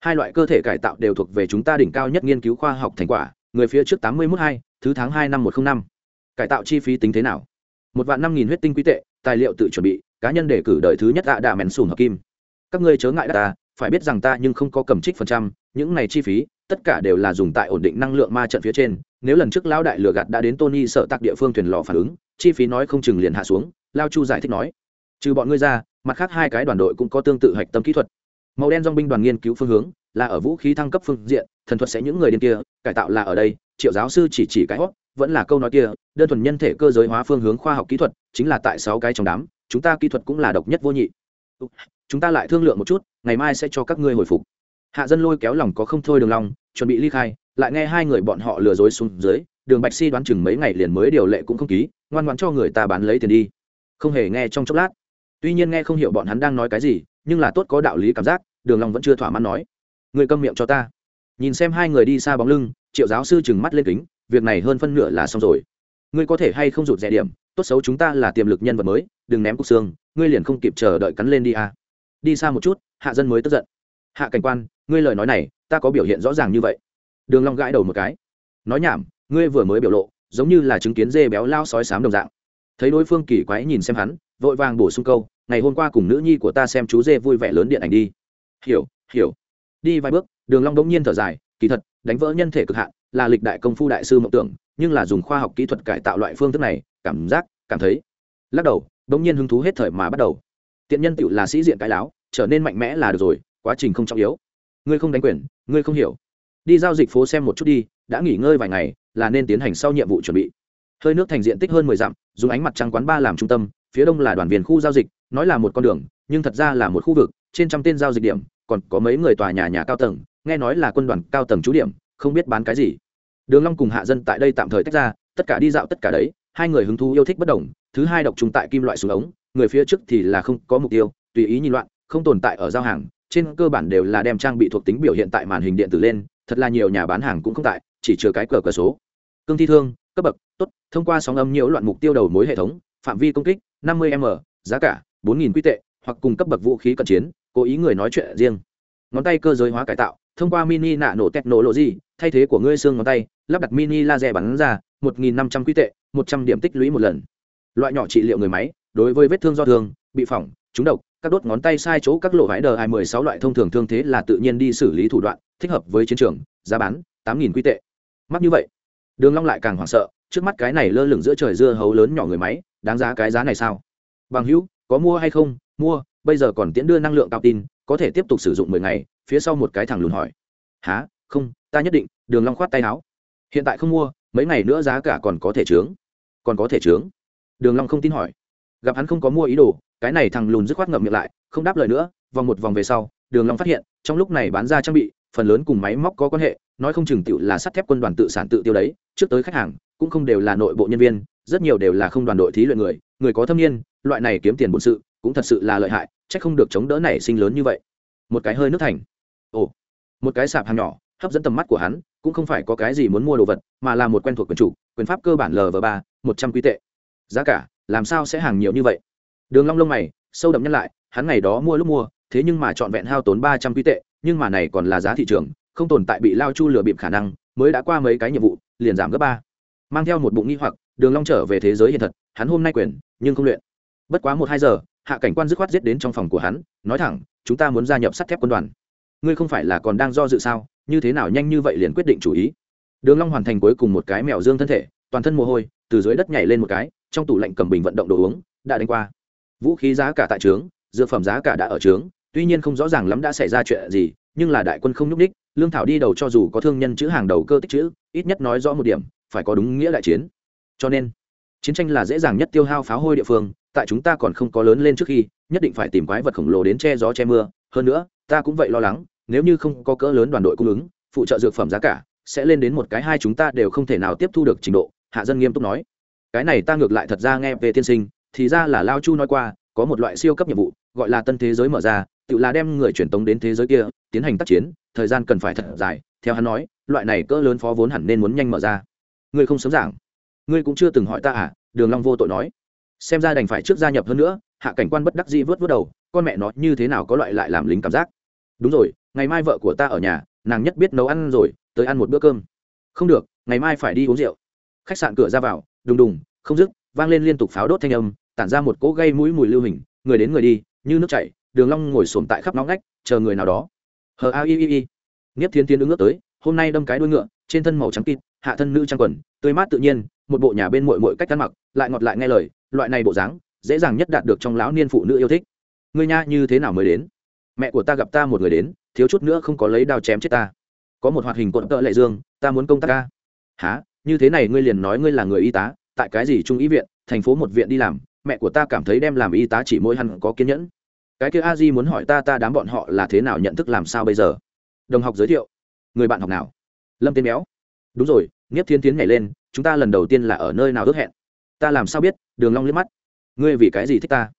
[SPEAKER 1] Hai loại cơ thể cải tạo đều thuộc về chúng ta đỉnh cao nhất nghiên cứu khoa học thành quả, người phía trước tám mươi mốt hai, thứ tháng hai năm một t r ă n h năm. Cải tạo chi phí tính thế nào? Một vạn năm nghìn huyết tinh quý tệ, tài liệu tự chuẩn bị, cá nhân để cử đời thứ nhất ạ đạ mèn sùn hợp kim. Các ngươi chớ ngại ta, phải biết rằng ta nhưng không có cầm trích phần trăm, những này chi phí, tất cả đều là dùng tại ổn định năng lượng ma trận phía trên. Nếu lần trước lão đại lừa gạt đã đến tony sợ tặc địa phương thuyền lò phản ứng, chi phí nói không chừng liền hạ xuống, lao chu giải thích nói trừ bọn ngươi ra, mặt khác hai cái đoàn đội cũng có tương tự hạch tâm kỹ thuật. Màu đen dong binh đoàn nghiên cứu phương hướng là ở vũ khí thăng cấp phương diện, thần thuật sẽ những người điên kia, cải tạo là ở đây, triệu giáo sư chỉ chỉ cái hót vẫn là câu nói kia, đơn thuần nhân thể cơ giới hóa phương hướng khoa học kỹ thuật, chính là tại sáu cái trong đám, chúng ta kỹ thuật cũng là độc nhất vô nhị. Chúng ta lại thương lượng một chút, ngày mai sẽ cho các ngươi hồi phục. Hạ dân lôi kéo lòng có không thôi đường long, chuẩn bị ly khai, lại nghe hai người bọn họ lừa dối xuống dưới, đường bạch si đoán chừng mấy ngày liền mới điều lệ cũng không ký, ngoan ngoãn cho người ta bán lấy tiền đi. Không hề nghe trong chốc lát tuy nhiên nghe không hiểu bọn hắn đang nói cái gì, nhưng là tốt có đạo lý cảm giác, đường long vẫn chưa thỏa mãn nói. Người câm miệng cho ta. Nhìn xem hai người đi xa bóng lưng, triệu giáo sư chừng mắt lên kính, việc này hơn phân nửa là xong rồi. Ngươi có thể hay không rụt rẻ điểm, tốt xấu chúng ta là tiềm lực nhân vật mới, đừng ném cục xương, ngươi liền không kịp chờ đợi cắn lên đi à. đi xa một chút, hạ dân mới tức giận. Hạ cảnh quan, ngươi lời nói này, ta có biểu hiện rõ ràng như vậy. Đường long gãi đầu một cái. Nói nhảm, ngươi vừa mới biểu lộ, giống như là chứng kiến dê béo lao sói sám đồng dạng. Thấy đối phương kỳ quái nhìn xem hắn, vội vàng bổ sung câu ngày hôm qua cùng nữ nhi của ta xem chú dê vui vẻ lớn điện ảnh đi. Hiểu hiểu. Đi vài bước, đường long đống nhiên thở dài, kỳ thật, đánh vỡ nhân thể cực hạn, là lịch đại công phu đại sư mộng tưởng, nhưng là dùng khoa học kỹ thuật cải tạo loại phương thức này, cảm giác, cảm thấy. Lắc đầu đống nhiên hứng thú hết thời mà bắt đầu. Tiện nhân tiểu là sĩ diện cái láo, trở nên mạnh mẽ là được rồi, quá trình không trọng yếu. Ngươi không đánh quyền, ngươi không hiểu. Đi giao dịch phố xem một chút đi, đã nghỉ ngơi vài ngày, là nên tiến hành sau nhiệm vụ chuẩn bị. Hơi nước thành diện tích hơn mười dặm, dùng ánh mặt trăng quán ba làm trung tâm, phía đông là đoàn viên khu giao dịch nói là một con đường, nhưng thật ra là một khu vực, trên trăm tên giao dịch điểm, còn có mấy người tòa nhà nhà cao tầng, nghe nói là quân đoàn cao tầng trú điểm, không biết bán cái gì. Đường long cùng hạ dân tại đây tạm thời tách ra, tất cả đi dạo tất cả đấy, hai người hứng thú yêu thích bất đồng, thứ hai độc trùng tại kim loại xuống ống, người phía trước thì là không có mục tiêu, tùy ý nhìn loạn, không tồn tại ở giao hàng, trên cơ bản đều là đem trang bị thuộc tính biểu hiện tại màn hình điện tử lên, thật là nhiều nhà bán hàng cũng không tại, chỉ chứa cái cờ cờ số. Cương thi thương, cấp bậc, tốt, thông qua sóng âm nhiễu loạn mục tiêu đầu mối hệ thống, phạm vi công kích 50 m, giá cả 4.000 quy tệ, hoặc cùng cấp bậc vũ khí cận chiến, cố ý người nói chuyện riêng. Ngón tay cơ giới hóa cải tạo, thông qua mini nạ nổ technology, thay thế của ngươi xương ngón tay, lắp đặt mini laser bắn ra 1.500 quy tệ 100 điểm tích lũy một lần. Loại nhỏ trị liệu người máy, đối với vết thương do thương, bị phỏng, trúng độc, các đốt ngón tay sai chỗ các lỗ vải đờ hai mười sáu loại thông thường thương thế là tự nhiên đi xử lý thủ đoạn, thích hợp với chiến trường, giá bán, tám nghìn quy tệ. Mắc như vậy, đường long lại càng hoảng sợ, trước mắt cái này lơ lửng giữa trời dưa hấu lớn nhỏ người máy, đáng giá cái giá này sao? Bằng hữu có mua hay không? Mua, bây giờ còn tiễn đưa năng lượng cao tin, có thể tiếp tục sử dụng mười ngày, phía sau một cái thằng lùn hỏi. Há không, ta nhất định, đường long khoát tay áo. Hiện tại không mua, mấy ngày nữa giá cả còn có thể trướng. Còn có thể trướng. Đường long không tin hỏi. Gặp hắn không có mua ý đồ, cái này thằng lùn dứt khoát ngậm miệng lại, không đáp lời nữa, vòng một vòng về sau, đường long phát hiện, trong lúc này bán ra trang bị phần lớn cùng máy móc có quan hệ, nói không chừng tiểu là sắt thép quân đoàn tự sản tự tiêu đấy, trước tới khách hàng, cũng không đều là nội bộ nhân viên, rất nhiều đều là không đoàn đội thí luyện người người có thâm niên, loại này kiếm tiền bổn sự, cũng thật sự là lợi hại, chắc không được chống đỡ nảy sinh lớn như vậy. Một cái hơi nước thành. Ồ, một cái sạp hàng nhỏ, hấp dẫn tầm mắt của hắn, cũng không phải có cái gì muốn mua đồ vật, mà là một quen thuộc quyền chủ, quyền pháp cơ bản lv ba, một trăm quy tệ. Giá cả, làm sao sẽ hàng nhiều như vậy? Đường long lông mày, sâu đậm nhân lại, hắn ngày đó mua lúc mua thế nhưng mà chọn vẹn hao tốn ba trăm quy tệ, nhưng mà này còn là giá thị trường, không tồn tại bị lao chu lừa bịp khả năng, mới đã qua mấy cái nhiệm vụ, liền giảm gấp ba. Mang theo một bụng nghi hoặc, đường long trở về thế giới hiện thật, hắn hôm nay quyền, nhưng không luyện. Bất quá một hai giờ, hạ cảnh quan dứt khoát giết đến trong phòng của hắn, nói thẳng, chúng ta muốn gia nhập sắt thép quân đoàn. Ngươi không phải là còn đang do dự sao? Như thế nào nhanh như vậy liền quyết định chủ ý? Đường long hoàn thành cuối cùng một cái mèo dương thân thể, toàn thân mồ hôi, từ dưới đất nhảy lên một cái, trong tủ lạnh cầm bình vận động đồ uống, đã đánh qua. Vũ khí giá cả tại trướng, dược phẩm giá cả đã ở trướng tuy nhiên không rõ ràng lắm đã xảy ra chuyện gì, nhưng là đại quân không nhúc ních lương thảo đi đầu cho dù có thương nhân chữ hàng đầu cơ tích chữ, ít nhất nói rõ một điểm, phải có đúng nghĩa đại chiến. Cho nên, chiến tranh là dễ dàng nhất tiêu hao pháo hôi địa phương, tại chúng ta còn không có lớn lên trước khi, nhất định phải tìm quái vật khổng lồ đến che gió che mưa. Hơn nữa, ta cũng vậy lo lắng, nếu như không có cỡ lớn đoàn đội cung ứng, phụ trợ dược phẩm giá cả, sẽ lên đến một cái hai chúng ta đều không thể nào tiếp thu được trình độ, hạ dân nghiêm túc nói. Cái này ta ngược lại thật ra nghe về tiên sinh, thì ra là lao chu nói qua, có một loại siêu cấp nhiệm vụ, gọi là tân thế giới mở ra tự là đem người truyền tống đến thế giới kia, tiến hành tác chiến, thời gian cần phải thật dài. Theo hắn nói, loại này cỡ lớn phó vốn hẳn nên muốn nhanh mở ra. Ngươi không sớm giảng. Ngươi cũng chưa từng hỏi ta à? Đường long vô tội nói. Xem ra đành phải trước gia nhập hơn nữa, hạ cảnh quan bất đắc dĩ vớt vớt đầu, con mẹ nó như thế nào có loại lại làm lính cảm giác. Đúng rồi, ngày mai vợ của ta ở nhà, nàng nhất biết nấu ăn rồi, tới ăn một bữa cơm. Không được, ngày mai phải đi uống rượu. Khách sạn cửa ra vào, đùng đùng, không dứt, vang lên liên tục pháo đốt thanh âm, tản ra một cỗ gây mũi mùi lưu hình, người đến người đi, như nước chảy đường long ngồi sồn tại khắp nóng ngách, chờ người nào đó. Hờ a i i i. Nghiếp thiên tiến ứng ước tới, hôm nay đâm cái đuôi ngựa, trên thân màu trắng kịt, hạ thân nữ trang quần, tươi mát tự nhiên, một bộ nhà bên muội muội cách ăn mặc, lại ngọt lại nghe lời, loại này bộ dáng, dễ dàng nhất đạt được trong lão niên phụ nữ yêu thích. Ngươi nha, như thế nào mới đến? Mẹ của ta gặp ta một người đến, thiếu chút nữa không có lấy đao chém chết ta. Có một hoạt hình cuộn tợ lệ dương, ta muốn công tác ca. Há như thế này ngươi liền nói ngươi là người y tá, tại cái gì trung y viện, thành phố một viện đi làm, mẹ của ta cảm thấy đem làm y tá chỉ mỗi hẳn có kiên nhẫn cái kia a di muốn hỏi ta ta đám bọn họ là thế nào nhận thức làm sao bây giờ? Đồng học giới thiệu. Người bạn học nào? Lâm tiên béo. Đúng rồi, nghiếp thiên tiến nhảy lên, chúng ta lần đầu tiên là ở nơi nào ước hẹn? Ta làm sao biết? Đường long liếc mắt. Ngươi vì cái gì thích ta?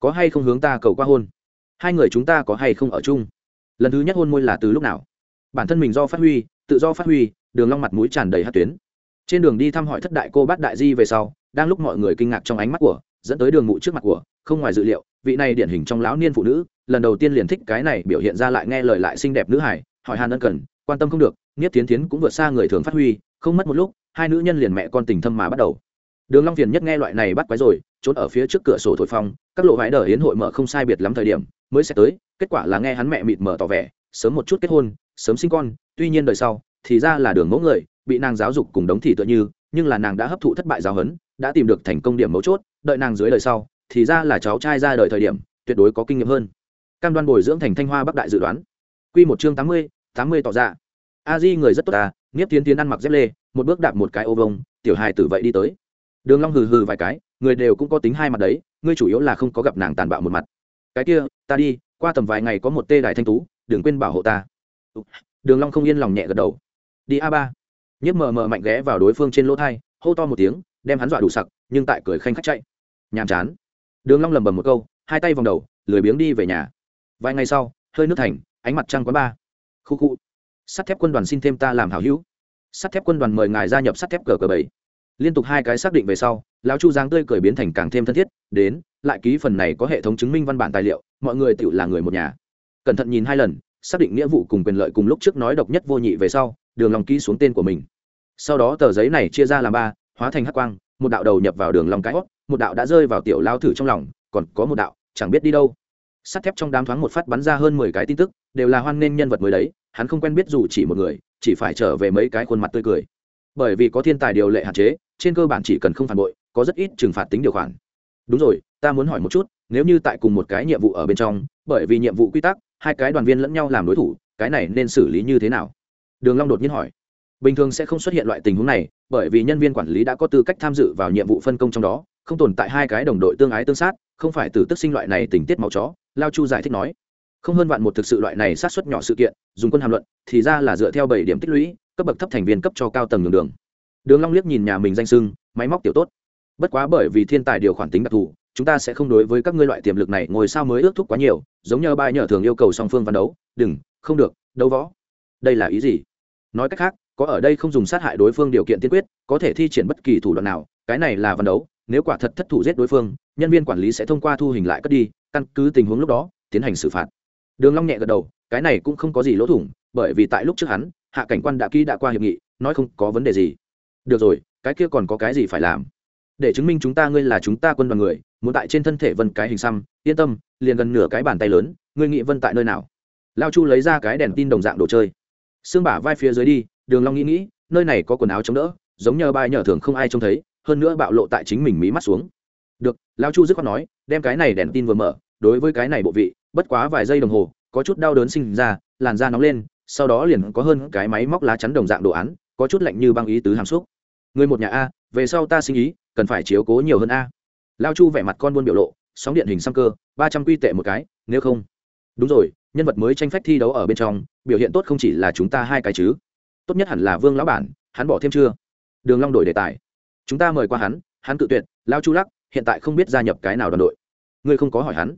[SPEAKER 1] Có hay không hướng ta cầu qua hôn? Hai người chúng ta có hay không ở chung? Lần thứ nhất hôn môi là từ lúc nào? Bản thân mình do phát huy, tự do phát huy, đường long mặt mũi tràn đầy hát tuyến. Trên đường đi thăm hỏi thất đại cô bát đại di về sau, đang lúc mọi người kinh ngạc trong ánh mắt của dẫn tới đường mụ trước mặt của, không ngoài dự liệu, vị này điển hình trong lão niên phụ nữ, lần đầu tiên liền thích cái này biểu hiện ra lại nghe lời lại xinh đẹp nữ hải hỏi hàn ân cần, quan tâm không được, nghiết tiến tiến cũng vượt xa người thường phát huy, không mất một lúc, hai nữ nhân liền mẹ con tình thâm mà bắt đầu. Đường long phiền nhất nghe loại này bắt quái rồi, trốn ở phía trước cửa sổ thổi phong, các lộ vãi đờ hiến hội mở không sai biệt lắm thời điểm, mới sẽ tới, kết quả là nghe hắn mẹ mịt mở tỏ vẻ, sớm một chút kết hôn, sớm sinh con, tuy nhiên đời sau, thì ra là đường mẫu người, bị nàng giáo dục cùng đống thị tựa như nhưng là nàng đã hấp thụ thất bại giáo huấn, đã tìm được thành công điểm mấu chốt, đợi nàng dưới đời sau, thì ra là cháu trai ra đời thời điểm, tuyệt đối có kinh nghiệm hơn. Cam đoan bồi dưỡng thành thanh hoa bắc đại dự đoán. Quy một chương tám mươi tám mươi tỏ ra. A di người rất tốt ta Niếp tiến tiến ăn mặc dép lê, một bước đạp một cái ô vông, tiểu hài tử vậy đi tới. Đường long hừ hừ vài cái, người đều cũng có tính hai mặt đấy, ngươi chủ yếu là không có gặp nàng tàn bạo một mặt. Cái kia, ta đi, qua tầm vài ngày có một tê đài thanh tú, đừng quên bảo hộ ta. Đường long không yên lòng nhẹ gật đầu. Đi a ba nhiếp mờ mờ mạnh ghé vào đối phương trên lỗ thai, hô to một tiếng, đem hắn dọa đủ sặc, nhưng tại cười khanh khách chạy. Nhàm chán. Đường long lầm bầm một câu, hai tay vòng đầu, lười biếng đi về nhà. Vài ngày sau, hơi nước thành, ánh mặt trăng quá ba. Khu khu. Sắt thép quân đoàn xin thêm ta làm hảo hữu. Sắt thép quân đoàn mời ngài gia nhập sắt thép cờ cờ bảy. Liên tục hai cái xác định về sau, lão chu giang tươi cười biến thành càng thêm thân thiết, đến, lại ký phần này có hệ thống chứng minh văn bản tài liệu, mọi người tự là người một nhà. Cẩn thận nhìn hai lần, xác định nghĩa vụ cùng quyền lợi cùng lúc trước nói độc nhất vô nhị về sau đường lòng ký xuống tên của mình. Sau đó tờ giấy này chia ra làm ba, hóa thành hắc quang, một đạo đầu nhập vào đường lòng cái hót một đạo đã rơi vào tiểu lao thử trong lòng, còn có một đạo, chẳng biết đi đâu. Sắt thép trong đám thoáng một phát bắn ra hơn mười cái tin tức, đều là hoan nghênh nhân vật mới đấy, hắn không quen biết dù chỉ một người, chỉ phải trở về mấy cái khuôn mặt tươi cười. Bởi vì có thiên tài điều lệ hạn chế, trên cơ bản chỉ cần không phản bội, có rất ít trừng phạt tính điều khoản. Đúng rồi, ta muốn hỏi một chút, nếu như tại cùng một cái nhiệm vụ ở bên trong, bởi vì nhiệm vụ quy tắc, hai cái đoàn viên lẫn nhau làm đối thủ, cái này nên xử lý như thế nào? Đường long đột nhiên hỏi. Bình thường sẽ không xuất hiện loại tình huống này, bởi vì nhân viên quản lý đã có tư cách tham dự vào nhiệm vụ phân công trong đó, không tồn tại hai cái đồng đội tương ái tương sát, không phải từ tức sinh loại này tình tiết máu chó, lao chu giải thích nói. Không hơn vạn một thực sự loại này sát xuất nhỏ sự kiện, dùng quân hàm luận, thì ra là dựa theo bảy điểm tích lũy, cấp bậc thấp thành viên cấp cho cao tầng đường đường. Đường long liếc nhìn nhà mình danh sưng, máy móc tiểu tốt. Bất quá bởi vì thiên tài điều khoản tính đặc thù, chúng ta sẽ không đối với các ngươi loại tiềm lực này ngồi sao mới ước thúc quá nhiều, giống như bài nhỏ thường yêu cầu song phương văn đấu. Đừng, không được, đấu võ. Đây là ý gì? Nói cách khác, có ở đây không dùng sát hại đối phương điều kiện tiên quyết, có thể thi triển bất kỳ thủ đoạn nào, cái này là văn đấu, nếu quả thật thất thủ giết đối phương, nhân viên quản lý sẽ thông qua thu hình lại cất đi, căn cứ tình huống lúc đó, tiến hành xử phạt. Đường long nhẹ gật đầu, cái này cũng không có gì lỗ thủng, bởi vì tại lúc trước hắn, hạ cảnh quan đã ký đã qua hiệp nghị, nói không có vấn đề gì. Được rồi, cái kia còn có cái gì phải làm? Để chứng minh chúng ta ngươi là chúng ta quân đoàn người, muốn tại trên thân thể vân cái hình xăm, yên tâm, liền gần nửa cái bàn tay lớn, ngươi nghĩ vân tại nơi nào? Lao chu lấy ra cái đèn tin đồng dạng đồ chơi xương bả vai phía dưới đi, đường long nghĩ nghĩ, nơi này có quần áo chống đỡ, giống nhờ bài nhờ thường không ai trông thấy, hơn nữa bạo lộ tại chính mình mí mắt xuống. Được, lão chu dứt khoát nói, đem cái này đèn tin vừa mở, đối với cái này bộ vị, bất quá vài giây đồng hồ, có chút đau đớn sinh ra, làn da nóng lên, sau đó liền có hơn cái máy móc lá chắn đồng dạng đồ án, có chút lạnh như băng ý tứ hàm xúc. Người một nhà a, về sau ta sinh ý, cần phải chiếu cố nhiều hơn a. Lao chu vẻ mặt con buôn biểu lộ, sóng điện hình xăm cơ, ba trăm quy tệ một cái, nếu không. Đúng rồi nhân vật mới tranh phách thi đấu ở bên trong, biểu hiện tốt không chỉ là chúng ta hai cái chứ. Tốt nhất hẳn là vương lão bản, hắn bỏ thêm chưa? Đường long đổi đề tài. Chúng ta mời qua hắn hắn tự tuyệt, lao chu lắc, hiện tại không biết gia nhập cái nào đoàn đội. Ngươi không có hỏi hắn.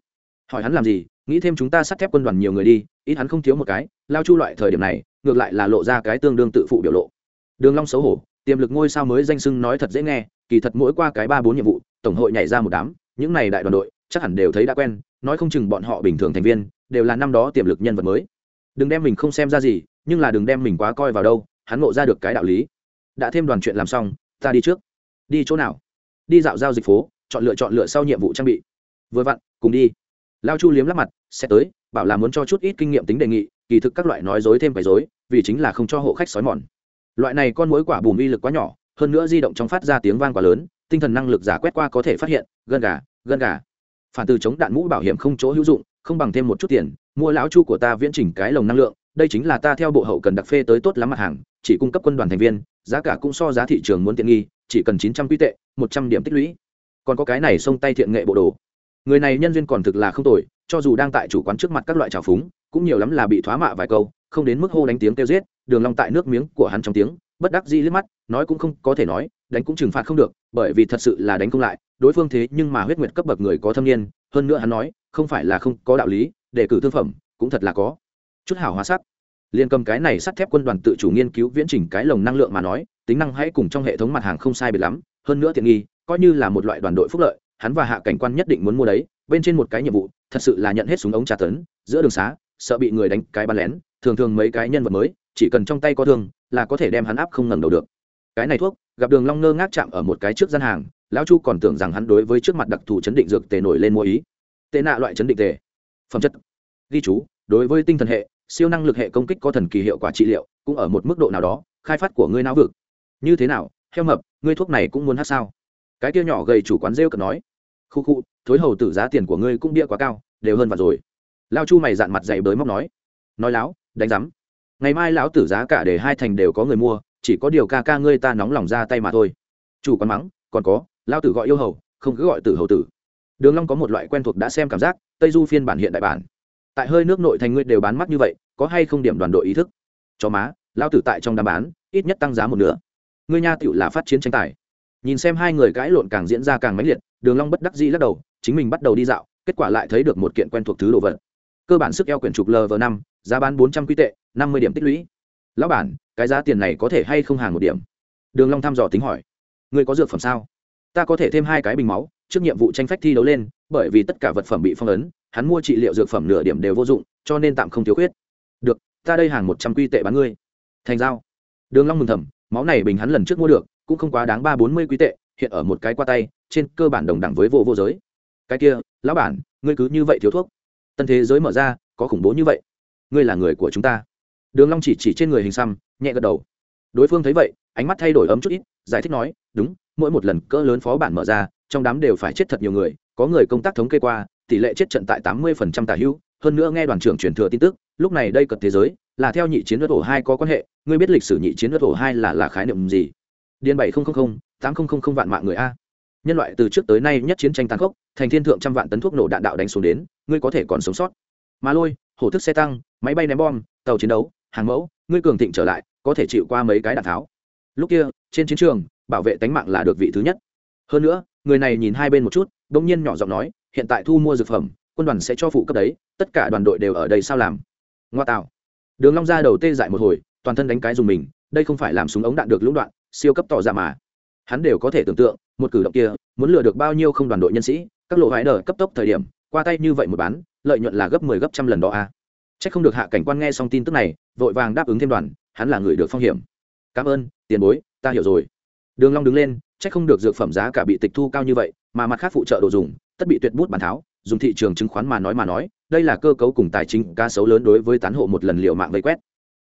[SPEAKER 1] Hỏi hắn làm gì, nghĩ thêm chúng ta sắt thép quân đoàn nhiều người đi, ít hắn không thiếu một cái, lao chu loại thời điểm này, ngược lại là lộ ra cái tương đương tự phụ biểu lộ. Đường long xấu hổ, tiềm lực ngôi sao mới danh sưng nói thật dễ nghe, kỳ thật mỗi qua cái ba bốn nhiệm vụ, tổng hội nhảy ra một đám, những này đại đoàn đội, chắc hẳn đều thấy đã quen, nói không chừng bọn họ bình thường thành viên đều là năm đó tiềm lực nhân vật mới. Đừng đem mình không xem ra gì, nhưng là đừng đem mình quá coi vào đâu, hắn ngộ ra được cái đạo lý. Đã thêm đoàn chuyện làm xong, ta đi trước. Đi chỗ nào? Đi dạo giao dịch phố, chọn lựa chọn lựa sau nhiệm vụ trang bị. Vừa vặn, cùng đi. Lao chu liếm lắp mặt, sẽ tới, bảo là muốn cho chút ít kinh nghiệm tính đề nghị, kỳ thực các loại nói dối thêm phải dối, vì chính là không cho hộ khách sói mòn. Loại này con mối quả bùm uy lực quá nhỏ, hơn nữa di động trong phát ra tiếng vang quá lớn, tinh thần năng lực giả quét qua có thể phát hiện, gân gà gân gà. Phản từ chống đạn mũ bảo hiểm không chỗ hữu dụng không bằng thêm một chút tiền, mua lão chu của ta viễn chỉnh cái lồng năng lượng, đây chính là ta theo bộ hậu cần đặc phê tới tốt lắm mặt hàng, chỉ cung cấp quân đoàn thành viên, giá cả cũng so giá thị trường muốn tiện nghi, chỉ cần chín trăm quy tệ, một trăm điểm tích lũy. Còn có cái này xông tay thiện nghệ bộ đồ. Người này nhân duyên còn thực là không tồi, cho dù đang tại chủ quán trước mặt các loại trào phúng, cũng nhiều lắm là bị thoá mạ vài câu, không đến mức hô đánh tiếng kêu giết, đường long tại nước miếng của hắn trong tiếng, bất đắc dĩ liếc mắt, nói cũng không có thể nói, đánh cũng trừng phạt không được, bởi vì thật sự là đánh không lại, đối phương thế nhưng mà huyết nguyệt cấp bậc người có thâm niên, hơn nữa hắn nói không phải là không có đạo lý để cử thương phẩm, cũng thật là có. Chút hảo hóa sắc. Liên cầm cái này sắt thép quân đoàn tự chủ nghiên cứu viễn trình cái lồng năng lượng mà nói, tính năng hãy cùng trong hệ thống mặt hàng không sai biệt lắm, hơn nữa tiện nghi, coi như là một loại đoàn đội phúc lợi, hắn và hạ cảnh quan nhất định muốn mua đấy, bên trên một cái nhiệm vụ, thật sự là nhận hết súng ống trà tấn, giữa đường xá, sợ bị người đánh cái bắn lén, thường thường mấy cái nhân vật mới, chỉ cần trong tay có thương, là có thể đem hắn áp không ngẩng đầu được. Cái này thuốc, gặp đường long ngơ ngác chạm ở một cái trước gian hàng, lão chu còn tưởng rằng hắn đối với trước mặt đặc thù chấn định dược tề nổi lên mua ý tệ nạ loại chấn định tề. Phẩm chất, ghi chú, đối với tinh thần hệ, siêu năng lực hệ công kích có thần kỳ hiệu quả trị liệu, cũng ở một mức độ nào đó, khai phát của ngươi não vực. Như thế nào, heo mập, ngươi thuốc này cũng muốn hát sao? Cái kia nhỏ gầy chủ quán rêu cợt nói. Khu khu, thối hầu tử giá tiền của ngươi cũng bia quá cao, đều hơn vặt rồi. Lao chu mày dạn mặt dày bới móc nói. Nói láo, đánh rắm ngày mai lão tử giá cả để hai thành đều có người mua, chỉ có điều ca ca ngươi ta nóng lòng ra tay mà thôi. Chủ quán mắng, còn có lao tử gọi yêu hầu, không cứ gọi tử hầu tử đường long có một loại quen thuộc đã xem cảm giác, tây du phiên bản hiện đại bản. Tại hơi nước nội thành ngươi đều bán mắt như vậy, có hay không điểm đoàn đội ý thức? Chó má lao tử tại trong đàm bán, ít nhất tăng giá một nửa. Ngươi nha tiểu là phát chiến tranh tài. Nhìn xem hai người cãi lộn càng diễn ra càng mãnh liệt, đường long bất đắc dĩ lắc đầu, chính mình bắt đầu đi dạo, kết quả lại thấy được một kiện quen thuộc thứ đồ vật. Cơ bản sức eo quyển trục lv năm, giá bán bốn trăm quy tệ, năm mươi điểm tích lũy. Lão bản, cái giá tiền này có thể hay không hàng một điểm? Đường long thăm dò tính hỏi. Ngươi có dược phẩm sao? Ta có thể thêm hai cái bình máu trước nhiệm vụ tranh phách thi đấu lên, bởi vì tất cả vật phẩm bị phong ấn, hắn mua trị liệu dược phẩm nửa điểm đều vô dụng, cho nên tạm không thiếu khuyết. Được, ta đây hàng một trăm quy tệ bán ngươi. Thành giao. Đường long mừng thầm, máu này bình hắn lần trước mua được, cũng không quá đáng ba bốn mươi quy tệ, hiện ở một cái qua tay, trên cơ bản đồng đẳng với vô vô giới. Cái kia, lão bản, ngươi cứ như vậy thiếu thuốc. Tân thế giới mở ra, có khủng bố như vậy. Ngươi là người của chúng ta. Đường long chỉ chỉ trên người hình xăm, nhẹ gật đầu. Đối phương thấy vậy, ánh mắt thay đổi ấm chút ít, giải thích nói, đúng mỗi một lần cỡ lớn phó bản mở ra, trong đám đều phải chết thật nhiều người, có người công tác thống kê qua, tỷ lệ chết trận tại tám mươi phần trăm tả hữu, hơn nữa nghe đoàn trưởng truyền thừa tin tức, lúc này đây cật thế giới, là theo nhị chiến đất ổ hai có quan hệ, ngươi biết lịch sử nhị chiến đất ổ hai là là khái niệm gì? Điên bảy nghìn tám nghìn vạn mạng người a. Nhân loại từ trước tới nay nhất chiến tranh tàn khốc, thành thiên thượng trăm vạn tấn thuốc nổ đạn đạo đánh xuống đến, ngươi có thể còn sống sót. Mà lôi, hổ thức xe tăng, máy bay ném bom, tàu chiến đấu, hàng mẫu, ngươi cường thịnh trở lại, có thể chịu qua mấy cái đạn tháo. Lúc kia, trên chiến trường bảo vệ tánh mạng là được vị thứ nhất hơn nữa người này nhìn hai bên một chút đ ỗ n g nhiên nhỏ giọng nói hiện tại thu mua dược phẩm quân đoàn sẽ cho phụ cấp đấy tất cả đoàn đội đều ở đây sao làm ngoa tạo đường long ra đầu tê dại một hồi toàn thân đánh cái dùng mình đây không phải làm súng ống đạn được lũng đoạn siêu cấp tỏ ra mà hắn đều có thể tưởng tượng một cử động kia muốn lừa được bao nhiêu không đoàn đội nhân sĩ các lộ hái đờ cấp tốc thời điểm qua tay như vậy một bán lợi nhuận là gấp mười 10 gấp trăm lần đó a à. Chắc không được hạ cảnh quan nghe xong tin tức này, vội vàng đáp ứng thêm đoàn, hắn là người được phong hiểm. Cảm ơn, tiền bối, ta hiểu rồi. Đường Long đứng lên, chắc không được dược phẩm giá cả bị tịch thu cao như vậy, mà mặt khác phụ trợ đồ dùng, tất bị tuyệt bút bản tháo, dùng thị trường chứng khoán mà nói mà nói, đây là cơ cấu cùng tài chính ca xấu lớn đối với tán hộ một lần liệu mạng vây quét.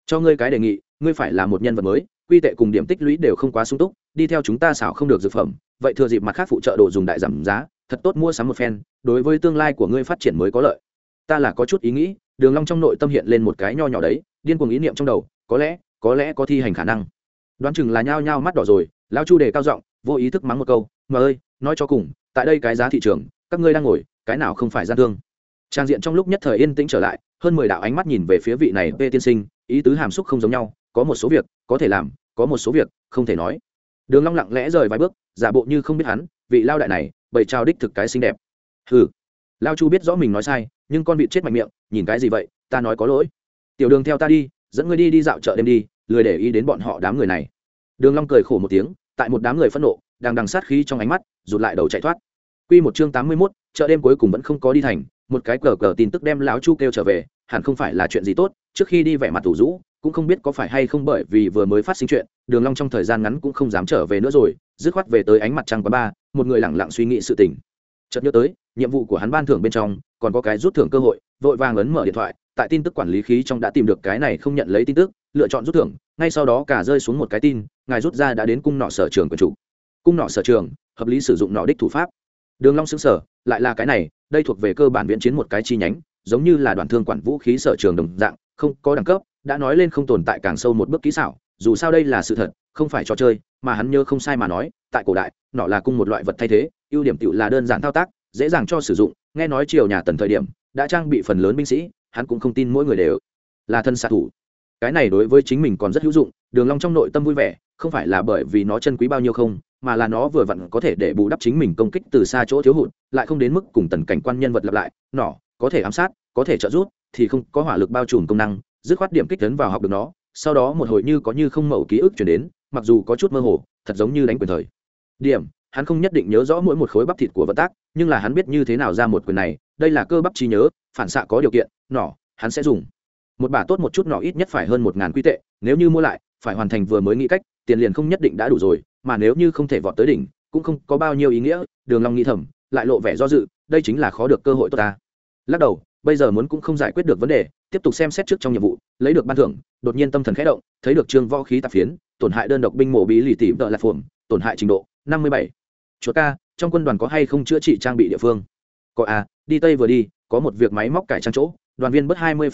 [SPEAKER 1] Cho ngươi cái đề nghị, ngươi phải là một nhân vật mới, quy tệ cùng điểm tích lũy đều không quá sung túc, đi theo chúng ta xảo không được dược phẩm, vậy thừa dịp mặt khác phụ trợ đồ dùng đại giảm giá, thật tốt mua sắm một phen, đối với tương lai của ngươi phát triển mới có lợi. Ta là có chút ý nghĩ, đường long trong nội tâm hiện lên một cái nho nhỏ đấy điên cuồng ý niệm trong đầu có lẽ có lẽ có thi hành khả năng đoán chừng là nhao nhao mắt đỏ rồi lão chu đề cao giọng, vô ý thức mắng một câu, mà ơi, nói cho cùng, tại đây cái giá thị trường, các ngươi đang ngồi, cái nào không phải gian thương? Trang diện trong lúc nhất thời yên tĩnh trở lại, hơn mười đạo ánh mắt nhìn về phía vị này vê tiên sinh, ý tứ hàm xúc không giống nhau, có một số việc, có thể làm, có một số việc, không thể nói. Đường long lặng lẽ rời vài bước, giả bộ như không biết hắn, vị lao đại này bày trao đích thực cái xinh đẹp. Hừ. Lao chu biết rõ mình nói sai, nhưng con vịt chết mạnh miệng, nhìn cái gì vậy, ta nói có lỗi. Tiểu đường theo ta đi, dẫn ngươi đi đi dạo chợ đêm đi, lười để ý đến bọn họ đám người này. Đường long cười khổ một tiếng tại một đám người phẫn nộ đang đằng sát khí trong ánh mắt rụt lại đầu chạy thoát. Quy một chương tám mươi 81, chợ đêm cuối cùng vẫn không có đi thành một cái cờ cờ tin tức đem lão chu kêu trở về hẳn không phải là chuyện gì tốt trước khi đi vẻ mặt tủ rũ cũng không biết có phải hay không bởi vì vừa mới phát sinh chuyện đường long trong thời gian ngắn cũng không dám trở về nữa rồi dứt khoát về tới ánh mặt trăng quán ba một người lặng lặng suy nghĩ sự tình. Chợt nhớ tới nhiệm vụ của hắn ban thưởng bên trong còn có cái rút thưởng cơ hội vội vàng ấn mở điện thoại tại tin tức quản lý khí trong đã tìm được cái này không nhận lấy tin tức lựa chọn rút thưởng ngay sau đó cả rơi xuống một cái tin, ngài rút ra đã đến cung nọ sở trường của chủ. Cung nọ sở trường, hợp lý sử dụng nọ đích thủ pháp. Đường long xứng sở lại là cái này, đây thuộc về cơ bản viễn chiến một cái chi nhánh, giống như là đoàn thương quản vũ khí sở trường đồng dạng, không có đẳng cấp, đã nói lên không tồn tại càng sâu một bước kỹ xảo, dù sao đây là sự thật, không phải trò chơi, mà hắn nhớ không sai mà nói, tại cổ đại, nọ là cung một loại vật thay thế, ưu điểm tựu là đơn giản thao tác, dễ dàng cho sử dụng, nghe nói triều nhà tần thời điểm, đã trang bị phần lớn binh sĩ, hắn cũng không tin mỗi người đều là thân xạ thủ cái này đối với chính mình còn rất hữu dụng, đường long trong nội tâm vui vẻ, không phải là bởi vì nó chân quý bao nhiêu không, mà là nó vừa vặn có thể để bù đắp chính mình công kích từ xa chỗ thiếu hụt, lại không đến mức cùng tần cảnh quan nhân vật lặp lại, nỏ, có thể ám sát, có thể trợ giúp, thì không có hỏa lực bao trùm công năng. Dứt khoát điểm kích tấn vào học được nó, sau đó một hồi như có như không mẩu ký ức chuyển đến, mặc dù có chút mơ hồ, thật giống như đánh quyền thời. Điểm, hắn không nhất định nhớ rõ mỗi một khối bắp thịt của vận tác, nhưng là hắn biết như thế nào ra một quyền này, đây là cơ bắp trí nhớ, phản xạ có điều kiện, nỏ, hắn sẽ dùng một bả tốt một chút nọ ít nhất phải hơn một ngàn quy tệ nếu như mua lại phải hoàn thành vừa mới nghĩ cách tiền liền không nhất định đã đủ rồi mà nếu như không thể vọt tới đỉnh cũng không có bao nhiêu ý nghĩa đường long nghĩ thầm lại lộ vẻ do dự đây chính là khó được cơ hội tốt ta. Lắc đầu bây giờ muốn cũng không giải quyết được vấn đề tiếp tục xem xét trước trong nhiệm vụ lấy được ban thưởng đột nhiên tâm thần khẽ động thấy được trương võ khí tạp phiến tổn hại đơn độc binh mộ bí lì tỉ tợ lạc phuồng, tổn hại trình độ năm mươi bảy. Chuột ca trong quân đoàn có hay không chữa trị trang bị địa phương? Có à đi tây vừa đi có một việc máy móc cải trang chỗ đoàn viên bớt hai mươi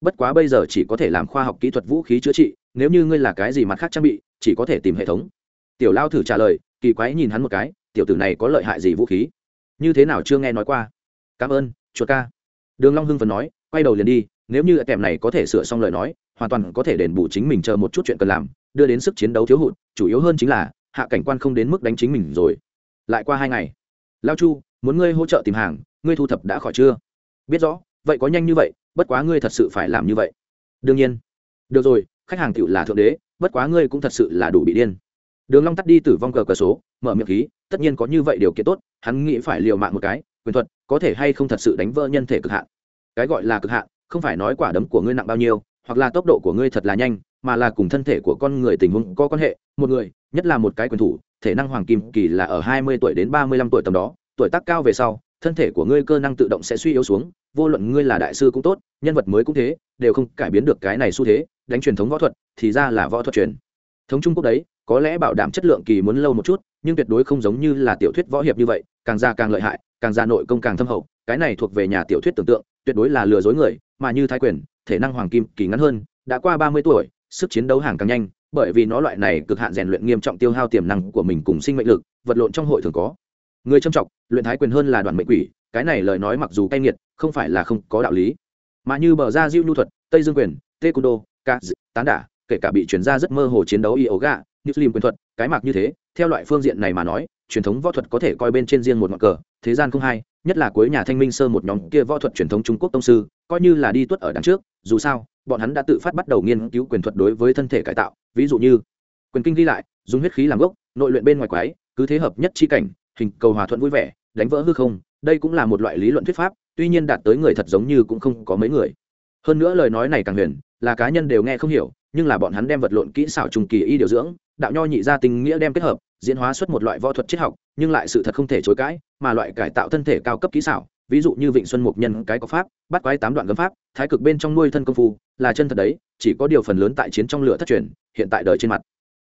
[SPEAKER 1] bất quá bây giờ chỉ có thể làm khoa học kỹ thuật vũ khí chữa trị, nếu như ngươi là cái gì mặt khác trang bị, chỉ có thể tìm hệ thống. Tiểu lao thử trả lời, kỳ quái nhìn hắn một cái, tiểu tử này có lợi hại gì vũ khí? Như thế nào chưa nghe nói qua? Cảm ơn, chuột ca. Đường long hưng phấn nói, quay đầu liền đi, nếu như kèm này có thể sửa xong lời nói, hoàn toàn có thể đền bù chính mình chờ một chút chuyện cần làm, đưa đến sức chiến đấu thiếu hụt, chủ yếu hơn chính là, hạ cảnh quan không đến mức đánh chính mình rồi. Lại qua hai ngày. Lao chu, muốn ngươi hỗ trợ tìm hàng, ngươi thu thập đã khỏi chưa? Biết rõ vậy có nhanh như vậy, bất quá ngươi thật sự phải làm như vậy. Đương nhiên. Được rồi, khách hàng tựu là thượng đế, bất quá ngươi cũng thật sự là đủ bị điên. Đường long tắt đi tử vong cờ cờ số, mở miệng khí, tất nhiên có như vậy điều kiện tốt, hắn nghĩ phải liều mạng một cái, quyền thuật, có thể hay không thật sự đánh vỡ nhân thể cực hạn. Cái gọi là cực hạn, không phải nói quả đấm của ngươi nặng bao nhiêu, hoặc là tốc độ của ngươi thật là nhanh, mà là cùng thân thể của con người tình huống có quan hệ. Một người, nhất là một cái quyền thủ, thể năng hoàng kim kỳ là ở hai mươi tuổi đến ba mươi lăm tuổi tầm đó, tuổi tác cao về sau thân thể của ngươi cơ năng tự động sẽ suy yếu xuống, vô luận ngươi là đại sư cũng tốt, nhân vật mới cũng thế, đều không cải biến được cái này xu thế, đánh truyền thống võ thuật thì ra là võ thuật truyền. Thống trung quốc đấy, có lẽ bảo đảm chất lượng kỳ muốn lâu một chút, nhưng tuyệt đối không giống như là tiểu thuyết võ hiệp như vậy, càng ra càng lợi hại, càng ra nội công càng thâm hậu, cái này thuộc về nhà tiểu thuyết tưởng tượng, tuyệt đối là lừa dối người, mà như thái quyền, thể năng hoàng kim kỳ ngắn hơn, đã qua ba mươi tuổi, sức chiến đấu hàng càng nhanh, bởi vì nó loại này cực hạn rèn luyện nghiêm trọng tiêu hao tiềm năng của mình cùng sinh mệnh lực, vật lộn trong hội thường có người trầm trọng, luyện thái quyền hơn là đoàn mệnh quỷ, cái này lời nói mặc dù cay nghiệt, không phải là không có đạo lý. Mà như bờ ra diêu nhu thuật, tây dương quyền tê cung đô ca tán đả, kể cả bị chuyển ra rất mơ hồ chiến đấu yoga như slim quyền thuật, cái mạc như thế, theo loại phương diện này mà nói, truyền thống võ thuật có thể coi bên trên riêng một ngọn cờ, thế gian không hay, nhất là cuối nhà thanh minh sơ một nhóm kia võ thuật truyền thống trung quốc tông sư, coi như là đi tuất ở đằng trước, dù sao, bọn hắn đã tự phát bắt đầu nghiên cứu quyền thuật đối với thân thể cải tạo, ví dụ như, quyền kinh ghi lại, dùng huyết khí làm gốc, nội luyện bên ngoài quái, cứ thế hợp nhất chi cảnh hình cầu hòa thuận vui vẻ, đánh vỡ hư không, đây cũng là một loại lý luận thuyết pháp, tuy nhiên đạt tới người thật giống như cũng không có mấy người. Hơn nữa lời nói này càng huyền, là cá nhân đều nghe không hiểu, nhưng là bọn hắn đem vật lộn kỹ xảo trùng kỳ y điều dưỡng, đạo nho nhị gia tình nghĩa đem kết hợp, diễn hóa xuất một loại võ thuật triết học, nhưng lại sự thật không thể chối cãi, mà loại cải tạo thân thể cao cấp kỹ xảo, ví dụ như vịnh xuân mục nhân cái có pháp, bắt quái tám đoạn gấm pháp, thái cực bên trong nuôi thân công phu, là chân thật đấy, chỉ có điều phần lớn tại chiến trong lửa thất truyền, hiện tại đời trên mặt.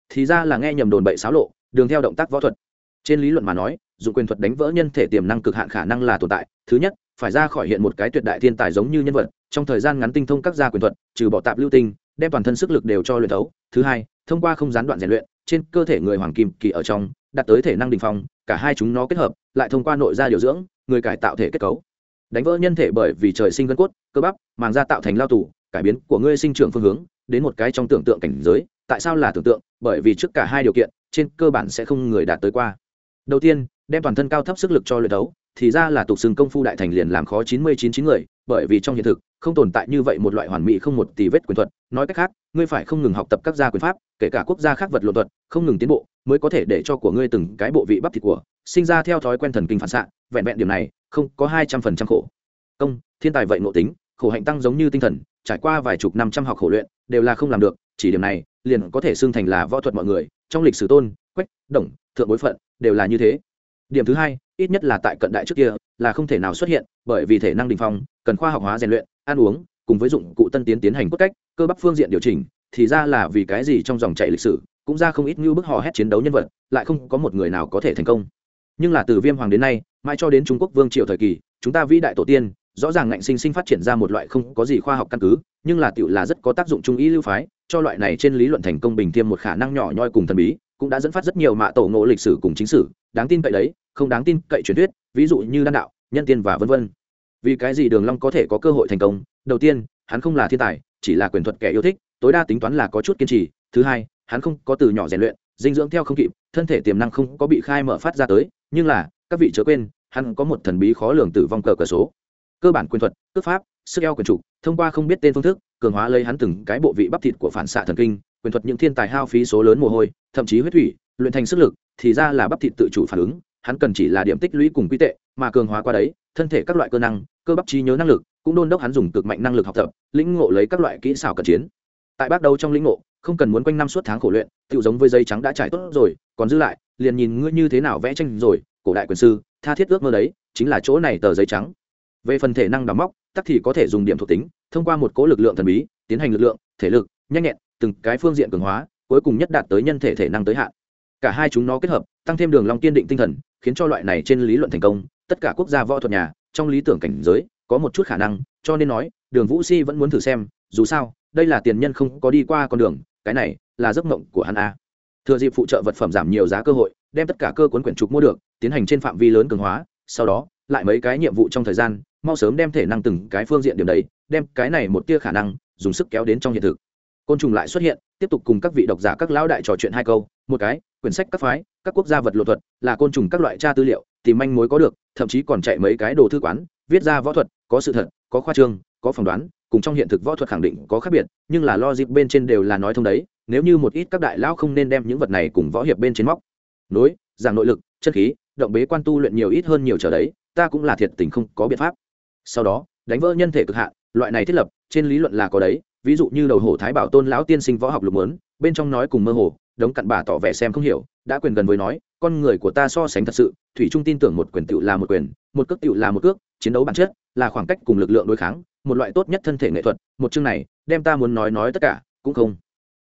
[SPEAKER 1] Thì ra là nghe nhầm đồn bậy xáo lộ, đường theo động tác võ thuật trên lý luận mà nói dùng quyền thuật đánh vỡ nhân thể tiềm năng cực hạn khả năng là tồn tại. Thứ nhất, phải ra khỏi hiện một cái tuyệt đại thiên tài giống như nhân vật. Trong thời gian ngắn tinh thông các gia quyền thuật, trừ bỏ tạp lưu tinh, đem toàn thân sức lực đều cho luyện thấu. Thứ hai, thông qua không gián đoạn rèn luyện, trên cơ thể người hoàng kim kỳ ở trong, đạt tới thể năng đình phong, cả hai chúng nó kết hợp, lại thông qua nội gia điều dưỡng, người cải tạo thể kết cấu. Đánh vỡ nhân thể bởi vì trời sinh gân cốt, cơ bắp, màng da tạo thành lao tù, cải biến của ngươi sinh trưởng phương hướng, đến một cái trong tưởng tượng cảnh giới. Tại sao là tưởng tượng? Bởi vì trước cả hai điều kiện, trên cơ bản sẽ không người đạt tới qua đầu tiên, đem toàn thân cao thấp sức lực cho luyện đấu, thì ra là tục xưng công phu đại thành liền làm khó chín mươi chín chín người, bởi vì trong hiện thực, không tồn tại như vậy một loại hoàn mỹ không một tỷ vết quyền thuật. Nói cách khác, ngươi phải không ngừng học tập các gia quyền pháp, kể cả quốc gia khác vật lộn thuật, không ngừng tiến bộ, mới có thể để cho của ngươi từng cái bộ vị bắp thịt của, sinh ra theo thói quen thần kinh phản xạ. Vẹn vẹn điểm này, không có hai trăm phần trăm khổ. Công, thiên tài vậy ngộ tính, khổ hạnh tăng giống như tinh thần, trải qua vài chục năm trăm học khổ luyện, đều là không làm được, chỉ điểm này, liền có thể xưng thành là võ thuật mọi người trong lịch sử tôn, quách, đồng, thượng bối phận, đều là như thế. Điểm thứ hai, ít nhất là tại cận đại trước kia, là không thể nào xuất hiện, bởi vì thể năng đình phong, cần khoa học hóa rèn luyện, ăn uống, cùng với dụng cụ tân tiến tiến hành cốt cách, cơ bắp phương diện điều chỉnh, thì ra là vì cái gì trong dòng chạy lịch sử, cũng ra không ít như bức họ hét chiến đấu nhân vật, lại không có một người nào có thể thành công. Nhưng là từ viêm hoàng đến nay, mãi cho đến trung quốc vương triều thời kỳ, chúng ta vĩ đại tổ tiên rõ ràng ngạnh sinh sinh phát triển ra một loại không có gì khoa học căn cứ, nhưng là tựu là rất có tác dụng trung ý lưu phái, cho loại này trên lý luận thành công bình thêm một khả năng nhỏ nhoi cùng thần bí, cũng đã dẫn phát rất nhiều mạ tổ ngộ lịch sử cùng chính sử, đáng tin cậy đấy, không đáng tin cậy truyền thuyết, ví dụ như đan đạo, nhân tiên và vân vân. Vì cái gì đường long có thể có cơ hội thành công? Đầu tiên, hắn không là thiên tài, chỉ là quyền thuật kẻ yêu thích, tối đa tính toán là có chút kiên trì. Thứ hai, hắn không có từ nhỏ rèn luyện, dinh dưỡng theo không kịp, thân thể tiềm năng không có bị khai mở phát ra tới, nhưng là, các vị chớ quên, hắn có một thần bí khó lường tử vong cờ cờ số cơ bản quyền thuật, cước pháp, sức eo quyền trục thông qua không biết tên phương thức, cường hóa lấy hắn từng cái bộ vị bắp thịt của phản xạ thần kinh, quyền thuật những thiên tài hao phí số lớn mồ hôi, thậm chí huyết thủy, luyện thành sức lực, thì ra là bắp thịt tự chủ phản ứng, hắn cần chỉ là điểm tích lũy cùng quy tệ, mà cường hóa qua đấy, thân thể các loại cơ năng, cơ bắp trí nhớ năng lực, cũng đôn đốc hắn dùng cực mạnh năng lực học tập, lĩnh ngộ lấy các loại kỹ xảo cận chiến. Tại bắt đầu trong lĩnh ngộ, không cần muốn quanh năm suốt tháng khổ luyện tự giống với dây trắng đã trải tốt rồi, còn giữ lại, liền nhìn ngươi như thế nào vẽ tranh rồi, cổ đại quyền sư, tha thiết ước mơ đấy, chính là chỗ này tờ giấy trắng về phần thể năng đóng móc, tắc thì có thể dùng điểm thuộc tính, thông qua một cố lực lượng thần bí, tiến hành lực lượng, thể lực, nhanh nhẹn, từng cái phương diện cường hóa, cuối cùng nhất đạt tới nhân thể thể năng tới hạn. Cả hai chúng nó kết hợp, tăng thêm đường long kiên định tinh thần, khiến cho loại này trên lý luận thành công, tất cả quốc gia võ thuật nhà, trong lý tưởng cảnh giới, có một chút khả năng, cho nên nói, đường vũ si vẫn muốn thử xem, dù sao, đây là tiền nhân không có đi qua con đường, cái này là giấc mộng của hắn a. Thừa dịp phụ trợ vật phẩm giảm nhiều giá cơ hội, đem tất cả cơ cuốn quyển trục mua được, tiến hành trên phạm vi lớn cường hóa, sau đó, lại mấy cái nhiệm vụ trong thời gian mau sớm đem thể năng từng cái phương diện điểm đấy đem cái này một tia khả năng dùng sức kéo đến trong hiện thực. Côn trùng lại xuất hiện, tiếp tục cùng các vị độc giả, các lão đại trò chuyện hai câu, một cái, quyển sách các phái, các quốc gia vật lộ thuật, là côn trùng các loại tra tư liệu, tìm manh mối có được, thậm chí còn chạy mấy cái đồ thư quán, viết ra võ thuật, có sự thật, có khoa trương, có phỏng đoán, cùng trong hiện thực võ thuật khẳng định có khác biệt, nhưng là lo dịp bên trên đều là nói thông đấy, nếu như một ít các đại lão không nên đem những vật này cùng võ hiệp bên trên móc. Nối giảm nội lực chất khí, động bế quan tu luyện nhiều ít hơn nhiều trở đấy, ta cũng là thiệt tình không có biện pháp sau đó, đánh vỡ nhân thể cực hạn, loại này thiết lập, trên lý luận là có đấy, ví dụ như đầu hổ thái bảo tôn lão tiên sinh võ học lục lớn bên trong nói cùng mơ hồ, đống cặn bà tỏ vẻ xem không hiểu, đã quyền gần với nói, con người của ta so sánh thật sự, thủy trung tin tưởng một quyền tựu là một quyền, một cước tựu là một cước, chiến đấu bản chất, là khoảng cách cùng lực lượng đối kháng, một loại tốt nhất thân thể nghệ thuật, một chương này, đem ta muốn nói nói tất cả, cũng không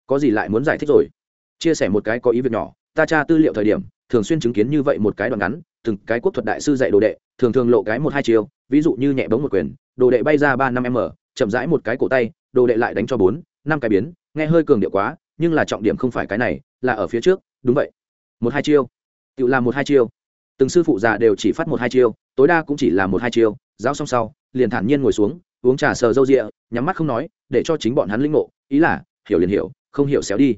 [SPEAKER 1] có gì lại muốn giải thích rồi. Chia sẻ một cái có ý việc nhỏ, ta tra tư liệu thời điểm, thường xuyên chứng kiến như vậy một cái đoạn ngắn, từng cái quốc thuật đại sư dạy đồ đệ, thường thường lộ cái một hai chiều ví dụ như nhẹ bóng một quyền, đồ đệ bay ra ba năm m chậm rãi một cái cổ tay, đồ đệ lại đánh cho bốn, năm cái biến, nghe hơi cường điệu quá, nhưng là trọng điểm không phải cái này, là ở phía trước, đúng vậy. Một hai chiêu. Tự làm một hai chiêu. Từng sư phụ già đều chỉ phát một hai chiêu, tối đa cũng chỉ là một hai chiêu, giáo xong sau, liền thản nhiên ngồi xuống, uống trà sờ râu rịa, nhắm mắt không nói, để cho chính bọn hắn linh ngộ, ý là, hiểu liền hiểu, không hiểu xéo đi.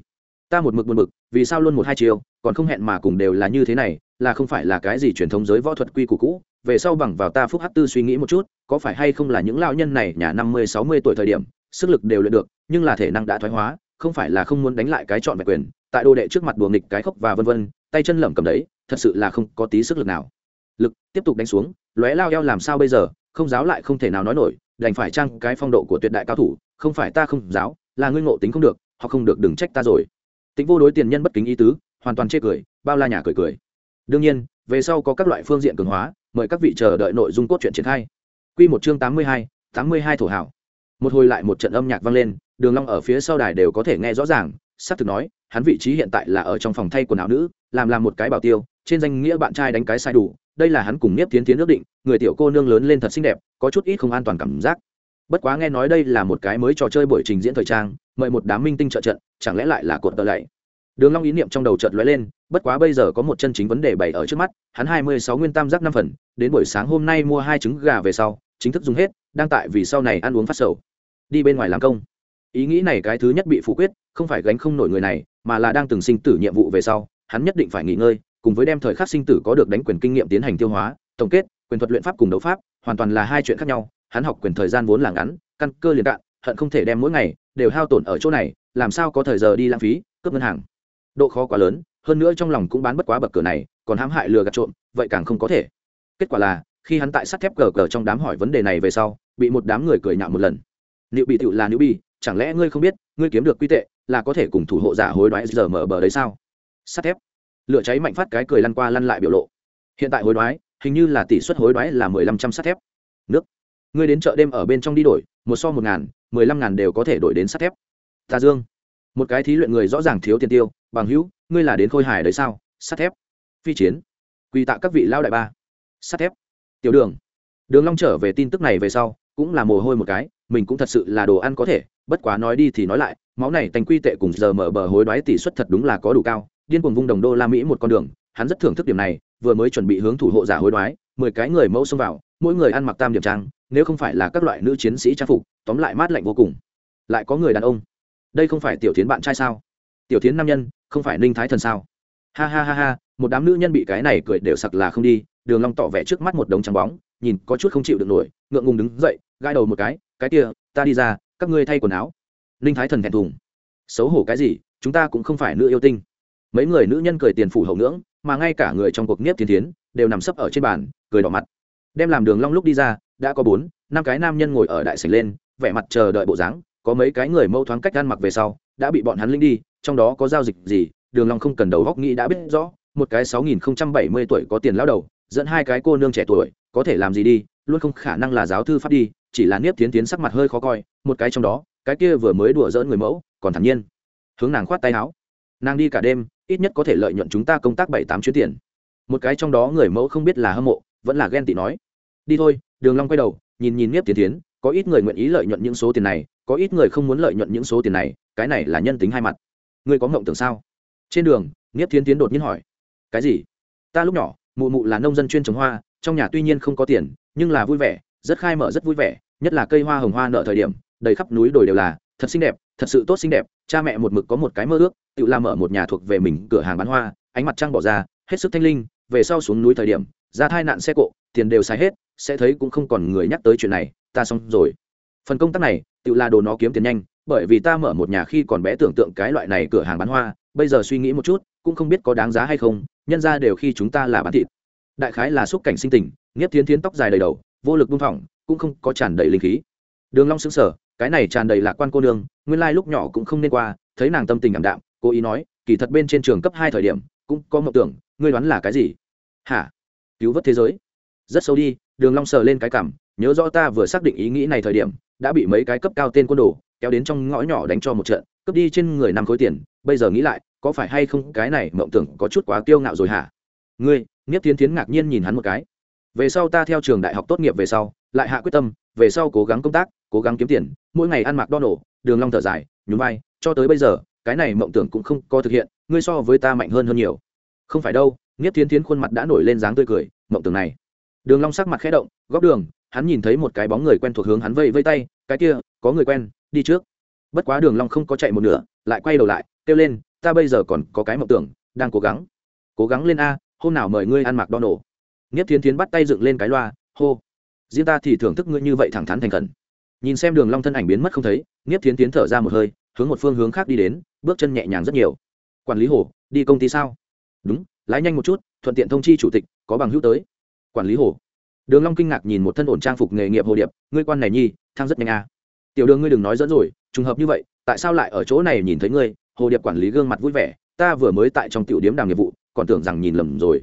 [SPEAKER 1] Ta một mực buồn mực vì sao luôn một hai chiêu, còn không hẹn mà cùng đều là như thế này, là không phải là cái gì truyền thống giới võ thuật quy củ cũ về sau bằng vào ta phúc hát tư suy nghĩ một chút, có phải hay không là những lao nhân này nhà năm mươi, sáu mươi tuổi thời điểm, sức lực đều luyện được, nhưng là thể năng đã thoái hóa, không phải là không muốn đánh lại cái chọn vẹn quyền, tại đồ đệ trước mặt đùa nghịch cái khốc và vân vân, tay chân lẩm cầm đấy, thật sự là không có tí sức lực nào. Lực, tiếp tục đánh xuống, lóe lao eo làm sao bây giờ, không giáo lại không thể nào nói nổi, đành phải trang cái phong độ của tuyệt đại cao thủ, không phải ta không giáo, là ngươi ngộ tính không được họ không được đừng trách ta rồi. Tính vô đối tiền nhân bất kính ý tứ, hoàn toàn chê cười, bao la nhà cười cười. Đương nhiên, về sau có các loại phương diện cường hóa mời các vị chờ đợi nội dung cốt truyện triển khai q một chương tám mươi hai tám mươi hai thổ hảo một hồi lại một trận âm nhạc vang lên đường long ở phía sau đài đều có thể nghe rõ ràng sắp thực nói hắn vị trí hiện tại là ở trong phòng thay quần áo nữ làm làm một cái bảo tiêu trên danh nghĩa bạn trai đánh cái sai đủ đây là hắn cùng Niếp Tiến Tiến ước định, người tiểu cô nương lớn lên thật xinh đẹp, có chút ít không an toàn cảm giác. Bất quá nghe nói đây là một cái mới trò chơi buổi trình diễn thời trang, mời một đám minh tinh trợ trận, chẳng lẽ lại là cột tờ lạy. Đường Long ý niệm trong đầu chợt lóe lên, bất quá bây giờ có một chân chính vấn đề bày ở trước mắt, hắn hai mươi sáu nguyên tam giác năm phần, đến buổi sáng hôm nay mua hai trứng gà về sau, chính thức dùng hết, đang tại vì sau này ăn uống phát sầu. Đi bên ngoài làm công. Ý nghĩ này cái thứ nhất bị phủ quyết, không phải gánh không nổi người này, mà là đang từng sinh tử nhiệm vụ về sau, hắn nhất định phải nghỉ ngơi, cùng với đem thời khắc sinh tử có được đánh quyền kinh nghiệm tiến hành tiêu hóa tổng kết quyền thuật luyện pháp cùng đấu pháp hoàn toàn là hai chuyện khác nhau hắn học quyền thời gian vốn là ngắn căn cơ liền cạn hận không thể đem mỗi ngày đều hao tổn ở chỗ này làm sao có thời giờ đi lãng phí cướp ngân hàng độ khó quá lớn, hơn nữa trong lòng cũng bán bất quá bậc cửa này, còn hãm hại lừa gạt trộm, vậy càng không có thể. Kết quả là, khi hắn tại sắt thép cờ cờ trong đám hỏi vấn đề này về sau, bị một đám người cười nhạo một lần. Liệu bị tựu là nữ bi chẳng lẽ ngươi không biết, ngươi kiếm được quy tệ, là có thể cùng thủ hộ giả hối đoái giờ mở bờ đấy sao? Sắt thép. Lửa cháy mạnh phát cái cười lăn qua lăn lại biểu lộ. Hiện tại hối đoái, hình như là tỷ suất hối đoái là mười lăm trăm sắt thép. Nước. Ngươi đến chợ đêm ở bên trong đi đổi, một so một ngàn, mười lăm ngàn đều có thể đổi đến sắt thép. Tà dương một cái thí luyện người rõ ràng thiếu tiền tiêu, bằng hữu, ngươi là đến khôi hài đấy sao? Sắt thép. Phi chiến. Quy tạ các vị lao đại ba. Sắt thép. Tiểu đường. Đường long trở về tin tức này về sau, cũng là mồ hôi một cái, mình cũng thật sự là đồ ăn có thể, bất quá nói đi thì nói lại, máu này thành quy tệ cùng giờ mở bờ hối đoái tỷ suất thật đúng là có đủ cao, điên cuồng vung đồng đô la mỹ một con đường, hắn rất thưởng thức điểm này, vừa mới chuẩn bị hướng thủ hộ giả hối đoái, mười cái người mẫu xông vào, mỗi người ăn mặc tam điểm trang, nếu không phải là các loại nữ chiến sĩ trang phục, tóm lại mát lạnh vô cùng. Lại có người đàn ông đây không phải tiểu tiến bạn trai sao? Tiểu tiến nam nhân, không phải ninh thái thần sao? Ha ha ha ha, một đám nữ nhân bị cái này cười đều sặc là không đi, đường long tỏ vẻ trước mắt một đống trắng bóng, nhìn có chút không chịu được nổi, ngượng ngùng đứng dậy, gãi đầu một cái cái kia, ta đi ra, các ngươi thay quần áo. Ninh thái thần thẹn thùng. Xấu hổ cái gì, chúng ta cũng không phải nữ yêu tinh. Mấy người nữ nhân cười tiền phủ hậu ngưỡng, mà ngay cả người trong cuộc nhiếp thiên thiến đều nằm sấp ở trên bàn, cười đỏ mặt. Đem làm đường long lúc đi ra, đã có bốn, năm cái nam nhân ngồi ở đại sảnh lên, vẻ mặt chờ đợi bộ dáng có mấy cái người mâu thoáng cách ăn mặc về sau, đã bị bọn hắn linh đi, trong đó có giao dịch gì, đường long không cần đầu góc nghĩ đã biết rõ, một cái sáu nghìn không trăm bảy mươi tuổi có tiền lão đầu, dẫn hai cái cô nương trẻ tuổi, có thể làm gì đi, luôn không khả năng là giáo thư pháp đi, chỉ là niếp tiến tiến sắc mặt hơi khó coi, một cái trong đó, cái kia vừa mới đùa dỡn người mẫu, còn thản nhiên, hướng nàng khoát tay áo. Nàng đi cả đêm, ít nhất có thể lợi nhuận chúng ta công tác bảy tám chuyến tiền. Một cái trong đó người mẫu không biết là hâm mộ, vẫn là ghen tị nói. Đi thôi, đường long quay đầu, nhìn nhìn niếp tiến tiến có ít người nguyện ý lợi nhuận những số tiền này có ít người không muốn lợi nhuận những số tiền này, cái này là nhân tính hai mặt. Ngươi có ngộng tưởng sao? Trên đường, nghiếp thiến tiến đột nhiên hỏi. Cái gì? Ta lúc nhỏ, mụ mụ là nông dân chuyên trồng hoa, trong nhà tuy nhiên không có tiền, nhưng là vui vẻ, rất khai mở, rất vui vẻ, nhất là cây hoa hồng hoa nợ thời điểm, đầy khắp núi đồi đều là, thật xinh đẹp, thật sự tốt xinh đẹp, cha mẹ một mực có một cái mơ ước, tự làm mở một nhà thuộc về mình cửa hàng bán hoa, ánh mặt trăng bỏ ra, hết sức thanh linh, về sau xuống núi thời điểm, ra thai nạn xe cộ, tiền đều xài hết, sẽ thấy cũng không còn người nhắc tới chuyện này, ta xong rồi. Phần công tác này tự là đồ nó kiếm tiền nhanh, bởi vì ta mở một nhà khi còn bé tưởng tượng cái loại này cửa hàng bán hoa, bây giờ suy nghĩ một chút, cũng không biết có đáng giá hay không, nhân ra đều khi chúng ta là bán thịt. Đại khái là xúc cảnh sinh tình, nghiếp thiến thiến tóc dài đầy đầu, vô lực buông thỏng cũng không có tràn đầy linh khí. Đường long sững sờ, cái này tràn đầy lạc quan cô nương, nguyên lai lúc nhỏ cũng không nên qua, thấy nàng tâm tình ảm đạm, cố ý nói, kỳ thật bên trên trường cấp hai thời điểm, cũng có mộng tưởng, ngươi đoán là cái gì? Hả? Cứu vớt thế giới. Rất sâu đi, đường long sờ lên cái cảm, nhớ rõ ta vừa xác định ý nghĩ này thời điểm đã bị mấy cái cấp cao tên quân đồ kéo đến trong ngõ nhỏ đánh cho một trận, cướp đi trên người năm khối tiền. Bây giờ nghĩ lại, có phải hay không cái này mộng tưởng có chút quá kiêu ngạo rồi hả? Ngươi, nghiếp tiến tiến ngạc nhiên nhìn hắn một cái. Về sau ta theo trường đại học tốt nghiệp về sau, lại hạ quyết tâm, về sau cố gắng công tác, cố gắng kiếm tiền, mỗi ngày ăn mặc đo nổ đường long thở dài, nhún vai, cho tới bây giờ, cái này mộng tưởng cũng không có thực hiện, ngươi so với ta mạnh hơn hơn nhiều. Không phải đâu, nghiếp tiến tiến khuôn mặt đã nổi lên dáng tươi cười, mộng tưởng này. Đường long sắc mặt khẽ động, góc đường hắn nhìn thấy một cái bóng người quen thuộc hướng hắn vây vây tay, cái kia, có người quen, đi trước. Bất quá đường long không có chạy một nửa, lại quay đầu lại, kêu lên, ta bây giờ còn có cái mộng tưởng, đang cố gắng. Cố gắng lên a, hôm nào mời ngươi ăn mặc đo nổ nghiếp thiến thiến bắt tay dựng lên cái loa, hô, riêng ta thì thưởng thức ngươi như vậy thẳng thắn thành khẩn. Nhìn xem đường long thân ảnh biến mất không thấy, nghiếp thiến thiến thở ra một hơi, hướng một phương hướng khác đi đến, bước chân nhẹ nhàng rất nhiều. Quản lý hồ, đi công ty sao? Đúng, lái nhanh một chút, thuận tiện thông chi chủ tịch, có bằng hữu tới. Quản lý hồ đường long kinh ngạc nhìn một thân ổn trang phục nghề nghiệp hồ điệp, ngươi quan này nhi thăng rất nhanh a tiểu đường ngươi đừng nói dẫn rồi, trùng hợp như vậy, tại sao lại ở chỗ này nhìn thấy ngươi? Hồ điệp quản lý gương mặt vui vẻ, ta vừa mới tại trong tiểu điếm đàm nghiệp vụ, còn tưởng rằng nhìn lầm rồi.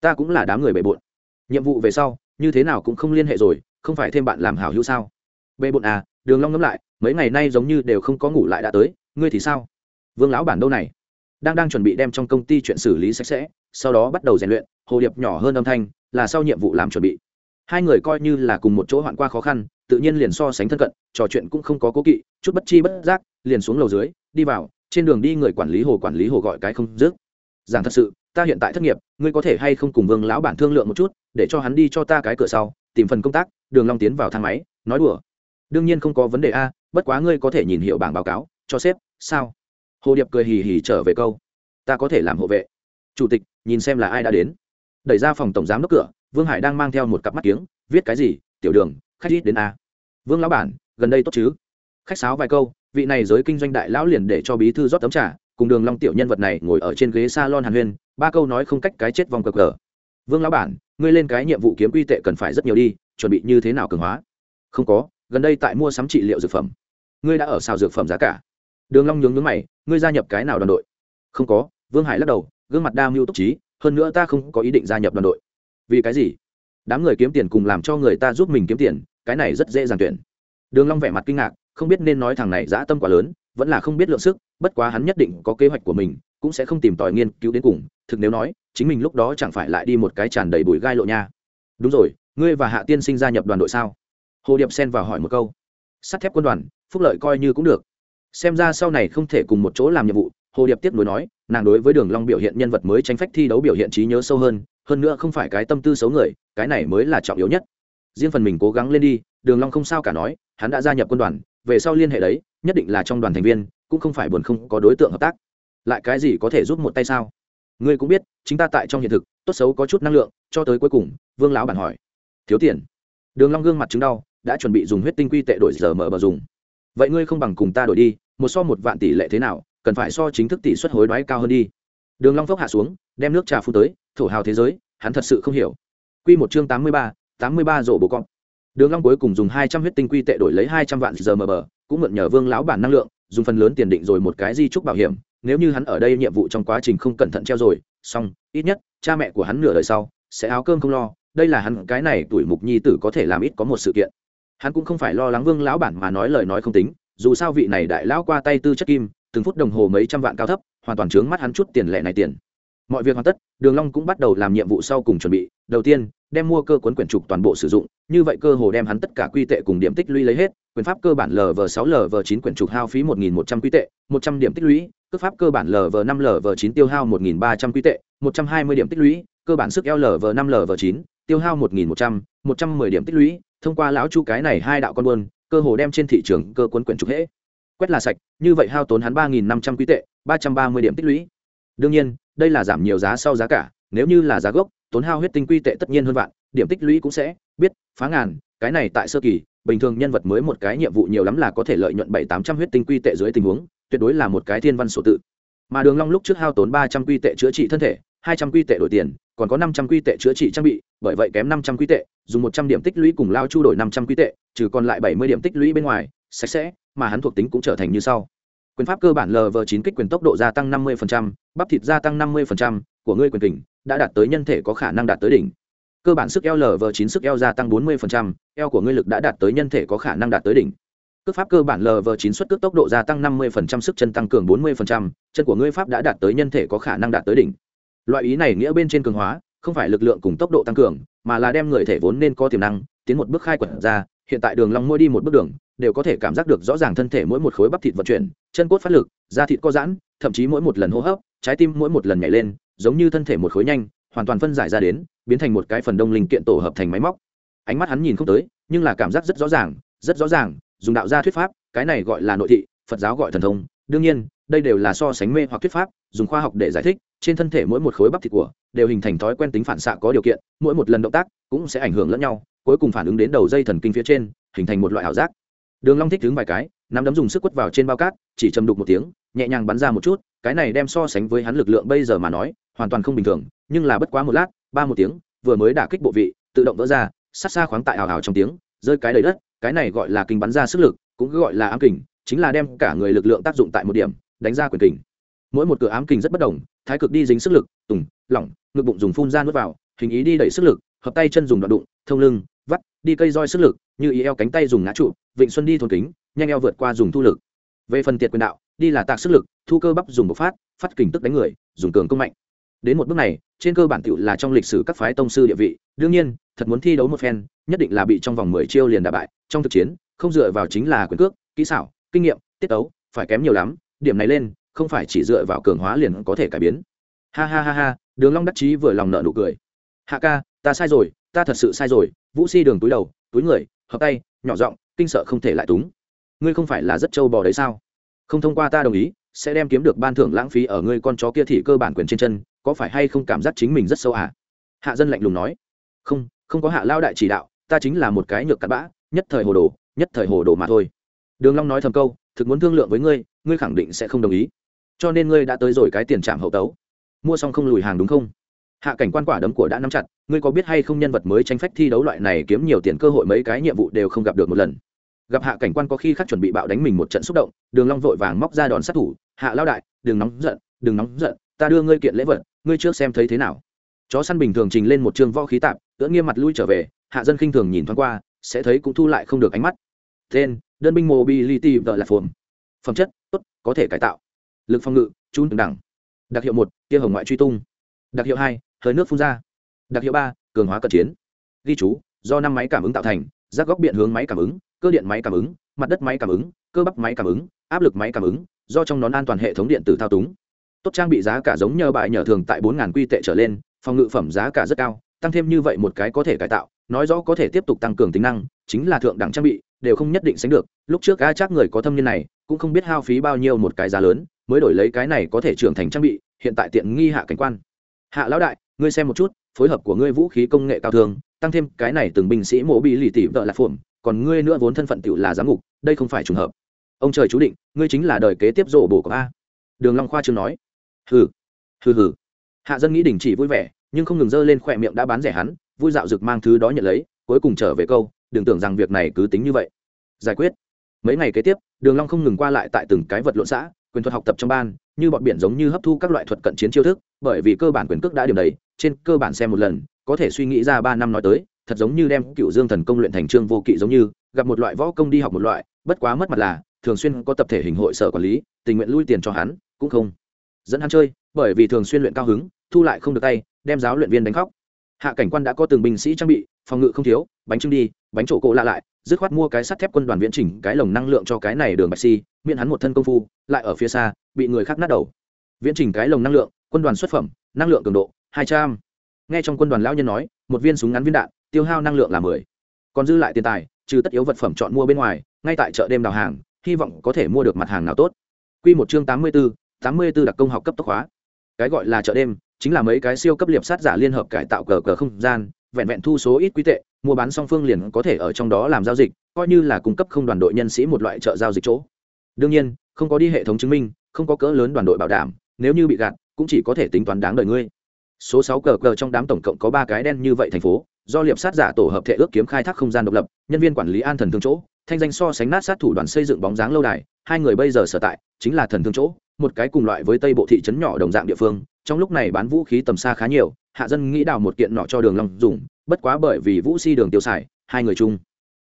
[SPEAKER 1] Ta cũng là đám người bề bộn. Nhiệm vụ về sau, như thế nào cũng không liên hệ rồi, không phải thêm bạn làm hảo hữu sao? Bề bộn à đường long ngẫm lại, mấy ngày nay giống như đều không có ngủ lại đã tới, ngươi thì sao? Vương lão bản đâu này? Đang đang chuẩn bị đem trong công ty chuyện xử lý sạch sẽ, sau đó bắt đầu rèn luyện, hồ điệp nhỏ hơn âm thanh, là sau nhiệm vụ làm chuẩn bị hai người coi như là cùng một chỗ hoạn qua khó khăn, tự nhiên liền so sánh thân cận, trò chuyện cũng không có cố kỵ, chút bất chi bất giác, liền xuống lầu dưới, đi vào, trên đường đi người quản lý hồ quản lý hồ gọi cái không dứt. Giảng thật sự, ta hiện tại thất nghiệp, ngươi có thể hay không cùng vương lão bản thương lượng một chút, để cho hắn đi cho ta cái cửa sau, tìm phần công tác, đường long tiến vào thang máy, nói đùa. Đương nhiên không có vấn đề a, bất quá ngươi có thể nhìn hiệu bảng báo cáo, cho sếp, sao? Hồ điệp cười hì hì trở về câu. Ta có thể làm hộ vệ. Chủ tịch, nhìn xem là ai đã đến. Đẩy ra phòng tổng giám đốc cửa vương hải đang mang theo một cặp mắt kiếng, viết cái gì? Tiểu đường, khách ít đến a. Vương lão bản, gần đây tốt chứ? Khách sáo vài câu, vị này giới kinh doanh đại lão liền để cho bí thư rót tấm trà, cùng đường long tiểu nhân vật này ngồi ở trên ghế salon hàn huyên, ba câu nói không cách cái chết vòng cờ cờ vương lão bản, ngươi lên cái nhiệm vụ kiếm quy tệ cần phải rất nhiều đi, chuẩn bị như thế nào cường hóa? Không có, gần đây tại mua sắm trị liệu dược phẩm. Ngươi đã ở xào dược phẩm giá cả. Đường long nhướng nhướng mày, ngươi gia nhập cái nào đoàn đội? Không có, vương hải lắc đầu, gương mặt đa mưu túc trí, hơn nữa ta không có ý định gia nhập đoàn đội vì cái gì? Đám người kiếm tiền cùng làm cho người ta giúp mình kiếm tiền, cái này rất dễ dàng tuyển. Đường long vẻ mặt kinh ngạc, không biết nên nói thằng này dã tâm quá lớn, vẫn là không biết lượng sức, bất quá hắn nhất định có kế hoạch của mình, cũng sẽ không tìm tòi nghiên cứu đến cùng, thực nếu nói, chính mình lúc đó chẳng phải lại đi một cái tràn đầy bụi gai lộ nha. Đúng rồi, ngươi và hạ tiên sinh gia nhập đoàn đội sao? Hồ điệp xen vào hỏi một câu. Sắt thép quân đoàn, phúc lợi coi như cũng được. Xem ra sau này không thể cùng một chỗ làm nhiệm vụ, hồ điệp tiếp nối nói, nàng đối với đường long biểu hiện nhân vật mới tranh phách thi đấu biểu hiện trí nhớ sâu hơn hơn nữa không phải cái tâm tư xấu người, cái này mới là trọng yếu nhất. Riêng phần mình cố gắng lên đi, đường long không sao cả nói, hắn đã gia nhập quân đoàn, về sau liên hệ đấy, nhất định là trong đoàn thành viên, cũng không phải buồn không có đối tượng hợp tác. Lại cái gì có thể giúp một tay sao? Ngươi cũng biết, chính ta tại trong hiện thực, tốt xấu có chút năng lượng, cho tới cuối cùng, vương lão bản hỏi. Thiếu tiền. Đường long gương mặt chứng đau, đã chuẩn bị dùng huyết tinh quy tệ đổi giờ mở bờ dùng. Vậy ngươi không bằng cùng ta đổi đi, một so một vạn tỷ lệ thế nào, cần phải so chính thức tỷ suất hối đoái cao hơn đi. Đường long phốc hạ xuống, đem nước trà phun tới thổ hào thế giới, hắn thật sự không hiểu. Quy một chương tám mươi ba, tám mươi ba rổ bộ con đường long cuối cùng dùng hai trăm huyết tinh quy tệ đổi lấy hai trăm vạn giờ mở bờ, cũng mượn nhờ vương lão bản năng lượng, dùng phần lớn tiền định rồi một cái di trúc bảo hiểm. Nếu như hắn ở đây nhiệm vụ trong quá trình không cẩn thận treo rồi, xong, ít nhất, cha mẹ của hắn nửa đời sau, sẽ áo cơm không lo. Đây là hắn, cái này tuổi mục nhi tử có thể làm ít có một sự kiện. Hắn cũng không phải lo lắng vương lão bản mà nói lời nói không tính, dù sao vị này đại lão qua tay tư chất kim, từng phút đồng hồ mấy trăm vạn cao thấp, hoàn toàn chướng mắt hắn chút tiền lẻ này tiền mọi việc hoàn tất, đường long cũng bắt đầu làm nhiệm vụ sau cùng chuẩn bị. Đầu tiên, đem mua cơ cuốn quyển trục toàn bộ sử dụng. Như vậy cơ hồ đem hắn tất cả quy tệ cùng điểm tích lũy lấy hết. Quyền pháp cơ bản lv sáu lv chín quyển trục hao phí một nghìn một trăm quy tệ, một trăm điểm tích lũy. Cước pháp cơ bản lv năm lv chín tiêu hao một nghìn ba trăm quy tệ, một trăm hai mươi điểm tích lũy. Cơ bản sức eo lv năm lv chín tiêu hao một nghìn một trăm một trăm mười điểm tích lũy. Thông qua lão chu cái này hai đạo con buôn, cơ hồ đem trên thị trường cơ cuốn quyển trục hễ quét là sạch, như vậy hao tốn hắn ba nghìn năm trăm quy tệ, ba trăm ba mươi điểm tích lũy. Đương nhiên đây là giảm nhiều giá sau giá cả, nếu như là giá gốc, tốn hao huyết tinh quy tệ tất nhiên hơn vạn, điểm tích lũy cũng sẽ, biết, phá ngàn, cái này tại sơ kỳ, bình thường nhân vật mới một cái nhiệm vụ nhiều lắm là có thể lợi nhuận bảy tám trăm huyết tinh quy tệ dưới tình huống, tuyệt đối là một cái thiên văn sổ tự. Mà đường long lúc trước hao tốn ba trăm quy tệ chữa trị thân thể, hai trăm quy tệ đổi tiền, còn có năm trăm quy tệ chữa trị trang bị, bởi vậy kém năm trăm quy tệ, dùng một trăm điểm tích lũy cùng lao chu đổi năm trăm quy tệ, trừ còn lại bảy mươi điểm tích lũy bên ngoài, sạch sẽ, mà hắn thuộc tính cũng trở thành như sau quyền pháp cơ bản lv chín kích quyền tốc độ gia tăng năm mươi bắp thịt gia tăng năm mươi của ngươi quyền kình đã đạt tới nhân thể có khả năng đạt tới đỉnh. Cơ bản sức eo lv chín sức eo gia tăng bốn mươi eo của ngươi lực đã đạt tới nhân thể có khả năng đạt tới đỉnh. Cước pháp cơ bản lv chín xuất cước tốc độ gia tăng năm mươi sức chân tăng cường bốn mươi chân của ngươi pháp đã đạt tới nhân thể có khả năng đạt tới đỉnh. Loại ý này nghĩa bên trên cường hóa, không phải lực lượng cùng tốc độ tăng cường, mà là đem người thể vốn nên có tiềm năng, tiến một bước khai quật ra, hiện tại đường long môi đi một bước đường đều có thể cảm giác được rõ ràng thân thể mỗi một khối bắp thịt vận chuyển, chân cốt phát lực, da thịt co giãn, thậm chí mỗi một lần hô hấp, trái tim mỗi một lần nhảy lên, giống như thân thể một khối nhanh, hoàn toàn phân giải ra đến, biến thành một cái phần đông linh kiện tổ hợp thành máy móc. Ánh mắt hắn nhìn không tới, nhưng là cảm giác rất rõ ràng, rất rõ ràng, dùng đạo gia thuyết pháp, cái này gọi là nội thị, phật giáo gọi thần thông. Đương nhiên, đây đều là so sánh mê hoặc thuyết pháp, dùng khoa học để giải thích, trên thân thể mỗi một khối bắp thịt của đều hình thành thói quen tính phản xạ có điều kiện, mỗi một lần động tác cũng sẽ ảnh hưởng lẫn nhau, cuối cùng phản ứng đến đầu dây thần kinh phía trên, hình thành một loại ảo giác đường long thích đứng vài cái, nắm đấm dùng sức quất vào trên bao cát, chỉ chầm đục một tiếng, nhẹ nhàng bắn ra một chút, cái này đem so sánh với hắn lực lượng bây giờ mà nói, hoàn toàn không bình thường, nhưng là bất quá một lát, ba một tiếng, vừa mới đả kích bộ vị, tự động vỡ ra, sát xa khoáng tại hào hào trong tiếng, rơi cái đầy đất, cái này gọi là kinh bắn ra sức lực, cũng cứ gọi là ám kình, chính là đem cả người lực lượng tác dụng tại một điểm, đánh ra quyền kình. Mỗi một cửa ám kình rất bất đồng, thái cực đi dính sức lực, tùng, lỏng, ngực bụng dùng phun ra nuốt vào, hình ý đi đẩy sức lực, hợp tay chân dùng đoạn đụng, thông lưng, vắt, đi cây roi sức lực, như ý eo cánh tay dùng ngã trụ vịnh xuân đi thôn kính, nhanh eo vượt qua dùng thu lực. Về phần tiệt quyền đạo, đi là tạc sức lực, thu cơ bắp dùng bộc phát phát kình tức đánh người, dùng cường công mạnh. Đến một bước này, trên cơ bản tựu là trong lịch sử các phái tông sư địa vị. Đương nhiên, thật muốn thi đấu một phen, nhất định là bị trong vòng mười chiêu liền đả bại. Trong thực chiến, không dựa vào chính là quyền cước, kỹ xảo, kinh nghiệm, tiết tấu, phải kém nhiều lắm. Điểm này lên, không phải chỉ dựa vào cường hóa liền có thể cải biến. Ha ha ha ha, đường long đắc chí vừa lòng nợ nụ cười. Hạ ca, ta sai rồi, ta thật sự sai rồi. Vũ si đường túi đầu, túi người, hợp tay, nhỏ giọng kinh sợ không thể lại túng. Ngươi không phải là rất trâu bò đấy sao? Không thông qua ta đồng ý, sẽ đem kiếm được ban thưởng lãng phí ở ngươi con chó kia thì cơ bản quyền trên chân, có phải hay không cảm giác chính mình rất sâu à? Hạ dân lạnh lùng nói. Không không có hạ lao đại chỉ đạo, ta chính là một cái nhược cặn bã, nhất thời hồ đồ, nhất thời hồ đồ mà thôi. Đường long nói thầm câu, thực muốn thương lượng với ngươi ngươi khẳng định sẽ không đồng ý. Cho nên ngươi đã tới rồi cái tiền trạm hậu tấu. Mua xong không lùi hàng đúng không? Hạ cảnh quan quả đấm của đã nắm chặt ngươi có biết hay không nhân vật mới tranh phách thi đấu loại này kiếm nhiều tiền cơ hội mấy cái nhiệm vụ đều không gặp được một lần. Gặp hạ cảnh quan có khi khắc chuẩn bị bạo đánh mình một trận xúc động đường long vội vàng móc ra đòn sát thủ hạ lao đại đừng nóng giận đừng nóng giận ta đưa ngươi kiện lễ vật ngươi trước xem thấy thế nào. Chó săn bình thường trình lên một trường võ khí tạm, ưỡn nghiêm mặt lui trở về hạ dân khinh thường nhìn thoáng qua sẽ thấy cũng thu lại không được ánh mắt. Tên đơn binh mobility vợ là phồn. Phẩm chất tốt có thể cải tạo. Lực phòng ngự trung đẳng. Đặc hiệu một tia hồng ngoại truy tung đặc hiệu hai, hơi nước phun ra. Đặc hiệu ba, cường hóa cận chiến. Ghi chú, do năm máy cảm ứng tạo thành giác góc biện hướng máy cảm ứng, cơ điện máy cảm ứng, mặt đất máy cảm ứng, cơ bắp máy cảm ứng, áp lực máy cảm ứng, do trong nón an toàn hệ thống điện tử thao túng. Tốt trang bị giá cả giống nhờ bại nhờ thường tại bốn quy tệ trở lên, phòng ngự phẩm giá cả rất cao, tăng thêm như vậy một cái có thể cải tạo, nói rõ có thể tiếp tục tăng cường tính năng, chính là thượng đẳng trang bị, đều không nhất định sánh được. Lúc trước a chắc người có thâm niên này, cũng không biết hao phí bao nhiêu một cái giá lớn, mới đổi lấy cái này có thể trưởng thành trang bị, hiện tại tiện nghi hạ cảnh quan hạ lão đại, ngươi xem một chút, phối hợp của ngươi vũ khí công nghệ cao thường, tăng thêm cái này từng binh sĩ mộ bị lì tỉ vợ là phồn còn ngươi nữa vốn thân phận tựu là giám ngục, đây không phải trùng hợp. Ông trời chú định, ngươi chính là đời kế tiếp rổ bổ của a đường long khoa chưa nói. Hừ hừ hừ. Hạ dân nghĩ đình chỉ vui vẻ, nhưng không ngừng dơ lên khỏe miệng đã bán rẻ hắn, vui dạo rực mang thứ đó nhận lấy, cuối cùng trở về câu, đừng tưởng rằng việc này cứ tính như vậy. Giải quyết. Mấy ngày kế tiếp, đường long không ngừng qua lại tại từng cái vật lộn xã, quyền thuật học tập trong ban như bọn biển giống như hấp thu các loại thuật cận chiến chiêu thức, bởi vì cơ bản quyền cước đã điểm đầy, trên cơ bản xem một lần, có thể suy nghĩ ra ba năm nói tới, thật giống như đem cựu dương thần công luyện thành trương vô kỵ giống như, gặp một loại võ công đi học một loại, bất quá mất mặt là, thường xuyên có tập thể hình hội sở quản lý, tình nguyện lui tiền cho hắn, cũng không dẫn hắn chơi, bởi vì thường xuyên luyện cao hứng, thu lại không được tay, đem giáo luyện viên đánh khóc. Hạ cảnh quan đã có từng binh sĩ trang bị, phòng ngự không thiếu, bánh trưng đi, bánh trổ cộ lạ lại, dứt khoát mua cái sắt thép quân đoàn viễn chỉnh cái lồng năng lượng cho cái này đường bạch si, miễn hắn một thân công phu, lại ở phía xa bị người khác nát đầu viễn chỉnh cái lồng năng lượng quân đoàn xuất phẩm năng lượng cường độ hai trăm nghe trong quân đoàn lão nhân nói một viên súng ngắn viên đạn tiêu hao năng lượng là mười còn dư lại tiền tài trừ tất yếu vật phẩm chọn mua bên ngoài ngay tại chợ đêm đào hàng hy vọng có thể mua được mặt hàng nào tốt Quy một chương tám mươi 84, 84 đặc công học cấp tốc hóa. Cái gọi là chợ đêm, chính là mấy cái siêu cấp liệp sát giả liên hợp cải tạo cờ cờ không gian, vẹn vẹn thu số ít quý tệ, mua bán song phương liền có thể ở trong đó làm giao dịch, coi như là cung cấp không đoàn đội nhân sĩ một loại chợ giao dịch chỗ. Đương nhiên, không có đi hệ thống chứng minh, không có cỡ lớn đoàn đội bảo đảm, nếu như bị gạt, cũng chỉ có thể tính toán đáng đời ngươi. Số sáu cờ cờ trong đám tổng cộng có ba cái đen như vậy thành phố, do liệp sát giả tổ hợp thể ước kiếm khai thác không gian độc lập, nhân viên quản lý an thần thương chỗ, thanh danh so sánh nát sát thủ đoàn xây dựng bóng dáng lâu đài, hai người bây giờ sở tại chính là thần thương chỗ, một cái cùng loại với tây bộ thị trấn nhỏ đồng dạng địa phương trong lúc này bán vũ khí tầm xa khá nhiều hạ dân nghĩ đào một kiện nọ cho đường long dùng bất quá bởi vì vũ si đường tiêu xài hai người chung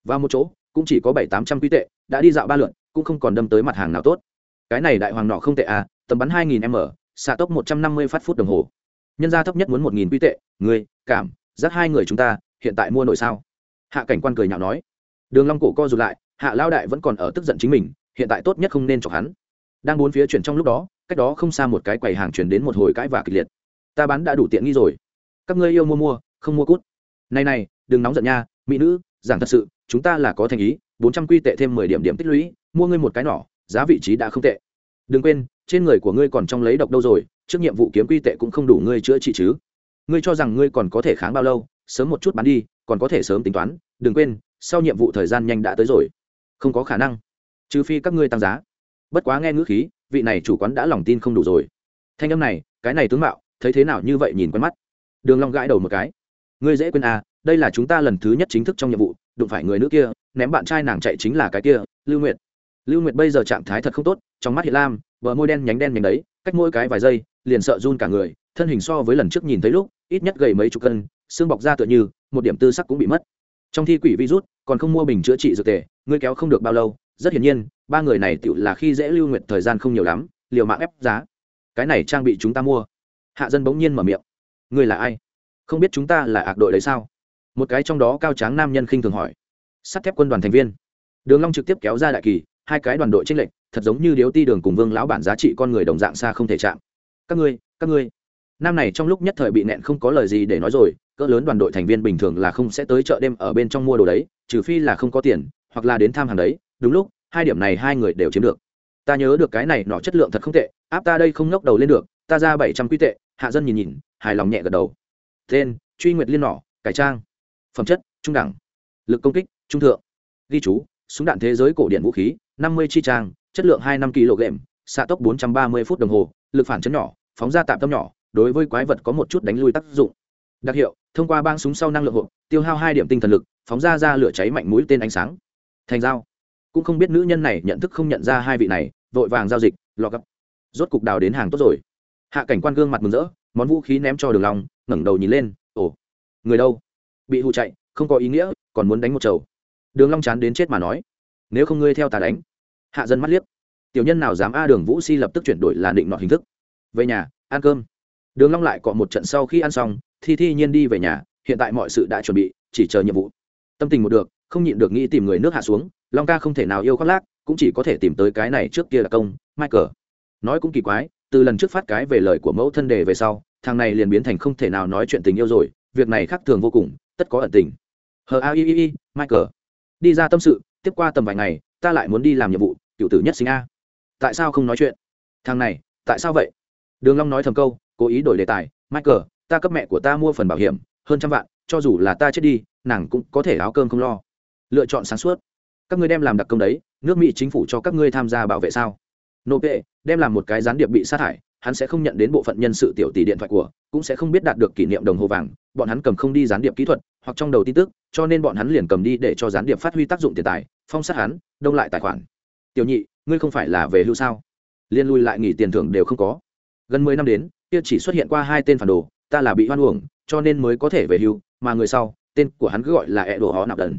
[SPEAKER 1] vào một chỗ cũng chỉ có bảy tám trăm quy tệ đã đi dạo ba lượn cũng không còn đâm tới mặt hàng nào tốt cái này đại hoàng nọ không tệ à tầm bắn hai nghìn m, xạ tốc một trăm năm mươi phát phút đồng hồ. Nhân gia thấp nhất muốn một nghìn quy tệ, người, cảm, dắt hai người chúng ta, hiện tại mua nội sao? Hạ cảnh quan cười nhạo nói. Đường long cổ co rụt lại, hạ lao đại vẫn còn ở tức giận chính mình, hiện tại tốt nhất không nên chọc hắn. Đang bốn phía chuyển trong lúc đó, cách đó không xa một cái quầy hàng chuyển đến một hồi cãi và kịch liệt. Ta bán đã đủ tiện nghi rồi. Các ngươi yêu mua mua, không mua cút. Này này, đừng nóng giận nha, mỹ nữ, giảng thật sự, chúng ta là có thành ý, bốn trăm quy tệ thêm mười điểm điểm tích lũy, mua ngươi một cái nỏ giá vị trí đã không tệ. Đừng quên, trên người của ngươi còn trong lấy độc đâu rồi, trước nhiệm vụ kiếm quy tệ cũng không đủ ngươi chữa trị chứ. Ngươi cho rằng ngươi còn có thể kháng bao lâu, sớm một chút bán đi, còn có thể sớm tính toán, đừng quên, sau nhiệm vụ thời gian nhanh đã tới rồi. Không có khả năng, trừ phi các ngươi tăng giá. Bất quá nghe ngữ khí, vị này chủ quán đã lòng tin không đủ rồi. Thanh âm này, cái này tướng mạo, thấy thế nào như vậy nhìn quen mắt. Đường long gãi đầu một cái. Ngươi dễ quên à đây là chúng ta lần thứ nhất chính thức trong nhiệm vụ, đụng phải người nữ kia, ném bạn trai nàng chạy chính là cái kia, lưu nguyệt lưu nguyệt bây giờ trạng thái thật không tốt, trong mắt hiện lam, bờ môi đen nhánh đen nhánh đấy, cách mỗi cái vài giây, liền sợ run cả người, thân hình so với lần trước nhìn thấy lúc, ít nhất gầy mấy chục cân, xương bọc ra tựa như, một điểm tư sắc cũng bị mất. Trong thi quỷ virus còn không mua bình chữa trị dược tề, ngươi kéo không được bao lâu, rất hiển nhiên, ba người này tựu là khi dễ lưu Nguyệt thời gian không nhiều lắm, liều mạng ép giá. Cái này trang bị chúng ta mua. Hạ dân bỗng nhiên mở miệng. Ngươi là ai? Không biết chúng ta là ạc đội đấy sao? Một cái trong đó cao tráng nam nhân khinh thường hỏi. Sắt thép quân đoàn thành viên. Đường long trực tiếp kéo ra đại kỳ hai cái đoàn đội tranh lệnh thật giống như điếu ti đường cùng vương lão bản giá trị con người đồng dạng xa không thể chạm. Các ngươi các ngươi. Nam này trong lúc nhất thời bị nẹn không có lời gì để nói rồi, cỡ lớn đoàn đội thành viên bình thường là không sẽ tới chợ đêm ở bên trong mua đồ đấy, trừ phi là không có tiền, hoặc là đến tham hàng đấy. Đúng lúc, hai điểm này hai người đều chiếm được. Ta nhớ được cái này, nọ chất lượng thật không tệ, áp ta đây không ngóc đầu lên được, ta ra bảy trăm quy tệ, hạ dân nhìn nhìn, hài lòng nhẹ gật đầu. Tên, truy nguyệt liên nỏ cải trang. Phẩm chất, trung đẳng. Lực công kích, trung thượng. Ghi chú, súng đạn thế giới cổ điện vũ khí năm mươi chi trang chất lượng 2 năm kg xạ tốc bốn trăm ba mươi phút đồng hồ lực phản chấn nhỏ phóng ra tạm tâm nhỏ đối với quái vật có một chút đánh lui tác dụng. Đặc hiệu thông qua băng súng sau năng lượng hộ, tiêu hao 2 điểm tinh thần lực phóng ra ra lửa cháy mạnh mũi tên ánh sáng. Thành giao. cũng không biết nữ nhân này nhận thức không nhận ra hai vị này vội vàng giao dịch lọ gấp rốt cục đào đến hàng tốt rồi. Hạ cảnh quan gương mặt mừng rỡ món vũ khí ném cho đường long ngẩng đầu nhìn lên ồ người đâu? Bị hụ chạy không có ý nghĩa còn muốn đánh một chầu. Đường long chán đến chết mà nói nếu không ngươi theo ta đánh. Hạ dân mắt liếc. Tiểu nhân nào dám a đường vũ si lập tức chuyển đổi là định nọ hình thức. Về nhà, ăn cơm. Đường long lại cọ một trận sau khi ăn xong thi thi nhiên đi về nhà, hiện tại mọi sự đã chuẩn bị, chỉ chờ nhiệm vụ. Tâm tình một được, không nhịn được nghĩ tìm người nước hạ xuống, long ca không thể nào yêu khoác lác, cũng chỉ có thể tìm tới cái này trước kia là công, michael. Nói cũng kỳ quái, từ lần trước phát cái về lời của mẫu thân đề về sau, thằng này liền biến thành không thể nào nói chuyện tình yêu rồi, việc này khác thường vô cùng, tất có ẩn tình. Hờ a i i i, michael. Đi ra tâm sự tiếp qua tầm vài ngày, ta lại muốn đi làm nhiệm vụ, cựu tử nhất sinh a. Tại sao không nói chuyện? Thằng này, tại sao vậy? Đường long nói thầm câu, cố ý đổi đề tài, michael, ta cấp mẹ của ta mua phần bảo hiểm, hơn trăm vạn, cho dù là ta chết đi, nàng cũng có thể áo cơm không lo. Lựa chọn sáng suốt. Các ngươi đem làm đặc công đấy, nước mỹ chính phủ cho các ngươi tham gia bảo vệ sao? Nộp vệ, đem làm một cái gián điệp bị sát hại hắn sẽ không nhận đến bộ phận nhân sự tiểu tỷ điện thoại của, cũng sẽ không biết đạt được kỷ niệm đồng hồ vàng, bọn hắn cầm không đi gián điệp kỹ thuật, hoặc trong đầu tin tức, cho nên bọn hắn liền cầm đi để cho gián điệp phát huy tác dụng tiền tài, phong sát hắn, đông lại tài khoản. Tiểu nhị, ngươi không phải là về hưu sao? Liên lui lại nghỉ tiền thưởng đều không có. Gần mười năm đến, kia chỉ xuất hiện qua hai tên phản đồ, ta là bị hoan uổng, cho nên mới có thể về hưu, mà người sau, tên của hắn cứ gọi là e đồ họ nạp đần.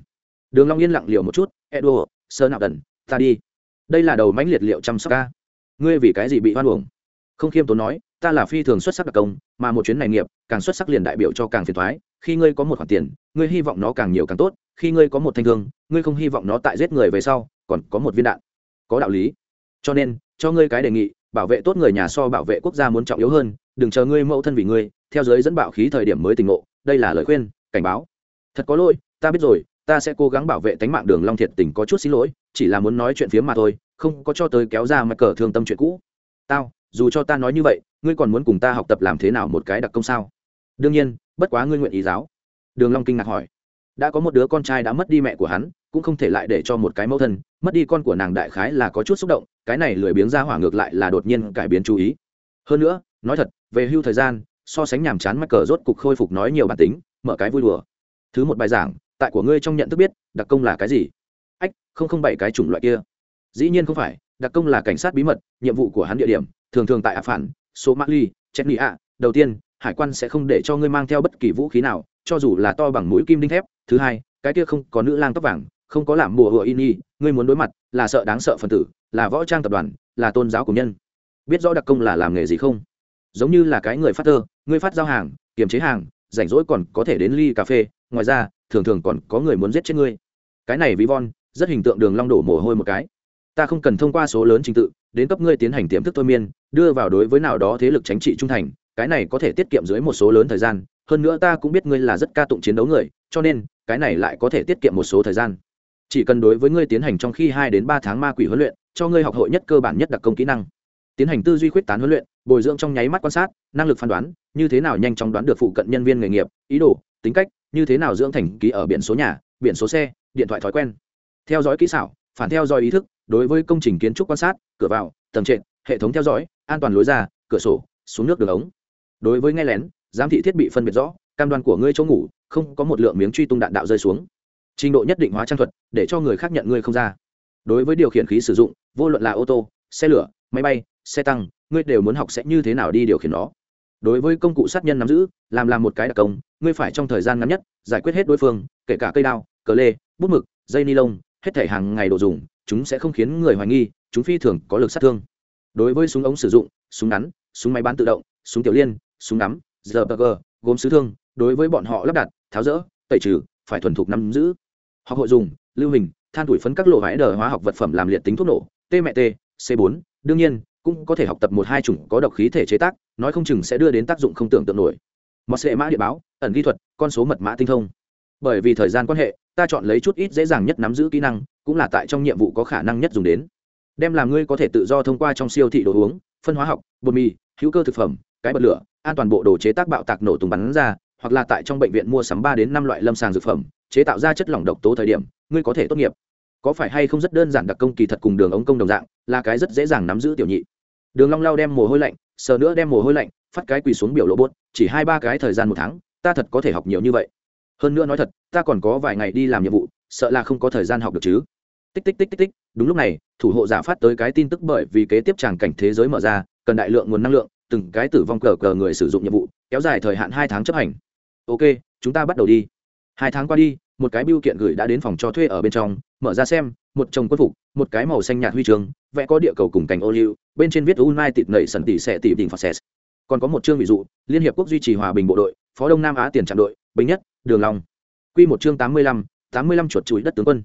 [SPEAKER 1] Đường long yên lặng liệu một chút e đồ sơ nạp đần, ta đi. Đây là đầu mãnh liệt liệu chăm sóc ca. Ngươi vì cái gì bị hoan uổng? Không khiêm tốn nói, ta là phi thường xuất sắc đặc công, mà một chuyến này nghiệp, càng xuất sắc liền đại biểu cho càng phiền thoái khi ngươi có một khoản tiền, ngươi hy vọng nó càng nhiều càng tốt. Khi ngươi có một thanh thương, ngươi không hy vọng nó tại giết người về sau, còn có một viên đạn. Có đạo lý. Cho nên, cho ngươi cái đề nghị, bảo vệ tốt người nhà so bảo vệ quốc gia muốn trọng yếu hơn, đừng chờ ngươi mẫu thân vì ngươi, theo giới dẫn bạo khí thời điểm mới tình ngộ, đây là lời khuyên, cảnh báo. Thật có lỗi, ta biết rồi, ta sẽ cố gắng bảo vệ tánh mạng đường long thiệt tình có chút xin lỗi, chỉ là muốn nói chuyện phía mà thôi, không có cho tới kéo ra mặt cờ thương tâm chuyện cũ. Tao dù cho ta nói như vậy, ngươi còn muốn cùng ta học tập làm thế nào một cái đặc công sao? Đương nhiên, bất quá ngươi nguyện ý giáo. Đường long kinh ngạc hỏi. Đã có một đứa con trai đã mất đi mẹ của hắn, cũng không thể lại để cho một cái mẫu thân, mất đi con của nàng đại khái là có chút xúc động, cái này lười biếng ra hỏa ngược lại là đột nhiên cải biến chú ý. Hơn nữa, nói thật, về hưu thời gian, so sánh nhàm chán mắc cờ rốt cục khôi phục nói nhiều bản tính, mở cái vui đùa. Thứ một bài giảng, tại của ngươi trong nhận thức biết, đặc công là cái gì? Ách, không không bảy cái chủng loại kia. Dĩ nhiên không phải đặc công là cảnh sát bí mật nhiệm vụ của hắn địa điểm thường thường tại ả phản số mã ly, chết nghị ạ đầu tiên hải quan sẽ không để cho ngươi mang theo bất kỳ vũ khí nào cho dù là to bằng mũi kim đinh thép. Thứ hai cái kia không có nữ lang tóc vàng không có làm mùa hựa in y ngươi muốn đối mặt là sợ đáng sợ phần tử là võ trang tập đoàn là tôn giáo của nhân. Biết rõ đặc công là làm nghề gì không? Giống như là cái người phát tơ ngươi phát giao hàng kiềm chế hàng rảnh rỗi còn có thể đến ly cà phê. Ngoài ra thường thường còn có người muốn giết chết ngươi. Cái này ví von rất hình tượng đường long đổ mồ hôi một cái ta không cần thông qua số lớn trình tự, đến cấp ngươi tiến hành tiềm thức thôi miên, đưa vào đối với nào đó thế lực chính trị trung thành, cái này có thể tiết kiệm dưới một số lớn thời gian, hơn nữa ta cũng biết ngươi là rất ca tụng chiến đấu người, cho nên, cái này lại có thể tiết kiệm một số thời gian. Chỉ cần đối với ngươi tiến hành trong khi hai đến ba tháng ma quỷ huấn luyện, cho ngươi học hội nhất cơ bản nhất đặc công kỹ năng. Tiến hành tư duy khuyết tán huấn luyện, bồi dưỡng trong nháy mắt quan sát, năng lực phán đoán, như thế nào nhanh chóng đoán được phụ cận nhân viên nghề nghiệp, ý đồ, tính cách, như thế nào dưỡng thành ký ở biển số nhà, biển số xe, điện thoại thói quen. Theo dõi kỹ xảo, phản theo dõi ý thức đối với công trình kiến trúc quan sát, cửa vào, tầng trệt, hệ thống theo dõi, an toàn lối ra, cửa sổ, xuống nước đường ống. Đối với nghe lén, giám thị thiết bị phân biệt rõ, cam đoan của ngươi chỗ ngủ, không có một lượng miếng truy tung đạn đạo rơi xuống. Trình độ nhất định hóa trang thuật, để cho người khác nhận ngươi không ra. Đối với điều khiển khí sử dụng, vô luận là ô tô, xe lửa, máy bay, xe tăng, ngươi đều muốn học sẽ như thế nào đi điều khiển nó. Đối với công cụ sát nhân nắm giữ, làm làm một cái đặc công, ngươi phải trong thời gian ngắn nhất giải quyết hết đối phương, kể cả cây đao, cờ lê, bút mực, dây ni lông, hết thể hàng ngày đồ dùng chúng sẽ không khiến người hoài nghi, chúng phi thường có lực sát thương. Đối với súng ống sử dụng, súng ngắn, súng máy bán tự động, súng tiểu liên, súng ngắm rpg gốm sứ thương, đối với bọn họ lắp đặt, tháo rỡ, tẩy trừ, phải thuần thục nắm giữ. Họ hội dùng, lưu hình, than tuổi phấn các lộ vải đờ hóa học vật phẩm làm liệt tính thuốc nổ, t mẹ t, c 4 đương nhiên, cũng có thể học tập một hai chủng có độc khí thể chế tác, nói không chừng sẽ đưa đến tác dụng không tưởng tượng nổi. Một hệ mã địa báo, ẩn kỹ thuật, con số mật mã tinh thông. Bởi vì thời gian quan hệ ta chọn lấy chút ít dễ dàng nhất nắm giữ kỹ năng, cũng là tại trong nhiệm vụ có khả năng nhất dùng đến. Đem làm ngươi có thể tự do thông qua trong siêu thị đồ uống, phân hóa học, bột mì, hữu cơ thực phẩm, cái bật lửa, an toàn bộ đồ chế tác bạo tạc nổ tung bắn ra, hoặc là tại trong bệnh viện mua sắm ba đến năm loại lâm sàng dược phẩm, chế tạo ra chất lỏng độc tố thời điểm, ngươi có thể tốt nghiệp. Có phải hay không rất đơn giản đặc công kỳ thật cùng đường ống công đồng dạng, là cái rất dễ dàng nắm giữ tiểu nhị. Đường long lao đem mồ hôi lạnh, sờ nữa đem mồ hôi lạnh, phát cái quỳ xuống biểu lộ bốt chỉ hai ba cái thời gian một tháng, ta thật có thể học nhiều như vậy hơn nữa nói thật, ta còn có vài ngày đi làm nhiệm vụ, sợ là không có thời gian học được chứ. Tích tích tích tích tích. Đúng lúc này, thủ hộ giả phát tới cái tin tức bởi vì kế tiếp tràng cảnh thế giới mở ra, cần đại lượng nguồn năng lượng, từng cái tử vong cờ cờ người sử dụng nhiệm vụ, kéo dài thời hạn hai tháng chấp hành. Ok, chúng ta bắt đầu đi. Hai tháng qua đi, một cái biêu kiện gửi đã đến phòng cho thuê ở bên trong, mở ra xem, một chồng quân phục, một cái màu xanh nhạt huy chương, vẽ có địa cầu cùng cảnh ô liu, bên trên viết united nảy sần tỉ xẻ tỉ đỉnh phạt xẹt. Còn có một chương ví dụ, liên hiệp quốc duy trì hòa bình bộ đội, phó đông nam á tiền trạm đội binh nhất đường long. Quy một chương tám mươi lăm, tám mươi lăm chuột chuối đất tướng quân.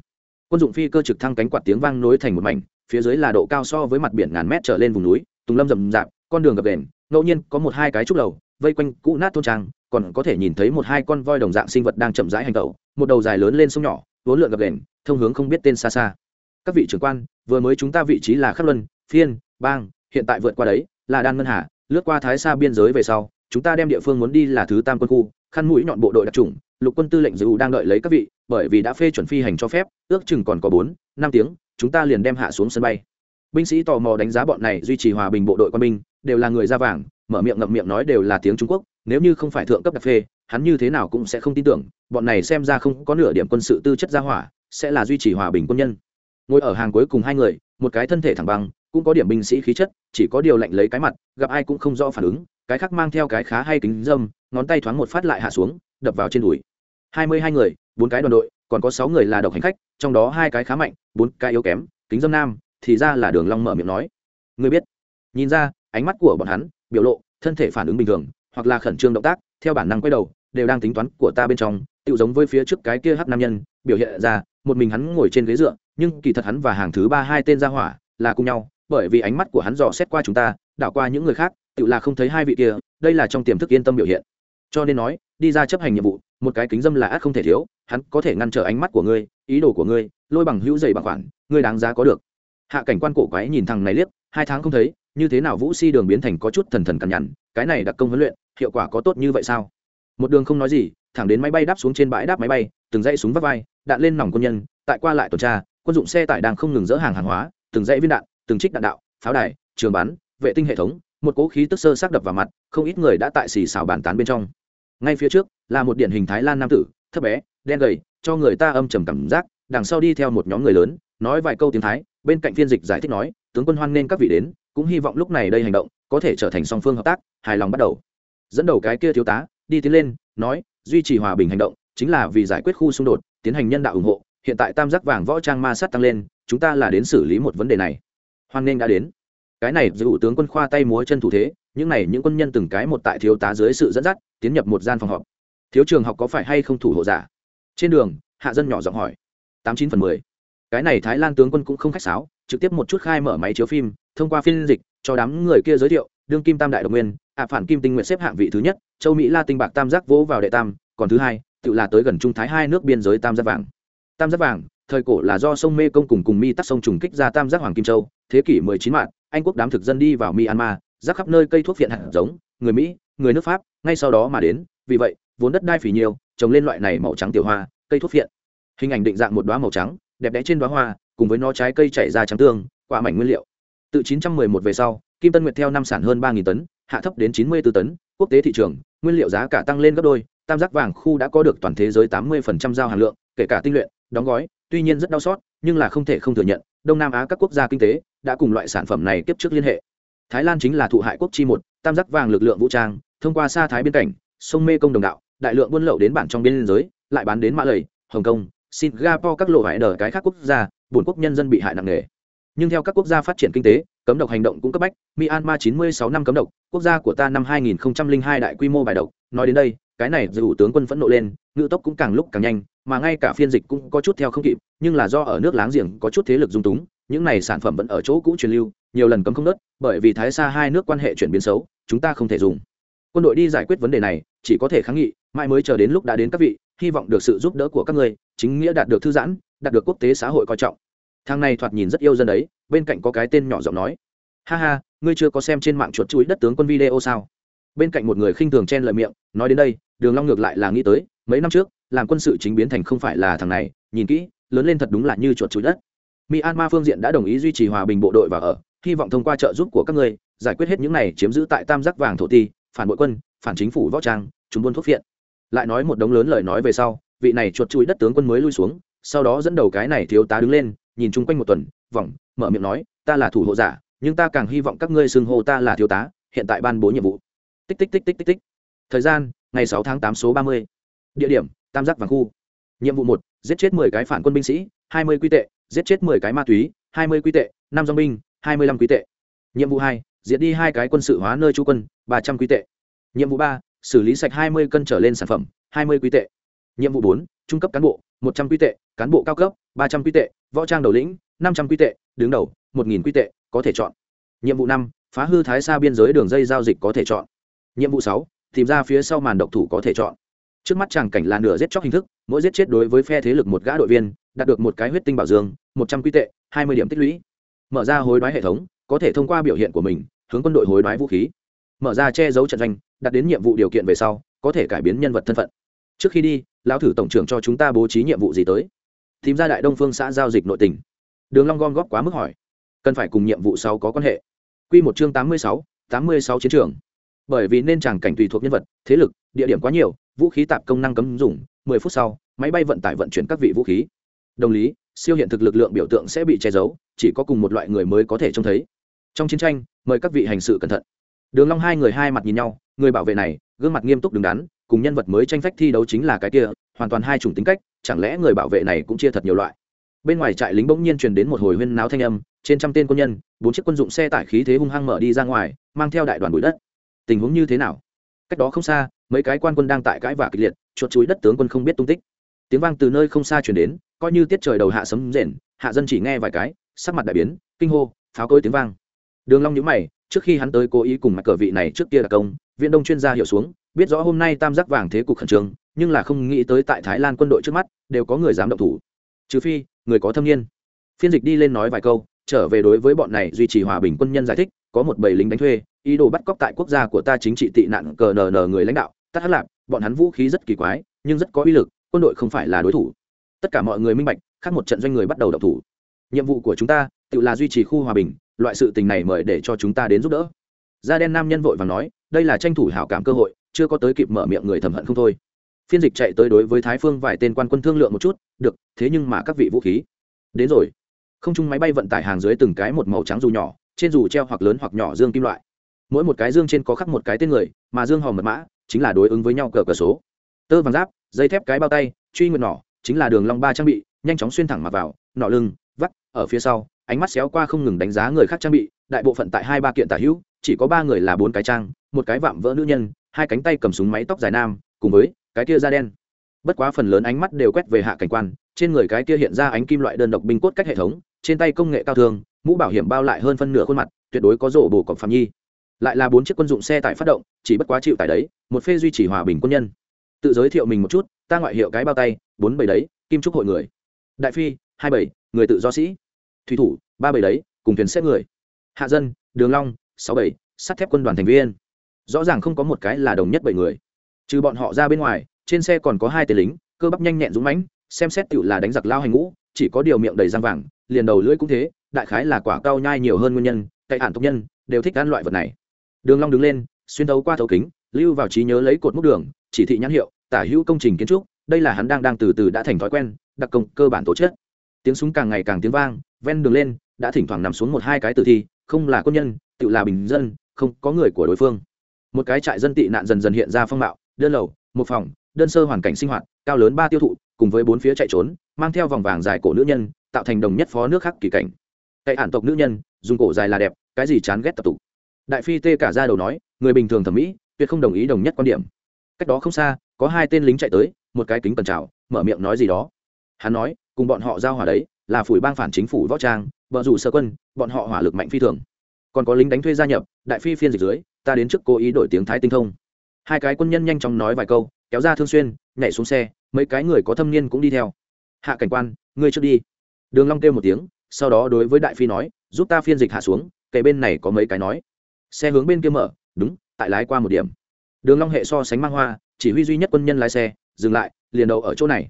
[SPEAKER 1] Quân dụng phi cơ trực thăng cánh quạt tiếng vang nối thành một mảnh, phía dưới là độ cao so với mặt biển ngàn mét trở lên vùng núi, tùng lâm rậm rạp, con đường gập ghềnh, ngẫu nhiên có một hai cái trúc lầu vây quanh cũ nát thôn trang, còn có thể nhìn thấy một hai con voi đồng dạng sinh vật đang chậm rãi hành tẩu, một đầu dài lớn lên sông nhỏ, vốn lượn gập ghềnh, thông hướng không biết tên xa xa. Các vị trưởng quan, vừa mới chúng ta vị trí là khắc luân, phiên, bang, hiện tại vượt qua đấy, là đan ngân hà, lướt qua thái xa biên giới về sau, chúng ta đem địa phương muốn đi là thứ tam quân khu khăn mũi nhọn bộ đội đặc trùng, lục quân tư lệnh giữ đang đợi lấy các vị, bởi vì đã phê chuẩn phi hành cho phép, ước chừng còn có bốn, năm tiếng, chúng ta liền đem hạ xuống sân bay. Binh sĩ tò mò đánh giá bọn này duy trì hòa bình bộ đội quân binh, đều là người da vàng, mở miệng ngậm miệng nói đều là tiếng trung quốc, nếu như không phải thượng cấp đặc phê, hắn như thế nào cũng sẽ không tin tưởng, bọn này xem ra không có nửa điểm quân sự tư chất gia hỏa, sẽ là duy trì hòa bình quân nhân. Ngồi ở hàng cuối cùng hai người, một cái thân thể thẳng băng, cũng có điểm binh sĩ khí chất, chỉ có điều lạnh lấy cái mặt, gặp ai cũng không rõ phản ứng cái khác mang theo cái khá hay kính dâm, ngón tay thoáng một phát lại hạ xuống, đập vào trên đùi. Hai mươi hai người, bốn cái đoàn đội, còn có sáu người là độc hành khách, trong đó hai cái khá mạnh, bốn cái yếu kém, kính dâm nam, thì ra là đường long mở miệng nói. Người biết. Nhìn ra, ánh mắt của bọn hắn, biểu lộ, thân thể phản ứng bình thường, hoặc là khẩn trương động tác, theo bản năng quay đầu, đều đang tính toán của ta bên trong tự giống với phía trước cái kia hắc nam nhân, biểu hiện ra, một mình hắn ngồi trên ghế dựa, nhưng kỳ thật hắn và hàng thứ ba hai tên ra hỏa, là cùng nhau, bởi vì ánh mắt của hắn dò xét qua chúng ta, đảo qua những người khác tự là không thấy hai vị kia, đây là trong tiềm thức yên tâm biểu hiện. Cho nên nói, đi ra chấp hành nhiệm vụ, một cái kính dâm là ác không thể thiếu, hắn có thể ngăn trở ánh mắt của ngươi, ý đồ của ngươi, lôi bằng hữu dày bằng khoản, ngươi đáng giá có được. Hạ cảnh quan cổ quái nhìn thằng này liếc, hai tháng không thấy, như thế nào vũ si đường biến thành có chút thần thần cằn nhằn, cái này đặc công huấn luyện, hiệu quả có tốt như vậy sao? Một đường không nói gì, thẳng đến máy bay đáp xuống trên bãi đáp máy bay, từng dãy súng vắt vai, đạn lên nòng quân nhân, tại qua lại tuần tra, quân dụng xe tải đang không ngừng dỡ hàng hàng hóa, từng dãy viên đạn, từng trích đạn đạo, pháo đài, trường bắn, vệ tinh hệ thống một cỗ khí tức sơ xác đập vào mặt, không ít người đã tại xì xào bàn tán bên trong. Ngay phía trước, là một điển hình thái lan nam tử, thấp bé, đen gầy, cho người ta âm trầm cảm giác, đằng sau đi theo một nhóm người lớn, nói vài câu tiếng thái, bên cạnh phiên dịch giải thích nói, tướng quân hoan nên các vị đến, cũng hy vọng lúc này đây hành động, có thể trở thành song phương hợp tác, hài lòng bắt đầu. Dẫn đầu cái kia thiếu tá, đi tiến lên, nói, duy trì hòa bình hành động, chính là vì giải quyết khu xung đột, tiến hành nhân đạo ủng hộ, hiện tại tam giác vàng võ trang ma sát tăng lên, chúng ta là đến xử lý một vấn đề này. Hoan nên đã đến cái này giữ tướng quân khoa tay múa chân thủ thế, những này những quân nhân từng cái một tại thiếu tá dưới sự dẫn dắt, tiến nhập một gian phòng họp. Thiếu trường học có phải hay không thủ hộ giả? Trên đường, hạ dân nhỏ giọng hỏi. Tám chín phần mười. Cái này thái lan tướng quân cũng không khách sáo, trực tiếp một chút khai mở máy chiếu phim, thông qua phiên dịch, cho đám người kia giới thiệu, đương kim tam đại đồng nguyên, ạ phản kim tinh nguyện xếp hạng vị thứ nhất, châu mỹ la tinh bạc tam giác vỗ vào đệ tam, còn thứ hai, tự là tới gần trung thái hai nước biên giới tam giác vàng. Tam giác vàng, thời cổ là do sông mê công cùng cùng mi tắc sông trùng kích ra tam giác hoàng kim châu, thế kỷ 19 mạng anh quốc đám thực dân đi vào myanmar, rác khắp nơi cây thuốc viện hạt giống, người mỹ, người nước pháp, ngay sau đó mà đến. Vì vậy, vốn đất đai phì nhiều, trồng lên loại này màu trắng tiểu hoa, cây thuốc viện hình ảnh định dạng một đoá màu trắng, đẹp đẽ trên đoá hoa, cùng với nó trái cây chảy ra trắng tương, quả mảnh nguyên liệu. Từ 911 về sau, kim tân nguyệt theo năm sản hơn 3.000 tấn, hạ thấp đến 94 tấn, quốc tế thị trường, nguyên liệu giá cả tăng lên gấp đôi, tam giác vàng khu đã có được toàn thế giới 80% giao hàng lượng, kể cả tinh luyện, đóng gói, tuy nhiên rất đau xót nhưng là không thể không thừa nhận, đông nam á các quốc gia kinh tế đã cùng loại sản phẩm này tiếp trước liên hệ. Thái lan chính là thụ hại quốc chi một, tam giác vàng lực lượng vũ trang, thông qua xa thái biên cảnh, sông mê công đồng đạo, đại lượng buôn lậu đến bản trong biên giới, lại bán đến mã lầy, hồng kông, singapore các lộ hải đờ cái khác quốc gia, buồn quốc nhân dân bị hại nặng nề. Nhưng theo các quốc gia phát triển kinh tế, cấm độc hành động cũng cấp bách, myanmar 96 năm cấm độc, quốc gia của ta năm 2002 đại quy mô bài độc. Nói đến đây, cái này dù tướng quân phẫn nộ lên ngự tốc cũng càng lúc càng nhanh mà ngay cả phiên dịch cũng có chút theo không kịp, nhưng là do ở nước láng giềng có chút thế lực dung túng, những này sản phẩm vẫn ở chỗ cũ truyền lưu, nhiều lần cấm không nớt, bởi vì thái xa hai nước quan hệ chuyển biến xấu, chúng ta không thể dùng. Quân đội đi giải quyết vấn đề này, chỉ có thể kháng nghị, mãi mới chờ đến lúc đã đến các vị, hy vọng được sự giúp đỡ của các người, chính nghĩa đạt được thư giãn, đạt được quốc tế xã hội coi trọng. Thang này thoạt nhìn rất yêu dân đấy, bên cạnh có cái tên nhỏ giọng nói. Ha ha, ngươi chưa có xem trên mạng chuột chuối đất tướng quân video sao? Bên cạnh một người khinh thường chen lợi miệng, nói đến đây, đường long ngược lại là nghĩ tới, mấy năm trước làm quân sự chính biến thành không phải là thằng này, nhìn kỹ, lớn lên thật đúng là như chuột chuối đất. Myanmar phương diện đã đồng ý duy trì hòa bình bộ đội và ở, hy vọng thông qua trợ giúp của các ngươi giải quyết hết những này chiếm giữ tại tam giác vàng thổ ti, phản bội quân, phản chính phủ võ trang, chúng buôn thuốc phiện. Lại nói một đống lớn lời nói về sau, vị này chuột chuối đất tướng quân mới lui xuống, sau đó dẫn đầu cái này thiếu tá đứng lên, nhìn chung quanh một tuần, vòng, mở miệng nói, ta là thủ hộ giả, nhưng ta càng hy vọng các ngươi xưng hô ta là thiếu tá, hiện tại ban bố nhiệm vụ. Tích tích tích tích tích tích. Thời gian, ngày sáu tháng tám số ba mươi. Địa điểm tam giác vàng khu. Nhiệm vụ một, giết chết mười cái phản quân binh sĩ, hai mươi quy tệ, giết chết mười cái ma túy, hai mươi quy tệ, năm dong binh, hai mươi lăm quy tệ. Nhiệm vụ hai, diệt đi hai cái quân sự hóa nơi trú quân, ba trăm quy tệ. Nhiệm vụ ba, xử lý sạch hai mươi cân trở lên sản phẩm, hai mươi quy tệ. Nhiệm vụ bốn, trung cấp cán bộ, một trăm quy tệ, cán bộ cao cấp, ba trăm quy tệ, võ trang đầu lĩnh, năm trăm quy tệ, đứng đầu, một nghìn quy tệ, có thể chọn. Nhiệm vụ năm, phá hư thái xa biên giới đường dây giao dịch có thể chọn. Nhiệm vụ sáu, tìm ra phía sau màn độc thủ có thể chọn trước mắt chàng cảnh là nửa giết chóc hình thức, mỗi giết chết đối với phe thế lực một gã đội viên, đạt được một cái huyết tinh bảo dương, một trăm quy tệ, hai mươi điểm tích lũy. Mở ra hối đoái hệ thống, có thể thông qua biểu hiện của mình, hướng quân đội hối đoái vũ khí. Mở ra che giấu trận doanh đặt đến nhiệm vụ điều kiện về sau, có thể cải biến nhân vật thân phận. Trước khi đi, lão thử tổng trưởng cho chúng ta bố trí nhiệm vụ gì tới? Tìm ra đại đông phương xã giao dịch nội tỉnh đường long gom góp quá mức hỏi. Cần phải cùng nhiệm vụ sau có quan hệ. Quy một chương tám mươi sáu, tám mươi sáu chiến trường. Bởi vì nên chàng cảnh tùy thuộc nhân vật, thế lực, địa điểm quá nhiều vũ khí tạp công năng cấm dùng, mười phút sau, máy bay vận tải vận chuyển các vị vũ khí. Đồng lý, siêu hiện thực lực lượng biểu tượng sẽ bị che giấu, chỉ có cùng một loại người mới có thể trông thấy. Trong chiến tranh, mời các vị hành sự cẩn thận. Đường long hai người hai mặt nhìn nhau, người bảo vệ này, gương mặt nghiêm túc đứng đắn, cùng nhân vật mới tranh phách thi đấu chính là cái kia, hoàn toàn hai chủng tính cách, chẳng lẽ người bảo vệ này cũng chia thật nhiều loại? Bên ngoài trại lính bỗng nhiên truyền đến một hồi huyên náo thanh âm, trên trăm tên quân nhân, bốn chiếc quân dụng xe tải khí thế hung hăng mở đi ra ngoài, mang theo đại đoàn bụi đất. Tình huống như thế nào? Cách đó không xa mấy cái quan quân đang tại cãi vả kịch liệt, chuột chuối đất tướng quân không biết tung tích. Tiếng vang từ nơi không xa chuyển đến, coi như tiết trời đầu hạ sấm rền, hạ dân chỉ nghe vài cái, sắc mặt đại biến, kinh hô, pháo cối tiếng vang. Đường long nhíu mày, trước khi hắn tới cố ý cùng mặt cờ vị này trước kia là công, viện đông chuyên gia hiểu xuống, biết rõ hôm nay tam giác vàng thế cục khẩn trương, nhưng là không nghĩ tới tại thái lan quân đội trước mắt, đều có người dám động thủ. Trừ phi, người có thâm niên. Phiên dịch đi lên nói vài câu, trở về đối với bọn này duy trì hòa bình quân nhân giải thích, có một bầy lính đánh thuê, ý đồ bắt cóc tại quốc gia của ta chính trị tị nạn cờ nờ nờ người lãnh đạo tắt hát lạp, bọn hắn vũ khí rất kỳ quái, nhưng rất có uy lực, quân đội không phải là đối thủ. Tất cả mọi người minh bạch, khác một trận doanh người bắt đầu đập thủ. Nhiệm vụ của chúng ta, tự là duy trì khu hòa bình, loại sự tình này mời để cho chúng ta đến giúp đỡ. Da đen nam nhân vội và nói, đây là tranh thủ hảo cảm cơ hội, chưa có tới kịp mở miệng người thầm hận không thôi. Phiên dịch chạy tới đối với thái phương vài tên quan quân thương lượng một chút, được, thế nhưng mà các vị vũ khí. Đến rồi. Không chung máy bay vận tải hàng dưới từng cái một màu trắng dù nhỏ, trên dù treo hoặc lớn hoặc nhỏ dương kim loại. Mỗi một cái dương trên có khắc một cái tên người, mà dương hòm mật mã chính là đối ứng với nhau cờ cờ số. Tơ vàng giáp, dây thép cái bao tay, truy nguyện nỏ, chính là đường long ba trang bị, nhanh chóng xuyên thẳng mặt vào nỏ lưng, vắt, ở phía sau, ánh mắt xéo qua không ngừng đánh giá người khác trang bị, đại bộ phận tại hai ba kiện tả hữu, chỉ có ba người là bốn cái trang, một cái vạm vỡ nữ nhân, hai cánh tay cầm súng máy tóc dài nam, cùng với cái kia da đen. Bất quá phần lớn ánh mắt đều quét về hạ cảnh quan, trên người cái kia hiện ra ánh kim loại đơn độc binh cốt cách hệ thống, trên tay công nghệ cao thường, mũ bảo hiểm bao lại hơn phân nửa khuôn mặt, tuyệt đối có rổ bổ cọc phạm nhi lại là bốn chiếc quân dụng xe tải phát động, chỉ bất quá chịu tải đấy, một phê duy trì hòa bình quân nhân. Tự giới thiệu mình một chút, ta ngoại hiệu cái bao tay, bốn bảy đấy, kim trúc hội người. Đại phi, hai bảy, người tự do sĩ. Thủy thủ, ba bảy đấy, cùng thuyền xếp người. Hạ dân, đường long, sáu bảy, sắt thép quân đoàn thành viên. Rõ ràng không có một cái là đồng nhất bảy người. Trừ bọn họ ra bên ngoài, trên xe còn có hai tên lính, cơ bắp nhanh nhẹn dũng mãnh, xem xét tựu là đánh giặc lao hành ngũ, chỉ có điều miệng đầy răng vàng, liền đầu lưỡi cũng thế, đại khái là quả cao nhai nhiều hơn nguyên nhân tại ản tộc nhân, đều thích ăn loại vật này đường long đứng lên, xuyên thấu qua thấu kính, lưu vào trí nhớ lấy cột mốc đường, chỉ thị nhãn hiệu, tả hữu công trình kiến trúc, đây là hắn đang đang từ từ đã thành thói quen, đặc công cơ bản tổ chức. Tiếng súng càng ngày càng tiếng vang, ven đường lên, đã thỉnh thoảng nằm xuống một hai cái tử thi, không là quân nhân, tự là bình dân, không có người của đối phương. Một cái trại dân tị nạn dần dần hiện ra phong mạo đơn lầu, một phòng, đơn sơ hoàn cảnh sinh hoạt, cao lớn ba tiêu thụ, cùng với bốn phía chạy trốn, mang theo vòng vàng dài cổ nữ nhân, tạo thành đồng nhất phó nước khác kỳ cảnh. Tại ản tộc nữ nhân, dùng cổ dài là đẹp, cái gì chán ghét tập tục đại phi tê cả ra đầu nói, người bình thường thẩm mỹ, tuyệt không đồng ý đồng nhất quan điểm. Cách đó không xa, có hai tên lính chạy tới, một cái kính tần trào mở miệng nói gì đó. Hắn nói, cùng bọn họ giao hỏa đấy, là phủi bang phản chính phủ võ trang, vợ rủ sơ quân, bọn họ hỏa lực mạnh phi thường. Còn có lính đánh thuê gia nhập, đại phi phiên dịch dưới, ta đến trước cố ý đổi tiếng thái tinh thông. Hai cái quân nhân nhanh chóng nói vài câu, kéo ra thương xuyên, nhảy xuống xe, mấy cái người có thâm niên cũng đi theo. Hạ cảnh quan, ngươi trước đi. Đường long kêu một tiếng, sau đó đối với đại phi nói, giúp ta phiên dịch hạ xuống kề bên này có mấy cái nói xe hướng bên kia mở, đúng, tại lái qua một điểm. Đường long hệ so sánh mang hoa, chỉ huy duy nhất quân nhân lái xe, dừng lại, liền đầu ở chỗ này.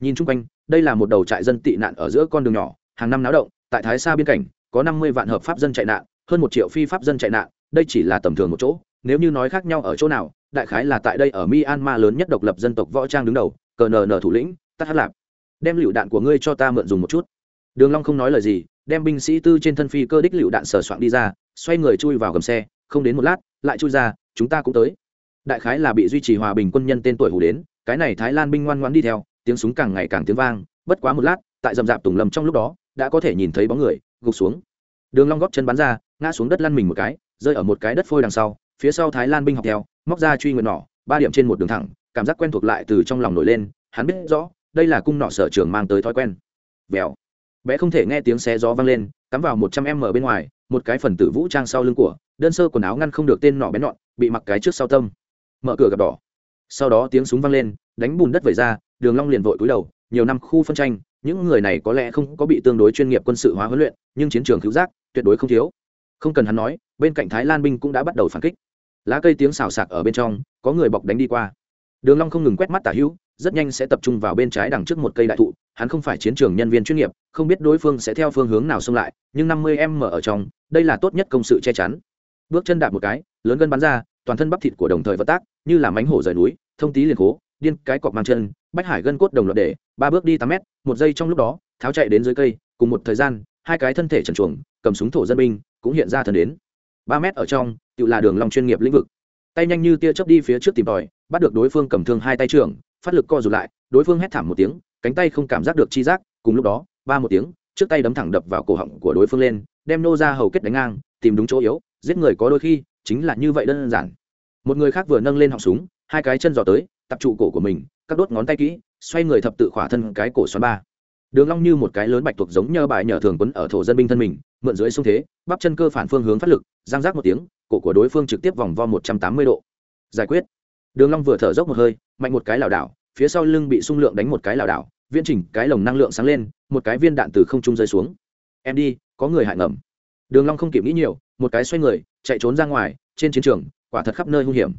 [SPEAKER 1] Nhìn chung quanh, đây là một đầu trại dân tị nạn ở giữa con đường nhỏ, hàng năm náo động, tại thái xa biên cảnh, có năm mươi vạn hợp pháp dân chạy nạn, hơn một triệu phi pháp dân chạy nạn, đây chỉ là tầm thường một chỗ, nếu như nói khác nhau ở chỗ nào, đại khái là tại đây ở myanmar lớn nhất độc lập dân tộc võ trang đứng đầu cờ nờ nờ thủ lĩnh tắt hát lạp. Đem lựu đạn của ngươi cho ta mượn dùng một chút đường long không nói lời gì, đem binh sĩ tư trên thân phi cơ đích lựu đạn sờ soạn đi ra, xoay người chui vào gầm xe, không đến một lát, lại chui ra, chúng ta cũng tới. Đại khái là bị duy trì hòa bình quân nhân tên tuổi hủ đến, cái này thái lan binh ngoan ngoãn đi theo, tiếng súng càng ngày càng tiếng vang, bất quá một lát, tại dầm dạp tùng lầm trong lúc đó, đã có thể nhìn thấy bóng người, gục xuống. Đường long góp chân bắn ra, ngã xuống đất lăn mình một cái, rơi ở một cái đất phôi đằng sau, phía sau thái lan binh học theo, móc ra truy nguyện nỏ, ba điểm trên một đường thẳng, cảm giác quen thuộc lại từ trong lòng nổi lên, hắn biết rõ, đây là cung nỏ sở trường mang tới thói quen. Vèo bé không thể nghe tiếng xé gió vang lên, cắm vào một trăm em ở bên ngoài, một cái phần tử vũ trang sau lưng của, đơn sơ quần áo ngăn không được tên nỏ bén nhọn, bị mặc cái trước sau tâm. Mở cửa gặp đỏ. Sau đó tiếng súng vang lên, đánh bùn đất vẩy ra, đường long liền vội cúi đầu, nhiều năm khu phân tranh, những người này có lẽ không có bị tương đối chuyên nghiệp quân sự hóa huấn luyện, nhưng chiến trường cứu giác, tuyệt đối không thiếu. Không cần hắn nói, bên cạnh thái lan binh cũng đã bắt đầu phản kích. Lá cây tiếng xào xạc ở bên trong, có người bọc đánh đi qua. Đường long không ngừng quét mắt tả hữu rất nhanh sẽ tập trung vào bên trái đằng trước một cây đại thụ, hắn không phải chiến trường nhân viên chuyên nghiệp, không biết đối phương sẽ theo phương hướng nào xông lại, nhưng năm mươi em mở ở trong, đây là tốt nhất công sự che chắn. Bước chân đạp một cái, lớn gân bắn ra, toàn thân bắp thịt của đồng thời vận tác, như là mánh hổ rời núi, thông tí liền cố điên cái cọp mang chân, bách hải gân cốt đồng loạt để, ba bước đi tám mét, một giây trong lúc đó, tháo chạy đến dưới cây, cùng một thời gian, hai cái thân thể trần chuồng cầm súng thổ dân binh, cũng hiện ra thần đến. Ba mét ở trong, tự là đường long chuyên nghiệp lĩnh vực. Tay nhanh như tia chớp đi phía trước tìm tòi, bắt được đối phương cầm thương hai tay trưởng phát lực co rụt lại, đối phương hét thảm một tiếng, cánh tay không cảm giác được chi giác, cùng lúc đó, ba một tiếng, trước tay đấm thẳng đập vào cổ họng của đối phương lên, đem nô ra hầu kết đánh ngang, tìm đúng chỗ yếu, giết người có đôi khi, chính là như vậy đơn giản. Một người khác vừa nâng lên họng súng, hai cái chân dò tới, tập trụ cổ của mình các đốt ngón tay kỹ, xoay người thập tự khỏa thân cái cổ xoắn ba. Đường long như một cái lớn bạch tuộc giống như bài nhờ thường quấn ở thổ dân binh thân mình, mượn dưới xung thế, bắp chân cơ phản phương hướng phát lực giang giác một tiếng, cổ của đối phương trực tiếp vòng vo một trăm tám mươi độ. Giải quyết đường long vừa thở dốc một hơi, mạnh một cái lảo đảo, phía sau lưng bị xung lượng đánh một cái lảo đảo viên chỉnh cái lồng năng lượng sáng lên, một cái viên đạn từ không trung rơi xuống. Em đi, có người hại ngầm. Đường long không kịp nghĩ nhiều, một cái xoay người, chạy trốn ra ngoài, trên chiến trường, quả thật khắp nơi hung hiểm.